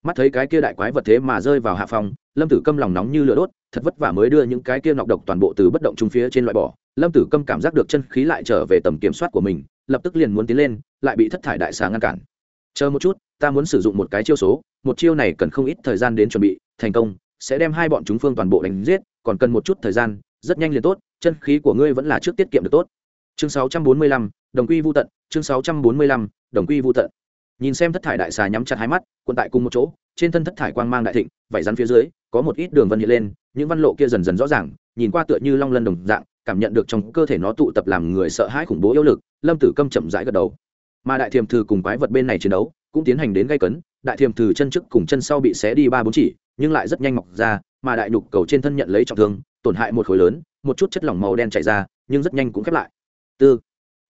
Mắt thấy cái kia đại quái vật thế mà rơi vào hạ phòng, lâm tử câm lòng nóng như lửa đốt, thật vất vả mới đưa những cái kia nọc độc toàn bộ từ bất động trung phía trên loại bỏ. Lâm tử câm cảm giác được chân khí lại trở về tầm kiểm soát của mình, lập tức liền muốn tiến lên, lại bị thất thải đại xà ngăn cản. Chờ một chút, ta muốn sử dụng một cái chiêu số, một chiêu này cần không ít thời gian đến chuẩn bị, thành công, sẽ đem hai bọn chúng phương toàn bộ đánh giết, còn cần một chút thời gian, rất nhanh liền tốt chân khí của ngươi vẫn là trước tiết kiệm được tốt. Chương 645, đồng quy vu tận chương 645, đồng quy vu tận. Nhìn xem thất thải đại xà nhắm chặt hai mắt quân tại cùng một chỗ trên thân thất thải quang mang đại thịnh vảy rắn phía dưới có một ít đường vân hiện lên những văn lộ kia dần dần rõ ràng nhìn qua tựa như long lân đồng dạng cảm nhận được trong cơ thể nó tụ tập làm người sợ hãi khủng bố yếu lực lâm tử câm chậm rãi gật đầu. Mà đại thiềm thử cùng quái vật bên này chiến đấu cũng tiến hành đến gây cấn đại thiềm thử chân trước cùng chân sau bị xé đi ba bốn chỉ nhưng lại rất nhanh mọc ra mà đại nhục cầu trên thân nhận lấy trọng thương tổn hại một khối lớn một chút chất lỏng màu đen chảy ra, nhưng rất nhanh cũng khép lại. Tư.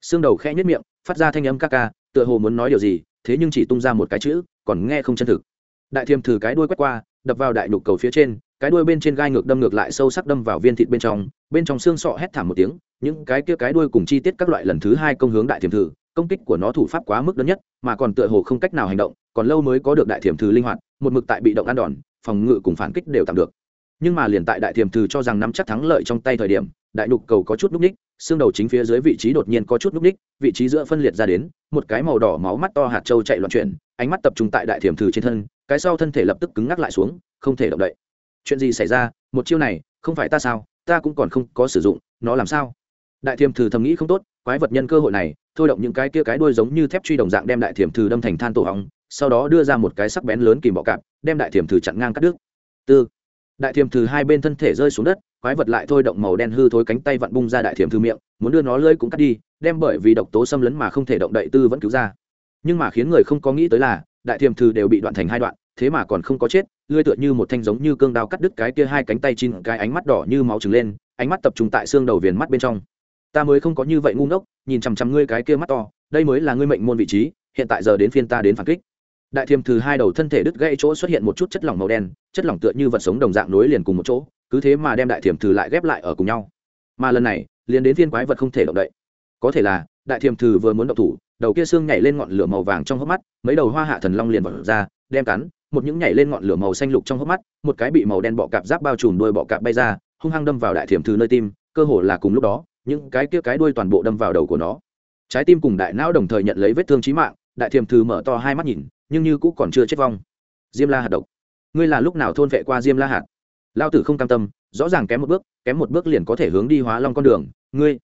Xương đầu khẽ nhất miệng, phát ra thanh âm ca ca, tựa hồ muốn nói điều gì, thế nhưng chỉ tung ra một cái chữ, còn nghe không chân thực. Đại thiềm thử cái đuôi quét qua, đập vào đại nhục cầu phía trên, cái đuôi bên trên gai ngược đâm ngược lại sâu sắc đâm vào viên thịt bên trong bên trong xương sọ hét thảm một tiếng, những cái kia cái đuôi cùng chi tiết các loại lần thứ hai công hướng đại thiềm thử, công kích của nó thủ pháp quá mức đơn nhất, mà còn tựa hồ không cách nào hành động, còn lâu mới có được đại thiềm thử linh hoạt, một mực tại bị động ăn đòn, phòng ngự cùng phản kích đều tạm được nhưng mà liền tại đại thiềm thử cho rằng nắm chắc thắng lợi trong tay thời điểm, đại đục cầu có chút núp ních, xương đầu chính phía dưới vị trí đột nhiên có chút núp ních, vị trí giữa phân liệt ra đến, một cái màu đỏ máu mắt to hạt trâu chạy loạn chuyển, ánh mắt tập trung tại đại thiềm thử trên thân, cái sau thân thể lập tức cứng ngắc lại xuống, không thể động đậy. Chuyện gì xảy ra? Một chiêu này, không phải ta sao? Ta cũng còn không có sử dụng, nó làm sao? Đại thiềm thử thầm nghĩ không tốt, quái vật nhân cơ hội này, thôi động những cái kia cái đuôi giống như thép truy đồng dạng đem đại thiềm thử đâm thành than tổ hóng sau đó đưa ra một cái sắc bén lớn kìm bọ cạp, đem đại thiềm thử chặn ngang cắt đứt. Tư đại thiềm thử hai bên thân thể rơi xuống đất, quái vật lại thôi động màu đen hư thối cánh tay vặn bung ra đại thiềm thư miệng, muốn đưa nó lơi cũng cắt đi, đem bởi vì độc tố xâm lấn mà không thể động đậy tư vẫn cứu ra. Nhưng mà khiến người không có nghĩ tới là, đại thiềm thư đều bị đoạn thành hai đoạn, thế mà còn không có chết lươi tựa như một thanh giống như cương đao cắt đứt cái kia hai cánh tay chín, cái ánh mắt đỏ như máu trừng lên, ánh mắt tập trung tại xương đầu viền mắt bên trong. Ta mới không có như vậy ngu ngốc, nhìn chằm chằm ngươi cái kia mắt to, đây mới là ngươi mệnh môn vị trí, hiện tại giờ đến phiên ta đến phản kích đại thiềm thứ hai đầu thân thể đứt gãy chỗ xuất hiện một chút chất lỏng màu đen, chất lỏng tựa như vật sống đồng dạng nối liền cùng một chỗ, cứ thế mà đem đại thiềm thử lại ghép lại ở cùng nhau. Mà lần này, liền đến thiên quái vật không thể động đậy. Có thể là, đại thiềm thử vừa muốn động thủ, đầu kia xương nhảy lên ngọn lửa màu vàng trong hốc mắt, mấy đầu hoa hạ thần long liền vật ra, đem cắn, một những nhảy lên ngọn lửa màu xanh lục trong hốc mắt, một cái bị màu đen bọ cạp giáp bao trùm đuôi bọ cạp bay ra, hung hăng đâm vào đại thiểm thư nơi tim, cơ hồ là cùng lúc đó, những cái kia cái đuôi toàn bộ đâm vào đầu của nó. Trái tim cùng đại não đồng thời nhận lấy vết thương chí mạng, đại thiểm thư mở to hai mắt nhìn nhưng như cũng còn chưa chết vong. Diêm la hạt độc. Ngươi là lúc nào thôn vệ qua diêm la hạt? Lao tử không cam tâm, rõ ràng kém một bước, kém một bước liền có thể hướng đi hóa long con đường. Ngươi.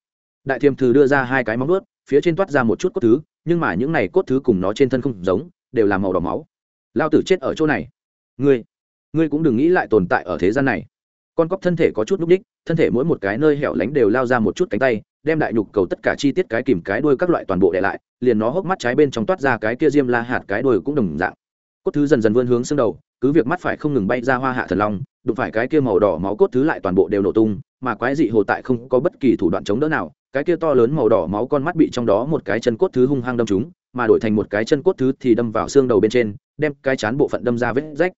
Đại thiềm thư đưa ra hai cái móng ướt phía trên toát ra một chút cốt thứ, nhưng mà những này cốt thứ cùng nó trên thân không giống, đều là màu đỏ máu. Lao tử chết ở chỗ này. Ngươi. Ngươi cũng đừng nghĩ lại tồn tại ở thế gian này. Con cóc thân thể có chút núp đích thân thể mỗi một cái nơi hẻo lánh đều lao ra một chút cánh tay đem đại nhục cầu tất cả chi tiết cái kìm cái đuôi các loại toàn bộ để lại, liền nó hốc mắt trái bên trong toát ra cái kia diêm la hạt cái đuôi cũng đồng dạng. Cốt thứ dần dần vươn hướng xương đầu, cứ việc mắt phải không ngừng bay ra hoa hạ thần long, đụng phải cái kia màu đỏ máu cốt thứ lại toàn bộ đều nổ tung, mà quái dị hồ tại không có bất kỳ thủ đoạn chống đỡ nào, cái kia to lớn màu đỏ máu con mắt bị trong đó một cái chân cốt thứ hung hăng đâm chúng mà đổi thành một cái chân cốt thứ thì đâm vào xương đầu bên trên, đem cái chán bộ phận đâm ra vết rách.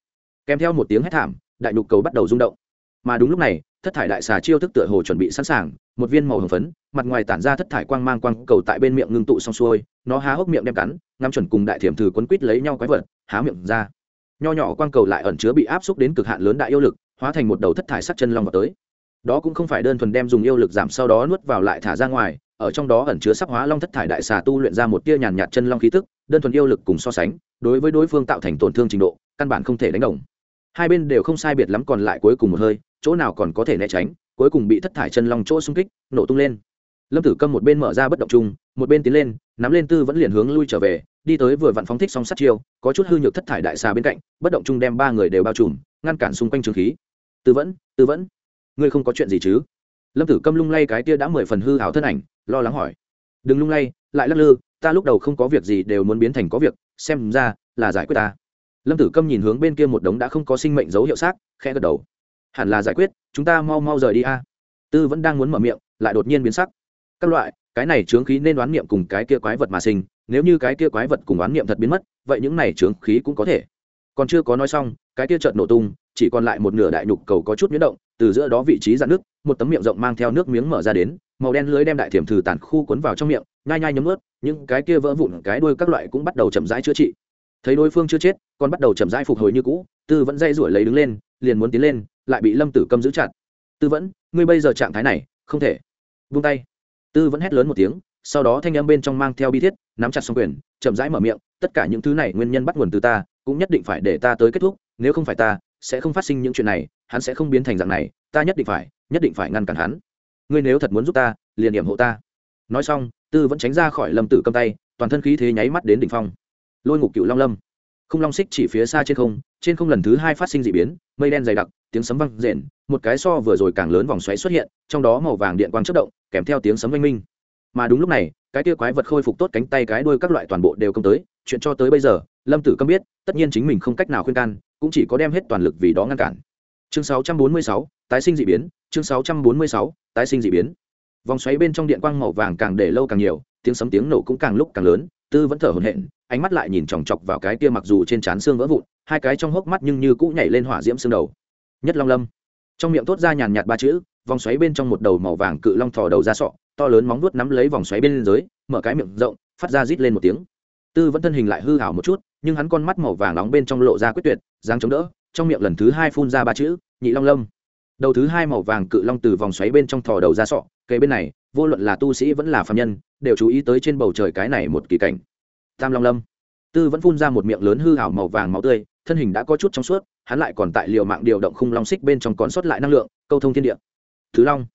Kèm theo một tiếng hét thảm, đại nhục cầu bắt đầu rung động mà đúng lúc này, thất thải đại xà chiêu thức tựa hồ chuẩn bị sẵn sàng, một viên màu hồng phấn, mặt ngoài tản ra thất thải quang mang quang cầu tại bên miệng ngưng tụ xong xuôi, nó há hốc miệng đem cắn, ngắm chuẩn cùng đại thiểm thử quấn quít lấy nhau quái vật, há miệng ra. Nho nhỏ quang cầu lại ẩn chứa bị áp xúc đến cực hạn lớn đại yêu lực, hóa thành một đầu thất thải sắc chân long vào tới. Đó cũng không phải đơn thuần đem dùng yêu lực giảm sau đó nuốt vào lại thả ra ngoài, ở trong đó ẩn chứa sắc hóa long thất thải đại xà tu luyện ra một tia nhàn nhạt chân long khí tức, đơn thuần yêu lực cùng so sánh, đối với đối phương tạo thành tổn thương trình độ, căn bản không thể đánh đồng. Hai bên đều không sai biệt lắm còn lại cuối cùng một hơi chỗ nào còn có thể né tránh, cuối cùng bị thất thải chân long chỗ xung kích, nổ tung lên. Lâm tử câm một bên mở ra bất động chung, một bên tiến lên, nắm lên tư vẫn liền hướng lui trở về, đi tới vừa vặn phóng thích song sát chiêu, có chút hư nhược thất thải đại xà bên cạnh, bất động chung đem ba người đều bao trùm, ngăn cản xung quanh trường khí. Tư vẫn tư vẫn, ngươi không có chuyện gì chứ? Lâm tử câm lung lay cái tia đã mười phần hư hảo thân ảnh, lo lắng hỏi. Đừng lung lay, lại lắc lư, ta lúc đầu không có việc gì đều muốn biến thành có việc, xem ra là giải quyết ta. Lâm tử câm nhìn hướng bên kia một đống đã không có sinh mệnh dấu hiệu xác, khẽ gật đầu hẳn là giải quyết, chúng ta mau mau rời đi a. Tư vẫn đang muốn mở miệng, lại đột nhiên biến sắc. Các loại, cái này trướng khí nên đoán niệm cùng cái kia quái vật mà sinh, nếu như cái kia quái vật cùng đoán niệm thật biến mất, vậy những này trướng khí cũng có thể. Còn chưa có nói xong, cái kia chợt nổ tung, chỉ còn lại một nửa đại nhục cầu có chút nhuyễn động, từ giữa đó vị trí dạn nước, một tấm miệng rộng mang theo nước miếng mở ra đến, màu đen lưới đem đại thiểm thử tàn khu cuốn vào trong miệng, nhai nhai nhấm ướt, những cái kia vỡ vụn, cái đuôi các loại cũng bắt đầu chậm rãi chữa trị. Thấy đối phương chưa chết, còn bắt đầu chậm rãi phục hồi như cũ, tư vẫn dây rủi lấy đứng lên, liền muốn tiến lên lại bị lâm tử câm giữ chặt. Tư vẫn, ngươi bây giờ trạng thái này, không thể. Vung tay. Tư vẫn hét lớn một tiếng, sau đó thanh âm bên trong mang theo bi thiết, nắm chặt xong quyền, chậm rãi mở miệng, tất cả những thứ này nguyên nhân bắt nguồn từ ta, cũng nhất định phải để ta tới kết thúc, nếu không phải ta, sẽ không phát sinh những chuyện này, hắn sẽ không biến thành dạng này, ta nhất định phải, nhất định phải ngăn cản hắn. Ngươi nếu thật muốn giúp ta, liền điểm hộ ta. Nói xong, tư vẫn tránh ra khỏi lâm tử cầm tay, toàn thân khí thế nháy mắt đến đỉnh phong. Lôi ngục cựu long lâm. Không long xích chỉ phía xa trên không trên không lần thứ hai phát sinh d ị biến mây đen dày đặc tiếng sấm văng rền một cái so vừa rồi càng lớn vòng xoáy xuất hiện trong đó màu vàng điện quang chất động kèm theo tiếng sấm oanh minh. Mà đúng lúc này cái tia quái vật khôi phục tốt cánh tay cái đuôi các loại toàn bộ đều công tới chuyện cho tới bây giờ lâm tử câm biết tất nhiên chính mình không cách nào khuyên can cũng chỉ có đem hết toàn lực vì đó ngăn cản. Chương 646, tái sinh d ị biến chương 646, tái sinh d ị biến. Vòng xoáy bên trong điện quang màu vàng càng để lâu càng nhiều tiếng sấm tiếng nổ cũng càng lúc càng lớn tư vẫn thở hổn hển, ánh mắt lại nhìn chòng chọc vào cái kia mặc dù trên trán xương vỡ vụn, hai cái trong hốc mắt nhưng như cũ nhảy lên hỏa diễm xương đầu. Nhất long lâm. Trong miệng thốt ra nhàn nhạt ba chữ, vòng xoáy bên trong một đầu màu vàng cự long thò đầu ra sọ, to lớn móng vuốt nắm lấy vòng xoáy bên dưới, mở cái miệng rộng, phát ra rít lên một tiếng. Tư vẫn thân hình lại hư hảo một chút, nhưng hắn con mắt màu vàng nóng bên trong lộ ra quyết tuyệt, dáng chống đỡ, trong miệng lần thứ hai phun ra ba chữ, nhị long lâm. Đầu thứ hai màu vàng cự long từ vòng xoáy bên trong thò đầu ra sọ, kề bên này, vô luận là tu sĩ vẫn là phạm nhân đều chú ý tới trên bầu trời cái này một kỳ cảnh. Tam long lâm. Tư vẫn phun ra một miệng lớn hư hảo màu vàng máu tươi, thân hình đã có chút trong suốt, hắn lại còn tại liều mạng điều động khung long xích bên trong còn sót lại năng lượng, câu thông thiên địa. Thứ long.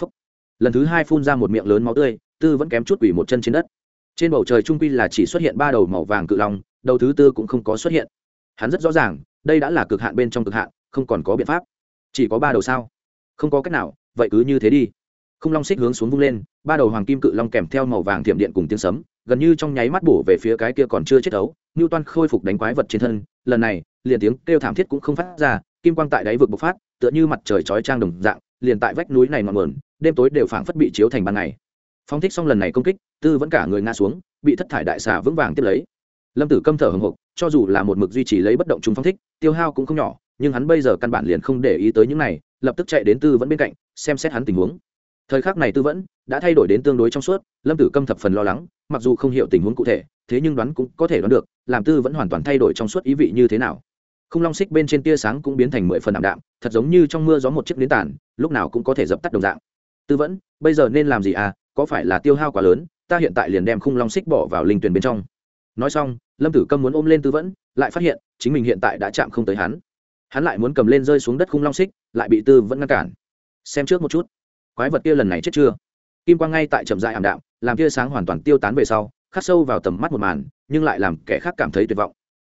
Phúc. lần thứ hai phun ra một miệng lớn máu tươi, tư vẫn kém chút quỷ một chân trên đất. Trên bầu trời trung quy là chỉ xuất hiện ba đầu màu vàng cự long, đầu thứ tư cũng không có xuất hiện. Hắn rất rõ ràng, đây đã là cực hạn bên trong cực hạn, không còn có biện pháp. Chỉ có ba đầu sao? Không có cách nào, vậy cứ như thế đi không long xích hướng xuống vung lên, ba đầu hoàng kim cự long kèm theo màu vàng thiểm điện cùng tiếng sấm, gần như trong nháy mắt bổ về phía cái kia còn chưa chết đấu, ngưu toan khôi phục đánh quái vật trên thân, lần này, liền tiếng kêu thảm thiết cũng không phát ra, kim quang tại đáy vực bộc phát, tựa như mặt trời chói trang đồng dạng, liền tại vách núi này ngọn nguồn, đêm tối đều phảng phất bị chiếu thành ban ngày. Phong thích xong lần này công kích, tư vẫn cả người ngã xuống, bị thất thải đại xà vững vàng tiếp lấy. Lâm tử câm thở hồng hộc, cho dù là một mực duy trì lấy bất động chúng phong thích, tiêu hao cũng không nhỏ, nhưng hắn bây giờ căn bản liền không để ý tới những này, lập tức chạy đến tư vẫn bên cạnh, xem xét hắn tình huống thời khắc này tư vẫn đã thay đổi đến tương đối trong suốt, lâm tử câm thập phần lo lắng, mặc dù không hiểu tình huống cụ thể, thế nhưng đoán cũng có thể đoán được, làm tư vẫn hoàn toàn thay đổi trong suốt ý vị như thế nào. Không long xích bên trên tia sáng cũng biến thành mười phần ảm đạm, thật giống như trong mưa gió một chiếc nến tàn, lúc nào cũng có thể dập tắt đồng dạng. Tư vẫn, bây giờ nên làm gì à? Có phải là tiêu hao quá lớn, ta hiện tại liền đem khung long xích bỏ vào linh tuyển bên trong. Nói xong, lâm tử câm muốn ôm lên tư vẫn, lại phát hiện chính mình hiện tại đã chạm không tới hắn. Hắn lại muốn cầm lên rơi xuống đất khung long xích, lại bị tư vẫn ngăn cản. Xem trước một chút quái vật kia lần này chết chưa? Kim quang ngay tại chậm dại ảm đạm, làm tia sáng hoàn toàn tiêu tán về sau, khắc sâu vào tầm mắt một màn, nhưng lại làm kẻ khác cảm thấy tuyệt vọng.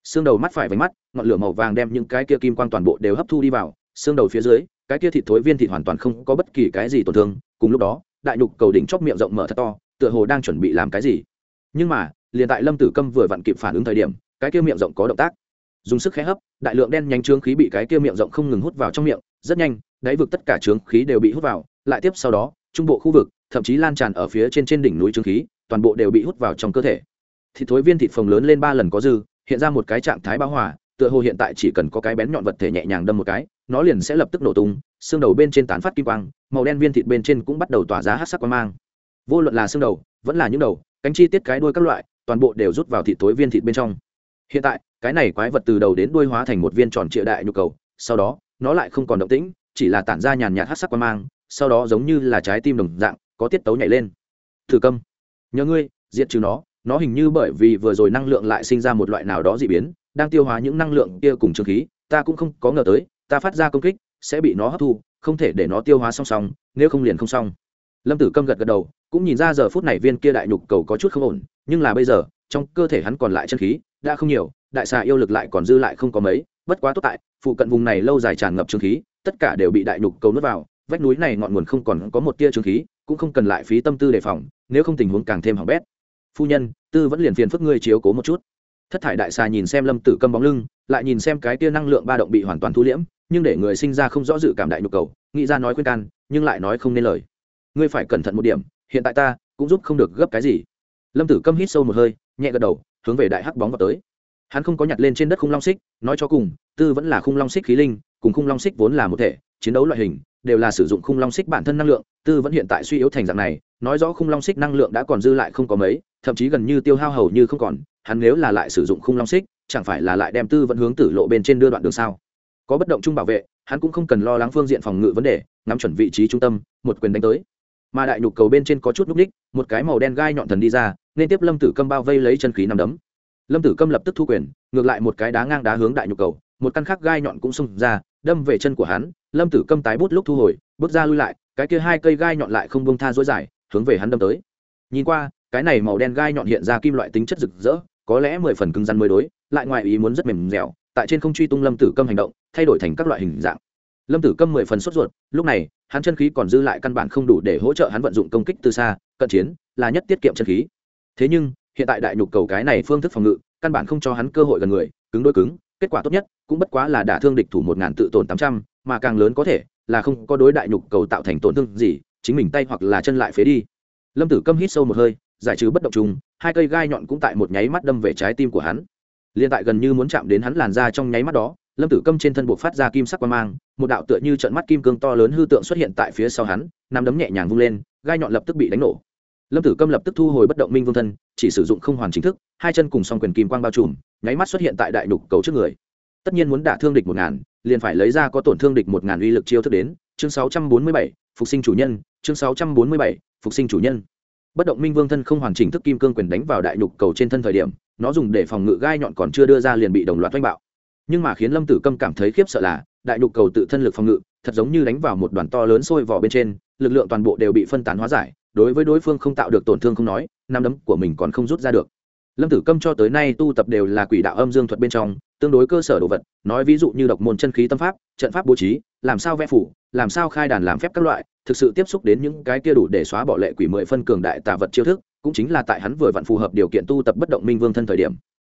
Xương đầu mắt phải vánh mắt, ngọn lửa màu vàng đem những cái kia kim quang toàn bộ đều hấp thu đi vào. Xương đầu phía dưới, cái kia thịt thối viên thịt hoàn toàn không có bất kỳ cái gì tổn thương. Cùng lúc đó, đại nhục cầu đỉnh chóp miệng rộng mở thật to, tựa hồ đang chuẩn bị làm cái gì. Nhưng mà, liền tại lâm tử câm vừa vặn kịp phản ứng thời điểm, cái kia miệng rộng có động tác. Dùng sức khẽ hấp, đại lượng đen nhanh trướng khí bị cái kia miệng rộng không ngừng hút vào trong miệng, rất nhanh, đáy vực tất cả trướng khí đều bị hút vào lại tiếp sau đó, trung bộ khu vực, thậm chí lan tràn ở phía trên trên đỉnh núi trướng khí, toàn bộ đều bị hút vào trong cơ thể. Thịt thối viên thịt phồng lớn lên ba lần có dư, hiện ra một cái trạng thái bão hòa, tựa hồ hiện tại chỉ cần có cái bén nhọn vật thể nhẹ nhàng đâm một cái, nó liền sẽ lập tức nổ tung, xương đầu bên trên tán phát kim quang, màu đen viên thịt bên trên cũng bắt đầu tỏa ra hát sắc quang mang. Vô luận là xương đầu, vẫn là những đầu, cánh chi tiết cái đuôi các loại, toàn bộ đều rút vào thịt thối viên thịt bên trong. Hiện tại, cái này quái vật từ đầu đến đuôi hóa thành một viên tròn trịa đại nhu cầu, sau đó, nó lại không còn động tĩnh, chỉ là tản ra nhàn nhạt hát sắc quang mang sau đó giống như là trái tim đồng dạng, có tiết tấu nhảy lên. Thử câm. Nhớ ngươi, diệt trừ nó nó hình như bởi vì vừa rồi năng lượng lại sinh ra một loại nào đó dị biến, đang tiêu hóa những năng lượng kia cùng trường khí, ta cũng không có ngờ tới, ta phát ra công kích, sẽ bị nó hấp thu, không thể để nó tiêu hóa song song, nếu không liền không xong. Lâm tử câm gật gật đầu, cũng nhìn ra giờ phút này viên kia đại nhục cầu có chút không ổn, nhưng là bây giờ, trong cơ thể hắn còn lại chân khí, đã không nhiều, đại xà yêu lực lại còn dư lại không có mấy, bất quá tốt tại, phụ cận vùng này lâu dài tràn ngập trương khí, tất cả đều bị đại nhục cầu nuốt vào vách núi này ngọn nguồn không còn có một tia trương khí, cũng không cần lại phí tâm tư đề phòng, nếu không tình huống càng thêm hỏng bét. Phu nhân, tư vẫn liền phiền phức ngươi chiếu cố một chút. Thất thải đại xà nhìn xem lâm tử câm bóng lưng, lại nhìn xem cái tia năng lượng ba động bị hoàn toàn thu liễm, nhưng để người sinh ra không rõ dự cảm đại nhục cầu, nghĩ ra nói khuyên can, nhưng lại nói không nên lời. Ngươi phải cẩn thận một điểm, hiện tại ta cũng giúp không được gấp cái gì. Lâm tử câm hít sâu một hơi, nhẹ gật đầu, hướng về đại hắc bóng vào tới. Hắn không có nhặt lên trên đất khung long xích, nói cho cùng, tư vẫn là khung long xích khí linh, cùng khung long xích vốn là một thể, chiến đấu loại hình đều là sử dụng khung long xích bản thân năng lượng, tư vẫn hiện tại suy yếu thành dạng này, nói rõ khung long xích năng lượng đã còn dư lại không có mấy, thậm chí gần như tiêu hao hầu như không còn, hắn nếu là lại sử dụng khung long xích, chẳng phải là lại đem tư vẫn hướng tử lộ bên trên đưa đoạn đường sao? Có bất động chung bảo vệ, hắn cũng không cần lo lắng phương diện phòng ngự vấn đề, ngắm chuẩn vị trí trung tâm, một quyền đánh tới. Mà đại nhục cầu bên trên có chút núc ních, một cái màu đen gai nhọn thần đi ra, nên tiếp lâm tử câm bao vây lấy chân khí nằm đấm. Lâm tử câm lập tức thu quyền, ngược lại một cái đá ngang đá hướng đại nhục cầu, một căn khác gai nhọn cũng xông ra, đâm về chân của hắn lâm tử câm tái bút lúc thu hồi, bước ra lui lại, cái kia hai cây gai nhọn lại không bông tha dối dài, hướng về hắn đâm tới. Nhìn qua, cái này màu đen gai nhọn hiện ra kim loại tính chất rực rỡ, có lẽ mười phần cứng rắn mới đối, lại ngoài ý muốn rất mềm dẻo, tại trên không truy tung lâm tử câm hành động, thay đổi thành các loại hình dạng. Lâm tử câm mười phần sốt ruột, lúc này, hắn chân khí còn dư lại căn bản không đủ để hỗ trợ hắn vận dụng công kích từ xa, cận chiến, là nhất tiết kiệm chân khí. Thế nhưng, hiện tại đại nhục cầu cái này phương thức phòng ngự, căn bản không cho hắn cơ hội gần người, cứng đôi cứng, kết quả tốt nhất, cũng bất quá là đả thương địch thủ một ngàn tự tổn tám trăm mà càng lớn có thể là không có đối đại nhục cầu tạo thành tổn thương gì, chính mình tay hoặc là chân lại phế đi. Lâm tử câm hít sâu một hơi, giải trừ bất động trùng hai cây gai nhọn cũng tại một nháy mắt đâm về trái tim của hắn. Liên tại gần như muốn chạm đến hắn làn ra trong nháy mắt đó, lâm tử câm trên thân buộc phát ra kim sắc quang mang, một đạo tựa như trận mắt kim cương to lớn hư tượng xuất hiện tại phía sau hắn nằm đấm nhẹ nhàng vung lên, gai nhọn lập tức bị đánh nổ. Lâm tử câm lập tức thu hồi bất động minh vương thân, chỉ sử dụng không hoàn chính thức, hai chân cùng song quyền kim quang bao trùm, nháy mắt xuất hiện tại đại đục cầu trước người. Tất nhiên muốn đả thương địch một ngàn liền phải lấy ra có tổn thương địch một ngàn uy lực chiêu thức đến. Chương sáu trăm bốn mươi bảy, phục sinh chủ nhân. Chương sáu trăm bốn mươi bảy, phục sinh chủ nhân. Bất động minh vương thân không hoàn chỉnh thức kim cương quyền đánh vào đại nhục cầu trên thân thời điểm, nó dùng để phòng ngự gai nhọn còn chưa đưa ra liền bị đồng loạt oanh bạo. Nhưng mà khiến lâm tử câm cảm thấy khiếp sợ là, đại nhục cầu tự thân lực phòng ngự, thật giống như đánh vào một đoàn to lớn sôi vỏ bên trên, lực lượng toàn bộ đều bị phân tán hóa giải, đối với đối phương không tạo được tổn thương không nói nam đấm của mình còn không rút ra được. Lâm tử câm cho tới nay tu tập đều là quỷ đạo âm dương thuật bên trong tương đối cơ sở đồ vật, nói ví dụ như độc môn chân khí tâm pháp, trận pháp bố trí, làm sao vẽ phủ, làm sao khai đàn làm phép các loại, thực sự tiếp xúc đến những cái kia đủ để xóa bỏ lệ quỷ mười phân cường đại tà vật chiêu thức, cũng chính là tại hắn vừa vặn phù hợp điều kiện tu tập bất động minh vương thân thời điểm.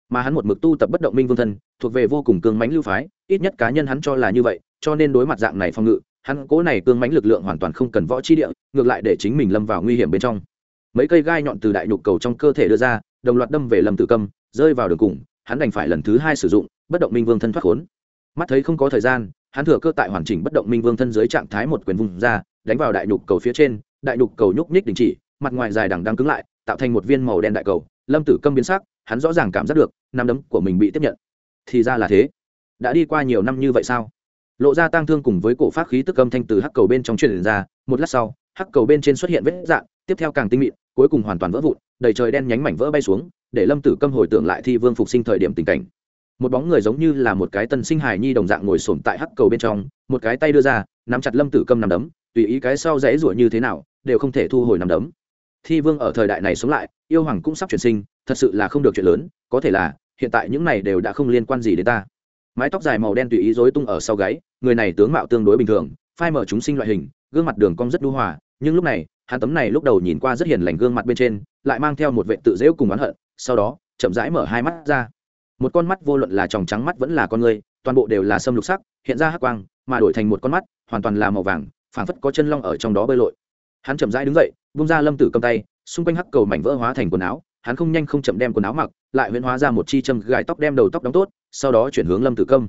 Mà hắn một mực tu tập bất động minh vương thân, thuộc về vô cùng cương mánh lưu phái, ít nhất cá nhân hắn cho là như vậy, cho nên đối mặt dạng này phòng ngự, hắn cố này cương mánh lực lượng hoàn toàn không cần võ chi địa, ngược lại để chính mình lâm vào nguy hiểm bên trong. Mấy cây gai nhọn từ đại nhục cầu trong cơ thể đưa ra, đồng loạt đâm về lâm tử câm, rơi vào đường cùng hắn đành phải lần thứ hai sử dụng, bất động minh vương thân thoát khốn. Mắt thấy không có thời gian, hắn thừa cơ tại hoàn chỉnh bất động minh vương thân dưới trạng thái một quyền vùng ra, đánh vào đại nhục cầu phía trên, đại nhục cầu nhúc nhích đình chỉ, mặt ngoài dài đằng đang cứng lại, tạo thành một viên màu đen đại cầu, lâm tử câm biến sắc, hắn rõ ràng cảm giác được, năm đấm của mình bị tiếp nhận. Thì ra là thế. Đã đi qua nhiều năm như vậy sao? Lộ ra tang thương cùng với cổ phát khí tức âm thanh từ hắc cầu bên trong truyền ra, một lát sau, hắc cầu bên trên xuất hiện vết dạng, tiếp theo càng tinh mịn, cuối cùng hoàn toàn vỡ vụn, đầy trời đen nhánh mảnh vỡ bay xuống để lâm tử câm hồi tưởng lại thi vương phục sinh thời điểm tình cảnh. Một bóng người giống như là một cái tân sinh hài nhi đồng dạng ngồi sổm tại hắc cầu bên trong, một cái tay đưa ra, nắm chặt lâm tử câm nằm đấm, tùy ý cái sau rẽ rủa như thế nào, đều không thể thu hồi nằm đấm. Thi vương ở thời đại này sống lại, yêu hoàng cũng sắp chuyển sinh, thật sự là không được chuyện lớn, có thể là, hiện tại những này đều đã không liên quan gì đến ta. Mái tóc dài màu đen tùy ý rối tung ở sau gáy, người này tướng mạo tương đối bình thường, phai mở chúng sinh loại hình, gương mặt đường cong rất đu hòa, nhưng lúc này, hắn tấm này lúc đầu nhìn qua rất hiền lành gương mặt bên trên, lại mang theo một vệ tự dễu cùng oán hận sau đó, chậm rãi mở hai mắt ra. Một con mắt vô luận là tròng trắng mắt vẫn là con người, toàn bộ đều là sâm lục sắc, hiện ra hắc quang, mà đổi thành một con mắt, hoàn toàn là màu vàng, phảng phất có chân long ở trong đó bơi lội. Hắn chậm rãi đứng dậy bung ra lâm tử cầm tay, xung quanh hắc cầu mảnh vỡ hóa thành quần áo, hắn không nhanh không chậm đem quần áo mặc, lại huyễn hóa ra một chi châm gài tóc đem đầu tóc đóng tốt, sau đó chuyển hướng lâm tử công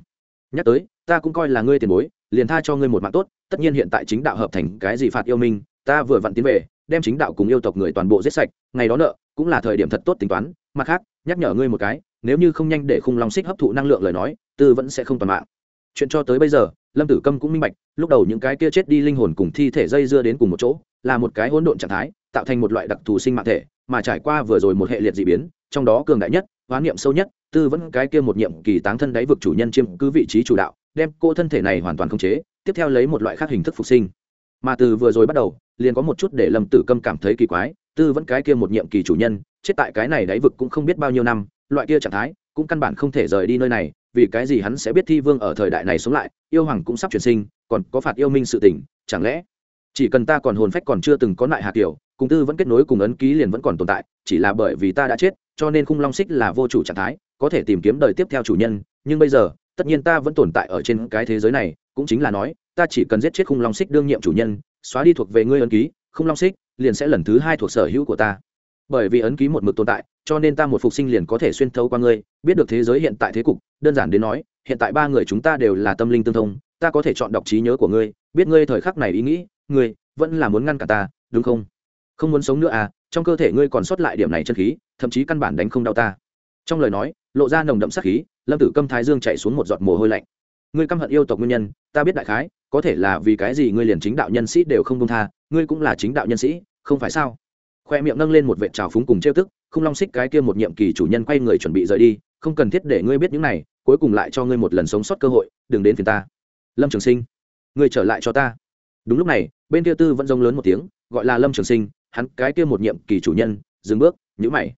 nhắc tới, ta cũng coi là ngươi tiền bối, liền tha cho ngươi một mạng tốt, tất nhiên hiện tại chính đạo hợp thành cái gì phạt yêu minh ta vừa vặn tiến về, đem chính đạo cùng yêu tộc người toàn bộ giết sạch, ngày đó nợ, cũng là thời điểm thật tốt tính toán mặt khác, nhắc nhở ngươi một cái, nếu như không nhanh để khung long xích hấp thụ năng lượng lời nói, tư vẫn sẽ không toàn mạng. Chuyện cho tới bây giờ, lâm tử câm cũng minh bạch, lúc đầu những cái kia chết đi linh hồn cùng thi thể dây dưa đến cùng một chỗ, là một cái hỗn độn trạng thái, tạo thành một loại đặc thù sinh mạng thể, mà trải qua vừa rồi một hệ liệt d ị biến, trong đó cường đại nhất, hoán niệm sâu nhất, tư vẫn cái kia một nhiệm kỳ táng thân đáy vực chủ nhân chiêm cứ vị trí chủ đạo, đem cô thân thể này hoàn toàn khống chế, tiếp theo lấy một loại khác hình thức phục sinh. Mà từ vừa rồi bắt đầu, liền có một chút để lâm tử câm cảm thấy kỳ quái, tư vẫn cái kia một nhiệm kỳ chủ nhân chết tại cái này đáy vực cũng không biết bao nhiêu năm, loại kia trạng thái cũng căn bản không thể rời đi nơi này, vì cái gì hắn sẽ biết thi vương ở thời đại này sống lại, yêu hoàng cũng sắp chuyển sinh, còn có phạt yêu minh sự tỉnh chẳng lẽ? Chỉ cần ta còn hồn phách còn chưa từng có lại hạt kiểu, cùng tư vẫn kết nối cùng ấn ký liền vẫn còn tồn tại, chỉ là bởi vì ta đã chết, cho nên khung long xích là vô chủ trạng thái, có thể tìm kiếm đời tiếp theo chủ nhân, nhưng bây giờ, tất nhiên ta vẫn tồn tại ở trên cái thế giới này, cũng chính là nói, ta chỉ cần giết chết khung long xích đương nhiệm chủ nhân, xóa đi thuộc về ngươi ấn ký, khung long xích liền sẽ lần thứ hai thuộc sở hữu của ta bởi vì ấn ký một mực tồn tại, cho nên ta một phục sinh liền có thể xuyên thấu qua ngươi, biết được thế giới hiện tại thế cục, đơn giản đến nói, hiện tại ba người chúng ta đều là tâm linh tương thông, ta có thể chọn đọc trí nhớ của ngươi, biết ngươi thời khắc này ý nghĩ, ngươi vẫn là muốn ngăn cả ta, đúng không? Không muốn sống nữa à trong cơ thể ngươi còn sót lại điểm này chân khí, thậm chí căn bản đánh không đau ta. Trong lời nói, lộ ra nồng đậm sắc khí, lâm tử câm thái dương chạy xuống một giọt mồ hôi lạnh. Ngươi căm hận yêu tộc nguyên nhân, ta biết đại khái, có thể là vì cái gì ngươi liền chính đạo nhân sĩ đều không công tha, ngươi cũng là chính đạo nhân sĩ, không phải sao? Khoe miệng nâng lên một vệ trào phúng cùng trêu tức không long xích cái kia một nhiệm kỳ chủ nhân quay người chuẩn bị rời đi, không cần thiết để ngươi biết những này, cuối cùng lại cho ngươi một lần sống sót cơ hội, đừng đến phiền ta. Lâm trường sinh, ngươi trở lại cho ta. Đúng lúc này, bên kia tư vẫn rông lớn một tiếng, gọi là lâm trường sinh, hắn cái kia một nhiệm kỳ chủ nhân, dừng bước nhữ mày.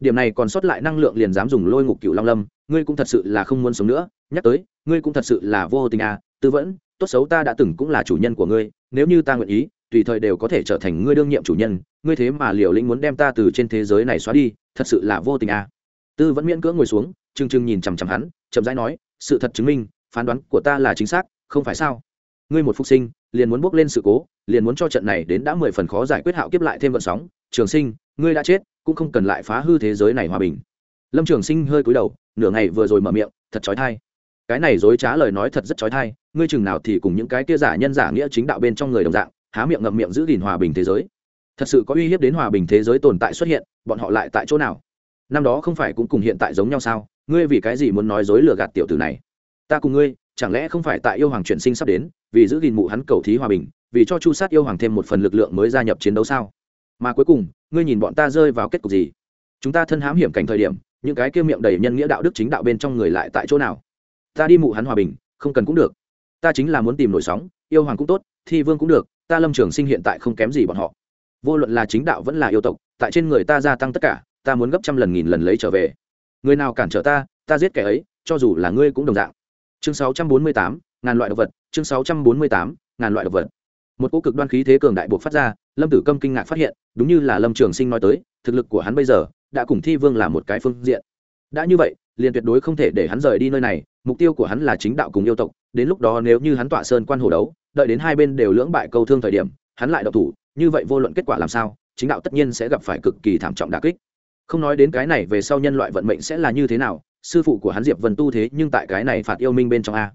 Điểm này còn sót lại năng lượng liền dám dùng lôi ngục cựu long lâm, ngươi cũng thật sự là không muốn sống nữa, nhắc tới, ngươi cũng thật sự là vô tình à tư vẫn, tốt xấu ta đã từng cũng là chủ nhân của ngươi, nếu như ta nguyện ý tùy thời đều có thể trở thành ngươi đương nhiệm chủ nhân, ngươi thế mà liều lĩnh muốn đem ta từ trên thế giới này xóa đi, thật sự là vô tình à. Tư vẫn miễn cưỡng ngồi xuống chừng chừng nhìn chằm chằm hắn, chậm rãi nói, sự thật chứng minh, phán đoán của ta là chính xác, không phải sao? Ngươi một phục sinh, liền muốn bước lên sự cố, liền muốn cho trận này đến đã mười phần khó giải quyết hạo kiếp lại thêm vận sóng. Trường sinh, ngươi đã chết, cũng không cần lại phá hư thế giới này hòa bình. Lâm trường sinh hơi cúi đầu, nửa ngày vừa rồi mở miệng, thật trói thai cái này dối trá lời nói thật rất trói thai ngươi chừng nào thì cùng những cái kia giả nhân giả nghĩa chính đạo bên trong người đồng dạng há miệng ngậm miệng giữ gìn hòa bình thế giới. Thật sự có uy hiếp đến hòa bình thế giới tồn tại xuất hiện, bọn họ lại tại chỗ nào? Năm đó không phải cũng cùng hiện tại giống nhau sao? Ngươi vì cái gì muốn nói dối lừa gạt tiểu tử này? Ta cùng ngươi, chẳng lẽ không phải tại yêu hoàng chuyển sinh sắp đến, vì giữ gìn mụ hắn cầu thí hòa bình, vì cho chu sát yêu hoàng thêm một phần lực lượng mới gia nhập chiến đấu sao? Mà cuối cùng, ngươi nhìn bọn ta rơi vào kết cục gì? Chúng ta thân hám hiểm cảnh thời điểm, những cái kia miệng đầy nhân nghĩa đạo đức chính đạo bên trong người lại tại chỗ nào? Ta đi mụ hắn hòa bình, không cần cũng được. Ta chính là muốn tìm nổi sóng, yêu hoàng cũng tốt, thi vương cũng được ta lâm trường sinh hiện tại không kém gì bọn họ. Vô luận là chính đạo vẫn là yêu tộc tại trên người ta gia tăng tất cả ta muốn gấp trăm lần nghìn lần lấy trở về. Người nào cản trở ta ta giết kẻ ấy cho dù là ngươi cũng đồng dạng. Chương 648, ngàn loại động vật chương 648, ngàn loại động vật. Một cỗ cực đoan khí thế cường đại buộc phát ra lâm tử câm kinh ngạc phát hiện đúng như là lâm trường sinh nói tới thực lực của hắn bây giờ đã cùng thi vương là một cái phương diện. Đã như vậy liền tuyệt đối không thể để hắn rời đi nơi này mục tiêu của hắn là chính đạo cùng yêu tộc đến lúc đó nếu như hắn tọa sơn quan hồ đấu, đợi đến hai bên đều lưỡng bại câu thương thời điểm, hắn lại độc thủ, như vậy vô luận kết quả làm sao, chính đạo tất nhiên sẽ gặp phải cực kỳ thảm trọng đà kích. Không nói đến cái này về sau nhân loại vận mệnh sẽ là như thế nào, sư phụ của hắn diệp vân tu thế nhưng tại cái này phạt yêu minh bên trong a.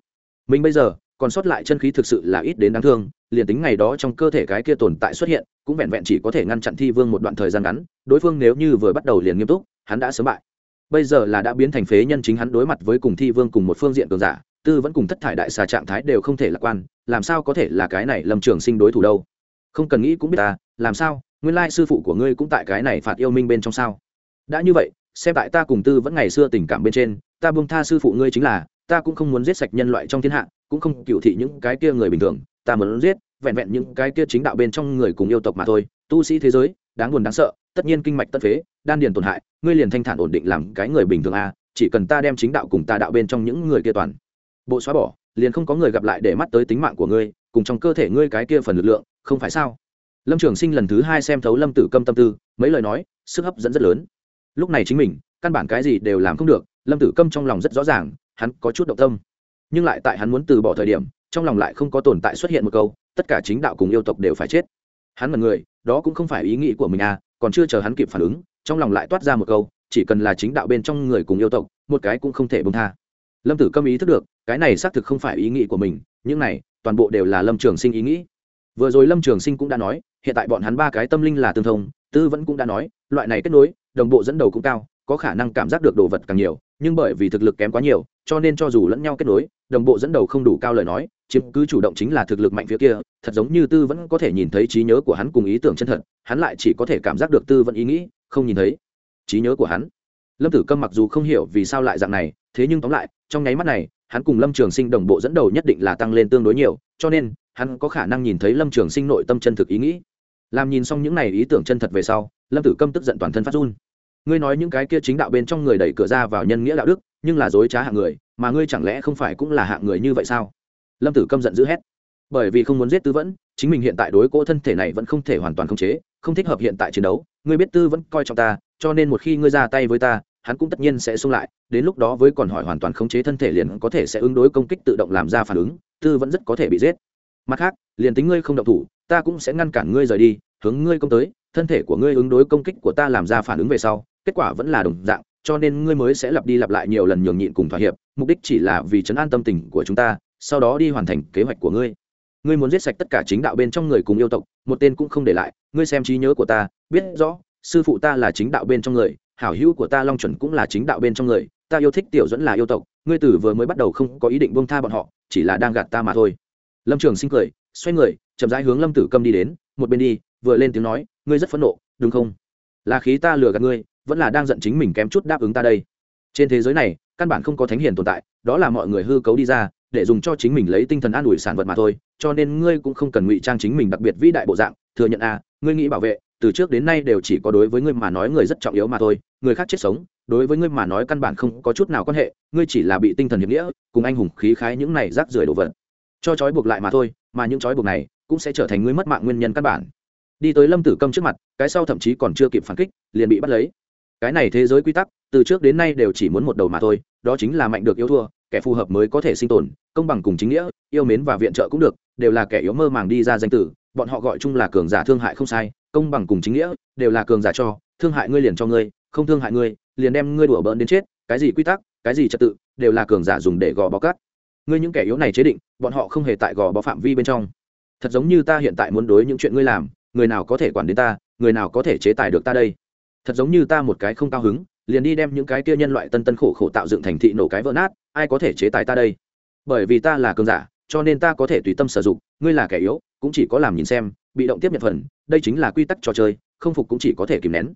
Mình bây giờ, còn sót lại chân khí thực sự là ít đến đáng thương, liền tính ngày đó trong cơ thể cái kia tồn tại xuất hiện, cũng vẹn vẹn chỉ có thể ngăn chặn thi vương một đoạn thời gian ngắn, đối phương nếu như vừa bắt đầu liền nghiêm túc, hắn đã sớm bại. Bây giờ là đã biến thành phế nhân chính hắn đối mặt với cùng thi vương cùng một phương diện cường giả tư vẫn cùng thất thải đại xà trạng thái đều không thể lạc quan, làm sao có thể là cái này lâm trường sinh đối thủ đâu? Không cần nghĩ cũng biết ta, làm sao, nguyên lai sư phụ của ngươi cũng tại cái này phạt yêu minh bên trong sao? Đã như vậy, xem tại ta cùng tư vẫn ngày xưa tình cảm bên trên, ta buông tha sư phụ ngươi chính là, ta cũng không muốn giết sạch nhân loại trong thiên hạ, cũng không cựu thị những cái kia người bình thường, ta muốn giết, vẹn vẹn những cái kia chính đạo bên trong người cùng yêu tộc mà thôi, tu sĩ thế giới, đáng buồn đáng sợ, tất nhiên kinh mạch tất phế, đan điền tổn hại, ngươi liền thanh thản ổn định làm cái người bình thường a, chỉ cần ta đem chính đạo cùng ta đạo bên trong những người kia toàn bộ xóa bỏ, liền không có người gặp lại để mắt tới tính mạng của ngươi, cùng trong cơ thể ngươi cái kia phần lực lượng, không phải sao? Lâm trường sinh lần thứ hai xem thấu lâm tử câm tâm tư, mấy lời nói, sức hấp dẫn rất lớn. Lúc này chính mình, căn bản cái gì đều làm không được, lâm tử câm trong lòng rất rõ ràng, hắn có chút động tâm. Nhưng lại tại hắn muốn từ bỏ thời điểm, trong lòng lại không có tồn tại xuất hiện một câu, tất cả chính đạo cùng yêu tộc đều phải chết. Hắn là người, đó cũng không phải ý nghĩ của mình à còn chưa chờ hắn kịp phản ứng, trong lòng lại toát ra một câu, chỉ cần là chính đạo bên trong người cùng yêu tộc, một cái cũng không thể bông tha lâm tử câm ý thức được, cái này xác thực không phải ý nghĩ của mình, những này, toàn bộ đều là lâm trường sinh ý nghĩ. Vừa rồi lâm trường sinh cũng đã nói, hiện tại bọn hắn ba cái tâm linh là tương thông, tư vẫn cũng đã nói, loại này kết nối, đồng bộ dẫn đầu cũng cao, có khả năng cảm giác được đồ vật càng nhiều, nhưng bởi vì thực lực kém quá nhiều, cho nên cho dù lẫn nhau kết nối, đồng bộ dẫn đầu không đủ cao lời nói, chiếm cứ chủ động chính là thực lực mạnh phía kia, thật giống như tư vẫn có thể nhìn thấy trí nhớ của hắn cùng ý tưởng chân thật, hắn lại chỉ có thể cảm giác được tư vẫn ý nghĩ, không nhìn thấy trí nhớ của hắn. Lâm tử câm mặc dù không hiểu vì sao lại dạng này, thế nhưng tóm lại trong nháy mắt này, hắn cùng lâm trường sinh đồng bộ dẫn đầu nhất định là tăng lên tương đối nhiều, cho nên, hắn có khả năng nhìn thấy lâm trường sinh nội tâm chân thực ý nghĩ. Làm nhìn xong những n à y ý tưởng chân thật về sau, lâm tử câm tức giận toàn thân phát run. Ngươi nói những cái kia chính đạo bên trong người đẩy cửa ra vào nhân nghĩa đạo đức, nhưng là dối trá hạng người, mà ngươi chẳng lẽ không phải cũng là hạng người như vậy sao? Lâm tử câm giận dữ hét. Bởi vì không muốn giết tư vẫn, chính mình hiện tại đối cỗ thân thể này vẫn không thể hoàn toàn khống chế, không thích hợp hiện tại chiến đấu. Ngươi biết tư vẫn coi trọng ta, cho nên một khi ngươi ra tay với ta hắn cũng tất nhiên sẽ xung lại, đến lúc đó với còn hỏi hoàn toàn khống chế thân thể liền có thể sẽ ứng đối công kích tự động làm ra phản ứng, tư vẫn rất có thể bị giết. Mặt khác, liền tính ngươi không động thủ, ta cũng sẽ ngăn cản ngươi rời đi, hướng ngươi công tới, thân thể của ngươi ứng đối công kích của ta làm ra phản ứng về sau, kết quả vẫn là đồng dạng, cho nên ngươi mới sẽ lặp đi lặp lại nhiều lần nhường nhịn cùng thỏa hiệp, mục đích chỉ là vì chấn an tâm tình của chúng ta, sau đó đi hoàn thành kế hoạch của ngươi. Ngươi muốn giết sạch tất cả chính đạo bên trong người cùng yêu tộc, một tên cũng không để lại, ngươi xem trí nhớ của ta, biết rõ, sư phụ ta là chính đạo bên trong người hảo hữu của ta long chuẩn cũng là chính đạo bên trong người ta yêu thích tiểu dẫn là yêu tộc ngươi tử vừa mới bắt đầu không có ý định buông tha bọn họ chỉ là đang gạt ta mà thôi. Lâm trường sinh cười xoay người chậm rãi hướng lâm tử câm đi đến một bên đi vừa lên tiếng nói ngươi rất phẫn nộ đúng không? Là khí ta lừa gạt ngươi vẫn là đang giận chính mình kém chút đáp ứng ta đây. Trên thế giới này căn bản không có thánh hiền tồn tại đó là mọi người hư cấu đi ra để dùng cho chính mình lấy tinh thần an ủi sản vật mà thôi cho nên ngươi cũng không cần ngụy trang chính mình đặc biệt vĩ đại bộ dạng thừa nhận a à, ngươi nghĩ bảo vệ từ trước đến nay đều chỉ có đối với ngươi mà nói người rất trọng yếu mà thôi người khác chết sống, đối với ngươi mà nói căn bản không có chút nào quan hệ, ngươi chỉ là bị tinh thần hiệp nghĩa, cùng anh hùng khí khái những này rác rưởi đồ vật. Cho trói buộc lại mà thôi, mà những trói buộc này cũng sẽ trở thành ngươi mất mạng nguyên nhân căn bản. Đi tới lâm tử câm trước mặt, cái sau thậm chí còn chưa kịp phản kích, liền bị bắt lấy. Cái này thế giới quy tắc, từ trước đến nay đều chỉ muốn một đầu mà thôi, đó chính là mạnh được yêu thua, kẻ phù hợp mới có thể sinh tồn, công bằng cùng chính nghĩa, yêu mến và viện trợ cũng được, đều là kẻ yếu mơ màng đi ra danh tử, bọn họ gọi chung là cường giả thương hại không sai, công bằng cùng chính nghĩa, đều là cường giả cho, thương hại ngươi liền cho ngươi không thương hại ngươi, liền đem ngươi đùa bỡn đến chết, cái gì quy tắc, cái gì trật tự, đều là cường giả dùng để gò bó cắt ngươi những kẻ yếu này chế định, bọn họ không hề tại gò bó phạm vi bên trong. Thật giống như ta hiện tại muốn đối những chuyện ngươi làm, người nào có thể quản đến ta, người nào có thể chế tài được ta đây? Thật giống như ta một cái không cao hứng, liền đi đem những cái kia nhân loại tân tân khổ khổ tạo dựng thành thị nổ cái vỡ nát, ai có thể chế tài ta đây? Bởi vì ta là cường giả, cho nên ta có thể tùy tâm sử dụng, ngươi là kẻ yếu, cũng chỉ có làm nhìn xem, bị động tiếp nhận phần, đây chính là quy tắc trò chơi, không phục cũng chỉ có thể kìm nén.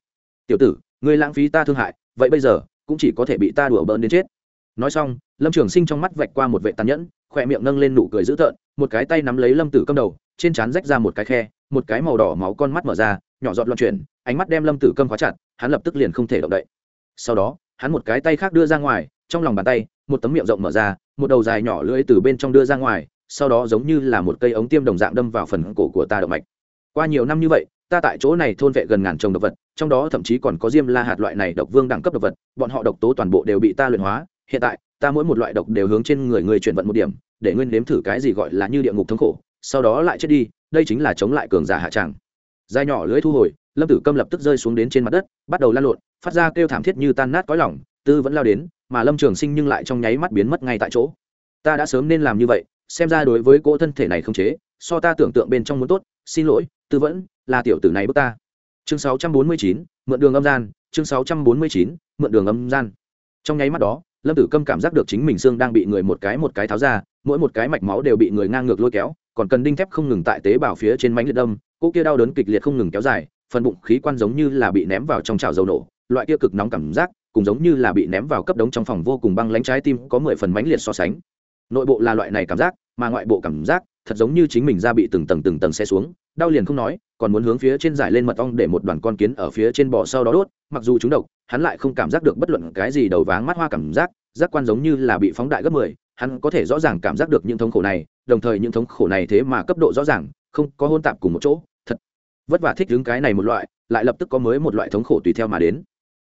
Tiểu tử ngươi lãng phí ta thương hại, vậy bây giờ, cũng chỉ có thể bị ta đùa bỡn đến chết. Nói xong, lâm trường sinh trong mắt vạch qua một vệ tàn nhẫn, khỏe miệng nâng lên nụ cười dữ tợn, một cái tay nắm lấy lâm tử câm đầu, trên trán rách ra một cái khe, một cái màu đỏ máu con mắt mở ra, nhỏ giọt loạn chuyển, ánh mắt đem lâm tử câm khóa chặt, hắn lập tức liền không thể động đậy. Sau đó, hắn một cái tay khác đưa ra ngoài, trong lòng bàn tay, một tấm miệng rộng mở ra, một đầu dài nhỏ lưỡi từ bên trong đưa ra ngoài, sau đó giống như là một cây ống tiêm đồng dạng đâm vào phần cổ của ta động mạch. Qua nhiều năm như vậy ta tại chỗ này thôn vệ gần ngàn trồng độc vật, trong đó thậm chí còn có diêm la hạt loại này độc vương đẳng cấp độc vật, bọn họ độc tố toàn bộ đều bị ta luyện hóa, hiện tại, ta mỗi một loại độc đều hướng trên người người chuyển vận một điểm, để nguyên nếm thử cái gì gọi là như địa ngục thống khổ, sau đó lại chết đi, đây chính là chống lại cường giả hạ tràng dài nhỏ lưới thu hồi, lâm tử câm lập tức rơi xuống đến trên mặt đất, bắt đầu lan lộn, phát ra kêu thảm thiết như tan nát cõi lỏng tư vẫn lao đến, mà lâm trường sinh nhưng lại trong nháy mắt biến mất ngay tại chỗ. Ta đã sớm nên làm như vậy, xem ra đối với cỗ thân thể này không chế, so ta tưởng tượng bên trong muốn tốt, xin lỗi, tư vẫn là tiểu tử này bước ta. Chương 649, mượn đường âm gian chương 649, mượn đường âm gian. Trong nháy mắt đó lâm tử câm cảm giác được chính mình xương đang bị người một cái một cái tháo ra mỗi một cái mạch máu đều bị người ngang ngược lôi kéo còn cần đinh thép không ngừng tại tế bào phía trên mánh liệt đâm cỗ kia đau đớn kịch liệt không ngừng kéo dài phần bụng khí quan giống như là bị ném vào trong chảo dầu nổ loại kia cực nóng cảm giác cùng giống như là bị ném vào cấp đống trong phòng vô cùng băng lánh trái tim có mười phần mánh liệt so sánh. Nội bộ là loại này cảm giác mà ngoại bộ cảm giác thật giống như chính mình ra bị từng tầng từng tầng xe xuống, đau liền không nói, còn muốn hướng phía trên giải lên mật ong để một đoàn con kiến ở phía trên bò sau đó đốt, mặc dù chúng độc, hắn lại không cảm giác được bất luận cái gì đầu váng mắt hoa cảm giác giác quan giống như là bị phóng đại gấp mười, hắn có thể rõ ràng cảm giác được những thống khổ này, đồng thời những thống khổ này thế mà cấp độ rõ ràng, không có hôn tạp cùng một chỗ, thật. Vất vả thích đứng cái này một loại, lại lập tức có mới một loại thống khổ tùy theo mà đến.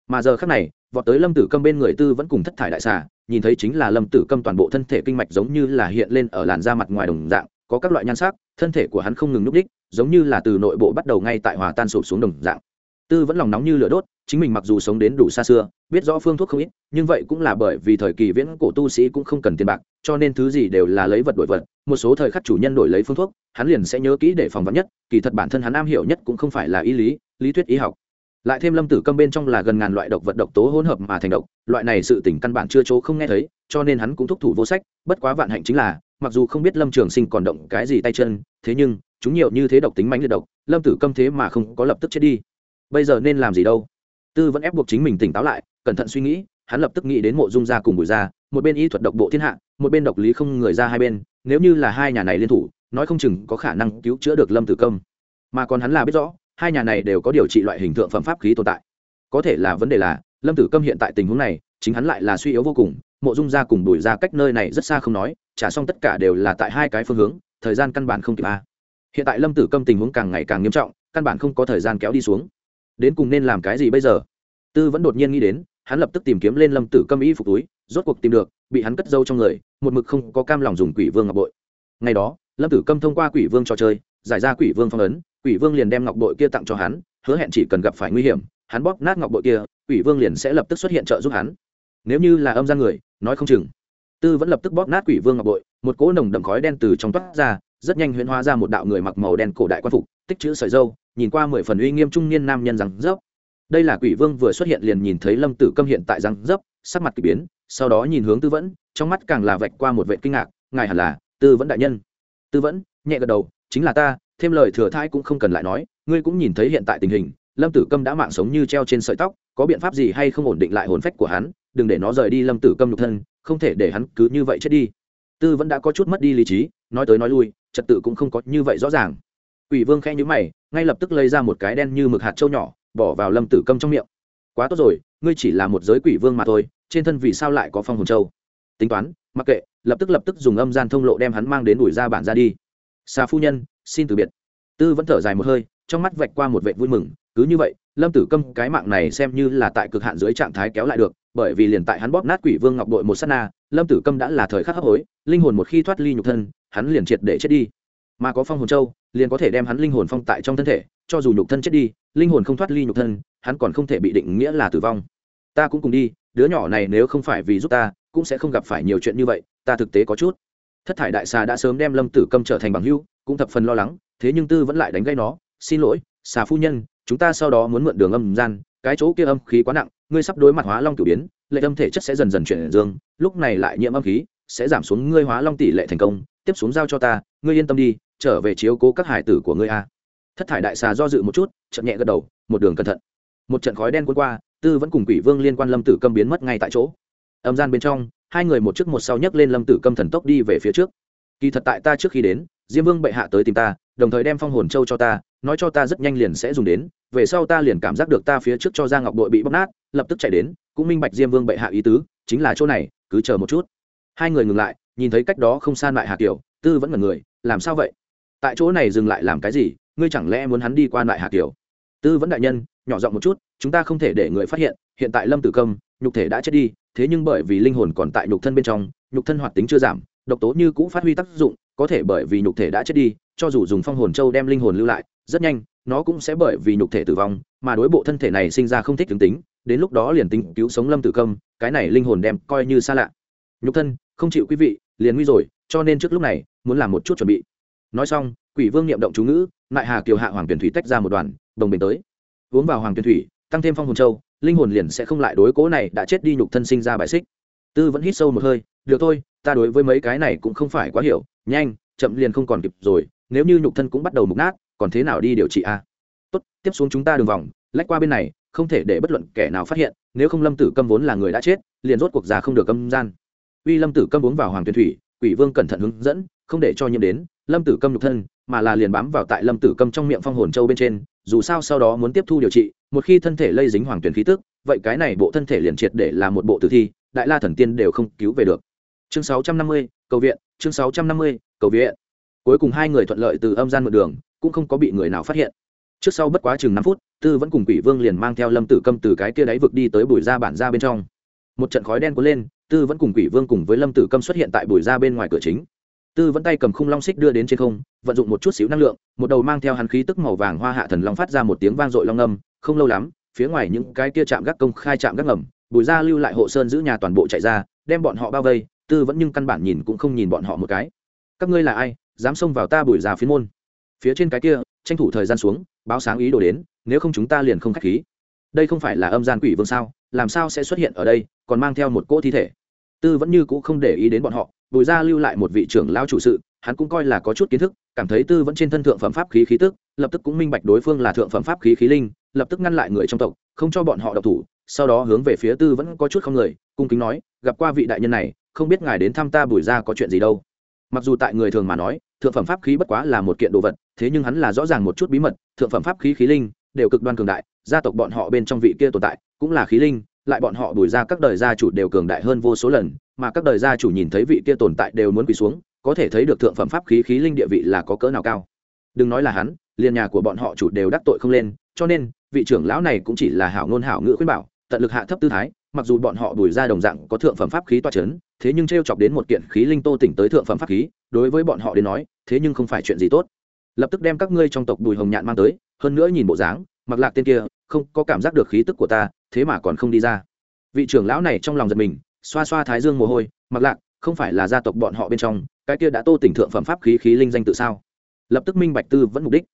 Mà giờ khác này, vọt tới lâm tử câm bên người tư vẫn cùng thất thải đại xà, nhìn thấy chính là lâm tử câm toàn bộ thân thể kinh mạch giống như là hiện lên ở làn da mặt ngoài đồng dạng có các loại nhan sắc, thân thể của hắn không ngừng núp đích, giống như là từ nội bộ bắt đầu ngay tại hòa tan sụp xuống đồng dạng. Tư vẫn lòng nóng như lửa đốt, chính mình mặc dù sống đến đủ xa xưa, biết rõ phương thuốc không ít, nhưng vậy cũng là bởi vì thời kỳ viễn cổ tu sĩ cũng không cần tiền bạc, cho nên thứ gì đều là lấy vật đổi vật, một số thời khắc chủ nhân đổi lấy phương thuốc, hắn liền sẽ nhớ kỹ để phòng vật nhất, kỳ thật bản thân hắn am hiểu nhất cũng không phải là ý lý lý thuyết y học. Lại thêm lâm tử câm bên trong là gần ngàn loại độc vật độc tố hỗn hợp mà thành độc, loại này sự tỉnh căn bản chưa chỗ không nghe thấy, cho nên hắn cũng thúc thủ vô sách, bất quá vạn hạnh chính là mặc dù không biết lâm trường sinh còn động cái gì tay chân, thế nhưng, chúng nhiều như thế độc tính mãnh liệt độc, lâm tử câm thế mà không có lập tức chết đi. Bây giờ nên làm gì đâu? Tư vẫn ép buộc chính mình tỉnh táo lại, cẩn thận suy nghĩ, hắn lập tức nghĩ đến mộ dung gia cùng bùi gia, một bên y thuật độc bộ thiên hạ, một bên độc lý không người ra hai bên, nếu như là hai nhà này liên thủ, nói không chừng có khả năng cứu chữa được lâm tử công mà còn hắn là biết rõ, hai nhà này đều có điều trị loại hình thượng phẩm pháp khí tồn tại. Có thể là vấn đề là, lâm tử công hiện tại tình huống này, chính hắn lại là suy yếu vô cùng mộ dung gia cùng đuổi ra cách nơi này rất xa không nói, trả xong tất cả đều là tại hai cái phương hướng, thời gian căn bản không kịp a. Hiện tại lâm tử câm tình huống càng ngày càng nghiêm trọng, căn bản không có thời gian kéo đi xuống. Đến cùng nên làm cái gì bây giờ? Tư vẫn đột nhiên nghĩ đến, hắn lập tức tìm kiếm lên lâm tử câm y phục túi, rốt cuộc tìm được, bị hắn cất dâu trong người, một mực không có cam lòng dùng quỷ vương ngọc bội. Ngày đó, lâm tử câm thông qua quỷ vương trò chơi, giải ra quỷ vương phong ấn, quỷ vương liền đem ngọc bội kia tặng cho hắn, hứa hẹn chỉ cần gặp phải nguy hiểm, hắn bóp nát ngọc bội kia, quỷ vương liền sẽ lập tức xuất hiện trợ giúp hắn nếu như là âm gian người, nói không chừng. Tư vẫn lập tức bóp nát quỷ vương ngọc bội, một cỗ nồng đậm khói đen từ trong toát ra, rất nhanh huyễn hóa ra một đạo người mặc màu đen cổ đại quan phục, tích chữ sợi dâu nhìn qua mười phần uy nghiêm trung niên nam nhân rằng dốc đây là quỷ vương vừa xuất hiện liền nhìn thấy lâm tử câm hiện tại răng dấp sắc mặt k ỳ biến, sau đó nhìn hướng tư vẫn, trong mắt càng là vạch qua một vệ kinh ngạc, ngài hẳn là tư vẫn đại nhân. Tư vẫn, nhẹ gật đầu, chính là ta, thêm lời thừa thai cũng không cần lại nói, ngươi cũng nhìn thấy hiện tại tình hình, lâm tử câm đã mạng sống như treo trên sợi tóc, có biện pháp gì hay không ổn định lại hồn phách của hắn đừng để nó rời đi lâm tử câm nhục thân không thể để hắn cứ như vậy chết đi tư vẫn đã có chút mất đi lý trí nói tới nói lui trật tự cũng không có như vậy rõ ràng Quỷ Vương khẽ nhíu mày, ngay lập tức lấy ra một cái đen như mực hạt châu nhỏ, bỏ vào Lâm Tử Câm trong miệng. Quá tốt rồi, ngươi chỉ là một giới quỷ vương mà thôi, trên thân vì sao lại có phong hồn châu? Tính toán, mặc kệ, lập tức lập tức dùng âm gian thông lộ đem hắn mang đến đuổi ra bản ra đi. xa phu nhân, xin từ biệt. Tư vẫn thở dài một hơi, trong mắt vạch qua một vệ vui mừng, cứ như vậy, Lâm Tử Câm cái mạng này xem như là tại cực hạn dưới trạng thái kéo lại được, bởi vì liền tại hắn bóp nát quỷ vương ngọc đội một sát na, Lâm Tử Câm đã là thời khắc hấp hối, linh hồn một khi thoát ly nhục thân, hắn liền triệt để chết đi. Mà có phong hồn châu liền có thể đem hắn linh hồn phong tại trong thân thể cho dù nhục thân chết đi linh hồn không thoát ly nhục thân hắn còn không thể bị định nghĩa là tử vong. Ta cũng cùng đi đứa nhỏ này nếu không phải vì giúp ta cũng sẽ không gặp phải nhiều chuyện như vậy ta thực tế có chút. Thất thải đại xà đã sớm đem lâm tử câm trở thành bằng hưu cũng thập phần lo lắng thế nhưng tư vẫn lại đánh gây nó xin lỗi xà phu nhân chúng ta sau đó muốn mượn đường âm gian cái chỗ kia âm khí quá nặng, ngươi sắp đối mặt hóa long cửu biến, lệ âm thể chất sẽ dần dần chuyển dương, lúc này lại nhiễm âm khí, sẽ giảm xuống ngươi hóa long tỷ lệ thành công, tiếp xuống giao cho ta, ngươi yên tâm đi, trở về chiếu cố các hải tử của ngươi a. Thất thải đại xà do dự một chút chậm nhẹ gật đầu, một đường cẩn thận. Một trận khói đen cuốn qua, tư vẫn cùng quỷ vương liên quan lâm tử câm biến mất ngay tại chỗ. Âm gian bên trong, hai người một trước một sau nhấc lên lâm tử câm thần tốc đi về phía trước. Kỳ thật tại ta trước khi đến, diêm vương bệ hạ tới tìm ta, đồng thời đem phong hồn châu cho ta nói cho ta rất nhanh liền sẽ dùng đến, về sau ta liền cảm giác được ta phía trước cho ra ngọc đội bị bóc nát, lập tức chạy đến, cũng minh bạch diêm vương bệ hạ ý tứ, chính là chỗ này, cứ chờ một chút. Hai người ngừng lại, nhìn thấy cách đó không san lại hạ Tiểu tư vẫn là người, làm sao vậy? Tại chỗ này dừng lại làm cái gì? Ngươi chẳng lẽ muốn hắn đi qua lại hạ Tiểu tư vẫn đại nhân, nhỏ giọng một chút, chúng ta không thể để người phát hiện hiện tại lâm tử công, nhục thể đã chết đi, thế nhưng bởi vì linh hồn còn tại nhục thân bên trong, nhục thân hoạt tính chưa giảm, độc tố như cũ phát huy tác dụng, có thể bởi vì nhục thể đã chết đi, cho dù dùng phong hồn châu đem linh hồn lưu lại rất nhanh, nó cũng sẽ bởi vì nhục thể tử vong mà đối bộ thân thể này sinh ra không thích tướng tính, đến lúc đó liền tính cứu sống lâm tử công, cái này linh hồn đem coi như xa lạ. Nhục thân, không chịu quý vị, liền nguy rồi, cho nên trước lúc này, muốn làm một chút chuẩn bị. Nói xong, quỷ vương niệm động chú ngữ nại hà kiều hạ hoàng tuyển thủy tách ra một đoàn, đồng bình tới. Uống vào hoàng tuyển thủy, tăng thêm phong hồn châu, linh hồn liền sẽ không lại đối cố này đã chết đi nhục thân sinh ra bài xích. Tư vẫn hít sâu một hơi, được thôi, ta đối với mấy cái này cũng không phải quá hiểu, nhanh, chậm liền không còn kịp rồi, nếu như nhục thân cũng bắt đầu mục nát còn thế nào đi điều trị a tốt tiếp xuống chúng ta đường vòng lách qua bên này không thể để bất luận kẻ nào phát hiện nếu không lâm tử câm vốn là người đã chết liền rốt cuộc già không được âm gian. Uy lâm tử câm uống vào hoàng tuyền thủy quỷ vương cẩn thận hướng dẫn không để cho nhiễm đến lâm tử câm nhục thân mà là liền bám vào tại lâm tử câm trong miệng phong hồn châu bên trên dù sao sau đó muốn tiếp thu điều trị một khi thân thể lây dính hoàng tuyển khí tức vậy cái này bộ thân thể liền triệt để là một bộ tử thi đại la thần tiên đều không cứu về được. Chương 650, cầu viện chương 650, cầu viện. Cuối cùng hai người thuận lợi từ âm gian mượn đường cũng không có bị người nào phát hiện. Trước sau bất quá chừng năm phút, tư vẫn cùng quỷ vương liền mang theo lâm tử câm từ cái kia đáy vực đi tới bùi ra bản ra bên trong. Một trận khói đen cuốn lên, tư vẫn cùng quỷ vương cùng với lâm tử câm xuất hiện tại bùi ra bên ngoài cửa chính. Tư vẫn tay cầm khung long xích đưa đến trên không, vận dụng một chút xíu năng lượng, một đầu mang theo hàn khí tức màu vàng hoa hạ thần long phát ra một tiếng vang dội long âm, không lâu lắm, phía ngoài những cái kia chạm gác công khai chạm gác ngầm, bùi ra lưu lại hộ sơn giữ nhà toàn bộ chạy ra, đem bọn họ bao vây, tư vẫn nhưng căn bản nhìn cũng không nhìn bọn họ một cái. Các ngươi là ai? Dám xông vào ta bùi ra phiến môn? Phía trên cái kia, tranh thủ thời gian xuống, báo sáng ý đồ đến, nếu không chúng ta liền không k h á c h khí. Đây không phải là âm gian quỷ vương sao, làm sao sẽ xuất hiện ở đây, còn mang theo một cỗ thi thể. Tư vẫn như cũ không để ý đến bọn họ, bùi gia lưu lại một vị trưởng lao chủ sự, hắn cũng coi là có chút kiến thức, cảm thấy tư vẫn trên thân thượng phẩm pháp khí khí tức, lập tức cũng minh bạch đối phương là thượng phẩm pháp khí khí linh, lập tức ngăn lại người trong tộc, không cho bọn họ độc thủ, sau đó hướng về phía tư vẫn có chút không người, cung kính nói, gặp qua vị đại nhân này, không biết ngài đến thăm ta bùi gia có chuyện gì đâu. Mặc dù tại người thường mà nói, thượng phẩm pháp khí bất quá là một kiện đồ vật thế nhưng hắn là rõ ràng một chút bí mật, thượng phẩm pháp khí khí linh đều cực đoan cường đại, gia tộc bọn họ bên trong vị kia tồn tại cũng là khí linh, lại bọn họ đuổi ra các đời gia chủ đều cường đại hơn vô số lần, mà các đời gia chủ nhìn thấy vị kia tồn tại đều muốn quỳ xuống, có thể thấy được thượng phẩm pháp khí khí linh địa vị là có cỡ nào cao. Đừng nói là hắn, liền nhà của bọn họ chủ đều đắc tội không lên, cho nên, vị trưởng lão này cũng chỉ là hảo ngôn hảo ngữ khuyên bảo, tận lực hạ thấp tư thái, mặc dù bọn họ đuổi ra đồng dạng có thượng phẩm pháp khí toa chấn, thế nhưng t r e o chọc đến một kiện khí linh tô tỉnh tới thượng phẩm pháp khí, đối với bọn họ đến nói, thế nhưng không phải chuyện gì tốt lập tức đem các ngươi trong tộc bùi hồng nhạn mang tới, hơn nữa nhìn bộ dáng, mặc lạc tên kia, không có cảm giác được khí tức của ta, thế mà còn không đi ra. Vị trưởng lão này trong lòng giật mình, xoa xoa thái dương mồ hôi, mặc lạc, không phải là gia tộc bọn họ bên trong, cái kia đã tô tỉnh thượng phẩm pháp khí khí linh danh tự sao? Lập tức minh bạch tư vẫn mục đích.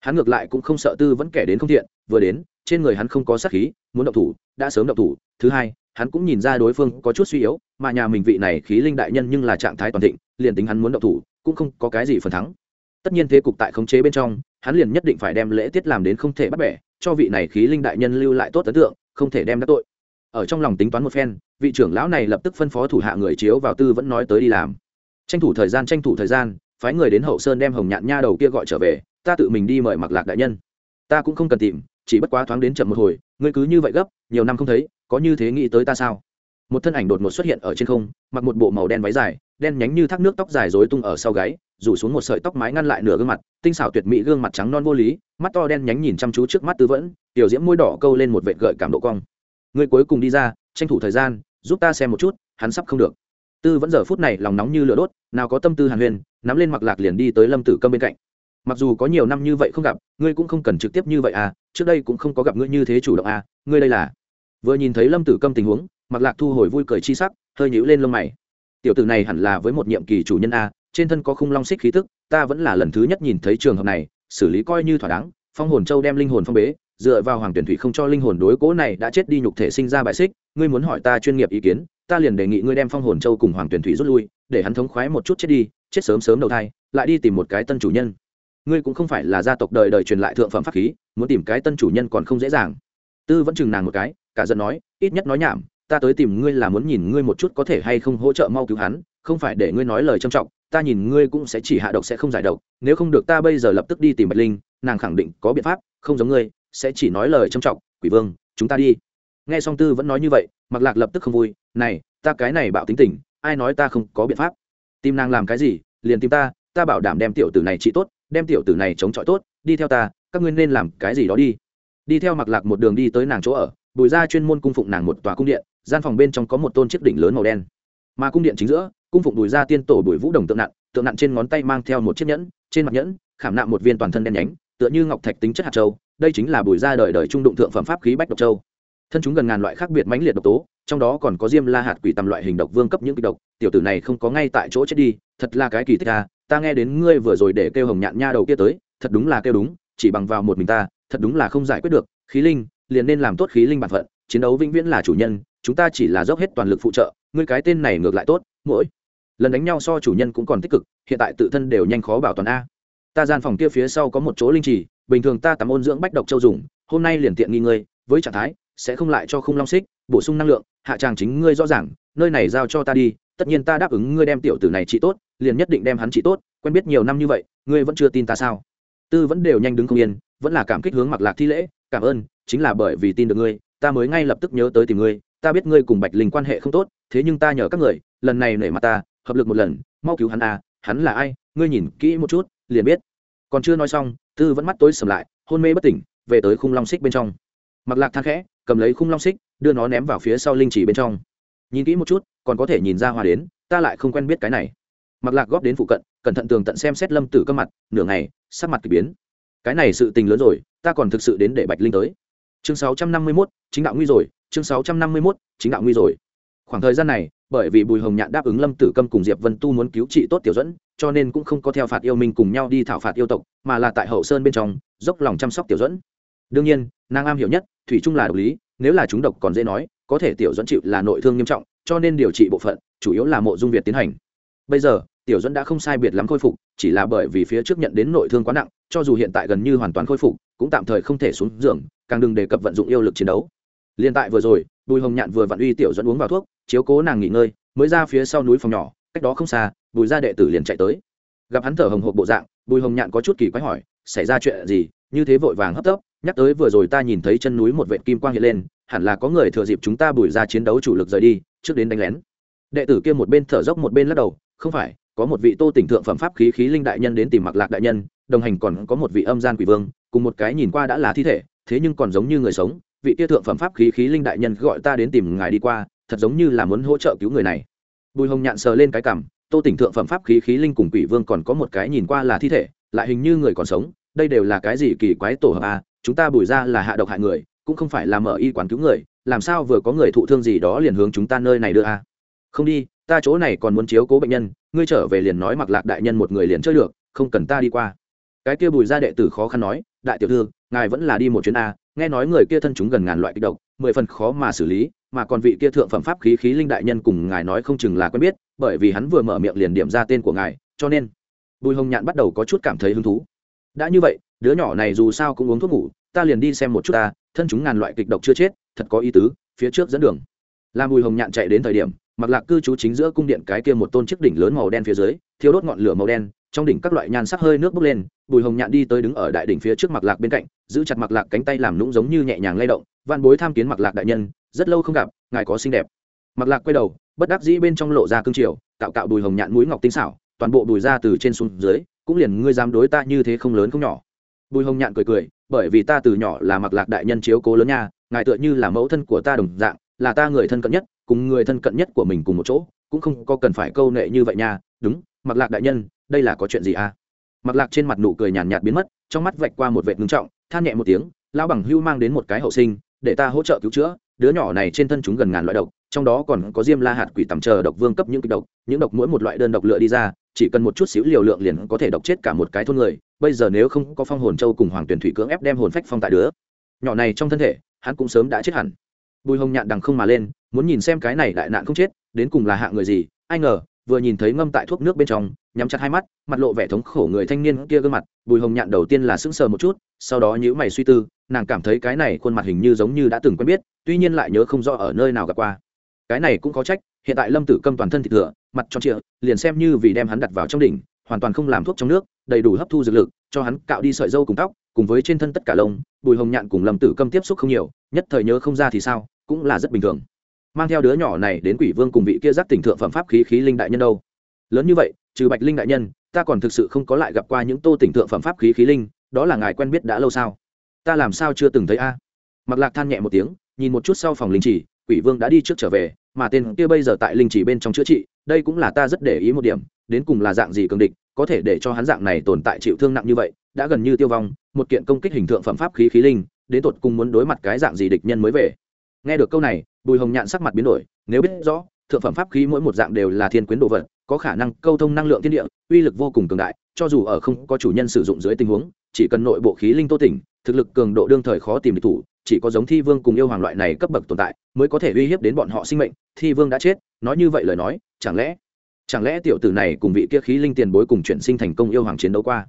Hắn ngược lại cũng không sợ tư vẫn kẻ đến không thiện, vừa đến, trên người hắn không có sát khí, muốn động thủ, đã sớm động thủ. Thứ hai, hắn cũng nhìn ra đối phương có chút suy yếu, mà nhà mình vị này khí linh đại nhân nhưng là trạng thái toàn thịnh, liền tính hắn muốn động thủ, cũng không có cái gì phần thắng tất nhiên thế cục tại khống chế bên trong, hắn liền nhất định phải đem lễ tiết làm đến không thể bắt bẻ, cho vị này khí linh đại nhân lưu lại tốt ấn tượng, không thể đem đắc tội. Ở trong lòng tính toán một phen, vị trưởng lão này lập tức phân phó thủ hạ người chiếu vào tư vẫn nói tới đi làm. Tranh thủ thời gian, tranh thủ thời gian, phái người đến hậu sơn đem hồng nhạn nha đầu kia gọi trở về, ta tự mình đi mời mặc lạc đại nhân. Ta cũng không cần tìm, chỉ bất quá thoáng đến chậm một hồi, ngươi cứ như vậy gấp, nhiều năm không thấy, có như thế nghĩ tới ta sao? Một thân ảnh đột ngột xuất hiện ở trên không, mặc một bộ màu đen váy dài, đen nhánh như thác nước tóc dài rối tung ở sau gáy rủ xuống một sợi tóc mái ngăn lại nửa gương mặt, tinh xảo tuyệt mỹ gương mặt trắng non vô lý, mắt to đen nhánh nhìn chăm chú trước mắt tư vẫn, tiểu diễm môi đỏ câu lên một vệt gợi cảm độ cong. Người cuối cùng đi ra, tranh thủ thời gian, giúp ta xem một chút, hắn sắp không được. Tư vẫn giờ phút này lòng nóng như lửa đốt, nào có tâm tư hàn huyền, nắm lên mặc lạc liền đi tới lâm tử câm bên cạnh. Mặc dù có nhiều năm như vậy không gặp, ngươi cũng không cần trực tiếp như vậy à trước đây cũng không có gặp ngươi như thế chủ động à ngươi đây là. Vừa nhìn thấy lâm tử câm tình huống, mặc lạc thu hồi vui cười chi sắc, hơi nhíu lên lông mày. Tiểu tử này hẳn là với một nhiệm kỳ chủ nhân a trên thân có khung long xích khí tức, ta vẫn là lần thứ nhất nhìn thấy trường hợp này, xử lý coi như thỏa đáng, phong hồn châu đem linh hồn phong bế, dựa vào hoàng tuyển thủy không cho linh hồn đối cố này đã chết đi nhục thể sinh ra bài xích, ngươi muốn hỏi ta chuyên nghiệp ý kiến, ta liền đề nghị ngươi đem phong hồn châu cùng hoàng tuyển thủy rút lui, để hắn thống khoái một chút chết đi, chết sớm sớm đầu thai, lại đi tìm một cái tân chủ nhân. Ngươi cũng không phải là gia tộc đời đời truyền lại thượng phẩm pháp khí, muốn tìm cái tân chủ nhân còn không dễ dàng. Tư vẫn chừng nàng một cái, cả giận nói, ít nhất nói nhảm, ta tới tìm ngươi là muốn nhìn ngươi một chút có thể hay không hỗ trợ mau cứu hắn, không phải để ngươi nói lời trầm trọng ta nhìn ngươi cũng sẽ chỉ hạ độc sẽ không giải độc, nếu không được ta bây giờ lập tức đi tìm bạch linh, nàng khẳng định có biện pháp, không giống ngươi, sẽ chỉ nói lời trâm trọng quỷ vương, chúng ta đi. Nghe song tư vẫn nói như vậy mặc lạc lập tức không vui, này, ta cái này bảo tính tình, ai nói ta không có biện pháp? Tìm nàng làm cái gì, liền tìm ta ta bảo đảm đem tiểu tử này trị tốt, đem tiểu tử này chống chọi tốt, đi theo ta, các ngươi nên làm cái gì đó đi. Đi theo mặc lạc một đường đi tới nàng chỗ ở, bùi ra chuyên môn cung phụng nàng một tòa cung điện, gian phòng bên trong có một tôn chiếc đỉnh lớn màu đen mà cung điện chính giữa, cung phụng đùi ra tiên tổ đùi vũ đồng tượng nặng tượng nặng trên ngón tay mang theo một chiếc nhẫn, trên mặt nhẫn, khảm nạm một viên toàn thân đen nhánh, tựa như ngọc thạch tính chất hạt châu, đây chính là bùi ra đời đời trung đụng thượng phẩm pháp khí bách độc châu. Thân chúng gần ngàn loại khác biệt mãnh liệt độc tố, trong đó còn có diêm la hạt quỷ tầm loại hình độc vương cấp những kịch độc, tiểu tử này không có ngay tại chỗ chết đi, thật là cái kỳ tích à ta nghe đến ngươi vừa rồi để kêu hồng nhạn nha đầu kia tới, thật đúng là kêu đúng, chỉ bằng vào một mình ta, thật đúng là không giải quyết được, khí linh, liền nên làm tốt khí linh bản phận, chiến đấu vĩnh viễn là chủ nhân, chúng ta chỉ là dốc hết toàn lực phụ trợ ngươi cái tên này ngược lại tốt, mỗi lần đánh nhau so chủ nhân cũng còn tích cực, hiện tại tự thân đều nhanh khó bảo toàn a. Ta gian phòng kia phía sau có một chỗ linh trì, bình thường ta tắm ôn dưỡng bách độc châu dùng, hôm nay liền tiện nghi ngươi, với trạng thái, sẽ không lại cho không long xích, bổ sung năng lượng, hạ tràng chính ngươi rõ ràng, nơi này giao cho ta đi, tất nhiên ta đáp ứng ngươi đem tiểu tử này trị tốt, liền nhất định đem hắn trị tốt, quen biết nhiều năm như vậy, ngươi vẫn chưa tin ta sao? Tư vẫn đều nhanh đứng không yên, vẫn là cảm kích hướng mặc lạc thi lễ, cảm ơn, chính là bởi vì tin được ngươi, ta mới ngay lập tức nhớ tới tìm ngươi ta biết ngươi cùng bạch linh quan hệ không tốt, thế nhưng ta nhờ các người, lần này nể mặt ta, hợp lực một lần, mau cứu hắn à hắn là ai, ngươi nhìn kỹ một chút, liền biết. Còn chưa nói xong, tư vẫn mắt tối sầm lại, hôn mê bất tỉnh, về tới khung long xích bên trong. Mặc lạc than khẽ, cầm lấy khung long xích, đưa nó ném vào phía sau linh chỉ bên trong. Nhìn kỹ một chút, còn có thể nhìn ra hoa đến, ta lại không quen biết cái này. Mặc lạc góp đến phụ cận, cẩn thận tường tận xem xét lâm tử cơ mặt, nửa ngày, sắc mặt k ỳ biến. Cái này sự tình lớn rồi, ta còn thực sự đến để bạch linh tới. Chương sáu trăm năm mươi mốt, chính đạo nguy rồi chương sáu trăm năm mươi mốt, chính đạo nguy rồi. Khoảng thời gian này, bởi vì bùi hồng nhạn đáp ứng lâm tử câm cùng diệp vân tu muốn cứu trị tốt tiểu dẫn cho nên cũng không có theo phạt yêu minh cùng nhau đi thảo phạt yêu tộc, mà là tại hậu sơn bên trong, dốc lòng chăm sóc tiểu dẫn đương nhiên, nàng am hiểu nhất, thủy chung là độc lý, nếu là chúng độc còn dễ nói, có thể tiểu dẫn chịu là nội thương nghiêm trọng, cho nên điều trị bộ phận, chủ yếu là mộ dung việt tiến hành. Bây giờ, tiểu dẫn đã không sai biệt lắm khôi phục, chỉ là bởi vì phía trước nhận đến nội thương quá nặng, cho dù hiện tại gần như hoàn toàn khôi phục, cũng tạm thời không thể xuống giường, càng đừng đề cập vận dụng yêu lực chiến đấu liên tại vừa rồi, bùi hồng nhạn vừa vặn uy tiểu dẫn uống vào thuốc, chiếu cố nàng nghỉ ngơi, mới ra phía sau núi phòng nhỏ, cách đó không xa, bùi gia đệ tử liền chạy tới. Gặp hắn thở hồng hộc bộ dạng, bùi hồng nhạn có chút kỳ quái hỏi, xảy ra chuyện gì? Như thế vội vàng hấp tấp, nhắc tới vừa rồi ta nhìn thấy chân núi một vệ kim quang hiện lên, hẳn là có người thừa dịp chúng ta bùi ra chiến đấu chủ lực rời đi, trước đến đánh lén. Đệ tử kia một bên thở dốc một bên lắc đầu, không phải, có một vị tô tỉnh thượng phẩm pháp khí khí linh đại nhân đến tìm mặc lạc đại nhân, đồng hành còn có một vị âm gian quỷ vương, cùng một cái nhìn qua đã là thi thể, thế nhưng còn giống như người sống vị kia thượng phẩm pháp khí khí linh đại nhân gọi ta đến tìm ngài đi qua thật giống như là muốn hỗ trợ cứu người này. Bùi hồng nhạn sờ lên cái cằm, tô tỉnh thượng phẩm pháp khí khí linh cùng quỷ vương còn có một cái nhìn qua là thi thể lại hình như người còn sống đây đều là cái gì kỳ quái tổ hợp a chúng ta bùi ra là hạ độc hại người cũng không phải là mở y quán cứu người làm sao vừa có người thụ thương gì đó liền hướng chúng ta nơi này đưa a? Không đi ta chỗ này còn muốn chiếu cố bệnh nhân ngươi trở về liền nói mặc lạc đại nhân một người liền chơi được không cần ta đi qua. Cái kia bùi ra đệ tử khó khăn nói đại tiểu thư ngài vẫn là đi một chuyến a nghe nói người kia thân chúng gần ngàn loại kịch độc, mười phần khó mà xử lý, mà còn vị kia thượng phẩm pháp khí khí linh đại nhân cùng ngài nói không chừng là quen biết, bởi vì hắn vừa mở miệng liền điểm ra tên của ngài, cho nên bùi hồng nhạn bắt đầu có chút cảm thấy hứng thú. Đã như vậy, đứa nhỏ này dù sao cũng uống thuốc ngủ, ta liền đi xem một chút ta, thân chúng ngàn loại kịch độc chưa chết, thật có ý tứ, phía trước dẫn đường. Làm bùi hồng nhạn chạy đến thời điểm mặc lạc cư trú chính giữa cung điện cái kia một tôn chiếc đỉnh lớn màu đen phía dưới thiếu đốt ngọn lửa màu đen trong đỉnh các loại nhan sắc hơi nước bốc lên, bùi hồng nhạn đi tới đứng ở đại đỉnh phía trước mặc lạc bên cạnh, giữ chặt mặc lạc cánh tay làm nũng giống như nhẹ nhàng lay động văn bối tham kiến mặc lạc đại nhân, rất lâu không gặp, ngài có xinh đẹp. Mặc lạc quay đầu, bất đắc dĩ bên trong lộ ra cương triều, cạo cạo bùi hồng nhạn mũi ngọc tinh xảo, toàn bộ bùi ra từ trên xuống dưới, cũng liền ngươi dám đối ta như thế không lớn không nhỏ. Bùi hồng nhạn cười cười, bởi vì ta từ nhỏ là mặc lạc đại nhân chiếu cố lớn nha, ngài tựa như là mẫu thân của ta đồng dạng, là ta người thân cận nhất, cùng người thân cận nhất của mình cùng một chỗ, cũng không có cần phải câu nệ như vậy nha, đúng mặc lạc đại nhân, đây là có chuyện gì à? Mặc lạc trên mặt nụ cười nhàn nhạt biến mất, trong mắt vạch qua một vệt ngưng trọng, than nhẹ một tiếng, lão bằng hưu mang đến một cái hậu sinh, để ta hỗ trợ cứu chữa, đứa nhỏ này trên thân chúng gần ngàn loại độc, trong đó còn có diêm la hạt quỷ tầm chờ độc vương cấp những kịch độc, những độc mỗi một loại đơn độc lựa đi ra, chỉ cần một chút xíu liều lượng liền có thể độc chết cả một cái thôn người, bây giờ nếu không có phong hồn châu cùng hoàng tuyển thủy cưỡng ép đem hồn phách phong tại đứa nhỏ này trong thân thể, hắn cũng sớm đã chết hẳn. Bùi hồng nhạn đằng không mà lên, muốn nhìn xem cái này đại nạn không chết, đến cùng là hạ người gì, ai ngờ vừa nhìn thấy ngâm tại thuốc nước bên trong, nhắm chặt hai mắt, mặt lộ vẻ thống khổ người thanh niên kia gương mặt, bùi hồng nhạn đầu tiên là sững sờ một chút, sau đó nhữ mày suy tư, nàng cảm thấy cái này khuôn mặt hình như giống như đã từng quen biết, tuy nhiên lại nhớ không rõ ở nơi nào gặp qua. Cái này cũng có trách, hiện tại lâm tử câm toàn thân thịt thừa, mặt tròn trịa, liền xem như vì đem hắn đặt vào trong đỉnh, hoàn toàn không làm thuốc trong nước, đầy đủ hấp thu dược lực, cho hắn cạo đi sợi dâu cùng tóc, cùng với trên thân tất cả lông, bùi hồng nhạn cùng lâm tử câm tiếp xúc không nhiều, nhất thời nhớ không ra thì sao, cũng là rất bình thường mang theo đứa nhỏ này đến quỷ vương cùng vị kia giác tỉnh thượng phẩm pháp khí khí linh đại nhân đâu? Lớn như vậy, trừ bạch linh đại nhân, ta còn thực sự không có lại gặp qua những tô tỉnh thượng phẩm pháp khí khí linh, đó là ngài quen biết đã lâu sao? Ta làm sao chưa từng thấy a? Mặc lạc than nhẹ một tiếng, nhìn một chút sau phòng linh chỉ quỷ vương đã đi trước trở về, mà tên kia bây giờ tại linh chỉ bên trong chữa trị, đây cũng là ta rất để ý một điểm, đến cùng là dạng gì cường địch, có thể để cho hắn dạng này tồn tại chịu thương nặng như vậy, đã gần như tiêu vong, một kiện công kích hình thượng phẩm pháp khí khí linh, đến tột cùng muốn đối mặt cái dạng gì địch nhân mới về? Nghe được câu này bùi hồng nhạn sắc mặt biến đổi, nếu biết rõ, thượng phẩm pháp khí mỗi một dạng đều là thiên quyến đồ vật, có khả năng câu thông năng lượng thiên địa, uy lực vô cùng cường đại, cho dù ở không có chủ nhân sử dụng dưới tình huống, chỉ cần nội bộ khí linh tô tỉnh, thực lực cường độ đương thời khó tìm địch thủ, chỉ có giống thi vương cùng yêu hoàng loại này cấp bậc tồn tại, mới có thể uy hiếp đến bọn họ sinh mệnh, thi vương đã chết, nói như vậy lời nói, chẳng lẽ chẳng lẽ tiểu tử này cùng vị kia khí linh tiền bối cùng chuyển sinh thành công yêu hoàng chiến đấu qua?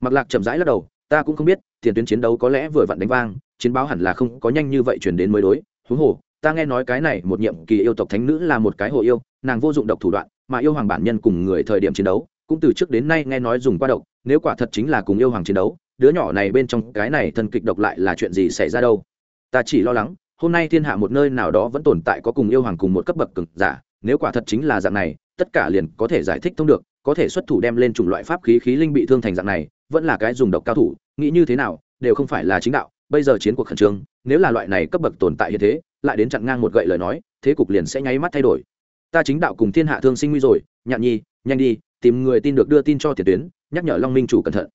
Mặc lạc chậm rãi lắc đầu, ta cũng không biết, tiền tuyến chiến đấu có lẽ vừa vặn đánh vang, chiến báo hẳn là không có nhanh như vậy chuyển đến mới đối, huống hồ ta nghe nói cái này một nhiệm kỳ yêu tộc thánh nữ là một cái hồ yêu, nàng vô dụng độc thủ đoạn, mà yêu hoàng bản nhân cùng người thời điểm chiến đấu, cũng từ trước đến nay nghe nói dùng qua độc, nếu quả thật chính là cùng yêu hoàng chiến đấu, đứa nhỏ này bên trong cái này thân kịch độc lại là chuyện gì xảy ra đâu? Ta chỉ lo lắng, hôm nay thiên hạ một nơi nào đó vẫn tồn tại có cùng yêu hoàng cùng một cấp bậc cực giả, nếu quả thật chính là dạng này, tất cả liền có thể giải thích thông được, có thể xuất thủ đem lên chủng loại pháp khí khí linh bị thương thành dạng này, vẫn là cái dùng độc cao thủ, nghĩ như thế nào, đều không phải là chính đạo, bây giờ chiến cuộc khẩn trương, nếu là loại này cấp bậc tồn tại như thế lại đến chặn ngang một gậy lời nói, thế cục liền sẽ nháy mắt thay đổi. Ta chính đạo cùng thiên hạ thương sinh nguy rồi, nhạn nhi, nhanh đi, tìm người tin được đưa tin cho tiền tuyến, nhắc nhở long minh chủ cẩn thận.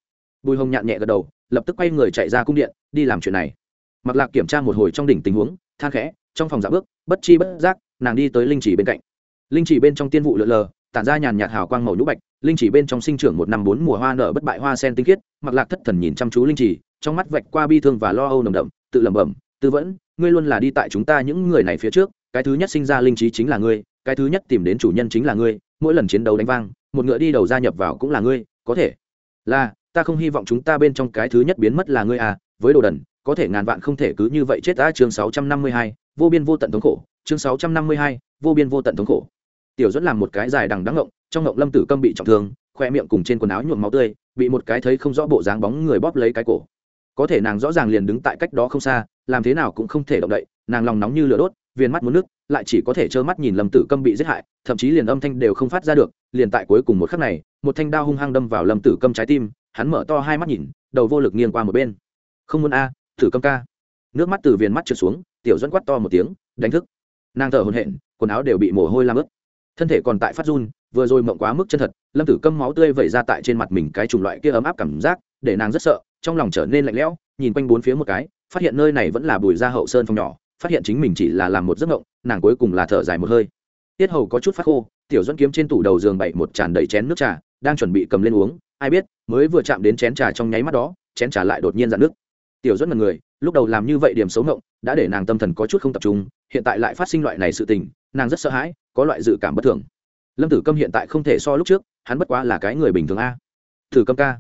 Bùi hồng nhạn nhẹ gật đầu, lập tức quay người chạy ra cung điện, đi làm chuyện này. Mặc lạc kiểm tra một hồi trong đỉnh tình huống, than khẽ, trong phòng giả bước, bất chi bất giác, nàng đi tới linh chỉ bên cạnh. Linh chỉ bên trong tiên vụ lượn lờ, tản ra nhàn nhạt hào quang màu nhũ bạch, linh chỉ bên trong sinh trưởng một năm bốn mùa hoa nở bất bại hoa sen tinh khiết mặc lạc thất thần nhìn chăm chú linh chỉ, trong mắt vạch qua bi thương và lo âu nồng đậm, tự lẩm bẩm, tư vẫn ngươi luôn là đi tại chúng ta những người này phía trước, cái thứ nhất sinh ra linh trí chính là ngươi, cái thứ nhất tìm đến chủ nhân chính là ngươi, mỗi lần chiến đấu đánh vang, một ngựa đi đầu gia nhập vào cũng là ngươi, có thể. Là, ta không hy vọng chúng ta bên trong cái thứ nhất biến mất là ngươi à với đồ đần, có thể ngàn vạn không thể cứ như vậy chết đã chương sáu trăm năm mươi hai, vô biên vô tận thống khổ, chương sáu trăm năm mươi hai, vô biên vô tận thống khổ. Tiểu dẫn làm một cái dài đằng đắng ngộng, trong ngộng lâm tử câm bị trọng thương, khoe miệng cùng trên quần áo nhuộm máu tươi, bị một cái thấy không rõ bộ dáng bóng người bóp lấy cái cổ có thể nàng rõ ràng liền đứng tại cách đó không xa, làm thế nào cũng không thể động đậy, nàng lòng nóng như lửa đốt viên mắt muốn nước lại chỉ có thể trơ mắt nhìn lâm tử câm bị giết hại, thậm chí liền âm thanh đều không phát ra được, liền tại cuối cùng một khắc này, một thanh đao hung hăng đâm vào lâm tử câm trái tim, hắn mở to hai mắt nhìn, đầu vô lực nghiêng qua một bên. Không muốn a, tử câm ca. Nước mắt từ viền mắt trượt xuống, tiểu dẫn quát to một tiếng, đánh thức. Nàng thở hồn hện quần áo đều bị mồ hôi làm ướt. Thân thể còn tại phát run, vừa rồi mộng quá mức chân thật, lâm tử câm máu tươi vẩy ra tại trên mặt mình cái chủng loại kia ấm áp cảm giác, để nàng rất sợ trong lòng trở nên lạnh lẽo, nhìn quanh bốn phía một cái, phát hiện nơi này vẫn là bùi ra hậu sơn phòng nhỏ, phát hiện chính mình chỉ là làm một giấc ngộng nàng cuối cùng là thở dài một hơi. Tiết hầu có chút phát khô, tiểu dẫn kiếm trên tủ đầu giường bậy một tràn đầy chén nước trà, đang chuẩn bị cầm lên uống, ai biết, mới vừa chạm đến chén trà trong nháy mắt đó, chén trà lại đột nhiên dạn nước. Tiểu dẫn mật người, lúc đầu làm như vậy điểm xấu ngộng đã để nàng tâm thần có chút không tập trung, hiện tại lại phát sinh loại này sự tình, nàng rất sợ hãi, có loại dự cảm bất thường. Lâm tử câm hiện tại không thể so lúc trước, hắn bất quá là cái người bình thường a. Tử câm ca.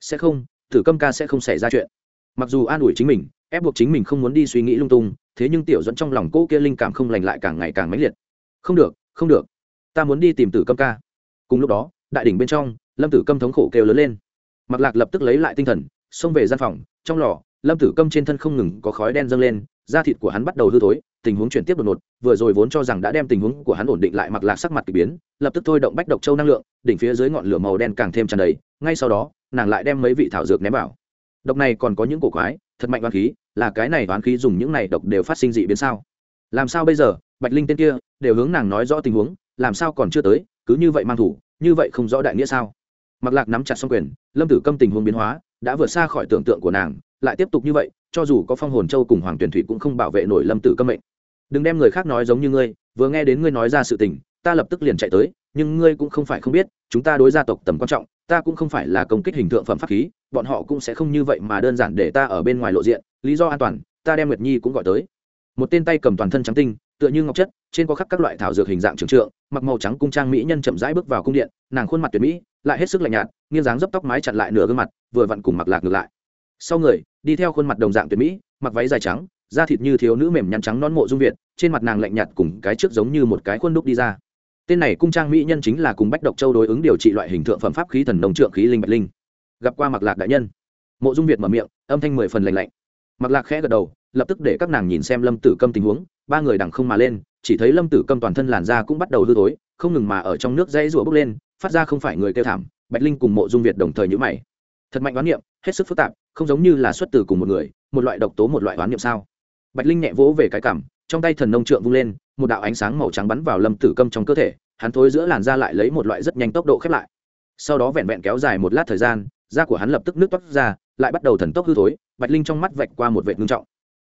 Sẽ không Thử câm ca sẽ không xảy ra chuyện. Mặc dù an ủi chính mình, ép buộc chính mình không muốn đi suy nghĩ lung tung, thế nhưng tiểu dẫn trong lòng cô kia linh cảm không lành lại càng ngày càng mãnh liệt. Không được không được. Ta muốn đi tìm tử câm ca. Cùng lúc đó, đại đỉnh bên trong, lâm tử câm thống khổ kêu lớn lên. Mặc lạc lập tức lấy lại tinh thần, xông về gian phòng, trong lò, lâm tử câm trên thân không ngừng có khói đen dâng lên, da thịt của hắn bắt đầu hư thối, tình huống chuyển tiếp đột ngột, vừa rồi vốn cho rằng đã đem tình huống của hắn ổn định lại mặc lạc sắc mặt k ỳ biến, lập tức thôi động bách độc châu năng lượng, đỉnh phía dưới ngọn lửa màu đen càng thêm tràn đầy, ngay sau đó nàng lại đem mấy vị thảo dược ném vào. Độc này còn có những cổ quái, thật mạnh oán khí, là cái này oán khí dùng những này độc đều phát sinh dị biến sao? Làm sao bây giờ, bạch linh tên kia, đều hướng nàng nói rõ tình huống, làm sao còn chưa tới, cứ như vậy mang thủ, như vậy không rõ đại nghĩa sao? Mặc lạc nắm chặt xong quyền, lâm tử câm tình huống biến hóa, đã vượt xa khỏi tưởng tượng của nàng, lại tiếp tục như vậy, cho dù có phong hồn châu cùng hoàng tuyển thủy cũng không bảo vệ nổi lâm tử câm mệnh. Đừng đem người khác nói giống như ngươi, vừa nghe đến ngươi nói ra sự tình, ta lập tức liền chạy tới nhưng ngươi cũng không phải không biết, chúng ta đối gia tộc tầm quan trọng, ta cũng không phải là công kích hình tượng phẩm pháp khí, bọn họ cũng sẽ không như vậy mà đơn giản để ta ở bên ngoài lộ diện, lý do an toàn, ta đem nguyệt nhi cũng gọi tới. Một tên tay cầm toàn thân trắng tinh, tựa như ngọc chất, trên có khắc các loại thảo dược hình dạng trường trượng, mặc màu trắng cung trang mỹ nhân chậm rãi bước vào cung điện, nàng khuôn mặt tuyệt mỹ, lại hết sức lạnh nhạt, nghiêng dáng dấp tóc mái chặn lại nửa gương mặt, vừa vặn cùng mặc lạc ngược lại. Sau người, đi theo khuôn mặt đồng dạng tuyệt mỹ, mặc váy dài trắng, da thịt như thiếu nữ mềm nhăn trắng non mộ dung việt, trên mặt nàng lạnh nhạt cùng cái trước giống như một cái khuôn đúc đi ra tên này cung trang mỹ nhân chính là cùng bách độc châu đối ứng điều trị loại hình thượng phẩm pháp khí thần nông trượng khí linh bạch linh. Gặp qua mặc lạc đại nhân. Mộ dung việt mở miệng, âm thanh mười phần lạnh lạnh. Mặc lạc khẽ gật đầu, lập tức để các nàng nhìn xem lâm tử câm tình huống, ba người đằng không mà lên, chỉ thấy lâm tử câm toàn thân làn da cũng bắt đầu hư tối không ngừng mà ở trong nước dãy rủa bốc lên, phát ra không phải người kêu thảm, bạch linh cùng mộ dung việt đồng thời nhữ mày. Thật mạnh oán niệm, hết sức phức tạp, không giống như là xuất từ cùng một người, một loại độc tố một loại oán niệm sao? Bạch linh nhẹ vỗ về cái cảm, trong tay thần nông trượng vung lên một đạo ánh sáng màu trắng bắn vào lâm tử câm trong cơ thể, hắn thối giữa làn da lại lấy một loại rất nhanh tốc độ khép lại. Sau đó vẹn vẹn kéo dài một lát thời gian, da của hắn lập tức nước toát ra, lại bắt đầu thần tốc hư thối, bạch linh trong mắt vạch qua một vệt ngưng trọng.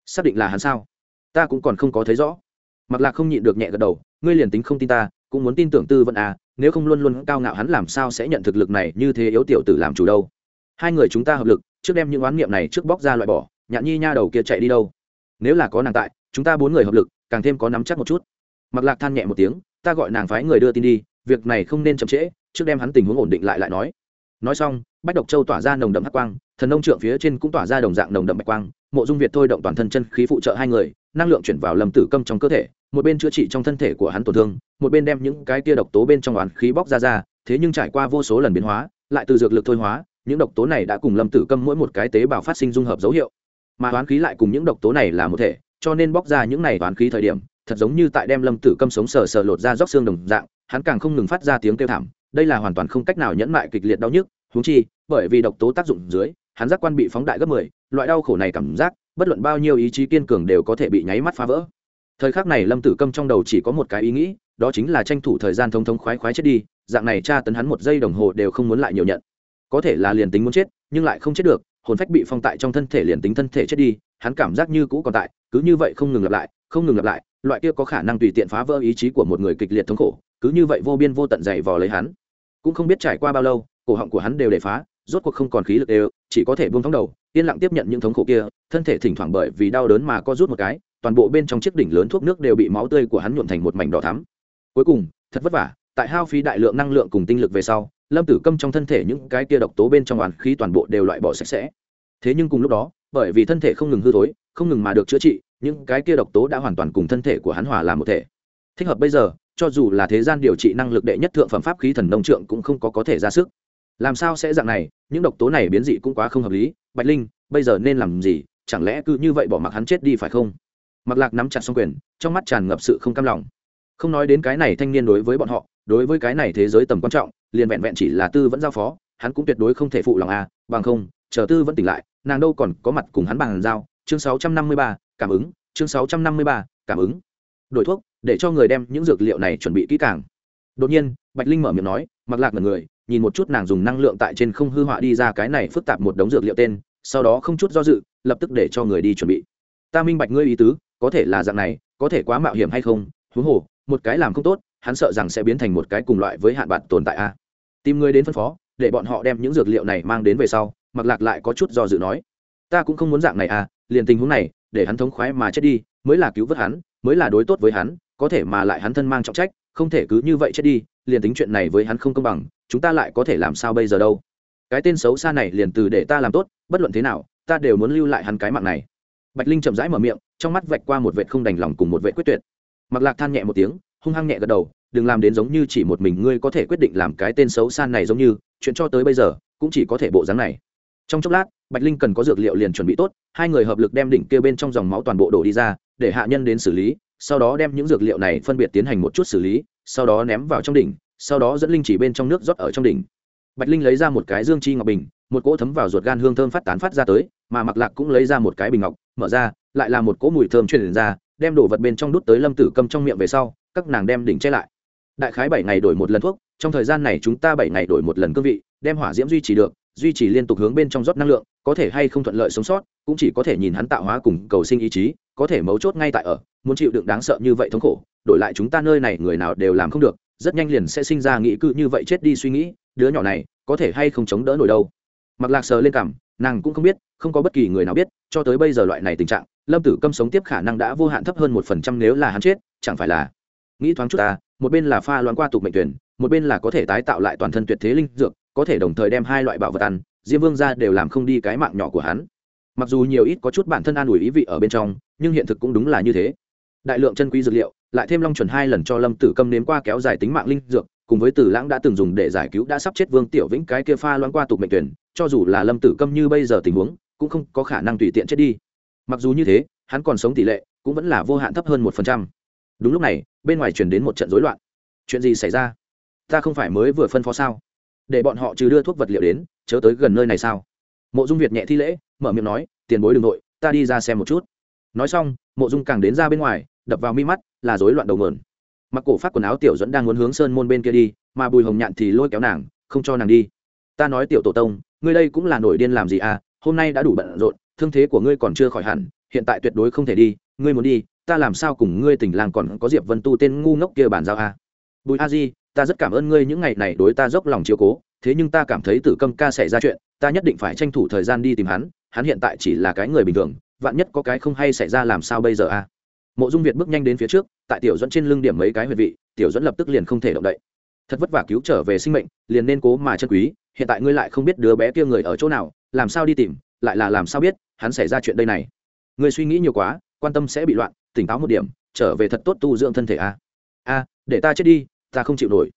Xác định là hắn sao? Ta cũng còn không có thấy rõ. Mặc lạc không nhịn được nhẹ gật đầu, ngươi liền tính không tin ta, cũng muốn tin tưởng tư vận à nếu không luôn luôn cao ngạo hắn làm sao sẽ nhận thực lực này như thế yếu tiểu tử làm chủ đâu. Hai người chúng ta hợp lực, trước đem những oán niệm này trước bóc ra loại bỏ, nhạn nhi nha đầu kia chạy đi đâu. Nếu là có nàng tại, chúng ta bốn người hợp lực càng thêm có nắm chắc một chút. Mặc lạc than nhẹ một tiếng, ta gọi nàng phái người đưa tin đi, việc này không nên chậm trễ, trước đem hắn tình huống ổn định lại lại nói. Nói xong, bách độc châu tỏa ra nồng đậm hắc quang, thần nông trượng phía trên cũng tỏa ra đồng dạng nồng đậm bạch quang, mộ dung việt thôi động toàn thân chân khí phụ trợ hai người, năng lượng chuyển vào lâm tử câm trong cơ thể, một bên chữa trị trong thân thể của hắn tổn thương, một bên đem những cái tia độc tố bên trong oán khí bóc ra ra, thế nhưng trải qua vô số lần biến hóa, lại từ dược lực thôi hóa, những độc tố này đã cùng lâm tử câm mỗi một cái tế bào phát sinh dung hợp dấu hiệu. Mà oán khí lại cùng những độc tố này là một thể cho nên bóc ra những này toán khí thời điểm, thật giống như tại đem lâm tử câm sống sờ sờ lột ra róc xương đồng dạng, hắn càng không ngừng phát ra tiếng kêu thảm, đây là hoàn toàn không cách nào nhẫn mại kịch liệt đau nhức húng chi, bởi vì độc tố tác dụng dưới, hắn giác quan bị phóng đại gấp mười, loại đau khổ này cảm giác, bất luận bao nhiêu ý chí kiên cường đều có thể bị nháy mắt phá vỡ. Thời khắc này lâm tử câm trong đầu chỉ có một cái ý nghĩ, đó chính là tranh thủ thời gian thông thống khoái khoái chết đi, dạng này tra tấn hắn một giây đồng hồ đều không muốn lại nhiều nhận. Có thể là liền tính muốn chết, nhưng lại không chết được, hồn phách bị phong tại trong thân thể liền tính thân thể chết đi, hắn cảm giác như cũ còn tại cứ như vậy không ngừng lặp lại, không ngừng lặp lại, loại kia có khả năng tùy tiện phá vỡ ý chí của một người kịch liệt thống khổ, cứ như vậy vô biên vô tận dày vò lấy hắn. Cũng không biết trải qua bao lâu, cổ họng của hắn đều để phá, rốt cuộc không còn khí lực đều, chỉ có thể buông thóng đầu, yên lặng tiếp nhận những thống khổ kia, thân thể thỉnh thoảng bởi vì đau đớn mà co rút một cái, toàn bộ bên trong chiếc đỉnh lớn thuốc nước đều bị máu tươi của hắn nhuộn thành một mảnh đỏ thắm. Cuối cùng, thật vất vả, tại hao phí đại lượng năng lượng cùng tinh lực về sau, lâm tử câm trong thân thể những cái kia độc tố bên trong oán khí toàn bộ đều loại bỏ sạch sẽ. Thế nhưng cùng lúc đó, bởi vì thân thể không ngừng hư thối không ngừng mà được chữa trị, những cái kia độc tố đã hoàn toàn cùng thân thể của hắn hòa làm một thể. Thích hợp bây giờ, cho dù là thế gian điều trị năng lực đệ nhất thượng phẩm pháp khí thần nông trượng cũng không có có thể ra sức. Làm sao sẽ dạng này, những độc tố này biến dị cũng quá không hợp lý, bạch linh, bây giờ nên làm gì, chẳng lẽ cứ như vậy bỏ mặc hắn chết đi phải không? Mặc lạc nắm chặt xong quyền, trong mắt tràn ngập sự không cam lòng. Không nói đến cái này thanh niên đối với bọn họ, đối với cái này thế giới tầm quan trọng, liền vẹn vẹn chỉ là tư vẫn giao phó, hắn cũng tuyệt đối không thể phụ lòng a, bằng không, chờ tư vẫn tỉnh lại, nàng đâu còn có mặt cùng hắn bằng giao chương 653, cảm ứng chương 653, cảm ứng. Đổi thuốc để cho người đem những dược liệu này chuẩn bị kỹ càng. Đột nhiên bạch linh mở miệng nói mặc lạc là người nhìn một chút nàng dùng năng lượng tại trên không hư họa đi ra cái này phức tạp một đống dược liệu tên sau đó không chút do dự lập tức để cho người đi chuẩn bị. Ta minh bạch ngươi ý tứ có thể là dạng này có thể quá mạo hiểm hay không? Huống hồ một cái làm không tốt hắn sợ rằng sẽ biến thành một cái cùng loại với hạn bạn tồn tại a. Tìm người đến phân phó để bọn họ đem những dược liệu này mang đến về sau mặc lạc lại có chút do dự nói ta cũng không muốn dạng này à liền tình huống này, để hắn thống khoái mà chết đi, mới là cứu vớt hắn, mới là đối tốt với hắn, có thể mà lại hắn thân mang trọng trách, không thể cứ như vậy chết đi, liền tính chuyện này với hắn không công bằng, chúng ta lại có thể làm sao bây giờ đâu? Cái tên xấu xa này liền từ để ta làm tốt, bất luận thế nào, ta đều muốn lưu lại hắn cái mạng này. Bạch linh chậm rãi mở miệng, trong mắt vạch qua một vệ không đành lòng cùng một vệ quyết tuyệt. Mặc lạc than nhẹ một tiếng, hung hăng nhẹ gật đầu, đừng làm đến giống như chỉ một mình ngươi có thể quyết định làm cái tên xấu xa này giống như, chuyện cho tới bây giờ, cũng chỉ có thể bộ dáng này trong chốc lát, bạch linh cần có dược liệu liền chuẩn bị tốt, hai người hợp lực đem đỉnh kia bên trong dòng máu toàn bộ đổ đi ra, để hạ nhân đến xử lý, sau đó đem những dược liệu này phân biệt tiến hành một chút xử lý, sau đó ném vào trong đỉnh, sau đó dẫn linh chỉ bên trong nước rót ở trong đỉnh. Bạch linh lấy ra một cái dương chi ngọc bình, một cỗ thấm vào ruột gan hương thơm phát tán phát ra tới, mà mặc lạc cũng lấy ra một cái bình ngọc, mở ra, lại là một cỗ mùi thơm truyền ra, đem đổ vật bên trong đút tới lâm tử cầm trong miệng về sau, các nàng đem đỉnh che lại. Đại khái bảy ngày đổi một lần thuốc, trong thời gian này chúng ta bảy ngày đổi một lần cương vị, đem hỏa diễm duy trì được duy trì liên tục hướng bên trong rót năng lượng, có thể hay không thuận lợi sống sót, cũng chỉ có thể nhìn hắn tạo hóa cùng cầu sinh ý chí, có thể mấu chốt ngay tại ở, muốn chịu đựng đáng sợ như vậy thống khổ, đổi lại chúng ta nơi này người nào đều làm không được, rất nhanh liền sẽ sinh ra nghĩ cự như vậy chết đi suy nghĩ, đứa nhỏ này, có thể hay không chống đỡ nổi đâu. Mặc lạc sờ lên cảm, nàng cũng không biết, không có bất kỳ người nào biết, cho tới bây giờ loại này tình trạng, lâm tử câm sống tiếp khả năng đã vô hạn thấp hơn một phần trăm nếu là hắn chết, chẳng phải là nghĩ thoáng chút ta, một bên là pha loãng qua tục mệnh tuyển, một bên là có thể tái tạo lại toàn thân tuyệt thế linh dược có thể đồng thời đem hai loại bảo vật ăn, diêm vương ra đều làm không đi cái mạng nhỏ của hắn. Mặc dù nhiều ít có chút bản thân an ủi ý vị ở bên trong, nhưng hiện thực cũng đúng là như thế. Đại lượng chân quý dược liệu, lại thêm long chuẩn hai lần cho lâm tử câm nếm qua kéo dài tính mạng linh dược, cùng với tử lãng đã từng dùng để giải cứu đã sắp chết vương tiểu vĩnh cái kia pha loãng qua tục mệnh tuyển, cho dù là lâm tử câm như bây giờ tình huống, cũng không có khả năng tùy tiện chết đi. Mặc dù như thế, hắn còn sống tỷ lệ cũng vẫn là vô hạn thấp hơn một phần trăm. Đúng lúc này, bên ngoài chuyển đến một trận rối loạn. Chuyện gì xảy ra? Ta không phải mới vừa phân phó sao? Để bọn họ trừ đưa thuốc vật liệu đến, chớ tới gần nơi này sao? Mộ dung việt nhẹ thi lễ, mở miệng nói, tiền bối đ ừ n g nội ta đi ra xem một chút. Nói xong, mộ dung càng đến ra bên ngoài, đập vào mi mắt, là rối loạn đầu mờn mặc cổ phát quần áo tiểu dẫn đang muốn hướng sơn môn bên kia đi, mà bùi hồng nhạn thì lôi kéo nàng, không cho nàng đi. Ta nói tiểu tổ tông, ngươi đây cũng là nổi điên làm gì à? Hôm nay đã đủ bận rộn, thương thế của ngươi còn chưa khỏi hẳn, hiện tại tuyệt đối không thể đi, ngươi muốn đi, ta làm sao cùng ngươi tỉnh làng còn có diệp vân tu tên ngu ngốc kia bàn giao à. bùi a di ta rất cảm ơn ngươi những ngày này đối ta dốc lòng chiếu cố, thế nhưng ta cảm thấy tử câm ca xảy ra chuyện, ta nhất định phải tranh thủ thời gian đi tìm hắn hắn hiện tại chỉ là cái người bình thường, vạn nhất có cái không hay xảy ra làm sao bây giờ a? À? mộ dung việt bước nhanh đến phía trước, tại tiểu dẫn trên lưng điểm mấy cái huyệt vị, tiểu dẫn lập tức liền không thể động đậy. Thật vất vả cứu trở về sinh mệnh, liền nên cố mà chân quý, hiện tại ngươi lại không biết đứa bé kia người ở chỗ nào, làm sao đi tìm, lại là làm sao biết, hắn xảy ra chuyện đây này. Ngươi suy nghĩ nhiều quá, quan tâm sẽ bị loạn, tỉnh táo một điểm, trở về thật tốt tu dưỡng thân thể a. À? A, để ta chết đi ta không chịu nổi.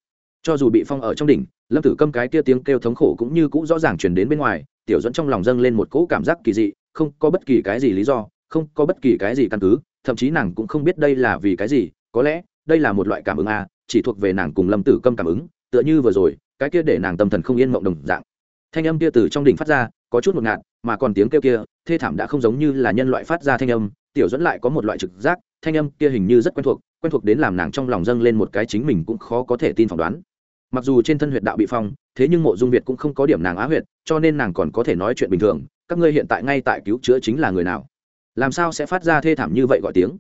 Cho dù bị phong ở trong đỉnh, lâm tử câm cái kia tiếng kêu thống khổ cũng như cũng rõ ràng chuyển đến bên ngoài, tiểu dẫn trong lòng dâng lên một cỗ cảm giác kỳ dị, không có bất kỳ cái gì lý do, không có bất kỳ cái gì căn cứ, thậm chí nàng cũng không biết đây là vì cái gì, có lẽ, đây là một loại cảm ứng a, chỉ thuộc về nàng cùng lâm tử câm cảm ứng, tựa như vừa rồi, cái kia để nàng tâm thần không yên mộng đồng dạng. Thanh âm kia từ trong đỉnh phát ra, có chút một ngạt, mà còn tiếng kêu kia, thê thảm đã không giống như là nhân loại phát ra thanh âm tiểu dẫn lại có một loại trực giác, thanh âm kia hình như rất quen thuộc quen thuộc đến làm nàng trong lòng dâng lên một cái chính mình cũng khó có thể tin phỏng đoán. Mặc dù trên thân huyệt đạo bị phong, thế nhưng mộ dung việt cũng không có điểm nàng á huyệt, cho nên nàng còn có thể nói chuyện bình thường, các ngươi hiện tại ngay tại cứu chữa chính là người nào? Làm sao sẽ phát ra thê thảm như vậy gọi tiếng?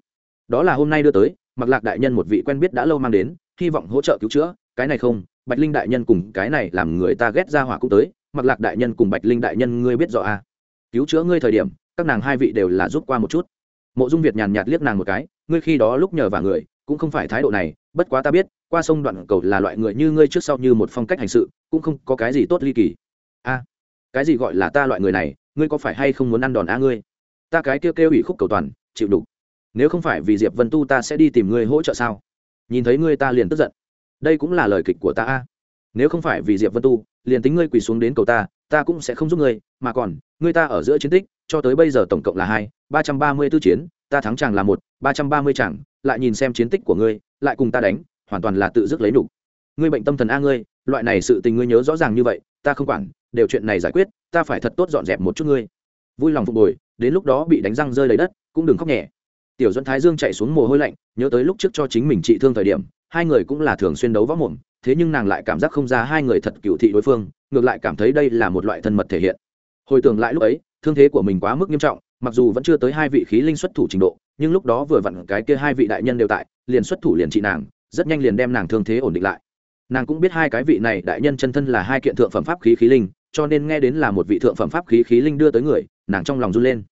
Đó là hôm nay đưa tới mặc lạc đại nhân một vị quen biết đã lâu mang đến, hy vọng hỗ trợ cứu chữa, cái này không, bạch linh đại nhân cùng cái này làm người ta ghét ra hỏa cũng tới mặc lạc đại nhân cùng bạch linh đại nhân ngươi biết rõ à. cứu chữa ngươi thời điểm, các nàng hai vị đều là giúp qua một chút mộ dung việt nhàn nhạt liếc nàng một cái, ngươi khi đó lúc nhờ vả người, cũng không phải thái độ này, bất quá ta biết, qua sông đoạn cầu là loại người như ngươi trước sau như một phong cách hành sự, cũng không có cái gì tốt ly kỳ. A, cái gì gọi là ta loại người này, ngươi có phải hay không muốn ăn đòn a ngươi? Ta cái kêu kêu ủy khúc cầu toàn, chịu đủ. Nếu không phải vì diệp vân tu ta sẽ đi tìm ngươi hỗ trợ sao? Nhìn thấy ngươi ta liền tức giận. Đây cũng là lời kịch của ta a. Nếu không phải vì diệp vân tu, liền tính ngươi quỳ xuống đến cầu ta ta cũng sẽ không giúp ngươi, mà còn, ngươi ta ở giữa chiến tích, cho tới bây giờ tổng cộng là hai, ba trăm ba mươi b ố chiến, ta thắng chàng là một, ba trăm ba mươi chàng, lại nhìn xem chiến tích của ngươi, lại cùng ta đánh, hoàn toàn là tự dứt lấy đủ. ngươi bệnh tâm thần a ngươi, loại này sự tình ngươi nhớ rõ ràng như vậy, ta không quản, đều chuyện này giải quyết, ta phải thật tốt dọn dẹp một chút ngươi. Vui lòng phục hồi, đến lúc đó bị đánh răng rơi lấy đất, cũng đừng khóc nhẹ. Tiểu dẫn thái dương chạy xuống mồ hôi lạnh, nhớ tới lúc trước cho chính mình trị thương thời điểm, hai người cũng là thường xuyên đấu võ mồm thế nhưng nàng lại cảm giác không ra hai người thật cựu thị đối phương, ngược lại cảm thấy đây là một loại thân mật thể hiện. Hồi tưởng lại lúc ấy, thương thế của mình quá mức nghiêm trọng, mặc dù vẫn chưa tới hai vị khí linh xuất thủ trình độ, nhưng lúc đó vừa vặn cái kia hai vị đại nhân đều tại, liền xuất thủ liền trị nàng, rất nhanh liền đem nàng thương thế ổn định lại. Nàng cũng biết hai cái vị này đại nhân chân thân là hai kiện thượng phẩm pháp khí khí linh, cho nên nghe đến là một vị thượng phẩm pháp khí khí linh đưa tới người, nàng trong lòng run lên.